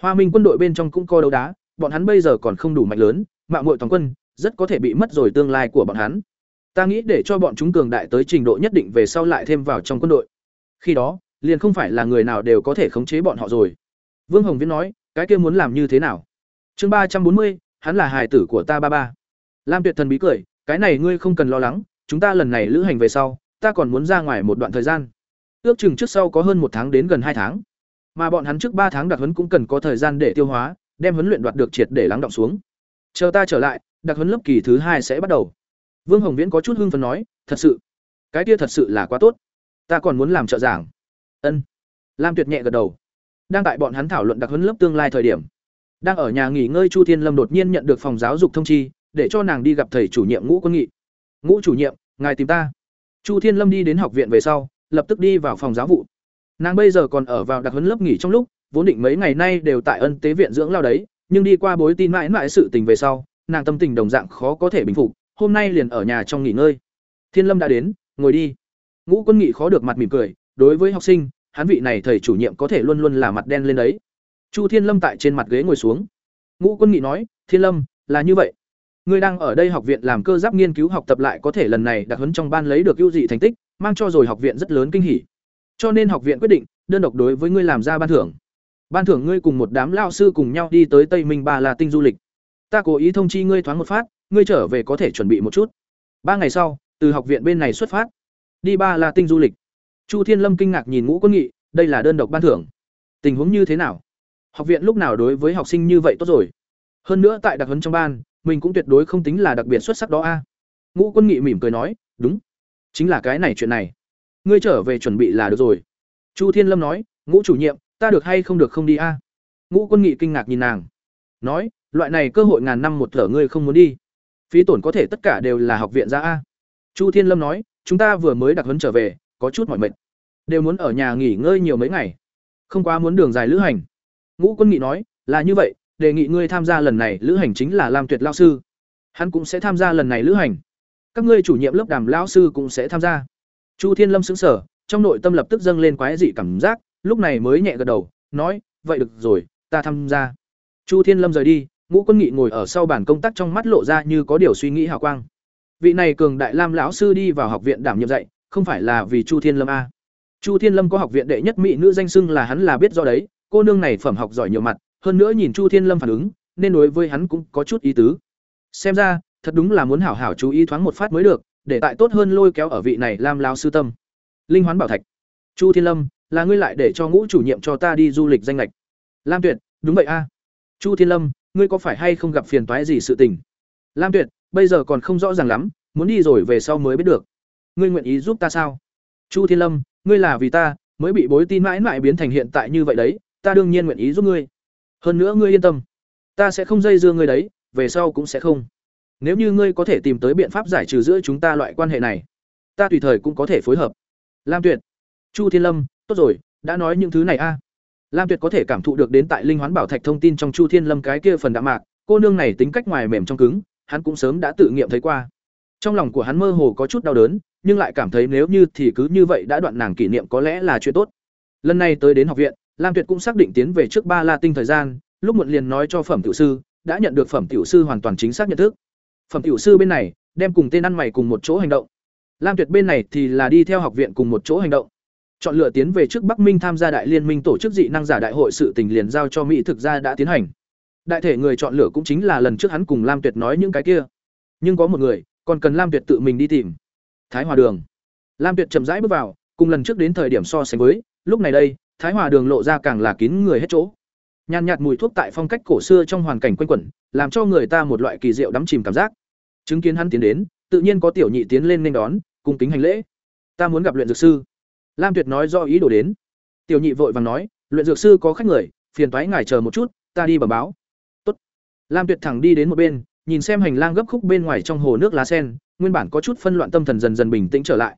Hoa Minh quân đội bên trong cũng có đấu đá, bọn hắn bây giờ còn không đủ mạnh lớn, mạo muội toàn quân, rất có thể bị mất rồi tương lai của bọn hắn. Ta nghĩ để cho bọn chúng cường đại tới trình độ nhất định về sau lại thêm vào trong quân đội. Khi đó, liền không phải là người nào đều có thể khống chế bọn họ rồi. Vương Hồng Viễn nói, cái kia muốn làm như thế nào? Chương ba trăm bốn mươi hắn là hài tử của ta ba ba. Lam tuyệt thần bí cười cái này ngươi không cần lo lắng chúng ta lần này lữ hành về sau ta còn muốn ra ngoài một đoạn thời gian. Ước chừng trước sau có hơn một tháng đến gần hai tháng. Mà bọn hắn trước ba tháng đặc huấn cũng cần có thời gian để tiêu hóa đem huấn luyện đoạt được triệt để lắng động xuống. Chờ ta trở lại đặc huấn lớp kỳ thứ hai sẽ bắt đầu. Vương hồng viễn có chút hưng phấn nói thật sự cái kia thật sự là quá tốt. Ta còn muốn làm trợ giảng ân. Lam tuyệt nhẹ gật đầu. Đang tại bọn hắn thảo luận đặc huấn lớp tương lai thời điểm, đang ở nhà nghỉ ngơi chu thiên lâm đột nhiên nhận được phòng giáo dục thông chi, để cho nàng đi gặp thầy chủ nhiệm ngũ quân nghị. Ngũ chủ nhiệm, ngài tìm ta. Chu thiên lâm đi đến học viện về sau, lập tức đi vào phòng giáo vụ. Nàng bây giờ còn ở vào đặc huấn lớp nghỉ trong lúc, vốn định mấy ngày nay đều tại ân tế viện dưỡng lao đấy, nhưng đi qua bối tin mãi mãi sự tình về sau, nàng tâm tình đồng dạng khó có thể bình phục, hôm nay liền ở nhà trong nghỉ ngơi. Thiên lâm đã đến, ngồi đi. Ngũ quân nghị khó được mặt mỉm cười đối với học sinh, hắn vị này thầy chủ nhiệm có thể luôn luôn là mặt đen lên đấy. Chu thiên lâm tại trên mặt ghế ngồi xuống. Ngũ quân nghị nói, thiên lâm, là như vậy. Ngươi đang ở đây học viện làm cơ giáp nghiên cứu học tập lại có thể lần này đặc huấn trong ban lấy được ưu dị thành tích, mang cho rồi học viện rất lớn kinh hỉ. Cho nên học viện quyết định, đơn độc đối với ngươi làm ra ban thưởng. Ban thưởng ngươi cùng một đám lao sư cùng nhau đi tới tây minh ba là tinh du lịch. Ta cố ý thông chi ngươi thoáng một phát, ngươi trở về có thể chuẩn bị một chút. Ba ngày sau, từ học viện bên này xuất phát, đi ba là tinh du lịch. Chu Thiên Lâm kinh ngạc nhìn Ngũ Quân Nghị, đây là đơn độc ban thưởng. Tình huống như thế nào? Học viện lúc nào đối với học sinh như vậy tốt rồi? Hơn nữa tại đặc huấn trong ban, mình cũng tuyệt đối không tính là đặc biệt xuất sắc đó a. Ngũ Quân Nghị mỉm cười nói, "Đúng. chính là cái này chuyện này ngươi trở về chuẩn bị là được rồi chu thiên lâm nói ngũ chủ nhiệm ta được hay không được không đi a ngũ quân nghị kinh ngạc nhìn nàng nói loại này cơ hội ngàn năm một thở ngươi không muốn đi phí tổn có thể tất cả đều là học viện ra a chu thiên lâm nói chúng ta vừa mới đặc huấn trở về có chút mỏi mệt. Đều muốn ở nhà nghỉ ngơi nhiều mấy ngày. Không quá muốn đường dài lữ hành. Ngũ quân nghị nói, là như vậy, đề nghị ngươi tham gia lần này lữ hành chính là lam tuyệt lao sư. Hắn cũng sẽ tham gia lần này lữ hành. Các ngươi chủ nhiệm lớp đàm lão sư cũng sẽ tham gia. Chu thiên lâm xứng sở trong nội tâm lập tức dâng lên quái dị cảm giác, lúc này mới nhẹ gật đầu, nói, vậy được rồi, ta tham gia. Chu thiên lâm rời đi, ngũ quân nghị ngồi ở sau bàn công tác trong mắt lộ ra như có điều suy nghĩ hào quang. Vị này cường đại lam lão sư đi vào học viện đảm nhiệm dạy không phải là vì chu thiên lâm a. Chu thiên lâm có học viện đệ nhất mỹ nữ danh xưng là hắn là biết do đấy, cô nương này phẩm học giỏi nhiều mặt, hơn nữa nhìn chu thiên lâm phản ứng, nên đối với hắn cũng có chút ý tứ. Xem ra, thật đúng là muốn hảo hảo chú ý thoáng một phát mới được, để tại tốt hơn lôi kéo ở vị này lam lão sư tâm. Linh hoán bảo thạch. Chu thiên lâm, là ngươi lại để cho ngũ chủ nhiệm cho ta đi du lịch danh lệch lam tuyệt, đúng vậy a. Chu thiên lâm, ngươi có phải hay không gặp phiền toái gì sự tình? Lam tuyệt, bây giờ còn không rõ ràng lắm, muốn đi rồi về sau mới biết được ngươi nguyện ý giúp ta sao? Chu thiên lâm, ngươi là vì ta, mới bị bối tin mãi mãi biến thành hiện tại như vậy đấy, ta đương nhiên nguyện ý giúp ngươi. Hơn nữa ngươi yên tâm, ta sẽ không dây dưa ngươi đấy, về sau cũng sẽ không. Nếu như ngươi có thể tìm tới biện pháp giải trừ giữa chúng ta loại quan hệ này, ta tùy thời cũng có thể phối hợp. Lam tuyệt. Chu thiên lâm, tốt rồi, đã nói những thứ này a. Lam tuyệt có thể cảm thụ được đến tại linh hoán bảo thạch thông tin trong chu thiên lâm cái kia phần đạm mạc, cô nương này tính cách ngoài mềm trong cứng, hắn cũng sớm đã tự nghiệm thấy qua trong lòng của hắn mơ hồ có chút đau đớn, nhưng lại cảm thấy nếu như thì cứ như vậy đã đoạn nàng kỷ niệm có lẽ là chuyện tốt. Lần này tới đến học viện, lam tuyệt cũng xác định tiến về trước ba la tinh thời gian, lúc muộn liền nói cho phẩm tiểu sư, đã nhận được phẩm tiểu sư hoàn toàn chính xác nhận thức. Phẩm tiểu sư bên này, đem cùng tên ăn mày cùng một chỗ hành động. Lam tuyệt bên này thì là đi theo học viện cùng một chỗ hành động. Chọn lựa tiến về trước bắc minh tham gia đại liên minh tổ chức dị năng giả đại hội sự tình liền giao cho mỹ thực ra đã tiến hành. Đại thể người chọn lựa cũng chính là lần trước hắn cùng lam tuyệt nói những cái kia. Nhưng có một người còn cần lam tuyệt tự mình đi tìm. Thái hòa đường. Lam tuyệt chậm rãi bước vào, cùng lần trước đến thời điểm so sánh với, lúc này đây, thái hòa đường lộ ra càng là kín người hết chỗ. Nhàn nhạt mùi thuốc tại phong cách cổ xưa trong hoàn cảnh quanh quẩn, làm cho người ta một loại kỳ diệu đắm chìm cảm giác. Chứng kiến hắn tiến đến, tự nhiên có tiểu nhị tiến lên nên đón, cung kính hành lễ. Ta muốn gặp luyện dược sư. Lam tuyệt nói do ý đồ đến. Tiểu nhị vội vàng nói, luyện dược sư có khách người, phiền thoái ngài chờ một chút, ta đi bẩm báo. Tốt. lam tuyệt thẳng đi đến một bên nhìn xem hành lang gấp khúc bên ngoài trong hồ nước lá sen, nguyên bản có chút phân loạn tâm thần dần dần bình tĩnh trở lại.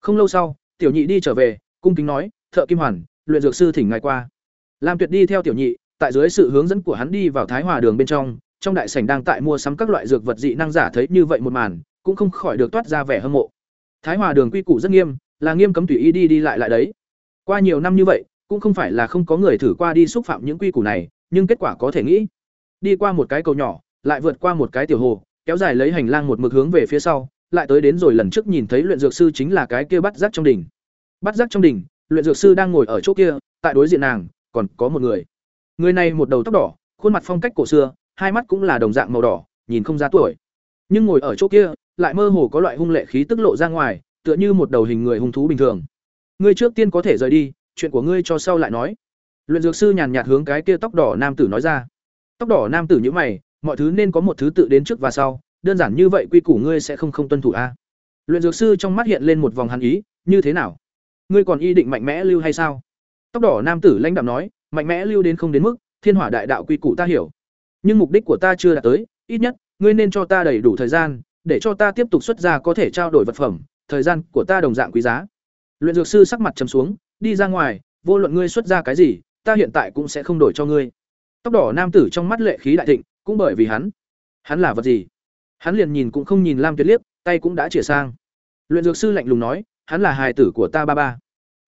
Không lâu sau, tiểu nhị đi trở về, cung kính nói, thợ kim hoàn, luyện dược sư thỉnh ngài qua. Lam tuyệt đi theo tiểu nhị, tại dưới sự hướng dẫn của hắn đi vào thái hòa đường bên trong trong đại sảnh đang tại mua sắm các loại dược vật dị năng giả thấy như vậy một màn, cũng không khỏi được toát ra vẻ hâm mộ. Thái hòa đường quy củ rất nghiêm, là nghiêm cấm tùy ý đi đi lại lại đấy. Qua nhiều năm như vậy, cũng không phải là không có người thử qua đi xúc phạm những quy củ này, nhưng kết quả có thể nghĩ. Đi qua một cái cầu nhỏ lại vượt qua một cái tiểu hồ, kéo dài lấy hành lang một mực hướng về phía sau, lại tới đến rồi lần trước nhìn thấy luyện dược sư chính là cái kia bắt giác trong đỉnh. Bắt giác trong đỉnh, luyện dược sư đang ngồi ở chỗ kia, tại đối diện nàng, còn có một người. Người này một đầu tóc đỏ, khuôn mặt phong cách cổ xưa, hai mắt cũng là đồng dạng màu đỏ, nhìn không ra tuổi. Nhưng ngồi ở chỗ kia, lại mơ hồ có loại hung lệ khí tức lộ ra ngoài, tựa như một đầu hình người hung thú bình thường. Ngươi trước tiên có thể rời đi, chuyện của ngươi cho sau lại nói. Luyện dược sư nhàn nhạt hướng cái kia tóc đỏ nam tử nói ra. Tóc đỏ nam tử nhíu mày mọi thứ nên có một thứ tự đến trước và sau, đơn giản như vậy quy củ ngươi sẽ không không tuân thủ a. Luyện dược sư trong mắt hiện lên một vòng hàn ý, như thế nào? Ngươi còn y định mạnh mẽ lưu hay sao? Tóc đỏ nam tử lãnh đạm nói, mạnh mẽ lưu đến không đến mức, thiên hỏa đại đạo quy củ ta hiểu. Nhưng mục đích của ta chưa đạt tới, ít nhất, ngươi nên cho ta đầy đủ thời gian, để cho ta tiếp tục xuất ra có thể trao đổi vật phẩm, thời gian của ta đồng dạng quý giá. Luyện dược sư sắc mặt trầm xuống, đi ra ngoài, vô luận ngươi xuất ra cái gì, ta hiện tại cũng sẽ không đổi cho ngươi. Tóc đỏ nam tử trong mắt lệ khí đại thịnh cũng bởi vì hắn. Hắn là vật gì? Hắn liền nhìn cũng không nhìn lam tuyệt liếc, tay cũng đã chĩa sang. Luyện dược sư lạnh lùng nói, hắn là hài tử của ta ba ba.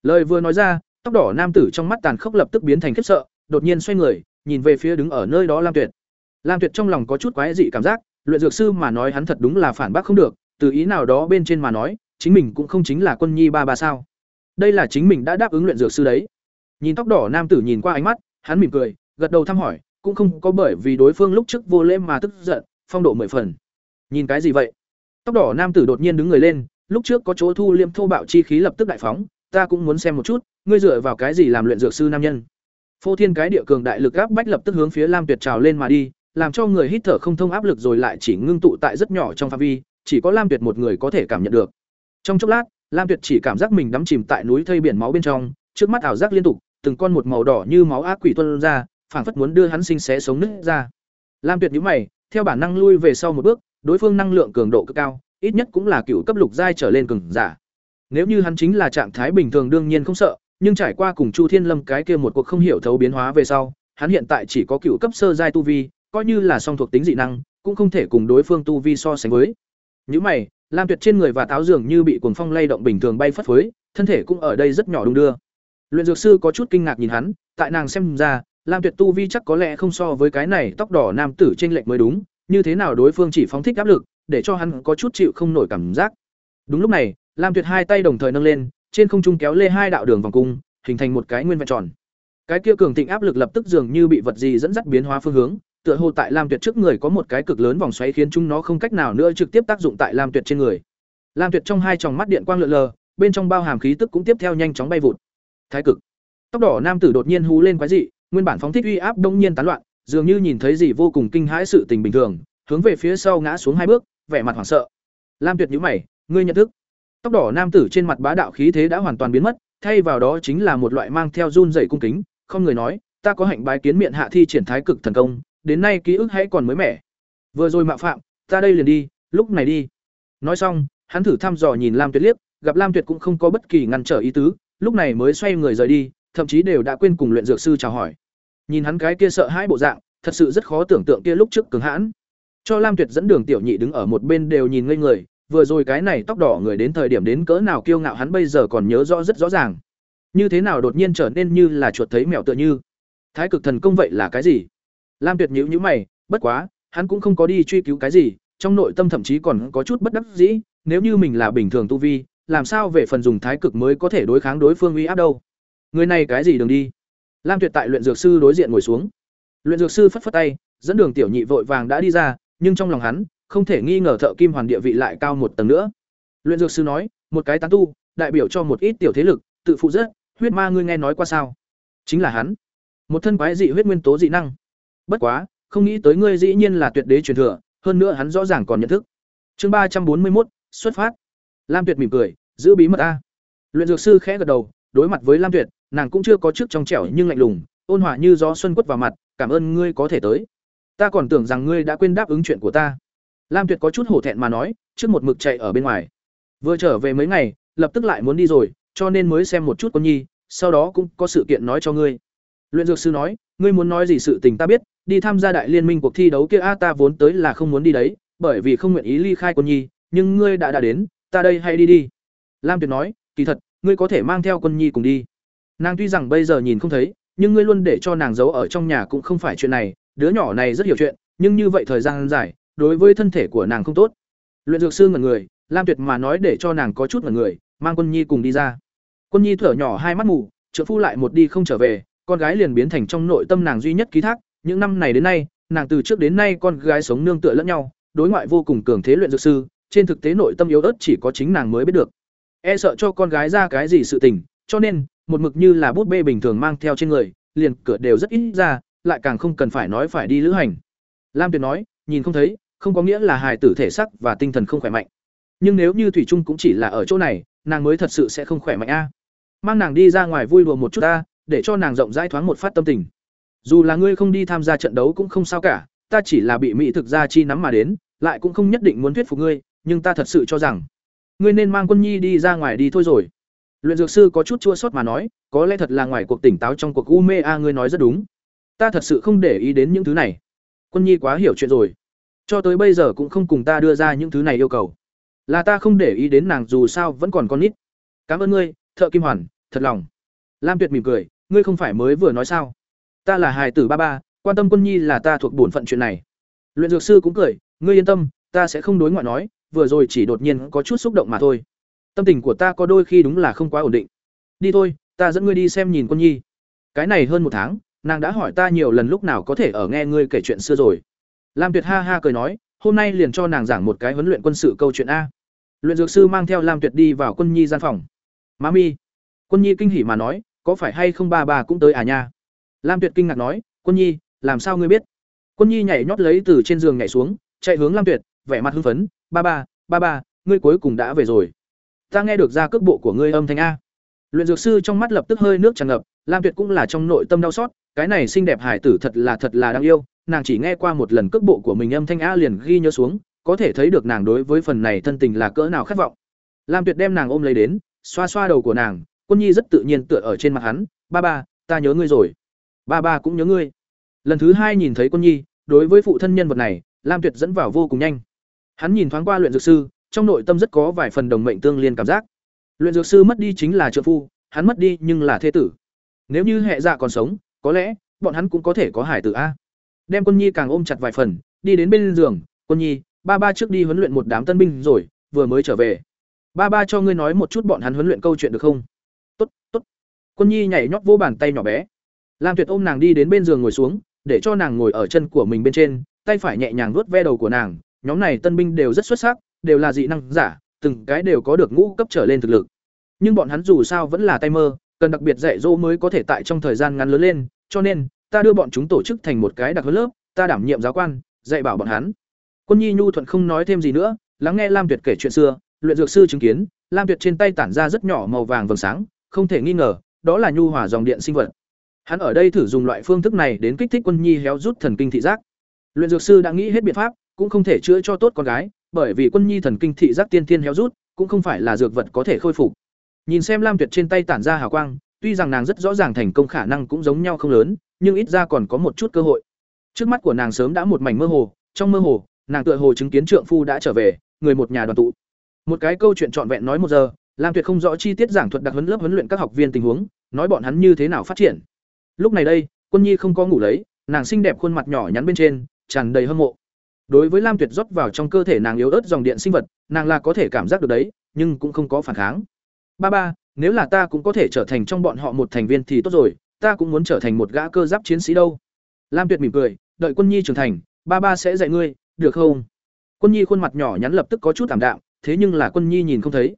Lời vừa nói ra, tóc đỏ nam tử trong mắt tàn khốc lập tức biến thành khiếp sợ, đột nhiên xoay người, nhìn về phía đứng ở nơi đó lam tuyệt. Lam tuyệt trong lòng có chút quái dị cảm giác, luyện dược sư mà nói hắn thật đúng là phản bác không được, từ ý nào đó bên trên mà nói, chính mình cũng không chính là quân nhi ba ba sao. Đây là chính mình đã đáp ứng luyện dược sư đấy. Nhìn tóc đỏ nam tử nhìn qua ánh mắt, hắn mỉm cười, gật đầu thăm hỏi cũng không có bởi vì đối phương lúc trước vô lễ mà tức giận, phong độ mười phần. Nhìn cái gì vậy? Tóc đỏ nam tử đột nhiên đứng người lên, lúc trước có chỗ thu liêm thô bạo chi khí lập tức đại phóng, ta cũng muốn xem một chút, ngươi dựa vào cái gì làm luyện dược sư nam nhân? Phô thiên cái địa cường đại lực áp bách lập tức hướng phía lam tuyệt trào lên mà đi, làm cho người hít thở không thông áp lực rồi lại chỉ ngưng tụ tại rất nhỏ trong phạm vi, chỉ có lam tuyệt một người có thể cảm nhận được. Trong chốc lát, lam tuyệt chỉ cảm giác mình đắm chìm tại núi thây biển máu bên trong, trước mắt ảo giác liên tục, từng con một màu đỏ như máu ác quỷ tuôn ra phảng phất muốn đưa hắn sinh xé sống nứt ra. Lam tuyệt nhíu mày, theo bản năng lui về sau một bước, đối phương năng lượng cường độ cực cao, ít nhất cũng là cựu cấp lục giai trở lên cường giả. Nếu như hắn chính là trạng thái bình thường đương nhiên không sợ, nhưng trải qua cùng chu thiên lâm cái kia một cuộc không hiểu thấu biến hóa về sau, hắn hiện tại chỉ có cựu cấp sơ giai tu vi, coi như là song thuộc tính dị năng, cũng không thể cùng đối phương tu vi so sánh với. Nhíu mày, lam tuyệt trên người và táo dường như bị cuồng phong lay động bình thường bay phất phới, thân thể cũng ở đây rất nhỏ đung đưa. Luyện dược sư có chút kinh ngạc nhìn hắn, tại nàng xem ra lam tuyệt tu vi chắc có lẽ không so với cái này tóc đỏ nam tử trên lệnh mới đúng, như thế nào đối phương chỉ phóng thích áp lực, để cho hắn có chút chịu không nổi cảm giác. Đúng lúc này, lam tuyệt hai tay đồng thời nâng lên, trên không trung kéo lê hai đạo đường vòng cung, hình thành một cái nguyên vẹn tròn. Cái kia cường thịnh áp lực lập tức dường như bị vật gì dẫn dắt biến hóa phương hướng, tựa hồ tại lam tuyệt trước người có một cái cực lớn vòng xoáy khiến chúng nó không cách nào nữa trực tiếp tác dụng tại lam tuyệt trên người. Lam tuyệt trong hai tròng mắt điện quang lượn lờ, bên trong bao hàm khí tức cũng tiếp theo nhanh chóng bay vụt. Thái cực. Tóc đỏ nam tử đột nhiên hú lên quái dị nguyên bản phóng thích uy áp đông nhiên tán loạn, dường như nhìn thấy gì vô cùng kinh hãi sự tình bình thường, hướng về phía sau ngã xuống hai bước, vẻ mặt hoảng sợ. Lam tuyệt nhíu mày, ngươi nhận thức? Tóc đỏ nam tử trên mặt bá đạo khí thế đã hoàn toàn biến mất, thay vào đó chính là một loại mang theo run dày cung kính, không người nói, ta có hạnh bái kiến miệng hạ thi triển thái cực thần công, đến nay ký ức hãy còn mới mẻ. Vừa rồi mạo phạm, ta đây liền đi, lúc này đi. Nói xong, hắn thử thăm dò nhìn lam tuyệt liếc, gặp lam tuyệt cũng không có bất kỳ ngăn trở ý tứ, lúc này mới xoay người rời đi thậm chí đều đã quên cùng luyện dược sư chào hỏi. Nhìn hắn cái kia sợ hãi bộ dạng, thật sự rất khó tưởng tượng kia lúc trước cường hãn. Cho lam tuyệt dẫn đường tiểu nhị đứng ở một bên đều nhìn ngây người, vừa rồi cái này tóc đỏ người đến thời điểm đến cỡ nào kiêu ngạo hắn bây giờ còn nhớ rõ rất rõ ràng. Như thế nào đột nhiên trở nên như là chuột thấy mèo tựa như? Thái cực thần công vậy là cái gì? Lam tuyệt nhíu nhíu mày, bất quá, hắn cũng không có đi truy cứu cái gì, trong nội tâm thậm chí còn có chút bất đắc dĩ, nếu như mình là bình thường tu vi, làm sao về phần dùng thái cực mới có thể đối kháng đối phương uy áp đâu? Người này cái gì đường đi? Lam tuyệt tại luyện dược sư đối diện ngồi xuống. Luyện dược sư phất phất tay, dẫn đường tiểu nhị vội vàng đã đi ra, nhưng trong lòng hắn, không thể nghi ngờ thợ kim hoàn địa vị lại cao một tầng nữa. Luyện dược sư nói, một cái tán tu, đại biểu cho một ít tiểu thế lực, tự phụ rất, huyết ma ngươi nghe nói qua sao? Chính là hắn. Một thân quái dị huyết nguyên tố dị năng. Bất quá, không nghĩ tới ngươi dĩ nhiên là tuyệt đế truyền thừa, hơn nữa hắn rõ ràng còn nhận thức. Chương ba trăm bốn mươi một xuất phát. Lam tuyệt mỉm cười, giữ bí mật a. Luyện dược sư khẽ gật đầu đối mặt với lam tuyệt, nàng cũng chưa có trước trong trẻo nhưng lạnh lùng, ôn hòa như gió xuân quất vào mặt, cảm ơn ngươi có thể tới. Ta còn tưởng rằng ngươi đã quên đáp ứng chuyện của ta. Lam tuyệt có chút hổ thẹn mà nói, trước một mực chạy ở bên ngoài. Vừa trở về mấy ngày, lập tức lại muốn đi rồi, cho nên mới xem một chút con nhi, sau đó cũng có sự kiện nói cho ngươi. Luyện dược sư nói, ngươi muốn nói gì sự tình ta biết, đi tham gia đại liên minh cuộc thi đấu kia a, ta vốn tới là không muốn đi đấy, bởi vì không nguyện ý ly khai quân nhi, nhưng ngươi đã đã đến, ta đây hay đi đi. Lam tuyệt nói, kỳ thật ngươi có thể mang theo quân nhi cùng đi. Nàng tuy rằng bây giờ nhìn không thấy, nhưng ngươi luôn để cho nàng giấu ở trong nhà cũng không phải chuyện này, đứa nhỏ này rất hiểu chuyện, nhưng như vậy thời gian dài, đối với thân thể của nàng không tốt. Luyện dược sư ngẩn người, lam tuyệt mà nói để cho nàng có chút ngẩn người, mang quân nhi cùng đi ra. Quân nhi thở nhỏ hai mắt mù trợ phu lại một đi không trở về, con gái liền biến thành trong nội tâm nàng duy nhất ký thác. Những năm này đến nay, nàng từ trước đến nay con gái sống nương tựa lẫn nhau, đối ngoại vô cùng cường thế luyện dược sư, trên thực tế nội tâm yếu ớt chỉ có chính nàng mới biết được e sợ cho con gái ra cái gì sự tình, cho nên, một mực như là bút bê bình thường mang theo trên người, liền cửa đều rất ít ra, lại càng không cần phải nói phải đi lữ hành. Lam tuyệt nói, nhìn không thấy, không có nghĩa là hài tử thể sắc và tinh thần không khỏe mạnh. Nhưng nếu như thủy trung cũng chỉ là ở chỗ này, nàng mới thật sự sẽ không khỏe mạnh a. Mang nàng đi ra ngoài vui đùa một chút ta, để cho nàng rộng rãi thoáng một phát tâm tình. Dù là ngươi không đi tham gia trận đấu cũng không sao cả, ta chỉ là bị mỹ thực gia chi nắm mà đến, lại cũng không nhất định muốn thuyết phục ngươi, nhưng ta thật sự cho rằng ngươi nên mang quân nhi đi ra ngoài đi thôi rồi. Luyện dược sư có chút chua sót mà nói, có lẽ thật là ngoài cuộc tỉnh táo trong cuộc u mê a ngươi nói rất đúng. Ta thật sự không để ý đến những thứ này. Quân nhi quá hiểu chuyện rồi. Cho tới bây giờ cũng không cùng ta đưa ra những thứ này yêu cầu. Là ta không để ý đến nàng dù sao vẫn còn con nít. Cảm ơn ngươi, thợ kim hoàn, thật lòng. Lam tuyệt mỉm cười, ngươi không phải mới vừa nói sao? Ta là hài tử ba ba, quan tâm quân nhi là ta thuộc bổn phận chuyện này. Luyện dược sư cũng cười, ngươi yên tâm, ta sẽ không đối ngoại nói vừa rồi chỉ đột nhiên có chút xúc động mà thôi. Tâm tình của ta có đôi khi đúng là không quá ổn định. Đi thôi, ta dẫn ngươi đi xem nhìn quân nhi. Cái này hơn một tháng, nàng đã hỏi ta nhiều lần lúc nào có thể ở nghe ngươi kể chuyện xưa rồi. Lam tuyệt ha ha cười nói, hôm nay liền cho nàng giảng một cái huấn luyện quân sự câu chuyện a. Luyện dược sư mang theo lam tuyệt đi vào quân nhi gian phòng. Má mi. Quân nhi kinh hỉ mà nói, có phải hay không ba bà cũng tới à nha? Lam tuyệt kinh ngạc nói, quân nhi, làm sao ngươi biết? Quân nhi nhảy nhót lấy từ trên giường nhảy xuống, chạy hướng lam tuyệt, vẻ mặt hưng phấn ba ba ba ba, ngươi cuối cùng đã về rồi. Ta nghe được ra cước bộ của ngươi âm thanh a. Luyện dược sư trong mắt lập tức hơi nước tràn ngập, lam tuyệt cũng là trong nội tâm đau xót, cái này xinh đẹp hải tử thật là thật là đáng yêu, nàng chỉ nghe qua một lần cước bộ của mình âm thanh a liền ghi nhớ xuống, có thể thấy được nàng đối với phần này thân tình là cỡ nào khát vọng. Lam tuyệt đem nàng ôm lấy đến, xoa xoa đầu của nàng, quân nhi rất tự nhiên tựa ở trên mặt hắn, ba ba, ta nhớ ngươi rồi. Ba ba cũng nhớ ngươi. Lần thứ hai nhìn thấy quân nhi, đối với phụ thân nhân vật này, lam tuyệt dẫn vào vô cùng nhanh hắn nhìn thoáng qua luyện dược sư, trong nội tâm rất có vài phần đồng mệnh tương liên cảm giác. Luyện dược sư mất đi chính là trợ phu, hắn mất đi nhưng là thế tử. Nếu như hệ dạ còn sống, có lẽ, bọn hắn cũng có thể có hải tử a. Đem quân nhi càng ôm chặt vài phần, đi đến bên giường, quân nhi, ba ba trước đi huấn luyện một đám tân binh rồi, vừa mới trở về. Ba ba cho ngươi nói một chút bọn hắn huấn luyện câu chuyện được không? Tốt tốt. Quân nhi nhảy nhót vô bàn tay nhỏ bé. Lam tuyệt ôm nàng đi đến bên giường ngồi xuống, để cho nàng ngồi ở chân của mình bên trên, tay phải nhẹ nhàng vuốt ve đầu của nàng nhóm này tân binh đều rất xuất sắc, đều là dị năng giả, từng cái đều có được ngũ cấp trở lên thực lực. Nhưng bọn hắn dù sao vẫn là tay mơ, cần đặc biệt dạy dỗ mới có thể tại trong thời gian ngắn lớn lên, cho nên, ta đưa bọn chúng tổ chức thành một cái đặc huấn lớp, ta đảm nhiệm giáo quan, dạy bảo bọn hắn. Quân nhi nhu thuận không nói thêm gì nữa, lắng nghe lam tuyệt kể chuyện xưa, luyện dược sư chứng kiến, lam tuyệt trên tay tản ra rất nhỏ màu vàng vầng sáng, không thể nghi ngờ, đó là nhu hòa dòng điện sinh vật. Hắn ở đây thử dùng loại phương thức này đến kích thích quân nhi héo rút thần kinh thị giác. Luyện dược sư đã nghĩ hết biện pháp cũng không thể chữa cho tốt con gái, bởi vì quân nhi thần kinh thị giác tiên tiên héo rút, cũng không phải là dược vật có thể khôi phục. Nhìn xem lam tuyệt trên tay tản ra hào quang, tuy rằng nàng rất rõ ràng thành công khả năng cũng giống nhau không lớn, nhưng ít ra còn có một chút cơ hội. Trước mắt của nàng sớm đã một mảnh mơ hồ, trong mơ hồ, nàng tựa hồ chứng kiến trượng phu đã trở về, người một nhà đoàn tụ. Một cái câu chuyện trọn vẹn nói một giờ, lam tuyệt không rõ chi tiết giảng thuật đặc huấn lớp huấn luyện các học viên tình huống, nói bọn hắn như thế nào phát triển. Lúc này đây, quân nhi không có ngủ lấy, nàng xinh đẹp khuôn mặt nhỏ nhắn bên trên, tràn đầy hâm mộ đối với lam tuyệt rót vào trong cơ thể nàng yếu ớt dòng điện sinh vật, nàng là có thể cảm giác được đấy, nhưng cũng không có phản kháng. Ba ba, nếu là ta cũng có thể trở thành trong bọn họ một thành viên thì tốt rồi, ta cũng muốn trở thành một gã cơ giáp chiến sĩ đâu. Lam tuyệt mỉm cười, đợi quân nhi trưởng thành, ba ba sẽ dạy ngươi, được không? Quân nhi khuôn mặt nhỏ nhắn lập tức có chút thảm đạm, thế nhưng là quân nhi nhìn không thấy.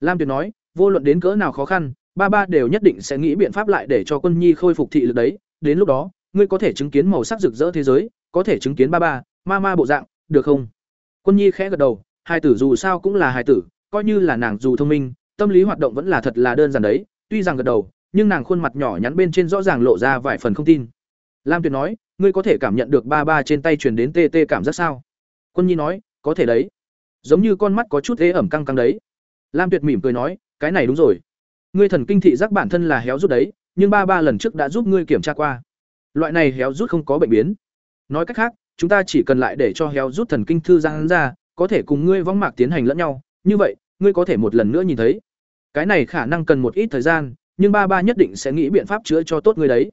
Lam tuyệt nói, vô luận đến cỡ nào khó khăn, ba ba đều nhất định sẽ nghĩ biện pháp lại để cho quân nhi khôi phục thị lực đấy. Đến lúc đó, ngươi có thể chứng kiến màu sắc rực rỡ thế giới, có thể chứng kiến ba ba ma ma bộ dạng, được không? Quân nhi khẽ gật đầu, hai tử dù sao cũng là hai tử, coi như là nàng dù thông minh, tâm lý hoạt động vẫn là thật là đơn giản đấy, tuy rằng gật đầu, nhưng nàng khuôn mặt nhỏ nhắn bên trên rõ ràng lộ ra vài phần không tin. Lam tuyệt nói, ngươi có thể cảm nhận được ba ba trên tay truyền đến tê tê cảm giác sao? Quân nhi nói, có thể đấy. Giống như con mắt có chút ế ẩm căng căng đấy. Lam tuyệt mỉm cười nói, cái này đúng rồi. Ngươi thần kinh thị giác bản thân là héo rút đấy, nhưng ba ba lần trước đã giúp ngươi kiểm tra qua. Loại này héo rút không có bệnh biến. Nói cách khác chúng ta chỉ cần lại để cho héo rút thần kinh thư giãn ra, có thể cùng ngươi vong mạc tiến hành lẫn nhau. Như vậy, ngươi có thể một lần nữa nhìn thấy. Cái này khả năng cần một ít thời gian, nhưng ba ba nhất định sẽ nghĩ biện pháp chữa cho tốt ngươi đấy.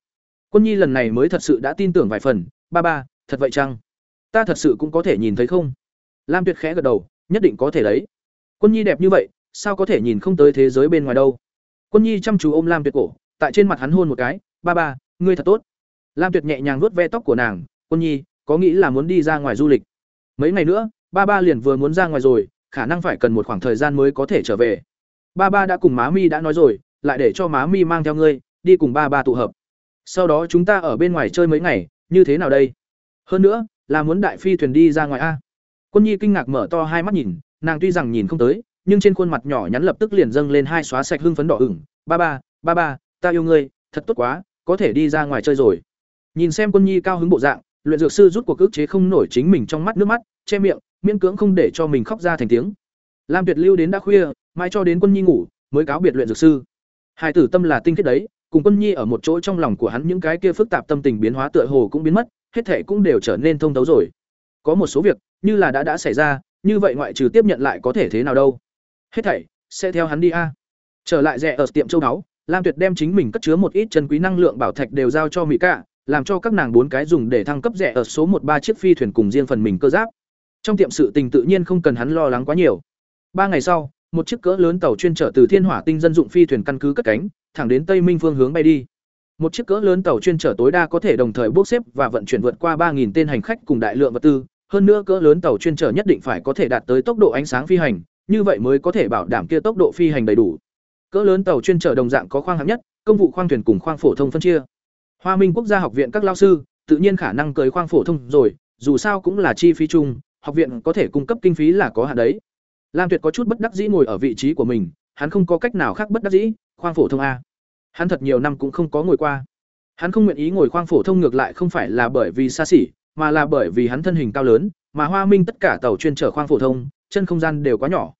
Quân nhi lần này mới thật sự đã tin tưởng vài phần. Ba ba, thật vậy chăng? Ta thật sự cũng có thể nhìn thấy không? Lam tuyệt khẽ gật đầu, nhất định có thể đấy. Quân nhi đẹp như vậy, sao có thể nhìn không tới thế giới bên ngoài đâu? Quân nhi chăm chú ôm lam tuyệt cổ, tại trên mặt hắn hôn một cái. Ba ba, ngươi thật tốt. Lam tuyệt nhẹ nhàng vuốt ve tóc của nàng. Quân nhi có nghĩ là muốn đi ra ngoài du lịch. Mấy ngày nữa, ba ba liền vừa muốn ra ngoài rồi, khả năng phải cần một khoảng thời gian mới có thể trở về. Ba ba đã cùng má mi đã nói rồi, lại để cho má mi mang theo ngươi, đi cùng ba ba tụ hợp. Sau đó chúng ta ở bên ngoài chơi mấy ngày, như thế nào đây? Hơn nữa, là muốn đại phi thuyền đi ra ngoài a. Quân nhi kinh ngạc mở to hai mắt nhìn, nàng tuy rằng nhìn không tới, nhưng trên khuôn mặt nhỏ nhắn lập tức liền dâng lên hai xóa sạch hưng phấn đỏ ửng. Ba ba ba ba, ta yêu ngươi, thật tốt quá, có thể đi ra ngoài chơi rồi. Nhìn xem quân nhi cao hứng bộ dạng luyện dược sư rút cuộc ức chế không nổi chính mình trong mắt nước mắt, che miệng, miễn cưỡng không để cho mình khóc ra thành tiếng. Lam tuyệt lưu đến đã khuya mai cho đến quân nhi ngủ, mới cáo biệt luyện dược sư. Hai tử tâm là tinh khiết đấy, cùng quân nhi ở một chỗ trong lòng của hắn những cái kia phức tạp tâm tình biến hóa tựa hồ cũng biến mất, hết thể cũng đều trở nên thông thấu rồi. Có một số việc, như là đã đã xảy ra, như vậy ngoại trừ tiếp nhận lại có thể thế nào đâu. Hết thảy, sẽ theo hắn đi a. Trở lại rẻ ở tiệm châu đáo lam tuyệt đem chính mình cất chứa một ít chân quý năng lượng bảo thạch đều giao cho mỹ cả làm cho các nàng bốn cái dùng để thăng cấp rẻ ở số một ba chiếc phi thuyền cùng riêng phần mình cơ giáp trong tiệm sự tình tự nhiên không cần hắn lo lắng quá nhiều ba ngày sau một chiếc cỡ lớn tàu chuyên chở từ thiên hỏa tinh dân dụng phi thuyền căn cứ cất cánh thẳng đến tây minh phương hướng bay đi một chiếc cỡ lớn tàu chuyên chở tối đa có thể đồng thời bốc xếp và vận chuyển vượt qua 3000 tên hành khách cùng đại lượng vật tư, hơn nữa cỡ lớn tàu chuyên chở nhất định phải có thể đạt tới tốc độ ánh sáng phi hành, như vậy mới có thể bảo đảm kia tốc độ phi hành đầy đủ. Cỡ lớn tàu chuyên chở đồng dạng có khoang hạng nhất, công vụ khoang thuyền cùng khoang phổ thông phân chia. Hoa Minh Quốc gia học viện các lao sư, tự nhiên khả năng cởi khoang phổ thông rồi, dù sao cũng là chi phí chung, học viện có thể cung cấp kinh phí là có hạn đấy. lam tuyệt có chút bất đắc dĩ ngồi ở vị trí của mình hắn không có cách nào khác bất đắc dĩ khoang phổ thông a. Hắn thật nhiều năm cũng không có ngồi qua. Hắn không nguyện ý ngồi khoang phổ thông ngược lại không phải là bởi vì xa xỉ mà là bởi vì hắn thân hình cao lớn mà hoa minh tất cả tàu chuyên chở khoang phổ thông chân không gian đều quá nhỏ.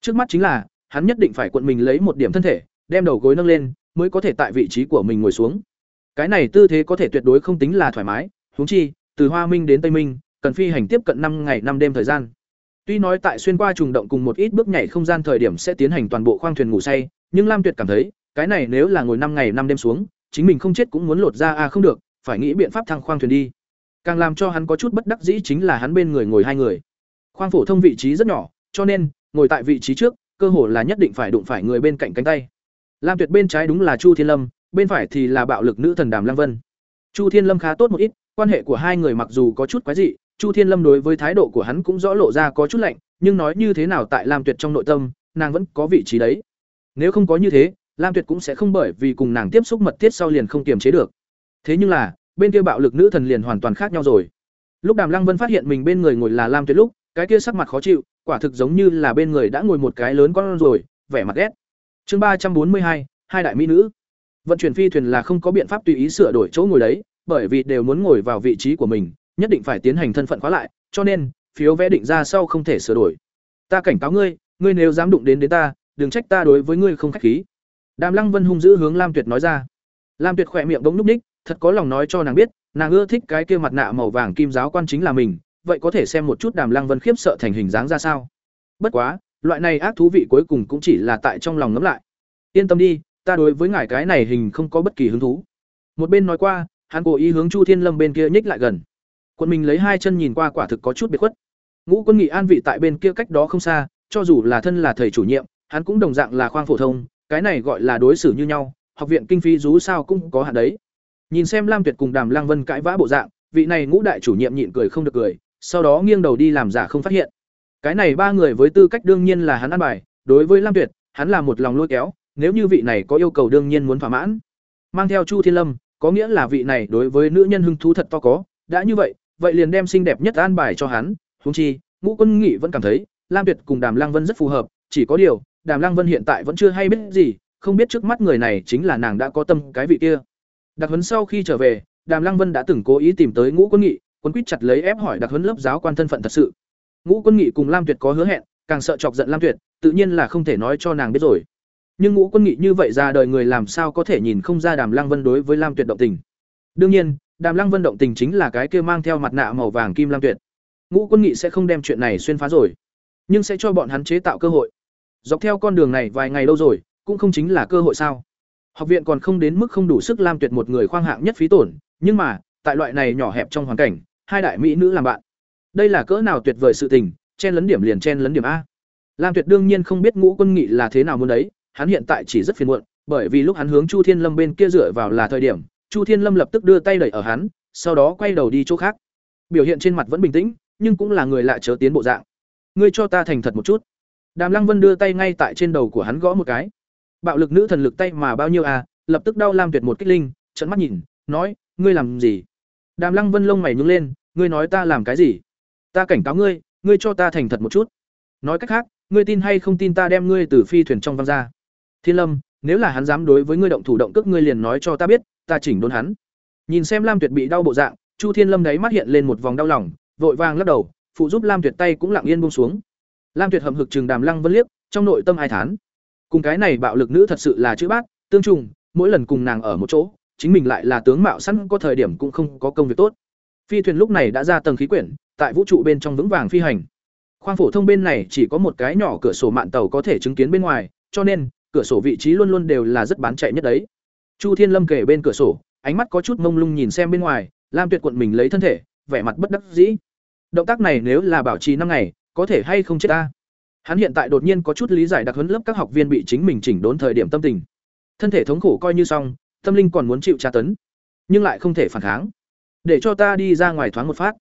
Trước mắt chính là hắn nhất định phải cuộn mình lấy một điểm thân thể đem đầu gối nâng lên mới có thể tại vị trí của mình ngồi xuống cái này tư thế có thể tuyệt đối không tính là thoải mái, huống chi, từ hoa minh đến tây minh, cần phi hành tiếp cận năm ngày năm đêm thời gian. Tuy nói tại xuyên qua trùng động cùng một ít bước nhảy không gian thời điểm sẽ tiến hành toàn bộ khoang thuyền ngủ say, nhưng lam tuyệt cảm thấy, cái này nếu là ngồi năm ngày năm đêm xuống, chính mình không chết cũng muốn lột ra a à không được, phải nghĩ biện pháp thăng khoang thuyền đi. Càng làm cho hắn có chút bất đắc dĩ chính là hắn bên người ngồi hai người. Khoang phổ thông vị trí rất nhỏ, cho nên, ngồi tại vị trí trước, cơ hồ là nhất định phải đụng phải người bên cạnh cánh tay. Lam tuyệt bên trái đúng là chu thiên lâm bên phải thì là bạo lực nữ thần đàm lăng vân. Chu thiên lâm khá tốt một ít, quan hệ của hai người mặc dù có chút quái dị, chu thiên lâm đối với thái độ của hắn cũng rõ lộ ra có chút lạnh, nhưng nói như thế nào tại lam tuyệt trong nội tâm, nàng vẫn có vị trí đấy. Nếu không có như thế, lam tuyệt cũng sẽ không bởi vì cùng nàng tiếp xúc mật thiết sau liền không kiềm chế được. Thế nhưng là, bên kia bạo lực nữ thần liền hoàn toàn khác nhau rồi. Lúc đàm lăng vân phát hiện mình bên người ngồi là lam tuyệt lúc, cái kia sắc mặt khó chịu, quả thực giống như là bên người đã ngồi một cái lớn con rồi, vẻ mặt ghét. Chương ba trăm bốn mươi hai hai đại mỹ nữ vận chuyển phi thuyền là không có biện pháp tùy ý sửa đổi chỗ ngồi đấy, bởi vì đều muốn ngồi vào vị trí của mình, nhất định phải tiến hành thân phận khóa lại, cho nên, phiếu vẽ định ra sau không thể sửa đổi. Ta cảnh cáo ngươi ngươi nếu dám đụng đến đến ta, đừng trách ta đối với ngươi không khách khí. Đàm lăng vân hung dữ hướng lam tuyệt nói ra. Lam tuyệt khỏe miệng bỗng núp ních, thật có lòng nói cho nàng biết, nàng ưa thích cái kia mặt nạ màu vàng kim giáo quan chính là mình, vậy có thể xem một chút đàm lăng vân khiếp sợ thành hình dáng ra sao? Bất quá, loại này ác thú vị cuối cùng cũng chỉ là tại trong lòng ngấm lại. Yên tâm đi ta đối với ngài cái này hình không có bất kỳ hứng thú. Một bên nói qua, hắn cố ý hướng chu thiên lâm bên kia nhích lại gần. Quân mình lấy hai chân nhìn qua quả thực có chút biệt khuất. Ngũ quân nghị an vị tại bên kia cách đó không xa, cho dù là thân là thầy chủ nhiệm, hắn cũng đồng dạng là khoang phổ thông, cái này gọi là đối xử như nhau, học viện kinh phí rú sao cũng có hạn đấy. Nhìn xem lam tuyệt cùng đàm lang vân cãi vã bộ dạng, vị này ngũ đại chủ nhiệm nhịn cười không được cười, sau đó nghiêng đầu đi làm giả không phát hiện. Cái này ba người với tư cách đương nhiên là hắn ăn bài, đối với lam tuyệt, hắn là một lòng lôi kéo nếu như vị này có yêu cầu đương nhiên muốn thỏa mãn. Mang theo chu thiên lâm, có nghĩa là vị này đối với nữ nhân hưng thú thật to có. Đã như vậy vậy liền đem xinh đẹp nhất an bài cho hắn. Húng chi, ngũ quân nghị vẫn cảm thấy, lam tuyệt cùng đàm lang vân rất phù hợp. Chỉ có điều, đàm lang vân hiện tại vẫn chưa hay biết gì, không biết trước mắt người này chính là nàng đã có tâm cái vị kia. Đặc huấn sau khi trở về, đàm lang vân đã từng cố ý tìm tới ngũ quân nghị quân quýt chặt lấy ép hỏi đặc huấn lớp giáo quan thân phận thật sự. Ngũ quân nghị cùng lam tuyệt có hứa hẹn, càng sợ chọc giận lam tuyệt, tự nhiên là không thể nói cho nàng biết rồi nhưng ngũ quân nghị như vậy ra đời người làm sao có thể nhìn không ra đàm lăng vân đối với lam tuyệt động tình? Đương nhiên, đàm lăng vân động tình chính là cái kia mang theo mặt nạ màu vàng kim lam tuyệt. Ngũ quân nghị sẽ không đem chuyện này xuyên phá rồi, nhưng sẽ cho bọn hắn chế tạo cơ hội. Dọc theo con đường này vài ngày lâu rồi, cũng không chính là cơ hội sao? Học viện còn không đến mức không đủ sức lam tuyệt một người khoang hạng nhất phí tổn, nhưng mà, tại loại này nhỏ hẹp trong hoàn cảnh, hai đại mỹ nữ làm bạn. Đây là cỡ nào tuyệt vời sự tình, chen lấn điểm liền chen lấn điểm a. Lam tuyệt đương nhiên không biết ngũ quân nghị là thế nào muốn đấy hắn hiện tại chỉ rất phiền muộn, bởi vì lúc hắn hướng Chu Thiên Lâm bên kia dựa vào là thời điểm, Chu Thiên Lâm lập tức đưa tay đẩy ở hắn, sau đó quay đầu đi chỗ khác. Biểu hiện trên mặt vẫn bình tĩnh, nhưng cũng là người lạ chớ tiến bộ dạng. Ngươi cho ta thành thật một chút. Đàm Lăng Vân đưa tay ngay tại trên đầu của hắn gõ một cái. Bạo lực nữ thần lực tay mà bao nhiêu à, lập tức đau lam tuyệt một kích linh, trợn mắt nhìn, nói, ngươi làm gì? Đàm Lăng Vân lông mày nhướng lên, ngươi nói ta làm cái gì? Ta cảnh cáo ngươi, ngươi cho ta thành thật một chút. Nói cách khác, ngươi tin hay không tin ta đem ngươi từ phi thuyền trong văng ra? Thiên Lâm, nếu là hắn dám đối với ngươi động thủ động cước ngươi liền nói cho ta biết, ta chỉnh đốn hắn. Nhìn xem Lam Tuyệt bị đau bộ dạng, Chu Thiên Lâm đấy mắt hiện lên một vòng đau lòng, vội vàng lắc đầu, phụ giúp Lam Tuyệt tay cũng lặng yên buông xuống. Lam Tuyệt hậm hực trừng Đàm Lăng Vân liếc, trong nội tâm ai thán. Cùng cái này bạo lực nữ thật sự là chữ bác, tương trùng, mỗi lần cùng nàng ở một chỗ, chính mình lại là tướng mạo sẵn có thời điểm cũng không có công việc tốt. Phi thuyền lúc này đã ra tầng khí quyển, tại vũ trụ bên trong vững vàng phi hành. Khoang phổ thông bên này chỉ có một cái nhỏ cửa sổ mạn tàu có thể chứng kiến bên ngoài, cho nên cửa sổ vị trí luôn luôn đều là rất bán chạy nhất đấy. Chu Thiên Lâm kể bên cửa sổ, ánh mắt có chút mông lung nhìn xem bên ngoài, Lam Tuyệt quận mình lấy thân thể, vẻ mặt bất đắc dĩ. Động tác này nếu là bảo trì năm ngày, có thể hay không chết ta. Hắn hiện tại đột nhiên có chút lý giải đặc huấn lớp các học viên bị chính mình chỉnh đốn thời điểm tâm tình. Thân thể thống khổ coi như xong, tâm linh còn muốn chịu tra tấn, nhưng lại không thể phản kháng. Để cho ta đi ra ngoài thoáng một phát.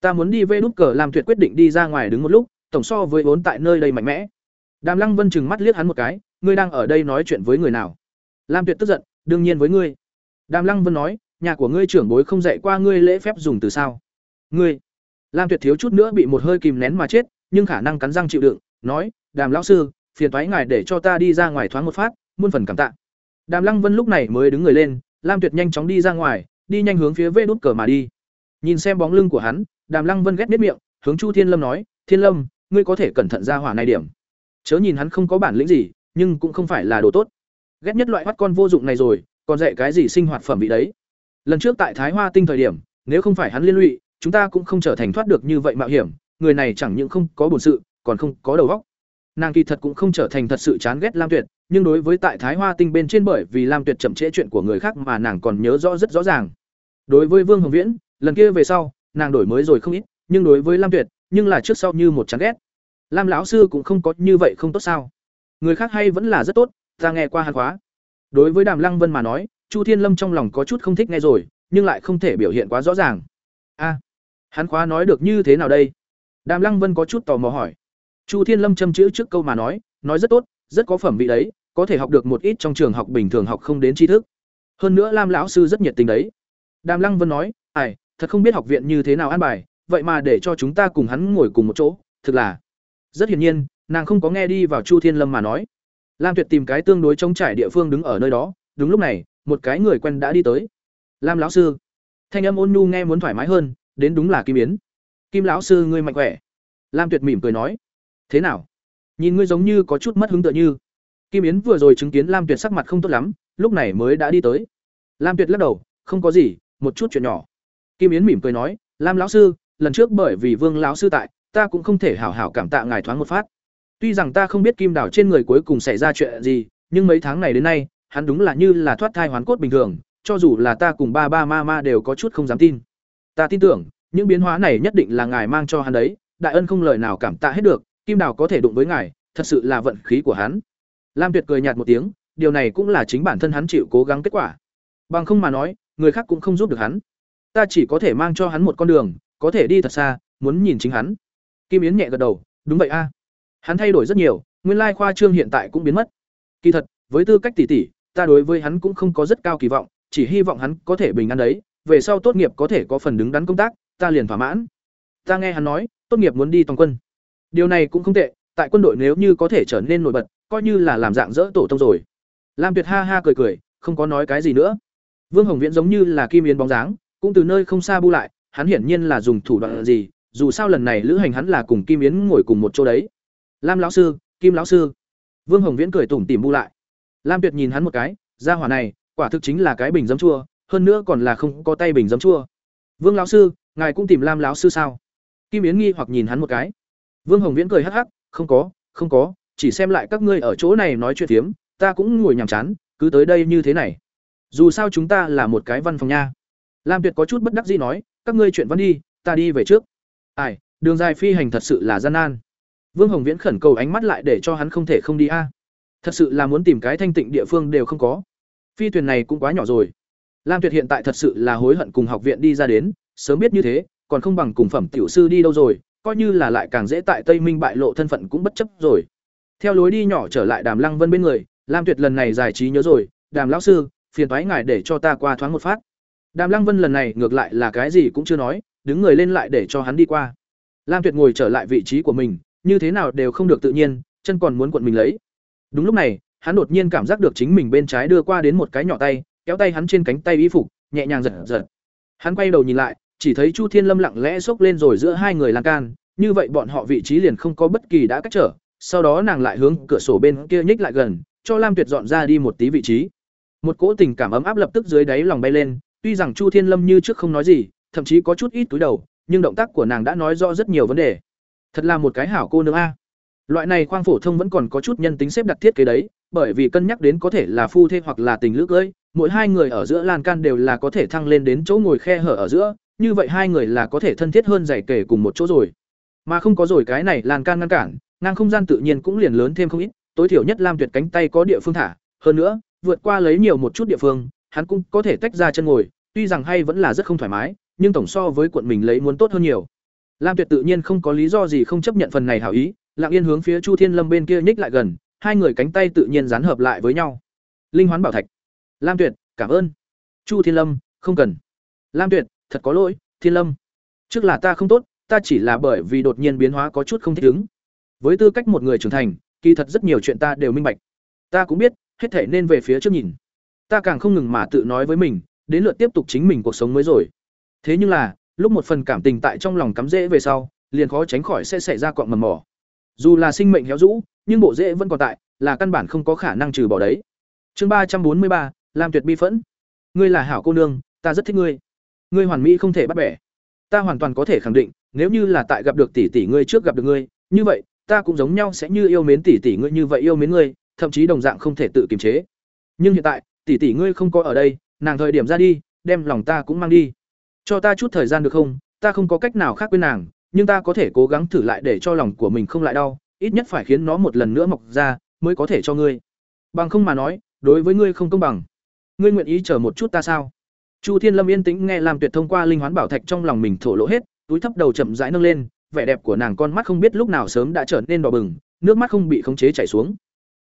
Ta muốn đi về nút cờ làm tuyệt quyết định đi ra ngoài đứng một lúc, tổng so với vốn tại nơi đây mạnh mẽ. Đàm Lăng Vân chừng mắt liếc hắn một cái, ngươi đang ở đây nói chuyện với người nào? Lam tuyệt tức giận, đương nhiên với ngươi. Đàm lăng vân nói, nhà của ngươi trưởng bối không dạy qua ngươi lễ phép dùng từ sao? Ngươi. Lam tuyệt thiếu chút nữa bị một hơi kìm nén mà chết, nhưng khả năng cắn răng chịu đựng, nói, đàm lão sư, phiền thoái ngài để cho ta đi ra ngoài thoáng một phát, muôn phần cảm tạ. Đàm lăng vân lúc này mới đứng người lên, lam tuyệt nhanh chóng đi ra ngoài, đi nhanh hướng phía vê đốt cờ mà đi. Nhìn xem bóng lưng của hắn, đàm lăng vân ghét biết miệng, hướng chu thiên lâm nói, thiên lâm, ngươi có thể cẩn thận ra hỏa này điểm. Chớ nhìn hắn không có bản lĩnh gì nhưng cũng không phải là đồ tốt. Ghét nhất loại bắt con vô dụng này rồi, còn dạy cái gì sinh hoạt phẩm vị đấy. Lần trước tại thái hoa tinh thời điểm, nếu không phải hắn liên lụy, chúng ta cũng không trở thành thoát được như vậy mạo hiểm, người này chẳng những không có bổn sự, còn không có đầu óc. Nàng kỳ thật cũng không trở thành thật sự chán ghét lam tuyệt, nhưng đối với tại thái hoa tinh bên trên bởi vì lam tuyệt chậm trễ chuyện của người khác mà nàng còn nhớ rõ rất rõ ràng. Đối với vương hồng viễn, lần kia về sau, nàng đổi mới rồi không ít, nhưng đối với lam tuyệt, nhưng là trước sau như một chán ghét. Lam lão sư cũng không có như vậy không tốt sao? Người khác hay vẫn là rất tốt, ta nghe qua hàn khóa. Đối với đàm lăng vân mà nói, chu thiên lâm trong lòng có chút không thích nghe rồi, nhưng lại không thể biểu hiện quá rõ ràng. A, hắn khóa nói được như thế nào đây? Đàm lăng vân có chút tò mò hỏi. Chu thiên lâm châm chữ trước câu mà nói nói rất tốt, rất có phẩm vị đấy, có thể học được một ít trong trường học bình thường học không đến tri thức. Hơn nữa lam lão sư rất nhiệt tình đấy. Đàm lăng vân nói, ai, thật không biết học viện như thế nào an bài, vậy mà để cho chúng ta cùng hắn ngồi cùng một chỗ, thực là rất hiển nhiên nàng không có nghe đi vào chu thiên lâm mà nói. Lam tuyệt tìm cái tương đối trống trải địa phương đứng ở nơi đó, đúng lúc này, một cái người quen đã đi tới. Lam lão sư. Thanh âm ôn nhu nghe muốn thoải mái hơn, đến đúng là kim yến. Kim lão sư, ngươi mạnh khỏe. Lam tuyệt mỉm cười nói. Thế nào? Nhìn ngươi giống như có chút mất hứng tựa như. Kim yến vừa rồi chứng kiến lam tuyệt sắc mặt không tốt lắm, lúc này mới đã đi tới. Lam tuyệt lắc đầu, không có gì, một chút chuyện nhỏ. Kim yến mỉm cười nói. Lam lão sư, lần trước bởi vì vương lão sư tại, ta cũng không thể hảo hảo cảm tạ ngài thoáng một phát tuy rằng ta không biết kim đảo trên người cuối cùng xảy ra chuyện gì, nhưng mấy tháng này đến nay, hắn đúng là như là thoát thai hoán cốt bình thường, cho dù là ta cùng ba ba ma ma đều có chút không dám tin. Ta tin tưởng, những biến hóa này nhất định là ngài mang cho hắn đấy, đại ân không lời nào cảm tạ hết được, kim đào có thể đụng với ngài, thật sự là vận khí của hắn. Lam tuyệt cười nhạt một tiếng, điều này cũng là chính bản thân hắn chịu cố gắng kết quả. Bằng không mà nói, người khác cũng không giúp được hắn. Ta chỉ có thể mang cho hắn một con đường, có thể đi thật xa, muốn nhìn chính hắn. Kim yến nhẹ gật đầu, đúng vậy a hắn thay đổi rất nhiều, nguyên lai khoa trương hiện tại cũng biến mất. Kỳ thật, với tư cách tỷ tỷ, ta đối với hắn cũng không có rất cao kỳ vọng, chỉ hy vọng hắn có thể bình an đấy, về sau tốt nghiệp có thể có phần đứng đắn công tác, ta liền thỏa mãn. Ta nghe hắn nói, tốt nghiệp muốn đi toàn quân. Điều này cũng không tệ, tại quân đội nếu như có thể trở nên nổi bật, coi như là làm dạng dỡ tổ tông rồi. Lam tuyệt ha ha cười cười, không có nói cái gì nữa. Vương hồng viễn giống như là kim yến bóng dáng, cũng từ nơi không xa bu lại, hắn hiển nhiên là dùng thủ đoạn gì, dù sao lần này lữ hành hắn là cùng kim yến ngồi cùng một chỗ đấy lam lão sư, kim lão sư. Vương hồng viễn cười tủm tỉm bu lại. Lam tuyệt nhìn hắn một cái, ra hỏa này, quả thực chính là cái bình giấm chua, hơn nữa còn là không có tay bình giấm chua. Vương lão sư, ngài cũng tìm lam lão sư sao? Kim yến nghi hoặc nhìn hắn một cái. Vương hồng viễn cười hắc hắc, không có không có, chỉ xem lại các ngươi ở chỗ này nói chuyện phiếm, ta cũng ngồi nhàm chán, cứ tới đây như thế này. Dù sao chúng ta là một cái văn phòng nha. Lam tuyệt có chút bất đắc dĩ nói, các ngươi chuyện văn đi, ta đi về trước. Ai, đường dài phi hành thật sự là gian nan vương hồng viễn khẩn cầu ánh mắt lại để cho hắn không thể không đi a. Thật sự là muốn tìm cái thanh tịnh địa phương đều không có. Phi thuyền này cũng quá nhỏ rồi. Lam tuyệt hiện tại thật sự là hối hận cùng học viện đi ra đến, sớm biết như thế, còn không bằng cùng phẩm tiểu sư đi đâu rồi, coi như là lại càng dễ tại tây minh bại lộ thân phận cũng bất chấp rồi. Theo lối đi nhỏ trở lại đàm lăng vân bên người, lam tuyệt lần này giải trí nhớ rồi, đàm lão sư, phiền toái ngài để cho ta qua thoáng một phát. Đàm lăng vân lần này ngược lại là cái gì cũng chưa nói, đứng người lên lại để cho hắn đi qua. Lam tuyệt ngồi trở lại vị trí của mình như thế nào đều không được tự nhiên, chân còn muốn cuộn mình lấy. Đúng lúc này, hắn đột nhiên cảm giác được chính mình bên trái đưa qua đến một cái nhỏ tay, kéo tay hắn trên cánh tay y phục, nhẹ nhàng giật giật. Hắn quay đầu nhìn lại, chỉ thấy chu thiên lâm lặng lẽ xốc lên rồi giữa hai người lan can, như vậy bọn họ vị trí liền không có bất kỳ đã cách trở, sau đó nàng lại hướng cửa sổ bên kia nhích lại gần, cho lam tuyệt dọn ra đi một tí vị trí. Một cỗ tình cảm ấm áp lập tức dưới đáy lòng bay lên, tuy rằng chu thiên lâm như trước không nói gì, thậm chí có chút ít túi đầu, nhưng động tác của nàng đã nói rõ rất nhiều vấn đề thật là một cái hảo cô nương a. Loại này khoang phổ thông vẫn còn có chút nhân tính xếp đặt thiết kế đấy, bởi vì cân nhắc đến có thể là phu thê hoặc là tình lữ cưỡi mỗi hai người ở giữa lan can đều là có thể thăng lên đến chỗ ngồi khe hở ở giữa, như vậy hai người là có thể thân thiết hơn dày kể cùng một chỗ rồi. Mà không có rồi cái này lan can ngăn cản, ngang không gian tự nhiên cũng liền lớn thêm không ít, tối thiểu nhất lam tuyệt cánh tay có địa phương thả. Hơn nữa, vượt qua lấy nhiều một chút địa phương, hắn cũng có thể tách ra chân ngồi, tuy rằng hay vẫn là rất không thoải mái, nhưng tổng so với cuộn mình lấy muốn tốt hơn nhiều lam tuyệt tự nhiên không có lý do gì không chấp nhận phần này hảo ý, lặng yên hướng phía chu thiên lâm bên kia nhích lại gần, hai người cánh tay tự nhiên dán hợp lại với nhau. Linh hoán bảo thạch. Lam tuyệt, cảm ơn. Chu thiên lâm, không cần. Lam tuyệt, thật có lỗi, thiên lâm. Trước là ta không tốt, ta chỉ là bởi vì đột nhiên biến hóa có chút không thích ứng. Với tư cách một người trưởng thành, kỳ thật rất nhiều chuyện ta đều minh bạch. Ta cũng biết, hết thể nên về phía trước nhìn. Ta càng không ngừng mà tự nói với mình, đến lượt tiếp tục chính mình cuộc sống mới rồi. Thế nhưng là lúc một phần cảm tình tại trong lòng cắm rễ về sau, liền khó tránh khỏi sẽ xảy ra cọng mầm mỏ. Dù là sinh mệnh héo rũ, nhưng bộ rễ vẫn còn tại, là căn bản không có khả năng trừ bỏ đấy. Chương ba trăm bốn mươi ba làm tuyệt bi phẫn. Ngươi là hảo cô nương, ta rất thích ngươi. Ngươi hoàn mỹ không thể bắt bẻ. Ta hoàn toàn có thể khẳng định, nếu như là tại gặp được tỷ tỷ ngươi trước gặp được ngươi, như vậy, ta cũng giống nhau sẽ như yêu mến tỷ tỷ ngươi như vậy yêu mến ngươi, thậm chí đồng dạng không thể tự kiềm chế. Nhưng hiện tại, tỷ tỷ ngươi không có ở đây, nàng thời điểm ra đi, đem lòng ta cũng mang đi cho ta chút thời gian được không? Ta không có cách nào khác với nàng, nhưng ta có thể cố gắng thử lại để cho lòng của mình không lại đau, ít nhất phải khiến nó một lần nữa mọc ra, mới có thể cho ngươi. Bằng không mà nói, đối với ngươi không công bằng. Ngươi nguyện ý chờ một chút ta sao? Chu thiên lâm yên tĩnh nghe làm tuyệt thông qua linh hoán bảo thạch trong lòng mình thổ lỗ hết, túi thấp đầu chậm rãi nâng lên, vẻ đẹp của nàng con mắt không biết lúc nào sớm đã trở nên đỏ bừng, nước mắt không bị khống chế chảy xuống.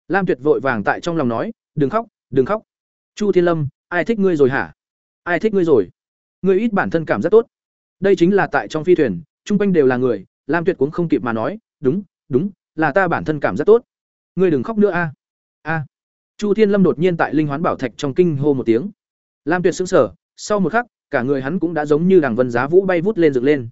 Lam tuyệt vội vàng tại trong lòng nói, đừng khóc đừng khóc. Chu thiên lâm, ai thích ngươi rồi hả? Ai thích ngươi rồi? Ngươi ít bản thân cảm rất tốt. Đây chính là tại trong phi thuyền, chung quanh đều là người, lam tuyệt cũng không kịp mà nói, đúng đúng, là ta bản thân cảm rất tốt. Ngươi đừng khóc nữa a. A. Chu thiên lâm đột nhiên tại linh hoán bảo thạch trong kinh hô một tiếng. Lam tuyệt sững sờ, sau một khắc, cả người hắn cũng đã giống như đằng vân giá vũ bay vút lên dựng lên.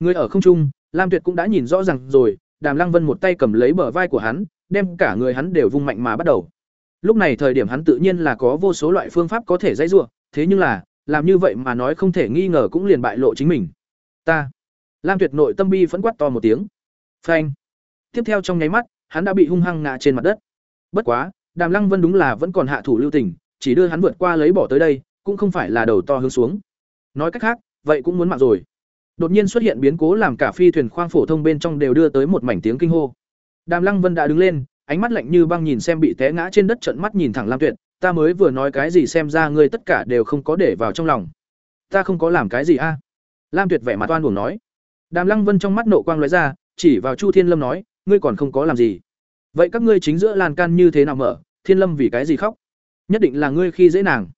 Người ở không trung, lam tuyệt cũng đã nhìn rõ ràng rồi, đàm lăng vân một tay cầm lấy bờ vai của hắn, đem cả người hắn đều vung mạnh mà bắt đầu. Lúc này thời điểm hắn tự nhiên là có vô số loại phương pháp có thể dãy giụa thế nhưng là làm như vậy mà nói không thể nghi ngờ cũng liền bại lộ chính mình. Ta. Lam tuyệt nội tâm bi phẫn quát to một tiếng. Phanh. Tiếp theo trong nháy mắt, hắn đã bị hung hăng ngã trên mặt đất. Bất quá, đàm lăng vân đúng là vẫn còn hạ thủ lưu tình, chỉ đưa hắn vượt qua lấy bỏ tới đây, cũng không phải là đầu to hướng xuống. Nói cách khác, vậy cũng muốn mạng rồi. Đột nhiên xuất hiện biến cố làm cả phi thuyền khoang phổ thông bên trong đều đưa tới một mảnh tiếng kinh hô. Đàm lăng vân đã đứng lên, ánh mắt lạnh như băng nhìn xem bị té ngã trên đất trận mắt nhìn thẳng lam tuyệt ta mới vừa nói cái gì xem ra ngươi tất cả đều không có để vào trong lòng. Ta không có làm cái gì a? À? Lam tuyệt vẻ mặt oan uổng nói. Đàm lăng vân trong mắt nộ quang lóe ra, chỉ vào chu thiên lâm nói, ngươi còn không có làm gì. Vậy các ngươi chính giữa lan can như thế nào mở? Thiên lâm vì cái gì khóc? Nhất định là ngươi khi dễ nàng.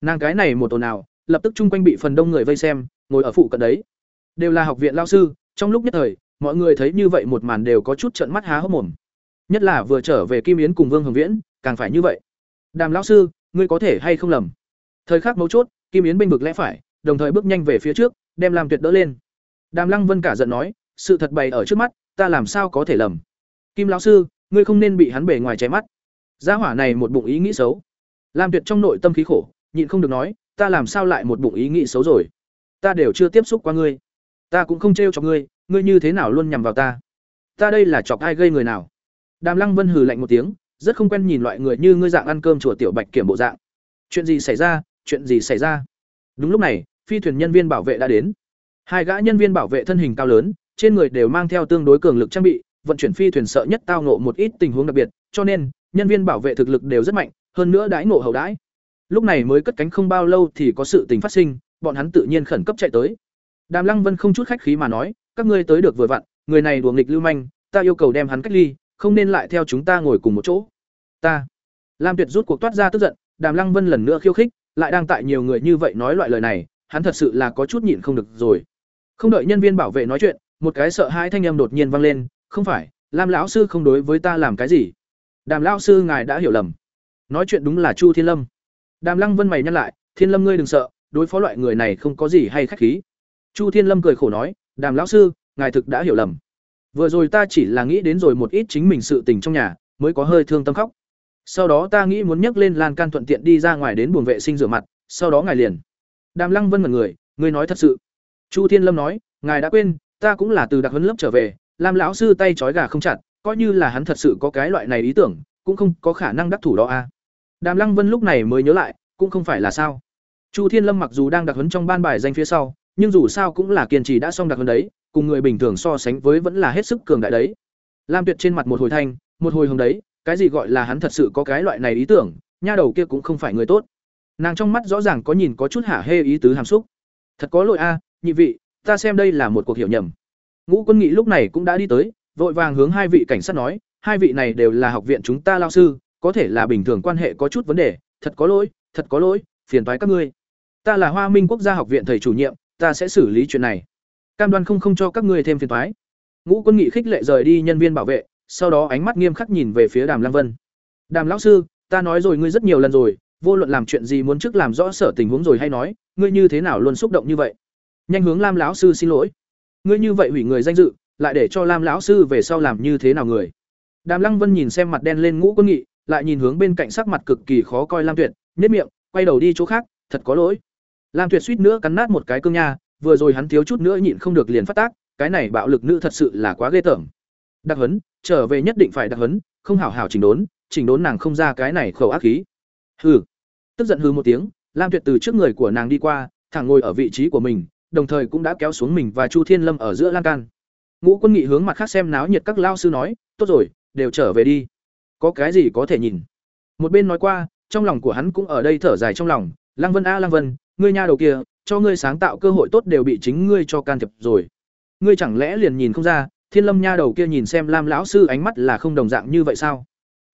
Nàng cái này một ồn nào lập tức chung quanh bị phần đông người vây xem, ngồi ở phụ cận đấy. Đều là học viện lao sư, trong lúc nhất thời, mọi người thấy như vậy một màn đều có chút trận mắt há hốc mồm. Nhất là vừa trở về kim yến cùng vương hồng viễn, càng phải như vậy đàm lão sư, ngươi có thể hay không lầm? Thời khắc mấu chốt, kim yến bênh vực lẽ phải, đồng thời bước nhanh về phía trước, đem làm tuyệt đỡ lên. Đàm lăng vân cả giận nói, sự thật bày ở trước mắt, ta làm sao có thể lầm? Kim lão sư, ngươi không nên bị hắn bể ngoài cháy mắt. Gia hỏa này một bụng ý nghĩ xấu. Lam tuyệt trong nội tâm khí khổ, nhịn không được nói, ta làm sao lại một bụng ý nghĩ xấu rồi? Ta đều chưa tiếp xúc qua ngươi. Ta cũng không trêu cho ngươi ngươi như thế nào luôn nhằm vào ta? Ta đây là chọc ai gây người nào? Đàm lăng vân hừ lạnh một tiếng rất không quen nhìn loại người như ngươi dạng ăn cơm chùa tiểu bạch kiểm bộ dạng. Chuyện gì xảy ra? Chuyện gì xảy ra? Đúng lúc này, phi thuyền nhân viên bảo vệ đã đến. Hai gã nhân viên bảo vệ thân hình cao lớn, trên người đều mang theo tương đối cường lực trang bị, vận chuyển phi thuyền sợ nhất tao nộ một ít tình huống đặc biệt, cho nên, nhân viên bảo vệ thực lực đều rất mạnh, hơn nữa đãi ngộ hậu đãi. Lúc này mới cất cánh không bao lâu thì có sự tình phát sinh, bọn hắn tự nhiên khẩn cấp chạy tới. Đàm lăng vân không chút khách khí mà nói, các ngươi tới được vừa vặn, người này đùa nghịch lưu manh, ta yêu cầu đem hắn cách ly, không nên lại theo chúng ta ngồi cùng một chỗ ta. Lam tuyệt rút cuộc toát ra tức giận, đàm lăng vân lần nữa khiêu khích, lại đang tại nhiều người như vậy nói loại lời này, hắn thật sự là có chút nhịn không được rồi. Không đợi nhân viên bảo vệ nói chuyện, một cái sợ hai thanh âm đột nhiên vang lên, không phải, lam lão sư không đối với ta làm cái gì? Đàm lão sư ngài đã hiểu lầm. Nói chuyện đúng là chu thiên lâm. Đàm lăng vân mày nhắc lại, thiên lâm ngươi đừng sợ, đối phó loại người này không có gì hay khách khí. Chu thiên lâm cười khổ nói, đàm lão sư, ngài thực đã hiểu lầm. Vừa rồi ta chỉ là nghĩ đến rồi một ít chính mình sự tình trong nhà, mới có hơi thương tâm khóc sau đó ta nghĩ muốn nhấc lên lan can thuận tiện đi ra ngoài đến buồng vệ sinh rửa mặt, sau đó ngài liền. Đàm lăng vân mật người, ngươi nói thật sự. Chu thiên lâm nói, ngài đã quên, ta cũng là từ đặc huấn lớp trở về làm lão sư tay trói gà không chặt, coi như là hắn thật sự có cái loại này ý tưởng, cũng không có khả năng đắc thủ đó a à. đàm lăng vân lúc này mới nhớ lại, cũng không phải là sao. Chu thiên lâm mặc dù đang đặc huấn trong ban bài danh phía sau, nhưng dù sao cũng là kiên trì đã xong đặc huấn đấy, cùng người bình thường so sánh với vẫn là hết sức cường đại đấy. Lam tuyệt trên mặt một hồi thanh, một hồi hồng đấy cái gì gọi là hắn thật sự có cái loại này ý tưởng, nha đầu kia cũng không phải người tốt. Nàng trong mắt rõ ràng có nhìn có chút hả hê ý tứ hàm xúc. Thật có lỗi a, nhị vị, ta xem đây là một cuộc hiểu nhầm. Ngũ quân nghị lúc này cũng đã đi tới, vội vàng hướng hai vị cảnh sát nói, hai vị này đều là học viện chúng ta lao sư, có thể là bình thường quan hệ có chút vấn đề, thật có lỗi, thật có lỗi, phiền toái các ngươi. Ta là hoa minh quốc gia học viện thầy chủ nhiệm, ta sẽ xử lý chuyện này. Cam đoan không không cho các ngươi thêm phiền toái. Ngũ quân nghị khích lệ rời đi nhân viên bảo vệ sau đó ánh mắt nghiêm khắc nhìn về phía Đàm Lăng Vân. "Đàm lão sư, ta nói rồi ngươi rất nhiều lần rồi, vô luận làm chuyện gì muốn trước làm rõ sở tình huống rồi hay nói, ngươi như thế nào luôn xúc động như vậy?" Nhanh hướng Lam lão sư xin lỗi. Ngươi như vậy hủy người danh dự, lại để cho Lam lão sư về sau làm như thế nào người? Đàm Lăng Vân nhìn xem mặt đen lên Ngũ Quân Nghị, lại nhìn hướng bên cạnh sắc mặt cực kỳ khó coi Lam Tuyệt, nhếch miệng, quay đầu đi chỗ khác, thật có lỗi. Lam Tuyệt suýt nữa cắn nát một cái cương nha, vừa rồi hắn thiếu chút nữa nhịn không được liền phát tác, cái này bạo lực nữ thật sự là quá ghê tởm. Đặc huấn, trở về nhất định phải đặc huấn, không hảo hảo chỉnh đốn, chỉnh đốn nàng không ra cái này khẩu ác khí. Hừ. Tức giận hừ một tiếng, Lam Tuyệt từ trước người của nàng đi qua, thẳng ngồi ở vị trí của mình, đồng thời cũng đã kéo xuống mình và Chu Thiên Lâm ở giữa lan can. Ngũ Quân Nghị hướng mặt khác xem náo nhiệt các lao sư nói, "Tốt rồi, đều trở về đi. Có cái gì có thể nhìn." Một bên nói qua, trong lòng của hắn cũng ở đây thở dài trong lòng, "Lăng Vân a Lăng Vân, ngươi nha đầu kia, cho ngươi sáng tạo cơ hội tốt đều bị chính ngươi cho can thiệp rồi. Ngươi chẳng lẽ liền nhìn không ra, Thiên Lâm nha đầu kia nhìn xem Lam lão sư ánh mắt là không đồng dạng như vậy sao?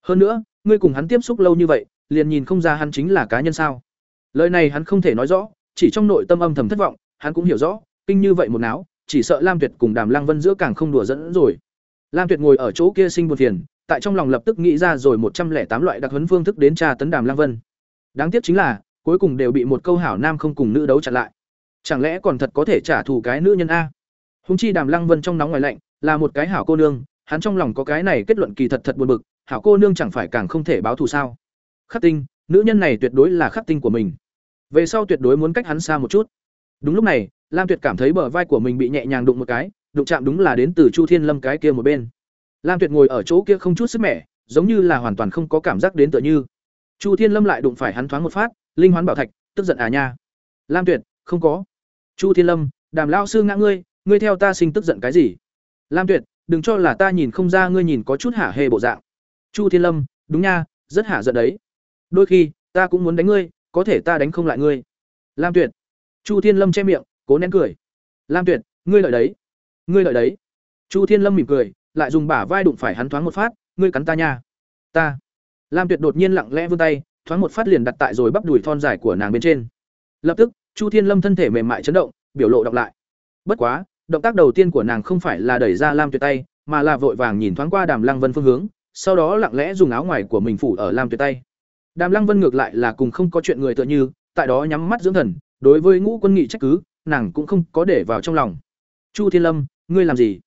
Hơn nữa, ngươi cùng hắn tiếp xúc lâu như vậy, liền nhìn không ra hắn chính là cá nhân sao? Lời này hắn không thể nói rõ, chỉ trong nội tâm âm thầm thất vọng, hắn cũng hiểu rõ, kinh như vậy một náo, chỉ sợ Lam Tuyệt cùng Đàm Lăng Vân giữa càng không đùa dẫn rồi. Lam Tuyệt ngồi ở chỗ kia sinh buồn phiền, tại trong lòng lập tức nghĩ ra rồi một trăm lẻ tám loại đặc huấn phương thức đến tra tấn Đàm Lăng Vân. Đáng tiếc chính là, cuối cùng đều bị một câu hảo nam không cùng nữ đấu chặn lại. Chẳng lẽ còn thật có thể trả thù cái nữ nhân a? Húng chi Đàm Lăng Vân trong nóng ngoài lạnh, là một cái hảo cô nương, hắn trong lòng có cái này kết luận kỳ thật thật buồn bực, hảo cô nương chẳng phải càng không thể báo thù sao? Khắc Tinh, nữ nhân này tuyệt đối là khắc tinh của mình. Về sau tuyệt đối muốn cách hắn xa một chút. Đúng lúc này, Lam Tuyệt cảm thấy bờ vai của mình bị nhẹ nhàng đụng một cái, đụng chạm đúng là đến từ Chu Thiên Lâm cái kia một bên. Lam Tuyệt ngồi ở chỗ kia không chút sức mẻ, giống như là hoàn toàn không có cảm giác đến tựa như. Chu Thiên Lâm lại đụng phải hắn thoáng một phát, linh hoán bảo thạch, tức giận à nha. Lam Tuyệt, không có. Chu Thiên Lâm, Đàm lão sư ngã ngươi, ngươi theo ta sinh tức giận cái gì? Lam Tuyệt, đừng cho là ta nhìn không ra ngươi nhìn có chút hả hê bộ dạng. Chu Thiên Lâm, đúng nha, rất hả giận đấy. Đôi khi, ta cũng muốn đánh ngươi, có thể ta đánh không lại ngươi. Lam Tuyệt. Chu Thiên Lâm che miệng, cố nén cười. Lam Tuyệt, ngươi lợi đấy. Ngươi lợi đấy. Chu Thiên Lâm mỉm cười, lại dùng bả vai đụng phải hắn thoáng một phát, ngươi cắn ta nha. Ta. Lam Tuyệt đột nhiên lặng lẽ vươn tay, thoáng một phát liền đặt tại rồi bắp đùi thon dài của nàng bên trên. Lập tức, Chu Thiên Lâm thân thể mềm mại chấn động, biểu lộ đọc lại. Bất quá, động tác đầu tiên của nàng không phải là đẩy ra Lam Tuyệt tay, mà là vội vàng nhìn thoáng qua Đàm Lăng Vân phương hướng, sau đó lặng lẽ dùng áo ngoài của mình phủ ở Lam Tuyệt tay. Đàm Lăng Vân ngược lại là cùng không có chuyện người tựa như, tại đó nhắm mắt dưỡng thần, đối với Ngũ Quân Nghị trách cứ, nàng cũng không có để vào trong lòng. Chu Thiên Lâm, ngươi làm gì?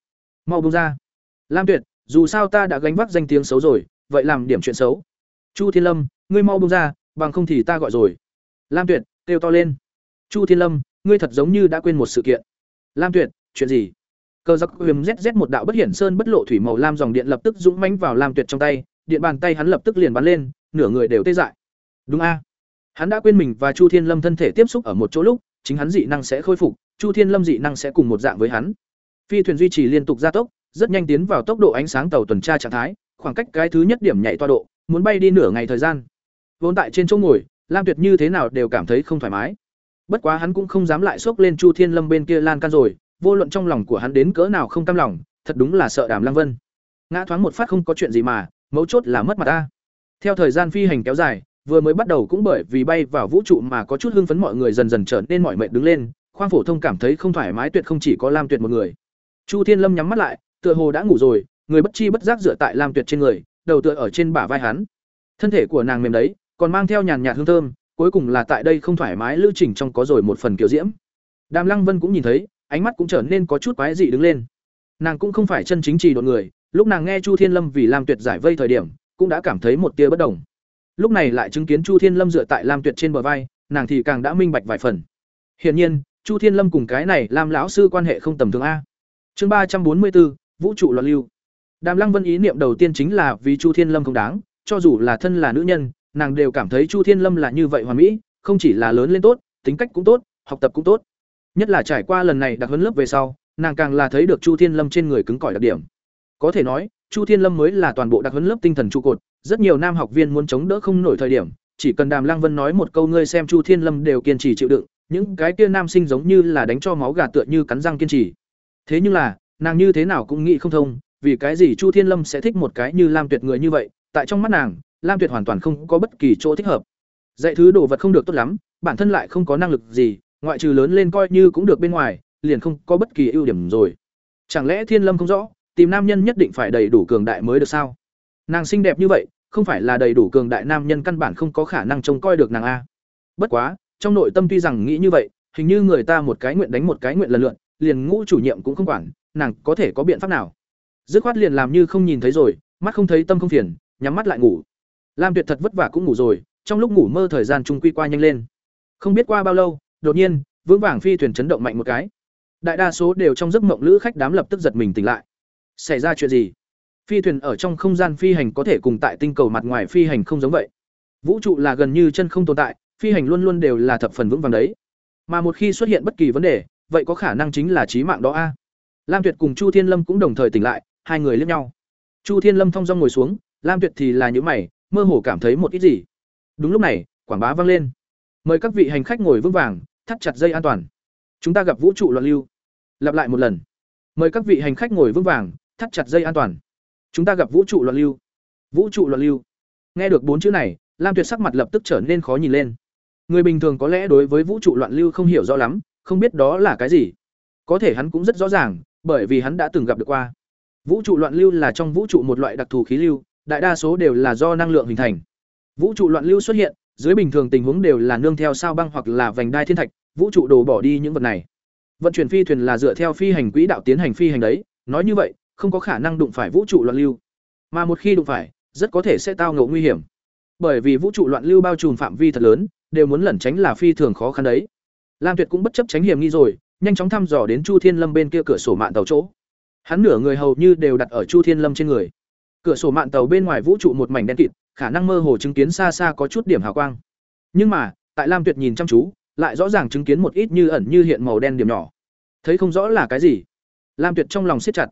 Mau bông ra. Lam Tuyệt, dù sao ta đã gánh vác danh tiếng xấu rồi, vậy làm điểm chuyện xấu. Chu Thiên Lâm, ngươi mau bông ra, bằng không thì ta gọi rồi. Lam Tuyệt, kêu to lên. Chu Thiên Lâm, ngươi thật giống như đã quên một sự kiện. Lam Tuyệt, chuyện gì? Cơ giặc huyền ZZ một đạo bất hiển sơn bất lộ thủy màu lam dòng điện lập tức dũng mãnh vào Lam Tuyệt trong tay, điện bàn tay hắn lập tức liền bắn lên, nửa người đều tê dại. Đúng a? Hắn đã quên mình và Chu Thiên Lâm thân thể tiếp xúc ở một chỗ lúc, chính hắn dị năng sẽ khôi phục, Chu Thiên Lâm dị năng sẽ cùng một dạng với hắn. Phi thuyền duy trì liên tục gia tốc, rất nhanh tiến vào tốc độ ánh sáng tàu tuần tra trạng thái, khoảng cách cái thứ nhất điểm nhảy toa độ, muốn bay đi nửa ngày thời gian. Vốn tại trên chỗ ngồi, Lam Tuyệt như thế nào đều cảm thấy không thoải mái. Bất quá hắn cũng không dám lại xốc lên Chu Thiên Lâm bên kia lan can rồi, vô luận trong lòng của hắn đến cỡ nào không cam lòng, thật đúng là sợ Đàm Lăng Vân. Ngã thoáng một phát không có chuyện gì mà, mấu chốt là mất mặt ta. Theo thời gian phi hành kéo dài, vừa mới bắt đầu cũng bởi vì bay vào vũ trụ mà có chút hưng phấn mọi người dần dần trở nên mỏi mệt đứng lên, khoang phổ thông cảm thấy không thoải mái tuyệt không chỉ có Lam Tuyệt một người. Chu Thiên Lâm nhắm mắt lại, tựa hồ đã ngủ rồi, người bất chi bất giác dựa tại Lam Tuyệt trên người, đầu tựa ở trên bả vai hắn. Thân thể của nàng mềm đấy, còn mang theo nhàn nhạt hương thơm, cuối cùng là tại đây không thoải mái lưu trình trong có rồi một phần kiểu diễm. Đàm Lăng Vân cũng nhìn thấy, ánh mắt cũng trở nên có chút quái dị đứng lên. Nàng cũng không phải chân chính trì độn người, lúc nàng nghe Chu Thiên Lâm vì Lam Tuyệt giải vây thời điểm, cũng đã cảm thấy một tia bất đồng. Lúc này lại chứng kiến Chu Thiên Lâm dựa tại Lam Tuyệt trên bờ vai, nàng thì càng đã minh bạch vài phần. Hiển nhiên, Chu Thiên Lâm cùng cái này Lam lão sư quan hệ không tầm thường a. Chương ba trăm bốn mươi bốn Vũ trụ loạn lưu. Đàm Lăng Vân ý niệm đầu tiên chính là vì Chu Thiên Lâm không đáng, cho dù là thân là nữ nhân, nàng đều cảm thấy Chu Thiên Lâm là như vậy hoàn mỹ, không chỉ là lớn lên tốt, tính cách cũng tốt, học tập cũng tốt. Nhất là trải qua lần này đặc huấn lớp về sau, nàng càng là thấy được Chu Thiên Lâm trên người cứng cỏi đặc điểm. Có thể nói, Chu Thiên Lâm mới là toàn bộ đặc huấn lớp tinh thần trụ cột, rất nhiều nam học viên muốn chống đỡ không nổi thời điểm, chỉ cần Đàm Lăng Vân nói một câu ngươi xem Chu Thiên Lâm đều kiên trì chịu đựng, những cái kia nam sinh giống như là đánh cho máu gà tựa như cắn răng kiên trì. Thế nhưng là, nàng như thế nào cũng nghĩ không thông, vì cái gì Chu Thiên Lâm sẽ thích một cái như Lam Tuyệt người như vậy, tại trong mắt nàng, Lam Tuyệt hoàn toàn không có bất kỳ chỗ thích hợp. Dạy thứ đồ vật không được tốt lắm, bản thân lại không có năng lực gì, ngoại trừ lớn lên coi như cũng được bên ngoài, liền không có bất kỳ ưu điểm rồi. Chẳng lẽ Thiên Lâm không rõ, tìm nam nhân nhất định phải đầy đủ cường đại mới được sao? Nàng xinh đẹp như vậy không phải là đầy đủ cường đại nam nhân căn bản không có khả năng trông coi được nàng a. Bất quá trong nội tâm tuy rằng nghĩ như vậy hình như người ta một cái nguyện đánh một cái nguyện lần lượn liền ngũ chủ nhiệm cũng không quản nàng có thể có biện pháp nào? Dứt khoát liền làm như không nhìn thấy rồi mắt không thấy tâm không phiền nhắm mắt lại ngủ. Lam tuyệt thật vất vả cũng ngủ rồi trong lúc ngủ mơ thời gian trung quy qua nhanh lên. Không biết qua bao lâu đột nhiên vững vàng phi thuyền chấn động mạnh một cái. Đại đa số đều trong giấc mộng lữ khách đám lập tức giật mình tỉnh lại. Xảy ra chuyện gì? Phi thuyền ở trong không gian phi hành có thể cùng tại tinh cầu mặt ngoài phi hành không giống vậy. Vũ trụ là gần như chân không tồn tại, phi hành luôn luôn đều là thập phần vững vàng đấy. Mà một khi xuất hiện bất kỳ vấn đề, vậy có khả năng chính là trí mạng đó a. Lam tuyệt cùng chu thiên lâm cũng đồng thời tỉnh lại, hai người liếc nhau. Chu thiên lâm thong dong ngồi xuống, lam tuyệt thì là những mày, mơ hồ cảm thấy một ít gì. Đúng lúc này, quảng bá vang lên. Mời các vị hành khách ngồi vững vàng thắt chặt dây an toàn. Chúng ta gặp vũ trụ loạn lưu. Lặp lại một lần. Mời các vị hành khách ngồi vững vàng, thắt chặt dây an toàn. Chúng ta gặp vũ trụ loạn lưu. Vũ trụ loạn lưu. Nghe được bốn chữ này, lam tuyệt sắc mặt lập tức trở nên khó nhìn lên. Người bình thường có lẽ đối với vũ trụ loạn lưu không hiểu rõ lắm, không biết đó là cái gì. Có thể hắn cũng rất rõ ràng, bởi vì hắn đã từng gặp được qua. Vũ trụ loạn lưu là trong vũ trụ một loại đặc thù khí lưu, đại đa số đều là do năng lượng hình thành. Vũ trụ loạn lưu xuất hiện dưới bình thường tình huống đều là nương theo sao băng hoặc là vành đai thiên thạch, vũ trụ đổ bỏ đi những vật này. Vận chuyển phi thuyền là dựa theo phi hành quỹ đạo tiến hành phi hành đấy, nói như vậy, không có khả năng đụng phải vũ trụ loạn lưu. Mà một khi đụng phải, rất có thể sẽ tao ngộ nguy hiểm. Bởi vì vũ trụ loạn lưu bao trùm phạm vi thật lớn, đều muốn lẩn tránh là phi thường khó khăn đấy. Lam tuyệt cũng bất chấp tránh hiểm nghi rồi, nhanh chóng thăm dò đến chu thiên lâm bên kia cửa sổ mạng tàu chỗ. Hắn nửa người hầu như đều đặt ở chu thiên lâm trên người. Cửa sổ mạng tàu bên ngoài vũ trụ một mảnh đen kịt khả năng mơ hồ chứng kiến xa xa có chút điểm hào quang. Nhưng mà, tại lam tuyệt nhìn chăm chú, lại rõ ràng chứng kiến một ít như ẩn như hiện màu đen điểm nhỏ. Thấy không rõ là cái gì? Lam tuyệt trong lòng siết chặt.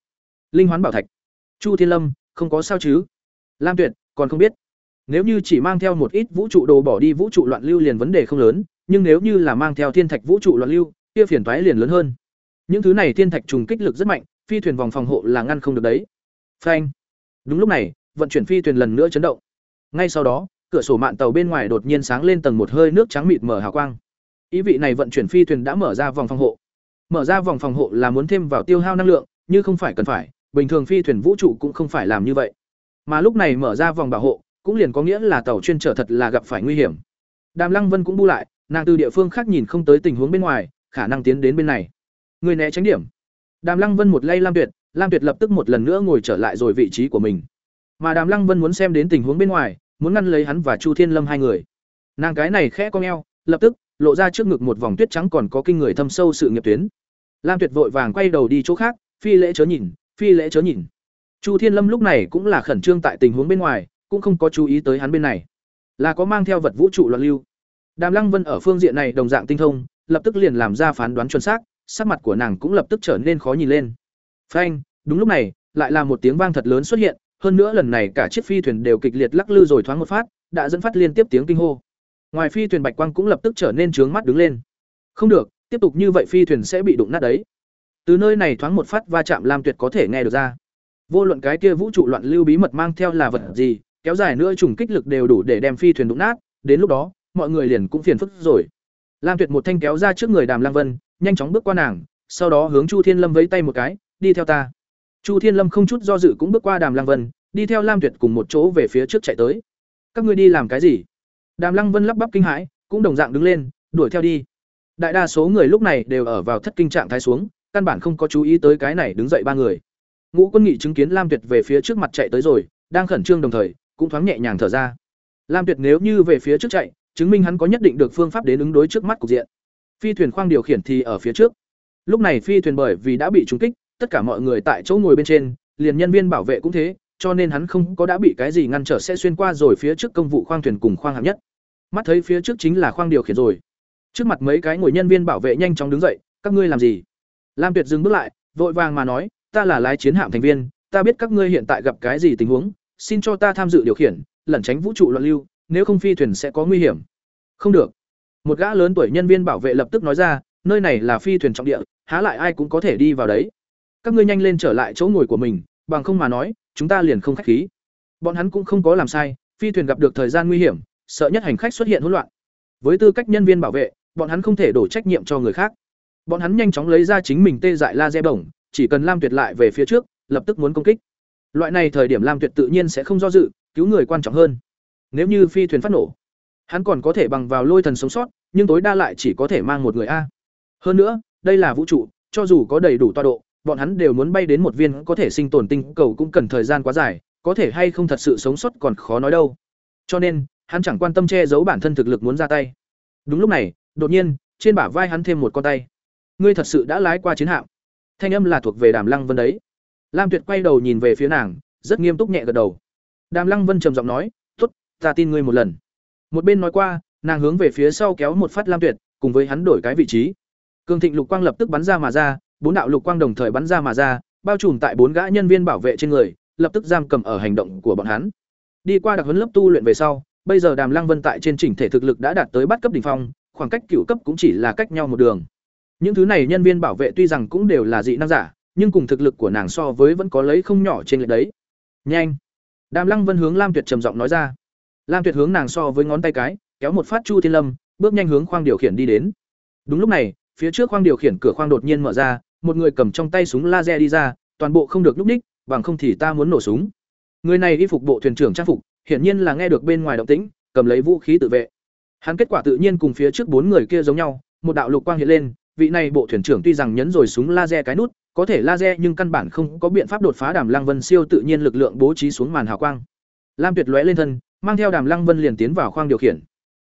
Linh hoán bảo thạch. Chu thiên lâm, không có sao chứ? Lam tuyệt, còn không biết. Nếu như chỉ mang theo một ít vũ trụ đồ bỏ đi vũ trụ loạn lưu liền vấn đề không lớn, nhưng nếu như là mang theo thiên thạch vũ trụ loạn lưu, kia phiền toái liền lớn hơn. Những thứ này thiên thạch trùng kích lực rất mạnh, phi thuyền vòng phòng hộ là ngăn không được đấy. Phanh. Đúng lúc này, vận chuyển phi thuyền lần nữa chấn động ngay sau đó, cửa sổ mạn tàu bên ngoài đột nhiên sáng lên tầng một hơi nước trắng mịt mở hào quang. Ý vị này vận chuyển phi thuyền đã mở ra vòng phòng hộ. Mở ra vòng phòng hộ là muốn thêm vào tiêu hao năng lượng, như không phải cần phải, bình thường phi thuyền vũ trụ cũng không phải làm như vậy. Mà lúc này mở ra vòng bảo hộ, cũng liền có nghĩa là tàu chuyên trở thật là gặp phải nguy hiểm. Đàm lăng vân cũng bu lại, nàng từ địa phương khác nhìn không tới tình huống bên ngoài, khả năng tiến đến bên này. Người né tránh điểm. Đàm lăng vân một lay lam tuyệt lam tuyệt lập tức một lần nữa ngồi trở lại rồi vị trí của mình mà đàm lăng vân muốn xem đến tình huống bên ngoài, muốn ngăn lấy hắn và chu thiên lâm hai người. Nàng cái này khẽ cong eo lập tức, lộ ra trước ngực một vòng tuyết trắng còn có kinh người thâm sâu sự nghiệp tuyến. Lam tuyệt vội vàng quay đầu đi chỗ khác, phi lễ chớ nhìn, phi lễ chớ nhìn. Chu thiên lâm lúc này cũng là khẩn trương tại tình huống bên ngoài, cũng không có chú ý tới hắn bên này. Là có mang theo vật vũ trụ loạn lưu. Đàm lăng vân ở phương diện này đồng dạng tinh thông, lập tức liền làm ra phán đoán chuẩn xác, sắc mặt của nàng cũng lập tức trở nên khó nhìn lên. Phanh, đúng lúc này, lại là một tiếng vang thật lớn xuất hiện hơn nữa lần này cả chiếc phi thuyền đều kịch liệt lắc lư rồi thoáng một phát, đã dẫn phát liên tiếp tiếng kinh hô. Ngoài phi thuyền bạch quang cũng lập tức trở nên trướng mắt đứng lên. Không được, tiếp tục như vậy phi thuyền sẽ bị đụng nát đấy. Từ nơi này thoáng một phát va chạm lam tuyệt có thể nghe được ra. Vô luận cái kia vũ trụ loạn lưu bí mật mang theo là vật gì, kéo dài nữa trùng kích lực đều đủ để đem phi thuyền đụng nát, đến lúc đó, mọi người liền cũng phiền phức rồi. Lam tuyệt một thanh kéo ra trước người đàm lang vân, nhanh chóng bước qua nàng, sau đó hướng chu thiên lâm vẫy tay một cái, đi theo ta chu thiên lâm không chút do dự cũng bước qua đàm lang vân, đi theo lam tuyệt cùng một chỗ về phía trước chạy tới. Các ngươi đi làm cái gì? Đàm lăng vân lắp bắp kinh hãi, cũng đồng dạng đứng lên, đuổi theo đi. Đại đa số người lúc này đều ở vào thất kinh trạng thái xuống, căn bản không có chú ý tới cái này đứng dậy ba người. Ngũ quân nghị chứng kiến lam tuyệt về phía trước mặt chạy tới rồi, đang khẩn trương đồng thời, cũng thoáng nhẹ nhàng thở ra. Lam tuyệt nếu như về phía trước chạy, chứng minh hắn có nhất định được phương pháp đến ứng đối trước mắt cục diện. Phi thuyền khoang điều khiển thì ở phía trước. Lúc này phi thuyền bởi vì đã bị trúng kích tất cả mọi người tại chỗ ngồi bên trên, liền nhân viên bảo vệ cũng thế, cho nên hắn không có đã bị cái gì ngăn trở sẽ xuyên qua rồi phía trước công vụ khoang thuyền cùng khoang hạng nhất. Mắt thấy phía trước chính là khoang điều khiển rồi. Trước mặt mấy cái ngồi nhân viên bảo vệ nhanh chóng đứng dậy, các ngươi làm gì? Lam tuyệt dừng bước lại, vội vàng mà nói, ta là lái chiến hạm thành viên, ta biết các ngươi hiện tại gặp cái gì tình huống, xin cho ta tham dự điều khiển, lẩn tránh vũ trụ loạn lưu, nếu không phi thuyền sẽ có nguy hiểm. Không được. Một gã lớn tuổi nhân viên bảo vệ lập tức nói ra, nơi này là phi thuyền trọng địa, há lại ai cũng có thể đi vào đấy các ngươi nhanh lên trở lại chỗ ngồi của mình bằng không mà nói chúng ta liền không khách khí bọn hắn cũng không có làm sai phi thuyền gặp được thời gian nguy hiểm sợ nhất hành khách xuất hiện hỗn loạn với tư cách nhân viên bảo vệ bọn hắn không thể đổ trách nhiệm cho người khác bọn hắn nhanh chóng lấy ra chính mình tê dại laser bổng chỉ cần lam tuyệt lại về phía trước lập tức muốn công kích. Loại này thời điểm Lam Tuyệt tự nhiên sẽ không do dự, cứu người quan trọng hơn. Nếu như phi thuyền phát nổ, hắn còn có thể bằng vào lôi thần sống sót, nhưng tối đa lại chỉ có thể mang một người a. Hơn nữa, đây là vũ trụ, cho dù có đầy đủ toa độ, bọn hắn đều muốn bay đến một viên có thể sinh tồn tinh cầu cũng cần thời gian quá dài, có thể hay không thật sự sống sót còn khó nói đâu. Cho nên, hắn chẳng quan tâm che giấu bản thân thực lực muốn ra tay. Đúng lúc này, đột nhiên, trên bả vai hắn thêm một con tay. Ngươi thật sự đã lái qua chiến hạm. Thanh âm là thuộc về Đàm Lăng Vân đấy. Lam Tuyệt quay đầu nhìn về phía nàng, rất nghiêm túc nhẹ gật đầu. Đàm Lăng Vân trầm giọng nói, "Tốt, ta tin ngươi một lần." Một bên nói qua, nàng hướng về phía sau kéo một phát Lam Tuyệt, cùng với hắn đổi cái vị trí. Cương Thịnh lục quang lập tức bắn ra mà ra, bốn đạo lục quang đồng thời bắn ra mà ra, bao trùm tại bốn gã nhân viên bảo vệ trên người, lập tức giam cầm ở hành động của bọn hắn. Đi qua đặc huấn lớp tu luyện về sau, bây giờ Đàm Lăng Vân tại trên chỉnh thể thực lực đã đạt tới bắt cấp đỉnh phong, khoảng cách cửu cấp cũng chỉ là cách nhau một đường. Những thứ này nhân viên bảo vệ tuy rằng cũng đều là dị năng giả, nhưng cùng thực lực của nàng so với vẫn có lấy không nhỏ trên lệch đấy. Nhanh. Đàm Lăng Vân hướng Lam Tuyệt trầm giọng nói ra. Lam Tuyệt hướng nàng so với ngón tay cái, kéo một phát Chu Thiên Lâm, bước nhanh hướng khoang điều khiển đi đến. Đúng lúc này, phía trước khoang điều khiển cửa khoang đột nhiên mở ra, một người cầm trong tay súng laser đi ra, toàn bộ không được lúc đích, bằng không thì ta muốn nổ súng. Người này y phục bộ thuyền trưởng trang phục, hiển nhiên là nghe được bên ngoài động tĩnh, cầm lấy vũ khí tự vệ. Hắn kết quả tự nhiên cùng phía trước bốn người kia giống nhau, một đạo lục quang hiện lên, vị này bộ thuyền trưởng tuy rằng nhấn rồi súng laser cái nút, có thể laser nhưng căn bản không có biện pháp đột phá Đàm Lăng Vân siêu tự nhiên lực lượng bố trí xuống màn hào quang. Lam Tuyệt lóe lên thân, mang theo Đàm Lăng Vân liền tiến vào khoang điều khiển.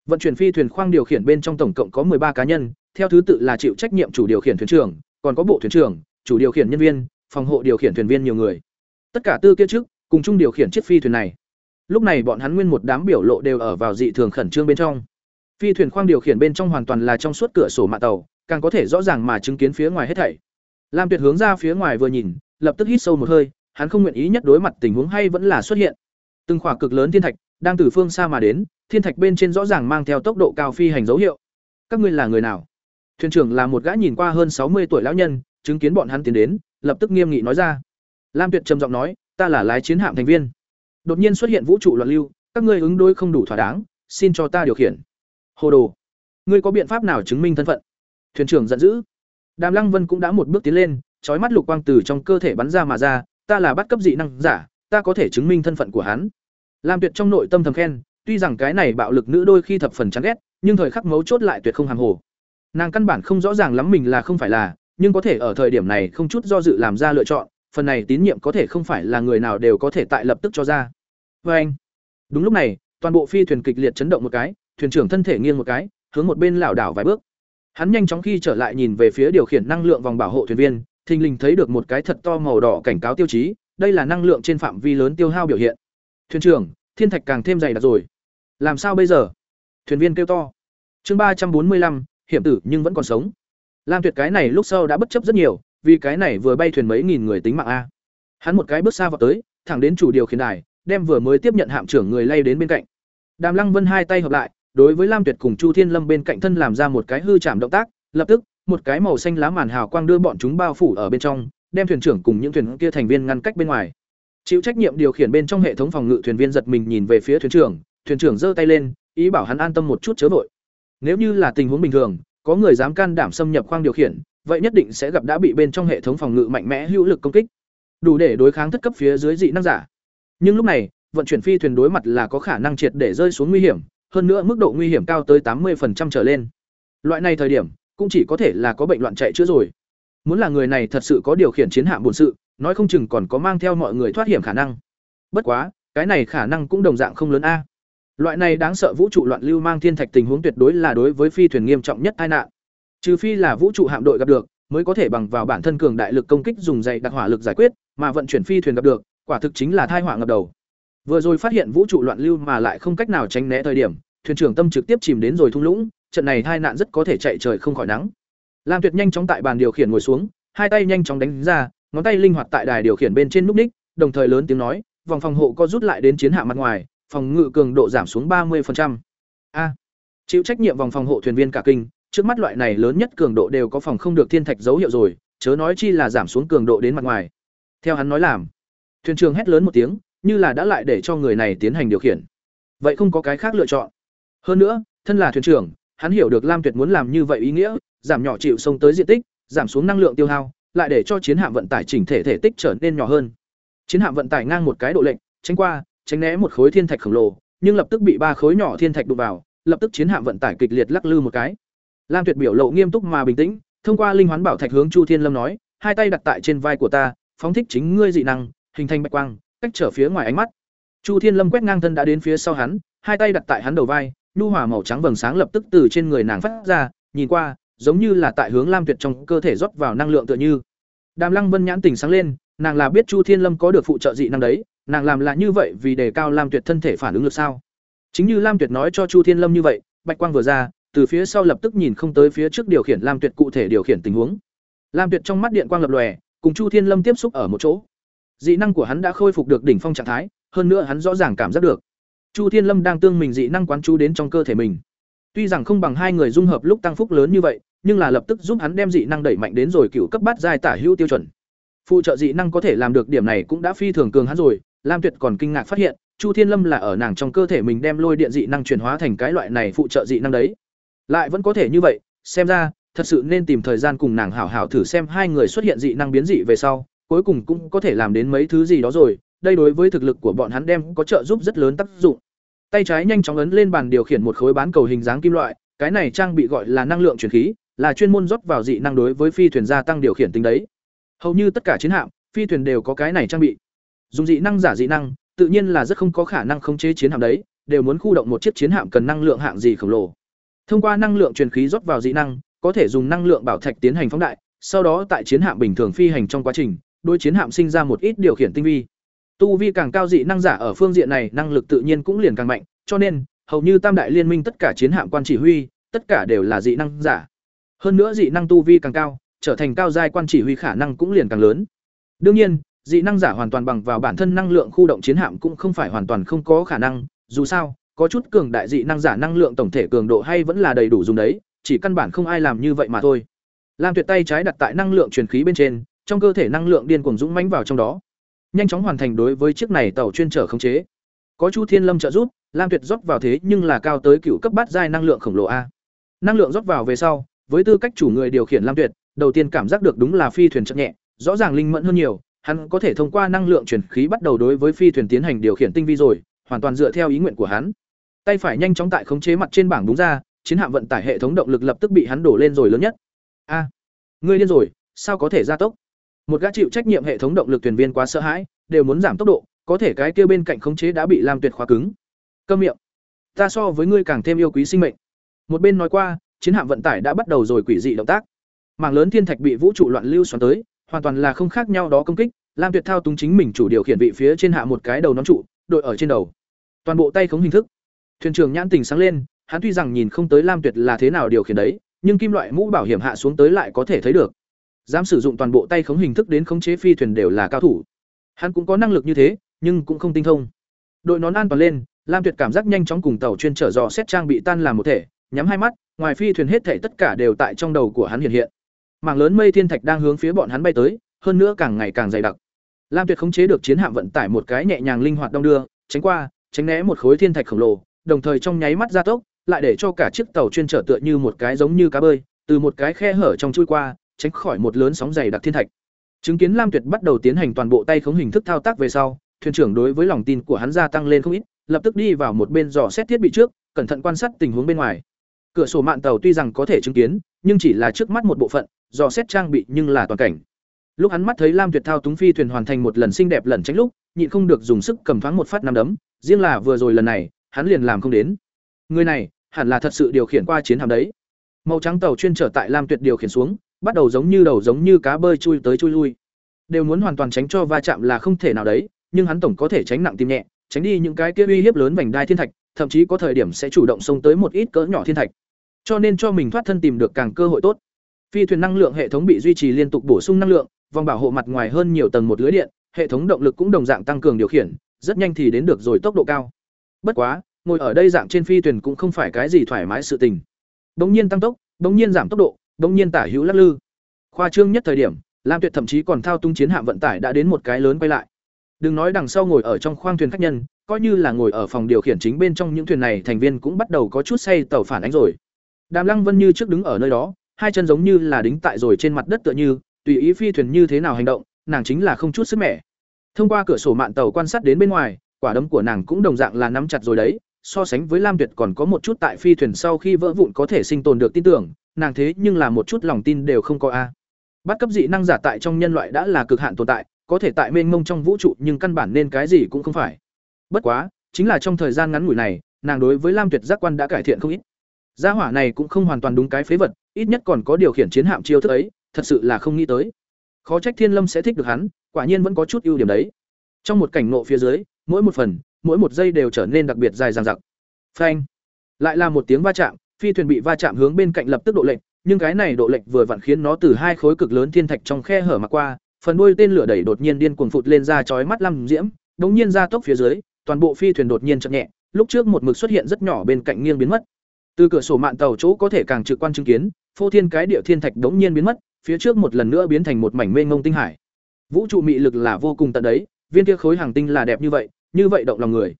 Vận chuyển phi thuyền khoang điều khiển bên trong tổng cộng có ba cá nhân, theo thứ tự là chịu trách nhiệm chủ điều khiển thuyền trưởng, còn có bộ thuyền trưởng, chủ điều khiển nhân viên, phòng hộ điều khiển thuyền viên nhiều người. Tất cả tư kia trước, cùng chung điều khiển chiếc phi thuyền này. Lúc này bọn hắn nguyên một đám biểu lộ đều ở vào dị thường khẩn trương bên trong. Phi thuyền khoang điều khiển bên trong hoàn toàn là trong suốt cửa sổ mạ tàu, càng có thể rõ ràng mà chứng kiến phía ngoài hết thảy. Lam Tuyệt hướng ra phía ngoài vừa nhìn, lập tức hít sâu một hơi, hắn không nguyện ý nhất đối mặt tình huống hay vẫn là xuất hiện. Từng khỏa cực lớn thiên thạch đang từ phương xa mà đến, thiên thạch bên trên rõ ràng mang theo tốc độ cao phi hành dấu hiệu. Các ngươi là người nào? Thuyền trưởng là một gã nhìn qua hơn sáu mươi tuổi lão nhân, chứng kiến bọn hắn tiến đến, lập tức nghiêm nghị nói ra. Lam Tuyệt trầm giọng nói, ta là lái chiến hạm thành viên. Đột nhiên xuất hiện vũ trụ loạn lưu, các ngươi ứng đối không đủ thỏa đáng, xin cho ta điều khiển. Hồ đồ, ngươi có biện pháp nào chứng minh thân phận? Thuyền trưởng giận dữ. Đàm Lăng Vân cũng đã một bước tiến lên, trói mắt lục quang từ trong cơ thể bắn ra mà ra, ta là bắt cấp dị năng giả, ta có thể chứng minh thân phận của hắn. Lam Tuyệt trong nội tâm thầm khen, tuy rằng cái này bạo lực nữ đôi khi thập phần chán ghét, nhưng thời khắc mấu chốt lại tuyệt không hàng hồ. Nàng căn bản không rõ ràng lắm mình là không phải là, nhưng có thể ở thời điểm này không chút do dự làm ra lựa chọn, phần này tín nhiệm có thể không phải là người nào đều có thể tại lập tức cho ra. vê anh. Đúng lúc này, toàn bộ phi thuyền kịch liệt chấn động một cái, thuyền trưởng thân thể nghiêng một cái, hướng một bên lảo đảo vài bước. Hắn nhanh chóng khi trở lại nhìn về phía điều khiển năng lượng vòng bảo hộ thuyền viên, thình lình thấy được một cái thật to màu đỏ cảnh cáo tiêu chí, đây là năng lượng trên phạm vi lớn tiêu hao biểu hiện. Thuyền trưởng, thiên thạch càng thêm dày đặc rồi. Làm sao bây giờ? Thuyền viên kêu to. Chương ba trăm bốn mươi lăm, hiểm tử nhưng vẫn còn sống. Lam Tuyệt cái này lúc sau đã bất chấp rất nhiều, vì cái này vừa bay thuyền mấy nghìn người tính mạng a. Hắn một cái bước xa vào tới, thẳng đến chủ điều khiển đài, đem vừa mới tiếp nhận hạm trưởng người lay đến bên cạnh. Đàm Lăng Vân hai tay hợp lại, đối với Lam Tuyệt cùng Chu Thiên Lâm bên cạnh thân làm ra một cái hư chạm động tác, lập tức, một cái màu xanh lá màn hào quang đưa bọn chúng bao phủ ở bên trong, đem thuyền trưởng cùng những thuyền kia thành viên ngăn cách bên ngoài. Chịu trách nhiệm điều khiển bên trong hệ thống phòng ngự thuyền viên giật mình nhìn về phía thuyền trưởng, thuyền trưởng giơ tay lên, ý bảo hắn an tâm một chút chớ vội. Nếu như là tình huống bình thường, có người dám can đảm xâm nhập khoang điều khiển, vậy nhất định sẽ gặp đã bị bên trong hệ thống phòng ngự mạnh mẽ hữu lực công kích, đủ để đối kháng thất cấp phía dưới dị năng giả. Nhưng lúc này, vận chuyển phi thuyền đối mặt là có khả năng triệt để rơi xuống nguy hiểm, hơn nữa mức độ nguy hiểm cao tới tám 80% trở lên. Loại này thời điểm, cũng chỉ có thể là có bệnh loạn chạy chữa rồi. Muốn là người này thật sự có điều khiển chiến hạm bổn sự, nói không chừng còn có mang theo mọi người thoát hiểm khả năng. Bất quá, cái này khả năng cũng đồng dạng không lớn a. Loại này đáng sợ vũ trụ loạn lưu mang thiên thạch tình huống tuyệt đối là đối với phi thuyền nghiêm trọng nhất tai nạn. Trừ phi là vũ trụ hạm đội gặp được, mới có thể bằng vào bản thân cường đại lực công kích dùng dày đặc hỏa lực giải quyết, mà vận chuyển phi thuyền gặp được, quả thực chính là tai họa ngập đầu. Vừa rồi phát hiện vũ trụ loạn lưu mà lại không cách nào tránh né thời điểm, thuyền trưởng tâm trực tiếp chìm đến rồi thung lũng, trận này tai nạn rất có thể chạy trời không khỏi nắng. Lam Tuyệt nhanh chóng tại bàn điều khiển ngồi xuống, hai tay nhanh chóng đánh ra, ngón tay linh hoạt tại đài điều khiển bên trên nút ních, đồng thời lớn tiếng nói, vòng phòng hộ co rút lại đến chiến hạ mặt ngoài, phòng ngự cường độ giảm xuống 30%. A. chịu trách nhiệm vòng phòng hộ thuyền viên cả kinh, trước mắt loại này lớn nhất cường độ đều có phòng không được thiên thạch dấu hiệu rồi, chớ nói chi là giảm xuống cường độ đến mặt ngoài. Theo hắn nói làm, thuyền trưởng hét lớn một tiếng, như là đã lại để cho người này tiến hành điều khiển. Vậy không có cái khác lựa chọn. Hơn nữa, thân là thuyền trưởng, hắn hiểu được Lam Tuyệt muốn làm như vậy ý nghĩa, giảm nhỏ chịu sông tới diện tích, giảm xuống năng lượng tiêu hao, lại để cho chiến hạm vận tải chỉnh thể thể tích trở nên nhỏ hơn. Chiến hạm vận tải ngang một cái độ lệnh, tránh qua, tránh né một khối thiên thạch khổng lồ, nhưng lập tức bị ba khối nhỏ thiên thạch đụng vào, lập tức chiến hạm vận tải kịch liệt lắc lư một cái. Lam Tuyệt biểu lộ nghiêm túc mà bình tĩnh, thông qua linh hoán bảo thạch hướng Chu Thiên Lâm nói, hai tay đặt tại trên vai của ta, phóng thích chính ngươi dị năng, hình thành bạch quang, cách trở phía ngoài ánh mắt. Chu Thiên Lâm quét ngang thân đã đến phía sau hắn, hai tay đặt tại hắn đầu vai, nhu hỏa màu trắng vầng sáng lập tức từ trên người nàng phát ra, nhìn qua, giống như là tại hướng Lam Tuyệt trong cơ thể rót vào năng lượng tựa như. Đàm Lăng Vân nhãn tỉnh sáng lên, nàng là biết Chu Thiên Lâm có được phụ trợ dị năng đấy, nàng làm là như vậy vì đề cao Lam Tuyệt thân thể phản ứng lực sao? Chính như Lam Tuyệt nói cho Chu Thiên Lâm như vậy, bạch quang vừa ra, từ phía sau lập tức nhìn không tới phía trước điều khiển Lam Tuyệt cụ thể điều khiển tình huống. Lam Tuyệt trong mắt điện quang lập lòe, cùng Chu Thiên Lâm tiếp xúc ở một chỗ. Dị năng của hắn đã khôi phục được đỉnh phong trạng thái, hơn nữa hắn rõ ràng cảm giác được. Chu Thiên Lâm đang tương mình dị năng quán chú đến trong cơ thể mình. Tuy rằng không bằng hai người dung hợp lúc tăng phúc lớn như vậy, nhưng là lập tức giúp hắn đem dị năng đẩy mạnh đến rồi cựu cấp bát giai tả hữu tiêu chuẩn. Phụ trợ dị năng có thể làm được điểm này cũng đã phi thường cường hắn rồi, Lam Tuyệt còn kinh ngạc phát hiện, Chu Thiên Lâm là ở nàng trong cơ thể mình đem lôi điện dị năng chuyển hóa thành cái loại này phụ trợ dị năng đấy. Lại vẫn có thể như vậy, xem ra, thật sự nên tìm thời gian cùng nàng hảo hảo thử xem hai người xuất hiện dị năng biến dị về sau, cuối cùng cũng có thể làm đến mấy thứ gì đó rồi, đây đối với thực lực của bọn hắn đem có trợ giúp rất lớn tác dụng. Tay trái nhanh chóng ấn lên bàn điều khiển một khối bán cầu hình dáng kim loại, cái này trang bị gọi là năng lượng truyền khí, là chuyên môn rót vào dị năng đối với phi thuyền gia tăng điều khiển tính đấy. Hầu như tất cả chiến hạm, phi thuyền đều có cái này trang bị. Dùng dị năng giả dị năng, tự nhiên là rất không có khả năng khống chế chiến hạm đấy, đều muốn khu động một chiếc chiến hạm cần năng lượng hạng gì khổng lồ. Thông qua năng lượng truyền khí rót vào dị năng, có thể dùng năng lượng bảo thạch tiến hành phóng đại, sau đó tại chiến hạm bình thường phi hành trong quá trình, đôi chiến hạm sinh ra một ít điều khiển tinh vi. Tu vi càng cao dị năng giả ở phương diện này năng lực tự nhiên cũng liền càng mạnh, cho nên hầu như tam đại liên minh tất cả chiến hạm quan chỉ huy, tất cả đều là dị năng giả. Hơn nữa dị năng tu vi càng cao, trở thành cao giai quan chỉ huy khả năng cũng liền càng lớn. Đương nhiên, dị năng giả hoàn toàn bằng vào bản thân năng lượng khu động chiến hạm cũng không phải hoàn toàn không có khả năng, dù sao, có chút cường đại dị năng giả năng lượng tổng thể cường độ hay vẫn là đầy đủ dùng đấy, chỉ căn bản không ai làm như vậy mà thôi. Lam Tuyệt tay trái đặt tại năng lượng truyền khí bên trên, trong cơ thể năng lượng điên cuồng dũng mãnh vào trong đó. Nhanh chóng hoàn thành đối với chiếc này tàu chuyên trở khống chế. Có Chu Thiên Lâm trợ giúp, Lam Tuyệt rót vào thế nhưng là cao tới cựu cấp bát giai năng lượng khổng lồ a. Năng lượng rót vào về sau, với tư cách chủ người điều khiển Lam Tuyệt, đầu tiên cảm giác được đúng là phi thuyền chậm nhẹ, rõ ràng linh mẫn hơn nhiều, hắn có thể thông qua năng lượng truyền khí bắt đầu đối với phi thuyền tiến hành điều khiển tinh vi rồi, hoàn toàn dựa theo ý nguyện của hắn. Tay phải nhanh chóng tại khống chế mặt trên bảng đúng ra, chiến hạm vận tải hệ thống động lực lập tức bị hắn đổ lên rồi lớn nhất. A, ngươi điên rồi, sao có thể gia tốc? Một gã chịu trách nhiệm hệ thống động lực thuyền viên quá sợ hãi, đều muốn giảm tốc độ, có thể cái kia bên cạnh khống chế đã bị Lam Tuyệt khóa cứng. Câm miệng. Ta so với ngươi càng thêm yêu quý sinh mệnh. Một bên nói qua, chiến hạm vận tải đã bắt đầu rồi quỷ dị động tác. Mảng lớn thiên thạch bị vũ trụ loạn lưu xoắn tới, hoàn toàn là không khác nhau đó công kích, Lam Tuyệt thao túng chính mình chủ điều khiển vị phía trên hạ một cái đầu nón trụ, đội ở trên đầu. Toàn bộ tay khống hình thức. Thuyền trưởng nhãn tình sáng lên, hắn tuy rằng nhìn không tới Lam Tuyệt là thế nào điều khiển đấy, nhưng kim loại mũ bảo hiểm hạ xuống tới lại có thể thấy được. Dám sử dụng toàn bộ tay khống hình thức đến khống chế phi thuyền đều là cao thủ. Hắn cũng có năng lực như thế, nhưng cũng không tinh thông. Đội nón an toàn lên, Lam Tuyệt cảm giác nhanh chóng cùng tàu chuyên trở dò xét trang bị tan làm một thể, nhắm hai mắt, ngoài phi thuyền hết thể tất cả đều tại trong đầu của hắn hiện hiện. Mảng lớn mây thiên thạch đang hướng phía bọn hắn bay tới, hơn nữa càng ngày càng dày đặc. Lam Tuyệt khống chế được chiến hạm vận tải một cái nhẹ nhàng linh hoạt đông đưa, tránh qua, tránh né một khối thiên thạch khổng lồ, đồng thời trong nháy mắt gia tốc, lại để cho cả chiếc tàu chuyên trở tựa như một cái giống như cá bơi, từ một cái khe hở trong chui qua, tránh khỏi một lớn sóng dày đặc thiên thạch. Chứng kiến Lam Tuyệt bắt đầu tiến hành toàn bộ tay khống hình thức thao tác về sau, thuyền trưởng đối với lòng tin của hắn gia tăng lên không ít, lập tức đi vào một bên dò xét thiết bị trước, cẩn thận quan sát tình huống bên ngoài. Cửa sổ mạn tàu tuy rằng có thể chứng kiến, nhưng chỉ là trước mắt một bộ phận, dò xét trang bị nhưng là toàn cảnh. Lúc hắn mắt thấy Lam Tuyệt thao túng phi thuyền hoàn thành một lần xinh đẹp lần tránh lúc, nhịn không được dùng sức cầm thoáng một phát năm đấm, riêng là vừa rồi lần này, hắn liền làm không đến. Người này, hẳn là thật sự điều khiển qua chiến hạm đấy. Màu trắng tàu chuyên trở tại Lam Tuyệt điều khiển xuống, bắt đầu giống như đầu giống như cá bơi chui tới chui lui. Đều muốn hoàn toàn tránh cho va chạm là không thể nào đấy, nhưng hắn tổng có thể tránh nặng tim nhẹ, tránh đi những cái kia uy hiếp lớn vành đai thiên thạch, thậm chí có thời điểm sẽ chủ động xông tới một ít cỡ nhỏ thiên thạch. Cho nên cho mình thoát thân tìm được càng cơ hội tốt. Phi thuyền năng lượng hệ thống bị duy trì liên tục bổ sung năng lượng, vòng bảo hộ mặt ngoài hơn nhiều tầng một lưới điện, hệ thống động lực cũng đồng dạng tăng cường điều khiển, rất nhanh thì đến được rồi tốc độ cao. Bất quá, ngồi ở đây dạng trên phi thuyền cũng không phải cái gì thoải mái sự tình. Bỗng nhiên tăng tốc, bỗng nhiên giảm tốc độ, bỗng nhiên tả hữu lắc lư. Khoa trương nhất thời điểm, Lam Tuyệt thậm chí còn thao tung chiến hạm vận tải đã đến một cái lớn quay lại. Đừng nói đằng sau ngồi ở trong khoang thuyền khách nhân, coi như là ngồi ở phòng điều khiển chính bên trong những thuyền này thành viên cũng bắt đầu có chút say tàu phản ánh rồi. Đàm Lăng Vân như trước đứng ở nơi đó, hai chân giống như là đính tại rồi trên mặt đất tựa như, tùy ý phi thuyền như thế nào hành động, nàng chính là không chút sức mẻ. Thông qua cửa sổ mạn tàu quan sát đến bên ngoài, quả đấm của nàng cũng đồng dạng là nắm chặt rồi đấy, so sánh với Lam Tuyệt còn có một chút tại phi thuyền sau khi vỡ vụn có thể sinh tồn được tin tưởng, nàng thế nhưng là một chút lòng tin đều không có a. Bắt cấp dị năng giả tại trong nhân loại đã là cực hạn tồn tại, có thể tại mênh mông trong vũ trụ nhưng căn bản nên cái gì cũng không phải. Bất quá, chính là trong thời gian ngắn ngủi này, nàng đối với Lam Tuyệt giác quan đã cải thiện không ít. Gia hỏa này cũng không hoàn toàn đúng cái phế vật, ít nhất còn có điều khiển chiến hạm chiêu thức ấy, thật sự là không nghĩ tới. Khó trách Thiên Lâm sẽ thích được hắn, quả nhiên vẫn có chút ưu điểm đấy. Trong một cảnh nộ phía dưới, mỗi một phần, mỗi một giây đều trở nên đặc biệt dài dằng dặc. Phanh! Lại là một tiếng va chạm, phi thuyền bị va chạm hướng bên cạnh lập tức độ lệch, nhưng cái này độ lệch vừa vặn khiến nó từ hai khối cực lớn thiên thạch trong khe hở mà qua, phần đuôi tên lửa đẩy đột nhiên điên cuồng phụt lên ra chói mắt lăm diễm, đống nhiên ra tốc phía dưới, toàn bộ phi thuyền đột nhiên chậm nhẹ, lúc trước một mực xuất hiện rất nhỏ bên cạnh nghiêng biến mất. Từ cửa sổ mạn tàu chỗ có thể càng trực quan chứng kiến, phô thiên cái địa thiên thạch đống nhiên biến mất, phía trước một lần nữa biến thành một mảnh mênh mông tinh hải. Vũ trụ mị lực là vô cùng tận đấy, viên kia khối hàng tinh là đẹp như vậy, như vậy động lòng người.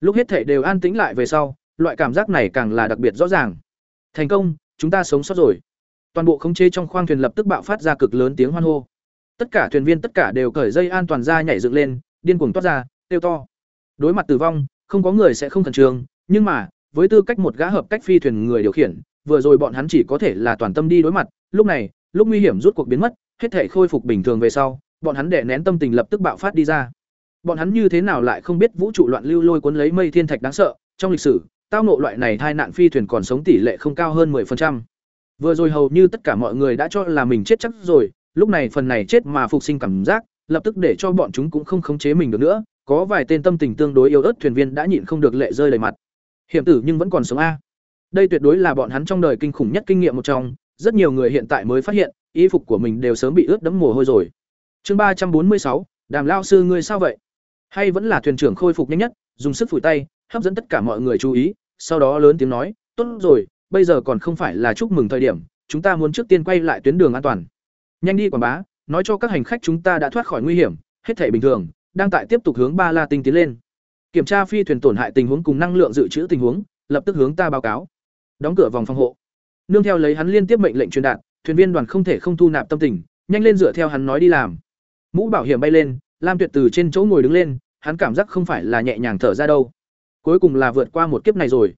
Lúc hết thể đều an tĩnh lại về sau, loại cảm giác này càng là đặc biệt rõ ràng. Thành công, chúng ta sống sót rồi. Toàn bộ khống chế trong khoang thuyền lập tức bạo phát ra cực lớn tiếng hoan hô. Tất cả thuyền viên tất cả đều cởi dây an toàn ra nhảy dựng lên, điên cuồng toát ra, kêu to. Đối mặt tử vong, không có người sẽ không khẩn trương, nhưng mà, với tư cách một gã hợp cách phi thuyền người điều khiển, vừa rồi bọn hắn chỉ có thể là toàn tâm đi đối mặt, lúc này, lúc nguy hiểm rút cuộc biến mất, hết thể khôi phục bình thường về sau, bọn hắn đè nén tâm tình lập tức bạo phát đi ra. Bọn hắn như thế nào lại không biết vũ trụ loạn lưu lôi cuốn lấy mây thiên thạch đáng sợ, trong lịch sử, tao ngộ loại này tai nạn phi thuyền còn sống tỷ lệ không cao hơn 10%. Vừa rồi hầu như tất cả mọi người đã cho là mình chết chắc rồi, lúc này phần này chết mà phục sinh cảm giác, lập tức để cho bọn chúng cũng không khống chế mình được nữa, có vài tên tâm tình tương đối yếu ớt thuyền viên đã nhịn không được lệ rơi đầy mặt. Hiểm tử nhưng vẫn còn sống a. Đây tuyệt đối là bọn hắn trong đời kinh khủng nhất kinh nghiệm một trong, rất nhiều người hiện tại mới phát hiện, y phục của mình đều sớm bị ướt đẫm mồ hôi rồi. Chương ba trăm bốn mươi sáu, Đàm lão sư ngươi sao vậy? Hay vẫn là thuyền trưởng khôi phục nhanh nhất, dùng sức phủi tay, hấp dẫn tất cả mọi người chú ý, sau đó lớn tiếng nói, "Tốt rồi, bây giờ còn không phải là chúc mừng thời điểm, chúng ta muốn trước tiên quay lại tuyến đường an toàn. Nhanh đi quảng bá, nói cho các hành khách chúng ta đã thoát khỏi nguy hiểm, hết thảy bình thường, đang tại tiếp tục hướng Ba La Tinh tiến lên. Kiểm tra phi thuyền tổn hại tình huống cùng năng lượng dự trữ tình huống, lập tức hướng ta báo cáo. Đóng cửa vòng phòng hộ. Nương theo lấy hắn liên tiếp mệnh lệnh truyền đạt, thuyền viên đoàn không thể không thu nạp tâm tình, nhanh lên dựa theo hắn nói đi làm. Mũ bảo hiểm bay lên, Lam Tuyệt từ trên chỗ ngồi đứng lên, hắn cảm giác không phải là nhẹ nhàng thở ra đâu. Cuối cùng là vượt qua một kiếp này rồi.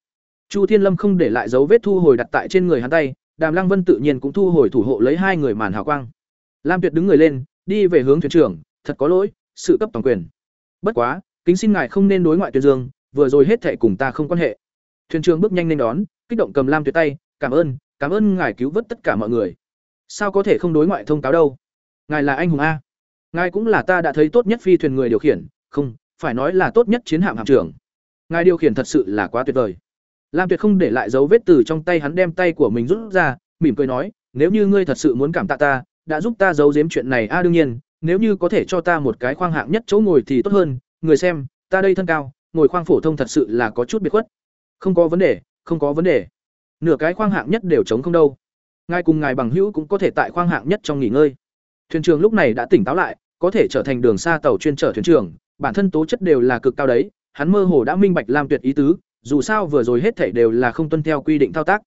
Chu Thiên Lâm không để lại dấu vết thu hồi đặt tại trên người hắn tay, Đàm Lăng Vân tự nhiên cũng thu hồi thủ hộ lấy hai người màn hào quang. Lam Tuyệt đứng người lên, đi về hướng thuyền trưởng, thật có lỗi, sự cấp toàn quyền. Bất quá, kính xin ngài không nên đối ngoại tuyên dương, vừa rồi hết thảy cùng ta không quan hệ. Thuyền trưởng bước nhanh lên đón, kích động cầm Lam Tuyệt tay, cảm ơn, cảm ơn ngài cứu vớt tất cả mọi người. Sao có thể không đối ngoại thông cáo đâu? Ngài là anh hùng a. Ngài cũng là ta đã thấy tốt nhất phi thuyền người điều khiển, không, phải nói là tốt nhất chiến hạm hạm trưởng. Ngài điều khiển thật sự là quá tuyệt vời. Lam Tuyệt không để lại dấu vết từ trong tay hắn đem tay của mình rút ra, mỉm cười nói, nếu như ngươi thật sự muốn cảm tạ ta, đã giúp ta giấu giếm chuyện này a đương nhiên, nếu như có thể cho ta một cái khoang hạng nhất chỗ ngồi thì tốt hơn, người xem, ta đây thân cao, ngồi khoang phổ thông thật sự là có chút biệt khuất. Không có vấn đề, không có vấn đề. Nửa cái khoang hạng nhất đều trống không đâu. Ngài cùng ngài bằng hữu cũng có thể tại khoang hạng nhất trong nghỉ ngơi. Thuyền trưởng lúc này đã tỉnh táo lại, có thể trở thành đường xa tàu chuyên chở thuyền trưởng, bản thân tố chất đều là cực cao đấy, hắn mơ hồ đã minh bạch Lam Tuyệt ý tứ, dù sao vừa rồi hết thảy đều là không tuân theo quy định thao tác.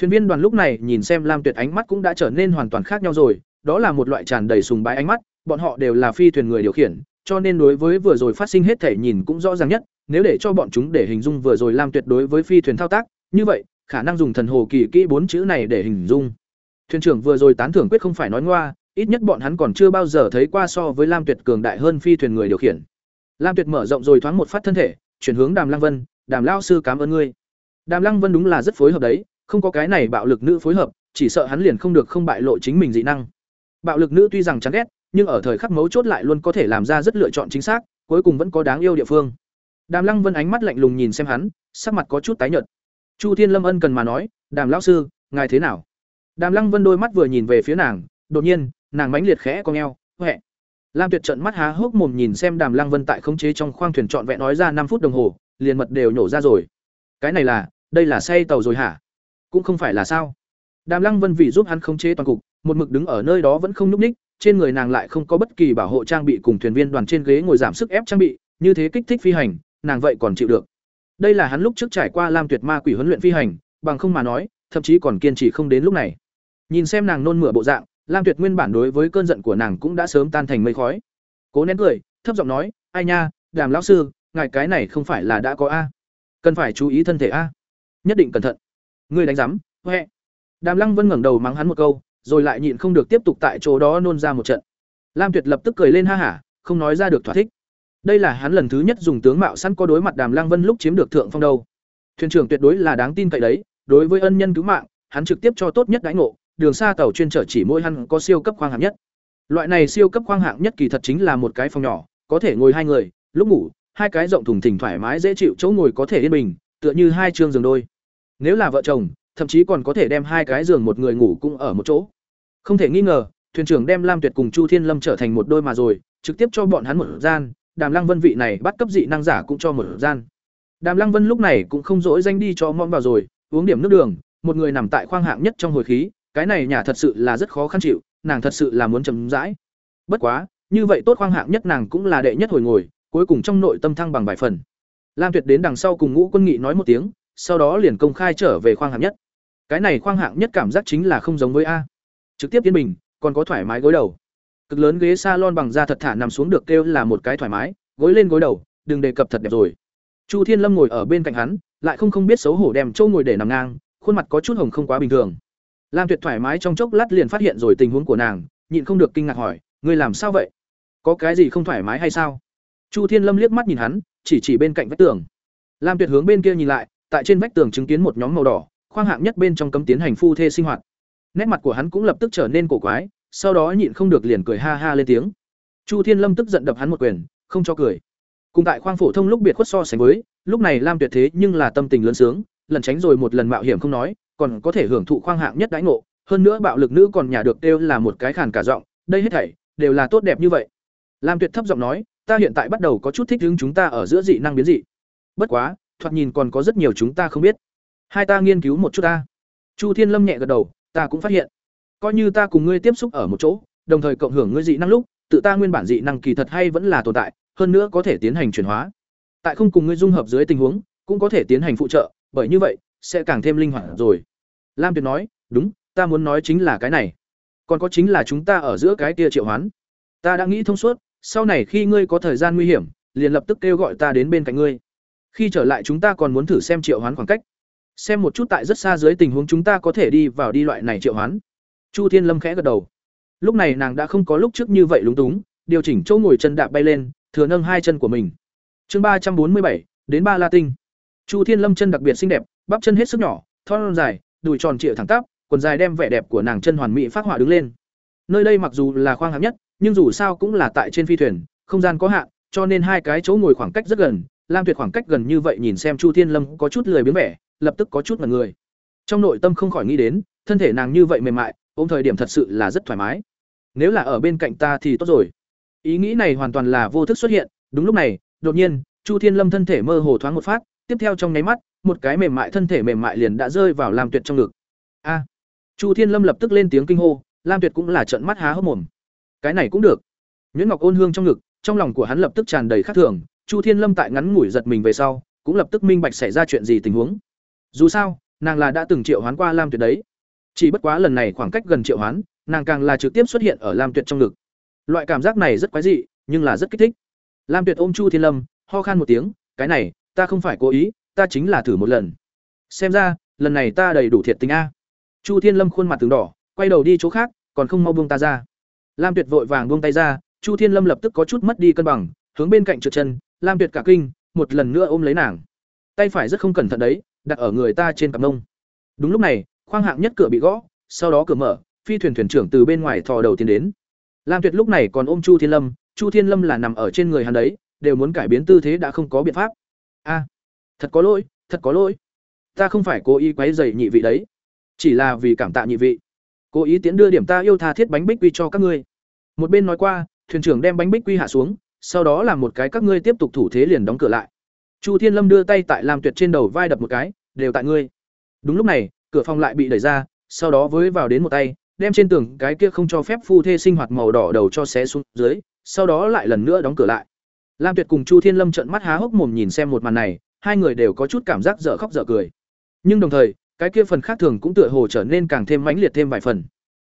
Thuyền viên đoàn lúc này nhìn xem Lam Tuyệt ánh mắt cũng đã trở nên hoàn toàn khác nhau rồi, đó là một loại tràn đầy sùng bái ánh mắt, bọn họ đều là phi thuyền người điều khiển, cho nên đối với vừa rồi phát sinh hết thảy nhìn cũng rõ ràng nhất, nếu để cho bọn chúng để hình dung vừa rồi Lam Tuyệt đối với phi thuyền thao tác, như vậy, khả năng dùng thần hồ kỳ kỹ bốn chữ này để hình dung. Thuyền trưởng vừa rồi tán thưởng quyết không phải nói ngoa, ít nhất bọn hắn còn chưa bao giờ thấy qua so với Lam Tuyệt cường đại hơn phi thuyền người điều khiển. Lam Tuyệt mở rộng rồi thoáng một phát thân thể, chuyển hướng Đàm Lăng Vân, "Đàm lão sư cảm ơn ngươi." Đàm Lăng Vân đúng là rất phối hợp đấy, không có cái này bạo lực nữ phối hợp, chỉ sợ hắn liền không được không bại lộ chính mình dị năng. Bạo lực nữ tuy rằng chán ghét, nhưng ở thời khắc mấu chốt lại luôn có thể làm ra rất lựa chọn chính xác, cuối cùng vẫn có đáng yêu địa phương. Đàm Lăng Vân ánh mắt lạnh lùng nhìn xem hắn, sắc mặt có chút tái nhợt. Chu Thiên Lâm ân cần mà nói, "Đàm lão sư, ngài thế nào?" Đàm Lăng Vân đôi mắt vừa nhìn về phía nàng, đột nhiên, nàng mãnh liệt khẽ cong eo, "Hoẹ." Lam Tuyệt trợn mắt há hốc mồm nhìn xem Đàm Lăng Vân tại khống chế trong khoang thuyền trọn vẹn nói ra năm phút đồng hồ, liền mật đều nhổ ra rồi. Cái này là, đây là say tàu rồi hả? Cũng không phải là sao? Đàm Lăng Vân vì giúp hắn khống chế toàn cục, một mực đứng ở nơi đó vẫn không nhúc nhích, trên người nàng lại không có bất kỳ bảo hộ trang bị cùng thuyền viên đoàn trên ghế ngồi giảm sức ép trang bị, như thế kích thích phi hành, nàng vậy còn chịu được. Đây là hắn lúc trước trải qua Lam Tuyệt Ma quỷ huấn luyện phi hành, bằng không mà nói, thậm chí còn kiên trì không đến lúc này. Nhìn xem nàng nôn mửa bộ dạng, lam tuyệt nguyên bản đối với cơn giận của nàng cũng đã sớm tan thành mây khói. Cố nén cười thấp giọng nói ai nha đàm lão sư ngài cái này không phải là đã có a. Cần phải chú ý thân thể a. Nhất định cẩn thận. Ngươi đánh giám huệ. Đàm lăng vân ngẩng đầu mắng hắn một câu rồi lại nhịn không được tiếp tục tại chỗ đó nôn ra một trận. Lam tuyệt lập tức cười lên ha hả không nói ra được thỏa thích đây là hắn lần thứ nhất dùng tướng mạo sẵn có đối mặt đàm lăng vân lúc chiếm được thượng phong đâu. Thuyền trưởng tuyệt đối là đáng tin cậy đấy, đối với ân nhân cứu mạng, hắn trực tiếp cho tốt nhất đãi ngộ, đường xa tàu chuyên trở chỉ mỗi hắn có siêu cấp khoang hạng nhất. Loại này siêu cấp khoang hạng nhất kỳ thật chính là một cái phòng nhỏ, có thể ngồi hai người, lúc ngủ, hai cái rộng thùng thình thoải mái dễ chịu chỗ ngồi có thể yên bình, tựa như hai chương giường đôi. Nếu là vợ chồng, thậm chí còn có thể đem hai cái giường một người ngủ cũng ở một chỗ. Không thể nghi ngờ, thuyền trưởng đem lam tuyệt cùng chu thiên lâm trở thành một đôi mà rồi, trực tiếp cho bọn hắn một gian đàm lăng vân vị này bắt cấp dị năng giả cũng cho một gian. Đàm lăng vân lúc này cũng không dỗi danh đi cho mõm vào rồi, uống điểm nước đường, một người nằm tại khoang hạng nhất trong hồi khí, cái này nhà thật sự là rất khó khăn chịu, nàng thật sự là muốn chấm dãi bất quá, như vậy tốt khoang hạng nhất nàng cũng là đệ nhất hồi ngồi, cuối cùng trong nội tâm thăng bằng vài phần. Lam tuyệt đến đằng sau cùng ngũ quân nghị nói một tiếng, sau đó liền công khai trở về khoang hạng nhất. Cái này khoang hạng nhất cảm giác chính là không giống với a. Trực tiếp tiến bình, còn có thoải mái gối đầu cực lớn ghế salon bằng da thật thả nằm xuống được kêu là một cái thoải mái, gối lên gối đầu, đừng đề cập thật đẹp rồi. Chu thiên lâm ngồi ở bên cạnh hắn, lại không không biết xấu hổ đem châu ngồi để nằm ngang, khuôn mặt có chút hồng không quá bình thường. Lam tuyệt thoải mái trong chốc lát liền phát hiện rồi tình huống của nàng, nhịn không được kinh ngạc hỏi, ngươi làm sao vậy? Có cái gì không thoải mái hay sao? Chu thiên lâm liếc mắt nhìn hắn, chỉ chỉ bên cạnh vách tường. Lam tuyệt hướng bên kia nhìn lại, tại trên vách tường chứng kiến một nhóm màu đỏ, khoang hạng nhất bên trong cấm tiến hành phu thê sinh hoạt. Nét mặt của hắn cũng lập tức trở nên cổ quái sau đó nhịn không được liền cười ha ha lên tiếng. Chu thiên lâm tức giận đập hắn một quyền, không cho cười. Cùng tại khoang phổ thông lúc biệt khuất so sánh với, lúc này lam tuyệt thế nhưng là tâm tình lớn sướng lần tránh rồi một lần mạo hiểm không nói, còn có thể hưởng thụ khoang hạng nhất đãi ngộ, hơn nữa bạo lực nữ còn nhà được kêu là một cái khàn cả giọng, đây hết thảy đều là tốt đẹp như vậy. Lam tuyệt thấp giọng nói, ta hiện tại bắt đầu có chút thích hứng chúng ta ở giữa dị năng biến dị. Bất quá, thoạt nhìn còn có rất nhiều chúng ta không biết. Hai ta nghiên cứu một chút ta. Chu thiên lâm nhẹ gật đầu, ta cũng phát hiện coi như ta cùng ngươi tiếp xúc ở một chỗ, đồng thời cộng hưởng ngươi dị năng lúc, tự ta nguyên bản dị năng kỳ thật hay vẫn là tồn tại, hơn nữa có thể tiến hành chuyển hóa. Tại không cùng ngươi dung hợp dưới tình huống, cũng có thể tiến hành phụ trợ, bởi như vậy, sẽ càng thêm linh hoạt rồi. Lam tuyệt nói, đúng, ta muốn nói chính là cái này. Còn có chính là chúng ta ở giữa cái kia triệu hoán. Ta đã nghĩ thông suốt, sau này khi ngươi có thời gian nguy hiểm, liền lập tức kêu gọi ta đến bên cạnh ngươi. Khi trở lại chúng ta còn muốn thử xem triệu hoán khoảng cách. Xem một chút tại rất xa dưới tình huống chúng ta có thể đi vào đi loại này triệu hoán chu thiên lâm khẽ gật đầu. Lúc này nàng đã không có lúc trước như vậy lúng túng, điều chỉnh chỗ ngồi chân đạp bay lên, thừa nâng hai chân của mình. Chương ba trăm bốn mươi bảy, đến ba la tinh. Chu thiên lâm chân đặc biệt xinh đẹp, bắp chân hết sức nhỏ, thon dài, đùi tròn trịa thẳng tắp, quần dài đem vẻ đẹp của nàng chân hoàn mỹ phát họa đứng lên. Nơi đây mặc dù là khoang hạng nhất, nhưng dù sao cũng là tại trên phi thuyền, không gian có hạn, cho nên hai cái chỗ ngồi khoảng cách rất gần, lam tuyệt khoảng cách gần như vậy nhìn xem chu thiên lâm có chút lười biếng vẻ, lập tức có chút mật người. Trong nội tâm không khỏi nghĩ đến, thân thể nàng như vậy mềm mại ôm thời điểm thật sự là rất thoải mái. Nếu là ở bên cạnh ta thì tốt rồi. Ý nghĩ này hoàn toàn là vô thức xuất hiện. Đúng lúc này, đột nhiên, chu thiên lâm thân thể mơ hồ thoáng một phát, tiếp theo trong nháy mắt, một cái mềm mại thân thể mềm mại liền đã rơi vào lam tuyệt trong ngực. A! Chu thiên lâm lập tức lên tiếng kinh hô, lam tuyệt cũng là trận mắt há hốc mồm. Cái này cũng được. Nhuyễn ngọc ôn hương trong ngực, trong lòng của hắn lập tức tràn đầy khắc thường. Chu thiên lâm tại ngắn ngủi giật mình về sau, cũng lập tức minh bạch xảy ra chuyện gì tình huống. Dù sao, nàng là đã từng triệu hoán qua lam tuyệt đấy chỉ bất quá lần này khoảng cách gần triệu hoán, nàng càng là trực tiếp xuất hiện ở lam tuyệt trong ngực. Loại cảm giác này rất quái dị, nhưng là rất kích thích. Lam tuyệt ôm chu thiên lâm, ho khan một tiếng, cái này, ta không phải cố ý, ta chính là thử một lần. Xem ra, lần này ta đầy đủ thiệt tình a. Chu thiên lâm khuôn mặt từng đỏ, quay đầu đi chỗ khác, còn không mau buông ta ra. Lam tuyệt vội vàng buông tay ra, chu thiên lâm lập tức có chút mất đi cân bằng, hướng bên cạnh trượt chân, lam tuyệt cả kinh, một lần nữa ôm lấy nàng. Tay phải rất không cẩn thận đấy, đặt ở người ta trên cặp mông đúng lúc này khoang hạng nhất cửa bị gõ, sau đó cửa mở, phi thuyền thuyền trưởng từ bên ngoài thò đầu tiến đến. Lam tuyệt lúc này còn ôm chu thiên lâm, chu thiên lâm là nằm ở trên người hắn đấy, đều muốn cải biến tư thế đã không có biện pháp. A, thật có lỗi, thật có lỗi. Ta không phải cố ý quấy dày nhị vị đấy, chỉ là vì cảm tạ nhị vị. Cố ý tiến đưa điểm ta yêu tha thiết bánh bích quy cho các ngươi. Một bên nói qua, thuyền trưởng đem bánh bích quy hạ xuống, sau đó làm một cái các ngươi tiếp tục thủ thế liền đóng cửa lại. Chu thiên lâm đưa tay tại lam tuyệt trên đầu vai đập một cái, đều tại ngươi. Đúng lúc này cửa phòng lại bị đẩy ra, sau đó với vào đến một tay, đem trên tường cái kia không cho phép phu thê sinh hoạt màu đỏ đầu cho xé xuống dưới, sau đó lại lần nữa đóng cửa lại. Lam tuyệt cùng chu thiên lâm trợn mắt há hốc mồm nhìn xem một màn này, hai người đều có chút cảm giác dở khóc dở cười. Nhưng đồng thời, cái kia phần khác thường cũng tựa hồ trở nên càng thêm mãnh liệt thêm vài phần.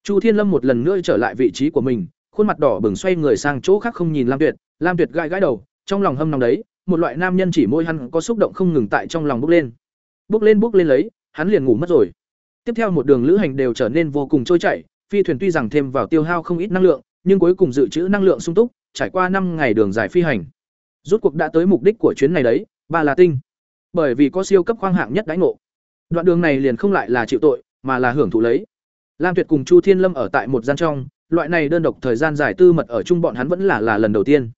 Chu thiên lâm một lần nữa trở lại vị trí của mình, khuôn mặt đỏ bừng xoay người sang chỗ khác không nhìn lam tuyệt lam tuyệt gãi gãi đầu, trong lòng hâm nóng đấy, một loại nam nhân chỉ môi hắn có xúc động không ngừng tại trong lòng bốc lên. Bốc lên bốc lên lấy hắn liền ngủ mất rồi. Tiếp theo một đường lữ hành đều trở nên vô cùng trôi chảy, phi thuyền tuy rằng thêm vào tiêu hao không ít năng lượng, nhưng cuối cùng dự trữ năng lượng sung túc, trải qua năm ngày đường dài phi hành. Rút cuộc đã tới mục đích của chuyến này đấy, ba là tinh. Bởi vì có siêu cấp khoang hạng nhất đãi ngộ. Đoạn đường này liền không lại là chịu tội, mà là hưởng thụ lấy. Lam tuyệt cùng chu thiên lâm ở tại một gian trong, loại này đơn độc thời gian dài tư mật ở chung bọn hắn vẫn là là lần đầu tiên.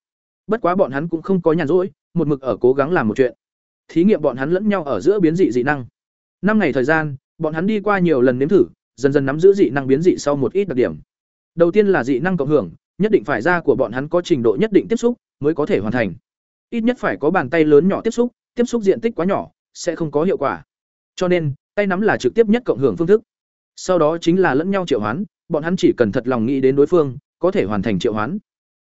Bất quá bọn hắn cũng không có nhàn rỗi, một mực ở cố gắng làm một chuyện. Thí nghiệm bọn hắn lẫn nhau ở giữa biến dị dị năng năm ngày thời gian, bọn hắn đi qua nhiều lần nếm thử, dần dần nắm giữ dị năng biến dị sau một ít đặc điểm. Đầu tiên là dị năng cộng hưởng, nhất định phải da của bọn hắn có trình độ nhất định tiếp xúc mới có thể hoàn thành. Ít nhất phải có bàn tay lớn nhỏ tiếp xúc tiếp xúc diện tích quá nhỏ, sẽ không có hiệu quả. Cho nên, tay nắm là trực tiếp nhất cộng hưởng phương thức. Sau đó chính là lẫn nhau triệu hoán, bọn hắn chỉ cần thật lòng nghĩ đến đối phương, có thể hoàn thành triệu hoán.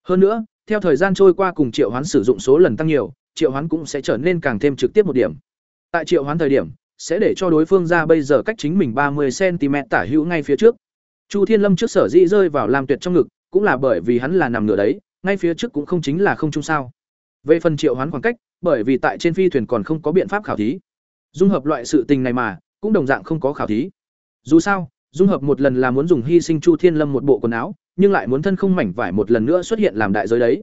Hơn nữa, theo thời gian trôi qua cùng triệu hoán sử dụng số lần tăng nhiều, triệu hoán cũng sẽ trở nên càng thêm trực tiếp một điểm. Tại triệu hoán thời điểm sẽ để cho đối phương ra bây giờ cách chính mình ba mươi cm tả hữu ngay phía trước. Chu thiên lâm trước sở dĩ rơi vào làm tuyệt trong ngực, cũng là bởi vì hắn là nằm ngửa đấy, ngay phía trước cũng không chính là không chung sao. Về phần triệu hoán khoảng cách, bởi vì tại trên phi thuyền còn không có biện pháp khảo thí. Dung hợp loại sự tình này mà, cũng đồng dạng không có khảo thí. Dù sao, dung hợp một lần là muốn dùng hy sinh chu thiên lâm một bộ quần áo, nhưng lại muốn thân không mảnh vải một lần nữa xuất hiện làm đại giới đấy.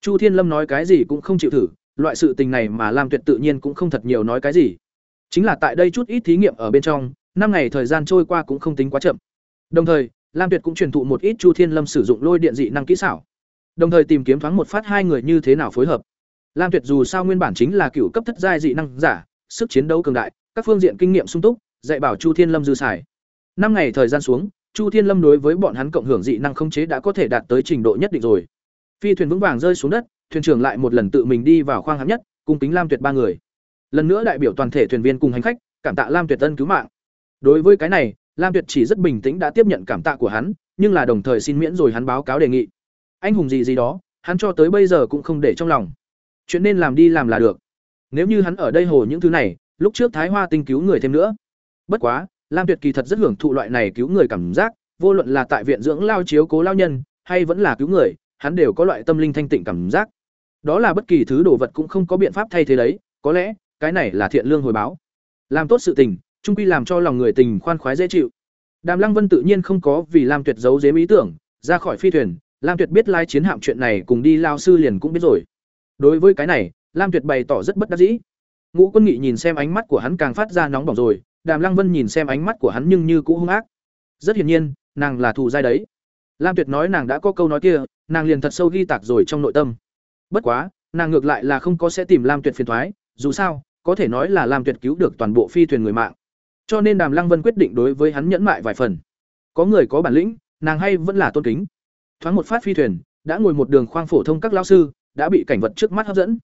Chu thiên lâm nói cái gì cũng không chịu thử, loại sự tình này mà lam tuyệt tự nhiên cũng không thật nhiều nói cái gì chính là tại đây chút ít thí nghiệm ở bên trong, năm ngày thời gian trôi qua cũng không tính quá chậm. Đồng thời, lam tuyệt cũng truyền thụ một ít chu thiên lâm sử dụng lôi điện dị năng kỹ xảo. Đồng thời tìm kiếm thoáng một phát hai người như thế nào phối hợp. Lam tuyệt dù sao nguyên bản chính là cựu cấp thất giai dị năng giả, sức chiến đấu cường đại, các phương diện kinh nghiệm sung túc, dạy bảo chu thiên lâm dư xài. Năm ngày thời gian xuống, chu thiên lâm đối với bọn hắn cộng hưởng dị năng không chế đã có thể đạt tới trình độ nhất định rồi. Phi thuyền vững vàng rơi xuống đất, thuyền trưởng lại một lần tự mình đi vào khoang hạng nhất cùng kính lam tuyệt ba người lần nữa đại biểu toàn thể thuyền viên cùng hành khách, cảm tạ lam tuyệt tân cứu mạng. Đối với cái này, lam tuyệt chỉ rất bình tĩnh đã tiếp nhận cảm tạ của hắn, nhưng là đồng thời xin miễn rồi hắn báo cáo đề nghị. Anh hùng gì gì đó, hắn cho tới bây giờ cũng không để trong lòng. Chuyện nên làm đi làm là được. Nếu như hắn ở đây hồ những thứ này, lúc trước thái hoa tinh cứu người thêm nữa. Bất quá, lam tuyệt kỳ thật rất hưởng thụ loại này cứu người cảm giác, vô luận là tại viện dưỡng lao chiếu cố lao nhân, hay vẫn là cứu người, hắn đều có loại tâm linh thanh tịnh cảm giác. Đó là bất kỳ thứ đồ vật cũng không có biện pháp thay thế đấy, có lẽ cái này là thiện lương hồi báo. Làm tốt sự tình, trung quy làm cho lòng người tình khoan khoái dễ chịu. Đàm lăng vân tự nhiên không có vì lam tuyệt giấu dếm ý tưởng, ra khỏi phi thuyền, lam tuyệt biết lai chiến hạm chuyện này cùng đi lao sư liền cũng biết rồi. Đối với cái này, lam tuyệt bày tỏ rất bất đắc dĩ. Ngũ quân nghị nhìn xem ánh mắt của hắn càng phát ra nóng bỏng rồi, đàm lăng vân nhìn xem ánh mắt của hắn nhưng như cũ hung ác. Rất hiển nhiên, nàng là thù dai đấy. Lam tuyệt nói nàng đã có câu nói kia, nàng liền thật sâu ghi tạc rồi trong nội tâm. Bất quá, nàng ngược lại là không có sẽ tìm lam tuyệt phiền thoái, dù sao có thể nói là làm tuyệt cứu được toàn bộ phi thuyền người mạng. Cho nên đàm lăng vân quyết định đối với hắn nhẫn mại vài phần. Có người có bản lĩnh, nàng hay vẫn là tôn kính. Thoáng một phát phi thuyền, đã ngồi một đường khoang phổ thông các lao sư, đã bị cảnh vật trước mắt hấp dẫn.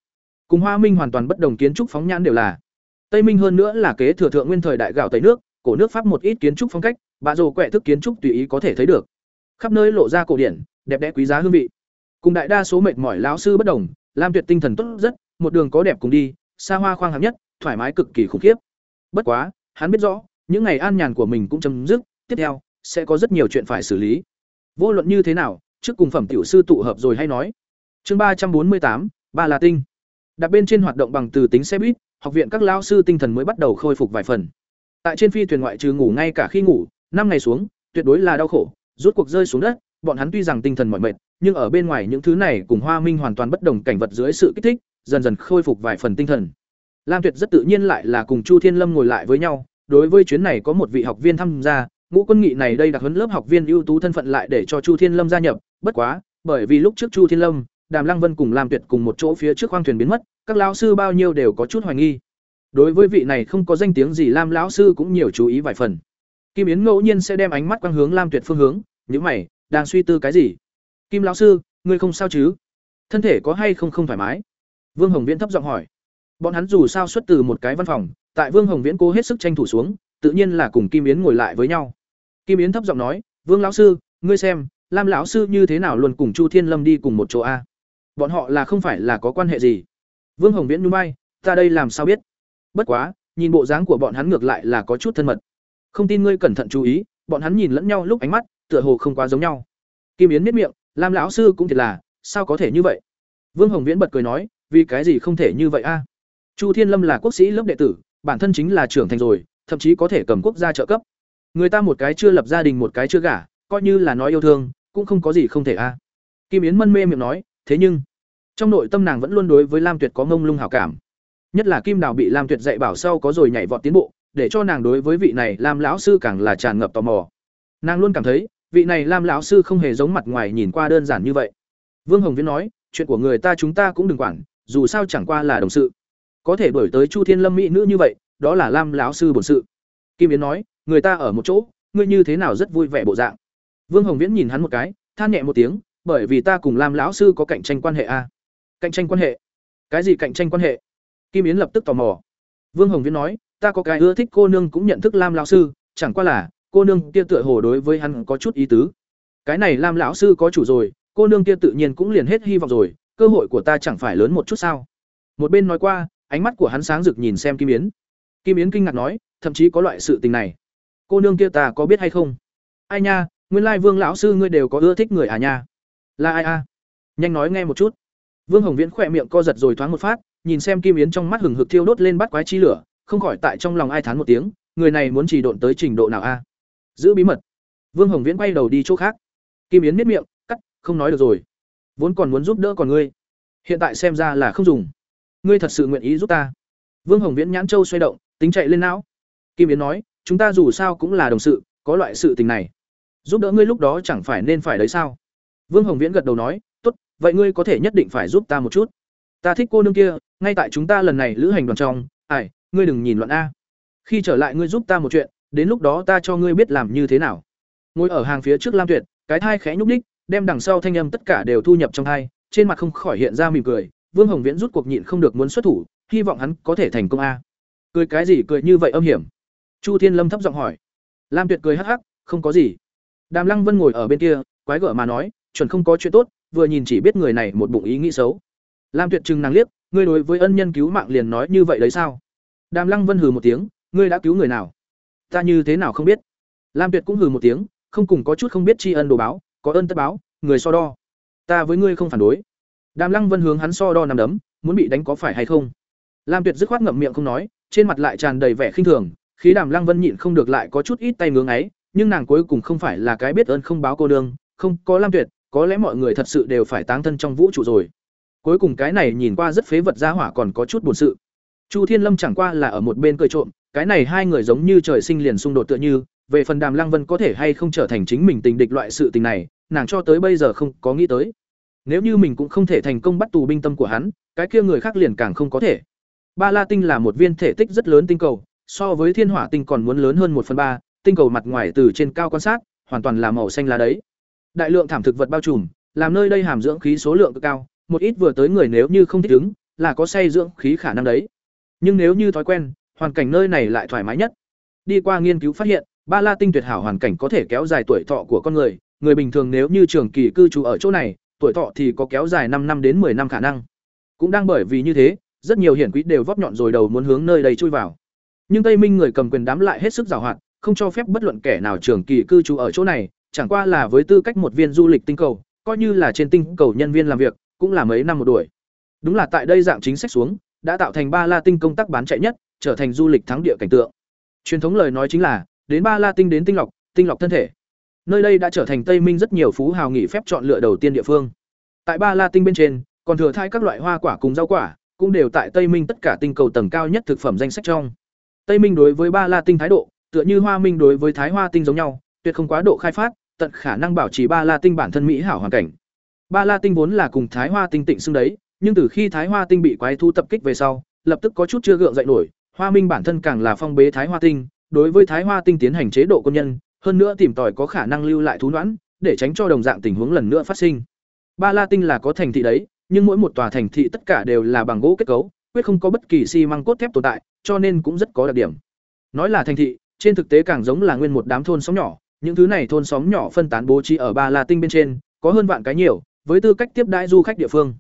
Cùng hoa minh hoàn toàn bất đồng kiến trúc phóng nhãn đều là. Tây minh hơn nữa là kế thừa thượng nguyên thời đại gạo tây nước, cổ nước pháp một ít kiến trúc phong cách, bà rồ quẹ thức kiến trúc tùy ý có thể thấy được. Khắp nơi lộ ra cổ điển, đẹp đẽ quý giá hương vị. Cùng đại đa số mệt mỏi lão sư bất đồng lam tuyệt tinh thần tốt rất, một đường có đẹp cùng đi xa hoa khoang hạng nhất, thoải mái cực kỳ khủng khiếp. Bất quá, hắn biết rõ, những ngày an nhàn của mình cũng chấm dứt, tiếp theo, sẽ có rất nhiều chuyện phải xử lý. Vô luận như thế nào, trước cùng phẩm tiểu sư tụ hợp rồi hay nói. Chương ba trăm bốn mươi tám, ba là tinh. Đặt bên trên hoạt động bằng từ tính xe buýt, học viện các lao sư tinh thần mới bắt đầu khôi phục vài phần. Tại trên phi thuyền ngoại trừ ngủ ngay cả khi ngủ, năm ngày xuống, tuyệt đối là đau khổ rút cuộc rơi xuống đất, bọn hắn tuy rằng tinh thần mỏi mệt, nhưng ở bên ngoài những thứ này cùng hoa minh hoàn toàn bất đồng cảnh vật dưới sự kích thích dần dần khôi phục vài phần tinh thần. Lam tuyệt rất tự nhiên lại là cùng chu thiên lâm ngồi lại với nhau, đối với chuyến này có một vị học viên tham gia, ngũ quân nghị này đây đặc huấn lớp học viên ưu tú thân phận lại để cho chu thiên lâm gia nhập, bất quá, bởi vì lúc trước chu thiên lâm, đàm lăng vân cùng lam tuyệt cùng một chỗ phía trước khoang thuyền biến mất, các lão sư bao nhiêu đều có chút hoài nghi. Đối với vị này không có danh tiếng gì lam lão sư cũng nhiều chú ý vài phần. Kim yến ngẫu nhiên sẽ đem ánh mắt quang hướng lam tuyệt phương hướng những mày, đang suy tư cái gì? Kim lão sư, ngươi không sao chứ? Thân thể có hay không không thoải mái? Vương hồng viễn thấp giọng hỏi. Bọn hắn dù sao xuất từ một cái văn phòng tại vương hồng viễn cố hết sức tranh thủ xuống tự nhiên là cùng kim yến ngồi lại với nhau. Kim yến thấp giọng nói vương lão sư ngươi xem lam lão sư như thế nào luôn cùng chu thiên lâm đi cùng một chỗ a? Bọn họ là không phải là có quan hệ gì? Vương hồng viễn nhún vai, ta đây làm sao biết? Bất quá nhìn bộ dáng của bọn hắn ngược lại là có chút thân mật. Không tin ngươi cẩn thận chú ý bọn hắn nhìn lẫn nhau lúc ánh mắt tựa hồ không quá giống nhau. Kim yến miết miệng lam lão sư cũng thiệt là sao có thể như vậy? Vương hồng viễn bật cười nói vì cái gì không thể như vậy a? Chu thiên lâm là quốc sĩ lớp đệ tử, bản thân chính là trưởng thành rồi, thậm chí có thể cầm quốc gia trợ cấp. Người ta một cái chưa lập gia đình một cái chưa gả, coi như là nói yêu thương, cũng không có gì không thể a. Kim yến mân mê miệng nói, thế nhưng, trong nội tâm nàng vẫn luôn đối với lam tuyệt có ngông lung hảo cảm. Nhất là kim đào bị lam tuyệt dạy bảo sau có rồi nhảy vọt tiến bộ, để cho nàng đối với vị này lam lão sư càng là tràn ngập tò mò. Nàng luôn cảm thấy, vị này lam lão sư không hề giống mặt ngoài nhìn qua đơn giản như vậy. Vương hồng viễn nói, chuyện của người ta chúng ta cũng đừng quản dù sao chẳng qua là đồng sự. Có thể đổi tới chu thiên lâm mỹ nữ như vậy, đó là lam lão sư bổn sự. Kim yến nói, người ta ở một chỗ, ngươi như thế nào rất vui vẻ bộ dạng. Vương hồng viễn nhìn hắn một cái, than nhẹ một tiếng, bởi vì ta cùng lam lão sư có cạnh tranh quan hệ a. Cạnh tranh quan hệ? Cái gì cạnh tranh quan hệ? Kim yến lập tức tò mò. Vương hồng viễn nói, ta có cái ưa thích cô nương cũng nhận thức lam lão sư, chẳng qua là, cô nương kia tựa hồ đối với hắn có chút ý tứ. Cái này lam lão sư có chủ rồi, cô nương kia tự nhiên cũng liền hết hy vọng rồi cơ hội của ta chẳng phải lớn một chút sao? Một bên nói qua, ánh mắt của hắn sáng rực nhìn xem kim yến. Kim yến kinh ngạc nói, thậm chí có loại sự tình này. Cô nương kia ta có biết hay không? Ai nha, nguyên lai vương lão sư ngươi đều có ưa thích người à nha. Là ai a nhanh nói nghe một chút. Vương hồng viễn khỏe miệng co giật rồi thoáng một phát, nhìn xem kim yến trong mắt hừng hực thiêu đốt lên bắt quái chi lửa, không khỏi tại trong lòng ai thán một tiếng, người này muốn chỉ độn tới trình độ nào a? Giữ bí mật. Vương hồng viễn quay đầu đi chỗ khác. Kim yến miết miệng, cắt, không nói được rồi vốn còn muốn giúp đỡ còn ngươi. Hiện tại xem ra là không dùng. Ngươi thật sự nguyện ý giúp ta. Vương hồng viễn nhãn châu xoay động, tính chạy lên não. Kim yến nói, chúng ta dù sao cũng là đồng sự, có loại sự tình này. Giúp đỡ ngươi lúc đó chẳng phải nên phải đấy sao? Vương hồng viễn gật đầu nói, tốt, vậy ngươi có thể nhất định phải giúp ta một chút. Ta thích cô nương kia, ngay tại chúng ta lần này lữ hành đoàn trong, ai, ngươi đừng nhìn loạn a. Khi trở lại ngươi giúp ta một chuyện, đến lúc đó ta cho ngươi biết làm như thế nào. Ngồi ở hàng phía trước lam tuyệt, cái thai khẽ nhúc ních đem đằng sau thanh âm tất cả đều thu nhập trong hai, trên mặt không khỏi hiện ra mỉm cười, vương hồng viễn rút cuộc nhịn không được muốn xuất thủ, hy vọng hắn có thể thành công a. Cười cái gì cười như vậy âm hiểm? Chu thiên lâm thấp giọng hỏi. Lam tuyệt cười hắc hắc, không có gì. Đàm lăng vân ngồi ở bên kia, quái gở mà nói, chuẩn không có chuyện tốt, vừa nhìn chỉ biết người này một bụng ý nghĩ xấu. Lam tuyệt chừng nàng liếc, ngươi đối với ân nhân cứu mạng liền nói như vậy đấy sao? Đàm lăng vân hừ một tiếng, ngươi đã cứu người nào? Ta như thế nào không biết? Lam tuyệt cũng hừ một tiếng, không cùng có chút không biết tri ân đồ báo có ơn tất báo, người so đo. Ta với ngươi không phản đối. Đàm lăng vân hướng hắn so đo nằm đấm, muốn bị đánh có phải hay không? Lam tuyệt dứt khoát ngậm miệng không nói, trên mặt lại tràn đầy vẻ khinh thường khí đàm lăng vân nhịn không được lại có chút ít tay ngưỡng ấy nhưng nàng cuối cùng không phải là cái biết ơn không báo cô nương, không, có lam tuyệt, có lẽ mọi người thật sự đều phải táng thân trong vũ trụ rồi. Cuối cùng cái này nhìn qua rất phế vật gia hỏa còn có chút buồn sự. Chu thiên lâm chẳng qua là ở một bên cười trộm, cái này hai người giống như trời sinh liền xung đột tựa như về phần đàm lăng vân có thể hay không trở thành chính mình tình địch loại sự tình này, nàng cho tới bây giờ không có nghĩ tới. Nếu như mình cũng không thể thành công bắt tù binh tâm của hắn, cái kia người khác liền càng không có thể. Ba la tinh là một viên thể tích rất lớn tinh cầu, so với thiên hỏa tinh còn muốn lớn hơn một phần ba, tinh cầu mặt ngoài từ trên cao quan sát, hoàn toàn là màu xanh lá đấy. Đại lượng thảm thực vật bao trùm, làm nơi đây hàm dưỡng khí số lượng cực cao, một ít vừa tới người nếu như không thích ứng, là có say dưỡng khí khả năng đấy. Nhưng nếu như thói quen, hoàn cảnh nơi này lại thoải mái nhất. Đi qua nghiên cứu phát hiện ba la tinh tuyệt hảo hoàn cảnh có thể kéo dài tuổi thọ của con người người bình thường nếu như trường kỳ cư trú ở chỗ này, tuổi thọ thì có kéo dài năm năm đến 10 năm khả năng. Cũng đang bởi vì như thế, rất nhiều hiển quý đều vóp nhọn rồi đầu muốn hướng nơi đây chui vào. Nhưng tây minh người cầm quyền đám lại hết sức giàu hoạt không cho phép bất luận kẻ nào trường kỳ cư trú ở chỗ này, chẳng qua là với tư cách một viên du lịch tinh cầu, coi như là trên tinh cầu nhân viên làm việc, cũng là mấy năm một đuổi. Đúng là tại đây dạng chính sách xuống, đã tạo thành ba la tinh công tác bán chạy nhất, trở thành du lịch thắng địa cảnh tượng. Truyền thống lời nói chính là đến ba la tinh đến tinh lọc tinh lọc thân thể. Nơi đây đã trở thành tây minh rất nhiều phú hào nghỉ phép chọn lựa đầu tiên địa phương. Tại ba la tinh bên trên, còn thừa thai các loại hoa quả cùng rau quả, cũng đều tại tây minh tất cả tinh cầu tầng cao nhất thực phẩm danh sách trong. Tây minh đối với ba la tinh thái độ, tựa như hoa minh đối với thái hoa tinh giống nhau, tuyệt không quá độ khai phát, tận khả năng bảo trì ba la tinh bản thân mỹ hảo hoàn cảnh. Ba la tinh vốn là cùng thái hoa tinh tịnh xưng đấy, nhưng từ khi thái hoa tinh bị quái thu tập kích về sau, lập tức có chút chưa gượng dậy nổi, hoa minh bản thân càng là phong bế thái hoa tinh đối với thái hoa tinh tiến hành chế độ quân nhân, hơn nữa tìm tòi có khả năng lưu lại thú noãn, để tránh cho đồng dạng tình huống lần nữa phát sinh. Ba la tinh là có thành thị đấy, nhưng mỗi một tòa thành thị tất cả đều là bằng gỗ kết cấu, quyết không có bất kỳ xi măng cốt thép tồn tại, cho nên cũng rất có đặc điểm. Nói là thành thị, trên thực tế càng giống là nguyên một đám thôn xóm nhỏ, những thứ này thôn xóm nhỏ phân tán bố trí ở ba la tinh bên trên, có hơn vạn cái nhiều, với tư cách tiếp đãi du khách địa phương.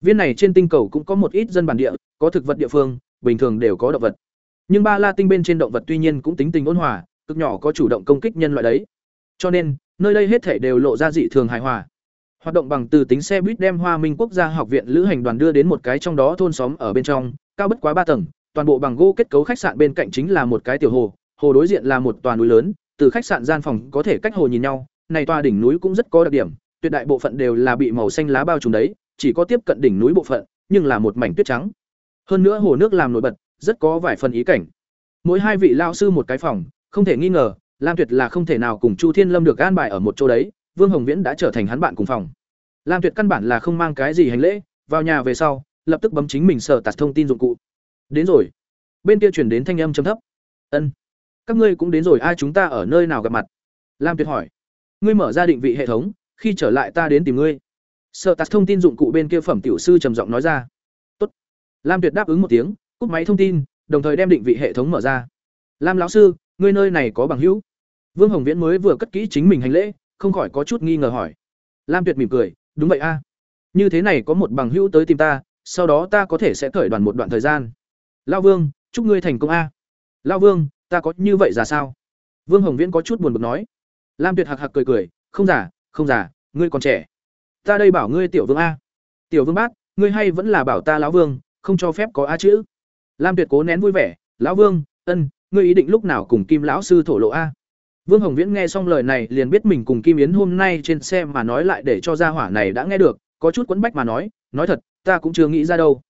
Viên này trên tinh cầu cũng có một ít dân bản địa, có thực vật địa phương, bình thường đều có động vật nhưng ba la tinh bên trên động vật tuy nhiên cũng tính tình ôn hòa cực nhỏ có chủ động công kích nhân loại đấy Cho nên, nơi đây hết thảy đều lộ ra dị thường hài hòa. Hoạt động bằng từ tính xe buýt đem Hoa Minh Quốc gia học viện lữ hành đoàn đưa đến một cái trong đó thôn xóm ở bên trong, cao bất quá ba tầng, toàn bộ bằng gỗ kết cấu khách sạn bên cạnh chính là một cái tiểu hồ, hồ đối diện là một tòa núi lớn, từ khách sạn gian phòng có thể cách hồ nhìn nhau, này tòa đỉnh núi cũng rất có đặc điểm, tuyệt đại bộ phận đều là bị màu xanh lá bao trùm đấy, chỉ có tiếp cận đỉnh núi bộ phận, nhưng là một mảnh tuyết trắng. Hơn nữa hồ nước làm nổi bật, rất có vài phần ý cảnh. Mỗi hai vị lao sư một cái phòng, không thể nghi ngờ, Lam Tuyệt là không thể nào cùng Chu Thiên Lâm được an bài ở một chỗ đấy, Vương Hồng Viễn đã trở thành hắn bạn cùng phòng. Lam Tuyệt căn bản là không mang cái gì hành lễ, vào nhà về sau, lập tức bấm chính mình sở tạt thông tin dụng cụ. Đến rồi. Bên kia truyền đến thanh âm trầm thấp. "Ân, các ngươi cũng đến rồi, ai chúng ta ở nơi nào gặp mặt?" Lam Tuyệt hỏi. "Ngươi mở ra định vị hệ thống, khi trở lại ta đến tìm ngươi." Sở tạt thông tin dụng cụ bên kia phẩm tiểu sư trầm giọng nói ra. "Tốt." Lam Tuyệt đáp ứng một tiếng, cúp máy thông tin, đồng thời đem định vị hệ thống mở ra. "Lam lão sư, ngươi nơi này có bằng hữu?" Vương Hồng Viễn mới vừa cất kỹ chính mình hành lễ, không khỏi có chút nghi ngờ hỏi. Lam Tuyệt mỉm cười, đúng vậy a. Như thế này có một bằng hữu tới tìm ta sau đó ta có thể sẽ cởi đoàn một đoạn thời gian. Lao vương chúc ngươi thành công a. Lao vương ta có như vậy ra sao? Vương hồng viễn có chút buồn bực nói. Lam tuyệt hạc hạc cười cười không giả không giả ngươi còn trẻ. Ta đây bảo ngươi tiểu vương a. Tiểu vương bát ngươi hay vẫn là bảo ta lão vương không cho phép có a chữ lam tuyệt cố nén vui vẻ lão vương ân ngươi ý định lúc nào cùng kim lão sư thổ lộ a Vương Hồng Viễn nghe xong lời này liền biết mình cùng Kim Yến hôm nay trên xe mà nói lại để cho gia hỏa này đã nghe được, có chút quấn bách mà nói, nói thật, ta cũng chưa nghĩ ra đâu.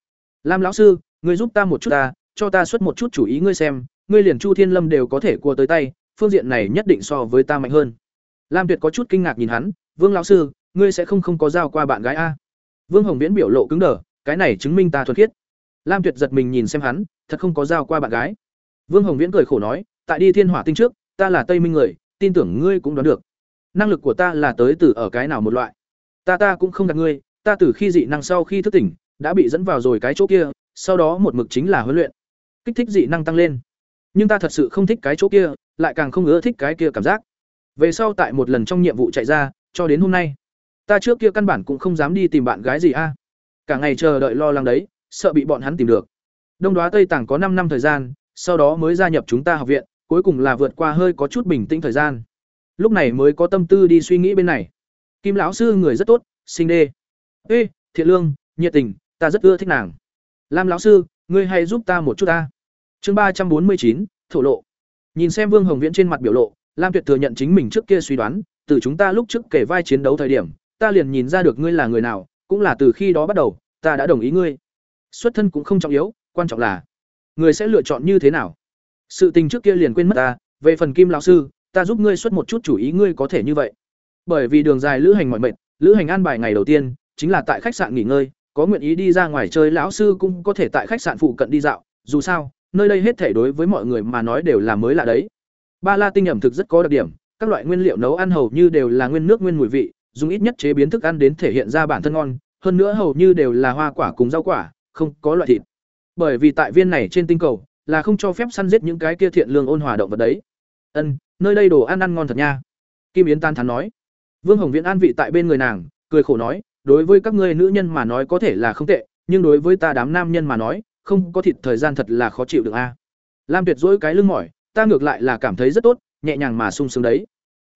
Lam lão sư, ngươi giúp ta một chút ta, cho ta xuất một chút chủ ý ngươi xem, ngươi liền Chu Thiên Lâm đều có thể cua tới tay, phương diện này nhất định so với ta mạnh hơn. Lam Tuyệt có chút kinh ngạc nhìn hắn, "Vương lão sư, ngươi sẽ không không có giao qua bạn gái a?" Vương Hồng Viễn biểu lộ cứng đờ, cái này chứng minh ta thuần khiết. Lam Tuyệt giật mình nhìn xem hắn, thật không có giao qua bạn gái. Vương Hồng Viễn cười khổ nói, "Tại đi Thiên Hỏa Tinh trước, ta là Tây Minh người, tin tưởng ngươi cũng đoán được. Năng lực của ta là tới từ ở cái nào một loại. Ta ta cũng không gạt ngươi, ta từ khi dị năng sau khi thức tỉnh, đã bị dẫn vào rồi cái chỗ kia, sau đó một mực chính là huấn luyện, kích thích dị năng tăng lên. Nhưng ta thật sự không thích cái chỗ kia, lại càng không ưa thích cái kia cảm giác. Về sau tại một lần trong nhiệm vụ chạy ra, cho đến hôm nay, ta trước kia căn bản cũng không dám đi tìm bạn gái gì a. Cả ngày chờ đợi lo lắng đấy, sợ bị bọn hắn tìm được. Đông Đoá Tây Tàng có năm năm thời gian, sau đó mới gia nhập chúng ta học viện, cuối cùng là vượt qua hơi có chút bình tĩnh thời gian. Lúc này mới có tâm tư đi suy nghĩ bên này. Kim lão sư người rất tốt sinh đê. Ê thiện lương nhiệt tình ta rất ưa thích nàng. Lam lão sư ngươi hãy giúp ta một chút ta. Chương ba trăm bốn mươi chín thổ lộ. Nhìn xem vương hồng viễn trên mặt biểu lộ lam tuyệt thừa nhận chính mình trước kia suy đoán từ chúng ta lúc trước kể vai chiến đấu thời điểm ta liền nhìn ra được ngươi là người nào cũng là từ khi đó bắt đầu ta đã đồng ý ngươi xuất thân cũng không trọng yếu quan trọng là người sẽ lựa chọn như thế nào sự tình trước kia liền quên mất ta, về phần Kim lão sư, ta giúp ngươi xuất một chút chủ ý ngươi có thể như vậy. Bởi vì đường dài lữ hành mọi mệt, lữ hành an bài ngày đầu tiên chính là tại khách sạn nghỉ ngơi, có nguyện ý đi ra ngoài chơi lão sư cũng có thể tại khách sạn phụ cận đi dạo, dù sao, nơi đây hết thể đối với mọi người mà nói đều là mới lạ đấy. Ba La tinh ẩm thực rất có đặc điểm, các loại nguyên liệu nấu ăn hầu như đều là nguyên nước nguyên mùi vị, dùng ít nhất chế biến thức ăn đến thể hiện ra bản thân ngon, hơn nữa hầu như đều là hoa quả cùng rau quả, không có loại thịt. Bởi vì tại viên này trên tinh cầu, là không cho phép săn giết những cái kia thiện lương ôn hòa động vật đấy. Ân, nơi đây đồ ăn ăn ngon thật nha. Kim Yến tan thán nói. Vương Hồng Viễn an vị tại bên người nàng, cười khổ nói, đối với các ngươi nữ nhân mà nói có thể là không tệ, nhưng đối với ta đám nam nhân mà nói, không có thịt thời gian thật là khó chịu được a. Lam Tuyệt dỗi cái lưng mỏi, ta ngược lại là cảm thấy rất tốt, nhẹ nhàng mà sung sướng đấy.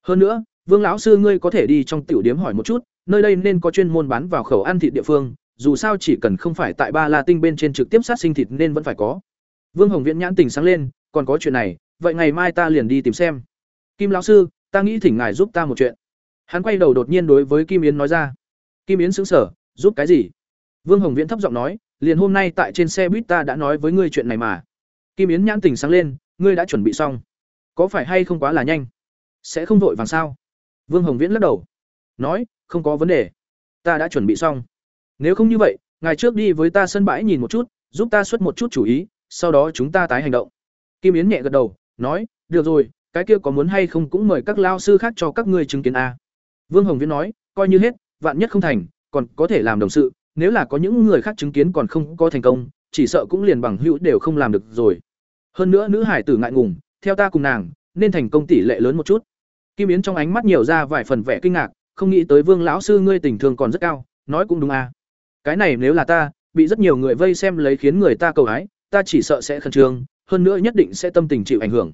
Hơn nữa, Vương lão sư ngươi có thể đi trong tiểu điếm hỏi một chút, nơi đây nên có chuyên môn bán vào khẩu ăn thịt địa phương, dù sao chỉ cần không phải tại Ba La Tinh bên trên trực tiếp sát sinh thịt nên vẫn phải có. Vương Hồng Viễn nhãn tình sáng lên, còn có chuyện này, vậy ngày mai ta liền đi tìm xem. Kim lão sư, ta nghĩ thỉnh ngài giúp ta một chuyện. Hắn quay đầu đột nhiên đối với Kim Yến nói ra. Kim Yến sững sờ, giúp cái gì? Vương Hồng Viễn thấp giọng nói, liền hôm nay tại trên xe buýt ta đã nói với ngươi chuyện này mà. Kim Yến nhãn tình sáng lên, ngươi đã chuẩn bị xong. Có phải hay không quá là nhanh? Sẽ không vội vàng sao? Vương Hồng Viễn lắc đầu, nói, không có vấn đề, ta đã chuẩn bị xong. Nếu không như vậy, ngài trước đi với ta sân bãi nhìn một chút, giúp ta xuất một chút chủ ý, sau đó chúng ta tái hành động. Kim yến nhẹ gật đầu nói được rồi cái kia có muốn hay không cũng mời các lao sư khác cho các ngươi chứng kiến a. Vương hồng viễn nói coi như hết vạn nhất không thành còn có thể làm đồng sự nếu là có những người khác chứng kiến còn không có thành công chỉ sợ cũng liền bằng hữu đều không làm được rồi. Hơn nữa nữ hải tử ngại ngùng theo ta cùng nàng nên thành công tỷ lệ lớn một chút. Kim yến trong ánh mắt nhiều ra vài phần vẻ kinh ngạc không nghĩ tới vương lão sư ngươi tình thương còn rất cao nói cũng đúng a cái này nếu là ta bị rất nhiều người vây xem lấy khiến người ta cầu hái ta chỉ sợ sẽ khẩn trương, hơn nữa nhất định sẽ tâm tình chịu ảnh hưởng.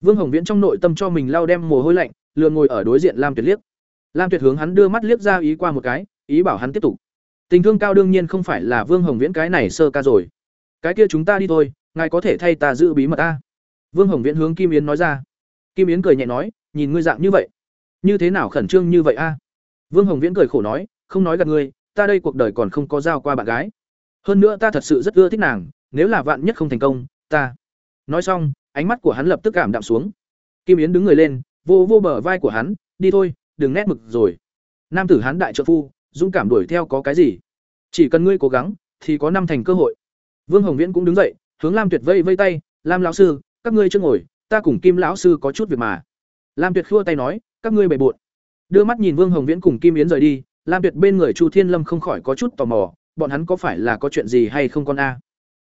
Vương Hồng Viễn trong nội tâm cho mình lao đem mồ hôi lạnh, lừa ngồi ở đối diện lam tuyệt liếc. Lam tuyệt hướng hắn đưa mắt liếc ra ý qua một cái ý bảo hắn tiếp tục. Tình thương cao đương nhiên không phải là vương hồng viễn cái này sơ ca rồi. Cái kia chúng ta đi thôi ngài có thể thay ta giữ bí mật ta. Vương hồng viễn hướng kim yến nói ra. Kim yến cười nhẹ nói nhìn ngươi dạng như vậy. Như thế nào khẩn trương như vậy a? Vương hồng viễn cười khổ nói không nói gặp ngươi ta đây cuộc đời còn không có giao qua bạn gái. Hơn nữa ta thật sự rất ưa thích nàng, nếu là vạn nhất không thành công, ta. Nói xong, ánh mắt của hắn lập tức cảm đạm xuống. Kim yến đứng người lên, vô vô bờ vai của hắn, đi thôi, đừng nét mực rồi. Nam tử hắn đại trợ phu, dũng cảm đuổi theo có cái gì? Chỉ cần ngươi cố gắng, thì có năm thành cơ hội. Vương hồng viễn cũng đứng dậy, hướng lam tuyệt vây vây tay, lam lão sư, các ngươi chưa ngồi, ta cùng kim lão sư có chút việc mà. Lam tuyệt khua tay nói, các ngươi bề bộn. Đưa mắt nhìn vương hồng viễn cùng kim yến rời đi lam tuyệt bên người chu thiên lâm không khỏi có chút tò mò, bọn hắn có phải là có chuyện gì hay không con a?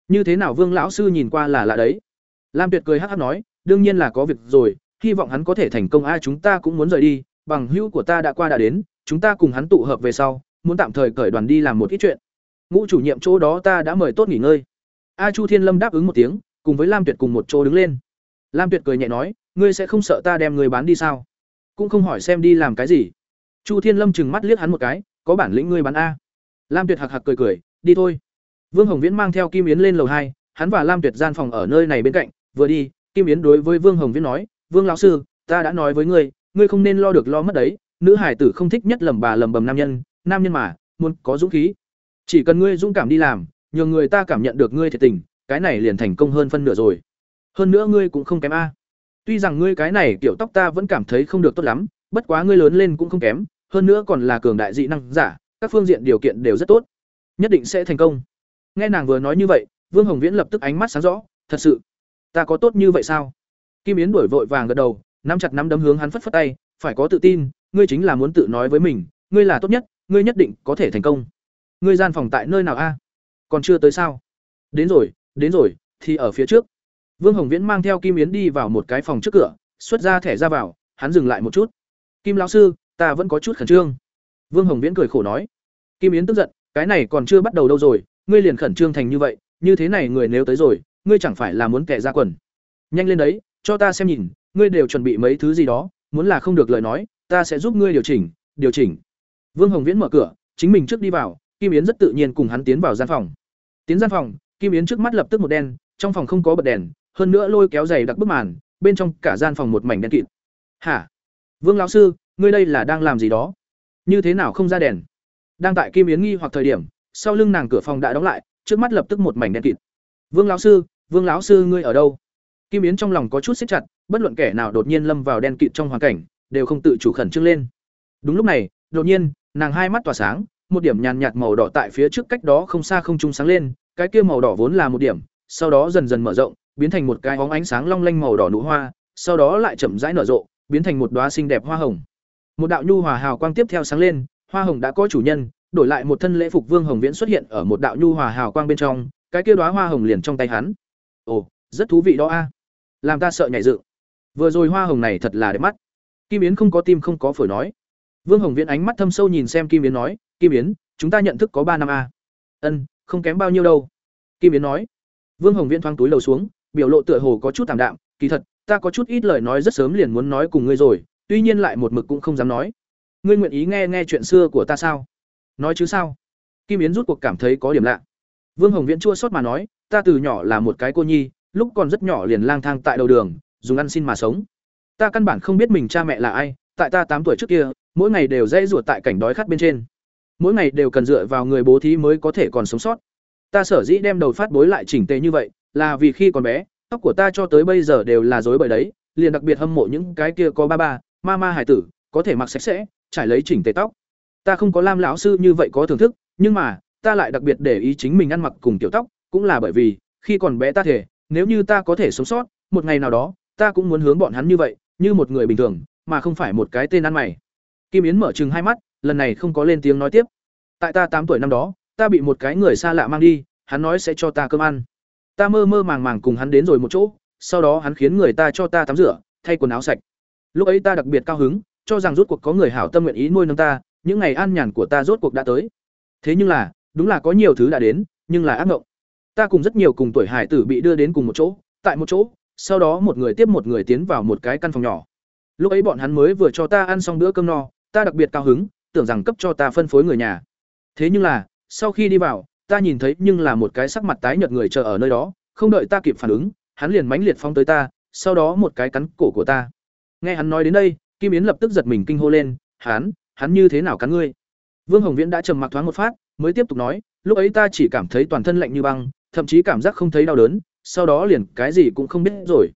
Như thế nào vương lão sư nhìn qua là lạ đấy? Lam tuyệt cười hắc hắc nói, đương nhiên là có việc rồi, hy vọng hắn có thể thành công a, chúng ta cũng muốn rời đi, bằng hữu của ta đã qua đã đến, chúng ta cùng hắn tụ hợp về sau, muốn tạm thời cởi đoàn đi làm một ít chuyện. Ngũ chủ nhiệm chỗ đó ta đã mời tốt nghỉ ngơi. A chu thiên lâm đáp ứng một tiếng, cùng với lam tuyệt cùng một chỗ đứng lên. Lam tuyệt cười nhẹ nói, ngươi sẽ không sợ ta đem người bán đi sao? Cũng không hỏi xem đi làm cái gì chu thiên lâm chừng mắt liếc hắn một cái, có bản lĩnh ngươi bán a. Lam tuyệt hạc hạc cười cười, đi thôi. Vương hồng viễn mang theo kim yến lên lầu hai, hắn và lam tuyệt gian phòng ở nơi này bên cạnh, vừa đi, kim yến đối với vương hồng viễn nói, vương lão sư, ta đã nói với ngươi ngươi không nên lo được lo mất đấy, nữ hải tử không thích nhất lầm bà lầm bầm nam nhân nam nhân mà, muốn có dũng khí. Chỉ cần ngươi dũng cảm đi làm, nhờ người ta cảm nhận được ngươi thiệt tình, cái này liền thành công hơn phân nửa rồi. Hơn nữa ngươi cũng không kém a. Tuy rằng ngươi cái này kiểu tóc ta vẫn cảm thấy không được tốt lắm, bất quá ngươi lớn lên cũng không kém hơn nữa còn là cường đại dị năng giả, các phương diện điều kiện đều rất tốt. Nhất định sẽ thành công. Nghe nàng vừa nói như vậy, vương hồng viễn lập tức ánh mắt sáng rõ, thật sự, ta có tốt như vậy sao? Kim yến đuổi vội vàng gật đầu, nắm chặt nắm đấm hướng hắn phất phất tay, phải có tự tin, ngươi chính là muốn tự nói với mình, ngươi là tốt nhất, ngươi nhất định có thể thành công. Ngươi gian phòng tại nơi nào a? Còn chưa tới sao? Đến rồi đến rồi, thì ở phía trước. Vương hồng viễn mang theo kim yến đi vào một cái phòng trước cửa, xuất ra thẻ ra vào, hắn dừng lại một chút. Kim lão sư ta vẫn có chút khẩn trương. Vương hồng viễn cười khổ nói, kim yến tức giận, cái này còn chưa bắt đầu đâu rồi, ngươi liền khẩn trương thành như vậy, như thế này người nếu tới rồi, ngươi chẳng phải là muốn kẻ ra quần. Nhanh lên đấy, cho ta xem nhìn, ngươi đều chuẩn bị mấy thứ gì đó, muốn là không được lời nói, ta sẽ giúp ngươi điều chỉnh điều chỉnh. Vương hồng viễn mở cửa, chính mình trước đi vào, kim yến rất tự nhiên cùng hắn tiến vào gian phòng. Tiến gian phòng, kim yến trước mắt lập tức một đen trong phòng không có bật đèn, hơn nữa lôi kéo dày đặc bức màn, bên trong cả gian phòng một mảnh đen kịt. Hả? Vương lão sư ngươi đây là đang làm gì đó? Như thế nào không ra đèn? Đang tại kim yến nghi hoặc thời điểm, sau lưng nàng cửa phòng đã đóng lại, trước mắt lập tức một mảnh đen kịt. Vương lão sư, vương lão sư ngươi ở đâu? Kim yến trong lòng có chút xích chặt, bất luận kẻ nào đột nhiên lâm vào đen kịt trong hoàn cảnh, đều không tự chủ khẩn trương lên. Đúng lúc này, đột nhiên, nàng hai mắt tỏa sáng, một điểm nhàn nhạt màu đỏ tại phía trước cách đó không xa không trung sáng lên, cái kia màu đỏ vốn là một điểm, sau đó dần dần mở rộng, biến thành một cái óng ánh sáng long lanh màu đỏ nụ hoa, sau đó lại chậm rãi nở rộ, biến thành một đóa xinh đẹp hoa hồng một đạo nhu hòa hào quang tiếp theo sáng lên, hoa hồng đã có chủ nhân, đổi lại một thân lễ phục vương hồng viễn xuất hiện ở một đạo nhu hòa hào quang bên trong, cái kia đóa hoa hồng liền trong tay hắn. Ồ, rất thú vị đó a. Làm ta sợ nhảy dựng vừa rồi hoa hồng này thật là đẹp mắt. Kim yến không có tim không có phổi nói. Vương hồng viễn ánh mắt thâm sâu nhìn xem kim yến nói, kim yến, chúng ta nhận thức có ba năm a. Ân, không kém bao nhiêu đâu. Kim yến nói. Vương hồng viễn thoáng túi lầu xuống, biểu lộ tựa hồ có chút tạm đạm, kỳ thật, ta có chút ít lời nói rất sớm liền muốn nói cùng ngươi rồi tuy nhiên lại một mực cũng không dám nói. Ngươi nguyện ý nghe nghe chuyện xưa của ta sao? Nói chứ sao? Kim yến rút cuộc cảm thấy có điểm lạ. Vương hồng viễn chua sót mà nói, ta từ nhỏ là một cái cô nhi, lúc còn rất nhỏ liền lang thang tại đầu đường, dùng ăn xin mà sống. Ta căn bản không biết mình cha mẹ là ai, tại ta tám tuổi trước kia, mỗi ngày đều dễ ruột tại cảnh đói khát bên trên. Mỗi ngày đều cần dựa vào người bố thí mới có thể còn sống sót. Ta sở dĩ đem đầu phát bối lại chỉnh tề như vậy, là vì khi còn bé, tóc của ta cho tới bây giờ đều là rối bởi đấy, liền đặc biệt hâm mộ những cái kia có ba ba ma ma hải tử, có thể mặc sạch sẽ, trải lấy chỉnh tề tóc. Ta không có lam lão sư như vậy có thưởng thức, nhưng mà, ta lại đặc biệt để ý chính mình ăn mặc cùng tiểu tóc, cũng là bởi vì, khi còn bé ta thể nếu như ta có thể sống sót, một ngày nào đó, ta cũng muốn hướng bọn hắn như vậy, như một người bình thường, mà không phải một cái tên ăn mày. Kim yến mở chừng hai mắt, lần này không có lên tiếng nói tiếp. Tại ta tám tuổi năm đó, ta bị một cái người xa lạ mang đi, hắn nói sẽ cho ta cơm ăn. Ta mơ mơ màng màng cùng hắn đến rồi một chỗ, sau đó hắn khiến người ta cho ta tắm rửa, thay quần áo sạch lúc ấy ta đặc biệt cao hứng, cho rằng rốt cuộc có người hảo tâm nguyện ý nuôi nâng ta, những ngày an nhàn của ta rốt cuộc đã tới. Thế nhưng là, đúng là có nhiều thứ đã đến, nhưng là ác mộng ta cùng rất nhiều cùng tuổi hải tử bị đưa đến cùng một chỗ, tại một chỗ, sau đó một người tiếp một người tiến vào một cái căn phòng nhỏ. Lúc ấy bọn hắn mới vừa cho ta ăn xong bữa cơm no, ta đặc biệt cao hứng, tưởng rằng cấp cho ta phân phối người nhà. Thế nhưng là, sau khi đi vào, ta nhìn thấy nhưng là một cái sắc mặt tái nhợt người chờ ở nơi đó, không đợi ta kịp phản ứng, hắn liền mãnh liệt phóng tới ta, sau đó một cái cắn cổ của ta nghe hắn nói đến đây, kim yến lập tức giật mình kinh hô lên, hắn hắn như thế nào cắn ngươi? Vương hồng viễn đã trầm mặc thoáng một phát, mới tiếp tục nói, lúc ấy ta chỉ cảm thấy toàn thân lạnh như băng, thậm chí cảm giác không thấy đau đớn, sau đó liền cái gì cũng không biết rồi.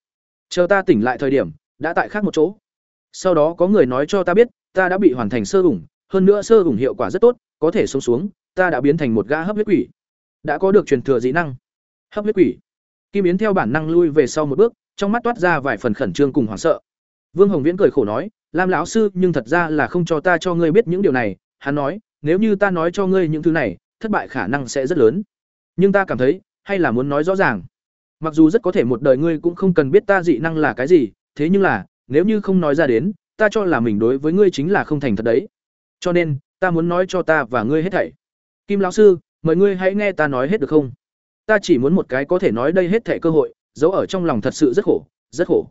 Chờ ta tỉnh lại thời điểm, đã tại khác một chỗ. Sau đó có người nói cho ta biết, ta đã bị hoàn thành sơ ủng hơn nữa sơ ủng hiệu quả rất tốt, có thể sống xuống, ta đã biến thành một gã hấp huyết quỷ. Đã có được truyền thừa dị năng. Hấp huyết quỷ. Kim yến theo bản năng lui về sau một bước, trong mắt toát ra vài phần khẩn trương cùng hoảng sợ vương hồng viễn cười khổ nói, lam lão sư, nhưng thật ra là không cho ta cho ngươi biết những điều này. Hắn nói, nếu như ta nói cho ngươi những thứ này, thất bại khả năng sẽ rất lớn. Nhưng ta cảm thấy, hay là muốn nói rõ ràng. Mặc dù rất có thể một đời ngươi cũng không cần biết ta dị năng là cái gì, thế nhưng là, nếu như không nói ra đến, ta cho là mình đối với ngươi chính là không thành thật đấy. Cho nên, ta muốn nói cho ta và ngươi hết thảy. Kim lão sư, mời ngươi hãy nghe ta nói hết được không? Ta chỉ muốn một cái có thể nói đây hết thảy cơ hội, giấu ở trong lòng thật sự rất khổ rất khổ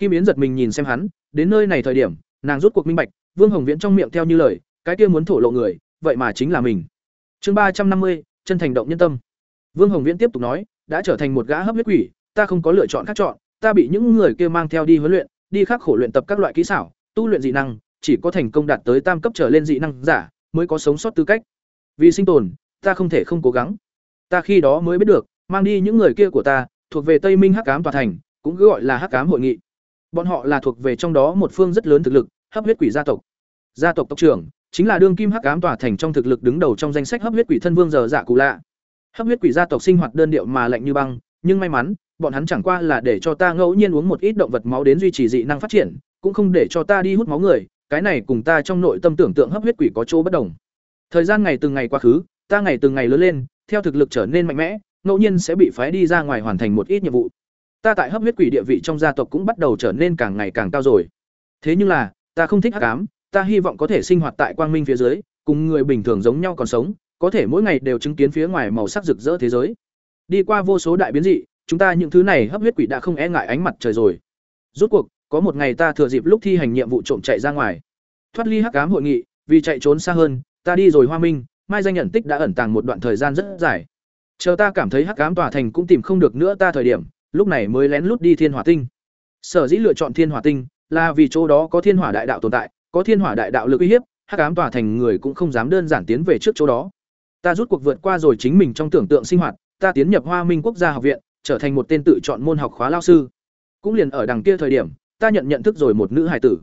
kim yến giật mình nhìn xem hắn, đến nơi này thời điểm, nàng rút cuộc minh bạch, vương hồng viễn trong miệng theo như lời, cái kia muốn thổ lộ người, vậy mà chính là mình. Chương ba trăm năm mươi, chân thành động nhân tâm. Vương hồng viễn tiếp tục nói, đã trở thành một gã hấp huyết quỷ, ta không có lựa chọn khác chọn, ta bị những người kia mang theo đi huấn luyện, đi khắc khổ luyện tập các loại kỹ xảo, tu luyện dị năng, chỉ có thành công đạt tới tam cấp trở lên dị năng giả, mới có sống sót tư cách. Vì sinh tồn, ta không thể không cố gắng. Ta khi đó mới biết được, mang đi những người kia của ta, thuộc về tây minh hắc Ám tòa thành, cũng gọi là hắc Ám hội nghị bọn họ là thuộc về trong đó một phương rất lớn thực lực, hấp huyết quỷ gia tộc. Gia tộc tộc trưởng, chính là đương kim hắc ám tòa thành trong thực lực đứng đầu trong danh sách hấp huyết quỷ thân vương giờ dạ cụ lạ. Hấp huyết quỷ gia tộc sinh hoạt đơn điệu mà lạnh như băng, nhưng may mắn, bọn hắn chẳng qua là để cho ta ngẫu nhiên uống một ít động vật máu đến duy trì dị năng phát triển, cũng không để cho ta đi hút máu người, cái này cùng ta trong nội tâm tưởng tượng hấp huyết quỷ có chỗ bất đồng. Thời gian ngày từng ngày quá khứ, ta ngày từng ngày lớn lên, theo thực lực trở nên mạnh mẽ, ngẫu nhiên sẽ bị phái đi ra ngoài hoàn thành một ít nhiệm vụ ta tại hấp huyết quỷ địa vị trong gia tộc cũng bắt đầu trở nên càng ngày càng cao rồi. Thế nhưng là, ta không thích hắc ám, ta hy vọng có thể sinh hoạt tại quang minh phía dưới, cùng người bình thường giống nhau còn sống, có thể mỗi ngày đều chứng kiến phía ngoài màu sắc rực rỡ thế giới. Đi qua vô số đại biến dị, chúng ta những thứ này hấp huyết quỷ đã không e ngại ánh mặt trời rồi. Rút cuộc, có một ngày ta thừa dịp lúc thi hành nhiệm vụ trộm chạy ra ngoài. Thoát ly hắc ám hội nghị, vì chạy trốn xa hơn, ta đi rồi hoa minh, mai danh nhận tích đã ẩn tàng một đoạn thời gian rất dài. Chờ ta cảm thấy hắc ám tòa thành cũng tìm không được nữa ta thời điểm lúc này mới lén lút đi thiên hỏa tinh. Sở dĩ lựa chọn thiên hỏa tinh là vì chỗ đó có thiên hỏa đại đạo tồn tại, có thiên hỏa đại đạo lực uy hiếp, hắc ám tòa thành người cũng không dám đơn giản tiến về trước chỗ đó. Ta rút cuộc vượt qua rồi chính mình trong tưởng tượng sinh hoạt, ta tiến nhập hoa minh quốc gia học viện, trở thành một tên tự chọn môn học khóa lao sư. Cũng liền ở đằng kia thời điểm, ta nhận nhận thức rồi một nữ hài tử.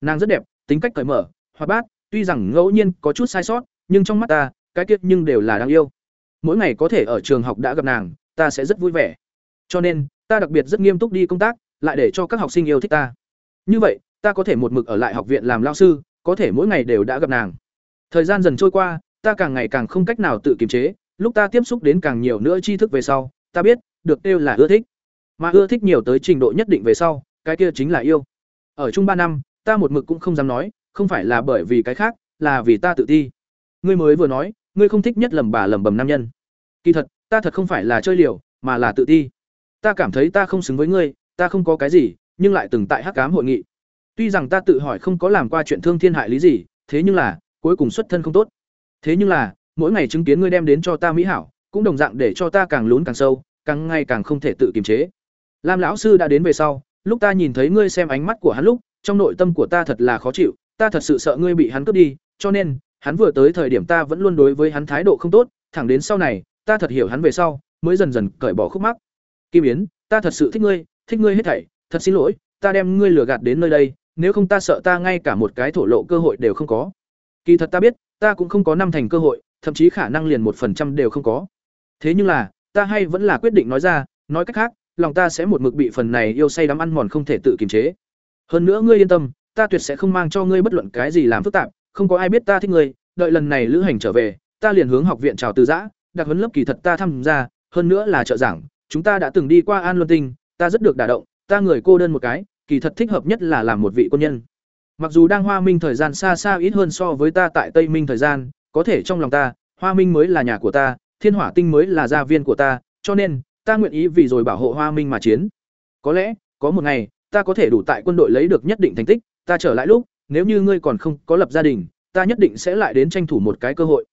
Nàng rất đẹp, tính cách cởi mở, hoạt bát, tuy rằng ngẫu nhiên có chút sai sót, nhưng trong mắt ta, cái kiết nhưng đều là đáng yêu. Mỗi ngày có thể ở trường học đã gặp nàng, ta sẽ rất vui vẻ cho nên, ta đặc biệt rất nghiêm túc đi công tác, lại để cho các học sinh yêu thích ta. Như vậy, ta có thể một mực ở lại học viện làm lao sư, có thể mỗi ngày đều đã gặp nàng. Thời gian dần trôi qua, ta càng ngày càng không cách nào tự kiềm chế, lúc ta tiếp xúc đến càng nhiều nữa tri thức về sau, ta biết, được kêu là ưa thích. Mà ưa thích nhiều tới trình độ nhất định về sau, cái kia chính là yêu. Ở chung ba năm, ta một mực cũng không dám nói, không phải là bởi vì cái khác, là vì ta tự ti. Ngươi mới vừa nói, ngươi không thích nhất lầm bà lầm bầm nam nhân. Kỳ thật, ta thật không phải là chơi liều, mà là tự ti ta cảm thấy ta không xứng với ngươi, ta không có cái gì, nhưng lại từng tại hắc cám hội nghị. Tuy rằng ta tự hỏi không có làm qua chuyện thương thiên hại lý gì, thế nhưng là, cuối cùng xuất thân không tốt. Thế nhưng là, mỗi ngày chứng kiến ngươi đem đến cho ta mỹ hảo, cũng đồng dạng để cho ta càng lún càng sâu, càng ngày càng không thể tự kiềm chế. Lam lão sư đã đến về sau, lúc ta nhìn thấy ngươi xem ánh mắt của hắn lúc, trong nội tâm của ta thật là khó chịu, ta thật sự sợ ngươi bị hắn cướp đi, cho nên, hắn vừa tới thời điểm ta vẫn luôn đối với hắn thái độ không tốt, thẳng đến sau này, ta thật hiểu hắn về sau, mới dần dần cởi bỏ khúc mắc kim yến, ta thật sự thích ngươi thích ngươi hết thảy, thật xin lỗi, ta đem ngươi lừa gạt đến nơi đây, nếu không ta sợ ta ngay cả một cái thổ lộ cơ hội đều không có. Kỳ thật ta biết, ta cũng không có năm thành cơ hội, thậm chí khả năng liền một phần trăm đều không có. Thế nhưng là, ta hay vẫn là quyết định nói ra, nói cách khác, lòng ta sẽ một mực bị phần này yêu say đắm ăn mòn không thể tự kiềm chế. Hơn nữa ngươi yên tâm, ta tuyệt sẽ không mang cho ngươi bất luận cái gì làm phức tạp, không có ai biết ta thích ngươi, đợi lần này lữ hành trở về, ta liền hướng học viện chào từ giã, đặc huấn lớp kỳ thật ta tham gia, hơn nữa là trợ giảng chúng ta đã từng đi qua an luân tinh, ta rất được đả động, ta người cô đơn một cái, kỳ thật thích hợp nhất là làm một vị quân nhân. Mặc dù đang hoa minh thời gian xa xa ít hơn so với ta tại tây minh thời gian, có thể trong lòng ta, hoa minh mới là nhà của ta, thiên hỏa tinh mới là gia viên của ta, cho nên, ta nguyện ý vì rồi bảo hộ hoa minh mà chiến. Có lẽ, có một ngày, ta có thể đủ tại quân đội lấy được nhất định thành tích, ta trở lại lúc, nếu như ngươi còn không có lập gia đình, ta nhất định sẽ lại đến tranh thủ một cái cơ hội.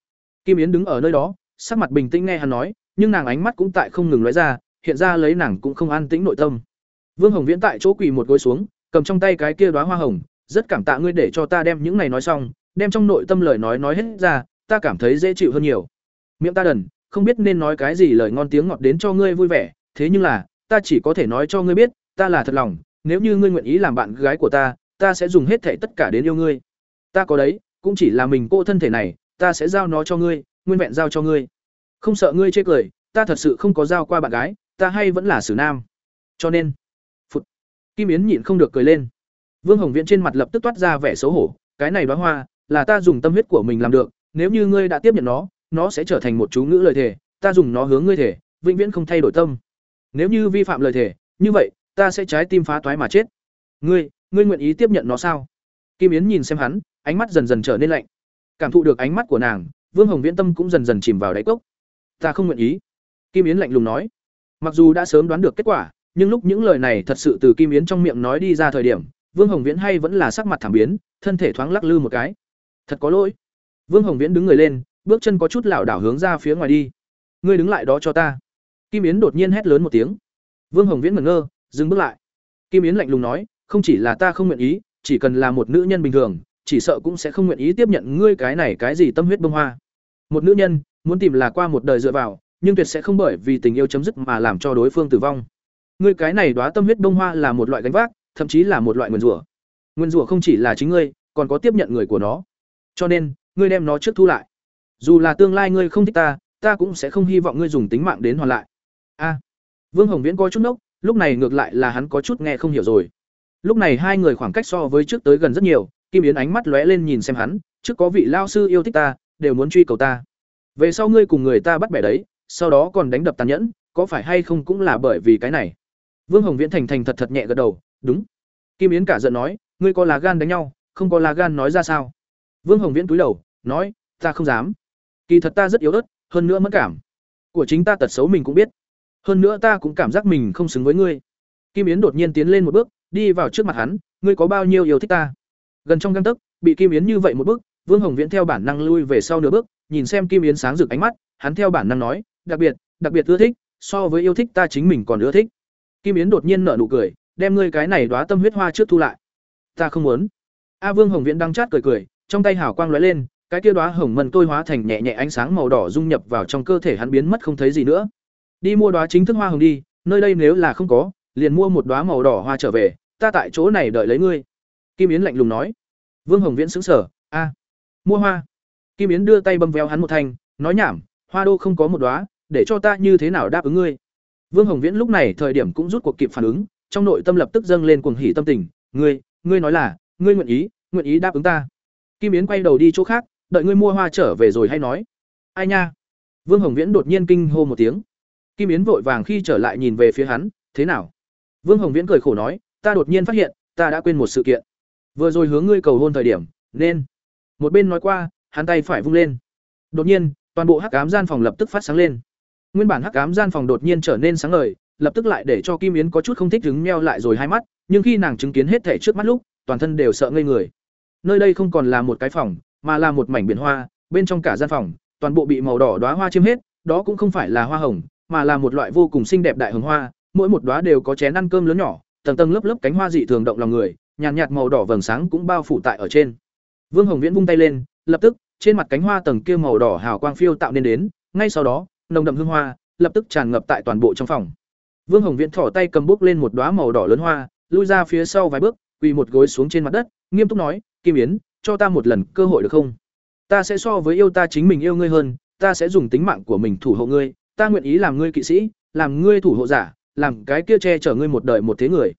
Kim yến đứng ở nơi đó, sắc mặt bình tĩnh nghe hắn nói nhưng nàng ánh mắt cũng tại không ngừng lóe ra, hiện ra lấy nàng cũng không an tĩnh nội tâm. Vương hồng viễn tại chỗ quỳ một gối xuống, cầm trong tay cái kia đóa hoa hồng, rất cảm tạ ngươi để cho ta đem những này nói xong, đem trong nội tâm lời nói nói hết ra, ta cảm thấy dễ chịu hơn nhiều. Miệng ta đần, không biết nên nói cái gì lời ngon tiếng ngọt đến cho ngươi vui vẻ, thế nhưng là, ta chỉ có thể nói cho ngươi biết, ta là thật lòng, nếu như ngươi nguyện ý làm bạn gái của ta ta sẽ dùng hết thảy tất cả đến yêu ngươi. Ta có đấy, cũng chỉ là mình cô thân thể này, ta sẽ giao nó cho ngươi, nguyên vẹn giao cho ngươi không sợ ngươi chê cười, ta thật sự không có giao qua bạn gái, ta hay vẫn là xử nam. Cho nên, phụt, kim yến nhịn không được cười lên. Vương hồng viễn trên mặt lập tức toát ra vẻ xấu hổ, cái này đoá hoa, là ta dùng tâm huyết của mình làm được, nếu như ngươi đã tiếp nhận nó nó sẽ trở thành một chú ngữ lời thề, ta dùng nó hướng ngươi thể vĩnh viễn không thay đổi tâm. Nếu như vi phạm lời thề, như vậy, ta sẽ trái tim phá toái mà chết. Ngươi ngươi nguyện ý tiếp nhận nó sao? Kim yến nhìn xem hắn, ánh mắt dần dần trở nên lạnh. Cảm thụ được ánh mắt của nàng, vương hồng viễn tâm cũng dần dần chìm vào đáy cốc ta không nguyện ý. Kim yến lạnh lùng nói. Mặc dù đã sớm đoán được kết quả, nhưng lúc những lời này thật sự từ kim yến trong miệng nói đi ra thời điểm, vương hồng viễn hay vẫn là sắc mặt thảm biến, thân thể thoáng lắc lư một cái. Thật có lỗi. Vương hồng viễn đứng người lên, bước chân có chút lảo đảo hướng ra phía ngoài đi. Ngươi đứng lại đó cho ta. Kim yến đột nhiên hét lớn một tiếng. Vương hồng viễn ngẩn ngơ, dừng bước lại. Kim yến lạnh lùng nói, không chỉ là ta không nguyện ý, chỉ cần là một nữ nhân bình thường, chỉ sợ cũng sẽ không nguyện ý tiếp nhận ngươi cái này cái gì tâm huyết bông hoa. Một nữ nhân muốn tìm là qua một đời dựa vào, nhưng tuyệt sẽ không bởi vì tình yêu chấm dứt mà làm cho đối phương tử vong. Ngươi cái này đoá tâm huyết bông hoa là một loại gánh vác, thậm chí là một loại nguyên rủa. Nguyên rủa không chỉ là chính ngươi, còn có tiếp nhận người của nó. Cho nên, ngươi đem nó trước thu lại. Dù là tương lai ngươi không thích ta ta cũng sẽ không hy vọng ngươi dùng tính mạng đến hoàn lại. A. Vương hồng viễn coi chút nốc, lúc này ngược lại là hắn có chút nghe không hiểu rồi. Lúc này hai người khoảng cách so với trước tới gần rất nhiều, kim yến ánh mắt lóe lên nhìn xem hắn, trước có vị lao sư yêu thích ta, đều muốn truy cầu ta về sau ngươi cùng người ta bắt bẻ đấy, sau đó còn đánh đập tàn nhẫn, có phải hay không cũng là bởi vì cái này? Vương hồng viễn thành thành thật thật nhẹ gật đầu, đúng. Kim yến cả giận nói, ngươi có lá gan đánh nhau, không có lá gan nói ra sao? Vương hồng viễn túi đầu, nói, ta không dám. Kỳ thật ta rất yếu ớt, hơn nữa mất cảm. Của chính ta tật xấu mình cũng biết. Hơn nữa ta cũng cảm giác mình không xứng với ngươi. Kim yến đột nhiên tiến lên một bước, đi vào trước mặt hắn, ngươi có bao nhiêu yêu thích ta? Gần trong găng tấc, bị kim yến như vậy một bước, vương hồng viễn theo bản năng lui về sau nửa bước nhìn xem kim yến sáng rực ánh mắt, hắn theo bản năng nói, đặc biệt đặc biệt ưa thích, so với yêu thích ta chính mình còn ưa thích. Kim yến đột nhiên nở nụ cười, đem ngươi cái này đoá tâm huyết hoa trước thu lại. Ta không muốn. A vương hồng viễn đang chát cười cười, trong tay hào quang lóe lên, cái kia đóa hồng mần tôi hóa thành nhẹ nhẹ ánh sáng màu đỏ dung nhập vào trong cơ thể hắn biến mất không thấy gì nữa. Đi mua đóa chính thức hoa hồng đi, nơi đây nếu là không có, liền mua một đóa màu đỏ hoa trở về, ta tại chỗ này đợi lấy ngươi. Kim yến lạnh lùng nói. Vương hồng viễn sững sờ, a, mua hoa kim yến đưa tay bấm véo hắn một thanh, nói nhảm, hoa đô không có một đóa, để cho ta như thế nào đáp ứng ngươi? Vương hồng viễn lúc này thời điểm cũng rút cuộc kịp phản ứng, trong nội tâm lập tức dâng lên cuồng hỉ tâm tình, ngươi ngươi nói là, ngươi nguyện ý nguyện ý đáp ứng ta. Kim yến quay đầu đi chỗ khác, đợi ngươi mua hoa trở về rồi hay nói. Ai nha? Vương hồng viễn đột nhiên kinh hô một tiếng. Kim yến vội vàng khi trở lại nhìn về phía hắn, thế nào? Vương hồng viễn cười khổ nói, ta đột nhiên phát hiện, ta đã quên một sự kiện. Vừa rồi hướng ngươi cầu hôn thời điểm, nên. Một bên nói qua hắn tay phải vung lên. Đột nhiên toàn bộ hắc ám gian phòng lập tức phát sáng lên. Nguyên bản hắc ám gian phòng đột nhiên trở nên sáng ngời lập tức lại để cho kim yến có chút không thích đứng meo lại rồi hai mắt nhưng khi nàng chứng kiến hết thể trước mắt lúc toàn thân đều sợ ngây người. Nơi đây không còn là một cái phòng mà là một mảnh biển hoa, bên trong cả gian phòng, toàn bộ bị màu đỏ đóa hoa chiếm hết, đó cũng không phải là hoa hồng, mà là một loại vô cùng xinh đẹp đại hồng hoa, mỗi một đóa đều có chén ăn cơm lớn nhỏ, tầng tầng lớp lớp cánh hoa dị thường động lòng người, nhàn nhạt, nhạt màu đỏ vầng sáng cũng bao phủ tại ở trên. Vương Hồng Viễn vung tay lên, lập tức, trên mặt cánh hoa tầng kia màu đỏ hào quang phiêu tạo nên đến, ngay sau đó, nồng đậm hương hoa lập tức tràn ngập tại toàn bộ trong phòng. Vương Hồng Viễn thỏ tay cầm bút lên một đóa màu đỏ lớn hoa, lui ra phía sau vài bước, quỳ một gối xuống trên mặt đất, nghiêm túc nói, "Kim Yến, cho ta một lần cơ hội được không? Ta sẽ so với yêu ta chính mình yêu ngươi hơn, ta sẽ dùng tính mạng của mình thủ hộ ngươi, ta nguyện ý làm ngươi kỵ sĩ, làm ngươi thủ hộ giả, làm cái kia che chở ngươi một đời một thế người.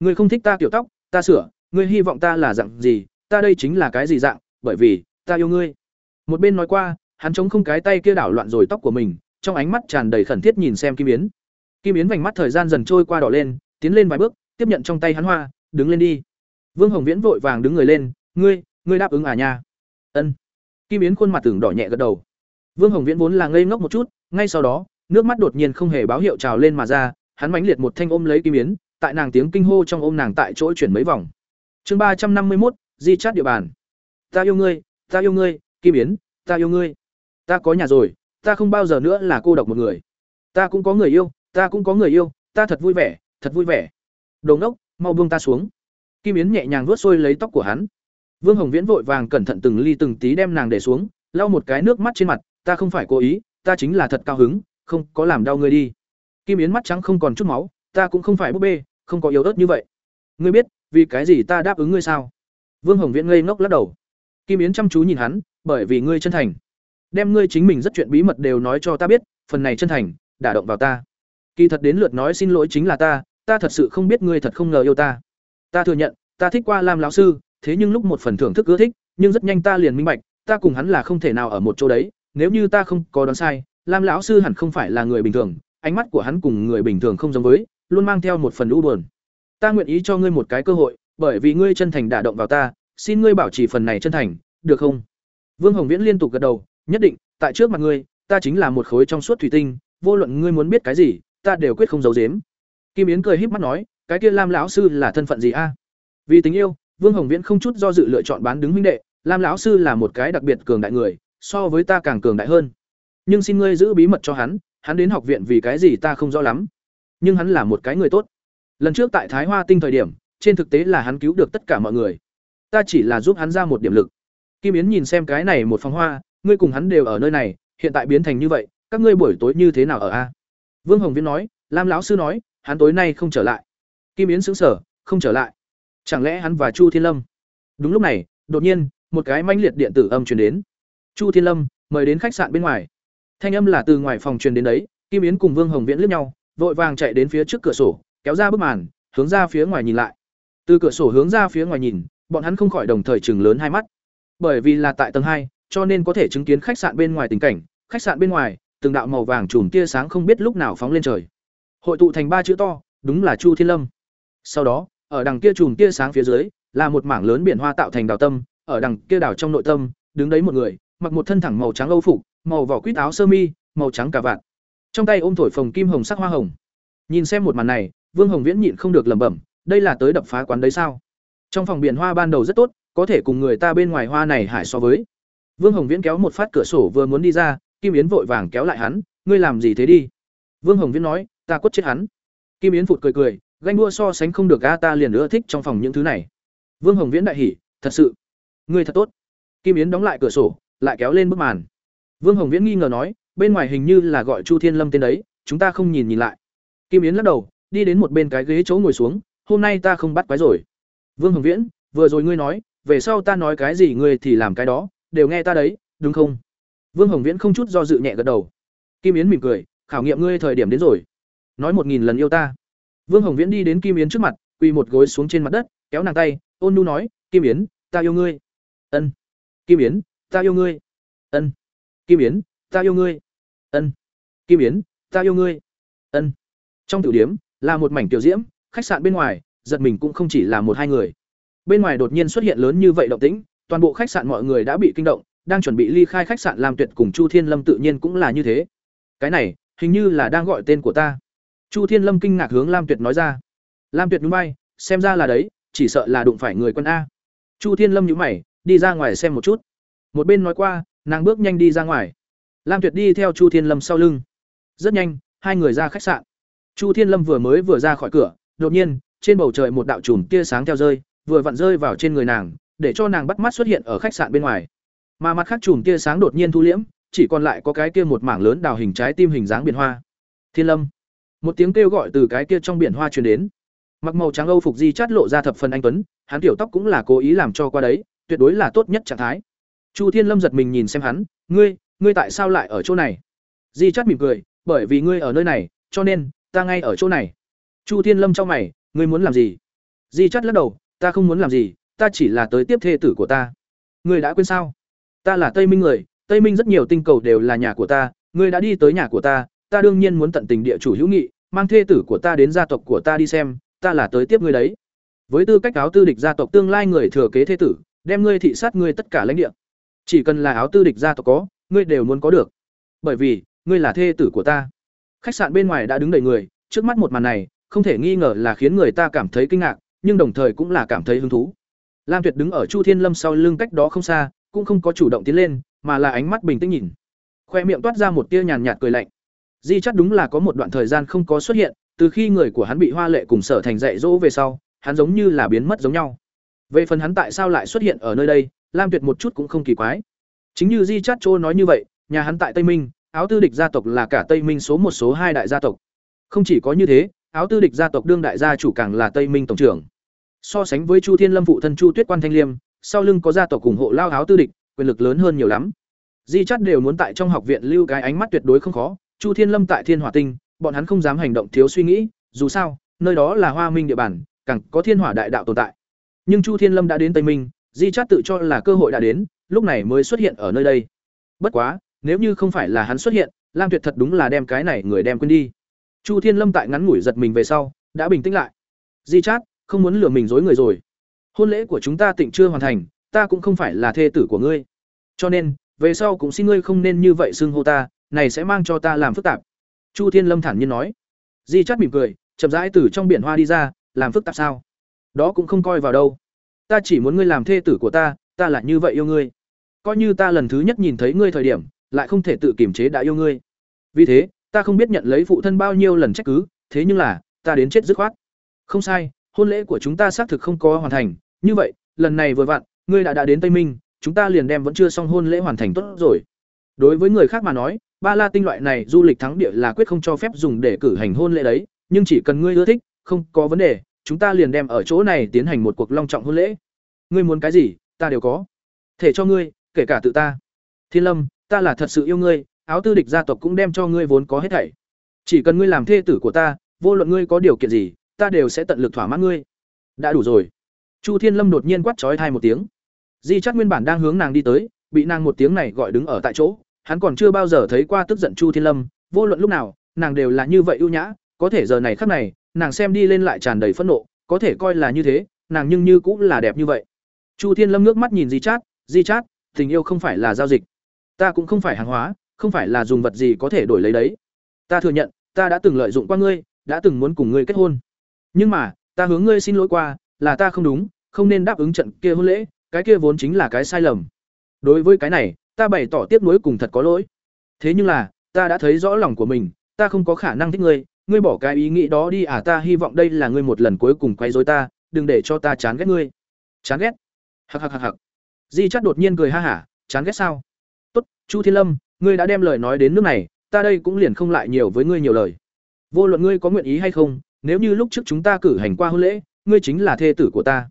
Ngươi không thích ta kiểu tóc, ta sửa, ngươi hy vọng ta là dạng gì, ta đây chính là cái gì dạng, bởi vì ta yêu ngươi." Một bên nói qua, hắn chống không cái tay kia đảo loạn rồi tóc của mình, trong ánh mắt tràn đầy khẩn thiết nhìn xem Kim Yến. Kim Yến vành mắt thời gian dần trôi qua đỏ lên, tiến lên vài bước, tiếp nhận trong tay hắn hoa, đứng lên đi. Vương Hồng Viễn vội vàng đứng người lên, "Ngươi, ngươi đáp ứng à nha ân kim yến khuôn mặt tưởng đỏ nhẹ gật đầu vương hồng viễn vốn là ngây ngốc một chút ngay sau đó nước mắt đột nhiên không hề báo hiệu trào lên mà ra hắn mãnh liệt một thanh ôm lấy kim yến tại nàng tiếng kinh hô trong ôm nàng tại chỗ chuyển mấy vòng Chương ba trăm năm mươi một, di chát địa bàn. Ta yêu ngươi, ta yêu ngươi, Kim Yến, ta yêu ngươi. Ta có nhà rồi, ta không bao giờ nữa là cô độc một người. Ta cũng có người yêu, ta cũng có người yêu, ta thật vui vẻ, thật vui vẻ. Đồ ngốc, mau buông ta xuống. Kim Yến nhẹ nhàng vuốt xuôi lấy tóc của hắn. Vương Hồng Viễn vội vàng cẩn thận từng ly từng tí đem nàng để xuống, lau một cái nước mắt trên mặt, ta không phải cố ý, ta chính là thật cao hứng, không có làm đau ngươi đi. Kim Yến mắt trắng không còn chút máu, ta cũng không phải búp bê, không có yếu ớt như vậy. Ngươi biết, vì cái gì ta đáp ứng ngươi sao? Vương Hồng Viễn ngây ngốc lắc đầu. Kim Yến chăm chú nhìn hắn, bởi vì ngươi chân thành. Đem ngươi chính mình rất chuyện bí mật đều nói cho ta biết, phần này chân thành, đả động vào ta. Kỳ thật đến lượt nói xin lỗi chính là ta, ta thật sự không biết ngươi thật không ngờ yêu ta. Ta thừa nhận, ta thích qua làm lão sư, thế nhưng lúc một phần thưởng thức ưa thích, nhưng rất nhanh ta liền minh bạch, ta cùng hắn là không thể nào ở một chỗ đấy, nếu như ta không có đoán sai, Lam lão sư hẳn không phải là người bình thường, ánh mắt của hắn cùng người bình thường không giống với, luôn mang theo một phần u buồn. Ta nguyện ý cho ngươi một cái cơ hội, bởi vì ngươi chân thành đả động vào ta, xin ngươi bảo trì phần này chân thành, được không? Vương Hồng Viễn liên tục gật đầu, nhất định, tại trước mặt ngươi, ta chính là một khối trong suốt thủy tinh, vô luận ngươi muốn biết cái gì, ta đều quyết không giấu giếm. Kim Yến cười híp mắt nói, cái kia Lam lão sư là thân phận gì a? Vì tình yêu, Vương Hồng Viễn không chút do dự lựa chọn bán đứng huynh đệ, Lam lão sư là một cái đặc biệt cường đại người, so với ta càng cường đại hơn. Nhưng xin ngươi giữ bí mật cho hắn, hắn đến học viện vì cái gì ta không rõ lắm. Nhưng hắn là một cái người tốt. Lần trước tại Thái Hoa Tinh thời điểm, trên thực tế là hắn cứu được tất cả mọi người. Ta chỉ là giúp hắn ra một điểm lực. Kim Yến nhìn xem cái này một phòng hoa, ngươi cùng hắn đều ở nơi này, hiện tại biến thành như vậy, các ngươi buổi tối như thế nào ở a? Vương Hồng Viễn nói, Lam lão sư nói, hắn tối nay không trở lại. Kim Yến sững sờ, không trở lại. Chẳng lẽ hắn và Chu Thiên Lâm? Đúng lúc này, đột nhiên, một cái manh liệt điện tử âm truyền đến. Chu Thiên Lâm mời đến khách sạn bên ngoài. Thanh âm là từ ngoài phòng truyền đến đấy, Kim Yến cùng Vương Hồng Viễn liếc nhau, vội vàng chạy đến phía trước cửa sổ, kéo ra bức màn, hướng ra phía ngoài nhìn lại. Từ cửa sổ hướng ra phía ngoài nhìn, bọn hắn không khỏi đồng thời chừng lớn hai mắt. Bởi vì là tại tầng hai, cho nên có thể chứng kiến khách sạn bên ngoài tình cảnh, khách sạn bên ngoài, từng đạo màu vàng chùm tia sáng không biết lúc nào phóng lên trời. Hội tụ thành ba chữ to, đúng là Chu Thiên Lâm. Sau đó, ở đằng kia chùm tia sáng phía dưới, là một mảng lớn biển hoa tạo thành đảo tâm, ở đằng kia đảo trong nội tâm, đứng đấy một người, mặc một thân thẳng màu trắng âu phục, màu vỏ quýt áo sơ mi, màu trắng cà vạt. Trong tay ôm thổi phồng kim hồng sắc hoa hồng. Nhìn xem một màn này, Vương Hồng Viễn nhịn không được lẩm bẩm, đây là tới đập phá quán đấy sao? Trong phòng biển hoa ban đầu rất tốt, có thể cùng người ta bên ngoài hoa này hải so với. Vương Hồng Viễn kéo một phát cửa sổ vừa muốn đi ra, Kim Yến vội vàng kéo lại hắn, ngươi làm gì thế đi? Vương Hồng Viễn nói, ta quất chết hắn. Kim Yến phụt cười cười, ganh đua so sánh không được a ta liền nữa thích trong phòng những thứ này. Vương Hồng Viễn đại hỉ, thật sự, ngươi thật tốt. Kim Yến đóng lại cửa sổ, lại kéo lên bức màn. Vương Hồng Viễn nghi ngờ nói, bên ngoài hình như là gọi Chu Thiên Lâm tên đấy, chúng ta không nhìn nhìn lại. Kim Yến lắc đầu, đi đến một bên cái ghế chỗ ngồi xuống, hôm nay ta không bắt quái rồi. Vương Hồng Viễn, vừa rồi ngươi nói, về sau ta nói cái gì ngươi thì làm cái đó, đều nghe ta đấy, đúng không? Vương Hồng Viễn không chút do dự nhẹ gật đầu. Kim Yến mỉm cười, khảo nghiệm ngươi thời điểm đến rồi. Nói một nghìn lần yêu ta. Vương Hồng Viễn đi đến Kim Yến trước mặt, quỳ một gối xuống trên mặt đất, kéo nàng tay, ôn nhu nói, "Kim Yến, ta yêu ngươi." "Ân." "Kim Yến, ta yêu ngươi." "Ân." "Kim Yến, ta yêu ngươi." "Ân." "Kim Yến, ta yêu ngươi." "Ân." Trong tiểu điểm, là một mảnh tiểu diễm, khách sạn bên ngoài, giật mình cũng không chỉ là một hai người. Bên ngoài đột nhiên xuất hiện lớn như vậy động tĩnh, toàn bộ khách sạn mọi người đã bị kinh động, đang chuẩn bị ly khai khách sạn Lam Tuyệt cùng Chu Thiên Lâm tự nhiên cũng là như thế. Cái này, hình như là đang gọi tên của ta. Chu Thiên Lâm kinh ngạc hướng Lam Tuyệt nói ra. Lam Tuyệt nhún mày, xem ra là đấy, chỉ sợ là đụng phải người quân a. Chu Thiên Lâm nhíu mày, đi ra ngoài xem một chút. Một bên nói qua, nàng bước nhanh đi ra ngoài. Lam Tuyệt đi theo Chu Thiên Lâm sau lưng. Rất nhanh, hai người ra khách sạn. Chu Thiên Lâm vừa mới vừa ra khỏi cửa, đột nhiên, trên bầu trời một đạo chùm tia sáng theo rơi, vừa vặn rơi vào trên người nàng, để cho nàng bắt mắt xuất hiện ở khách sạn bên ngoài. Mà mặt khác chùm tia sáng đột nhiên thu liễm, chỉ còn lại có cái kia một mảng lớn đào hình trái tim hình dáng biển hoa. Thiên Lâm. Một tiếng kêu gọi từ cái kia trong biển hoa truyền đến. Mặc màu trắng Âu phục di chát lộ ra thập phần anh tuấn, hắn tiểu tóc cũng là cố ý làm cho qua đấy, tuyệt đối là tốt nhất trạng thái. Chu Thiên Lâm giật mình nhìn xem hắn, "Ngươi, ngươi tại sao lại ở chỗ này?" Di chát mỉm cười, "Bởi vì ngươi ở nơi này, cho nên ta ngay ở chỗ này." Chu Thiên Lâm trong mày, "Ngươi muốn làm gì?" Di chát lắc đầu, "Ta không muốn làm gì, ta chỉ là tới tiếp thê tử của ta." "Ngươi đã quên sao? Ta là Tây Minh người, Tây Minh rất nhiều tinh cầu đều là nhà của ta, ngươi đã đi tới nhà của ta, ta đương nhiên muốn tận tình địa chủ hữu nghị, mang thê tử của ta đến gia tộc của ta đi xem, ta là tới tiếp ngươi đấy. Với tư cách áo tư địch gia tộc tương lai người thừa kế thế tử, đem ngươi thị sát ngươi tất cả lãnh địa. Chỉ cần là áo tư địch gia tộc có, ngươi đều muốn có được. Bởi vì, ngươi là thê tử của ta. Khách sạn bên ngoài đã đứng đầy người, trước mắt một màn này, không thể nghi ngờ là khiến người ta cảm thấy kinh ngạc, nhưng đồng thời cũng là cảm thấy hứng thú. lam tuyệt đứng ở chu thiên lâm sau lưng cách đó không xa cũng không có chủ động tiến lên mà là ánh mắt bình tĩnh nhìn. Khoe miệng toát ra một tia nhàn nhạt cười lạnh. Di chắc đúng là có một đoạn thời gian không có xuất hiện từ khi người của hắn bị hoa lệ cùng sở thành dạy dỗ về sau hắn giống như là biến mất giống nhau. Về phần hắn tại sao lại xuất hiện ở nơi đây lam tuyệt một chút cũng không kỳ quái. Chính như di chát châu nói như vậy nhà hắn tại tây minh áo tư địch gia tộc là cả tây minh số một số hai đại gia tộc. Không chỉ có như thế áo tư địch gia tộc đương đại gia chủ càng là tây minh tổng trưởng. So sánh với chu thiên lâm phụ thân chu tuyết quan thanh liêm, sau lưng có gia tộc ủng hộ lao áo tư địch, quyền lực lớn hơn nhiều lắm. Di chắt đều muốn tại trong học viện lưu cái ánh mắt tuyệt đối không khó, chu thiên lâm tại thiên hỏa tinh, bọn hắn không dám hành động thiếu suy nghĩ, dù sao, nơi đó là hoa minh địa bàn, càng có thiên hỏa đại đạo tồn tại. Nhưng chu thiên lâm đã đến tây minh, di chát tự cho là cơ hội đã đến, lúc này mới xuất hiện ở nơi đây. Bất quá, nếu như không phải là hắn xuất hiện, lam tuyệt thật đúng là đem cái này người đem quên đi chu thiên lâm tại ngắn ngủi giật mình về sau, đã bình tĩnh lại. Di chát, không muốn lừa mình dối người rồi. Hôn lễ của chúng ta tịnh chưa hoàn thành, ta cũng không phải là thê tử của ngươi. Cho nên, về sau cũng xin ngươi không nên như vậy xưng hô ta, này sẽ mang cho ta làm phức tạp. Chu thiên lâm thản nhiên nói. Di chát mỉm cười, chậm rãi từ trong biển hoa đi ra, làm phức tạp sao? Đó cũng không coi vào đâu. Ta chỉ muốn ngươi làm thê tử của ta ta lại như vậy yêu ngươi. Coi như ta lần thứ nhất nhìn thấy ngươi thời điểm, lại không thể tự kiềm chế đã yêu ngươi. Vì thế ta không biết nhận lấy phụ thân bao nhiêu lần trách cứ, thế nhưng là, ta đến chết dứt khoát. Không sai, hôn lễ của chúng ta xác thực không có hoàn thành. Như vậy, lần này vừa vặn, ngươi đã đã đến tây minh, chúng ta liền đem vẫn chưa xong hôn lễ hoàn thành tốt rồi. Đối với người khác mà nói, ba la tinh loại này du lịch thắng địa là quyết không cho phép dùng để cử hành hôn lễ đấy, nhưng chỉ cần ngươi ưa thích, không có vấn đề, chúng ta liền đem ở chỗ này tiến hành một cuộc long trọng hôn lễ. Ngươi muốn cái gì, ta đều có. Thể cho ngươi, kể cả tự ta. Thiên lâm, ta là thật sự yêu ngươi áo tư địch gia tộc cũng đem cho ngươi vốn có hết thảy. Chỉ cần ngươi làm thê tử của ta, vô luận ngươi có điều kiện gì, ta đều sẽ tận lực thỏa mãn ngươi. Đã đủ rồi. Chu thiên lâm đột nhiên quát chói thai một tiếng. Di Chát nguyên bản đang hướng nàng đi tới, bị nàng một tiếng này gọi đứng ở tại chỗ. Hắn còn chưa bao giờ thấy qua tức giận chu thiên lâm, vô luận lúc nào, nàng đều là như vậy ưu nhã. Có thể giờ này khắc này, nàng xem đi lên lại tràn đầy phẫn nộ, có thể coi là như thế, nàng nhưng như cũng là đẹp như vậy. Chu thiên lâm nước mắt nhìn di chát di chát, tình yêu không phải là giao dịch. Ta cũng không phải hàng hóa không phải là dùng vật gì có thể đổi lấy đấy. Ta thừa nhận ta đã từng lợi dụng qua ngươi đã từng muốn cùng ngươi kết hôn. Nhưng mà ta hướng ngươi xin lỗi qua là ta không đúng không nên đáp ứng trận kia hôn lễ cái kia vốn chính là cái sai lầm. Đối với cái này ta bày tỏ tiếc nuối cùng thật có lỗi. Thế nhưng là ta đã thấy rõ lòng của mình ta không có khả năng thích ngươi ngươi bỏ cái ý nghĩ đó đi à ta hy vọng đây là ngươi một lần cuối cùng quay rối ta đừng để cho ta chán ghét ngươi. Chán ghét? Hắc hắc hắc hắc, di Chát đột nhiên cười ha hả chán ghét sao? Tốt chu thiên lâm ngươi đã đem lời nói đến nước này, ta đây cũng liền không lại nhiều với ngươi nhiều lời. Vô luận ngươi có nguyện ý hay không, nếu như lúc trước chúng ta cử hành qua hôn lễ, ngươi chính là thê tử của ta.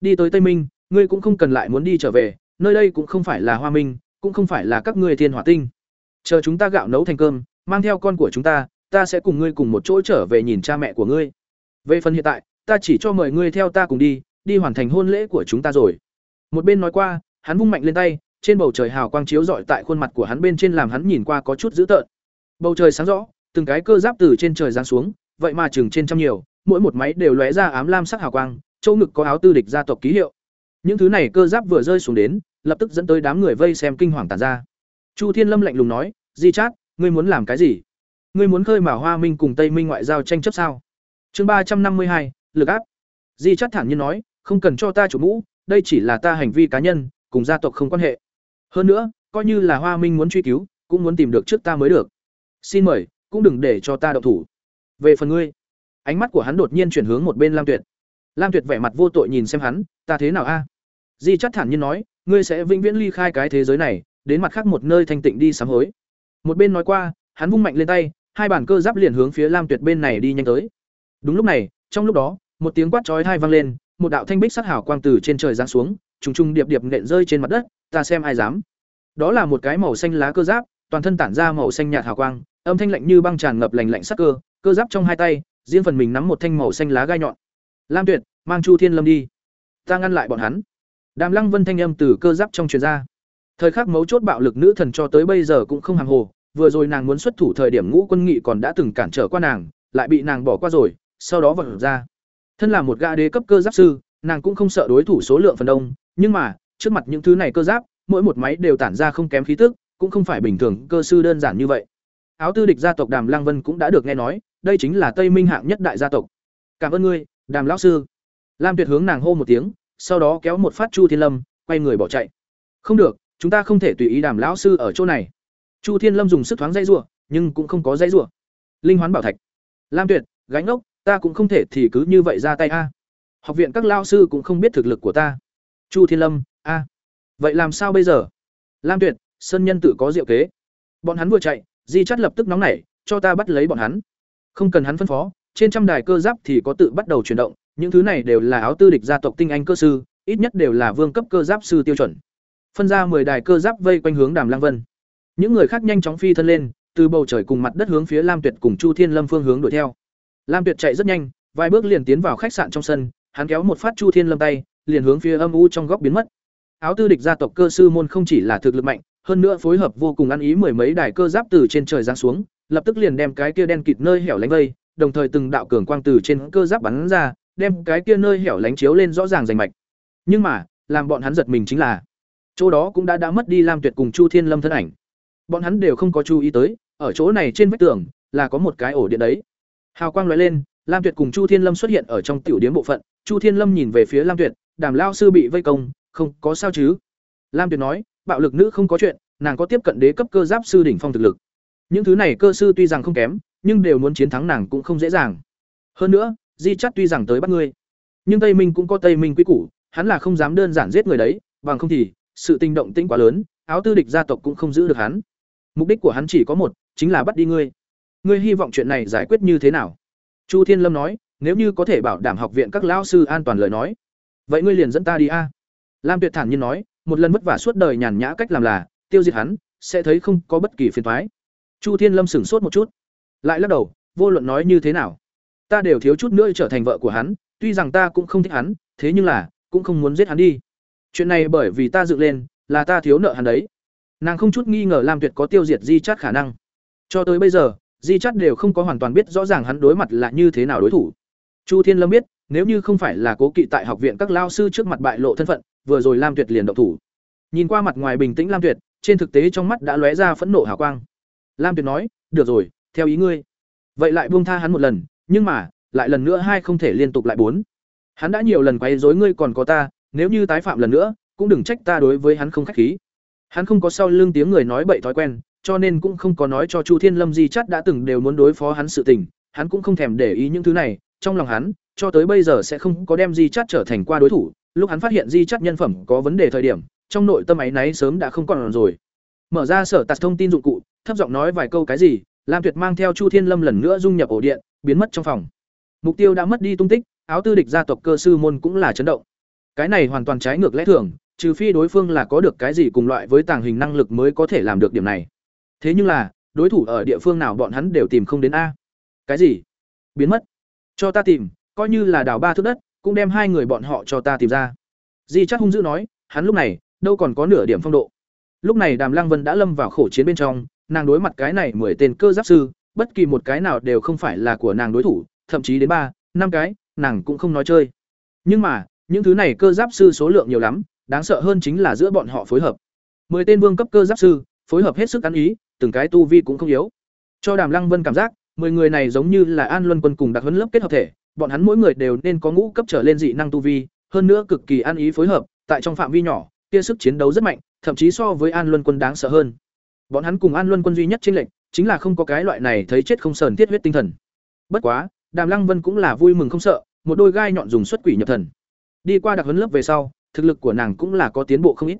Đi tới tây minh, ngươi cũng không cần lại muốn đi trở về, nơi đây cũng không phải là hoa minh, cũng không phải là các ngươi thiên hỏa tinh. Chờ chúng ta gạo nấu thành cơm, mang theo con của chúng ta ta sẽ cùng ngươi cùng một chỗ trở về nhìn cha mẹ của ngươi. Về phần hiện tại, ta chỉ cho mời ngươi theo ta cùng đi đi hoàn thành hôn lễ của chúng ta rồi. Một bên nói qua, hắn vung mạnh lên tay trên bầu trời hào quang chiếu rọi tại khuôn mặt của hắn bên trên làm hắn nhìn qua có chút dữ tợn. Bầu trời sáng rõ, từng cái cơ giáp từ trên trời giáng xuống, vậy mà chừng trên trăm nhiều, mỗi một máy đều lóe ra ám lam sắc hào quang, châu ngực có áo tư địch gia tộc ký hiệu. Những thứ này cơ giáp vừa rơi xuống đến, lập tức dẫn tới đám người vây xem kinh hoàng tàn ra. Chu thiên lâm lạnh lùng nói, di chát, ngươi muốn làm cái gì? Ngươi muốn khơi mào hoa minh cùng tây minh ngoại giao tranh chấp sao? Chương ba trăm năm mươi hai, lực áp. Di chát thản nhiên nói, không cần cho ta chủ mũ, đây chỉ là ta hành vi cá nhân, cùng gia tộc không quan hệ hơn nữa, coi như là hoa minh muốn truy cứu, cũng muốn tìm được trước ta mới được. Xin mời, cũng đừng để cho ta đậu thủ. Về phần ngươi. Ánh mắt của hắn đột nhiên chuyển hướng một bên lam tuyệt. Lam tuyệt vẻ mặt vô tội nhìn xem hắn, ta thế nào a? Di chắc thản nhiên nói, ngươi sẽ vĩnh viễn ly khai cái thế giới này, đến mặt khác một nơi thanh tịnh đi sám hối. Một bên nói qua, hắn vung mạnh lên tay, hai bản cơ giáp liền hướng phía lam tuyệt bên này đi nhanh tới. Đúng lúc này, trong lúc đó, một tiếng quát chói thai vang lên, một đạo thanh bích sắc hảo quang từ trên trời giáng xuống, trùng trùng điệp điệp nện rơi trên mặt đất ta xem ai dám. Đó là một cái màu xanh lá cơ giáp, toàn thân tản ra màu xanh nhạt hào quang, âm thanh lạnh như băng tràn ngập lành lạnh sắc cơ cơ giáp trong hai tay, riêng phần mình nắm một thanh màu xanh lá gai nhọn. Lam tuyệt, mang chu thiên lâm đi. Ta ngăn lại bọn hắn. Đàm lăng vân thanh âm từ cơ giáp trong truyền ra. Thời khắc mấu chốt bạo lực nữ thần cho tới bây giờ cũng không hàng hồ, vừa rồi nàng muốn xuất thủ thời điểm ngũ quân nghị còn đã từng cản trở qua nàng, lại bị nàng bỏ qua rồi, sau đó vật ra. Thân là một gã đế cấp cơ giáp sư, nàng cũng không sợ đối thủ số lượng phần đông, nhưng mà trước mặt những thứ này cơ giáp, mỗi một máy đều tản ra không kém khí tức, cũng không phải bình thường cơ sư đơn giản như vậy. Áo tư địch gia tộc đàm lăng vân cũng đã được nghe nói, đây chính là tây minh hạng nhất đại gia tộc. Cảm ơn ngươi, đàm lão sư. Lam tuyệt hướng nàng hô một tiếng, sau đó kéo một phát chu thiên lâm, quay người bỏ chạy. Không được, chúng ta không thể tùy ý đàm lão sư ở chỗ này. Chu thiên lâm dùng sức thoáng dây rủa, nhưng cũng không có dây rủa. Linh hoán bảo thạch. Lam tuyệt, gánh ốc, ta cũng không thể thì cứ như vậy ra tay a. Học viện các lao sư cũng không biết thực lực của ta. Chu thiên lâm a vậy làm sao bây giờ? Lam tuyệt, sơn nhân tự có diệu kế. Bọn hắn vừa chạy, di chắt lập tức nóng nảy, cho ta bắt lấy bọn hắn. Không cần hắn phân phó, trên trăm đài cơ giáp thì có tự bắt đầu chuyển động, những thứ này đều là áo tư địch gia tộc tinh anh cơ sư, ít nhất đều là vương cấp cơ giáp sư tiêu chuẩn. Phân ra 10 đài cơ giáp vây quanh hướng đàm Lang vân. Những người khác nhanh chóng phi thân lên, từ bầu trời cùng mặt đất hướng phía lam tuyệt cùng chu thiên lâm phương hướng đuổi theo. Lam tuyệt chạy rất nhanh, vài bước liền tiến vào khách sạn trong sân, hắn kéo một phát chu thiên lâm tay, liền hướng phía âm u trong góc biến mất áo tư địch gia tộc cơ sư môn không chỉ là thực lực mạnh, hơn nữa phối hợp vô cùng ăn ý mười mấy đài cơ giáp từ trên trời giáng xuống, lập tức liền đem cái kia đen kịt nơi hẻo lánh vây, đồng thời từng đạo cường quang từ trên cơ giáp bắn ra, đem cái kia nơi hẻo lánh chiếu lên rõ ràng rành mạch. Nhưng mà, làm bọn hắn giật mình chính là, chỗ đó cũng đã đã mất đi lam tuyệt cùng chu thiên lâm thân ảnh. Bọn hắn đều không có chú ý tới, ở chỗ này trên vách tường, là có một cái ổ điện đấy. Hào quang nói lên, lam tuyệt cùng chu thiên lâm xuất hiện ở trong tiểu điếm bộ phận. Chu thiên lâm nhìn về phía lam tuyệt, đàm lao sư bị vây công không có sao chứ? Lam tuyệt nói, bạo lực nữ không có chuyện, nàng có tiếp cận đế cấp cơ giáp sư đỉnh phong thực lực. Những thứ này cơ sư tuy rằng không kém, nhưng đều muốn chiến thắng nàng cũng không dễ dàng. Hơn nữa, di chắt tuy rằng tới bắt ngươi, nhưng tây minh cũng có tây minh quy củ, hắn là không dám đơn giản giết người đấy, bằng không thì, sự tình động tĩnh quá lớn, áo tư địch gia tộc cũng không giữ được hắn. Mục đích của hắn chỉ có một, chính là bắt đi ngươi. Ngươi hy vọng chuyện này giải quyết như thế nào? Chu thiên lâm nói, nếu như có thể bảo đảm học viện các lão sư an toàn lời nói, vậy ngươi liền dẫn ta đi a lam tuyệt thản nhiên nói, một lần vất vả suốt đời nhàn nhã cách làm là, tiêu diệt hắn, sẽ thấy không có bất kỳ phiền toái. chu thiên lâm sửng sốt một chút, lại lắc đầu, vô luận nói như thế nào, ta đều thiếu chút nữa trở thành vợ của hắn, tuy rằng ta cũng không thích hắn, thế nhưng là, cũng không muốn giết hắn đi. Chuyện này bởi vì ta dựng lên, là ta thiếu nợ hắn đấy. Nàng không chút nghi ngờ lam tuyệt có tiêu diệt di chát khả năng. Cho tới bây giờ, di chát đều không có hoàn toàn biết rõ ràng hắn đối mặt là như thế nào đối thủ. Chu thiên lâm biết nếu như không phải là cố kỵ tại học viện các lao sư trước mặt bại lộ thân phận, vừa rồi lam tuyệt liền động thủ. Nhìn qua mặt ngoài bình tĩnh lam tuyệt, trên thực tế trong mắt đã lóe ra phẫn nộ hào quang. Lam tuyệt nói, được rồi, theo ý ngươi. Vậy lại buông tha hắn một lần, nhưng mà, lại lần nữa hai không thể liên tục lại bốn. Hắn đã nhiều lần quấy rối ngươi còn có ta, nếu như tái phạm lần nữa, cũng đừng trách ta đối với hắn không khách khí. Hắn không có sau lưng tiếng người nói bậy thói quen, cho nên cũng không có nói cho chu thiên lâm di chắt đã từng đều muốn đối phó hắn sự tình, hắn cũng không thèm để ý những thứ này trong lòng hắn, cho tới bây giờ sẽ không có đem di chắt trở thành qua đối thủ. Lúc hắn phát hiện di chắt nhân phẩm có vấn đề thời điểm, trong nội tâm ấy náy sớm đã không còn rồi. Mở ra sở tạt thông tin dụng cụ, thấp giọng nói vài câu cái gì, lam tuyệt mang theo chu thiên lâm lần nữa dung nhập ổ điện, biến mất trong phòng. Mục tiêu đã mất đi tung tích, áo tư địch gia tộc cơ sư môn cũng là chấn động. Cái này hoàn toàn trái ngược lẽ thường, trừ phi đối phương là có được cái gì cùng loại với tàng hình năng lực mới có thể làm được điểm này. Thế nhưng là, đối thủ ở địa phương nào bọn hắn đều tìm không đến a. Cái gì? Biến mất cho ta tìm, coi như là đào ba thước đất, cũng đem hai người bọn họ cho ta tìm ra. Di chắc hung dữ nói, hắn lúc này, đâu còn có nửa điểm phong độ. Lúc này đàm lăng vân đã lâm vào khổ chiến bên trong, nàng đối mặt cái này mười tên cơ giáp sư, bất kỳ một cái nào đều không phải là của nàng đối thủ, thậm chí đến ba, năm cái, nàng cũng không nói chơi. Nhưng mà, những thứ này cơ giáp sư số lượng nhiều lắm, đáng sợ hơn chính là giữa bọn họ phối hợp. Mười tên vương cấp cơ giáp sư, phối hợp hết sức ăn ý, từng cái tu vi cũng không yếu. Cho đàm lăng vân cảm giác mười người này giống như là an luân quân cùng đặc huấn lớp kết hợp thể, bọn hắn mỗi người đều nên có ngũ cấp trở lên dị năng tu vi, hơn nữa cực kỳ ăn ý phối hợp, tại trong phạm vi nhỏ, kia sức chiến đấu rất mạnh, thậm chí so với an luân quân đáng sợ hơn. Bọn hắn cùng an luân quân duy nhất trên lệnh chính là không có cái loại này thấy chết không sờn thiết huyết tinh thần. Bất quá, đàm lăng vân cũng là vui mừng không sợ, một đôi gai nhọn dùng xuất quỷ nhập thần. Đi qua đặc huấn lớp về sau, thực lực của nàng cũng là có tiến bộ không ít.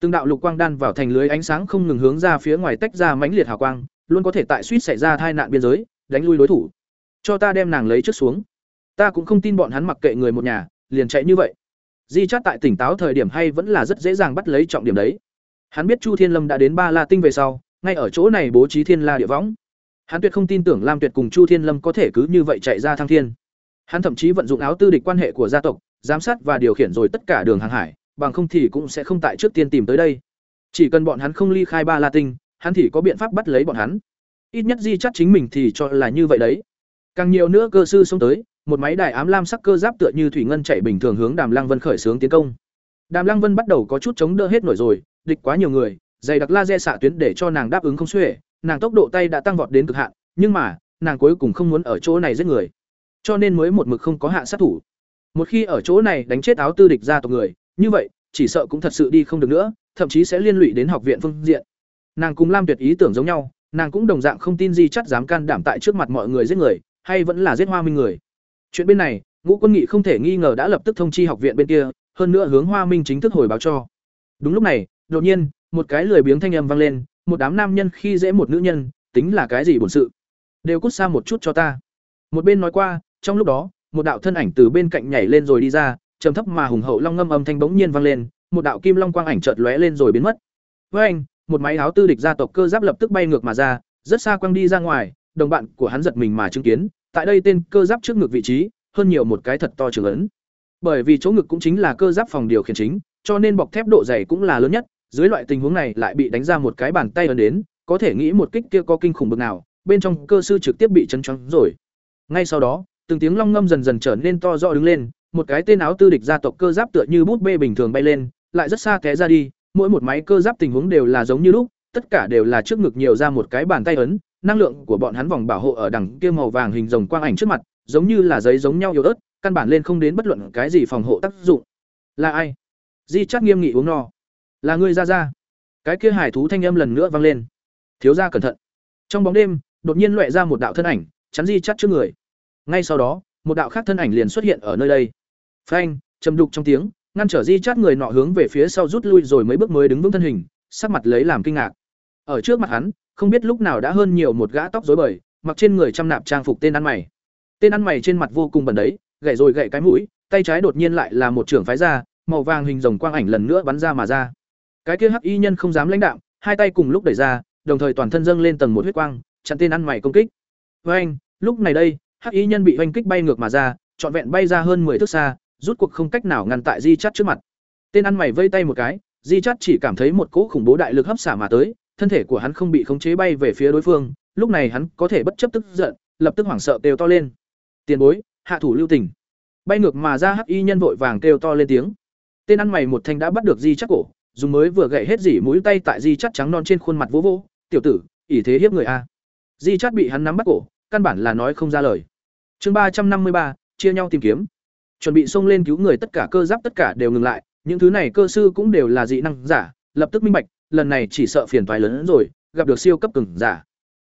Từng đạo lục quang đan vào thành lưới ánh sáng không ngừng hướng ra phía ngoài tách ra mãnh liệt hào quang luôn có thể tại suýt xảy ra tai nạn biên giới, đánh lui đối thủ. Cho ta đem nàng lấy trước xuống. Ta cũng không tin bọn hắn mặc kệ người một nhà, liền chạy như vậy. Di chát tại tỉnh táo thời điểm hay vẫn là rất dễ dàng bắt lấy trọng điểm đấy. Hắn biết chu thiên lâm đã đến ba la tinh về sau, ngay ở chỗ này bố trí thiên la địa võng. Hắn tuyệt không tin tưởng lam tuyệt cùng chu thiên lâm có thể cứ như vậy chạy ra thăng thiên. Hắn thậm chí vận dụng áo tư địch quan hệ của gia tộc, giám sát và điều khiển rồi tất cả đường hàng hải, bằng không thì cũng sẽ không tại trước tiên tìm tới đây. Chỉ cần bọn hắn không ly khai ba la tinh hắn thì có biện pháp bắt lấy bọn hắn. Ít nhất di chắc chính mình thì cho là như vậy đấy. Càng nhiều nữa cơ sư xông tới, một máy đài ám lam sắc cơ giáp tựa như thủy ngân chạy bình thường hướng đàm lăng vân khởi xướng tiến công. Đàm lăng vân bắt đầu có chút chống đỡ hết nổi rồi, địch quá nhiều người, dày đặc laser xạ tuyến để cho nàng đáp ứng không xuể, nàng tốc độ tay đã tăng vọt đến cực hạn, nhưng mà, nàng cuối cùng không muốn ở chỗ này giết người. Cho nên mới một mực không có hạ sát thủ. Một khi ở chỗ này đánh chết áo tư địch ra tộc người, như vậy, chỉ sợ cũng thật sự đi không được nữa, thậm chí sẽ liên lụy đến học viện phương diện nàng cùng lam tuyệt ý tưởng giống nhau, nàng cũng đồng dạng không tin di chắc dám can đảm tại trước mặt mọi người giết người, hay vẫn là giết hoa minh người. Chuyện bên này, ngũ quân nghị không thể nghi ngờ đã lập tức thông chi học viện bên kia, hơn nữa hướng hoa minh chính thức hồi báo cho. Đúng lúc này, đột nhiên, một cái lười biếng thanh âm vang lên, một đám nam nhân khi dễ một nữ nhân, tính là cái gì bổn sự? Đều cút xa một chút cho ta. Một bên nói qua, trong lúc đó, một đạo thân ảnh từ bên cạnh nhảy lên rồi đi ra, trầm thấp mà hùng hậu long ngâm âm thanh bỗng nhiên vang lên, một đạo kim long quang ảnh chợt lóe lên rồi biến mất. Với anh một máy áo tư địch gia tộc cơ giáp lập tức bay ngược mà ra, rất xa quăng đi ra ngoài, đồng bạn của hắn giật mình mà chứng kiến, tại đây tên cơ giáp trước ngực vị trí, hơn nhiều một cái thật to trường ấn. Bởi vì chỗ ngực cũng chính là cơ giáp phòng điều khiển chính, cho nên bọc thép độ dày cũng là lớn nhất, dưới loại tình huống này lại bị đánh ra một cái bàn tay ấn đến, có thể nghĩ một kích kia có kinh khủng bực nào, bên trong cơ sư trực tiếp bị chấn choáng rồi. Ngay sau đó, từng tiếng long ngâm dần dần trở nên to rõ đứng lên, một cái tên áo tư địch gia tộc cơ giáp tựa như bút bê bình thường bay lên, lại rất xa té ra đi mỗi một máy cơ giáp tình huống đều là giống như lúc, tất cả đều là trước ngực nhiều ra một cái bàn tay ấn, năng lượng của bọn hắn vòng bảo hộ ở đằng kia màu vàng hình rồng quang ảnh trước mặt, giống như là giấy giống nhau yếu ớt, căn bản lên không đến bất luận cái gì phòng hộ tác dụng. Là ai? Di chắc nghiêm nghị uống no. Là ngươi ra ra cái kia hải thú thanh âm lần nữa vang lên. Thiếu gia cẩn thận. Trong bóng đêm, đột nhiên loẹ ra một đạo thân ảnh, chắn di chắc trước người. Ngay sau đó, một đạo khác thân ảnh liền xuất hiện ở nơi đây. Phanh, trầm đục trong tiếng ngăn trở di chát người nọ hướng về phía sau rút lui rồi mấy bước mới đứng vững thân hình, sắc mặt lấy làm kinh ngạc. Ở trước mặt hắn, không biết lúc nào đã hơn nhiều một gã tóc rối bời, mặc trên người trăm nạp trang phục tên ăn mày. Tên ăn mày trên mặt vô cùng bẩn đấy gậy rồi gậy cái mũi, tay trái đột nhiên lại là một trưởng phái ra, màu vàng hình rồng quang ảnh lần nữa bắn ra mà ra. Cái kia hắc y nhân không dám lãnh đạo hai tay cùng lúc đẩy ra, đồng thời toàn thân dâng lên tầng một huyết quang, chặn tên ăn mày công kích. Với anh lúc này đây, hắc y nhân bị oanh kích bay ngược mà ra, trọn vẹn bay ra hơn 10 thước xa rút cuộc không cách nào ngăn tại di chắt trước mặt. Tên ăn mày vây tay một cái, di chắt chỉ cảm thấy một cỗ khủng bố đại lực hấp xả mà tới, thân thể của hắn không bị khống chế bay về phía đối phương, lúc này hắn có thể bất chấp tức giận, lập tức hoảng sợ kêu to lên. Tiền bối, hạ thủ lưu tình. Bay ngược mà ra hắc y nhân vội vàng kêu to lên tiếng. Tên ăn mày một thanh đã bắt được di chắc cổ, dùng mới vừa gậy hết dỉ mũi tay tại di chắc trắng non trên khuôn mặt vỗ vỗ, tiểu tử, ỷ thế hiếp người a. Di chắc bị hắn nắm bắt cổ, căn bản là nói không ra lời. Chương ba trăm năm mươi ba, chia nhau tìm kiếm chuẩn bị xông lên cứu người tất cả cơ giáp tất cả đều ngừng lại, những thứ này cơ sư cũng đều là dị năng giả, lập tức minh bạch, lần này chỉ sợ phiền toái lớn hơn rồi, gặp được siêu cấp cường giả.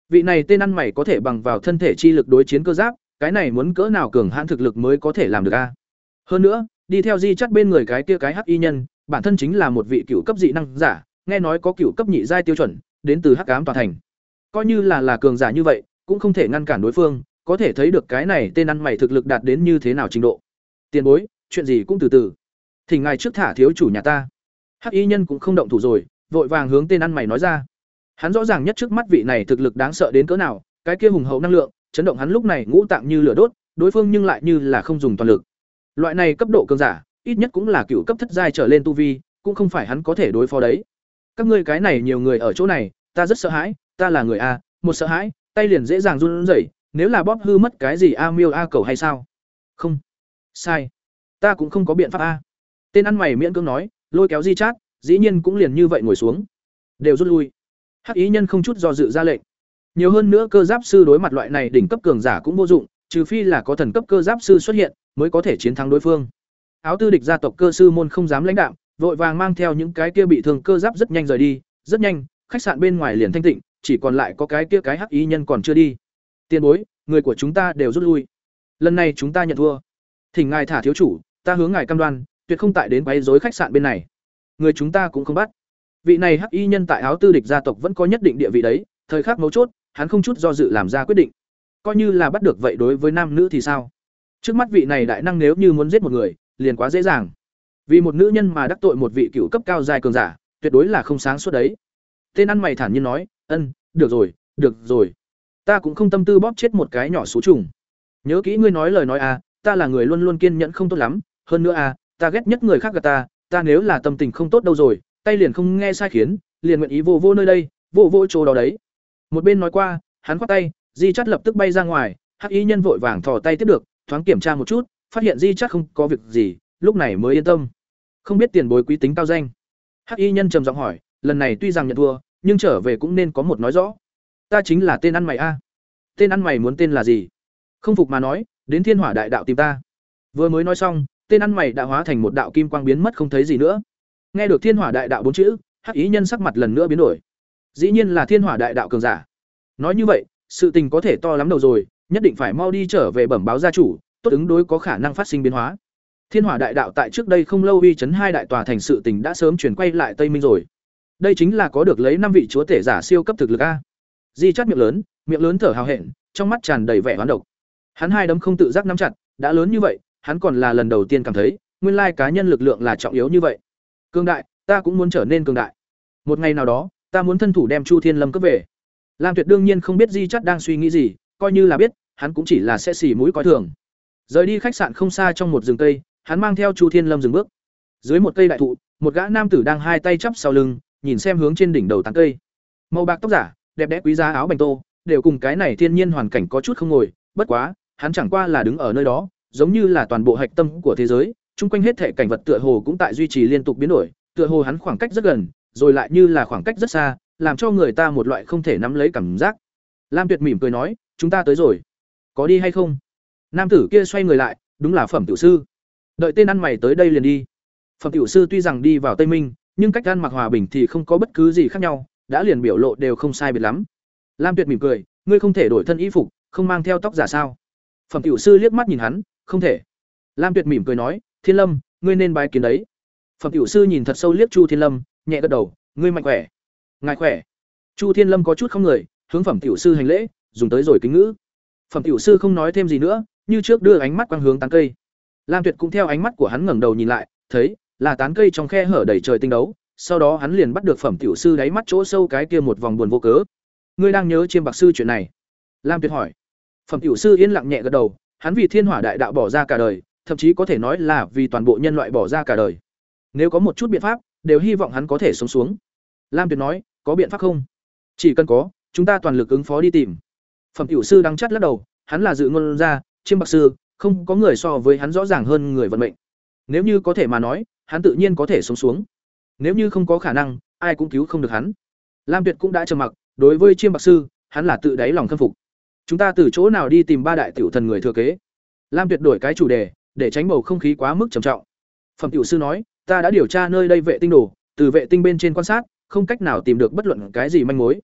Vị này tên ăn mày có thể bằng vào thân thể chi lực đối chiến cơ giáp, cái này muốn cỡ nào cường hãn thực lực mới có thể làm được a? Hơn nữa, đi theo di chắt bên người cái kia cái hắc y nhân, bản thân chính là một vị cựu cấp dị năng giả, nghe nói có cựu cấp nhị giai tiêu chuẩn, đến từ hắc ám tòa thành. Coi như là là cường giả như vậy, cũng không thể ngăn cản đối phương, có thể thấy được cái này tên ăn mày thực lực đạt đến như thế nào trình độ tiền bối, chuyện gì cũng từ từ. Thì ngài trước thả thiếu chủ nhà ta. Hắc y nhân cũng không động thủ rồi, vội vàng hướng tên ăn mày nói ra. Hắn rõ ràng nhất trước mắt vị này thực lực đáng sợ đến cỡ nào, cái kia hùng hậu năng lượng, chấn động hắn lúc này ngũ tạng như lửa đốt, đối phương nhưng lại như là không dùng toàn lực. Loại này cấp độ cường giả, ít nhất cũng là cựu cấp thất giai trở lên tu vi, cũng không phải hắn có thể đối phó đấy. Các ngươi cái này nhiều người ở chỗ này, ta rất sợ hãi, ta là người a, một sợ hãi, tay liền dễ dàng run rẩy, nếu là bóp hư mất cái gì a miêu a cầu hay sao? Không sai. Ta cũng không có biện pháp a. Tên ăn mày miễn cưỡng nói, lôi kéo di chát, dĩ nhiên cũng liền như vậy ngồi xuống. Đều rút lui. Hắc ý nhân không chút do dự ra lệnh. Nhiều hơn nữa cơ giáp sư đối mặt loại này đỉnh cấp cường giả cũng vô dụng, trừ phi là có thần cấp cơ giáp sư xuất hiện, mới có thể chiến thắng đối phương. Áo tư địch gia tộc cơ sư môn không dám lãnh đạo vội vàng mang theo những cái kia bị thương cơ giáp rất nhanh rời đi, rất nhanh, khách sạn bên ngoài liền thanh tịnh, chỉ còn lại có cái kia cái hắc ý nhân còn chưa đi. Tiền bối, người của chúng ta đều rút lui. Lần này chúng ta nhận thua thỉnh ngài thả thiếu chủ, ta hướng ngài cam đoan, tuyệt không tại đến quấy rối khách sạn bên này. Người chúng ta cũng không bắt. Vị này hắc y nhân tại áo tư địch gia tộc vẫn có nhất định địa vị đấy, thời khắc mấu chốt, hắn không chút do dự làm ra quyết định. Coi như là bắt được vậy đối với nam nữ thì sao? Trước mắt vị này đại năng nếu như muốn giết một người, liền quá dễ dàng. Vì một nữ nhân mà đắc tội một vị cựu cấp cao dài cường giả, tuyệt đối là không sáng suốt đấy. Tên ăn mày thản nhiên nói, ân, được rồi được rồi. Ta cũng không tâm tư bóp chết một cái nhỏ số trùng. Nhớ kỹ ngươi nói lời nói à ta là người luôn luôn kiên nhẫn không tốt lắm, hơn nữa à ta ghét nhất người khác gạt ta ta nếu là tâm tình không tốt đâu rồi, tay liền không nghe sai khiến, liền nguyện ý vô vô nơi đây, vô vô chỗ đó đấy. Một bên nói qua, hắn khoát tay, di chắt lập tức bay ra ngoài, hắc y nhân vội vàng thò tay tiếp được, thoáng kiểm tra một chút, phát hiện di chắt không có việc gì, lúc này mới yên tâm. Không biết tiền bối quý tính cao danh. Hắc y nhân trầm giọng hỏi, lần này tuy rằng nhận thua, nhưng trở về cũng nên có một nói rõ. Ta chính là tên ăn mày a. Tên ăn mày muốn tên là gì? Không phục mà nói đến thiên hỏa đại đạo tìm ta. Vừa mới nói xong, tên ăn mày đã hóa thành một đạo kim quang biến mất không thấy gì nữa. Nghe được thiên hỏa đại đạo bốn chữ, hắc ý nhân sắc mặt lần nữa biến đổi. Dĩ nhiên là thiên hỏa đại đạo cường giả. Nói như vậy, sự tình có thể to lắm đầu rồi, nhất định phải mau đi trở về bẩm báo gia chủ, tốt ứng đối có khả năng phát sinh biến hóa. Thiên hỏa đại đạo tại trước đây không lâu uy chấn hai đại tòa thành sự tình đã sớm chuyển quay lại tây minh rồi. Đây chính là có được lấy năm vị chúa tể giả siêu cấp thực lực a. Di chắt miệng lớn miệng lớn thở hào hẹn, trong mắt tràn đầy vẻ hoán độc hắn hai đấm không tự giác nắm chặt, đã lớn như vậy, hắn còn là lần đầu tiên cảm thấy, nguyên lai cá nhân lực lượng là trọng yếu như vậy. Cương đại, ta cũng muốn trở nên cường đại. Một ngày nào đó, ta muốn thân thủ đem chu thiên lâm cướp về. Lam tuyệt đương nhiên không biết di Chát đang suy nghĩ gì, coi như là biết, hắn cũng chỉ là sẽ xì mũi coi thường. Rời đi khách sạn không xa trong một rừng cây, hắn mang theo chu thiên lâm dừng bước. Dưới một cây đại thụ, một gã nam tử đang hai tay chắp sau lưng, nhìn xem hướng trên đỉnh đầu tán cây. Màu bạc tóc giả, đẹp đẽ quý giá áo bành tô, đều cùng cái này thiên nhiên hoàn cảnh có chút không ngồi, bất quá hắn chẳng qua là đứng ở nơi đó, giống như là toàn bộ hạch tâm của thế giới, chung quanh hết thể cảnh vật tựa hồ cũng tại duy trì liên tục biến đổi, tựa hồ hắn khoảng cách rất gần, rồi lại như là khoảng cách rất xa, làm cho người ta một loại không thể nắm lấy cảm giác. Lam tuyệt mỉm cười nói, chúng ta tới rồi. Có đi hay không? Nam tử kia xoay người lại, đúng là phẩm tiểu sư. Đợi tên ăn mày tới đây liền đi. Phẩm tiểu sư tuy rằng đi vào tây minh, nhưng cách ăn mặc hòa bình thì không có bất cứ gì khác nhau, đã liền biểu lộ đều không sai biệt lắm. Lam tuyệt mỉm cười, ngươi không thể đổi thân y phục, không mang theo tóc giả sao? Phẩm tiểu sư liếc mắt nhìn hắn, không thể. Lam tuyệt mỉm cười nói, thiên lâm, ngươi nên bái kiến đấy. Phẩm tiểu sư nhìn thật sâu liếc chu thiên lâm, nhẹ gật đầu, ngươi mạnh khỏe. Ngài khỏe? Chu thiên lâm có chút không người, hướng phẩm tiểu sư hành lễ, dùng tới rồi kính ngữ. Phẩm tiểu sư không nói thêm gì nữa, như trước đưa ánh mắt quang hướng tán cây. Lam tuyệt cũng theo ánh mắt của hắn ngẩng đầu nhìn lại, thấy, là tán cây trong khe hở đầy trời tinh đấu, sau đó hắn liền bắt được phẩm tiểu sư đáy mắt chỗ sâu cái kia một vòng buồn vô cớ. Ngươi đang nhớ chiêm bạc sư chuyện này? Lam tuyệt hỏi phẩm tiểu sư yên lặng nhẹ gật đầu, hắn vì thiên hỏa đại đạo bỏ ra cả đời, thậm chí có thể nói là vì toàn bộ nhân loại bỏ ra cả đời. Nếu có một chút biện pháp, đều hy vọng hắn có thể sống xuống. Lam tuyệt nói, có biện pháp không? Chỉ cần có, chúng ta toàn lực ứng phó đi tìm. Phẩm tiểu sư đang chắt lắc đầu, hắn là dự ngôn ra chiêm bạc sư, không có người so với hắn rõ ràng hơn người vận mệnh. Nếu như có thể mà nói, hắn tự nhiên có thể sống xuống. Nếu như không có khả năng, ai cũng cứu không được hắn. Lam tuyệt cũng đã trầm mặc, đối với chiêm bạc sư, hắn là tự đáy lòng khâm phục chúng ta từ chỗ nào đi tìm ba đại tiểu thần người thừa kế? Lam tuyệt đổi cái chủ đề, để tránh bầu không khí quá mức trầm trọng. Phẩm tiểu sư nói, ta đã điều tra nơi đây vệ tinh đồ, từ vệ tinh bên trên quan sát, không cách nào tìm được bất luận cái gì manh mối.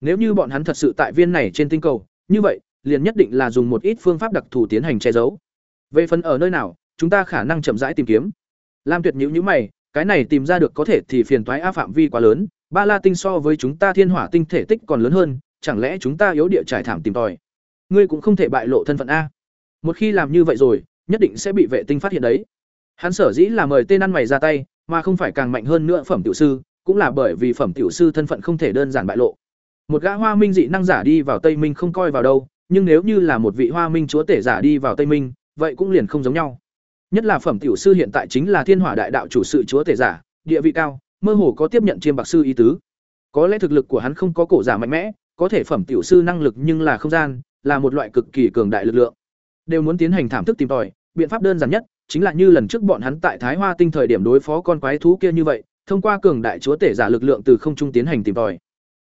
Nếu như bọn hắn thật sự tại viên này trên tinh cầu, như vậy, liền nhất định là dùng một ít phương pháp đặc thù tiến hành che giấu. Về phần ở nơi nào, chúng ta khả năng chậm rãi tìm kiếm. Lam tuyệt nhữ nhữ mày, cái này tìm ra được có thể thì phiền toái a phạm vi quá lớn, ba la tinh so với chúng ta thiên hỏa tinh thể tích còn lớn hơn chẳng lẽ chúng ta yếu địa trải thảm tìm tòi? Ngươi cũng không thể bại lộ thân phận a. Một khi làm như vậy rồi, nhất định sẽ bị vệ tinh phát hiện đấy. Hắn sở dĩ là mời tên ăn mày ra tay, mà không phải càng mạnh hơn nữa phẩm tiểu sư, cũng là bởi vì phẩm tiểu sư thân phận không thể đơn giản bại lộ. Một gã hoa minh dị năng giả đi vào tây minh không coi vào đâu, nhưng nếu như là một vị hoa minh chúa tể giả đi vào tây minh, vậy cũng liền không giống nhau. Nhất là phẩm tiểu sư hiện tại chính là thiên hỏa đại đạo chủ sự chúa tể giả, địa vị cao, mơ hồ có tiếp nhận chiêm bạc sư ý tứ. Có lẽ thực lực của hắn không có cổ giả mạnh mẽ có thể phẩm tiểu sư năng lực nhưng là không gian, là một loại cực kỳ cường đại lực lượng. Đều muốn tiến hành thảm thức tìm tòi, biện pháp đơn giản nhất chính là như lần trước bọn hắn tại thái hoa tinh thời điểm đối phó con quái thú kia như vậy, thông qua cường đại chúa tể giả lực lượng từ không trung tiến hành tìm tòi.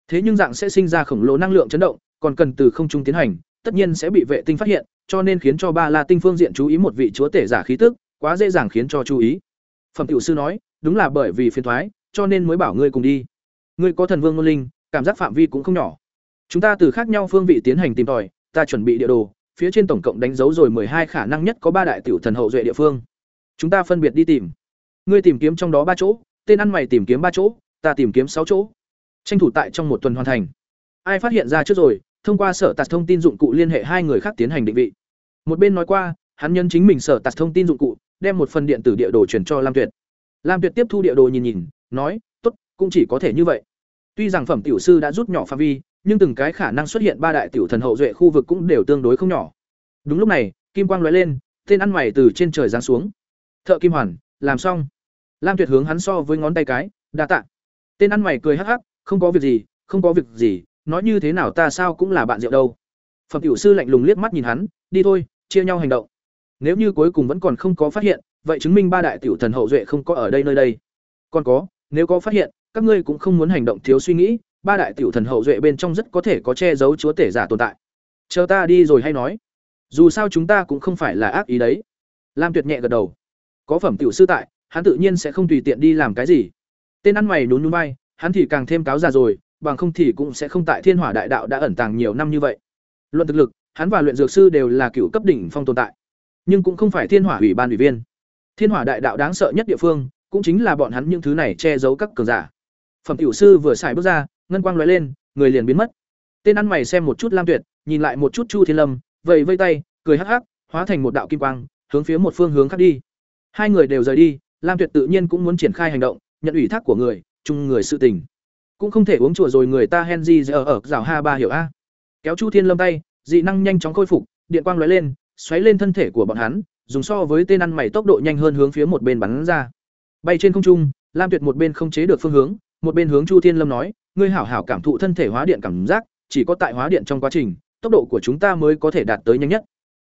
Thế nhưng dạng sẽ sinh ra khổng lồ năng lượng chấn động, còn cần từ không trung tiến hành, tất nhiên sẽ bị vệ tinh phát hiện, cho nên khiến cho ba la tinh phương diện chú ý một vị chúa tể giả khí tức, quá dễ dàng khiến cho chú ý. Phẩm tiểu sư nói, đúng là bởi vì phiền thoái, cho nên mới bảo ngươi cùng đi. Ngươi có thần vương ngôn linh, cảm giác phạm vi cũng không nhỏ chúng ta từ khác nhau phương vị tiến hành tìm tòi, ta chuẩn bị địa đồ, phía trên tổng cộng đánh dấu rồi hai khả năng nhất có ba đại tiểu thần hậu duệ địa phương. Chúng ta phân biệt đi tìm. Ngươi tìm kiếm trong đó ba chỗ, tên ăn mày tìm kiếm ba chỗ, ta tìm kiếm sáu chỗ. Tranh thủ tại trong một tuần hoàn thành. Ai phát hiện ra trước rồi, thông qua sở tạc thông tin dụng cụ liên hệ hai người khác tiến hành định vị. Một bên nói qua, hắn nhân chính mình sở tạc thông tin dụng cụ, đem một phần điện tử địa đồ chuyển cho lam tuyệt. Lam tuyệt tiếp thu địa đồ nhìn nhìn, nói, tốt, cũng chỉ có thể như vậy. Tuy rằng phẩm tiểu sư đã rút nhỏ phạm vi nhưng từng cái khả năng xuất hiện ba đại tiểu thần hậu duệ khu vực cũng đều tương đối không nhỏ. Đúng lúc này, kim quang lóe lên, tên ăn mày từ trên trời giáng xuống. Thợ kim hoàn, làm xong. Lam tuyệt hướng hắn so với ngón tay cái, đa tạ. Tên ăn mày cười hắc hắc, không có việc gì, không có việc gì, nói như thế nào ta sao cũng là bạn rượu đâu. Phẩm tiểu sư lạnh lùng liếc mắt nhìn hắn, đi thôi, chia nhau hành động. Nếu như cuối cùng vẫn còn không có phát hiện, vậy chứng minh ba đại tiểu thần hậu duệ không có ở đây nơi đây. Còn có, nếu có phát hiện, các ngươi cũng không muốn hành động thiếu suy nghĩ ba đại tiểu thần hậu duệ bên trong rất có thể có che giấu chúa tể giả tồn tại chờ ta đi rồi hay nói dù sao chúng ta cũng không phải là ác ý đấy lam tuyệt nhẹ gật đầu Có phẩm tiểu sư tại, hắn tự nhiên sẽ không tùy tiện đi làm cái gì. Tên ăn mày nhún nhún bay, hắn thì càng thêm cáo già rồi, bằng không thì cũng sẽ không tại Thiên Hỏa Đại Đạo đã ẩn tàng nhiều năm như vậy. Luận thực lực, hắn và luyện dược sư đều là cựu cấp đỉnh phong tồn tại, nhưng cũng không phải Thiên Hỏa ủy ban ủy viên. Thiên Hỏa Đại Đạo đáng sợ nhất địa phương, cũng chính là bọn hắn những thứ này che giấu các cường giả. Phẩm tiểu sư vừa xài bước ra, ngân quang lóe lên, người liền biến mất. Tên ăn mày xem một chút Lam Tuyệt, nhìn lại một chút Chu Thiên Lâm, vẫy vây tay, cười hắc hắc, hóa thành một đạo kim quang, hướng phía một phương hướng khác đi. Hai người đều rời đi, Lam Tuyệt tự nhiên cũng muốn triển khai hành động, nhận ủy thác của người, chung người sự tình. Cũng không thể uống chùa rồi người ta Henry giờ ở rào ha ba hiểu a. Kéo Chu Thiên Lâm tay, dị năng nhanh chóng khôi phục, điện quang lóe lên, xoáy lên thân thể của bọn hắn, dùng so với tên ăn mày tốc độ nhanh hơn hướng phía một bên bắn ra. Bay trên không trung, Lam Tuyệt một bên không chế được phương hướng, một bên hướng Chu Thiên Lâm nói, ngươi hảo hảo cảm thụ thân thể hóa điện cảm giác, chỉ có tại hóa điện trong quá trình, tốc độ của chúng ta mới có thể đạt tới nhanh nhất.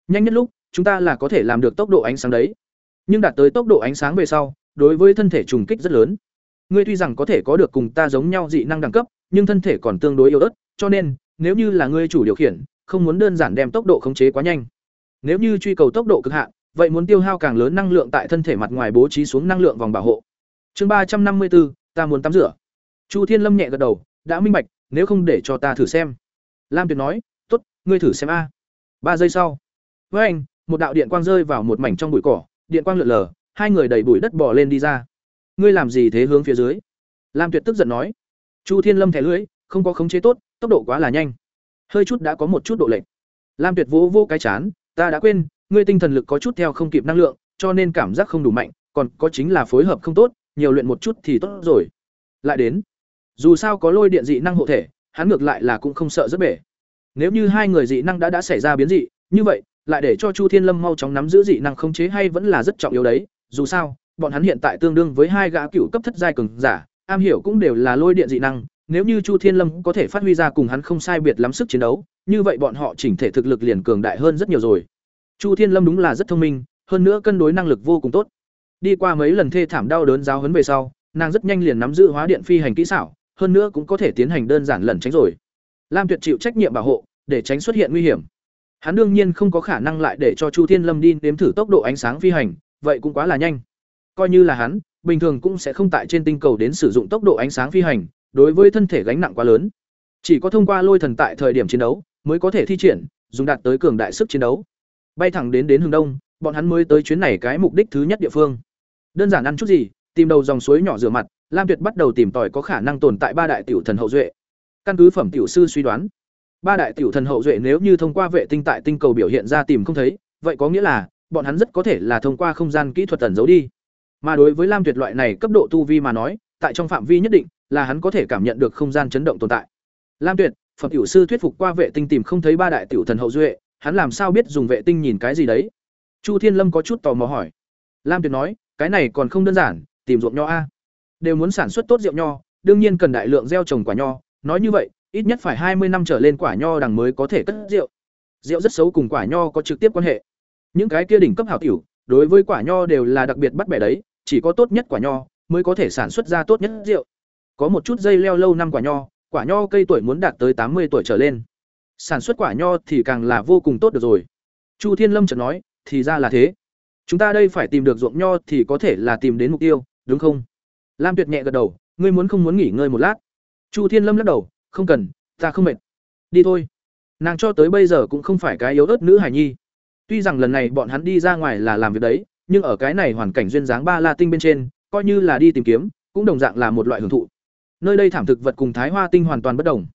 Nhanh nhất lúc, chúng ta là có thể làm được tốc độ ánh sáng đấy. Nhưng đạt tới tốc độ ánh sáng về sau, đối với thân thể trùng kích rất lớn. Ngươi tuy rằng có thể có được cùng ta giống nhau dị năng đẳng cấp, nhưng thân thể còn tương đối yếu ớt, cho nên, nếu như là ngươi chủ điều khiển, không muốn đơn giản đem tốc độ khống chế quá nhanh. Nếu như truy cầu tốc độ cực hạn, vậy muốn tiêu hao càng lớn năng lượng tại thân thể mặt ngoài bố trí xuống năng lượng vòng bảo hộ. Chương ba trăm năm mươi bốn, ta muốn tắm rửa. Chu Thiên Lâm nhẹ gật đầu, đã minh bạch, nếu không để cho ta thử xem. Lam Tuyệt nói, "Tốt, ngươi thử xem a." Ba giây sau, với anh, một đạo điện quang rơi vào một mảnh trong bụi cỏ, điện quang lượn lờ, hai người đẩy bụi đất bò lên đi ra. "Ngươi làm gì thế hướng phía dưới?" Lam Tuyệt tức giận nói. Chu Thiên Lâm thẻ lưỡi, không có khống chế tốt, tốc độ quá là nhanh. Hơi chút đã có một chút độ lệch. Lam Tuyệt vỗ vô cái chán, "Ta đã quên, ngươi tinh thần lực có chút theo không kịp năng lượng, cho nên cảm giác không đủ mạnh, còn có chính là phối hợp không tốt, nhiều luyện một chút thì tốt rồi." Lại đến, dù sao có lôi điện dị năng hộ thể, hắn ngược lại là cũng không sợ rất bể. Nếu như hai người dị năng đã đã xảy ra biến dị, như vậy, lại để cho Chu Thiên Lâm mau chóng nắm giữ dị năng khống chế hay vẫn là rất trọng yếu đấy, dù sao, bọn hắn hiện tại tương đương với hai gã cựu cấp thất giai cường giả, am hiểu cũng đều là lôi điện dị năng, nếu như Chu Thiên Lâm có thể phát huy ra cùng hắn không sai biệt lắm sức chiến đấu, như vậy bọn họ chỉnh thể thực lực liền cường đại hơn rất nhiều rồi. Chu Thiên Lâm đúng là rất thông minh, hơn nữa cân đối năng lực vô cùng tốt. Đi qua mấy lần thê thảm đau đớn giáo huấn về sau, nàng rất nhanh liền nắm giữ hóa điện phi hành kỹ xảo, hơn nữa cũng có thể tiến hành đơn giản lẩn tránh rồi. Lam Tuyệt chịu trách nhiệm bảo hộ, để tránh xuất hiện nguy hiểm. Hắn đương nhiên không có khả năng lại để cho Chu Thiên Lâm đi nếm thử tốc độ ánh sáng phi hành, vậy cũng quá là nhanh. Coi như là hắn, bình thường cũng sẽ không tại trên tinh cầu đến sử dụng tốc độ ánh sáng phi hành, đối với thân thể gánh nặng quá lớn. Chỉ có thông qua lôi thần tại thời điểm chiến đấu, mới có thể thi triển, dùng đạt tới cường đại sức chiến đấu. Bay thẳng đến đến hướng đông, bọn hắn mới tới chuyến này cái mục đích thứ nhất địa phương. Đơn giản ăn chút gì, tìm đầu dòng suối nhỏ rửa mặt, Lam Tuyệt bắt đầu tìm tòi có khả năng tồn tại ba đại tiểu thần hậu duệ. Căn cứ phẩm tiểu sư suy đoán, ba đại tiểu thần hậu duệ nếu như thông qua vệ tinh tại tinh cầu biểu hiện ra tìm không thấy, vậy có nghĩa là bọn hắn rất có thể là thông qua không gian kỹ thuật tẩn giấu đi. Mà đối với Lam Tuyệt loại này cấp độ tu vi mà nói, tại trong phạm vi nhất định, là hắn có thể cảm nhận được không gian chấn động tồn tại. Lam Tuyệt, phẩm tiểu sư thuyết phục qua vệ tinh tìm không thấy ba đại tiểu thần hậu duệ, hắn làm sao biết dùng vệ tinh nhìn cái gì đấy? Chu Thiên Lâm có chút tò mò hỏi. Lam Tuyệt nói, cái này còn không đơn giản, tìm ruộng nho a. Đều muốn sản xuất tốt rượu nho, đương nhiên cần đại lượng gieo trồng quả nho, nói như vậy, ít nhất phải hai mươi năm trở lên quả nho đằng mới có thể cất rượu. Rượu rất xấu cùng quả nho có trực tiếp quan hệ. Những cái kia đỉnh cấp hảo tiểu, đối với quả nho đều là đặc biệt bắt bẻ đấy, chỉ có tốt nhất quả nho mới có thể sản xuất ra tốt nhất rượu. Có một chút dây leo lâu năm quả nho, quả nho cây tuổi muốn đạt tới tám mươi tuổi trở lên. Sản xuất quả nho thì càng là vô cùng tốt được rồi. Chu Thiên Lâm chợt nói, thì ra là thế. Chúng ta đây phải tìm được ruộng nho thì có thể là tìm đến mục tiêu, đúng không? Lam Tuyệt nhẹ gật đầu, ngươi muốn không muốn nghỉ ngơi một lát? Chu Thiên Lâm lắc đầu, không cần, ta không mệt. Đi thôi. Nàng cho tới bây giờ cũng không phải cái yếu ớt nữ hải nhi. Tuy rằng lần này bọn hắn đi ra ngoài là làm việc đấy, nhưng ở cái này hoàn cảnh duyên dáng ba la tinh bên trên, coi như là đi tìm kiếm, cũng đồng dạng là một loại hưởng thụ. Nơi đây thảm thực vật cùng Thái Hoa tinh hoàn toàn bất đồng.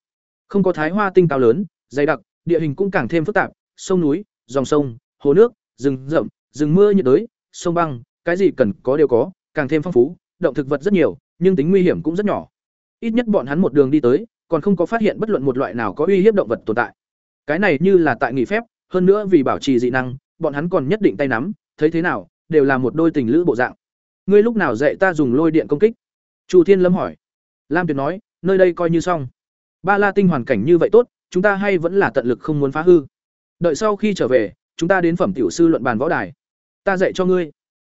Không có Thái Hoa tinh cao lớn, dày đặc, địa hình cũng càng thêm phức tạp, sông núi, dòng sông, hồ nước, rừng rậm, rừng mưa nhiệt đới, sông băng, cái gì cần có đều có, càng thêm phong phú, động thực vật rất nhiều, nhưng tính nguy hiểm cũng rất nhỏ. Ít nhất bọn hắn một đường đi tới, còn không có phát hiện bất luận một loại nào có uy hiếp động vật tồn tại. Cái này như là tại nghỉ phép, hơn nữa vì bảo trì dị năng, bọn hắn còn nhất định tay nắm, thấy thế nào, đều là một đôi tình lữ bộ dạng. Ngươi lúc nào dạy ta dùng lôi điện công kích? Chu Thiên Lâm hỏi. Lam Tuyệt nói, nơi đây coi như xong. Ba La tinh hoàn cảnh như vậy tốt, chúng ta hay vẫn là tận lực không muốn phá hư. Đợi sau khi trở về, chúng ta đến phẩm tiểu sư luận bàn võ đài. Ta dạy cho ngươi.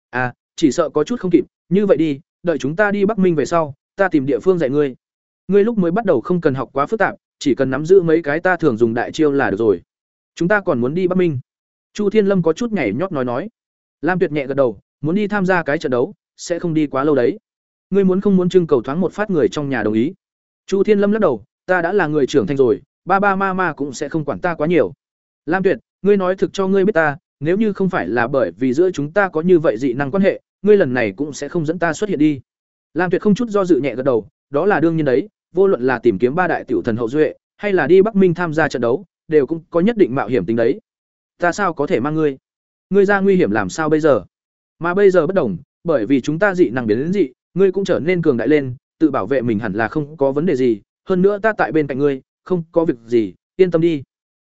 À, chỉ sợ có chút không kịp, như vậy đi, đợi chúng ta đi Bắc Minh về sau, ta tìm địa phương dạy ngươi. Ngươi lúc mới bắt đầu không cần học quá phức tạp, chỉ cần nắm giữ mấy cái ta thường dùng đại chiêu là được rồi. Chúng ta còn muốn đi Bắc Minh. Chu Thiên Lâm có chút nhảy nhót nói nói. Lam Tuyệt nhẹ gật đầu, muốn đi tham gia cái trận đấu sẽ không đi quá lâu đấy ngươi muốn không muốn trưng cầu thoáng một phát người trong nhà đồng ý chu thiên lâm lắc đầu ta đã là người trưởng thành rồi ba ba ma ma cũng sẽ không quản ta quá nhiều lam tuyệt ngươi nói thực cho ngươi biết ta nếu như không phải là bởi vì giữa chúng ta có như vậy dị năng quan hệ, ngươi lần này cũng sẽ không dẫn ta xuất hiện đi. Lam tuyệt không chút do dự nhẹ gật đầu, đó là đương nhiên đấy, vô luận là tìm kiếm ba đại tiểu thần hậu duệ, hay là đi bắc minh tham gia trận đấu, đều cũng có nhất định mạo hiểm tính đấy. Ta sao có thể mang ngươi? Ngươi ra nguy hiểm làm sao bây giờ? Mà bây giờ bất đồng, bởi vì chúng ta dị năng biến đến dị, ngươi cũng trở nên cường đại lên, tự bảo vệ mình hẳn là không có vấn đề gì, hơn nữa ta tại bên cạnh ngươi, không có việc gì, yên tâm đi.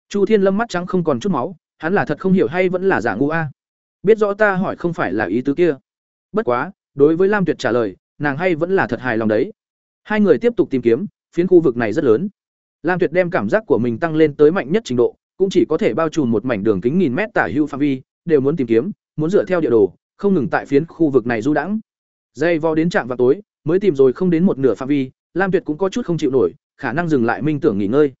Chu thiên lâm mắt trắng không còn chút máu hắn là thật không hiểu hay vẫn là giả ngu a? Biết rõ ta hỏi không phải là ý tứ kia. Bất quá, đối với lam tuyệt trả lời, nàng hay vẫn là thật hài lòng đấy. Hai người tiếp tục tìm kiếm, phiến khu vực này rất lớn. Lam tuyệt đem cảm giác của mình tăng lên tới mạnh nhất trình độ, cũng chỉ có thể bao trùm một mảnh đường kính nghìn mét tả hưu phạm vi, đều muốn tìm kiếm, muốn dựa theo địa đồ, không ngừng tại phiến khu vực này du đãng. Dây vo đến trạm vào tối, mới tìm rồi không đến một nửa phạm vi, lam tuyệt cũng có chút không chịu nổi, khả năng dừng lại minh tưởng nghỉ ngơi.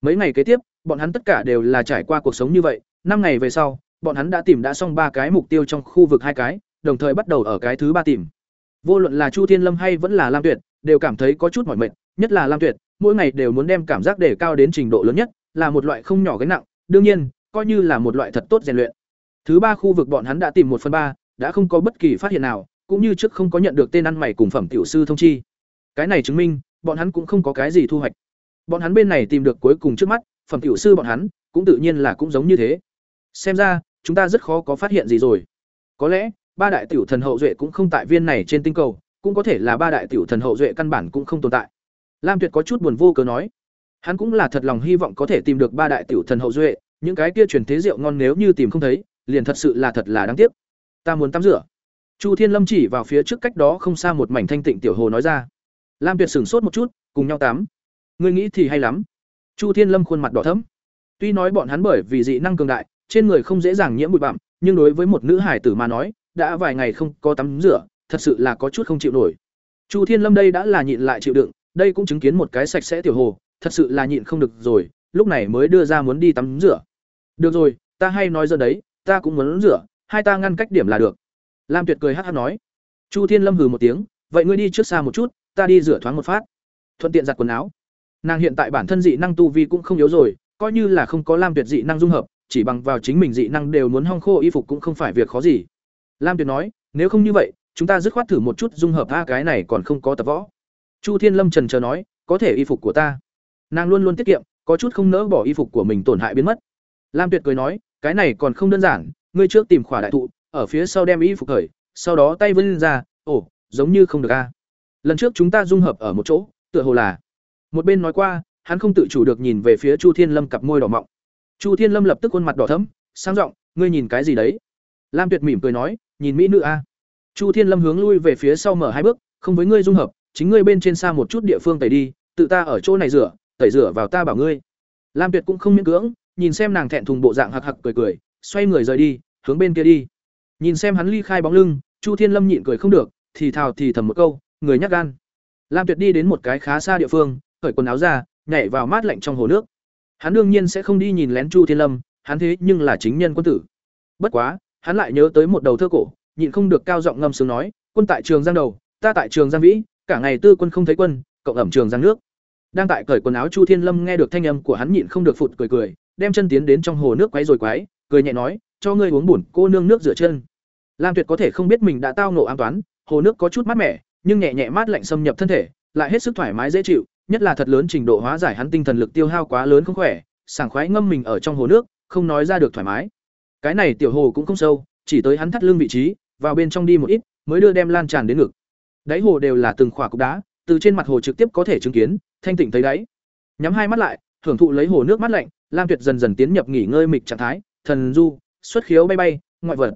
Mấy ngày kế tiếp, bọn hắn tất cả đều là trải qua cuộc sống như vậy năm ngày về sau, bọn hắn đã tìm đã xong ba cái mục tiêu trong khu vực hai cái, đồng thời bắt đầu ở cái thứ ba tìm. Vô luận là chu thiên lâm hay vẫn là lam tuyệt, đều cảm thấy có chút mỏi mệt, nhất là lam tuyệt, mỗi ngày đều muốn đem cảm giác đề cao đến trình độ lớn nhất, là một loại không nhỏ gánh nặng, đương nhiên, coi như là một loại thật tốt rèn luyện. Thứ ba khu vực bọn hắn đã tìm một phần ba, đã không có bất kỳ phát hiện nào, cũng như trước không có nhận được tên ăn mày cùng phẩm tiểu sư thông chi. Cái này chứng minh, bọn hắn cũng không có cái gì thu hoạch. Bọn hắn bên này tìm được cuối cùng trước mắt, phẩm tiểu sư bọn hắn, cũng tự nhiên là cũng giống như thế xem ra, chúng ta rất khó có phát hiện gì rồi. Có lẽ, ba đại tiểu thần hậu duệ cũng không tại viên này trên tinh cầu, cũng có thể là ba đại tiểu thần hậu duệ căn bản cũng không tồn tại. Lam tuyệt có chút buồn vô cớ nói, hắn cũng là thật lòng hy vọng có thể tìm được ba đại tiểu thần hậu duệ, những cái kia truyền thế rượu ngon nếu như tìm không thấy, liền thật sự là thật là đáng tiếc. Ta muốn tắm rửa. Chu thiên lâm chỉ vào phía trước cách đó không xa một mảnh thanh tịnh tiểu hồ nói ra. Lam tuyệt sửng sốt một chút, cùng nhau tắm. Ngươi nghĩ thì hay lắm. Chu thiên lâm khuôn mặt đỏ thẫm. Tuy nói bọn hắn bởi vì dị năng cường đại trên người không dễ dàng nhiễm bụi bặm, nhưng đối với một nữ hải tử mà nói, đã vài ngày không có tắm rửa, thật sự là có chút không chịu nổi. Chu thiên lâm đây đã là nhịn lại chịu đựng, đây cũng chứng kiến một cái sạch sẽ tiểu hồ, thật sự là nhịn không được rồi, lúc này mới đưa ra muốn đi tắm rửa. Được rồi, ta hay nói giờ đấy, ta cũng muốn rửa, hai ta ngăn cách điểm là được. Lam tuyệt cười hắc hắc nói. Chu thiên lâm hừ một tiếng, vậy ngươi đi trước xa một chút, ta đi rửa thoáng một phát. Thuận tiện giặt quần áo. Nàng hiện tại bản thân dị năng tu vi cũng không yếu rồi, coi như là không có lam tuyệt dị năng dung hợp chỉ bằng vào chính mình dị năng đều muốn hong khô y phục cũng không phải việc khó gì. Lam tuyệt nói, nếu không như vậy, chúng ta dứt khoát thử một chút dung hợp a cái này còn không có tập võ. Chu thiên lâm trần chờ nói, có thể y phục của ta. Nàng luôn luôn tiết kiệm, có chút không nỡ bỏ y phục của mình tổn hại biến mất. Lam tuyệt cười nói, cái này còn không đơn giản, ngươi trước tìm khỏa đại thụ, ở phía sau đem y phục khởi, sau đó tay vươn ra, ồ, giống như không được a. Lần trước chúng ta dung hợp ở một chỗ, tựa hồ là. Một bên nói qua, hắn không tự chủ được nhìn về phía chu thiên lâm cặp môi đỏ mọng chu thiên lâm lập tức khuôn mặt đỏ thấm sang giọng, ngươi nhìn cái gì đấy? Lam tuyệt mỉm cười nói, nhìn mỹ nữ a. Chu thiên lâm hướng lui về phía sau mở hai bước, không với ngươi dung hợp, chính ngươi bên trên xa một chút địa phương tẩy đi, tự ta ở chỗ này rửa, tẩy rửa vào ta bảo ngươi. Lam tuyệt cũng không miễn cưỡng, nhìn xem nàng thẹn thùng bộ dạng hặc hặc cười cười, xoay người rời đi, hướng bên kia đi. Nhìn xem hắn ly khai bóng lưng, chu thiên lâm nhịn cười không được, thì thào thì thầm một câu, người nhắc gan. Lam tuyệt đi đến một cái khá xa địa phương, cởi quần áo ra, nhảy vào mát lạnh trong hồ nước hắn đương nhiên sẽ không đi nhìn lén chu thiên lâm, hắn thế nhưng là chính nhân quân tử. Bất quá, hắn lại nhớ tới một đầu thơ cổ, nhịn không được cao giọng ngâm sướng nói, quân tại trường giang đầu, ta tại trường giang vĩ, cả ngày tư quân không thấy quân, cộng ẩm trường giang nước. Đang tại cởi quần áo chu thiên lâm nghe được thanh âm của hắn nhịn không được phụt cười cười, đem chân tiến đến trong hồ nước quấy rồi quái cười nhẹ nói, cho ngươi uống bùn cô nương nước rửa chân. Lam tuyệt có thể không biết mình đã tao nổ an toán hồ nước có chút mát mẻ, nhưng nhẹ nhẹ mát lạnh xâm nhập thân thể, lại hết sức thoải mái dễ chịu nhất là thật lớn trình độ hóa giải hắn tinh thần lực tiêu hao quá lớn không khỏe, sảng khoái ngâm mình ở trong hồ nước, không nói ra được thoải mái. Cái này tiểu hồ cũng không sâu, chỉ tới hắn thắt lưng vị trí, vào bên trong đi một ít, mới đưa đem lan tràn đến ngực. Đáy hồ đều là từng khỏa cục đá, từ trên mặt hồ trực tiếp có thể chứng kiến, thanh tịnh thấy đáy. Nhắm hai mắt lại, hưởng thụ lấy hồ nước mát lạnh, lam tuyệt dần dần tiến nhập nghỉ ngơi mịch trạng thái, thần du, xuất khiếu bay bay, ngoại vật.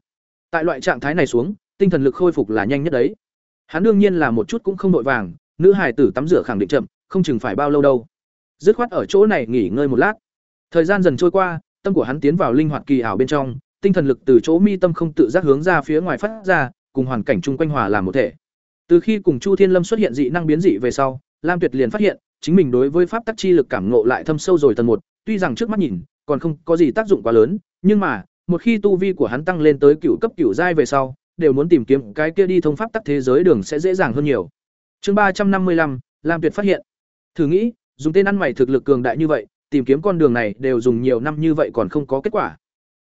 Tại loại trạng thái này xuống, tinh thần lực khôi phục là nhanh nhất đấy. Hắn đương nhiên là một chút cũng không vội vàng, nữ hải tử tắm rửa khẳng định chậm không chừng phải bao lâu đâu dứt khoát ở chỗ này nghỉ ngơi một lát thời gian dần trôi qua tâm của hắn tiến vào linh hoạt kỳ ảo bên trong tinh thần lực từ chỗ mi tâm không tự giác hướng ra phía ngoài phát ra cùng hoàn cảnh chung quanh hòa làm một thể từ khi cùng chu thiên lâm xuất hiện dị năng biến dị về sau lam tuyệt liền phát hiện chính mình đối với pháp tắc chi lực cảm ngộ lại thâm sâu rồi tầng một tuy rằng trước mắt nhìn còn không có gì tác dụng quá lớn nhưng mà một khi tu vi của hắn tăng lên tới cựu cấp cựu giai về sau đều muốn tìm kiếm cái kia đi thông pháp tắc thế giới đường sẽ dễ dàng hơn nhiều. Chương ba trăm năm mươi lăm, Lam Tuyệt phát hiện. Thử nghĩ, dùng tên ăn mày thực lực cường đại như vậy, tìm kiếm con đường này đều dùng nhiều năm như vậy còn không có kết quả.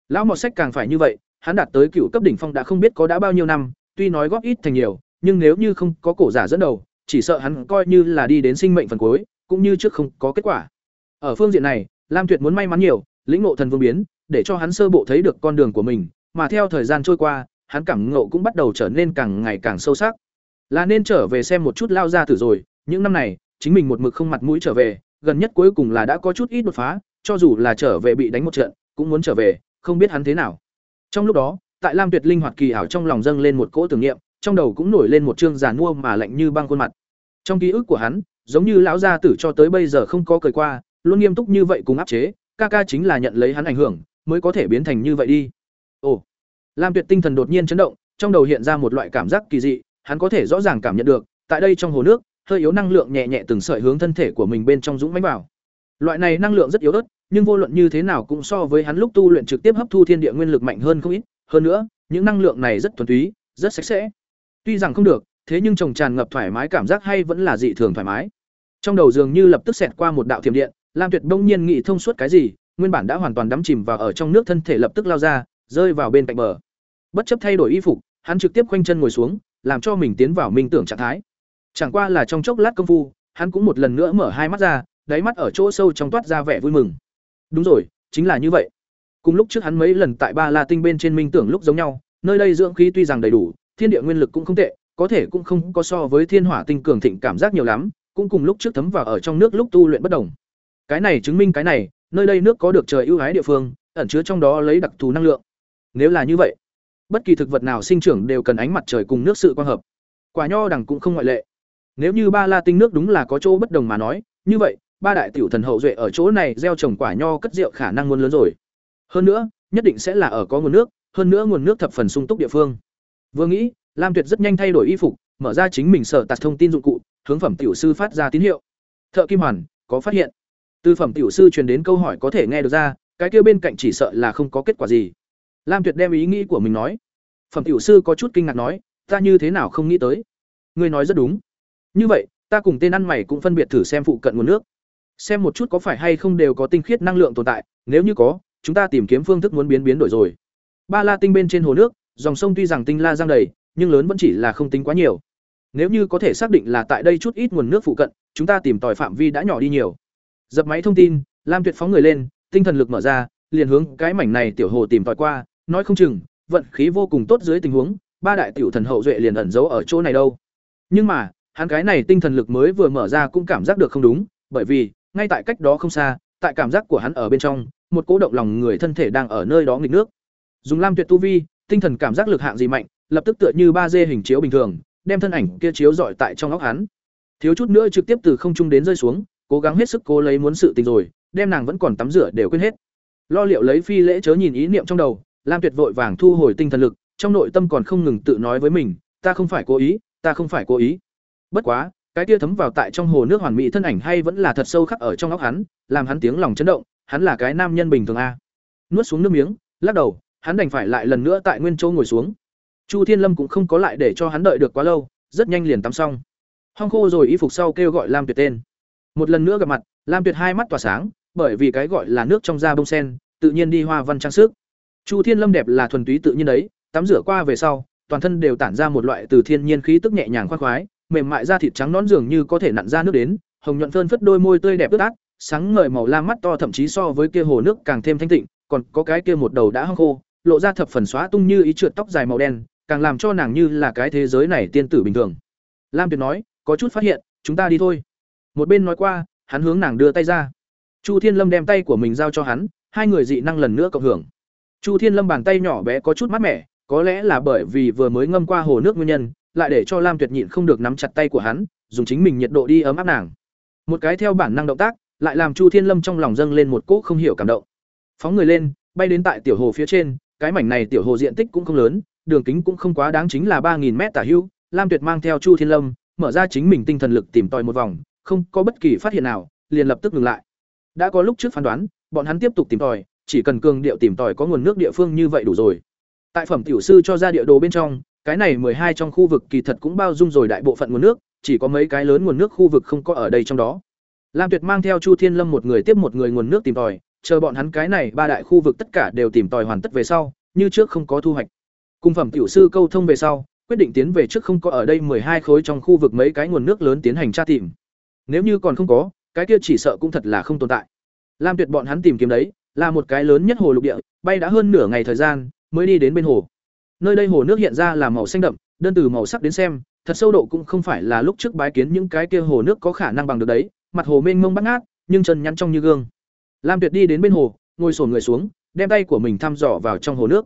Lão Mọt Sách càng phải như vậy, hắn đạt tới cựu cấp đỉnh phong đã không biết có đã bao nhiêu năm, tuy nói góp ít thành nhiều, nhưng nếu như không có cổ giả dẫn đầu, chỉ sợ hắn coi như là đi đến sinh mệnh phần cuối, cũng như trước không có kết quả. Ở phương diện này, Lam Tuyệt muốn may mắn nhiều, lĩnh ngộ thần vương biến, để cho hắn sơ bộ thấy được con đường của mình, mà theo thời gian trôi qua, hắn cảm ngộ cũng bắt đầu trở nên càng ngày càng sâu sắc. Là nên trở về xem một chút lao ra thử rồi, những năm này, chính mình một mực không mặt mũi trở về, gần nhất cuối cùng là đã có chút ít đột phá, cho dù là trở về bị đánh một trận, cũng muốn trở về, không biết hắn thế nào. Trong lúc đó, tại Lam Tuyệt linh hoạt kỳ ảo trong lòng dâng lên một cỗ tưởng niệm, trong đầu cũng nổi lên một trương giàn mua mà lạnh như băng khuôn mặt. Trong ký ức của hắn, giống như lão gia tử cho tới bây giờ không có cười qua, luôn nghiêm túc như vậy cùng áp chế, ca ca chính là nhận lấy hắn ảnh hưởng, mới có thể biến thành như vậy đi. Ồ. Lam Tuyệt tinh thần đột nhiên chấn động, trong đầu hiện ra một loại cảm giác kỳ dị, hắn có thể rõ ràng cảm nhận được, tại đây trong hồ nước, hơi yếu năng lượng nhẹ nhẹ từng sợi hướng thân thể của mình bên trong dũng mãnh vào. Loại này năng lượng rất yếu ớt, nhưng vô luận như thế nào cũng so với hắn lúc tu luyện trực tiếp hấp thu thiên địa nguyên lực mạnh hơn không ít, hơn nữa, những năng lượng này rất thuần túy, rất sạch sẽ. Tuy rằng không được, thế nhưng trồng tràn ngập thoải mái cảm giác hay vẫn là dị thường thoải mái. Trong đầu dường như lập tức xẹt qua một đạo thiểm điện, Lam Tuyệt bỗng nhiên nghĩ thông suốt cái gì, nguyên bản đã hoàn toàn đắm chìm vào ở trong nước thân thể lập tức lao ra, rơi vào bên cạnh bờ. Bất chấp thay đổi y phục, hắn trực tiếp khoanh chân ngồi xuống, làm cho mình tiến vào minh tưởng trạng thái. Chẳng qua là trong chốc lát công phu, hắn cũng một lần nữa mở hai mắt ra, đáy mắt ở chỗ sâu trong toát ra vẻ vui mừng. Đúng rồi, chính là như vậy. Cùng lúc trước hắn mấy lần tại Ba La Tinh bên trên minh tưởng lúc giống nhau, nơi đây dưỡng khí tuy rằng đầy đủ, thiên địa nguyên lực cũng không tệ, có thể cũng không có so với Thiên Hỏa Tinh cường thịnh cảm giác nhiều lắm, cũng cùng lúc trước thấm vào ở trong nước lúc tu luyện bất đồng. Cái này chứng minh cái này, nơi đây nước có được trời ưu ái địa phương, ẩn chứa trong đó lấy đặc thù năng lượng. Nếu là như vậy, bất kỳ thực vật nào sinh trưởng đều cần ánh mặt trời cùng nước sự quang hợp. Quả nho đằng cũng không ngoại lệ. Nếu như ba la tinh nước đúng là có chỗ bất đồng mà nói, như vậy, ba đại tiểu thần hậu duệ ở chỗ này gieo trồng quả nho cất rượu khả năng muôn lớn rồi. Hơn nữa, nhất định sẽ là ở có nguồn nước, hơn nữa nguồn nước thập phần sung túc địa phương. Vừa nghĩ, Lam Tuyệt rất nhanh thay đổi y phục, mở ra chính mình sở tạt thông tin dụng cụ, hướng phẩm tiểu sư phát ra tín hiệu. Thợ Kim Hoàn, có phát hiện. Từ phẩm tiểu sư truyền đến câu hỏi có thể nghe được ra, cái kia bên cạnh chỉ sợ là không có kết quả gì. Lam Tuyệt đem ý nghĩ của mình nói. Phẩm tiểu sư có chút kinh ngạc nói, ta như thế nào không nghĩ tới. Ngươi nói rất đúng. Như vậy, ta cùng tên ăn mày cũng phân biệt thử xem phụ cận nguồn nước. Xem một chút có phải hay không đều có tinh khiết năng lượng tồn tại, nếu như có, chúng ta tìm kiếm phương thức muốn biến biến đổi rồi. Ba La tinh bên trên hồ nước, dòng sông tuy rằng tinh la giang đầy, nhưng lớn vẫn chỉ là không tính quá nhiều. Nếu như có thể xác định là tại đây chút ít nguồn nước phụ cận, chúng ta tìm tòi phạm vi đã nhỏ đi nhiều. Dập máy thông tin, Lam Tuyệt phóng người lên, tinh thần lực mở ra, liền hướng cái mảnh này tiểu hồ tìm tòi qua, nói không chừng, vận khí vô cùng tốt dưới tình huống, ba đại tiểu thần hậu duệ liền ẩn giấu ở chỗ này đâu. Nhưng mà, hắn cái này tinh thần lực mới vừa mở ra cũng cảm giác được không đúng, bởi vì, ngay tại cách đó không xa, tại cảm giác của hắn ở bên trong, một cỗ động lòng người thân thể đang ở nơi đó nghịch nước. Dùng Lam Tuyệt tu vi, tinh thần cảm giác lực hạng gì mạnh, lập tức tựa như ba d hình chiếu bình thường, đem thân ảnh kia chiếu rọi tại trong óc hắn. Thiếu chút nữa trực tiếp từ không trung đến rơi xuống, cố gắng hết sức cố lấy muốn sự tình rồi, đem nàng vẫn còn tắm rửa đều quên hết. Lo liệu lấy phi lễ chớ nhìn ý niệm trong đầu, Lam Tuyệt vội vàng thu hồi tinh thần lực, trong nội tâm còn không ngừng tự nói với mình, ta không phải cố ý, ta không phải cố ý. Bất quá, cái kia thấm vào tại trong hồ nước hoàn mỹ thân ảnh hay vẫn là thật sâu khắc ở trong óc hắn, làm hắn tiếng lòng chấn động, hắn là cái nam nhân bình thường a. Nuốt xuống nước miếng, lắc đầu, hắn đành phải lại lần nữa tại nguyên châu ngồi xuống. Chu Thiên Lâm cũng không có lại để cho hắn đợi được quá lâu, rất nhanh liền tắm xong. Hong khô rồi y phục sau kêu gọi Lam Tuyệt tên. Một lần nữa gặp mặt, Lam Tuyệt hai mắt tỏa sáng, bởi vì cái gọi là nước trong da bông sen, tự nhiên đi hoa văn trang sức. Chu Thiên Lâm đẹp là thuần túy tự nhiên đấy, tắm rửa qua về sau, toàn thân đều tản ra một loại từ thiên nhiên khí tức nhẹ nhàng khoan khoái, mềm mại da thịt trắng nõn dường như có thể nặn ra nước đến, hồng nhuận phơn phất đôi môi tươi đẹp ướt át, sáng ngời màu lam mắt to thậm chí so với kia hồ nước càng thêm thanh tịnh, còn có cái kia một đầu đã hong khô, lộ ra thập phần xóa tung như ý trượt tóc dài màu đen, càng làm cho nàng như là cái thế giới này tiên tử bình thường. Lam Tuyệt nói, có chút phát hiện, chúng ta đi thôi. Một bên nói qua, hắn hướng nàng đưa tay ra. Chu Thiên Lâm đem tay của mình giao cho hắn, hai người dị năng lần nữa cộng hưởng. Chu Thiên Lâm bàn tay nhỏ bé có chút mát mẻ, có lẽ là bởi vì vừa mới ngâm qua hồ nước nguyên nhân, lại để cho Lam Tuyệt nhịn không được nắm chặt tay của hắn, dùng chính mình nhiệt độ đi ấm áp nàng. Một cái theo bản năng động tác, lại làm Chu Thiên Lâm trong lòng dâng lên một cỗ không hiểu cảm động. Phóng người lên, bay đến tại tiểu hồ phía trên, cái mảnh này tiểu hồ diện tích cũng không lớn, đường kính cũng không quá đáng chính là 3000 mét tả hữu, Lam Tuyệt mang theo Chu Thiên Lâm, mở ra chính mình tinh thần lực tìm tòi một vòng, không có bất kỳ phát hiện nào, liền lập tức ngừng lại. Đã có lúc trước phán đoán, bọn hắn tiếp tục tìm tòi, chỉ cần cường điệu tìm tòi có nguồn nước địa phương như vậy đủ rồi. Tại phẩm tiểu sư cho ra địa đồ bên trong, cái này hai trong khu vực kỳ thật cũng bao dung rồi đại bộ phận nguồn nước, chỉ có mấy cái lớn nguồn nước khu vực không có ở đây trong đó. Lam Tuyệt mang theo Chu Thiên Lâm một người tiếp một người nguồn nước tìm tòi, chờ bọn hắn cái này ba đại khu vực tất cả đều tìm tòi hoàn tất về sau, như trước không có thu hoạch. Cung phẩm tiểu sư câu thông về sau, quyết định tiến về trước không có ở đây hai khối trong khu vực mấy cái nguồn nước lớn tiến hành tra tìm. Nếu như còn không có, cái kia chỉ sợ cũng thật là không tồn tại. Lam Tuyệt bọn hắn tìm kiếm đấy, là một cái lớn nhất hồ lục địa, bay đã hơn nửa ngày thời gian mới đi đến bên hồ. Nơi đây hồ nước hiện ra là màu xanh đậm, đơn từ màu sắc đến xem, thật sâu độ cũng không phải là lúc trước bái kiến những cái kia hồ nước có khả năng bằng được đấy, mặt hồ mênh mông bắt ngát, nhưng chân nhắn trong như gương. Lam Tuyệt đi đến bên hồ, ngồi sổn người xuống, đem tay của mình thăm dò vào trong hồ nước.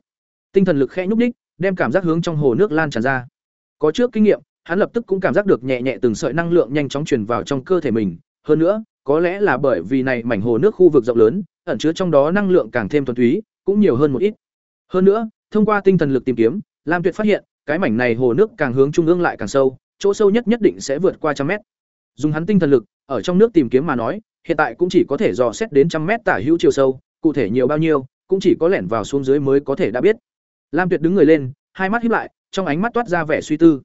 Tinh thần lực khẽ nhúc ních đem cảm giác hướng trong hồ nước lan tràn ra. Có trước kinh nghiệm, hắn lập tức cũng cảm giác được nhẹ nhẹ từng sợi năng lượng nhanh chóng truyền vào trong cơ thể mình, hơn nữa, có lẽ là bởi vì này mảnh hồ nước khu vực rộng lớn, ẩn chứa trong đó năng lượng càng thêm thuần túy, cũng nhiều hơn một ít. Hơn nữa, thông qua tinh thần lực tìm kiếm, Lam Tuyệt phát hiện, cái mảnh này hồ nước càng hướng trung ương lại càng sâu, chỗ sâu nhất nhất định sẽ vượt qua trăm mét. Dùng hắn tinh thần lực, ở trong nước tìm kiếm mà nói, hiện tại cũng chỉ có thể dò xét đến trăm mét tả hữu chiều sâu, cụ thể nhiều bao nhiêu, cũng chỉ có lẻn vào xuống dưới mới có thể đã biết. Lam Tuyệt đứng người lên, hai mắt híp lại, trong ánh mắt toát ra vẻ suy tư.